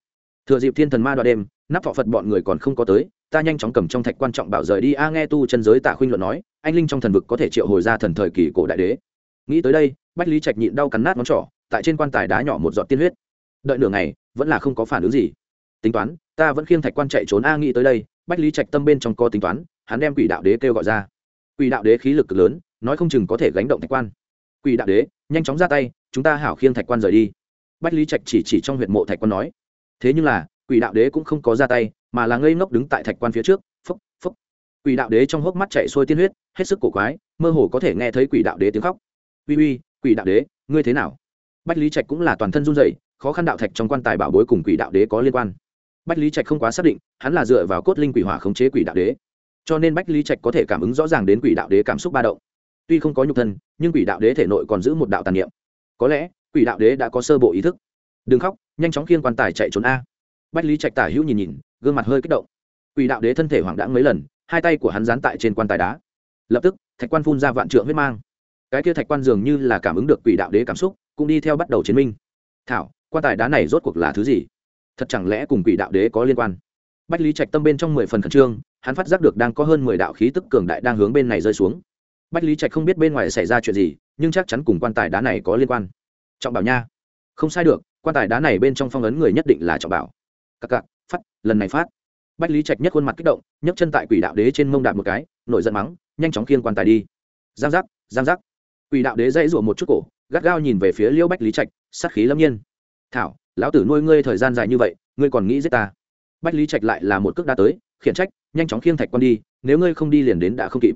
Thừa dịp thiên thần ma đoạn đêm, nắp thọ phật bọn người còn không có tới, ta nhanh chóng cầm trong thạch quan trọng bảo rời đi. A nghe tu chân giới tạ khuynh luận nói, anh linh trong thần vực có thể triệu hồi ra thần thời kỳ cổ đại đế. Nghĩ tới đây, bách lý trạch nhịn đau cắn nát ngón trỏ, tại trên quan tài đá nhỏ một giọt tiên huyết. Đợi nửa ngày, vẫn là không có phản ứng gì tính toán, ta vẫn khiêng thạch quan chạy trốn a nghĩ tới đây, bách lý trạch tâm bên trong có tính toán, hắn đem quỷ đạo đế kêu gọi ra. Quỷ đạo đế khí lực cực lớn, nói không chừng có thể gánh động thạch quan. Quỷ đạo đế, nhanh chóng ra tay, chúng ta hảo khiêng thạch quan rời đi. Bách lý trạch chỉ chỉ trong huyện mộ thạch quan nói. Thế nhưng là, quỷ đạo đế cũng không có ra tay, mà là ngây ngốc đứng tại thạch quan phía trước phúc phúc quỷ đạo đế trong hốc mắt chạy xuôi tiên huyết, hết sức cổ quái, mơ hồ có thể nghe thấy quỷ đạo đế tiếng khóc. Uy uy, quỷ đạo đế, ngươi thế nào? Bách lý trạch cũng là toàn thân run rẩy, khó khăn đạo thạch trong quan tài bảo bối cùng quỷ đạo đế có liên quan bách lý trạch không quá xác định, hắn là dựa vào cốt linh quỷ hỏa khống chế quỷ đạo đế. Cho nên bách lý trạch có thể cảm ứng rõ ràng đến quỷ đạo đế cảm xúc ba động. Tuy không có nhục thân, nhưng quỷ đạo đế thể nội còn giữ một đạo tàn niệm. Có lẽ, quỷ đạo đế đã có sơ bộ ý thức. Đừng khóc, nhanh chóng khiên quan tài chạy trốn a. Bách lý trạch tả hữu nhìn nhìn, gương mặt hơi kích động. Quỷ đạo đế thân thể hoảng đãng mấy lần, hai tay của hắn dán tại trên quan tài đá. Lập tức, thạch quan phun ra vạn trượng huyết mang. Cái kia thạch quan dường như là cảm ứng được quỷ đạo đế cảm xúc, cũng đi theo bắt đầu chiến minh. Thảo, quan tài đá này rốt cuộc là thứ gì? Thật chẳng lẽ cùng quỷ đạo đế có liên quan? Bách lý trạch tâm bên trong mười phần khẩn trương, hắn phát giác được đang có hơn mười đạo khí tức cường đại đang hướng bên này rơi xuống. Bách lý trạch không biết bên ngoài xảy ra chuyện gì, nhưng chắc chắn cùng quan tài đá này có liên quan. Trọng bảo nha. Không sai được, quan tài đá này bên trong phong ấn người nhất định là trọng bảo. Cặc cặc, phát, lần này phát. Bách lý trạch nhất khuôn mặt kích động, nhấc chân tại quỷ đạo đế trên mông đạp một cái, nổi giận mắng, nhanh chóng khiên quan tài đi. Giang giác giang giác. Quỷ đạo đế dãy rủa một chút cổ, gắt gao nhìn về phía liêu bách lý trạch, sát khí lâm nhiên. Thảo lão tử nuôi ngươi thời gian dài như vậy, ngươi còn nghĩ giết ta? Bách lý trạch lại là một cước đã tới, khiển trách, nhanh chóng khiêng thạch quan đi, nếu ngươi không đi liền đến đã không kịp.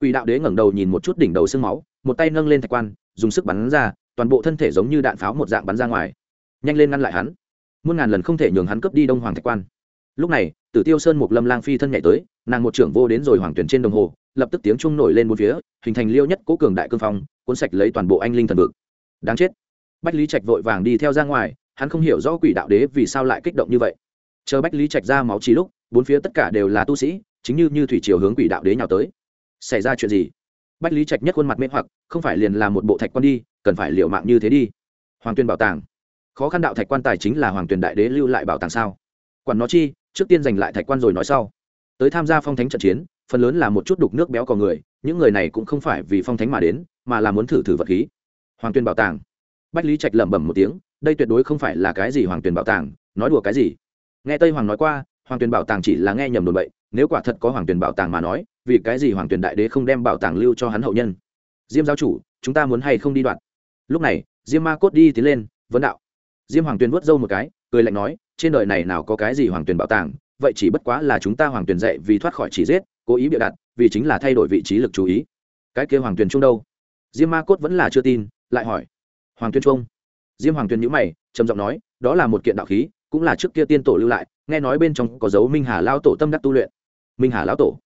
Quỷ đạo đế ngẩng đầu nhìn một chút đỉnh đầu sương máu, một tay nâng lên thạch quan, dùng sức bắn ra, toàn bộ thân thể giống như đạn pháo một dạng bắn ra ngoài. Nhanh lên ngăn lại hắn. Muôn ngàn lần không thể nhường hắn cướp đi đông hoàng thạch quan. Lúc này, tử tiêu sơn một lâm lang phi thân nhảy tới, nàng một trưởng vô đến rồi hoàng tuyển trên đồng hồ, lập tức tiếng trung nổi lên một phía, hình thành liêu nhất cố cường đại cương phong, cuốn sạch lấy toàn bộ anh linh thần vực. Đáng chết. Bách lý trạch vội vàng đi theo ra ngoài hắn không hiểu rõ quỷ đạo đế vì sao lại kích động như vậy. Chờ bách lý trạch ra máu trí lúc, bốn phía tất cả đều là tu sĩ, chính như như thủy chiều hướng quỷ đạo đế nhào tới. Xảy ra chuyện gì? Bách lý trạch nhất khuôn mặt mê hoặc, không phải liền là một bộ thạch quan đi, cần phải liệu mạng như thế đi. Hoàng tuyên bảo tàng. Khó khăn đạo thạch quan tài chính là hoàng tuyển đại đế lưu lại bảo tàng sao? Quản nó chi, trước tiên giành lại thạch quan rồi nói sau. Tới tham gia phong thánh trận chiến, phần lớn là một chút đục nước béo cò người, những người này cũng không phải vì phong thánh mà đến, mà là muốn thử thử vật khí. Hoàng tuyên bảo tàng. Bách lý trạch lẩm bẩm một tiếng đây tuyệt đối không phải là cái gì hoàng Tuyền bảo tàng, nói đùa cái gì? Nghe tây hoàng nói qua, hoàng Tuyền bảo tàng chỉ là nghe nhầm đồn bậy, nếu quả thật có hoàng Tuyền bảo tàng mà nói, vì cái gì hoàng Tuyền đại đế không đem bảo tàng lưu cho hắn hậu nhân? Diêm giáo chủ, chúng ta muốn hay không đi đoạn? Lúc này, diêm ma cốt đi tiến lên, vấn đạo. Diêm hoàng tuyền vớt râu một cái, cười lạnh nói, trên đời này nào có cái gì hoàng tuyền bảo tàng, vậy chỉ bất quá là chúng ta hoàng tuyền dạy vì thoát khỏi chỉ giết, cố ý bịa đặt, vì chính là thay đổi vị trí lực chú ý. Cái kia hoàng tuyền trung đâu? Diêm ma cốt vẫn là chưa tin, lại hỏi. Hoàng tuyền trung? Diêm hoàng tuyền nhữ mày, trầm giọng nói, đó là một kiện đạo khí, cũng là trước kia tiên tổ lưu lại, nghe nói bên trong có dấu minh hà lao tổ tâm đắc tu luyện. Minh hà lão tổ?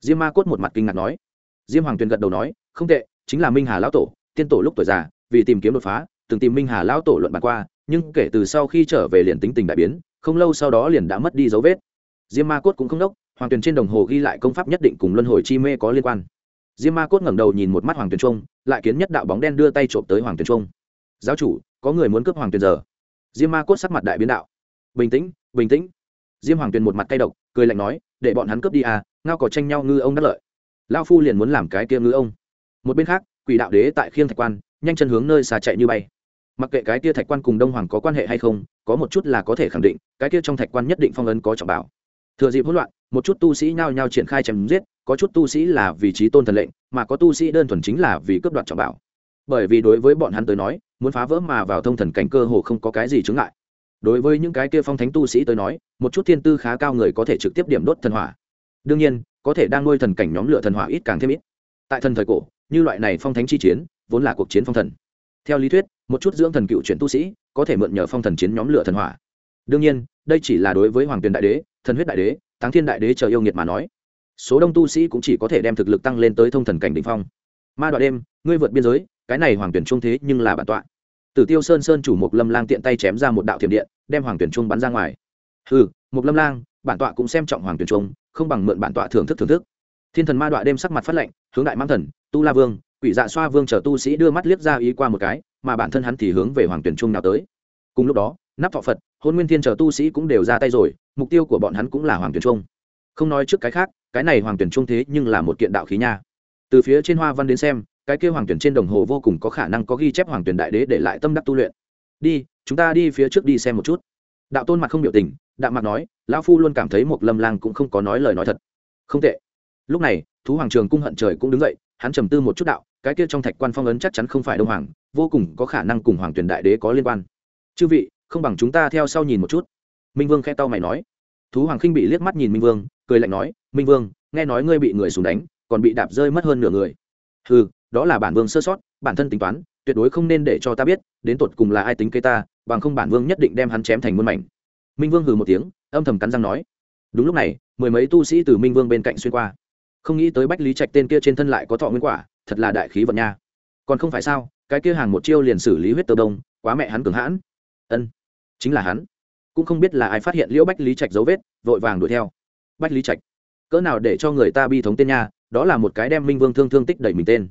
Diêm ma cốt một mặt kinh ngạc nói. Diêm hoàng tuyền gật đầu nói, không tệ, chính là minh hà lão tổ, tiên tổ lúc tuổi già, vì tìm kiếm đột phá, từng tìm minh hà lão tổ luận bàn qua, nhưng kể từ sau khi trở về liền tính tình đại biến, không lâu sau đó liền đã mất đi dấu vết. Diêm ma cốt cũng không đốc, hoàng tuyền trên đồng hồ ghi lại công pháp nhất định cùng luân hồi chi mê có liên quan. Diêm ma cốt ngẩng đầu nhìn một mắt hoàng tuyền trung, lại kiến nhất đạo bóng đen đưa tay trộm tới hoàng tuyền trung. Giáo chủ có người muốn cướp hoàng tuyền giờ. Diêm ma cốt sắc mặt đại biến đạo. Bình tĩnh bình tĩnh. Diêm hoàng tuyền một mặt cay độc, cười lạnh nói, để bọn hắn cướp đi à ngao có tranh nhau ngư ông đắc lợi. Lao phu liền muốn làm cái tia ngư ông. Một bên khác, quỷ đạo đế tại khiêng thạch quan, nhanh chân hướng nơi xà chạy như bay. Mặc kệ cái tia thạch quan cùng đông hoàng có quan hệ hay không, có một chút là có thể khẳng định, cái tia trong thạch quan nhất định phong ấn có trọng bảo. Thừa dịp hỗn loạn, một chút tu sĩ nhao nhao triển khai chém giết, có chút tu sĩ là vì trí tôn thần lệnh, mà có tu sĩ đơn thuần chính là vì cướp đoạt trọng bảo bởi vì đối với bọn hắn tới nói, muốn phá vỡ mà vào thông thần cảnh cơ hồ không có cái gì chứng lại đối với những cái kia phong thánh tu sĩ tới nói, một chút thiên tư khá cao người có thể trực tiếp điểm đốt thần hỏa. Đương nhiên, có thể đang nuôi thần cảnh nhóm lửa thần hỏa ít càng thêm ít. Tại thần thời cổ, như loại này phong thánh chi chiến, vốn là cuộc chiến phong thần. Theo lý thuyết, một chút dưỡng thần cựu chuyển tu sĩ có thể mượn nhờ phong thần chiến nhóm lửa thần hỏa. Đương nhiên, đây chỉ là đối với hoàng tuyền đại đế, thần huyết đại đế, táng thiên đại đế chờ yêu nghiệt mà nói. Số đông tu sĩ cũng chỉ có thể đem thực lực tăng lên tới thông thần cảnh đ ỉ n h phong. Ma đoạn đêm, ngươi vượt biên giới cái này hoàng tuyển trung thế nhưng là bản tọa. Tử tiêu sơn sơn chủ mục lâm lang tiện tay chém ra một đạo thiểm điện, đem hoàng tuyển trung bắn ra ngoài. Ừ mục lâm lang, bản tọa cũng xem trọng hoàng tuyển trung, không bằng mượn bản tọa thưởng thức thưởng thức. Thiên thần ma đoạn đêm sắc mặt phát lệnh hướng đại mang thần, tu la vương, quỷ dạ xoa vương chờ tu sĩ đưa mắt liếc ra ý qua một cái, mà bản thân hắn thì hướng về hoàng tuyển trung nào tới. Cùng lúc đó, nắp thọ phật, hôn nguyên thiên chờ tu sĩ cũng đều ra tay rồi, mục tiêu của bọn hắn cũng là hoàng tuyển trung. Không nói trước cái khác, cái này hoàng tuyển trung thế nhưng là một kiện đạo khí nha. Từ phía trên hoa văn đến xem cái kêu hoàng tuyển trên đồng hồ vô cùng có khả năng có ghi chép hoàng tuyển đại đế để lại tâm đắc tu luyện. Đi, chúng ta đi phía trước đi xem một chút. Đạo tôn mặt không biểu tình, đạo mặt nói, lão phu luôn cảm thấy một lâm lang cũng không có nói lời nói thật. Không tệ. Lúc này, thú hoàng trường cung hận trời cũng đứng dậy, hắn trầm tư một chút đạo, cái kia trong thạch quan phong ấn chắc chắn không phải đông hoàng, vô cùng có khả năng cùng hoàng tuyển đại đế có liên quan. Chư vị, không bằng chúng ta theo sau nhìn một chút. Minh vương khe tao mày nói. Thú hoàng khinh bị liếc mắt nhìn minh vương, cười lạnh nói, minh vương, nghe nói ngươi bị người súng đánh, còn bị đạp rơi mất hơn nửa người. Ừ đó là bản vương sơ sót, bản thân tính toán, tuyệt đối không nên để cho ta biết, đến tột cùng là ai tính cây ta, bằng không bản vương nhất định đem hắn chém thành muôn mảnh. Minh vương hừ một tiếng, âm thầm cắn răng nói. Đúng lúc này, mười mấy tu sĩ từ minh vương bên cạnh xuyên qua. Không nghĩ tới bách lý trạch tên kia trên thân lại có thọ nguyên quả, thật là đại khí vật nha. Còn không phải sao, cái kia hàng một chiêu liền xử lý huyết tơ đông, quá mẹ hắn cường hãn. Ân, chính là hắn. Cũng không biết là ai phát hiện liễu bách lý trạch dấu vết, vội vàng đuổi theo. Bách lý trạch, cỡ nào để cho người ta bi thống tên nha, đó là một cái đem minh vương thương thương tích đẩy mình tên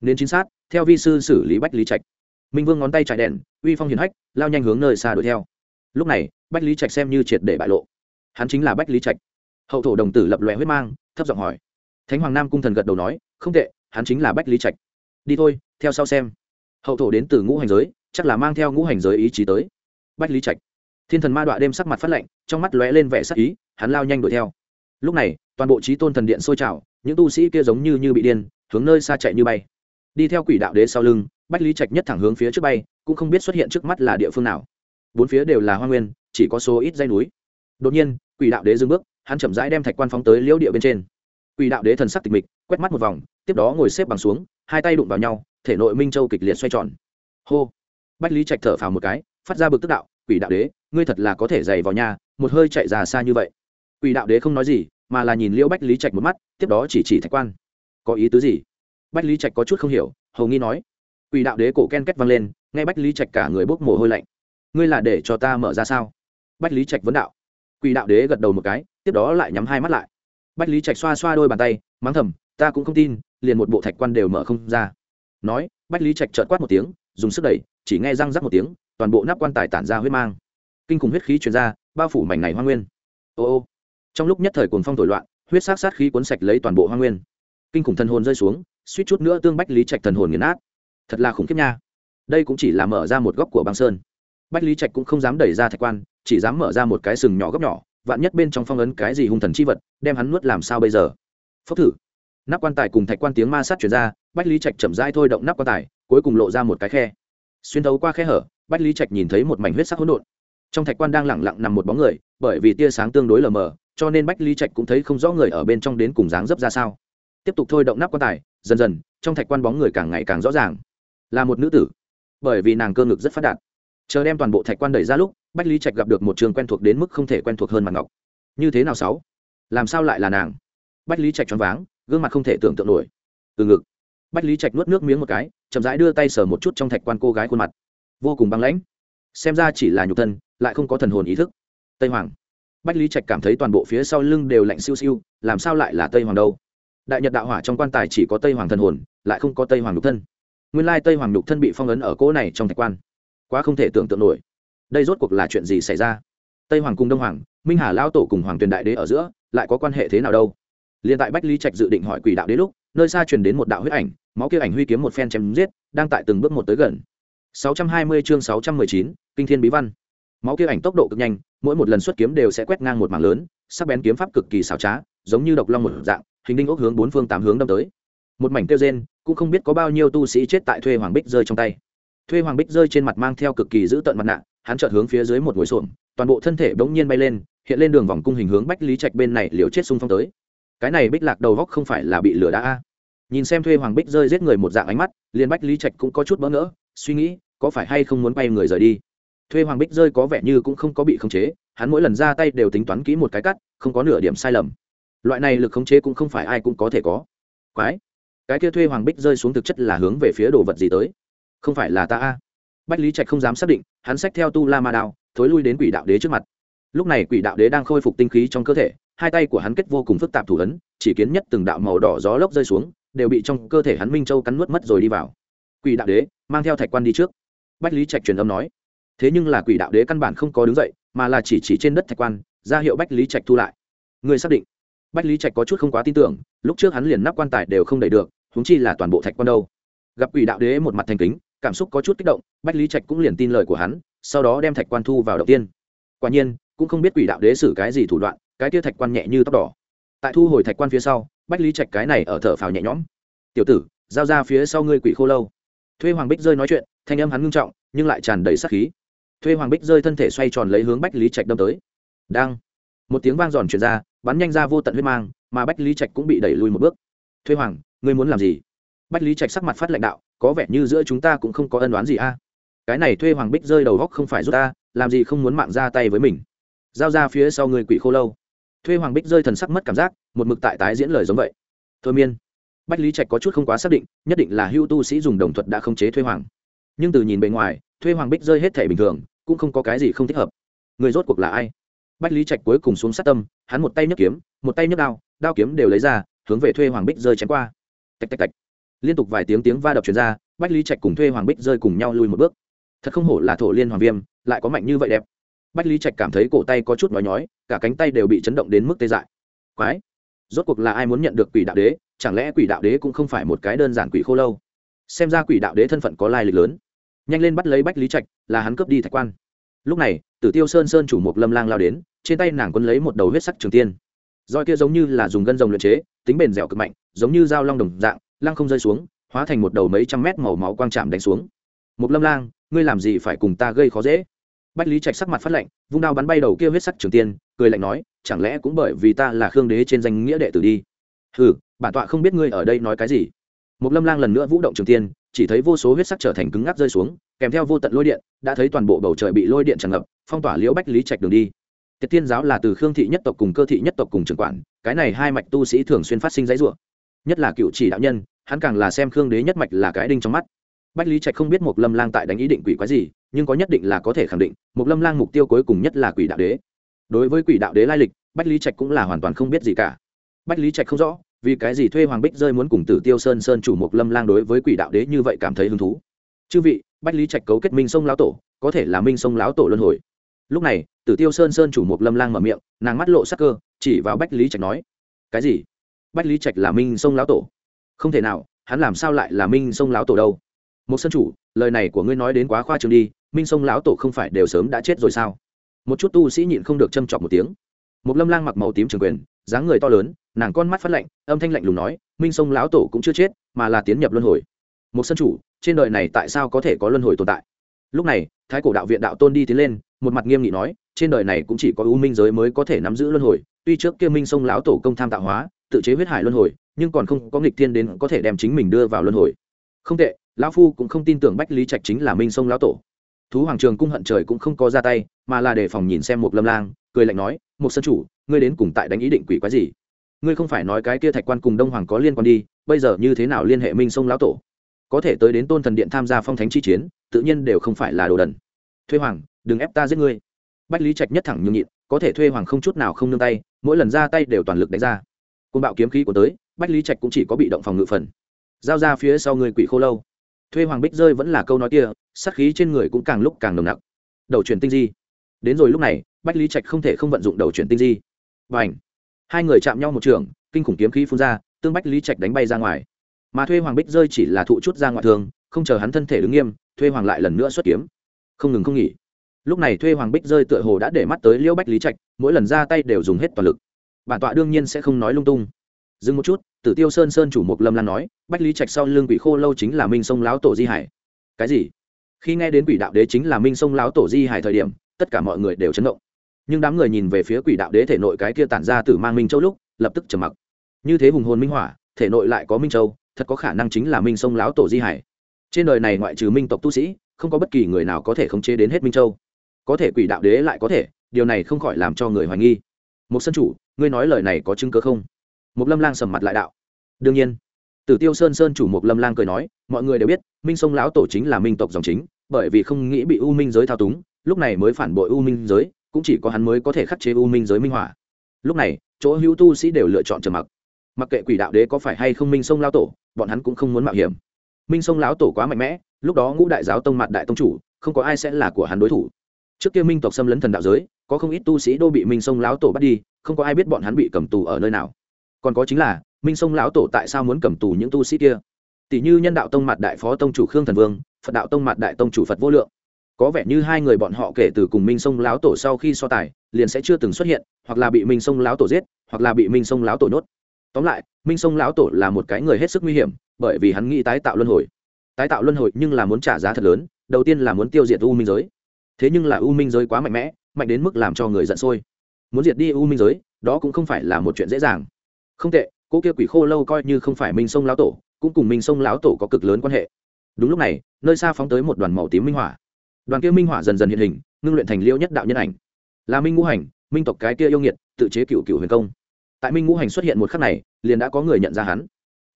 nên chính xác, theo vi sư xử lý bách lý trạch. Minh vương ngón tay chạy đèn, uy phong hiền hách, lao nhanh hướng nơi xa đuổi theo. Lúc này, bách lý trạch xem như triệt để bại lộ. Hắn chính là bách lý trạch. Hậu thổ đồng tử lập lòe huyết mang, thấp giọng hỏi. Thánh hoàng nam cung thần gật đầu nói, không tệ, hắn chính là bách lý trạch. Đi thôi, theo sau xem. Hậu thổ đến từ ngũ hành giới, chắc là mang theo ngũ hành giới ý chí tới. Bách lý trạch. Thiên thần ma đọa đêm sắc mặt phát lạnh, trong mắt lóe lên vẻ sắc ý, hắn lao nhanh đuổi theo. Lúc này, toàn bộ trí tôn thần điện sôi trào, những tu sĩ kia giống như như bị điên, hướng nơi xa chạy như bay đi theo quỷ đạo đế sau lưng, bách lý trạch nhất thẳng hướng phía trước bay, cũng không biết xuất hiện trước mắt là địa phương nào. Bốn phía đều là hoa nguyên, chỉ có số ít dây núi. Đột nhiên, quỷ đạo đế dừng bước, hắn chậm rãi đem thạch quan phóng tới liễu địa bên trên. Quỷ đạo đế thần sắc tịch mịch, quét mắt một vòng, tiếp đó ngồi xếp bằng xuống, hai tay đụng vào nhau, thể nội minh châu kịch liệt xoay tròn. Hô! Bách lý trạch thở phào một cái, phát ra bực tức đạo, quỷ đạo đế, ngươi thật là có thể dày vào nhà một hơi chạy ra xa như vậy. Quỷ đạo đế không nói gì, mà là nhìn liễu bách lý trạch một mắt, tiếp đó chỉ chỉ thạch quan. Có ý tứ gì? Bách lý trạch có chút không hiểu, hầu nghi nói, quỷ đạo đế cổ ken kết vang lên, nghe bách lý trạch cả người bốc mồ hôi lạnh. Ngươi là để cho ta mở ra sao? Bách lý trạch vấn đạo. Quỷ đạo đế gật đầu một cái, tiếp đó lại nhắm hai mắt lại. Bách lý trạch xoa xoa đôi bàn tay, mắng thầm, ta cũng không tin, liền một bộ thạch quan đều mở không ra. Nói, bách lý trạch trợt quát một tiếng, dùng sức đẩy, chỉ nghe răng rắc một tiếng, toàn bộ nắp quan tài tản ra huyết mang. Kinh khủng huyết khí truyền ra, bao phủ mảnh này hoa nguyên. Ô ô. Trong lúc nhất thời cuồng phong thổi loạn, huyết sát sát khí cuốn sạch lấy toàn bộ hoa nguyên. Kinh khủng thân hồn rơi xuống suýt chút nữa tương bách lý trạch thần hồn nghiền nát. Thật là khủng khiếp nha. Đây cũng chỉ là mở ra một góc của băng sơn. Bách lý trạch cũng không dám đẩy ra thạch quan, chỉ dám mở ra một cái sừng nhỏ góc nhỏ, vạn nhất bên trong phong ấn cái gì hung thần chi vật, đem hắn nuốt làm sao bây giờ? Phốc thử. Nắp quan tài cùng thạch quan tiếng ma sát chuyển ra, bách lý trạch chậm rãi thôi động nắp quan tài, cuối cùng lộ ra một cái khe. Xuyên thấu qua khe hở, bách lý trạch nhìn thấy một mảnh huyết sắc hỗn độn. Trong thạch quan đang lẳng lặng nằm một bóng người, bởi vì tia sáng tương đối lờ mờ, cho nên bách lý trạch cũng thấy không rõ người ở bên trong đến cùng dáng dấp ra sao. Tiếp tục thôi động nắp quan tài dần dần, trong thạch quan bóng người càng ngày càng rõ ràng. Là một nữ tử. Bởi vì nàng cơ ngực rất phát đạt. Chờ đem toàn bộ thạch quan đẩy ra lúc, bách lý trạch gặp được một trường quen thuộc đến mức không thể quen thuộc hơn mặt ngọc. Như thế nào sáu? Làm sao lại là nàng? Bách lý trạch choáng váng, gương mặt không thể tưởng tượng nổi. Từ ngực. Bách lý trạch nuốt nước miếng một cái, chậm rãi đưa tay sờ một chút trong thạch quan cô gái khuôn mặt. Vô cùng băng lãnh. Xem ra chỉ là nhục thân, lại không có thần hồn ý thức. Tây hoàng. Bách lý trạch cảm thấy toàn bộ phía sau lưng đều lạnh siêu siêu, làm sao lại là tây hoàng đâu? Đại nhật đạo hỏa trong quan tài chỉ có tây hoàng thần hồn lại không có tây hoàng lục thân. Nguyên lai tây hoàng lục thân bị phong ấn ở cỗ này trong thạch quan. Quá không thể tưởng tượng nổi. Đây rốt cuộc là chuyện gì xảy ra? Tây hoàng cùng đông hoàng minh hà lao tổ cùng hoàng tuyền đại đế ở giữa lại có quan hệ thế nào đâu? Liền tại bách lý trạch dự định hỏi quỷ đạo đế lúc nơi xa truyền đến một đạo huyết ảnh máu kia ảnh huy kiếm một phen chém giết đang tại từng bước một tới gần. 620 chương 619, kinh thiên bí văn. Máu kia ảnh tốc độ cực nhanh mỗi một lần xuất kiếm đều sẽ quét ngang một mảng lớn sắc bén kiếm pháp cực kỳ xảo trá giống như độc long một dạng hình đinh ốc hướng bốn phương tám hướng đâm tới. Một mảnh tiêu rên, cũng không biết có bao nhiêu tu sĩ chết tại thuê hoàng bích rơi trong tay. Thuê hoàng bích rơi trên mặt mang theo cực kỳ giữ tận mặt nạ, hắn chợt hướng phía dưới một ngồi xổm, toàn bộ thân thể bỗng nhiên bay lên, hiện lên đường vòng cung hình hướng bách lý trạch bên này liều chết xung phong tới. Cái này bích lạc đầu góc không phải là bị lửa đã a? Nhìn xem thuê hoàng bích rơi giết người một dạng ánh mắt, liền bách lý trạch cũng có chút bỡ ngỡ, suy nghĩ, có phải hay không muốn bay người rời đi? Thuê hoàng bích rơi có vẻ như cũng không có bị khống chế, hắn mỗi lần ra tay đều tính toán kỹ một cái cắt, không có nửa điểm sai lầm loại này lực khống chế cũng không phải ai cũng có thể có. Quái. Cái kia thuê hoàng bích rơi xuống thực chất là hướng về phía đồ vật gì tới? Không phải là ta a. Bách lý trạch không dám xác định, hắn xách theo tu la ma đao, thối lui đến quỷ đạo đế trước mặt. Lúc này quỷ đạo đế đang khôi phục tinh khí trong cơ thể, hai tay của hắn kết vô cùng phức tạp thủ ấn, chỉ kiến nhất từng đạo màu đỏ gió lốc rơi xuống, đều bị trong cơ thể hắn minh châu cắn nuốt mất rồi đi vào. Quỷ đạo đế, mang theo thạch quan đi trước. Bách lý trạch truyền âm nói. Thế nhưng là quỷ đạo đế căn bản không có đứng dậy, mà là chỉ chỉ trên đất thạch quan, ra hiệu bách lý trạch thu lại. Người xác định bách lý trạch có chút không quá tin tưởng, lúc trước hắn liền nắp quan tài đều không đẩy được húng chi là toàn bộ thạch quan đâu. Gặp quỷ đạo đế một mặt thành kính, cảm xúc có chút kích động, bách lý trạch cũng liền tin lời của hắn, sau đó đem thạch quan thu vào đầu tiên. Quả nhiên, cũng không biết quỷ đạo đế xử cái gì thủ đoạn, cái tia thạch quan nhẹ như tóc đỏ. Tại thu hồi thạch quan phía sau, bách lý trạch cái này ở thở phào nhẹ nhõm. Tiểu tử, giao ra phía sau ngươi quỷ khô lâu. Thuê hoàng bích rơi nói chuyện, thanh âm hắn ngưng trọng, nhưng lại tràn đầy sắc khí. Thuê hoàng bích rơi thân thể xoay tròn lấy hướng bách lý trạch đâm tới. Đang một tiếng vang giòn truyền ra bắn nhanh ra vô tận huyết mang, mà bách lý trạch cũng bị đẩy lùi một bước. Thuê hoàng, ngươi muốn làm gì? Bách lý trạch sắc mặt phát lãnh đạo, có vẻ như giữa chúng ta cũng không có ân đoán gì a. Cái này thuê hoàng bích rơi đầu góc không phải giúp ta, làm gì không muốn mạng ra tay với mình. Giao ra phía sau người quỷ khô lâu. Thuê hoàng bích rơi thần sắc mất cảm giác, một mực tại tái diễn lời giống vậy. Thôi miên. Bách lý trạch có chút không quá xác định, nhất định là hưu tu sĩ dùng đồng thuật đã khống chế thuê hoàng. Nhưng từ nhìn bề ngoài thuê hoàng bích rơi hết thể bình thường, cũng không có cái gì không thích hợp. Người rốt cuộc là ai? Bách lý trạch cuối cùng xuống sát tâm, hắn một tay nhấc kiếm, một tay nhấc đao đao kiếm đều lấy ra, hướng về thuê hoàng bích rơi chém qua. Tạch tạch tạch. Liên tục vài tiếng tiếng va đập chuyển ra, bách lý trạch cùng thuê hoàng bích rơi cùng nhau lui một bước. Thật không hổ là thổ liên hoàng viêm, lại có mạnh như vậy đẹp. Bách lý trạch cảm thấy cổ tay có chút nói nhói, cả cánh tay đều bị chấn động đến mức tê dại. Quái! Rốt cuộc là ai muốn nhận được quỷ đạo đế? Chẳng lẽ quỷ đạo đế cũng không phải một cái đơn giản quỷ khô lâu? Xem ra quỷ đạo đế thân phận có lai lịch lớn. Nhanh lên bắt lấy bách lý trạch, là hắn cướp đi thạch quan. Lúc này, tử tiêu sơn sơn chủ mục lâm lang lao đến trên tay nàng quân lấy một đầu huyết sắc trường tiên. Roi kia giống như là dùng gân rồng luyện chế, tính bền dẻo cực mạnh, giống như dao long đồng dạng, lăng không rơi xuống, hóa thành một đầu mấy trăm mét màu máu quang chạm đánh xuống. Một lâm lang, ngươi làm gì phải cùng ta gây khó dễ? Bách lý trạch sắc mặt phát lạnh, vung đao bắn bay đầu kia huyết sắc trường tiên, cười lạnh nói, chẳng lẽ cũng bởi vì ta là khương đế trên danh nghĩa đệ tử đi? Ừ bản tọa không biết ngươi ở đây nói cái gì. Một lâm lang lần nữa vũ động trường tiên, chỉ thấy vô số huyết sắc trở thành cứng ngắc rơi xuống, kèm theo vô tận lôi điện, đã thấy toàn bộ bầu trời bị lôi điện tràn ngập, phong tỏa liễu bách lý trạch đường đi tiết tiên giáo là từ khương thị nhất tộc cùng cơ thị nhất tộc cùng trưởng quản, cái này hai mạch tu sĩ thường xuyên phát sinh dãy rủa. Nhất là cựu chỉ đạo nhân, hắn càng là xem khương đế nhất mạch là cái đinh trong mắt. Bách lý trạch không biết một lâm lang tại đánh ý định quỷ quái gì, nhưng có nhất định là có thể khẳng định một lâm lang mục tiêu cuối cùng nhất là quỷ đạo đế. Đối với quỷ đạo đế lai lịch, bách lý trạch cũng là hoàn toàn không biết gì cả. Bách lý trạch không rõ, vì cái gì thuê hoàng bích rơi muốn cùng tử tiêu sơn sơn chủ mục lâm lang đối với quỷ đạo đế như vậy cảm thấy hứng thú. Chư vị, bách lý trạch cấu kết minh sông lão tổ, có thể là minh sông lão tổ luân hồi. Lúc này tử tiêu sơn sơn chủ mục lâm lang mở miệng, nàng mắt lộ sắc cơ, chỉ vào bách lý trạch nói, cái gì? Bách lý trạch là minh sông lão tổ? Không thể nào, hắn làm sao lại là minh sông lão tổ đâu? Một sơn chủ, lời này của ngươi nói đến quá khoa trương đi, minh sông lão tổ không phải đều sớm đã chết rồi sao? Một chút tu sĩ nhịn không được châm chọc một tiếng. Một lâm lang mặc màu tím trường quyền, dáng người to lớn, nàng con mắt phát lạnh, âm thanh lạnh lùng nói, minh sông lão tổ cũng chưa chết, mà là tiến nhập luân hồi. Một sân chủ, trên đời này tại sao có thể có luân hồi tồn tại? Lúc này, thái cổ đạo viện đạo tôn đi tiến lên, một mặt nghiêm nghị nói, trên đời này cũng chỉ có u minh giới mới có thể nắm giữ luân hồi, tuy trước kia minh sông lão tổ công tham tạo hóa, tự chế huyết hải luân hồi, nhưng còn không có nghịch thiên đến có thể đem chính mình đưa vào luân hồi. Không tệ, lão phu cũng không tin tưởng bách lý trạch chính là minh sông lão tổ. Thú hoàng trường cung hận trời cũng không có ra tay, mà là để phòng nhìn xem một lâm lang, cười lạnh nói, một sân chủ, ngươi đến cùng tại đánh ý định quỷ quái gì? Ngươi không phải nói cái kia thạch quan cùng đông hoàng có liên quan đi, bây giờ như thế nào liên hệ minh sông lão tổ? Có thể tới đến tôn thần điện tham gia phong thánh chi chiến, tự nhiên đều không phải là đồ đần. Thuê hoàng, đừng ép ta giết ngươi. Bách lý trạch nhất thẳng nhường nhịn, có thể thuê hoàng không chút nào không nương tay, mỗi lần ra tay đều toàn lực đánh ra. Côn bạo kiếm khí của tới, bách lý trạch cũng chỉ có bị động phòng ngự phần. Giao ra phía sau người quỷ khô lâu. Thuê hoàng bích rơi vẫn là câu nói kia, sát khí trên người cũng càng lúc càng nồng nặc. Đầu chuyển tinh di. Đến rồi lúc này, bách lý trạch không thể không vận dụng đầu chuyển tinh di. Và ảnh hai người chạm nhau một trường, kinh khủng kiếm khí phun ra, tương bách lý trạch đánh bay ra ngoài mà thuê hoàng bích rơi chỉ là thụ chút ra ngoại thường không chờ hắn thân thể đứng nghiêm, thuê hoàng lại lần nữa xuất kiếm. Không ngừng không nghỉ. Lúc này thuê hoàng bích rơi tựa hồ đã để mắt tới liễu bách lý trạch, mỗi lần ra tay đều dùng hết toàn lực. Bản tọa đương nhiên sẽ không nói lung tung. Dừng một chút, tử tiêu sơn sơn chủ mục lâm lan nói, bách lý trạch sau lưng quỷ khô lâu chính là minh sông lão tổ di hải. Cái gì? Khi nghe đến quỷ đạo đế chính là minh sông lão tổ di hải thời điểm, tất cả mọi người đều chấn động. Nhưng đám người nhìn về phía quỷ đạo đế thể nội cái kia tản ra từ mang minh châu lúc, lập tức trầm mặc. Như thế hùng hồn minh hỏa, thể nội lại có minh châu thật có khả năng chính là minh sông lão tổ di hải. Trên đời này ngoại trừ minh tộc tu sĩ, không có bất kỳ người nào có thể khống chế đến hết minh châu. Có thể quỷ đạo đế lại có thể, điều này không khỏi làm cho người hoài nghi. Một sân chủ, ngươi nói lời này có chứng cớ không? Một lâm lang sầm mặt lại đạo. Đương nhiên. Tử tiêu sơn sơn chủ một lâm lang cười nói, mọi người đều biết, minh sông lão tổ chính là minh tộc dòng chính, bởi vì không nghĩ bị u minh giới thao túng, lúc này mới phản bội u minh giới, cũng chỉ có hắn mới có thể khắc chế u minh giới minh hỏa lúc này, chỗ hữu tu sĩ đều lựa chọn trầm mặc mặc kệ quỷ đạo đế có phải hay không minh sông lão tổ, bọn hắn cũng không muốn mạo hiểm. Minh sông lão tổ quá mạnh mẽ, lúc đó ngũ đại giáo tông mặt đại tông chủ, không có ai sẽ là của hắn đối thủ. Trước kia minh tộc xâm lấn thần đạo giới, có không ít tu sĩ đô bị minh sông lão tổ bắt đi, không có ai biết bọn hắn bị cầm tù ở nơi nào. Còn có chính là, minh sông lão tổ tại sao muốn cầm tù những tu sĩ kia? Tỷ như nhân đạo tông mặt đại phó tông chủ khương thần vương, phật đạo tông mặt đại tông chủ phật vô lượng. Có vẻ như hai người bọn họ kể từ cùng minh sông lão tổ sau khi so tài, liền sẽ chưa từng xuất hiện, hoặc là bị minh sông lão tổ giết, hoặc là bị minh sông lão tổ nhốt tóm lại, minh sông lão tổ là một cái người hết sức nguy hiểm, bởi vì hắn nghĩ tái tạo luân hồi. Tái tạo luân hồi nhưng là muốn trả giá thật lớn, đầu tiên là muốn tiêu diệt u minh giới. Thế nhưng là u minh giới quá mạnh mẽ, mạnh đến mức làm cho người giận sôi. Muốn diệt đi u minh giới, đó cũng không phải là một chuyện dễ dàng. Không tệ, cô kia quỷ khô lâu coi như không phải minh sông lão tổ, cũng cùng minh sông lão tổ có cực lớn quan hệ. Đúng lúc này, nơi xa phóng tới một đoàn màu tím minh hỏa. Đoàn kia minh hỏa dần dần hiện hình, ngưng luyện thành liễu nhất đạo nhân ảnh. Là minh ngũ hành, minh tộc cái kia yêu nghiệt, tự chế cựu cựu huyền công tại minh ngũ hành xuất hiện một khắc này, liền đã có người nhận ra hắn.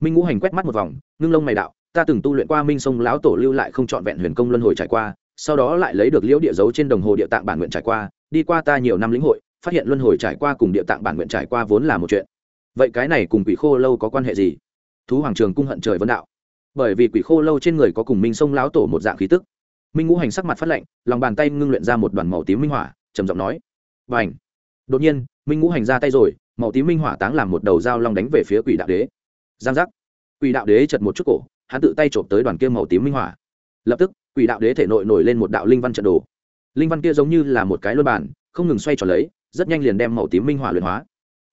Minh ngũ hành quét mắt một vòng, ngưng lông mày đạo, ta từng tu luyện qua minh sông lão tổ lưu lại không trọn vẹn huyền công luân hồi trải qua, sau đó lại lấy được liễu địa dấu trên đồng hồ địa tạng bản nguyện trải qua, đi qua ta nhiều năm lĩnh hội, phát hiện luân hồi trải qua cùng địa tạng bản nguyện trải qua vốn là một chuyện. Vậy cái này cùng quỷ khô lâu có quan hệ gì? Thú hoàng trường cung hận trời vấn đạo. Bởi vì quỷ khô lâu trên người có cùng minh sông lão tổ một dạng khí tức. Minh ngũ hành sắc mặt phát lạnh, lòng bàn tay ngưng luyện ra một đoàn màu tím minh hỏa, trầm giọng nói và ảnh đột nhiên, minh ngũ hành ra tay rồi màu tím minh hỏa táng làm một đầu dao long đánh về phía quỷ đạo đế. Giang giác. Quỷ đạo đế chật một chút cổ, hắn tự tay trộm tới đoàn kia màu tím minh hỏa. Lập tức, quỷ đạo đế thể nội nổi lên một đạo linh văn trận đồ. Linh văn kia giống như là một cái luân bàn, không ngừng xoay tròn lấy, rất nhanh liền đem màu tím minh hỏa luyện hóa.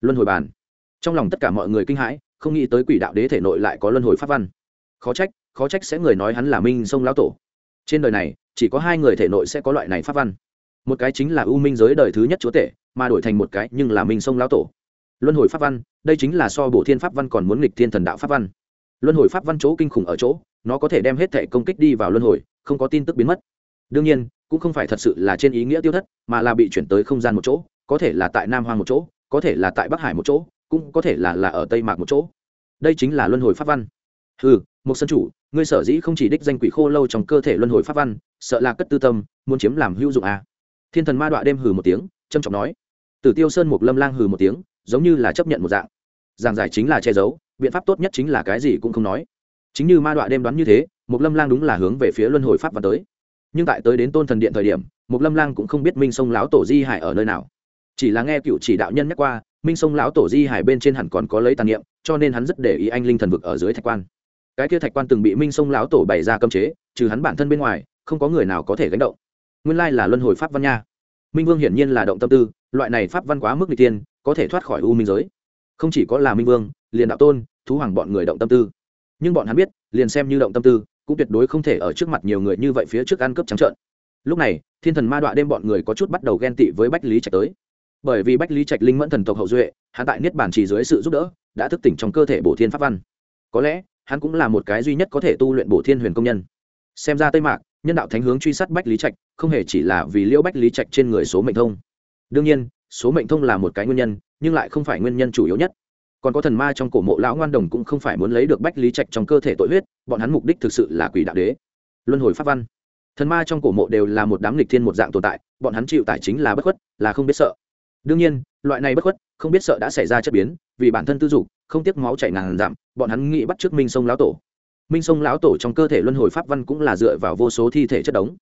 Luân hồi bàn. Trong lòng tất cả mọi người kinh hãi, không nghĩ tới quỷ đạo đế thể nội lại có luân hồi pháp văn. Khó trách khó trách sẽ người nói hắn là minh sông lão tổ. Trên đời này, chỉ có hai người thể nội sẽ có loại này pháp văn. Một cái chính là u minh giới đời thứ nhất chúa tể, mà đổi thành một cái nhưng là minh sông lão tổ luân hồi pháp văn, đây chính là so bộ thiên pháp văn còn muốn nghịch thiên thần đạo pháp văn. Luân hồi pháp văn chỗ kinh khủng ở chỗ, nó có thể đem hết thể công kích đi vào luân hồi, không có tin tức biến mất. Đương nhiên, cũng không phải thật sự là trên ý nghĩa tiêu thất, mà là bị chuyển tới không gian một chỗ, có thể là tại nam hoang một chỗ, có thể là tại bắc hải một chỗ, cũng có thể là là ở tây mạc một chỗ. Đây chính là luân hồi pháp văn. Ừ một sân chủ, ngươi sở dĩ không chỉ đích danh quỷ khô lâu trong cơ thể luân hồi pháp văn, sợ là cất tư tâm, muốn chiếm làm hữu dụng à. thiên thần ma đọa đêm hừ một tiếng trâm trọng nói. Tử tiêu sơn một lâm lang hừ một tiếng giống như là chấp nhận một dạng. Giảng giải chính là che giấu, biện pháp tốt nhất chính là cái gì cũng không nói. Chính như ma đọa đêm đoán như thế một lâm lang đúng là hướng về phía luân hồi pháp văn tới. Nhưng tại tới đến tôn thần điện thời điểm một lâm lang cũng không biết minh sông lão tổ di hải ở nơi nào. Chỉ là nghe cựu chỉ đạo nhân nhắc qua, minh sông lão tổ di hải bên trên hẳn còn có lấy tàn niệm, cho nên hắn rất để ý anh linh thần vực ở dưới thạch quan. Cái kia thạch quan từng bị minh sông lão tổ bày ra cấm chế, trừ hắn bản thân bên ngoài, không có người nào có thể gánh động. Nguyên lai là luân hồi pháp văn nha. Minh vương hiển nhiên là động tâm tư, loại này pháp văn quá mức n g tiên có thể thoát khỏi u minh giới. Không chỉ có là minh vương, liền đạo tôn, thú hoàng bọn người động tâm tư. Nhưng bọn hắn biết, liền xem như động tâm tư, cũng tuyệt đối không thể ở trước mặt nhiều người như vậy phía trước ăn cướp trắng trợn. Lúc này, thiên thần ma đọa đêm bọn người có chút bắt đầu ghen tị với bách lý trạch tới. Bởi vì bách lý trạch linh mẫn thần tộc hậu duệ, hắn tại niết bản chỉ dưới sự giúp đỡ, đã thức tỉnh trong cơ thể bổ thiên pháp văn. Có lẽ, hắn cũng là một cái duy nhất có thể tu luyện bổ thiên huyền công nhân. Xem ra tây mạc, nhân đạo thánh hướng truy sát bách lý trạch, không hề chỉ là vì liễu bách lý trạch trên người số mệnh thông. Đương nhiên số mệnh thông là một cái nguyên nhân, nhưng lại không phải nguyên nhân chủ yếu nhất. Còn có thần ma trong cổ mộ lão ngoan đồng cũng không phải muốn lấy được bách lý trạch trong cơ thể tội huyết, bọn hắn mục đích thực sự là quỷ đạo đế. Luân hồi pháp văn. Thần ma trong cổ mộ đều là một đám lịch thiên một dạng tồn tại, bọn hắn chịu tài chính là bất khuất, là không biết sợ. Đương nhiên, loại này bất khuất, không biết sợ đã xảy ra chất biến, vì bản thân tư dục, không tiếc máu chảy ngàn giảm bọn hắn nghĩ bắt trước minh sông lão tổ. Minh sông lão tổ trong cơ thể luân hồi pháp văn cũng là dựa vào vô số thi thể chất đống.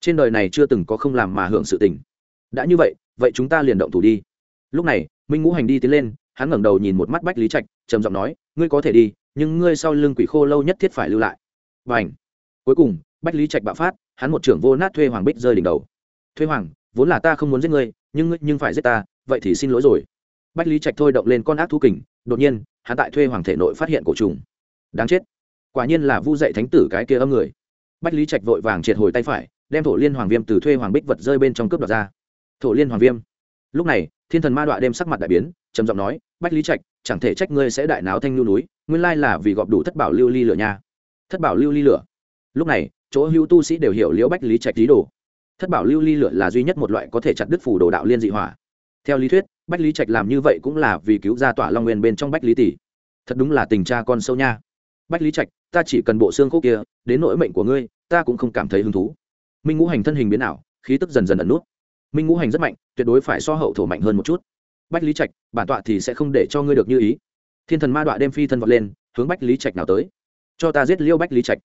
Trên đời này chưa từng có không làm mà hưởng sự tình. Đã như vậy vậy chúng ta liền động thủ đi. Lúc này, minh ngũ hành đi tiến lên, hắn ngẩng đầu nhìn một mắt bách lý trạch, trầm giọng nói, ngươi có thể đi, nhưng ngươi sau lưng quỷ khô lâu nhất thiết phải lưu lại. Và ảnh cuối cùng, bách lý trạch bạo phát, hắn một trưởng vô nát thuê hoàng bích rơi đỉnh đầu. Thuê hoàng, vốn là ta không muốn giết ngươi, nhưng ngươi, nhưng phải giết ta, vậy thì xin lỗi rồi. Bách lý trạch thôi động lên con ác thú kình, đột nhiên, hắn tại thuê hoàng thể nội phát hiện cổ trùng. Đáng chết! Quả nhiên là vu dạy thánh tử cái kia âm người. Bách lý trạch vội vàng triệt hồi tay phải, đem thổ liên hoàng viêm từ thuê hoàng bích vật rơi bên trong cướp đoạt ra thổ liên hoàng viêm. Lúc này, thiên thần ma đọa đêm sắc mặt đại biến, trầm giọng nói, bách lý trạch, chẳng thể trách ngươi sẽ đại náo thanh lưu núi, nguyên lai là vì gọp đủ thất bảo lưu ly lửa nha. Thất bảo lưu ly lửa. Lúc này, chỗ hữu tu sĩ đều hiểu liễu bách lý trạch lý đồ. Thất bảo lưu ly lửa là duy nhất một loại có thể chặt đứt phủ đồ đạo liên dị hỏa. Theo lý thuyết, bách lý trạch làm như vậy cũng là vì cứu ra tỏa long nguyên bên trong bách lý tỷ. Thật đúng là tình cha con sâu nha. Bách lý trạch, ta chỉ cần bộ xương khô kia, đến nỗi mệnh của ngươi, ta cũng không cảm thấy hứng thú. Minh ngũ hành thân hình biến ảo, khí tức dần dần ẩn nút minh ngũ hành rất mạnh, tuyệt đối phải so hậu thổ mạnh hơn một chút. Bách lý trạch, bản tọa thì sẽ không để cho ngươi được như ý. Thiên thần ma đọa đêm phi thân vọt lên, hướng bách lý trạch nào tới. Cho ta giết liêu bách lý trạch.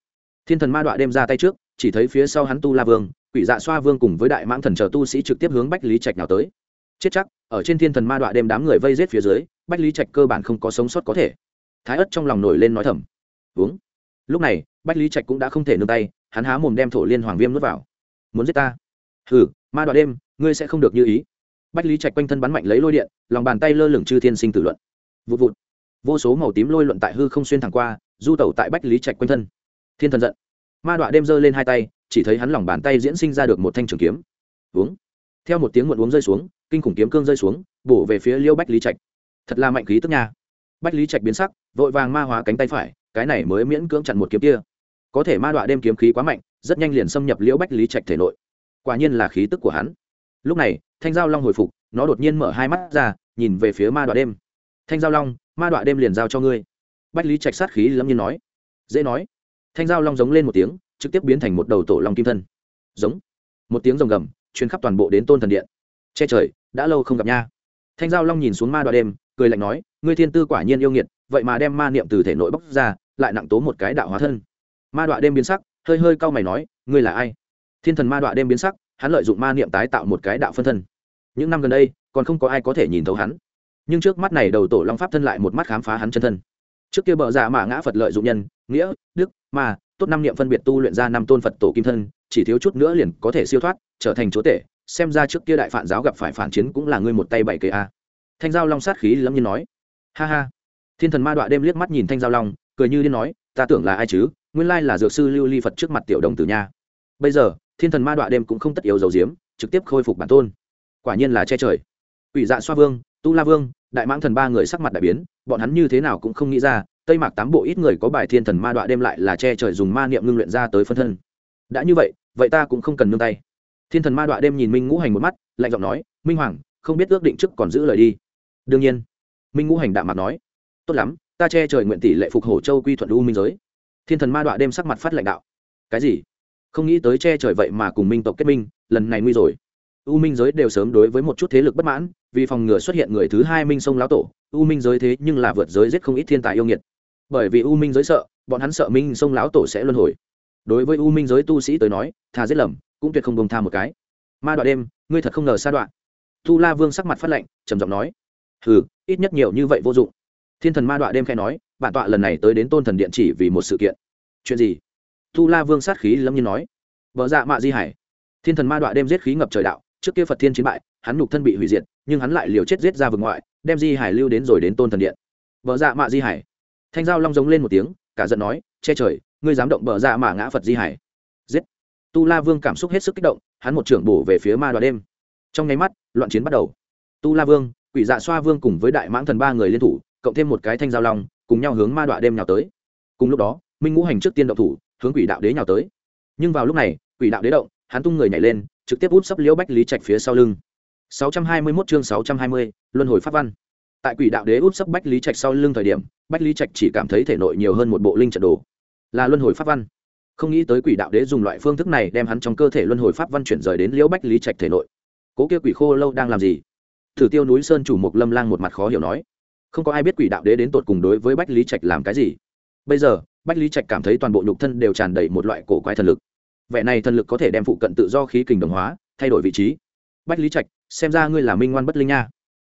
Thiên thần ma đọa đêm ra tay trước, chỉ thấy phía sau hắn tu la vương, quỷ dạ xoa vương cùng với đại mãng thần chờ tu sĩ trực tiếp hướng bách lý trạch nào tới. Chết chắc, ở trên thiên thần ma đọa đêm đám người vây rết phía dưới, bách lý trạch cơ bản không có sống sót có thể. Thái ất trong lòng nổi lên nói thầm. Uống. Lúc này, bách lý trạch cũng đã không thể nương tay, hắn há mồm đem thổ liên hoàng viêm nuốt vào. Muốn giết ta? Hừ, ma đoạn đêm ngươi sẽ không được như ý. Bách lý trạch quanh thân bắn mạnh lấy lôi điện, lòng bàn tay lơ lửng chư thiên sinh tử luận. Vụt vụt. Vô số màu tím lôi luận tại hư không xuyên thẳng qua, du tẩu tại bách lý trạch quanh thân. Thiên thần giận. Ma đọa đêm giơ lên hai tay, chỉ thấy hắn lòng bàn tay diễn sinh ra được một thanh trường kiếm. Uống. Theo một tiếng muộn uống rơi xuống, kinh khủng kiếm cương rơi xuống, bổ về phía liêu bách lý trạch. Thật là mạnh khí tức nha. Bách lý trạch biến sắc, vội vàng ma hóa cánh tay phải, cái này mới miễn cưỡng chặn một kiếm kia. Có thể ma đọa đêm kiếm khí quá mạnh, rất nhanh liền xâm nhập liễu bách lý trạch thể nội. Quả nhiên là khí tức của hắn lúc này, thanh giao long hồi phục, nó đột nhiên mở hai mắt ra, nhìn về phía ma đọa đêm. Thanh giao long, ma đọa đêm liền giao cho ngươi. Bách lý trạch sát khí lâm nhiên nói. Dễ nói. Thanh giao long giống lên một tiếng, trực tiếp biến thành một đầu tổ long kim thân. Giống. Một tiếng rồng gầm chuyến khắp toàn bộ đến tôn thần điện. Che trời, đã lâu không gặp nha. Thanh giao long nhìn xuống ma đọa đêm, cười lạnh nói, ngươi thiên tư quả nhiên yêu nghiệt, vậy mà đem ma niệm từ thể nội bóc ra, lại nặng tố một cái đạo hóa thân. Ma đọa đêm biến sắc, hơi hơi cau mày nói, ngươi là ai? Thiên thần ma đọa đêm biến sắc hắn lợi dụng ma niệm tái tạo một cái đạo phân thân. Những năm gần đây, còn không có ai có thể nhìn thấu hắn. Nhưng trước mắt này đầu tổ long pháp thân lại một mắt khám phá hắn chân thân. Trước kia bờ giả dạ mạ ngã phật lợi dụng nhân, nghĩa, đức mà tốt năm niệm phân biệt tu luyện ra năm tôn phật tổ kim thân, chỉ thiếu chút nữa liền có thể siêu thoát, trở thành chúa tể, xem ra trước kia đại phản giáo gặp phải phản chiến cũng là ngươi một tay bảy cây a. Thanh giao long sát khí lâm nhiên nói. Ha ha. Thiên thần ma đọa đêm liếc mắt nhìn thanh giao long, cười như điên nói, ta tưởng là ai chứ? Nguyên lai là dược sư lưu ly phật trước mặt tiểu đồng tử nha. Bây giờ thiên thần ma đọa đêm cũng không tất yếu dầu diếm, trực tiếp khôi phục bản tôn. Quả nhiên là che trời. Ủy dạ xoa vương, tu la vương, đại mãng thần ba người sắc mặt đại biến, bọn hắn như thế nào cũng không nghĩ ra, tây mạc tám bộ ít người có bài thiên thần ma đọa đêm lại là che trời dùng ma niệm ngưng luyện ra tới phân thân. Đã như vậy vậy ta cũng không cần nương tay. Thiên thần ma đọa đêm nhìn minh ngũ hành một mắt, lạnh giọng nói, minh hoàng, không biết ước định trước còn giữ lời đi. Đương nhiên. Minh ngũ hành đạm mặt nói, tốt lắm, ta che trời nguyện tỷ lệ phục hổ châu quy thuận u minh giới. Thiên thần ma đọa đêm sắc mặt phát lãnh đạo, cái gì? Không nghĩ tới che trời vậy mà cùng minh tộc kết minh, lần này nguy rồi. U minh giới đều sớm đối với một chút thế lực bất mãn, vì phòng ngừa xuất hiện người thứ hai minh sông lão tổ, u minh giới thế nhưng là vượt giới giết không ít thiên tài yêu nghiệt. Bởi vì u minh giới sợ, bọn hắn sợ minh sông lão tổ sẽ luân hồi. Đối với u minh giới tu sĩ tới nói thà giết lầm, cũng tuyệt không bông tha một cái. Ma đoạn đêm, ngươi thật không ngờ xa đoạn tu la vương sắc mặt phát lệnh trầm giọng nói, hừ, ít nhất nhiều như vậy vô dụng. Thiên thần ma đoạn đêm khai nói, bản tọa lần này tới đến tôn thần điện chỉ vì một sự kiện. Chuyện gì? Tu la vương sát khí lâm nhiên nói. Vợ dạ mạ di hải. Thiên thần ma đoạn đêm giết khí ngập trời đạo, trước kia phật thiên chiến bại, hắn nhục thân bị hủy diệt, nhưng hắn lại liều chết giết ra vực ngoại, đem di hải lưu đến rồi đến tôn thần điện. Vợ dạ mạ di hải. Thanh giao long giống lên một tiếng, cả giận nói, che trời, ngươi dám động bờ dạ mạ ngã phật di hải. Giết. Tu la vương cảm xúc hết sức kích động, hắn một trưởng bổ về phía ma đoá đêm. Trong nháy mắt, loạn chiến bắt đầu. Tu la vương, quỷ dạ xoa vương cùng với đại mãng thần ba người liên thủ, cộng thêm một cái thanh giao long, cùng nhau hướng ma đoạ đêm nhào tới. Cùng lúc đó, minh ngũ hành trước tiên động thủ hướng quỷ đạo đế nhào tới. Nhưng vào lúc này quỷ đạo đế động hắn tung người nhảy lên trực tiếp út sấp liễu bách lý trạch phía sau lưng. 621 chương 620, luân hồi pháp văn. Tại quỷ đạo đế út sấp bách lý trạch sau lưng thời điểm bách lý trạch chỉ cảm thấy thể nội nhiều hơn một bộ linh trận đồ. Là luân hồi pháp văn. Không nghĩ tới quỷ đạo đế dùng loại phương thức này đem hắn trong cơ thể luân hồi pháp văn chuyển rời đến liễu bách lý trạch thể nội. Cố kia quỷ khô lâu đang làm gì? Thử tiêu núi sơn chủ mục lâm lang một mặt khó hiểu nói. Không có ai biết quỷ đạo đế đến tột cùng đối với bách lý trạch làm cái gì bây giờ, bách lý trạch cảm thấy toàn bộ nhục thân đều tràn đầy một loại cổ quái thần lực. Vẻ này thần lực có thể đem phụ cận tự do khí kình đồng hóa, thay đổi vị trí. Bách lý trạch, xem ra ngươi là minh ngoan bất linh nha.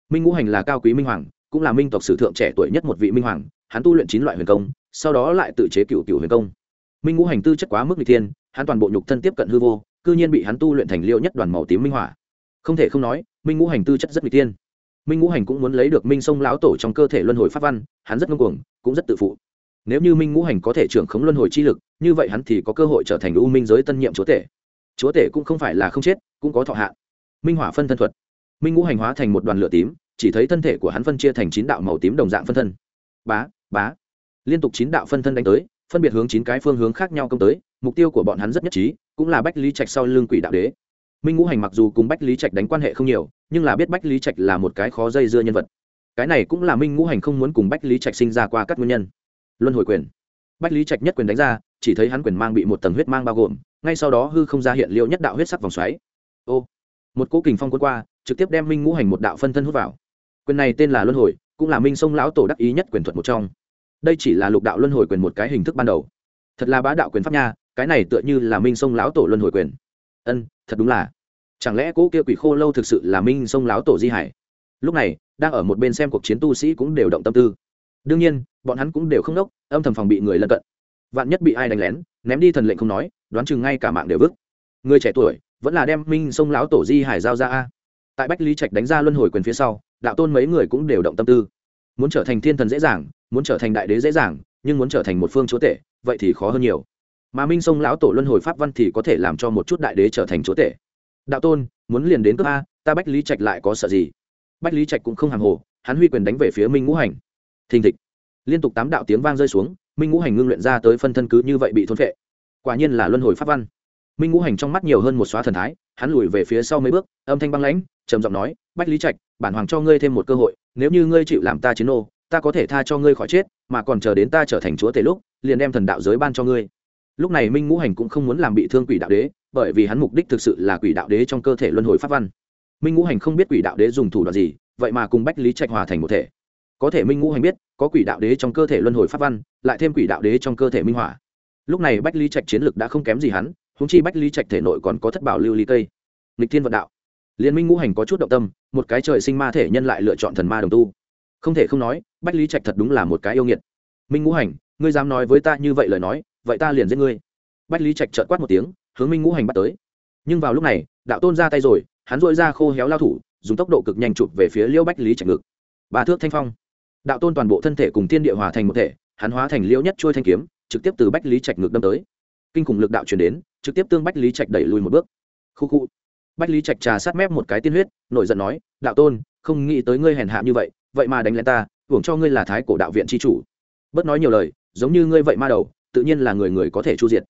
Minh ngũ hành là cao quý minh hoàng, cũng là minh tộc sử thượng trẻ tuổi nhất một vị minh hoàng, hắn tu luyện chín loại huyền công, sau đó lại tự chế cựu cựu huyền công. Minh ngũ hành tư chất quá mức n thiên, hắn toàn bộ nhục thân tiếp cận hư vô, cư nhiên bị hắn tu luyện thành liệu nhất đoàn màu tím minh hỏa. Không thể không nói, minh ngũ hành tư chất rất n tiên minh ngũ hành cũng muốn lấy được minh sông lão tổ trong cơ thể luân hồi pháp văn, hắn rất ngông cuồng, cũng rất tự phụ nếu như minh ngũ hành có thể trưởng khống luân hồi chi lực, như vậy hắn thì có cơ hội trở thành u minh giới tân nhiệm chúa tể. Chúa tể cũng không phải là không chết, cũng có thọ hạn. Minh hỏa phân thân thuật. Minh ngũ hành hóa thành một đoàn lửa tím, chỉ thấy thân thể của hắn phân chia thành chín đạo màu tím đồng dạng phân thân. Bá bá. Liên tục chín đạo phân thân đánh tới, phân biệt hướng chín cái phương hướng khác nhau công tới, mục tiêu của bọn hắn rất nhất trí, cũng là bách lý trạch sau lưng quỷ đạo đế. Minh ngũ hành mặc dù cùng bách lý trạch đánh quan hệ không nhiều, nhưng là biết bách lý trạch là một cái khó dây dưa nhân vật. Cái này cũng là minh ngũ hành không muốn cùng bách lý trạch sinh ra qua các nguyên nhân luân hồi quyền. Bách lý trạch nhất quyền đánh ra, chỉ thấy hắn quyền mang bị một tầng huyết mang bao gồm, ngay sau đó hư không ra hiện liệu nhất đạo huyết sắc vòng xoáy. Ô, một cỗ kình phong quân qua, trực tiếp đem minh ngũ hành một đạo phân thân hút vào. Quyền này tên là luân hồi, cũng là minh sông lão tổ đắc ý nhất quyền thuật một trong. Đây chỉ là lục đạo luân hồi quyền một cái hình thức ban đầu. Thật là bá đạo quyền pháp nha, cái này tựa như là minh sông lão tổ luân hồi quyền. Ân, thật đúng là. Chẳng lẽ cỗ kia quỷ khô lâu thực sự là minh sông lão tổ di hải? Lúc này, đang ở một bên xem cuộc chiến tu sĩ cũng đều động tâm tư đương nhiên, bọn hắn cũng đều không đốc, âm thầm phòng bị người lân cận. Vạn nhất bị ai đánh lén, ném đi thần lệnh không nói, đoán chừng ngay cả mạng đều vứt. Người trẻ tuổi, vẫn là đem minh sông lão tổ di hải giao ra a. Tại bách lý trạch đánh ra luân hồi quyền phía sau, đạo tôn mấy người cũng đều động tâm tư. Muốn trở thành thiên thần dễ dàng, muốn trở thành đại đế dễ dàng, nhưng muốn trở thành một phương chúa tể, vậy thì khó hơn nhiều. Mà minh sông lão tổ luân hồi pháp văn thì có thể làm cho một chút đại đế trở thành chúa tể. Đạo tôn, muốn liền đến cấp a, ta bách lý trạch lại có sợ gì? Bách lý trạch cũng không hàng hồ, hắn huy quyền đánh về phía minh ngũ hành thình thịch. Liên tục tám đạo tiếng vang rơi xuống, minh ngũ hành ngưng luyện ra tới phân thân cứ như vậy bị thôn phệ. Quả nhiên là luân hồi pháp văn. Minh ngũ hành trong mắt nhiều hơn một xóa thần thái, hắn lùi về phía sau mấy bước, âm thanh băng lãnh, trầm giọng nói, bách lý trạch, bản hoàng cho ngươi thêm một cơ hội, nếu như ngươi chịu làm ta chiến ô ta có thể tha cho ngươi khỏi chết, mà còn chờ đến ta trở thành chúa tể lúc, liền đem thần đạo giới ban cho ngươi. Lúc này minh ngũ hành cũng không muốn làm bị thương quỷ đạo đế, bởi vì hắn mục đích thực sự là quỷ đạo đế trong cơ thể luân hồi pháp văn. Minh ngũ hành không biết quỷ đạo đế dùng thủ đoạn gì, vậy mà cùng bách lý trạch hòa thành một thể có thể minh ngũ hành biết, có quỷ đạo đế trong cơ thể luân hồi pháp văn, lại thêm quỷ đạo đế trong cơ thể minh hỏa lúc này bách lý trạch chiến lực đã không kém gì hắn húng chi bách lý trạch thể nội còn có thất bảo lưu ly cây. Lịch thiên vận đạo. Liên minh ngũ hành có chút động tâm, một cái trời sinh ma thể nhân lại lựa chọn thần ma đồng tu. Không thể không nói, bách lý trạch thật đúng là một cái yêu nghiệt. Minh ngũ hành, ngươi dám nói với ta như vậy lời nói, vậy ta liền giết ngươi. Bách lý trạch trợn quát một tiếng, hướng minh ngũ hành bắt tới. Nhưng vào lúc này, đạo tôn ra tay rồi, hắn dội ra khô héo lao thủ, dùng tốc độ cực nhanh chụp về phía liêu bách lý trạch ngực. Ba thước thanh phong đạo tôn toàn bộ thân thể cùng thiên địa hòa thành một thể, hắn hóa thành liễu nhất trôi thanh kiếm, trực tiếp từ bách lý trạch ngược đâm tới. Kinh khủng lực đạo chuyển đến, trực tiếp tương bách lý trạch đẩy lùi một bước. Khu khu. Bách lý trạch trà sát mép một cái tiên huyết, nổi giận nói, đạo tôn, không nghĩ tới ngươi hèn hạ như vậy vậy mà đánh lên ta, hưởng cho ngươi là thái cổ đạo viện tri chủ. Bớt nói nhiều lời, giống như ngươi vậy ma đầu, tự nhiên là người người có thể chu diệt.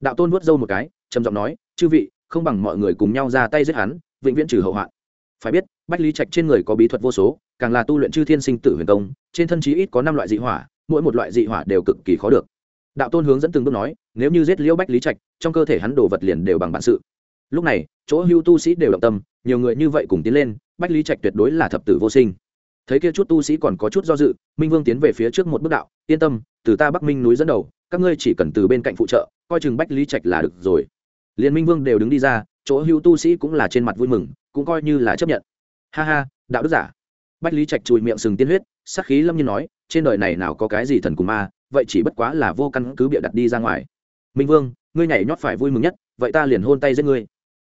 Đạo tôn vuốt râu một cái, trầm giọng nói, chư vị, không bằng mọi người cùng nhau ra tay giết hắn, vĩnh viễn trừ hậu hoạn phải biết, bách lý trạch trên người có bí thuật vô số, càng là tu luyện chư thiên sinh tử huyền công, trên thân chí ít có năm loại dị hỏa, mỗi một loại dị hỏa đều cực kỳ khó được. Đạo tôn hướng dẫn từng bước nói, nếu như giết liễu bách lý trạch, trong cơ thể hắn đồ vật liền đều bằng bản sự. Lúc này, chỗ hưu tu sĩ đều động tâm, nhiều người như vậy cùng tiến lên, bách lý trạch tuyệt đối là thập tử vô sinh. Thấy kia chút tu sĩ còn có chút do dự, minh vương tiến về phía trước một bước đạo, yên tâm, từ ta bắc minh núi dẫn đầu, các ngươi chỉ cần từ bên cạnh phụ trợ, coi chừng bách lý trạch là được rồi. Liên minh vương đều đứng đi ra chỗ hưu tu sĩ cũng là trên mặt vui mừng, cũng coi như là chấp nhận. Ha ha, đạo đức giả. Bách lý trạch chùi miệng sừng tiên huyết, sắc khí lâm nhiên nói, trên đời này nào có cái gì thần cùng ma, vậy chỉ bất quá là vô căn cứ bịa đặt đi ra ngoài. Minh vương, ngươi nhảy nhót phải vui mừng nhất, vậy ta liền hôn tay giết ngươi.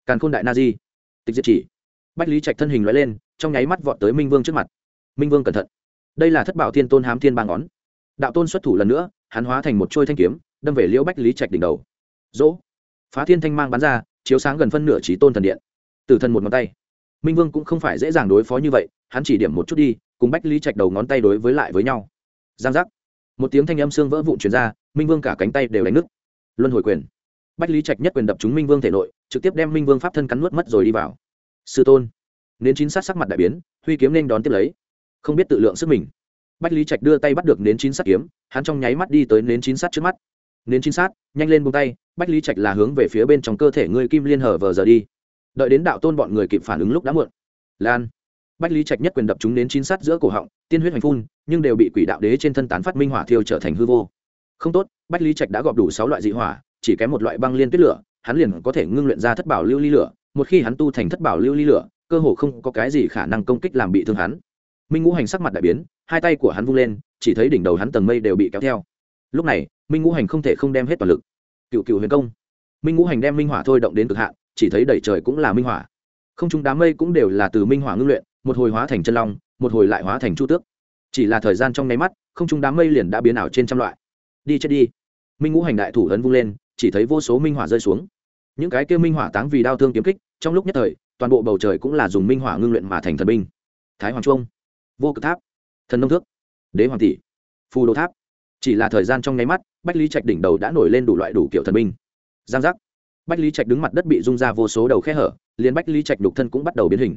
Càn khôn đại na di. Tịch diệt chỉ. Bách lý trạch thân hình loại lên, trong nháy mắt vọt tới minh vương trước mặt. Minh vương cẩn thận. Đây là thất bảo thiên tôn hám thiên ba ngón. Đạo tôn xuất thủ lần nữa, hắn hóa thành một trôi thanh kiếm, đâm về liễu bách lý trạch đỉnh đầu. Dỗ. Phá thiên thanh mang bắn ra chiếu sáng gần phân nửa trí tôn thần điện. Tử thần một ngón tay. Minh vương cũng không phải dễ dàng đối phó như vậy, hắn chỉ điểm một chút đi, cùng bách lý trạch đầu ngón tay đối với lại với nhau. Giang giác. Một tiếng thanh âm xương vỡ vụn truyền ra, minh vương cả cánh tay đều đánh nứt. Luân hồi quyền. Bách lý trạch nhất quyền đập chúng minh vương thể nội, trực tiếp đem minh vương pháp thân cắn nuốt mất rồi đi vào. Sư tôn. Nến chín sát sắc mặt đại biến, huy kiếm nên đón tiếp lấy. Không biết tự lượng sức mình. Bách lý trạch đưa tay bắt được nến chín sát kiếm, hắn trong nháy mắt đi tới nến chín sát trước mắt. Nến chín sát, nhanh lên buông tay bách lý trạch là hướng về phía bên trong cơ thể ngươi kim liên hở vờ giờ đi. Đợi đến đạo tôn bọn người kịp phản ứng lúc đã muộn. Lan. Bách lý trạch nhất quyền đập chúng đến chín sát giữa cổ họng, tiên huyết hành phun, nhưng đều bị quỷ đạo đế trên thân tán phát minh hỏa thiêu trở thành hư vô. Không tốt, bách lý trạch đã gọp đủ sáu loại dị hỏa, chỉ kém một loại băng liên tuyết lửa, hắn liền có thể ngưng luyện ra thất bảo lưu ly lửa, một khi hắn tu thành thất bảo lưu ly lửa, cơ hồ không có cái gì khả năng công kích làm bị thương hắn. Minh ngũ hành sắc mặt đại biến, hai tay của hắn vung lên, chỉ thấy đỉnh đầu hắn tầng mây đều bị kéo theo. Lúc này, minh ngũ hành không thể không đem hết toàn lực cựu cựu huyền công. Minh ngũ hành đem minh hỏa thôi động đến cực hạn, chỉ thấy đầy trời cũng là minh hỏa. Không trung đám mây cũng đều là từ minh hỏa ngưng luyện, một hồi hóa thành chân long, một hồi lại hóa thành chu tước. Chỉ là thời gian trong nháy mắt, không trung đám mây liền đã biến ảo trên trăm loại. Đi chết đi. Minh ngũ hành đại thủ ấn vung lên, chỉ thấy vô số minh hỏa rơi xuống. Những cái kêu minh hỏa táng vì đau thương kiếm kích, trong lúc nhất thời, toàn bộ bầu trời cũng là dùng minh hỏa ngưng luyện mà thành thần binh. Thái hoàng trung. Vô cực tháp. Thần nông thước. Đế hoàng tỷ. Phù đồ tháp chỉ là thời gian trong nháy mắt, bách lý trạch đỉnh đầu đã nổi lên đủ loại đủ kiểu thần binh. Giang giác. Bách lý trạch đứng mặt đất bị rung ra vô số đầu khe hở, liền bách lý trạch đục thân cũng bắt đầu biến hình.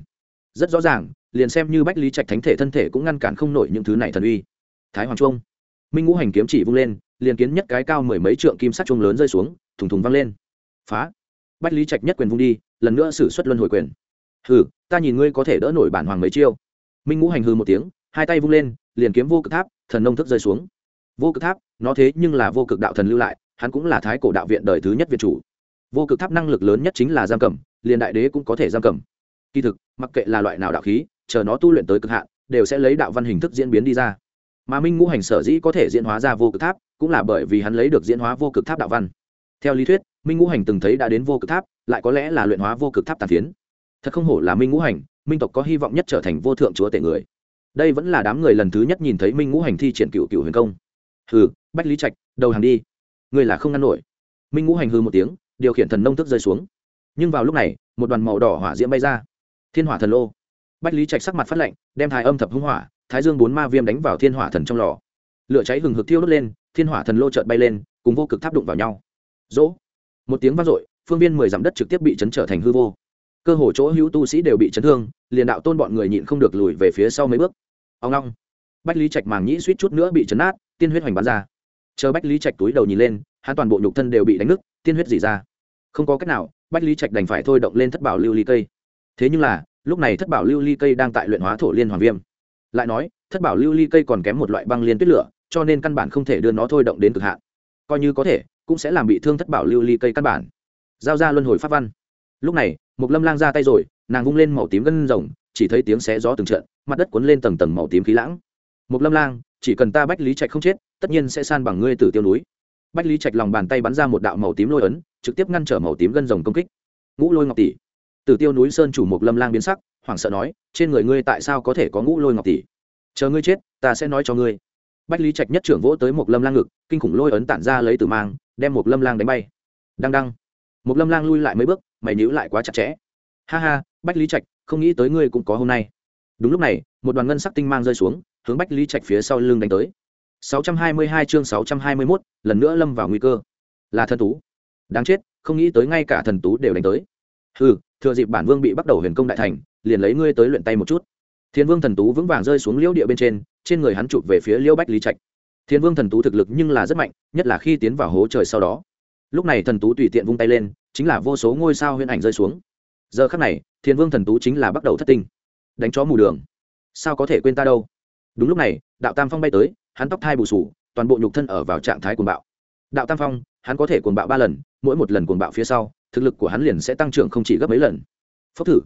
Rất rõ ràng, liền xem như bách lý trạch thánh thể thân thể cũng ngăn cản không nổi những thứ này thần uy. Thái hoàng trung minh ngũ hành kiếm chỉ vung lên, liền kiến nhất cái cao mười mấy trượng kim sắt trung lớn rơi xuống, thùng thùng văng lên. Phá. Bách lý trạch nhất quyền vung đi, lần nữa xử suất luân hồi quyền. Hừ, ta nhìn ngươi có thể đỡ nổi bản hoàng mấy chiêu. Minh ngũ hành hư một tiếng, hai tay vung lên, liền kiếm vô cực tháp, thần nông thức rơi xuống vô cực tháp, nó thế nhưng là vô cực đạo thần lưu lại, hắn cũng là thái cổ đạo viện đời thứ nhất việt chủ. Vô cực tháp năng lực lớn nhất chính là giam cầm, liền đại đế cũng có thể giam cầm. Kỳ thực, mặc kệ là loại nào đạo khí, chờ nó tu luyện tới cực hạn, đều sẽ lấy đạo văn hình thức diễn biến đi ra. Mà minh ngũ hành sở dĩ có thể diễn hóa ra vô cực tháp, cũng là bởi vì hắn lấy được diễn hóa vô cực tháp đạo văn. Theo lý thuyết, minh ngũ hành từng thấy đã đến vô cực tháp, lại có lẽ là luyện hóa vô cực tháp tàn phiến. Thật không hổ là minh ngũ hành, minh tộc có hy vọng nhất trở thành vô thượng chúa tể người. Đây vẫn là đám người lần thứ nhất nhìn thấy minh ngũ hành thi triển cựu cựu huyền công hừ, bách lý trạch, đầu hàng đi. Người là không ngăn nổi. Minh ngũ hành hư một tiếng, điều khiển thần nông thức rơi xuống. Nhưng vào lúc này, một đoàn màu đỏ hỏa diễm bay ra. Thiên hỏa thần lô. Bách lý trạch sắc mặt phát lạnh, đem thái âm thập hưng hỏa, thái dương bốn ma viêm đánh vào thiên hỏa thần trong lò. Lửa cháy hừng hực thiêu đốt lên, thiên hỏa thần lô trợt bay lên, cùng vô cực tháp đụng vào nhau. Dỗ một tiếng vang dội, phương viên mười dặm đất trực tiếp bị chấn trở thành hư vô. Cơ hồ chỗ hữu tu sĩ đều bị chấn thương, liền đạo tôn bọn người nhịn không được lùi về phía sau mấy bước. Ông long. Bách lý trạch màng nhĩ suýt chút nữa bị chấn át tiên huyết hoành bắn ra. Chờ bách lý trạch túi đầu nhìn lên, hắn toàn bộ nhục thân đều bị đánh nứt, tiên huyết dỉ ra. Không có cách nào, bách lý trạch đành phải thôi động lên thất bảo lưu ly cây. Thế nhưng là, lúc này thất bảo lưu ly cây đang tại luyện hóa thổ liên hoàng viêm. Lại nói, thất bảo lưu ly cây còn kém một loại băng liên tuyết lửa, cho nên căn bản không thể đưa nó thôi động đến cực hạn. Coi như có thể, cũng sẽ làm bị thương thất bảo lưu ly cây căn bản. Giao ra luân hồi pháp văn. Lúc này Mục lâm lang ra tay rồi, nàng vung lên màu tím gân rồng, chỉ thấy tiếng xé gió từng trận, mặt đất cuốn lên tầng tầng màu tím khí lãng. Mục lâm lang chỉ cần ta bách lý trạch không chết, tất nhiên sẽ san bằng ngươi từ tiêu núi. Bách lý trạch lòng bàn tay bắn ra một đạo màu tím lôi ấn, trực tiếp ngăn trở màu tím gân rồng công kích. Ngũ lôi ngọc tỷ. Từ tiêu núi sơn chủ một lâm lang biến sắc, hoảng sợ nói, trên người ngươi tại sao có thể có ngũ lôi ngọc tỷ? Chờ ngươi chết, ta sẽ nói cho ngươi. Bách lý trạch nhất trưởng vỗ tới một lâm lang ngực, kinh khủng lôi ấn tản ra lấy từ mang, đem một lâm lang đánh bay. Đăng đăng. Một lâm lang lui lại mấy bước, mày nhữ lại quá chặt chẽ. Ha ha, bách lý trạch, không nghĩ tới ngươi cũng có hôm nay. Đúng lúc này, một đoàn ngân sắc tinh mang rơi xuống hướng bách lý trạch phía sau lưng đánh tới. 622 chương 621, lần nữa lâm vào nguy cơ. Là thần tú. Đáng chết không nghĩ tới ngay cả thần tú đều đánh tới. Hừ thừa dịp bản vương bị bắt đầu huyền công đại thành liền lấy ngươi tới luyện tay một chút. Thiên vương thần tú vững vàng rơi xuống liễu địa bên trên trên người hắn chụp về phía liễu bách lý trạch. Thiên vương thần tú thực lực nhưng là rất mạnh nhất là khi tiến vào hố trời sau đó. Lúc này thần tú tùy tiện vung tay lên chính là vô số ngôi sao huyền ảnh rơi xuống. Giờ khắc này thiên vương thần tú chính là bắt đầu thất tinh. Đánh chó mù đường. Sao có thể quên ta đâu? Đúng lúc này, đạo tam phong bay tới, hắn tóc thai bù sù, toàn bộ nhục thân ở vào trạng thái cuồng bạo. Đạo tam phong, hắn có thể cuồng bạo ba lần, mỗi một lần cuồng bạo phía sau, thực lực của hắn liền sẽ tăng trưởng không chỉ gấp mấy lần. Phốc thử.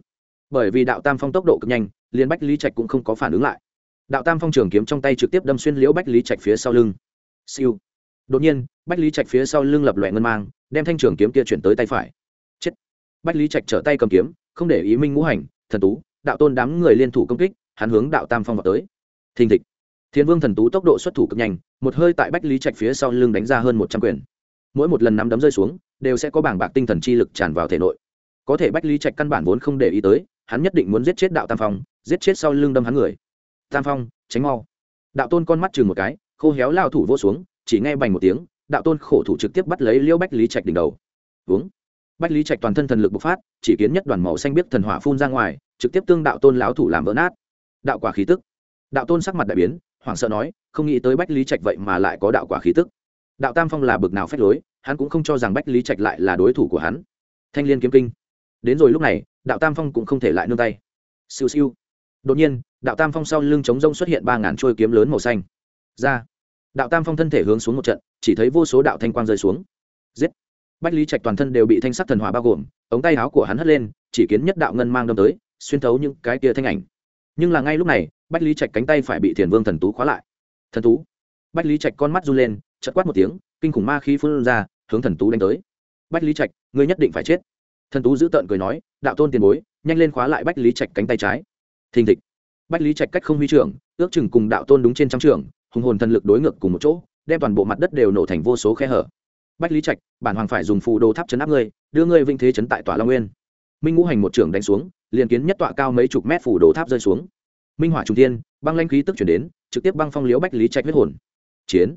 Bởi vì đạo tam phong tốc độ cực nhanh, liền bách lý trạch cũng không có phản ứng lại. Đạo tam phong trường kiếm trong tay trực tiếp đâm xuyên liễu bách lý trạch phía sau lưng. Siêu. Đột nhiên, bách lý trạch phía sau lưng lập loẹ ngân mang, đem thanh trường kiếm kia chuyển tới tay phải. Chết. Bách lý trạch trở tay cầm kiếm, không để ý minh ngũ hành, thần tú, đạo tôn đám người liên thủ công kích, hắn hướng đạo tam phong vào tới thình thịch. Thiên vương thần tú tốc độ xuất thủ cực nhanh, một hơi tại bách lý trạch phía sau lưng đánh ra hơn một trăm quyền. Mỗi một lần nắm đấm rơi xuống, đều sẽ có bảng bạc tinh thần chi lực tràn vào thể nội. Có thể bách lý trạch căn bản vốn không để ý tới, hắn nhất định muốn giết chết đạo tam phong, giết chết sau lưng đâm hắn người. Tam phong, tránh mau. Đạo tôn con mắt chừng một cái, khô héo lao thủ vô xuống, chỉ nghe bành một tiếng, đạo tôn khổ thủ trực tiếp bắt lấy liễu bách lý trạch đỉnh đầu. Uống bách lý trạch toàn thân thần lực bộc phát, chỉ kiến nhất đoàn màu xanh biết thần hỏa phun ra ngoài, trực tiếp tương đạo tôn lão thủ làm vỡ nát. Đạo quả khí tức đạo tôn sắc mặt đại biến, hoảng sợ nói, không nghĩ tới bách lý trạch vậy mà lại có đạo quả khí tức. Đạo tam phong là bực nào phách lối, hắn cũng không cho rằng bách lý trạch lại là đối thủ của hắn. Thanh l i ê n kiếm kinh. Đến rồi lúc này, đạo tam phong cũng không thể lại nương tay. Siêu siêu. Đột nhiên, đạo tam phong sau lưng trống rông xuất hiện ba ngàn trôi kiếm lớn màu xanh. Ra. Đạo tam phong thân thể hướng xuống một trận, chỉ thấy vô số đạo thanh quang rơi xuống. Giết. Bách lý trạch toàn thân đều bị thanh sắc thần hòa bao gồm, ống tay áo của hắn hất lên, chỉ kiến nhất đạo ngân mang đâm tới, xuyên thấu những cái kia thanh ảnh. Nhưng là ngay lúc này bách lý trạch cánh tay phải bị thiền vương thần tú khóa lại. Thần tú. Bách lý trạch con mắt run lên chật quát một tiếng, kinh khủng ma khí phun ra, hướng thần tú đánh tới. Bách lý trạch, ngươi nhất định phải chết. Thần tú giữ tợn cười nói, đạo tôn tiền bối, nhanh lên khóa lại bách lý trạch cánh tay trái. Thình thịch. Bách lý trạch cách không huy trưởng, ước chừng cùng đạo tôn đúng trên trăm trường hùng hồn thần lực đối ngược cùng một chỗ, đem toàn bộ mặt đất đều nổ thành vô số khe hở. Bách lý trạch, bản hoàng phải dùng phù đồ tháp chấn áp ngươi, đưa ngươi vinh thế chấn tại tòa long nguyên. Minh ngũ hành một trưởng đánh xuống, liền kiến nhất tọa cao mấy chục mét phủ đồ tháp rơi xuống minh hỏa trung tiên băng lanh khí tức chuyển đến, trực tiếp băng phong liếu bách lý trạch huyết hồn. Chiến.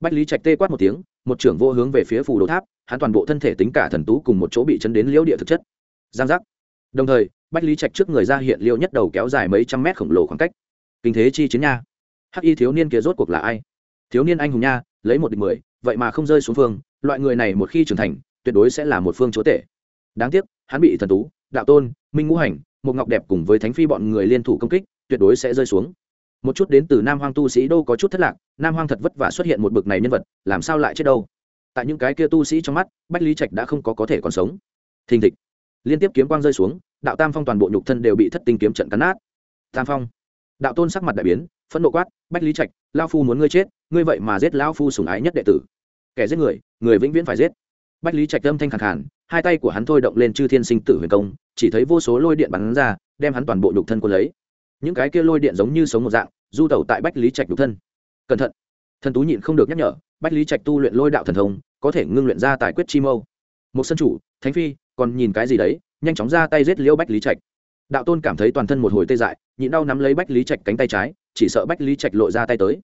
Bách lý trạch tê quát một tiếng, một trưởng vô hướng về phía phủ đồ tháp, hắn toàn bộ thân thể tính cả thần tú cùng một chỗ bị chấn đến liễu địa thực chất. Giang giác. Đồng thời, bách lý trạch trước người ra hiện liễu nhất đầu kéo dài mấy trăm mét khổng lồ khoảng cách. Kinh thế chi chiến nha. Hắc y thiếu niên kia rốt cuộc là ai? Thiếu niên anh hùng nha, lấy một địch mười, vậy mà không rơi xuống phương, loại người này một khi trưởng thành, tuyệt đối sẽ là một phương chúa tể. Đáng tiếc, hắn bị thần tú, đạo tôn, minh ngũ hành, một ngọc đẹp cùng với thánh phi bọn người liên thủ công kích tuyệt đối sẽ rơi xuống. Một chút đến từ nam hoang tu sĩ đô có chút thất lạc, nam hoang thật vất vả xuất hiện một bực này nhân vật, làm sao lại chết đâu? Tại những cái kia tu sĩ trong mắt, bách lý trạch đã không có có thể còn sống. Thình thịch. Liên tiếp kiếm quang rơi xuống, đạo tam phong toàn bộ nhục thân đều bị thất tinh kiếm trận cắn nát. Tam phong. Đạo tôn sắc mặt đại biến, phẫn nộ quát, bách lý trạch lao phu muốn ngươi chết, ngươi vậy mà giết lao phu sùng ái nhất đệ tử. Kẻ giết người người vĩnh viễn phải giết. Bách lý trạch âm thanh khẳng khản hai tay của hắn thôi động lên chư thiên sinh tử huyền công, chỉ thấy vô số lôi điện bắn ra, đem hắn toàn bộ nhục thân quân lấy những cái kia lôi điện giống như sống một dạng, du tẩu tại bách lý trạch đục thân. Cẩn thận. Thần tú nhịn không được nhắc nhở, bách lý trạch tu luyện lôi đạo thần thông, có thể ngưng luyện ra tài quyết chi mâu. Một sân chủ, thánh phi, còn nhìn cái gì đấy, nhanh chóng ra tay giết liễu bách lý trạch. Đạo tôn cảm thấy toàn thân một hồi tê dại, nhịn đau nắm lấy bách lý trạch cánh tay trái, chỉ sợ bách lý trạch lộ ra tay tới.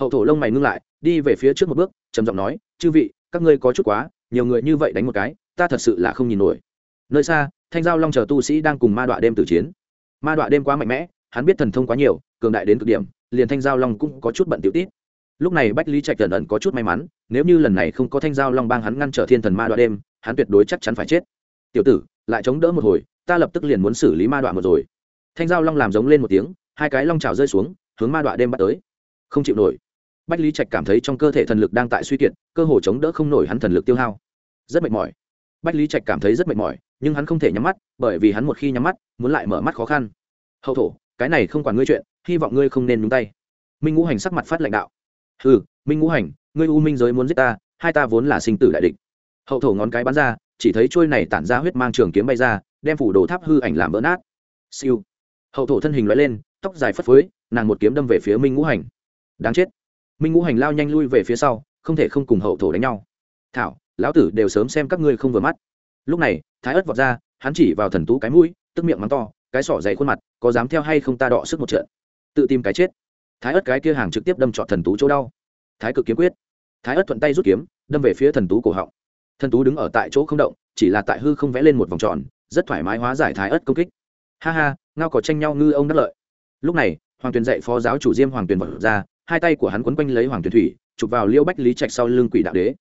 Hậu thổ lông mày ngưng lại, đi về phía trước một bước, trầm giọng nói, chư vị, các ngươi có chút quá, nhiều người như vậy đánh một cái, ta thật sự là không nhìn nổi. Nơi xa, thanh giao long chờ tu sĩ đang cùng ma đọa đêm tử chiến. Ma đọa đêm quá mạnh mẽ hắn biết thần thông quá nhiều, cường đại đến cực điểm, liền thanh giao long cũng có chút bận tiểu tít. Lúc này bách lý trạch ẩn ẩn có chút may mắn, nếu như lần này không có thanh giao long bang hắn ngăn trở thiên thần ma đoạn đêm, hắn tuyệt đối chắc chắn phải chết. Tiểu tử, lại chống đỡ một hồi, ta lập tức liền muốn xử lý ma đoạn một rồi. Thanh giao long làm giống lên một tiếng, hai cái long trào rơi xuống, hướng ma đoạn đêm bắt tới. Không chịu nổi. Bách lý trạch cảm thấy trong cơ thể thần lực đang tại suy kiệt, cơ hồ chống đỡ không nổi hắn thần lực tiêu hao. Rất mệt mỏi. Bách lý trạch cảm thấy rất mệt mỏi, nhưng hắn không thể nhắm mắt, bởi vì hắn một khi nhắm mắt, muốn lại mở mắt khó khăn. Hậu thổ cái này không quản ngươi chuyện, hy vọng ngươi không nên nhúng tay. Minh ngũ hành sắc mặt phát lãnh đạo. Ừ minh ngũ hành, ngươi u minh giới muốn giết ta, hai ta vốn là sinh tử đại địch. Hậu thổ ngón cái bắn ra, chỉ thấy trôi này tản ra huyết mang trường kiếm bay ra, đem phủ đồ tháp hư ảnh làm vỡ nát. Siêu. Hậu thổ thân hình loại lên, tóc dài phất phới, nàng một kiếm đâm về phía minh ngũ hành. Đáng chết. Minh ngũ hành lao nhanh lui về phía sau, không thể không cùng hậu thổ đánh nhau. Thảo, lão tử đều sớm xem các ngươi không vừa mắt. Lúc này, thái ớt vọt ra, hắn chỉ vào thần tú cái mũi, tức miệng mắng to cái sỏ dày khuôn mặt, có dám theo hay không ta đọ sức một trận. Tự tìm cái chết. Thái ất cái kia hàng trực tiếp đâm trọn thần tú chỗ đau. Thái cực kiếm quyết. Thái ất thuận tay rút kiếm, đâm về phía thần tú cổ họng. Thần tú đứng ở tại chỗ không động, chỉ là tại hư không vẽ lên một vòng tròn, rất thoải mái hóa giải thái ất công kích. Ha ha, ngao có tranh nhau ngư ông đắc lợi. Lúc này, hoàng tuyền dạy phó giáo chủ diêm hoàng tuyền vật ra, hai tay của hắn quấn quanh lấy hoàng tuyền thủy, chụp vào liêu bách lý trạch sau lưng quỷ đạo đế.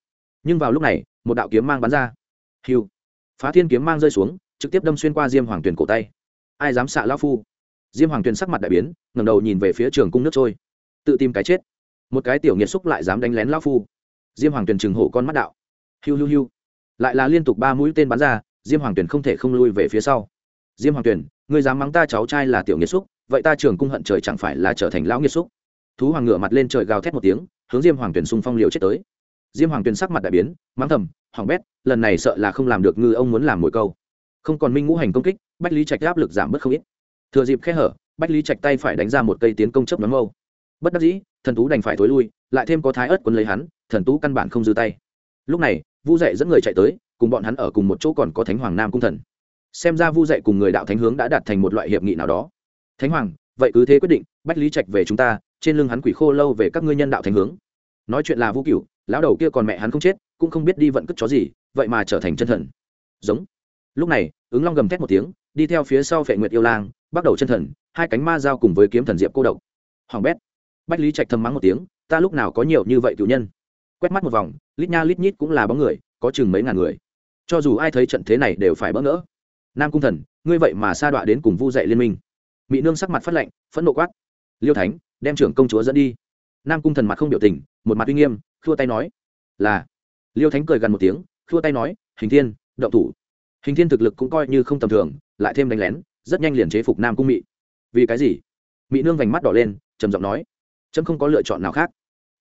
Nhưng vào lúc này, một đạo kiếm mang bắn ra. Hiu. Phá thiên kiếm mang rơi xuống, trực tiếp đâm xuyên qua diêm hoàng tuyền cổ tay ai dám xạ lao phu? Diêm hoàng tuyền sắc mặt đại biến ngầm đầu nhìn về phía trường cung nước trôi. Tự tìm cái chết. Một cái tiểu nghiệt xúc lại dám đánh lén lao phu. Diêm hoàng tuyền trừng hổ con mắt đạo. Hiu hiu hiu. Lại là liên tục ba mũi tên bắn ra, diêm hoàng tuyền không thể không lui về phía sau. Diêm hoàng tuyền người dám mắng ta cháu trai là tiểu nghiệt xúc, vậy ta trường cung hận trời chẳng phải là trở thành lão nghiệt xúc? Thú hoàng ngửa mặt lên trời gào thét một tiếng, hướng diêm hoàng tuyền xung phong liều chết tới. Diêm hoàng tuyền sắc mặt đại biến, mắng thầm, hoàng bét, lần này sợ là không làm được ngư ông muốn làm mồi câu. Không còn minh ngũ hành công kích bách lý trạch áp lực giảm bớt không ít. Thừa dịp khe hở, bách lý trạch tay phải đánh ra một cây tiến công chấp nhóm mâu. Bất đắc dĩ, thần tú đành phải thối lui, lại thêm có thái ớt quấn lấy hắn, thần tú căn bản không dư tay. Lúc này, vu dạy dẫn người chạy tới, cùng bọn hắn ở cùng một chỗ còn có thánh hoàng nam cung thần. Xem ra vu dạy cùng người đạo thánh hướng đã đạt thành một loại hiệp nghị nào đó. Thánh hoàng, vậy cứ thế quyết định, bách lý trạch về chúng ta, trên lưng hắn quỷ khô lâu về các ngươi nhân đạo thánh hướng. Nói chuyện là vũ cửu, lão đầu kia còn mẹ hắn không chết, cũng không biết đi vận cất chó gì, vậy mà trở thành chân thần. Giống. Lúc này, ứng long gầm thét một tiếng đi theo phía sau phệ nguyệt yêu lang, bắt đầu chân thần, hai cánh ma giao cùng với kiếm thần diệp cô độc. Hoàng bét, bách lý trạch thầm mắng một tiếng, ta lúc nào có nhiều như vậy cựu nhân? Quét mắt một vòng, lít nha lít nhít cũng là bóng người, có chừng mấy ngàn người. Cho dù ai thấy trận thế này đều phải bỡ ngỡ. Nam cung thần, ngươi vậy mà sa đọa đến cùng vu dạy liên minh. Mỹ nương sắc mặt phát lệnh phẫn nộ quát. Liêu thánh, đem trưởng công chúa dẫn đi. Nam cung thần mặt không biểu tình, một mặt uy nghiêm, khua tay nói. Là. Liêu thánh cười gần một tiếng, khua tay nói, hình thiên, động thủ. Hình thiên thực lực cũng coi như không tầm thường lại thêm đánh lén, rất nhanh liền chế phục nam cung mị. Vì cái gì? Mị nương vành mắt đỏ lên, trầm giọng nói. Trâm không có lựa chọn nào khác.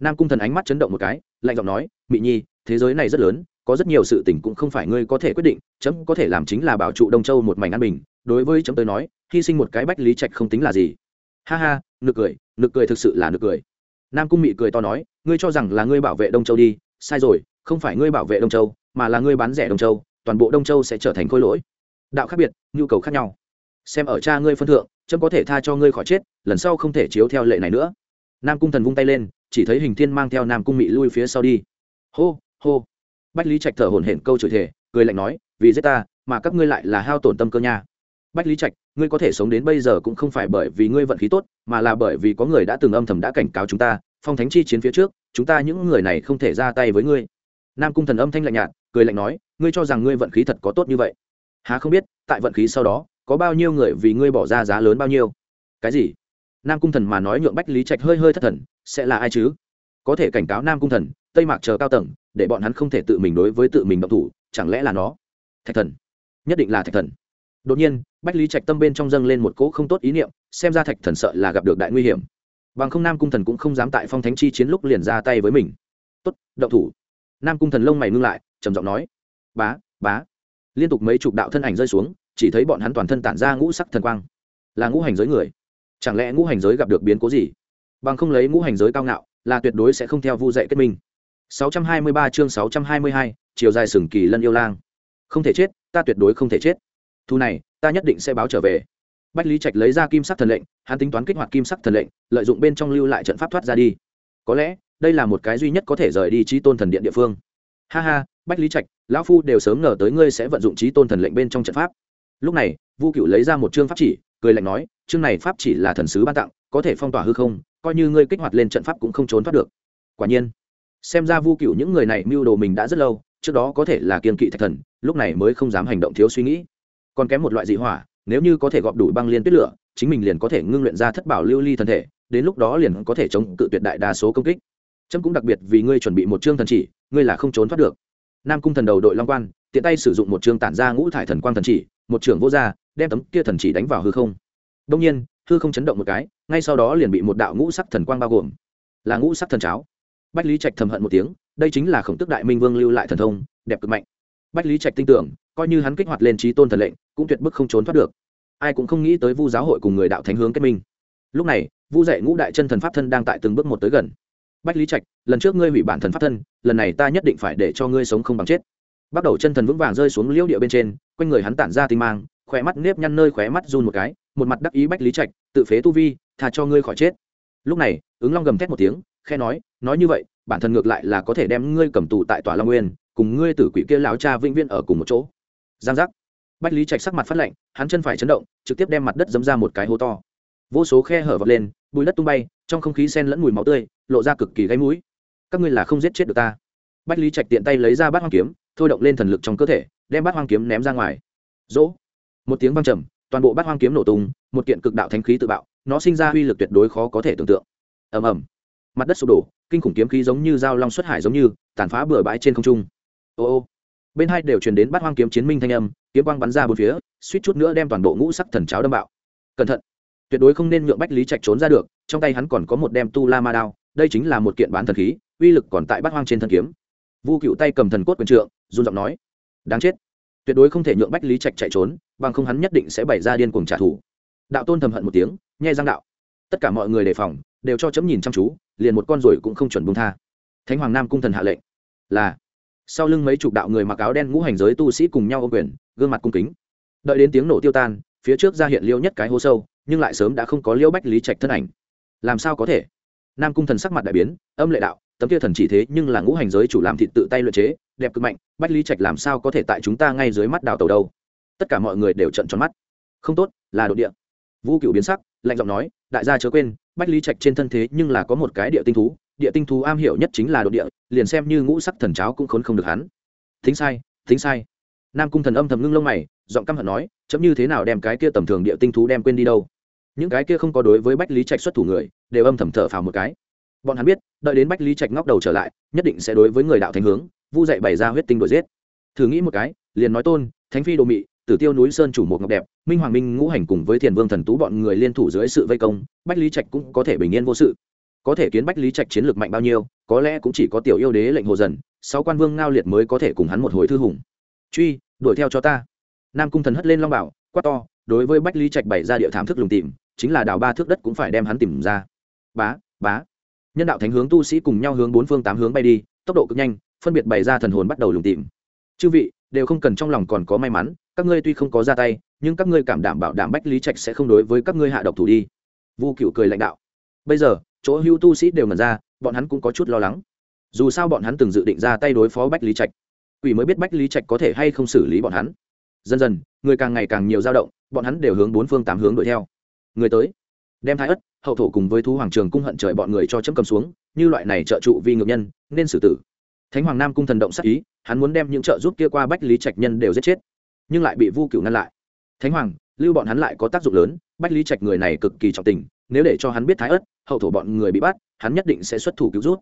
Nam cung thần ánh mắt chấn động một cái, lạnh giọng nói, mị nhi, thế giới này rất lớn, có rất nhiều sự tình cũng không phải ngươi có thể quyết định. Trẫm có thể làm chính là bảo trụ đông châu một mảnh an bình. Đối với trẫm tới nói, hy sinh một cái bách lý trạch không tính là gì. Ha ha, nực cười nực cười thực sự là nực cười. Nam cung mị cười to nói, ngươi cho rằng là ngươi bảo vệ đông châu đi. Sai rồi, không phải ngươi bảo vệ đông châu, mà là ngươi bán rẻ đông châu, toàn bộ đông châu sẽ trở thành khôi lỗi đạo khác biệt, nhu cầu khác nhau. Xem ở cha ngươi phân thượng trâm có thể tha cho ngươi khỏi chết, lần sau không thể chiếu theo lệ này nữa. Nam cung thần vung tay lên, chỉ thấy hình thiên mang theo nam cung mị lui phía sau đi. Hô hô. Bách lý trạch thở hổn hển câu chửi thể cười lạnh nói, vì giết ta, mà các ngươi lại là hao tổn tâm cơ nha. Bách lý trạch, ngươi có thể sống đến bây giờ cũng không phải bởi vì ngươi vận khí tốt, mà là bởi vì có người đã từng âm thầm đã cảnh cáo chúng ta, phong thánh chi chiến phía trước, chúng ta những người này không thể ra tay với ngươi. Nam cung thần âm thanh lạnh nhạt, cười lạnh nói, ngươi cho rằng ngươi vận khí thật có tốt như vậy há không biết, tại vận khí sau đó, có bao nhiêu người vì ngươi bỏ ra giá lớn bao nhiêu? Cái gì? Nam cung thần mà nói nhượng bách lý trạch hơi hơi thất thần, sẽ là ai chứ? Có thể cảnh cáo nam cung thần, tây mạc chờ cao tầng, để bọn hắn không thể tự mình đối với tự mình động thủ, chẳng lẽ là nó? Thạch thần. Nhất định là thạch thần. Đột nhiên, bách lý trạch tâm bên trong dâng lên một cỗ không tốt ý niệm, xem ra thạch thần sợ là gặp được đại nguy hiểm. Bằng không nam cung thần cũng không dám tại phong thánh chi chiến lúc liền ra tay với mình. Tốt, động thủ. Nam cung thần lông mày ngưng lại, trầm giọng nói, bá bá liên tục mấy chục đạo thân ảnh rơi xuống chỉ thấy bọn hắn toàn thân tản ra ngũ sắc thần quang. Là ngũ hành giới người. Chẳng lẽ ngũ hành giới gặp được biến cố gì? Bằng không lấy ngũ hành giới cao ngạo là tuyệt đối sẽ không theo vu dạy kết minh. 623 chương 622, chiều dài sừng kỳ lân yêu lang. Không thể chết ta tuyệt đối không thể chết. Thu này ta nhất định sẽ báo trở về. Bách lý trạch lấy ra kim sắc thần lệnh hắn tính toán kích hoạt kim sắc thần lệnh lợi dụng bên trong lưu lại trận pháp thoát ra đi. Có lẽ đây là một cái duy nhất có thể rời đi trí tôn thần điện địa phương. Ha ha bách lý trạch lão phu đều sớm ngờ tới ngươi sẽ vận dụng trí tôn thần lệnh bên trong trận pháp. Lúc này, vu cựu lấy ra một chương pháp chỉ, cười lạnh nói, chương này pháp chỉ là thần sứ ban tặng, có thể phong tỏa hư không, coi như ngươi kích hoạt lên trận pháp cũng không trốn thoát được. Quả nhiên, xem ra vu cựu những người này mưu đồ mình đã rất lâu, trước đó có thể là kiên kỵ thạch thần, lúc này mới không dám hành động thiếu suy nghĩ. Còn kém một loại dị hỏa, nếu như có thể gọp đủ băng liên tuyết lửa, chính mình liền có thể ngưng luyện ra thất bảo lưu ly thân thể, đến lúc đó liền có thể chống cự tuyệt đại đa số công kích. Trâm cũng đặc biệt vì ngươi chuẩn bị một chương thần chỉ, ngươi là không trốn thoát được nam cung thần đầu đội long quan, tiện tay sử dụng một trường tản ra ngũ thải thần quang thần chỉ, một trưởng vô gia đem tấm kia thần chỉ đánh vào hư không. Đông nhiên, hư không chấn động một cái, ngay sau đó liền bị một đạo ngũ sắc thần quang bao gồm. Là ngũ sắc thần cháo. Bách lý trạch thầm hận một tiếng, đây chính là khổng tức đại minh vương lưu lại thần thông, đẹp cực mạnh. Bách lý trạch tin tưởng, coi như hắn kích hoạt lên trí tôn thần lệnh, cũng tuyệt bức không trốn thoát được. Ai cũng không nghĩ tới vu giáo hội cùng người đạo thánh hướng kết minh. Lúc này, vu dạy ngũ đại chân thần pháp thân đang tại từng bước một tới gần bách lý trạch, lần trước ngươi hủy bản thần pháp thân, lần này ta nhất định phải để cho ngươi sống không bằng chết. Bắt đầu chân thần vững vàng rơi xuống liễu địa bên trên, quanh người hắn tản ra tinh mang, khóe mắt nếp nhăn nơi khóe mắt run một cái, một mặt đắc ý bách lý trạch, tự phế tu vi thà cho ngươi khỏi chết. Lúc này, ứng long gầm thét một tiếng khe nói nói như vậy, bản thân ngược lại là có thể đem ngươi cầm tù tại tòa long nguyên, cùng ngươi tử quỷ kia lão cha vĩnh viên ở cùng một chỗ. Giang giác. Bách lý trạch sắc mặt phát lạnh, hắn chân phải chấn động, trực tiếp đem mặt đất dấm ra một cái hố to. Vô số khe hở vật lên bùi đất tung bay, trong không khí sen lẫn mùi máu tươi, lộ ra cực kỳ gáy mũi. Các ngươi là không giết chết được ta. Bách lý trạch tiện tay lấy ra bát hoang kiếm, thôi động lên thần lực trong cơ thể, đem bát hoang kiếm ném ra ngoài. Dỗ một tiếng văng trầm, toàn bộ bát hoang kiếm nổ tung, một kiện cực đạo thánh khí tự bạo, nó sinh ra uy lực tuyệt đối khó có thể tưởng tượng. Ầm ầm. Mặt đất sụp đổ, kinh khủng kiếm khí giống như dao long xuất hải giống như, tàn phá bừa bãi trên không trung. Ô ô. Bên hai đều truyền đến bát hoang kiếm chiến minh thanh âm, kiếm quang bắn ra bốn phía, suýt chút nữa đem toàn bộ ngũ sắc thần cháo đâm bạo. Cẩn thận tuyệt đối không nên nhượng bách lý trạch trốn ra được, trong tay hắn còn có một đem tu la ma đao, đây chính là một kiện bán thần khí, uy lực còn tại bát hoang trên thân kiếm. Vu cựu tay cầm thần cốt quyền trượng, run giọng nói, đáng chết, tuyệt đối không thể nhượng bách lý trạch chạy trốn, bằng không hắn nhất định sẽ bày ra điên cuồng trả thù. Đạo tôn thầm hận một tiếng, nhai răng đạo, tất cả mọi người đề phòng, đều cho chấm nhìn chăm chú, liền một con rồi cũng không chuẩn bung tha. Thánh hoàng nam cung thần hạ lệnh, là. Sau lưng mấy chục đạo người mặc áo đen ngũ hành giới tu sĩ cùng nhau ô quyền, gương mặt cung kính. Đợi đến tiếng nổ tiêu tan phía trước ra hiện liêu nhất cái hố sâu, nhưng lại sớm đã không có liêu bách lý trạch thân ảnh. Làm sao có thể? Nam cung thần sắc mặt đại biến, âm lệ đạo, tấm kia thần chỉ thế nhưng là ngũ hành giới chủ làm thịt tự tay luyện chế, đẹp cực mạnh, bách lý trạch làm sao có thể tại chúng ta ngay dưới mắt đào tàu đâu? Tất cả mọi người đều trận tròn mắt. Không tốt, là đ ộ địa. Vũ cựu biến sắc, lạnh giọng nói, đại gia chớ quên, bách lý trạch trên thân thế nhưng là có một cái địa tinh thú, địa tinh thú am hiểu nhất chính là đ ộ địa, liền xem như ngũ sắc thần cháo cũng khốn không được hắn. Thính sai thính sai. Nam cung thần âm thầm ngưng lông mày giọng căm hận nói, chấm như thế nào đem cái kia tầm thường địa tinh thú đem quên đi đâu? Những cái kia không có đối với bách lý trạch xuất thủ người, đều âm thầm thở phào một cái. Bọn hắn biết, đợi đến bách lý trạch ngóc đầu trở lại, nhất định sẽ đối với người đạo thánh hướng, vu dạy bày ra huyết tinh đổi giết. Thử nghĩ một cái, liền nói tôn, thánh phi đồ mị, tử tiêu núi sơn chủ một ngọc đẹp, minh hoàng minh ngũ hành cùng với thiền vương thần tú bọn người liên thủ dưới sự vây công, bách lý trạch cũng có thể bình yên vô sự. Có thể kiến bách lý trạch chiến lược mạnh bao nhiêu, có lẽ cũng chỉ có tiểu yêu đế lệnh hồ dần, sáu quan vương ngao liệt mới có thể cùng hắn một hồi thư hùng. Truy, đuổi theo cho ta nam cung thần hất lên long bảo, quát to, đối với bách lý trạch bày ra địa thảm thức lùng tìm, chính là đào ba thước đất cũng phải đem hắn tìm ra. Bá bá. Nhân đạo thánh hướng tu sĩ cùng nhau hướng bốn phương tám hướng bay đi, tốc độ cực nhanh, phân biệt bày ra thần hồn bắt đầu lùng tìm. Chư vị, đều không cần trong lòng còn có may mắn, các ngươi tuy không có ra tay, nhưng các ngươi cảm đảm bảo đảm bách lý trạch sẽ không đối với các ngươi hạ độc thủ đi. Vu cựu cười lãnh đạo. Bây giờ, chỗ hưu tu sĩ đều mần ra, bọn hắn cũng có chút lo lắng. Dù sao bọn hắn từng dự định ra tay đối phó bách lý trạch. Quỷ mới biết bách lý trạch có thể hay không xử lý bọn hắn dần dần, người càng ngày càng nhiều dao động, bọn hắn đều hướng bốn phương tám hướng đuổi theo. Người tới, đem thái ất, hậu thổ cùng với thú hoàng trường cung hận trời bọn người cho chấm cầm xuống, như loại này trợ trụ vi ngược nhân, nên xử tử. Thánh hoàng nam cung thần động sắc ý, hắn muốn đem những trợ giúp kia qua bách lý trạch nhân đều giết chết, nhưng lại bị vu cựu ngăn lại. Thánh hoàng, lưu bọn hắn lại có tác dụng lớn, bách lý trạch người này cực kỳ trọng tình, nếu để cho hắn biết thái ất, hậu thổ bọn người bị bắt, hắn nhất định sẽ xuất thủ cứu rút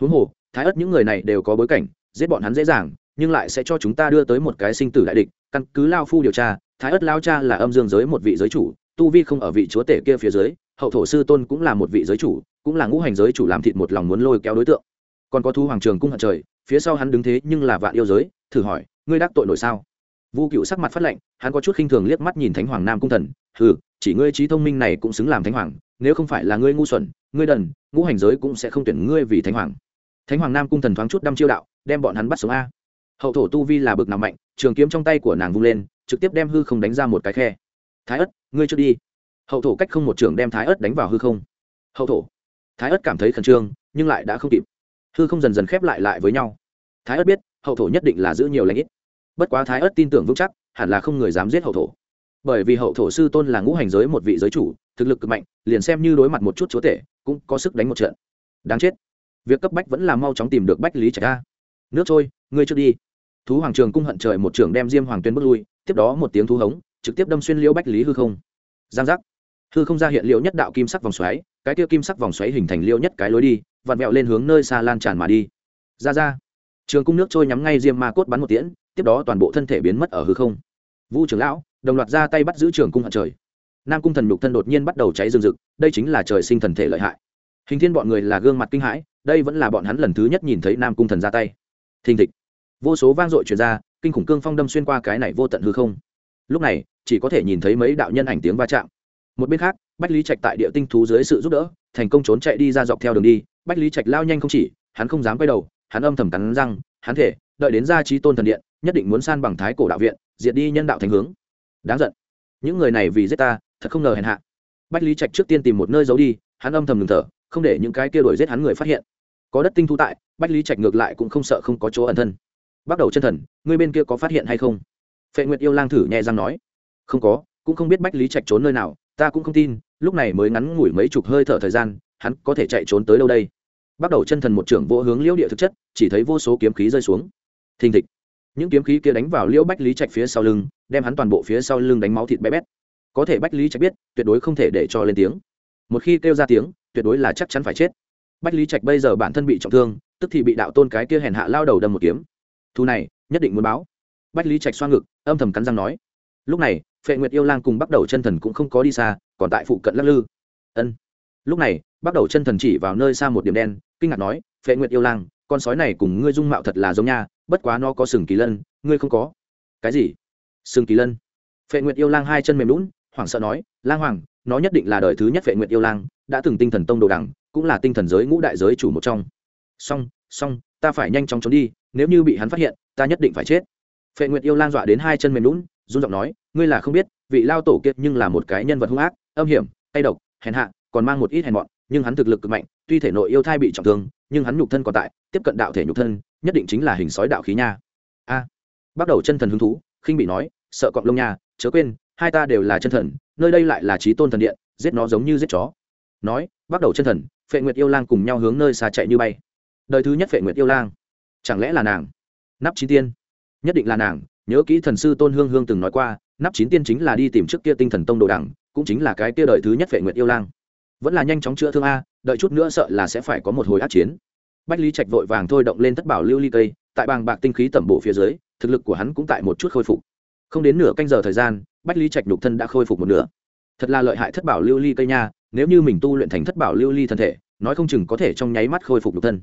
huống hồ, thái ất những người này đều có bối cảnh, giết bọn hắn dễ dàng nhưng lại sẽ cho chúng ta đưa tới một cái sinh tử đại địch, căn cứ lao phu điều tra, thái ất lao cha là âm dương giới một vị giới chủ, tu vi không ở vị chúa tể kia phía dưới, hậu thổ sư tôn cũng là một vị giới chủ, cũng là ngũ hành giới chủ làm thịt một lòng muốn lôi kéo đối tượng. Còn có thu hoàng trường cung hận trời, phía sau hắn đứng thế nhưng là vạn yêu giới, thử hỏi, ngươi đắc tội nổi sao? Vu cựu sắc mặt phát lệnh hắn có chút khinh thường liếc mắt nhìn thánh hoàng nam cung thần ừ chỉ ngươi trí thông minh này cũng xứng làm thánh hoàng, nếu không phải là ngươi ngu xuẩn, ngươi đần, ngũ hành giới cũng sẽ không tuyển ngươi vì thánh hoàng. Thánh hoàng nam cung thần thoáng chút đăm chiêu đạo, đem bọn hắn bắt sống a hậu thổ tu vi là bực nào mạnh, trường kiếm trong tay của nàng vung lên, trực tiếp đem hư không đánh ra một cái khe. Thái ất ngươi trước đi. Hậu thổ cách không một trường đem thái ất đánh vào hư không. Hậu thổ. Thái ất cảm thấy khẩn trương, nhưng lại đã không kịp. Hư không dần dần khép lại lại với nhau. Thái ất biết, hậu thổ nhất định là giữ nhiều lãnh ít. Bất quá thái ất tin tưởng vững chắc, hẳn là không người dám giết hậu thổ. Bởi vì hậu thổ sư tôn là ngũ hành giới một vị giới chủ, thực lực cực mạnh, liền xem như đối mặt một chút chúa tể, cũng có sức đánh một trận. Đáng chết. Việc cấp bách vẫn là mau chóng tìm được bách lý trạch ra nước trôi, ngươi trước đi thú hoàng trường cung hận trời một trường đem diêm hoàng tuyên bước lui, tiếp đó một tiếng thú hống, trực tiếp đâm xuyên liễu bách lý hư không. Giang giác. Hư không ra hiện liễu nhất đạo kim sắc vòng xoáy, cái tiêu kim sắc vòng xoáy hình thành liễu nhất cái lối đi, vặn vẹo lên hướng nơi xa lan tràn mà đi. Ra ra. Trường cung nước trôi nhắm ngay diêm ma cốt bắn một tiễn, tiếp đó toàn bộ thân thể biến mất ở hư không. Vu trưởng lão, đồng loạt ra tay bắt giữ trường cung hận trời. Nam cung thần nhục thân đột nhiên bắt đầu cháy rừng rực, đây chính là trời sinh thần thể lợi hại. Hình thiên bọn người là gương mặt kinh hãi, đây vẫn là bọn hắn lần thứ nhất nhìn thấy nam cung thần ra tay. Thình thịch vô số vang dội truyền ra, kinh khủng cương phong đâm xuyên qua cái này vô tận hư không. Lúc này, chỉ có thể nhìn thấy mấy đạo nhân ảnh tiếng va chạm. Một bên khác, bách lý trạch tại địa tinh thú dưới sự giúp đỡ, thành công trốn chạy đi ra dọc theo đường đi. Bách lý trạch lao nhanh không chỉ, hắn không dám quay đầu, hắn âm thầm cắn răng, hắn thể, đợi đến gia trí tôn thần điện, nhất định muốn san bằng thái cổ đạo viện, diệt đi nhân đạo thành hướng. Đáng giận. Những người này vì giết ta, thật không ngờ hèn hạ. Bách lý trạch trước tiên tìm một nơi giấu đi, hắn âm thầm ngừng thở, không để những cái kia đuổi giết hắn người phát hiện. Có đất tinh thú tại, bách lý trạch ngược lại cũng không sợ không có chỗ ẩn thân bắt đầu chân thần, ngươi bên kia có phát hiện hay không? Phệ nguyệt yêu lang thử nhẹ răng nói. Không có, cũng không biết bách lý trạch trốn nơi nào, ta cũng không tin, lúc này mới ngắn ngủi mấy chục hơi thở thời gian, hắn có thể chạy trốn tới đâu đây? Bắt đầu chân thần một trưởng vô hướng liễu địa thực chất, chỉ thấy vô số kiếm khí rơi xuống. Thình thịch. Những kiếm khí kia đánh vào liễu bách lý trạch phía sau lưng, đem hắn toàn bộ phía sau lưng đánh máu thịt bé bét. Có thể bách lý trạch biết, tuyệt đối không thể để cho lên tiếng. Một khi kêu ra tiếng, tuyệt đối là chắc chắn phải chết. Bách lý trạch bây giờ bản thân bị trọng thương, tức thì bị đạo tôn cái kia hèn hạ lao đầu đâm một kiếm thu này, nhất định muốn báo. Bách lý trạch xoa ngực, âm thầm cắn răng nói. Lúc này, phệ nguyệt yêu lang cùng bắt đầu chân thần cũng không có đi xa, còn tại phụ cận lắc lư. Ân. Lúc này bắt đầu chân thần chỉ vào nơi xa một điểm đen, kinh ngạc nói, phệ nguyệt yêu lang, con sói này cùng ngươi dung mạo thật là giống nha, bất quá nó có sừng kỳ lân, ngươi không có. Cái gì? Sừng kỳ lân. Phệ nguyệt yêu lang hai chân mềm lún hoảng sợ nói, lang hoàng, nó nhất định là đời thứ nhất phệ nguyệt yêu lang, đã từng tinh thần tông đồ đẳng, cũng là tinh thần giới ngũ đại giới chủ một trong. Song song ta phải nhanh chóng trốn đi nếu như bị hắn phát hiện, ta nhất định phải chết. Phệ nguyệt yêu lang dọa đến hai chân mềm lún run giọng nói, ngươi là không biết, vị lao tổ kiệt nhưng là một cái nhân vật hung ác, âm hiểm tay độc, hèn hạ, còn mang một ít hèn mọn, nhưng hắn thực lực cực mạnh, tuy thể nội yêu thai bị trọng thương, nhưng hắn nhục thân còn tại, tiếp cận đạo thể nhục thân, nhất định chính là hình sói đạo khí nha. A. Bắt đầu chân thần hứng thú, khinh bị nói, sợ cọp lông nha, chớ quên, hai ta đều là chân thần, nơi đây lại là trí tôn thần điện, giết nó giống như giết chó. Nói, bắt đầu chân thần, phệ nguyệt yêu lang cùng nhau hướng nơi xa chạy như bay. Đời thứ nhất phệ nguyệt yêu lang chẳng lẽ là nàng? Nắp chín tiên. Nhất định là nàng, nhớ kỹ thần sư tôn hương hương từng nói qua, nắp chín tiên chính là đi tìm trước kia tinh thần tông đồ đẳng, cũng chính là cái kia đời thứ nhất phệ nguyệt yêu lang. Vẫn là nhanh chóng chữa thương a, đợi chút nữa sợ là sẽ phải có một hồi át chiến. Bách lý trạch vội vàng thôi động lên thất bảo lưu ly cây, tại bàng bạc tinh khí tẩm bộ phía dưới, thực lực của hắn cũng tại một chút khôi phục. Không đến nửa canh giờ thời gian, bách lý trạch nhục thân đã khôi phục một nửa. Thật là lợi hại thất bảo lưu ly cây nha, nếu như mình tu luyện thành thất bảo lưu ly thân thể, nói không chừng có thể trong nháy mắt khôi phục nhục thân.